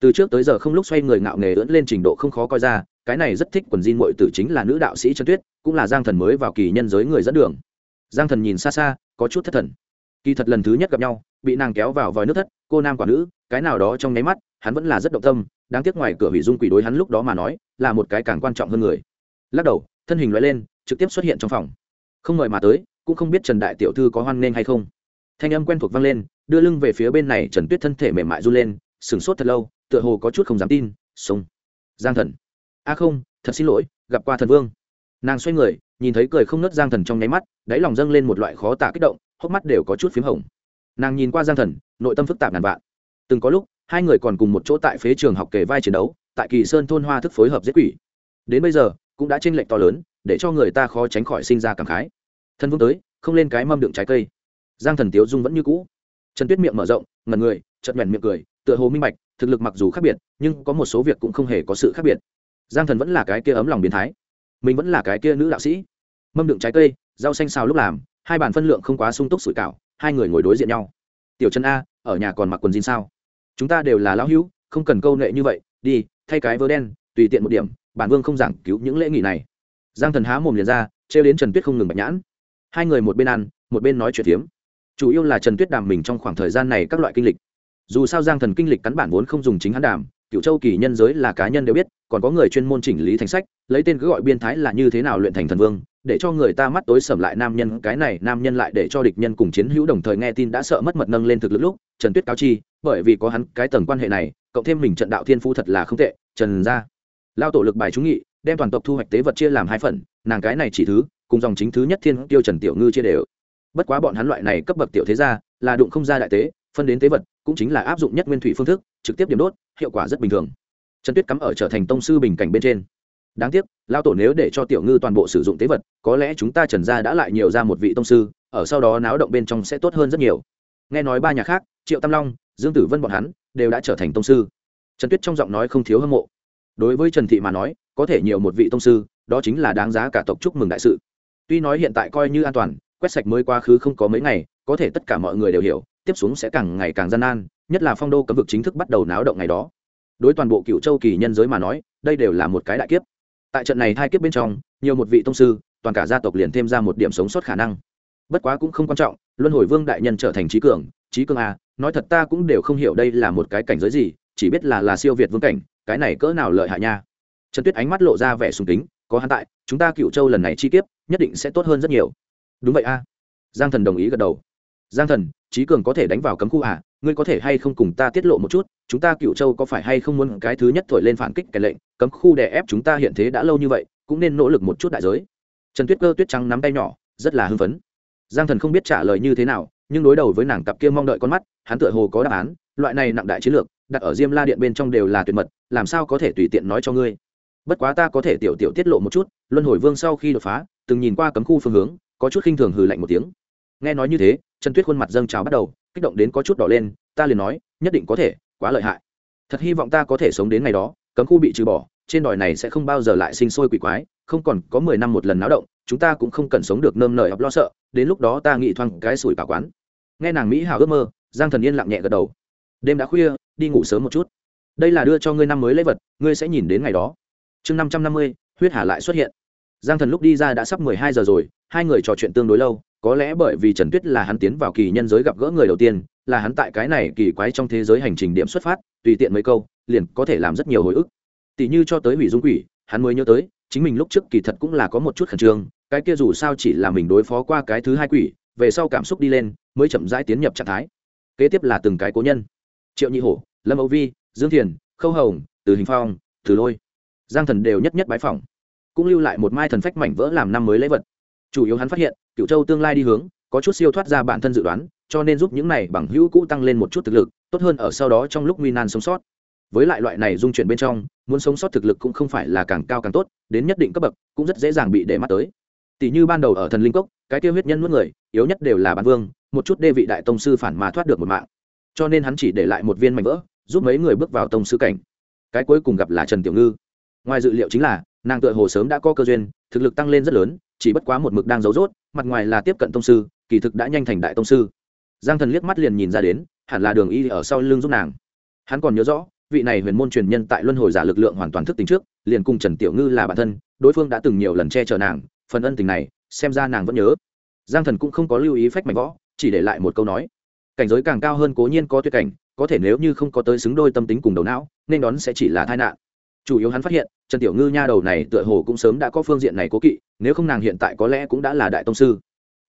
Từ trước tới giờ không lúc xoay người ngạo nghề ưỡn lên trình độ không khó coi ra, cái này rất thích quần jean muội tử chính là nữ đạo sĩ trần tuyết, cũng là giang thần mới vào kỳ nhân giới người dẫn đường. Giang thần nhìn xa xa, có chút thất thần. Kỳ thật lần thứ nhất gặp nhau, bị nàng kéo vào vòi nước thất, cô nam quả nữ, cái nào đó trong nháy mắt, hắn vẫn là rất động tâm, đáng tiếc ngoài cửa hủy dung quỷ đối hắn lúc đó mà nói, là một cái càng quan trọng hơn người. Lắc đầu, thân hình loại lên, trực tiếp xuất hiện trong phòng không ngờ mà tới, cũng không biết trần đại tiểu thư có hoan nghênh hay không. Thanh âm quen thuộc vang lên, đưa lưng về phía bên này trần tuyết thân thể mềm mại run lên, sửng sốt thật lâu, tựa hồ có chút không dám tin sống giang thần. A không, thật xin lỗi, gặp qua thần vương. Nàng xoay người, nhìn thấy cười không nớt giang thần trong nháy mắt, đáy lòng dâng lên một loại khó tả kích động, hốc mắt đều có chút p h í m hồng. Nàng nhìn qua giang thần, nội tâm phức tạp ngàn vạn. Từng có lúc, hai người còn cùng một chỗ tại phế trường học kề vai chiến đấu, tại kỳ sơn thôn hoa thức phối hợp giết quỷ. Đến bây giờ, cũng đã tranh lệch to lớn để cho người ta khó tránh khỏi sinh ra cảm khái. Thân vương tới, không lên cái mâm đựng trái cây. Giang thần tiếu dung vẫn như cũ. Trần tuyết miệng mở rộng, ngẩn người chật nhoẻn miệng cười, tựa hồ minh bạch, thực lực mặc dù khác biệt, nhưng có một số việc cũng không hề có sự khác biệt. Giang thần vẫn là cái kia ấm lòng biến thái. Mình vẫn là cái kia nữ đạo sĩ. Mâm đựng trái cây, rau xanh xào lúc làm, hai bàn phân lượng không quá sung túc sủi cảo, hai người ngồi đối diện nhau. Tiểu Trần a, ở nhà còn mặc quần jean sao? Chúng ta đều là lão hữu, không cần câu nệ như vậy, đi, thay cái vớ đen, tùy tiện một điểm, bản vương không giảng cứu những lễ nghỉ này giang thần há mồm liền ra, trêu đến trần tuyết không ngừng bạch nhãn. Hai người một bên ăn, một bên nói chuyện phiếm. Chủ yếu là trần tuyết đàm mình trong khoảng thời gian này các loại kinh lịch. Dù sao giang thần kinh lịch cắn bản vốn không dùng chính hắn đàm cựu châu kỳ nhân giới là cá nhân đều biết, còn có người chuyên môn chỉnh lý thành sách, lấy tên cứ gọi biên thái là như thế nào luyện thành thần vương, để cho người ta mắt tối sầm lại nam nhân, cái này nam nhân lại để cho địch nhân cùng chiến hữu đồng thời nghe tin đã sợ mất mật nâng lên thực lực lúc, trần tuyết cáo chi, bởi vì có hắn cái tầng quan hệ này, cộng thêm mình trận đạo thiên phu thật là không tệ, trần ra lao tổ lực bài trúng nghị đem toàn tộc thu hoạch tế vật chia làm hai phần, nàng cái này chỉ thứ, cùng dòng chính thứ nhất thiên tiêu trần tiểu ngư chia đều. Bất quá bọn hắn loại này cấp bậc tiểu thế gia, là đụng không ra đại tế, phân đến tế vật, cũng chính là áp dụng nhất nguyên thủy phương thức, trực tiếp điểm đốt, hiệu quả rất bình thường. Trần tuyết cắm ở trở thành tông sư bình cảnh bên trên. Đáng tiếc lao tổ nếu để cho tiểu ngư toàn bộ sử dụng tế vật, có lẽ chúng ta trần gia đã lại nhiều ra một vị tông sư, ở sau đó náo động bên trong sẽ tốt hơn rất nhiều. Nghe nói ba nhà khác, triệu tam long, dương tử vân bọn hắn, đều đã trở thành tông sư. Trần tuyết trong giọng nói không thiếu hâm mộ đối với trần thị mà nói, có thể nhiều một vị tông sư, đó chính là đáng giá cả tộc chúc mừng đại sự. Tuy nói hiện tại coi như an toàn, quét sạch mới quá khứ không có mấy ngày, có thể tất cả mọi người đều hiểu, tiếp xuống sẽ càng ngày càng gian nan, nhất là phong đô cấm vực chính thức bắt đầu náo động ngày đó. Đối toàn bộ cựu châu kỳ nhân giới mà nói, đây đều là một cái đại kiếp. Tại trận này hai kiếp bên trong, nhiều một vị tông sư, toàn cả gia tộc liền thêm ra một điểm sống sót khả năng. Bất quá cũng không quan trọng, luân hồi vương đại nhân trở thành trí cường trí cường a nói thật ta cũng đều không hiểu đây là một cái cảnh giới gì, chỉ biết là là siêu việt vương cảnh cái này cỡ nào lợi hại nha? Trần tuyết ánh mắt lộ ra vẻ sùng kính, có hắn tại, chúng ta cựu châu lần này chi kiếp, nhất định sẽ tốt hơn rất nhiều. Đúng vậy a. Giang thần đồng ý gật đầu. Giang thần trí cường có thể đánh vào cấm khu à? Ngươi có thể hay không cùng ta tiết lộ một chút, chúng ta cựu châu có phải hay không muốn cái thứ nhất thổi lên phản kích cái lệnh, cấm khu đè ép chúng ta hiện thế đã lâu như vậy, cũng nên nỗ lực một chút đại giới. Trần tuyết cơ tuyết trắng nắm tay nhỏ, rất là hưng phấn. Giang thần không biết trả lời như thế nào, nhưng đối đầu với nàng cặp kia mong đợi con mắt, hắn tựa hồ có đáp án, loại này nặng đại chiến lược, đặt ở diêm la điện bên trong đều là tuyệt mật làm sao có thể tùy tiện nói cho ngươi? Bất quá ta có thể tiểu tiểu tiết lộ một chút, luân hồi vương sau khi đột phá, từng nhìn qua cấm khu phương hướng, có chút khinh thường hừ lạnh một tiếng. Nghe nói như thế, trần tuyết khuôn mặt dâng trào bắt đầu, kích động đến có chút đỏ lên, ta liền nói, nhất định có thể, quá lợi hại. Thật hy vọng ta có thể sống đến ngày đó, cấm khu bị trừ bỏ, trên đòi này sẽ không bao giờ lại sinh sôi quỷ quái, không còn có mười năm một lần náo động, chúng ta cũng không cần sống được nơm nở học lo sợ, đến lúc đó ta nghĩ thoáng cái sủi cả quán. Nghe nàng mỹ hào ước mơ, giang thần yên lặng nhẹ gật đầu. Đêm đã khuya, đi ngủ sớm một chút đây là đưa cho ngươi năm mới lễ vật, ngươi sẽ nhìn đến ngày đó. Chương năm trăm năm mươi, huyết hà lại xuất hiện. Giang thần lúc đi ra đã sắp mười hai giờ rồi, hai người trò chuyện tương đối lâu, có lẽ bởi vì trần tuyết là hắn tiến vào kỳ nhân giới gặp gỡ người đầu tiên, là hắn tại cái này kỳ quái trong thế giới hành trình điểm xuất phát, tùy tiện mấy câu, liền có thể làm rất nhiều hồi ức. Tỷ như cho tới hủy dung quỷ, hắn mới nhớ tới, chính mình lúc trước kỳ thật cũng là có một chút khẩn trương, cái kia dù sao chỉ là mình đối phó qua cái thứ hai quỷ, về sau cảm xúc đi lên, mới chậm rãi tiến nhập trạng thái. Kế tiếp là từng cái cố nhân. Triệu nhị hổ, lâm âu vi dương thiền, khâu hồng, từ hình phong, từ lôi, giang thần đều nhất nhất bái phỏng, cũng lưu lại một mai thần phách mảnh vỡ làm năm mới lễ vật. Chủ yếu hắn phát hiện cựu châu tương lai đi hướng, có chút siêu thoát ra bản thân dự đoán, cho nên giúp những này bằng hữu cũ tăng lên một chút thực lực, tốt hơn ở sau đó trong lúc nguy nan sống sót. Với lại loại này dung chuyển bên trong, muốn sống sót thực lực cũng không phải là càng cao càng tốt, đến nhất định cấp bậc, cũng rất dễ dàng bị để mắt tới. Tỷ như ban đầu ở thần linh cốc, cái tiêu huyết nhân nuốt người, yếu nhất đều là bán vương, một chút đê vị đại tông sư phản mà thoát được một mạng. Cho nên hắn chỉ để lại một viên mảnh vỡ giúp mấy người bước vào tông sư cảnh. Cái cuối cùng gặp là trần tiểu ngư. Ngoài dự liệu chính là, nàng tựa hồ sớm đã có cơ duyên, thực lực tăng lên rất lớn, chỉ bất quá một mực đang giấu rốt, mặt ngoài là tiếp cận tông sư, kỳ thực đã nhanh thành đại tông sư. Giang thần liếc mắt liền nhìn ra đến, hẳn là đường y ở sau lưng giúp nàng. Hắn còn nhớ rõ, vị này huyền môn truyền nhân tại luân hồi giả lực lượng hoàn toàn thức tính trước, liền cùng trần tiểu ngư là bản thân, đối phương đã từng nhiều lần che chở nàng, phần ân tình này, xem ra nàng vẫn nhớ. Giang thần cũng không có lưu ý phách mạnh võ, chỉ để lại một câu nói. Cảnh giới càng cao hơn cố nhiên có tuyệt cảnh có thể nếu như không có tới xứng đôi tâm tính cùng đầu não, nên đón sẽ chỉ là tai nạn. Chủ yếu hắn phát hiện, trần tiểu ngư nha đầu này tựa hồ cũng sớm đã có phương diện này cố kỵ, nếu không nàng hiện tại có lẽ cũng đã là đại tông sư.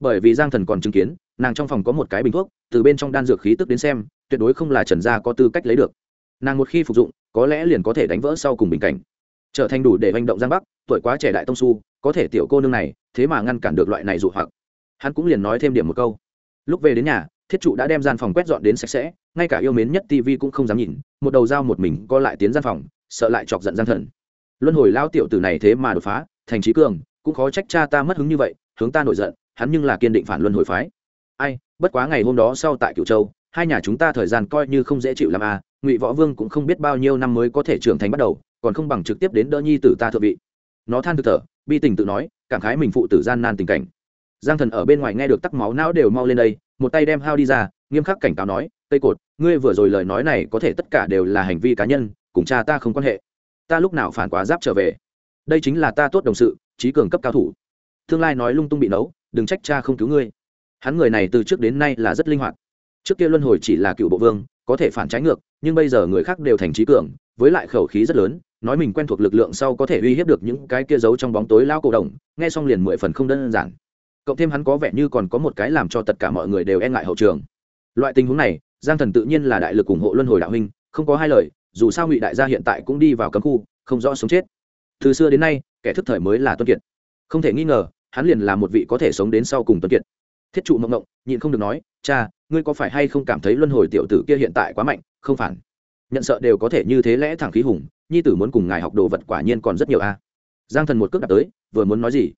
Bởi vì giang thần còn chứng kiến, nàng trong phòng có một cái bình thuốc, từ bên trong đan dược khí tức đến xem, tuyệt đối không là trần gia có tư cách lấy được. Nàng một khi phục dụng, có lẽ liền có thể đánh vỡ sau cùng bình cảnh. Trở thành đủ để hành động giang bắc, tuổi quá trẻ đại tông su, có thể tiểu cô nương này, thế mà ngăn cản được loại này dụ hoặc. Hắn cũng liền nói thêm điểm một câu. Lúc về đến nhà thiết trụ đã đem gian phòng quét dọn đến sạch sẽ, ngay cả yêu mến nhất tv cũng không dám nhìn, một đầu dao một mình co lại tiến gian phòng, sợ lại chọc giận gian thần. Luân hồi lao tiểu tử này thế mà đột phá, thành trí cường, cũng khó trách cha ta mất hứng như vậy, hướng ta nổi giận, hắn nhưng là kiên định phản luân hồi phái. Ai, bất quá ngày hôm đó sau tại cửu châu, hai nhà chúng ta thời gian coi như không dễ chịu làm à ngụy võ vương cũng không biết bao nhiêu năm mới có thể trưởng thành bắt đầu, còn không bằng trực tiếp đến đỡ nhi tử ta thượng vị. Nó than thực thở, bi tình tự nói, cảm khái mình phụ tử gian nan tình cảnh. Giang thần ở bên ngoài nghe được tắc máu não đều mau lên đây một tay đem hao đi ra, nghiêm khắc cảnh cáo nói, tây cột, ngươi vừa rồi lời nói này có thể tất cả đều là hành vi cá nhân, cùng cha ta không quan hệ. Ta lúc nào phản quá giáp trở về? Đây chính là ta tốt đồng sự, trí cường cấp cao thủ. Tương lai nói lung tung bị nấu, đừng trách cha không cứu ngươi. Hắn người này từ trước đến nay là rất linh hoạt. Trước kia luân hồi chỉ là cựu bộ vương, có thể phản trái ngược, nhưng bây giờ người khác đều thành trí cường, với lại khẩu khí rất lớn, nói mình quen thuộc lực lượng sau có thể uy hiếp được những cái kia giấu trong bóng tối lao cổ đồng, nghe xong liền mười phần không đơn giản cộng thêm hắn có vẻ như còn có một cái làm cho tất cả mọi người đều e ngại hậu trường. Loại tình huống này, giang thần tự nhiên là đại lực ủng hộ luân hồi đạo huynh, không có hai lời, dù sao ngụy đại gia hiện tại cũng đi vào cấm khu, không rõ sống chết. Từ xưa đến nay, kẻ thức thời mới là tuân kiệt. Không thể nghi ngờ, hắn liền là một vị có thể sống đến sau cùng tuân kiệt. Thiết trụ mộng mộng, nhịn không được nói, cha, ngươi có phải hay không cảm thấy luân hồi tiểu tử kia hiện tại quá mạnh, không phản? Nhận sợ đều có thể như thế lẽ thẳng khí hùng, nhi tử muốn cùng ngài học đồ vật quả nhiên còn rất nhiều a. Giang thần một cước đặt tới, vừa muốn nói gì?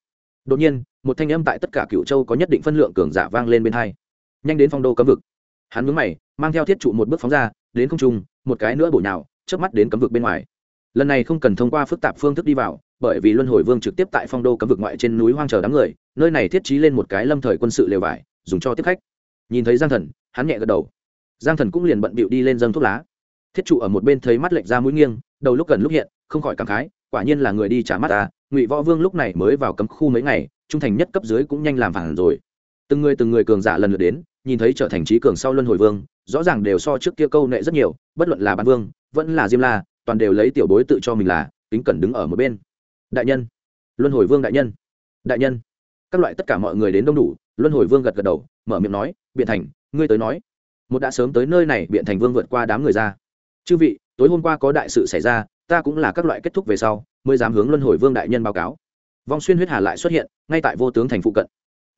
Đột nhiên một thanh âm tại tất cả cựu châu có nhất định phân lượng cường giả vang lên bên hai. Nhanh đến phong đô cấm vực. Hắn mướn mày, mang theo thiết trụ một bước phóng ra, đến không trung, một cái nữa bổ nhào, chớp mắt đến cấm vực bên ngoài. Lần này không cần thông qua phức tạp phương thức đi vào, bởi vì luân hồi vương trực tiếp tại phong đô cấm vực ngoại trên núi hoang chờ đám người, nơi này thiết trí lên một cái lâm thời quân sự lều vải, dùng cho tiếp khách. Nhìn thấy giang thần, hắn nhẹ gật đầu. Giang thần cũng liền bận bịu đi lên dâng thuốc lá. Thiết trụ ở một bên thấy mắt lệch ra mũi nghiêng, đầu lúc gần lúc hiện, không khỏi cảm khái, quả nhiên là người đi trả mắt ta ngụy võ vương lúc này mới vào cấm khu mấy ngày trung thành nhất cấp dưới cũng nhanh làm phản rồi. Từng người từng người cường giả lần lượt đến, nhìn thấy trở thành trí cường sau luân hồi vương, rõ ràng đều so trước kia câu nệ rất nhiều, bất luận là bán vương, vẫn là diêm la, toàn đều lấy tiểu bối tự cho mình là tính cẩn đứng ở một bên. Đại nhân, luân hồi vương đại nhân đại nhân. Các loại tất cả mọi người đến đông đủ, luân hồi vương gật gật đầu, mở miệng nói, biện thành, ngươi tới nói. Một đã sớm tới nơi này, biện thành vương vượt qua đám người ra. Chư vị, tối hôm qua có đại sự xảy ra, ta cũng là các loại kết thúc về sau, mới dám hướng luân hồi vương đại nhân báo cáo vong xuyên huyết hà lại xuất hiện, ngay tại vô tướng thành phụ cận.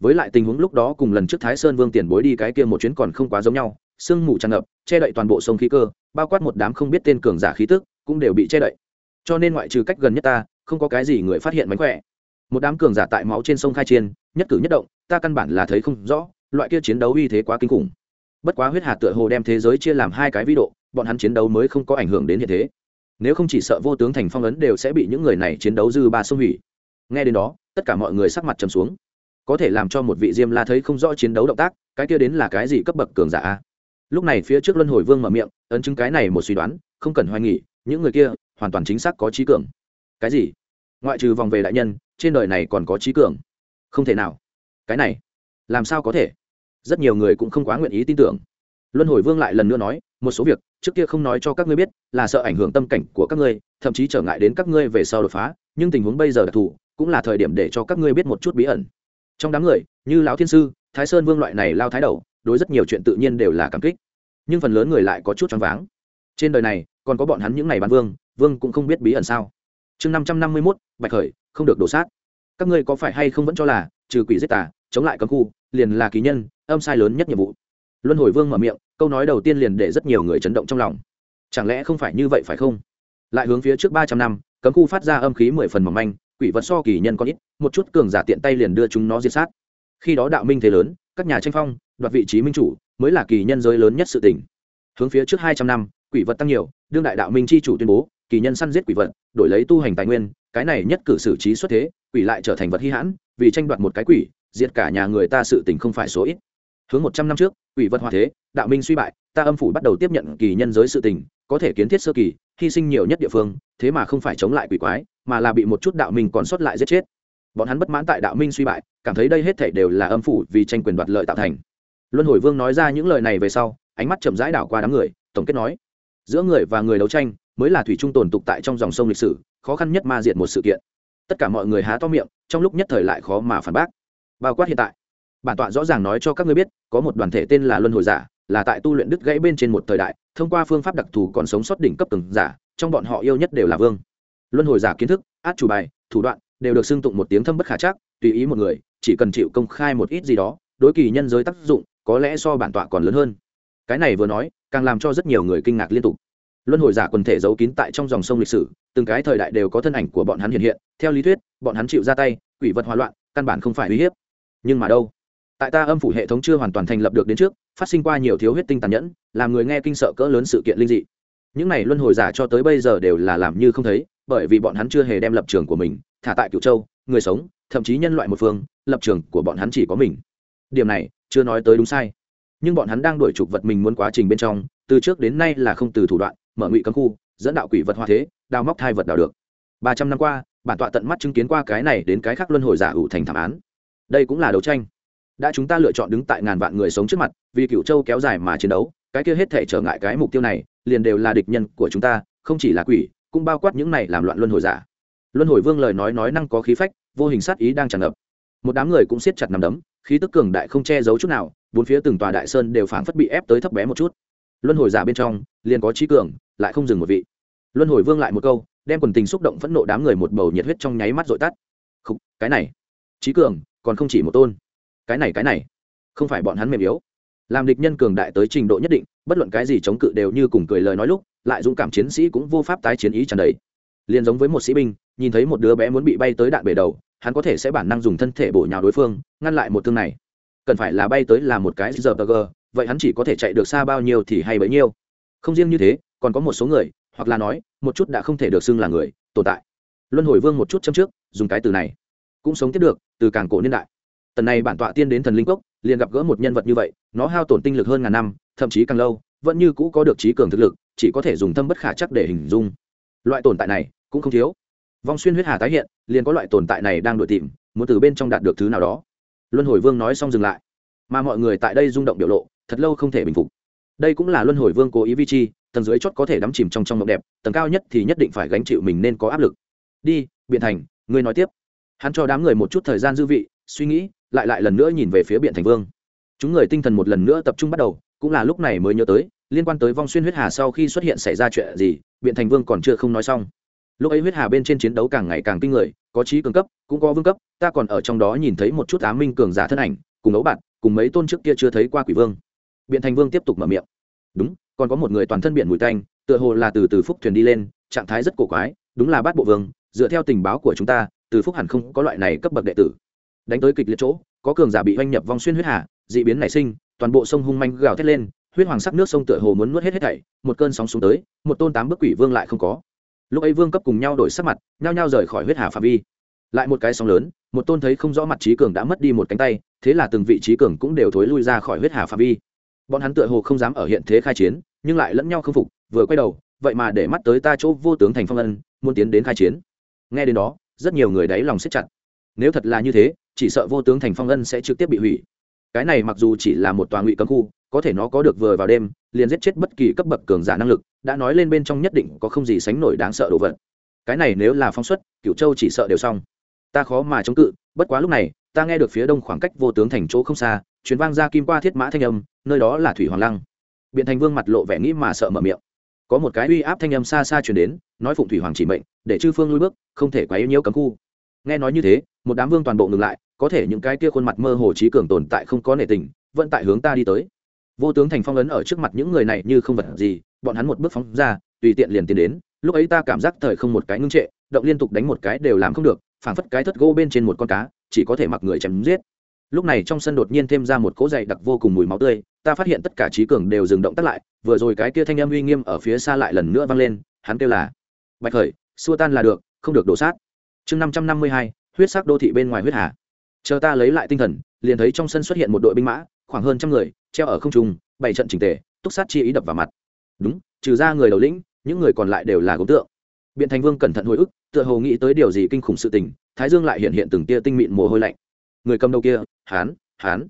Với lại tình huống lúc đó cùng lần trước thái sơn vương tiền bối đi cái kia một chuyến còn không quá giống nhau, sương mù tràn ngập, che đậy toàn bộ sông khí cơ, bao quát một đám không biết tên cường giả khí tức cũng đều bị che đậy. Cho nên ngoại trừ cách gần nhất ta, không có cái gì người phát hiện mánh khỏe. Một đám cường giả tại máu trên sông khai chiên nhất cử nhất động, ta căn bản là thấy không rõ, loại kia chiến đấu uy thế quá kinh khủng. Bất quá huyết hà tựa hồ đem thế giới chia làm hai cái vĩ độ, bọn hắn chiến đấu mới không có ảnh hưởng đến hiện thế. Nếu không chỉ sợ vô tướng thành phong ấn đều sẽ bị những người này chiến đấu dư ba sông hủy nghe đến đó, tất cả mọi người sắc mặt trầm xuống. Có thể làm cho một vị diêm la thấy không rõ chiến đấu động tác, cái kia đến là cái gì cấp bậc cường giả lúc này phía trước luân hồi vương mở miệng, ấn chứng cái này một suy đoán, không cần hoài nghỉ những người kia hoàn toàn chính xác có trí cường. Cái gì? Ngoại trừ vòng về đại nhân, trên đời này còn có trí cường? Không thể nào. Cái này, làm sao có thể? Rất nhiều người cũng không quá nguyện ý tin tưởng. Luân hồi vương lại lần nữa nói, một số việc, trước kia không nói cho các ngươi biết, là sợ ảnh hưởng tâm cảnh của các ngươi, thậm chí trở ngại đến các ngươi về sau đột phá, nhưng tình huống bây giờ đặc thù cũng là thời điểm để cho các ngươi biết một chút bí ẩn. Trong đám người, như lão thiên sư, thái sơn vương loại này lao thái đầu, đối rất nhiều chuyện tự nhiên đều là cảm kích. Nhưng phần lớn người lại có chút choáng váng. Trên đời này, còn có bọn hắn những ngày bán vương vương cũng không biết bí ẩn sao. Chương năm trăm năm mươi mốt, bạch khởi, không được đổ sát các ngươi có phải hay không vẫn cho là, trừ quỷ giết tà, chống lại cấm khu, liền là kỳ nhân, âm sai lớn nhất nhiệm vụ. Luân hồi vương mở miệng, câu nói đầu tiên liền để rất nhiều người chấn động trong lòng. Chẳng lẽ không phải như vậy phải không? Lại hướng phía trước ba trăm năm, cấm khu phát ra âm khí mười phần mỏng manh quỷ vật so kỳ nhân có ít, một chút cường giả tiện tay liền đưa chúng nó diệt sát. Khi đó đạo minh thế lớn, các nhà tranh phong, đoạt vị trí minh chủ, mới là kỳ nhân giới lớn nhất sự tỉnh hướng phía trước hai trăm năm, quỷ vật tăng nhiều, đương đại đạo minh chi chủ tuyên bố, kỳ nhân săn giết quỷ vật, đổi lấy tu hành tài nguyên, cái này nhất cử xử trí xuất thế, quỷ lại trở thành vật hy hãn, vì tranh đoạt một cái quỷ, diệt cả nhà người ta sự tình không phải số ít hướng một trăm năm trước, quỷ vật hòa thế, đạo minh suy bại, ta âm phủ bắt đầu tiếp nhận kỳ nhân giới sự tình, có thể kiến thiết sơ kỳ, hy sinh nhiều nhất địa phương, thế mà không phải chống lại quỷ quái, mà là bị một chút đạo minh còn sót lại giết chết. Bọn hắn bất mãn tại đạo minh suy bại, cảm thấy đây hết thể đều là âm phủ vì tranh quyền đoạt lợi tạo thành. Luân hồi vương nói ra những lời này về sau, ánh mắt chậm rãi đảo qua đám người, tổng kết nói, giữa người và người đấu tranh mới là thủy trung tồn tục tại trong dòng sông lịch sử, khó khăn nhất ma diệt một sự kiện. Tất cả mọi người há to miệng, trong lúc nhất thời lại khó mà phản bác. Bao quát hiện tại bản tọa rõ ràng nói cho các ngươi biết, có một đoàn thể tên là luân hồi giả, là tại tu luyện đứt gãy bên trên một thời đại, thông qua phương pháp đặc thù còn sống sót đỉnh cấp từng giả, trong bọn họ yêu nhất đều là vương. Luân hồi giả kiến thức, át chủ bài, thủ đoạn, đều được xưng tụng một tiếng thâm bất khả chắc, tùy ý một người, chỉ cần chịu công khai một ít gì đó, đối kỳ nhân giới tác dụng, có lẽ so bản tọa còn lớn hơn. Cái này vừa nói, càng làm cho rất nhiều người kinh ngạc liên tục. Luân hồi giả quần thể giấu kín tại trong dòng sông lịch sử, từng cái thời đại đều có thân ảnh của bọn hắn hiện hiện, theo lý thuyết, bọn hắn chịu ra tay, quỷ vật hòa loạn, căn bản không phải uy hiếp. Nhưng mà đâu? Tại ta âm phủ hệ thống chưa hoàn toàn thành lập được đến trước, phát sinh qua nhiều thiếu huyết tinh tàn nhẫn, làm người nghe kinh sợ cỡ lớn sự kiện linh dị. Những này luân hồi giả cho tới bây giờ đều là làm như không thấy, bởi vì bọn hắn chưa hề đem lập trường của mình, thả tại cựu châu, người sống, thậm chí nhân loại một phương, lập trường của bọn hắn chỉ có mình. Điểm này, chưa nói tới đúng sai. Nhưng bọn hắn đang đổi trục vật mình muốn quá trình bên trong, từ trước đến nay là không từ thủ đoạn, mở ngụy cấm khu, dẫn đạo quỷ vật hoa thế, đào móc thai vật đào được. Ba trăm năm qua, bản tọa tận mắt chứng kiến qua cái này đến cái khác luân hồi giả ủ thành thảm án. Đây cũng là đấu tranh đã chúng ta lựa chọn đứng tại ngàn vạn người sống trước mặt vì cựu châu kéo dài mà chiến đấu cái kia hết thể trở ngại cái mục tiêu này liền đều là địch nhân của chúng ta không chỉ là quỷ cũng bao quát những này làm loạn luân hồi giả. Luân hồi vương lời nói nói năng có khí phách vô hình sát ý đang tràn ngập. Một đám người cũng siết chặt nằm đấm khí tức cường đại không che giấu chút nào bốn phía từng tòa đại sơn đều phảng phất bị ép tới thấp bé một chút. Luân hồi giả bên trong liền có trí cường lại không dừng một vị. Luân hồi vương lại một câu đem quần tình xúc động phẫn nộ đám người một bầu nhiệt huyết trong nháy mắt dội tắt. Khúc, cái này. Trí cường còn không chỉ một tôn cái này cái này, không phải bọn hắn mềm yếu. Làm địch nhân cường đại tới trình độ nhất định, bất luận cái gì chống cự đều như cùng cười lời nói lúc, lại dũng cảm chiến sĩ cũng vô pháp tái chiến ý tràn đầy. Liền giống với một sĩ binh, nhìn thấy một đứa bé muốn bị bay tới đạn bể đầu, hắn có thể sẽ bản năng dùng thân thể bổ nhào đối phương, ngăn lại một thương này. Cần phải là bay tới là một cái giờ vậy hắn chỉ có thể chạy được xa bao nhiêu thì hay bấy nhiêu. Không riêng như thế, còn có một số người, hoặc là nói, một chút đã không thể được xưng là người, tồn tại. Luân hồi vương một chút châm trước, dùng cái từ này, cũng sống tiếp được, từ càng cổ niên đại tần này bản tọa tiên đến thần linh cốc liền gặp gỡ một nhân vật như vậy, nó hao tổn tinh lực hơn ngàn năm, thậm chí càng lâu, vẫn như cũ có được trí cường thực lực, chỉ có thể dùng thâm bất khả chắc để hình dung. Loại tồn tại này cũng không thiếu. Vong xuyên huyết hà tái hiện, liền có loại tồn tại này đang đuổi tìm, muốn từ bên trong đạt được thứ nào đó. Luân hồi vương nói xong dừng lại. Mà mọi người tại đây rung động biểu lộ, thật lâu không thể bình phục. Đây cũng là luân hồi vương cố ý vi chi, tầng dưới chót có thể đắm chìm trong trong mộng đẹp, tầng cao nhất thì nhất định phải gánh chịu mình nên có áp lực. Đi, biện thành, ngươi nói tiếp. Hắn cho đám người một chút thời gian dư vị, suy nghĩ lại lại lần nữa nhìn về phía biện thành vương. Chúng người tinh thần một lần nữa tập trung bắt đầu, cũng là lúc này mới nhớ tới, liên quan tới vong xuyên huyết hà sau khi xuất hiện xảy ra chuyện gì biện thành vương còn chưa không nói xong. Lúc ấy huyết hà bên trên chiến đấu càng ngày càng kinh người, có trí cường cấp, cũng có vương cấp, ta còn ở trong đó nhìn thấy một chút á minh cường giả thân ảnh, cùng ấu bạn, cùng mấy tôn trước kia chưa thấy qua quỷ vương. Biện thành vương tiếp tục mở miệng. Đúng, còn có một người toàn thân biển mùi tanh, tựa hồ là từ từ phúc thuyền đi lên, trạng thái rất cổ quái, đúng là bát bộ vương, dựa theo tình báo của chúng ta, từ phúc hẳn không có loại này cấp bậc đệ tử đánh tới kịch liệt chỗ, có cường giả bị oanh nhập vong xuyên huyết hà, dị biến nảy sinh, toàn bộ sông hung manh gào thét lên, huyết hoàng sắc nước sông tựa hồ muốn nuốt hết hết thảy, một cơn sóng xuống tới, một tôn tám bức quỷ vương lại không có. Lúc ấy vương cấp cùng nhau đổi sắc mặt, nhao nhao rời khỏi huyết hà phạm vi. Lại một cái sóng lớn, một tôn thấy không rõ mặt trí cường đã mất đi một cánh tay, thế là từng vị trí cường cũng đều thối lui ra khỏi huyết hà phạm vi. Bọn hắn tựa hồ không dám ở hiện thế khai chiến, nhưng lại lẫn nhau không phục, vừa quay đầu, vậy mà để mắt tới ta chỗ vô tướng thành phong ân, muốn tiến đến khai chiến. Nghe đến đó, rất nhiều người đáy lòng siết chặt. Nếu thật là như thế chỉ sợ vô tướng thành phong ân sẽ trực tiếp bị hủy. Cái này mặc dù chỉ là một tòa ngụy cấm khu, có thể nó có được vừa vào đêm, liền giết chết bất kỳ cấp bậc cường giả năng lực, đã nói lên bên trong nhất định có không gì sánh nổi đáng sợ đồ vật. Cái này nếu là phóng xuất cựu châu chỉ sợ đều xong. Ta khó mà chống cự, bất quá lúc này, ta nghe được phía đông khoảng cách vô tướng thành chỗ không xa chuyến vang ra kim qua thiết mã thanh âm, nơi đó là thủy hoàng lăng. Biện thành vương mặt lộ vẻ nghĩ mà sợ mở miệng. Có một cái uy áp thanh âm xa xa chuyển đến, nói phụng thủy hoàng chỉ mệnh, để chư phương lui bước, không thể quá yêu nhiễu cấm khu. Nghe nói như thế, một đám vương toàn bộ ngừng lại có thể những cái kia khuôn mặt mơ hồ trí cường tồn tại không có nể tình, vẫn tại hướng ta đi tới. Vô tướng thành phong ấn ở trước mặt những người này như không vật gì, bọn hắn một bước phóng ra, tùy tiện liền tiến đến. Lúc ấy ta cảm giác thời không một cái ngưng trệ, động liên tục đánh một cái đều làm không được, phảng phất cái thất gỗ bên trên một con cá, chỉ có thể mặc người chém giết. Lúc này trong sân đột nhiên thêm ra một cỗ dày đặc vô cùng mùi máu tươi, ta phát hiện tất cả trí cường đều dừng động tắt lại, vừa rồi cái kia thanh âm uy nghiêm ở phía xa lại lần nữa vang lên, hắn kêu là, bạch khởi, xua tan là được, không được đổ sát. Chương năm trăm năm mươi hai, huyết sắc đô thị bên ngoài huyết hà chờ ta lấy lại tinh thần, liền thấy trong sân xuất hiện một đội binh mã, khoảng hơn trăm người, treo ở không trung bảy trận trình tề, túc sát chi ý đập vào mặt. Đúng, trừ ra người đầu lĩnh, những người còn lại đều là gốm tượng. Biện thành vương cẩn thận hồi ức, tựa hồ nghĩ tới điều gì kinh khủng sự tình, thái dương lại hiện hiện từng tia tinh mịn mồ hôi lạnh. Người cầm đầu kia hán hán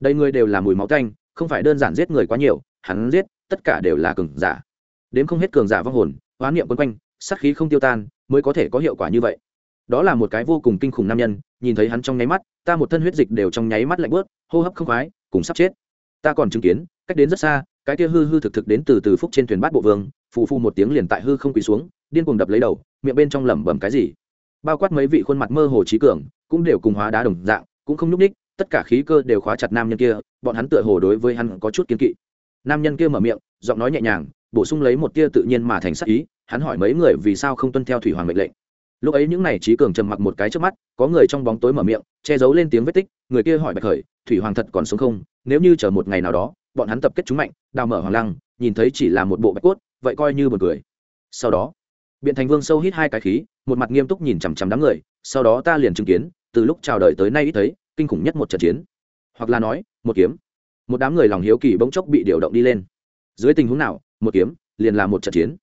đây người đều là mùi máu tanh, không phải đơn giản giết người quá nhiều, hắn giết, tất cả đều là cường giả. Đến không hết cường giả vong hồn, oán niệm quấn quanh, sát khí không tiêu tan, mới có thể có hiệu quả như vậy đó là một cái vô cùng kinh khủng nam nhân, nhìn thấy hắn trong nháy mắt, ta một thân huyết dịch đều trong nháy mắt lạnh bớt, hô hấp không khoái, cùng sắp chết. Ta còn chứng kiến, cách đến rất xa, cái kia hư hư thực thực đến từ từ phúc trên thuyền bát bộ vương, phù phu một tiếng liền tại hư không quỳ xuống, điên cuồng đập lấy đầu, miệng bên trong lẩm bẩm cái gì. Bao quát mấy vị khuôn mặt mơ hồ trí cường, cũng đều cùng hóa đá đồng dạng, cũng không nhúc ních, tất cả khí cơ đều khóa chặt nam nhân kia, bọn hắn tựa hồ đối với hắn có chút kiến kỵ. Nam nhân kia mở miệng, giọng nói nhẹ nhàng, bổ sung lấy một tia tự nhiên mà thành sắc ý, hắn hỏi mấy người vì sao không tuân theo thủy hoàng mệnh lệnh lúc ấy những này trí cường trầm mặc một cái trước mắt, có người trong bóng tối mở miệng, che giấu lên tiếng vết tích, người kia hỏi bạch khởi, thủy hoàng thật còn sống không? Nếu như chờ một ngày nào đó, bọn hắn tập kết chúng mạnh, đào mở hoàng lăng, nhìn thấy chỉ là một bộ bạch cốt, vậy coi như một người sau đó, biện thành vương sâu hít hai cái khí, một mặt nghiêm túc nhìn chằm chằm đám người, sau đó ta liền chứng kiến, từ lúc chào đời tới nay ít thấy, kinh khủng nhất một trận chiến. Hoặc là nói, một kiếm. Một đám người lòng hiếu kỳ bỗng chốc bị điều động đi lên. Dưới tình huống nào, một kiếm liền là một trận chiến.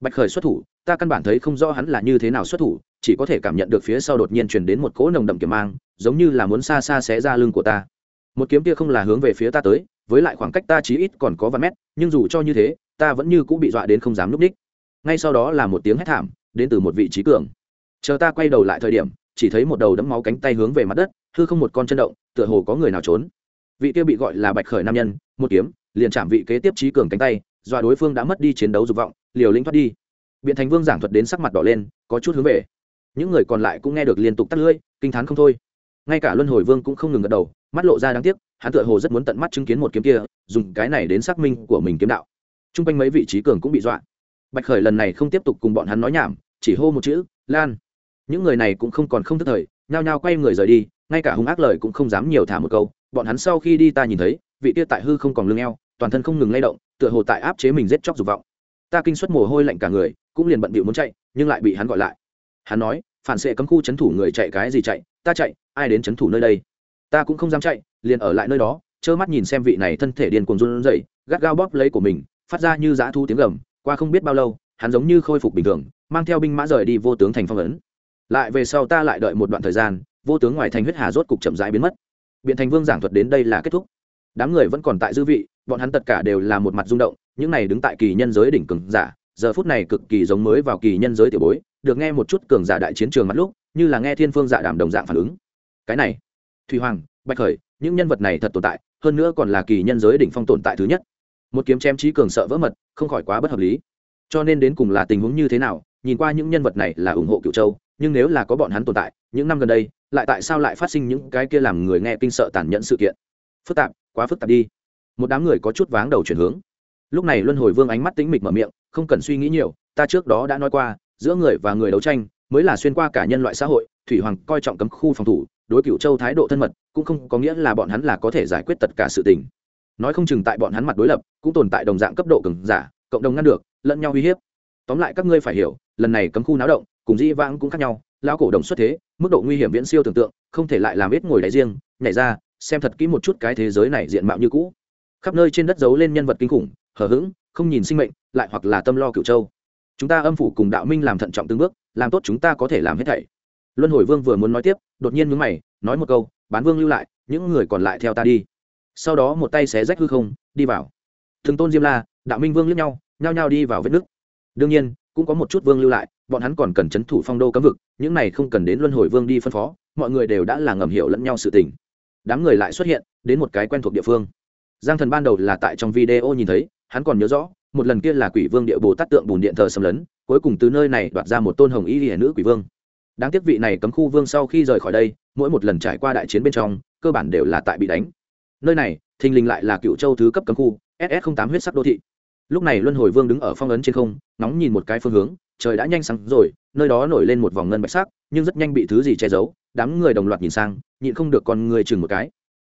Bạch khởi xuất thủ ta căn bản thấy không rõ hắn là như thế nào xuất thủ, chỉ có thể cảm nhận được phía sau đột nhiên truyền đến một cỗ nồng đậm kiếm mang, giống như là muốn xa xa xé ra lưng của ta. Một kiếm kia không là hướng về phía ta tới, với lại khoảng cách ta chí ít còn có vài mét, nhưng dù cho như thế, ta vẫn như cũng bị dọa đến không dám núp đích. Ngay sau đó là một tiếng hét thảm, đến từ một vị trí cường. Chờ ta quay đầu lại thời điểm, chỉ thấy một đầu đấm máu cánh tay hướng về mặt đất, hư không một con chân động, tựa hồ có người nào trốn. Vị kia bị gọi là bạch khởi nam nhân, một kiếm, liền chạm vị kế tiếp trí cường cánh tay, dọa đối phương đã mất đi chiến đấu dục vọng, liều lĩnh thoát đi biện thành vương giảng thuật đến sắc mặt đỏ lên, có chút hướng về. Những người còn lại cũng nghe được liên tục tắt lưỡi, kinh t h á n không thôi. Ngay cả luân hồi vương cũng không ngừng gật đầu, mắt lộ ra đáng tiếc, hắn tựa hồ rất muốn tận mắt chứng kiến một kiếm kia, dùng cái này đến xác minh của mình kiếm đạo. T r u n g quanh mấy vị trí cường cũng bị dọa. Bạch khởi lần này không tiếp tục cùng bọn hắn nói nhảm, chỉ hô một chữ, lan. Những người này cũng không còn không tức thời, nhao nhao quay người rời đi, ngay cả hung ác lời cũng không dám nhiều thả một câu. Bọn hắn sau khi đi ta nhìn thấy, vị kia tại hư không còn lưng eo, toàn thân không ngừng lay động, tựa hồ tại áp chế mình giết chóc dục vọng ta kinh suất mồ hôi lạnh cả người, cũng liền bận bịu muốn chạy, nhưng lại bị hắn gọi lại. Hắn nói, phản xệ cấm khu c h ấ n thủ người chạy cái gì chạy, ta chạy, ai đến c h ấ n thủ nơi đây? Ta cũng không dám chạy, liền ở lại nơi đó, trơ mắt nhìn xem vị này thân thể điên cuồng run rẩy, gắt gao bóp lấy của mình, phát ra như dã thu tiếng gầm, qua không biết bao lâu, hắn giống như khôi phục bình thường, mang theo binh mã rời đi vô tướng thành phong ấn. Lại về sau ta lại đợi một đoạn thời gian, vô tướng ngoài thành huyết hà rốt cục chậm rãi biến mất. Biện thành vương giảng thuật đến đây là kết thúc. Đám người vẫn còn tại dư vị, bọn hắn tất cả đều là một mặt rung động những này đứng tại kỳ nhân giới đỉnh cường giả, giờ phút này cực kỳ giống mới vào kỳ nhân giới tiểu bối, được nghe một chút cường giả đại chiến trường mắt lúc, như là nghe thiên phương dạ đàm đồng dạng phản ứng. Cái này, thủy hoàng, bạch khởi, những nhân vật này thật tồn tại, hơn nữa còn là kỳ nhân giới đỉnh phong tồn tại thứ nhất. Một kiếm chém trí cường sợ vỡ mật, không khỏi quá bất hợp lý. Cho nên đến cùng là tình huống như thế nào, nhìn qua những nhân vật này là ủng hộ cựu châu, nhưng nếu là có bọn hắn tồn tại, những năm gần đây, lại tại sao lại phát sinh những cái kia làm người nghe kinh sợ tàn nhẫn sự kiện? Phức tạp, quá phức tạp đi. Một đám người có chút váng đầu chuyển hướng lúc này luân hồi vương ánh mắt tĩnh mịch mở miệng, không cần suy nghĩ nhiều, ta trước đó đã nói qua, giữa người và người đấu tranh, mới là xuyên qua cả nhân loại xã hội, thủy hoàng coi trọng cấm khu phòng thủ, đối cựu châu thái độ thân mật, cũng không có nghĩa là bọn hắn là có thể giải quyết tất cả sự tình. Nói không chừng tại bọn hắn mặt đối lập, cũng tồn tại đồng dạng cấp độ cứng giả, cộng đồng ngăn được, lẫn nhau uy hiếp. Tóm lại các ngươi phải hiểu, lần này cấm khu náo động, cùng dĩ vãng cũng khác nhau, lão cổ đồng xuất thế, mức độ nguy hiểm viễn siêu tưởng tượng, không thể lại làm ít ngồi đáy riêng nhảy ra, xem thật kỹ một chút cái thế giới này diện mạo như cũ. Khắp nơi trên đất giấu lên nhân vật kinh khủng hờ hững, không nhìn sinh mệnh, lại hoặc là tâm lo cựu châu. Chúng ta âm phủ cùng đạo minh làm thận trọng từng bước, làm tốt chúng ta có thể làm hết thảy. Luân hồi vương vừa muốn nói tiếp, đột nhiên mướn mày, nói một câu, bán vương lưu lại, những người còn lại theo ta đi. Sau đó một tay xé rách hư không, đi vào. Thường tôn diêm la, đạo minh vương lướt nhau, nhao nhao đi vào vết nước. Đương nhiên, cũng có một chút vương lưu lại, bọn hắn còn cần c h ấ n thủ phong đô cấm vực, những này không cần đến luân hồi vương đi phân phó, mọi người đều đã là ngầm hiểu lẫn nhau sự tình. Đám người lại xuất hiện, đến một cái quen thuộc địa phương. Giang thần ban đầu là tại trong video nhìn thấy hắn còn nhớ rõ, một lần kia là quỷ vương địa bồ tát tượng bùn điện thờ xâm lấn, cuối cùng từ nơi này đoạt ra một tôn hồng y hiển nữ quỷ vương. Đáng tiếc vị này cấm khu vương sau khi rời khỏi đây, mỗi một lần trải qua đại chiến bên trong, cơ bản đều là tại bị đánh. Nơi này, thình lình lại là cựu châu thứ cấp cấm khu ss tám huyết sắc đô thị. Lúc này luân hồi vương đứng ở phong ấn trên không nóng nhìn một cái phương hướng, trời đã nhanh sáng rồi, nơi đó nổi lên một vòng ngân bạch sắc, nhưng rất nhanh bị thứ gì che giấu, đám người đồng loạt nhìn sang, nhịn không được con người chừng một cái.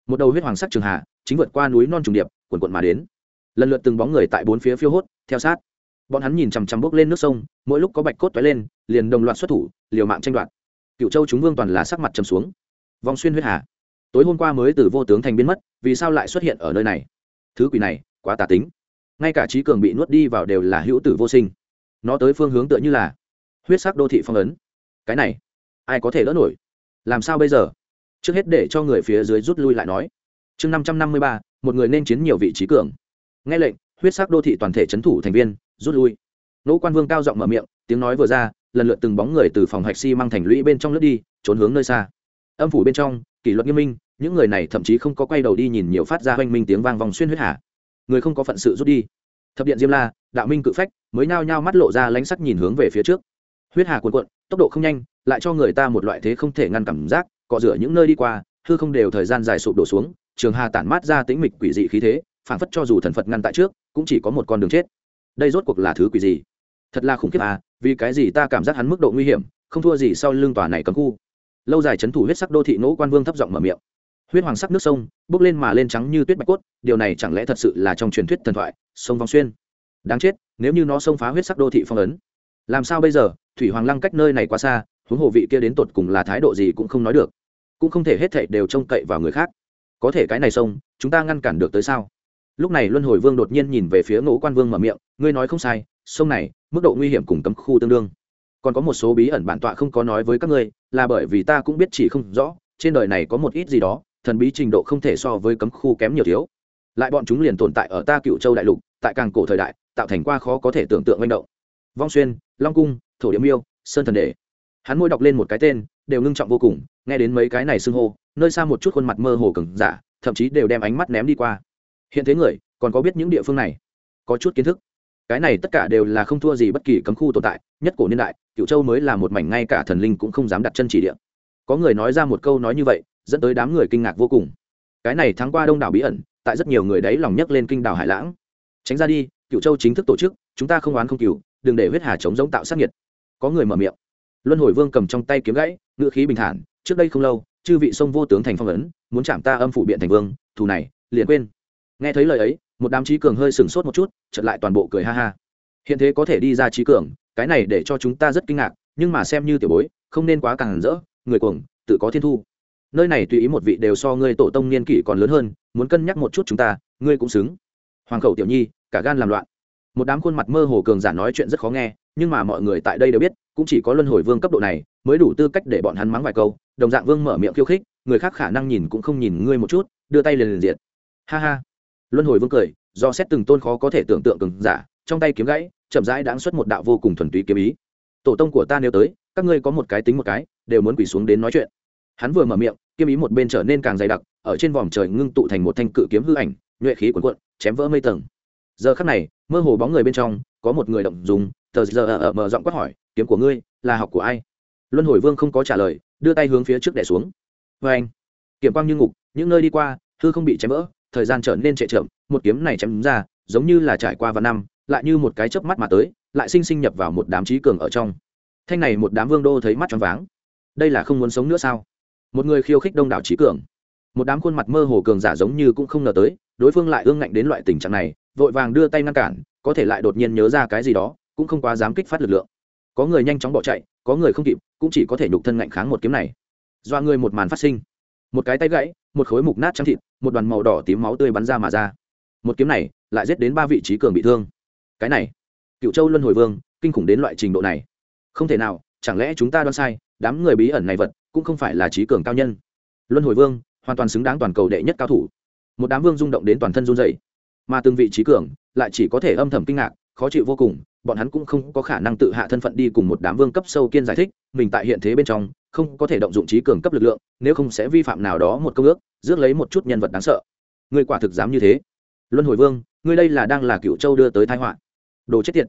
Một đầu huyết hoàng sắc trường hạ chính vượt qua núi non trùng điệp, quần quận mà đến lần lượt từng bóng người tại bốn phía phiêu hốt, theo sát. Bọn hắn nhìn chằm chằm bốc lên nước sông, mỗi lúc có bạch cốt toái lên, liền đồng loạt xuất thủ, liều mạng tranh đoạt. Cựu châu chúng vương toàn là sắc mặt chầm xuống. Vòng xuyên huyết hà. Tối hôm qua mới từ vô tướng thành biến mất, vì sao lại xuất hiện ở nơi này? Thứ quỷ này, quá tà tính. Ngay cả trí cường bị nuốt đi vào đều là hữu tử vô sinh. Nó tới phương hướng tựa như là huyết sắc đô thị phong ấn. Cái này, ai có thể đỡ nổi? Làm sao bây giờ? Trước hết để cho người phía dưới rút lui lại nói. Chương năm trăm năm mươi ba, một người nên chiến nhiều vị trí cường nghe lệnh, huyết sắc đô thị toàn thể c h ấ n thủ thành viên, rút lui. Nỗ quan vương cao giọng mở miệng, tiếng nói vừa ra, lần lượt từng bóng người từ phòng hạch si mang thành lũy bên trong lướt đi, trốn hướng nơi xa. Âm phủ bên trong, kỷ luật nghiêm minh, những người này thậm chí không có quay đầu đi nhìn nhiều phát ra oanh minh tiếng vang vòng xuyên huyết hạ người không có phận sự rút đi. Thập điện diêm la, đạo minh cự phách, mới nao nhao mắt lộ ra lánh sắc nhìn hướng về phía trước. Huyết hà cuồn cuộn, tốc độ không nhanh, lại cho người ta một loại thế không thể ngăn cảm giác, cọ rửa những nơi đi qua, hư không đều thời gian dài sụp đổ xuống, trường hà tản mát ra tĩnh mịch quỷ dị khí thế phản phất cho dù thần phật ngăn tại trước, cũng chỉ có một con đường chết. Đây rốt cuộc là thứ quỷ gì? Thật là khủng khiếp à vì cái gì ta cảm giác hắn mức độ nguy hiểm, không thua gì sau lưng tòa này cấm khu. Lâu dài c thủ huyết sắc đô thị nỗ quan vương thấp giọng mở miệng. Huyết hoàng sắc nước sông, bốc lên mà lên trắng như tuyết bạch cốt, điều này chẳng lẽ thật sự là trong truyền thuyết thần thoại, sông vong xuyên? Đáng chết, nếu như nó xông phá huyết sắc đô thị phong ấn, làm sao bây giờ? Thủy hoàng lăng cách nơi này quá xa, huống hồ vị kia đến tột cùng là thái độ gì cũng không nói được. Cũng không thể hết thảy đều trông cậy vào người khác. Có thể cái này sông, chúng ta ngăn cản được tới sao? Lúc này luân hồi vương đột nhiên nhìn về phía ngũ quan vương mở miệng, ngươi nói không sai, sông này, mức độ nguy hiểm cùng cấm khu tương đương. Còn có một số bí ẩn bản tọa không có nói với các ngươi, là bởi vì ta cũng biết chỉ không rõ, trên đời này có một ít gì đó, thần bí trình độ không thể so với cấm khu kém nhiều thiếu. Lại bọn chúng liền tồn tại ở ta cựu châu đại lục, tại càng cổ thời đại, tạo thành qua khó có thể tưởng tượng manh động. Vong xuyên, long cung, thổ điếm yêu sơn thần đề hắn môi đọc lên một cái tên, đều ngưng trọng vô cùng, nghe đến mấy cái này xưng hô, nơi xa một chút khuôn mặt mơ hồ cứng, giả, thậm chí đều đem ánh mắt ném đi qua hiện thế người, còn có biết những địa phương này? Có chút kiến thức. Cái này tất cả đều là không thua gì bất kỳ cấm khu tồn tại, nhất cổ niên đại cựu châu mới là một mảnh ngay cả thần linh cũng không dám đặt chân chỉ địa. Có người nói ra một câu nói như vậy, dẫn tới đám người kinh ngạc vô cùng. Cái này thắng qua đông đảo bí ẩn, tại rất nhiều người đấy lòng nhấc lên kinh đảo hải lãng. Tránh ra đi cựu châu chính thức tổ chức, chúng ta không oán không cựu đừng để huyết hà chống giống tạo sát nhiệt có người mở miệng. Luân hồi vương cầm trong tay kiếm gãy ngự khí bình thản, trước đây không lâu, chư vị sông vô tướng thành phong ấn, muốn chạm ta âm phủ biện thành vương, thù này, liền quên nghe thấy lời ấy, một đám trí cường hơi sừng sốt một chút chật lại toàn bộ cười ha ha. Hiện thế có thể đi ra trí cường, cái này để cho chúng ta rất kinh ngạc, nhưng mà xem như tiểu bối, không nên quá càng rỡ, người cuồng, tự có thiên thu. Nơi này tùy ý một vị đều so ngươi tổ tông niên kỷ còn lớn hơn, muốn cân nhắc một chút chúng ta, ngươi cũng xứng. Hoàng khẩu tiểu nhi, cả gan làm loạn. Một đám khuôn mặt mơ hồ cường giả nói chuyện rất khó nghe, nhưng mà mọi người tại đây đều biết, cũng chỉ có luân hồi vương cấp độ này, mới đủ tư cách để bọn hắn mắng vài câu, đồng dạng vương mở miệng khiêu khích, người khác khả năng nhìn cũng không nhìn ngươi một chút, đưa tay liền liền diệt. Ha ha luân hồi vương cười, do xét từng tôn khó có thể tưởng tượng cường giả, trong tay kiếm gãy, chậm rãi đáng xuất một đạo vô cùng thuần túy kiếm ý. Tổ tông của ta nếu tới, các ngươi có một cái tính một cái, đều muốn quỳ xuống đến nói chuyện. Hắn vừa mở miệng, kiếm ý một bên trở nên càng dày đặc, ở trên vòm trời ngưng tụ thành một thanh cự kiếm hư ảnh, nhuệ khí cuộn cuộn, chém vỡ mây tầng. Giờ khắc này, mơ hồ bóng người bên trong, có một người động dùng tờ giờ ở mở giọng quát hỏi, kiếm của ngươi là học của ai? Luân hồi vương không có trả lời, đưa tay hướng phía trước đẻ xuống. Vê anh kiểm quang như ngục, những nơi đi qua, hư không bị chém vỡ thời gian trở nên trệ trượm, một kiếm này chém ra, giống như là trải qua vài năm, lại như một cái chớp mắt mà tới, lại sinh sinh nhập vào một đám trí cường ở trong. Thanh này một đám vương đô thấy mắt choáng váng. Đây là không muốn sống nữa sao? Một người khiêu khích đông đảo trí cường. Một đám khuôn mặt mơ hồ cường giả giống như cũng không ngờ tới, đối phương lại ương ngạnh đến loại tình trạng này, vội vàng đưa tay ngăn cản, có thể lại đột nhiên nhớ ra cái gì đó, cũng không quá dám kích phát lực lượng. Có người nhanh chóng bỏ chạy, có người không kịp, cũng chỉ có thể nhục thân ngạnh kháng một kiếm này. Do người một màn phát sinh một cái tay gãy, một khối mục nát trắng thịt, một đoàn màu đỏ tím máu tươi bắn ra mà ra. Một kiếm này lại giết đến ba vị trí cường bị thương. Cái này, cựu châu luân hồi vương, kinh khủng đến loại trình độ này. Không thể nào, chẳng lẽ chúng ta đoán sai, đám người bí ẩn này vật cũng không phải là trí cường cao nhân? Luân hồi vương, hoàn toàn xứng đáng toàn cầu đệ nhất cao thủ. Một đám vương rung động đến toàn thân run dày mà từng vị trí cường lại chỉ có thể âm thầm kinh ngạc, khó chịu vô cùng bọn hắn cũng không có khả năng tự hạ thân phận đi cùng một đám vương cấp sâu kiên giải thích, mình tại hiện thế bên trong, không có thể động dụng trí cường cấp lực lượng, nếu không sẽ vi phạm nào đó một công ước, rước lấy một chút nhân vật đáng sợ. Người quả thực dám như thế. Luân hồi vương, ngươi đây là đang là cựu châu đưa tới thái họa. Đồ chết tiệt.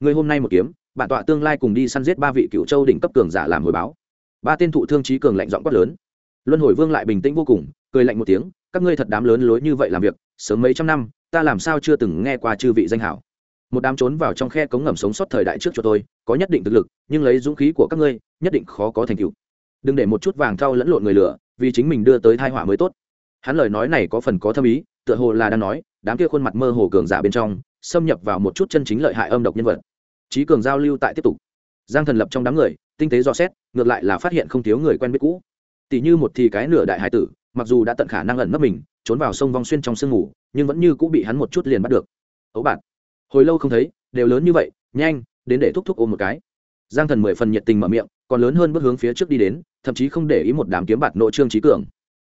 Ngươi hôm nay một kiếm, bản tọa tương lai cùng đi săn giết ba vị cựu châu đỉnh cấp cường giả làm hồi báo. Ba tên thụ thương trí cường lạnh giọng quát lớn. Luân hồi vương lại bình tĩnh vô cùng, cười lạnh một tiếng, các ngươi thật đám lớn lối như vậy làm việc, sớm mấy trăm năm, ta làm sao chưa từng nghe qua chư vị danh hảo một đám trốn vào trong khe cống ngầm sống sót thời đại trước cho tôi, có nhất định thực lực, nhưng lấy dũng khí của các ngươi, nhất định khó có thành tựu. Đừng để một chút vàng thau lẫn lộn người lửa vì chính mình đưa tới thai họa mới tốt. Hắn lời nói này có phần có thâm ý, tựa hồ là đang nói, đám kia khuôn mặt mơ hồ cường giả bên trong, xâm nhập vào một chút chân chính lợi hại âm độc nhân vật. Trí cường giao lưu tại tiếp tục. Giang thần lập trong đám người, tinh tế do xét, ngược lại là phát hiện không thiếu người quen biết cũ. Tỷ như một thì cái nửa đại hải tử, mặc dù đã tận khả năng ẩn nấp mình, trốn vào sông vong xuyên trong sương ngủ nhưng vẫn như cũng bị hắn một chút liền bắt được. Ấu bạn hồi lâu không thấy, đều lớn như vậy, nhanh, đến để thúc thúc ôm một cái. Giang thần mười phần nhiệt tình mở miệng, còn lớn hơn bước hướng phía trước đi đến, thậm chí không để ý một đám kiếm bạt nội trương trí cường.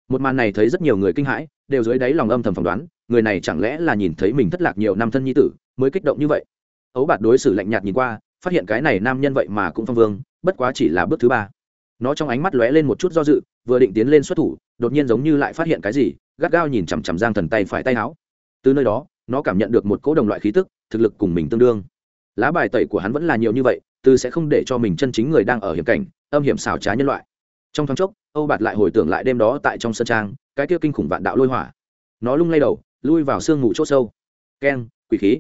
Một màn này thấy rất nhiều người kinh hãi, đều dưới đáy lòng âm thầm phỏng đoán, người này chẳng lẽ là nhìn thấy mình thất lạc nhiều năm thân nhi tử, mới kích động như vậy. Ấu bạt đối xử lạnh nhạt nhìn qua, phát hiện cái này nam nhân vậy mà cũng phong vương, bất quá chỉ là bước thứ ba. Nó trong ánh mắt lóe lên một chút do dự, vừa định tiến lên xuất thủ, đột nhiên giống như lại phát hiện cái gì, gắt gao nhìn chằm chằm giang thần tay phải tay áo. Từ nơi đó, nó cảm nhận được một cỗ đồng loại khí tức thực lực cùng mình tương đương. Lá bài tẩy của hắn vẫn là nhiều như vậy, từ sẽ không để cho mình chân chính người đang ở hiểm cảnh, âm hiểm xảo trá nhân loại. Trong thoáng chốc, âu bạt lại hồi tưởng lại đêm đó tại trong sân trang, cái kia kinh khủng vạn đạo lôi hỏa. Nó lung lay đầu, lui vào sương ngủ c h ỗ sâu. Keng, quỷ khí.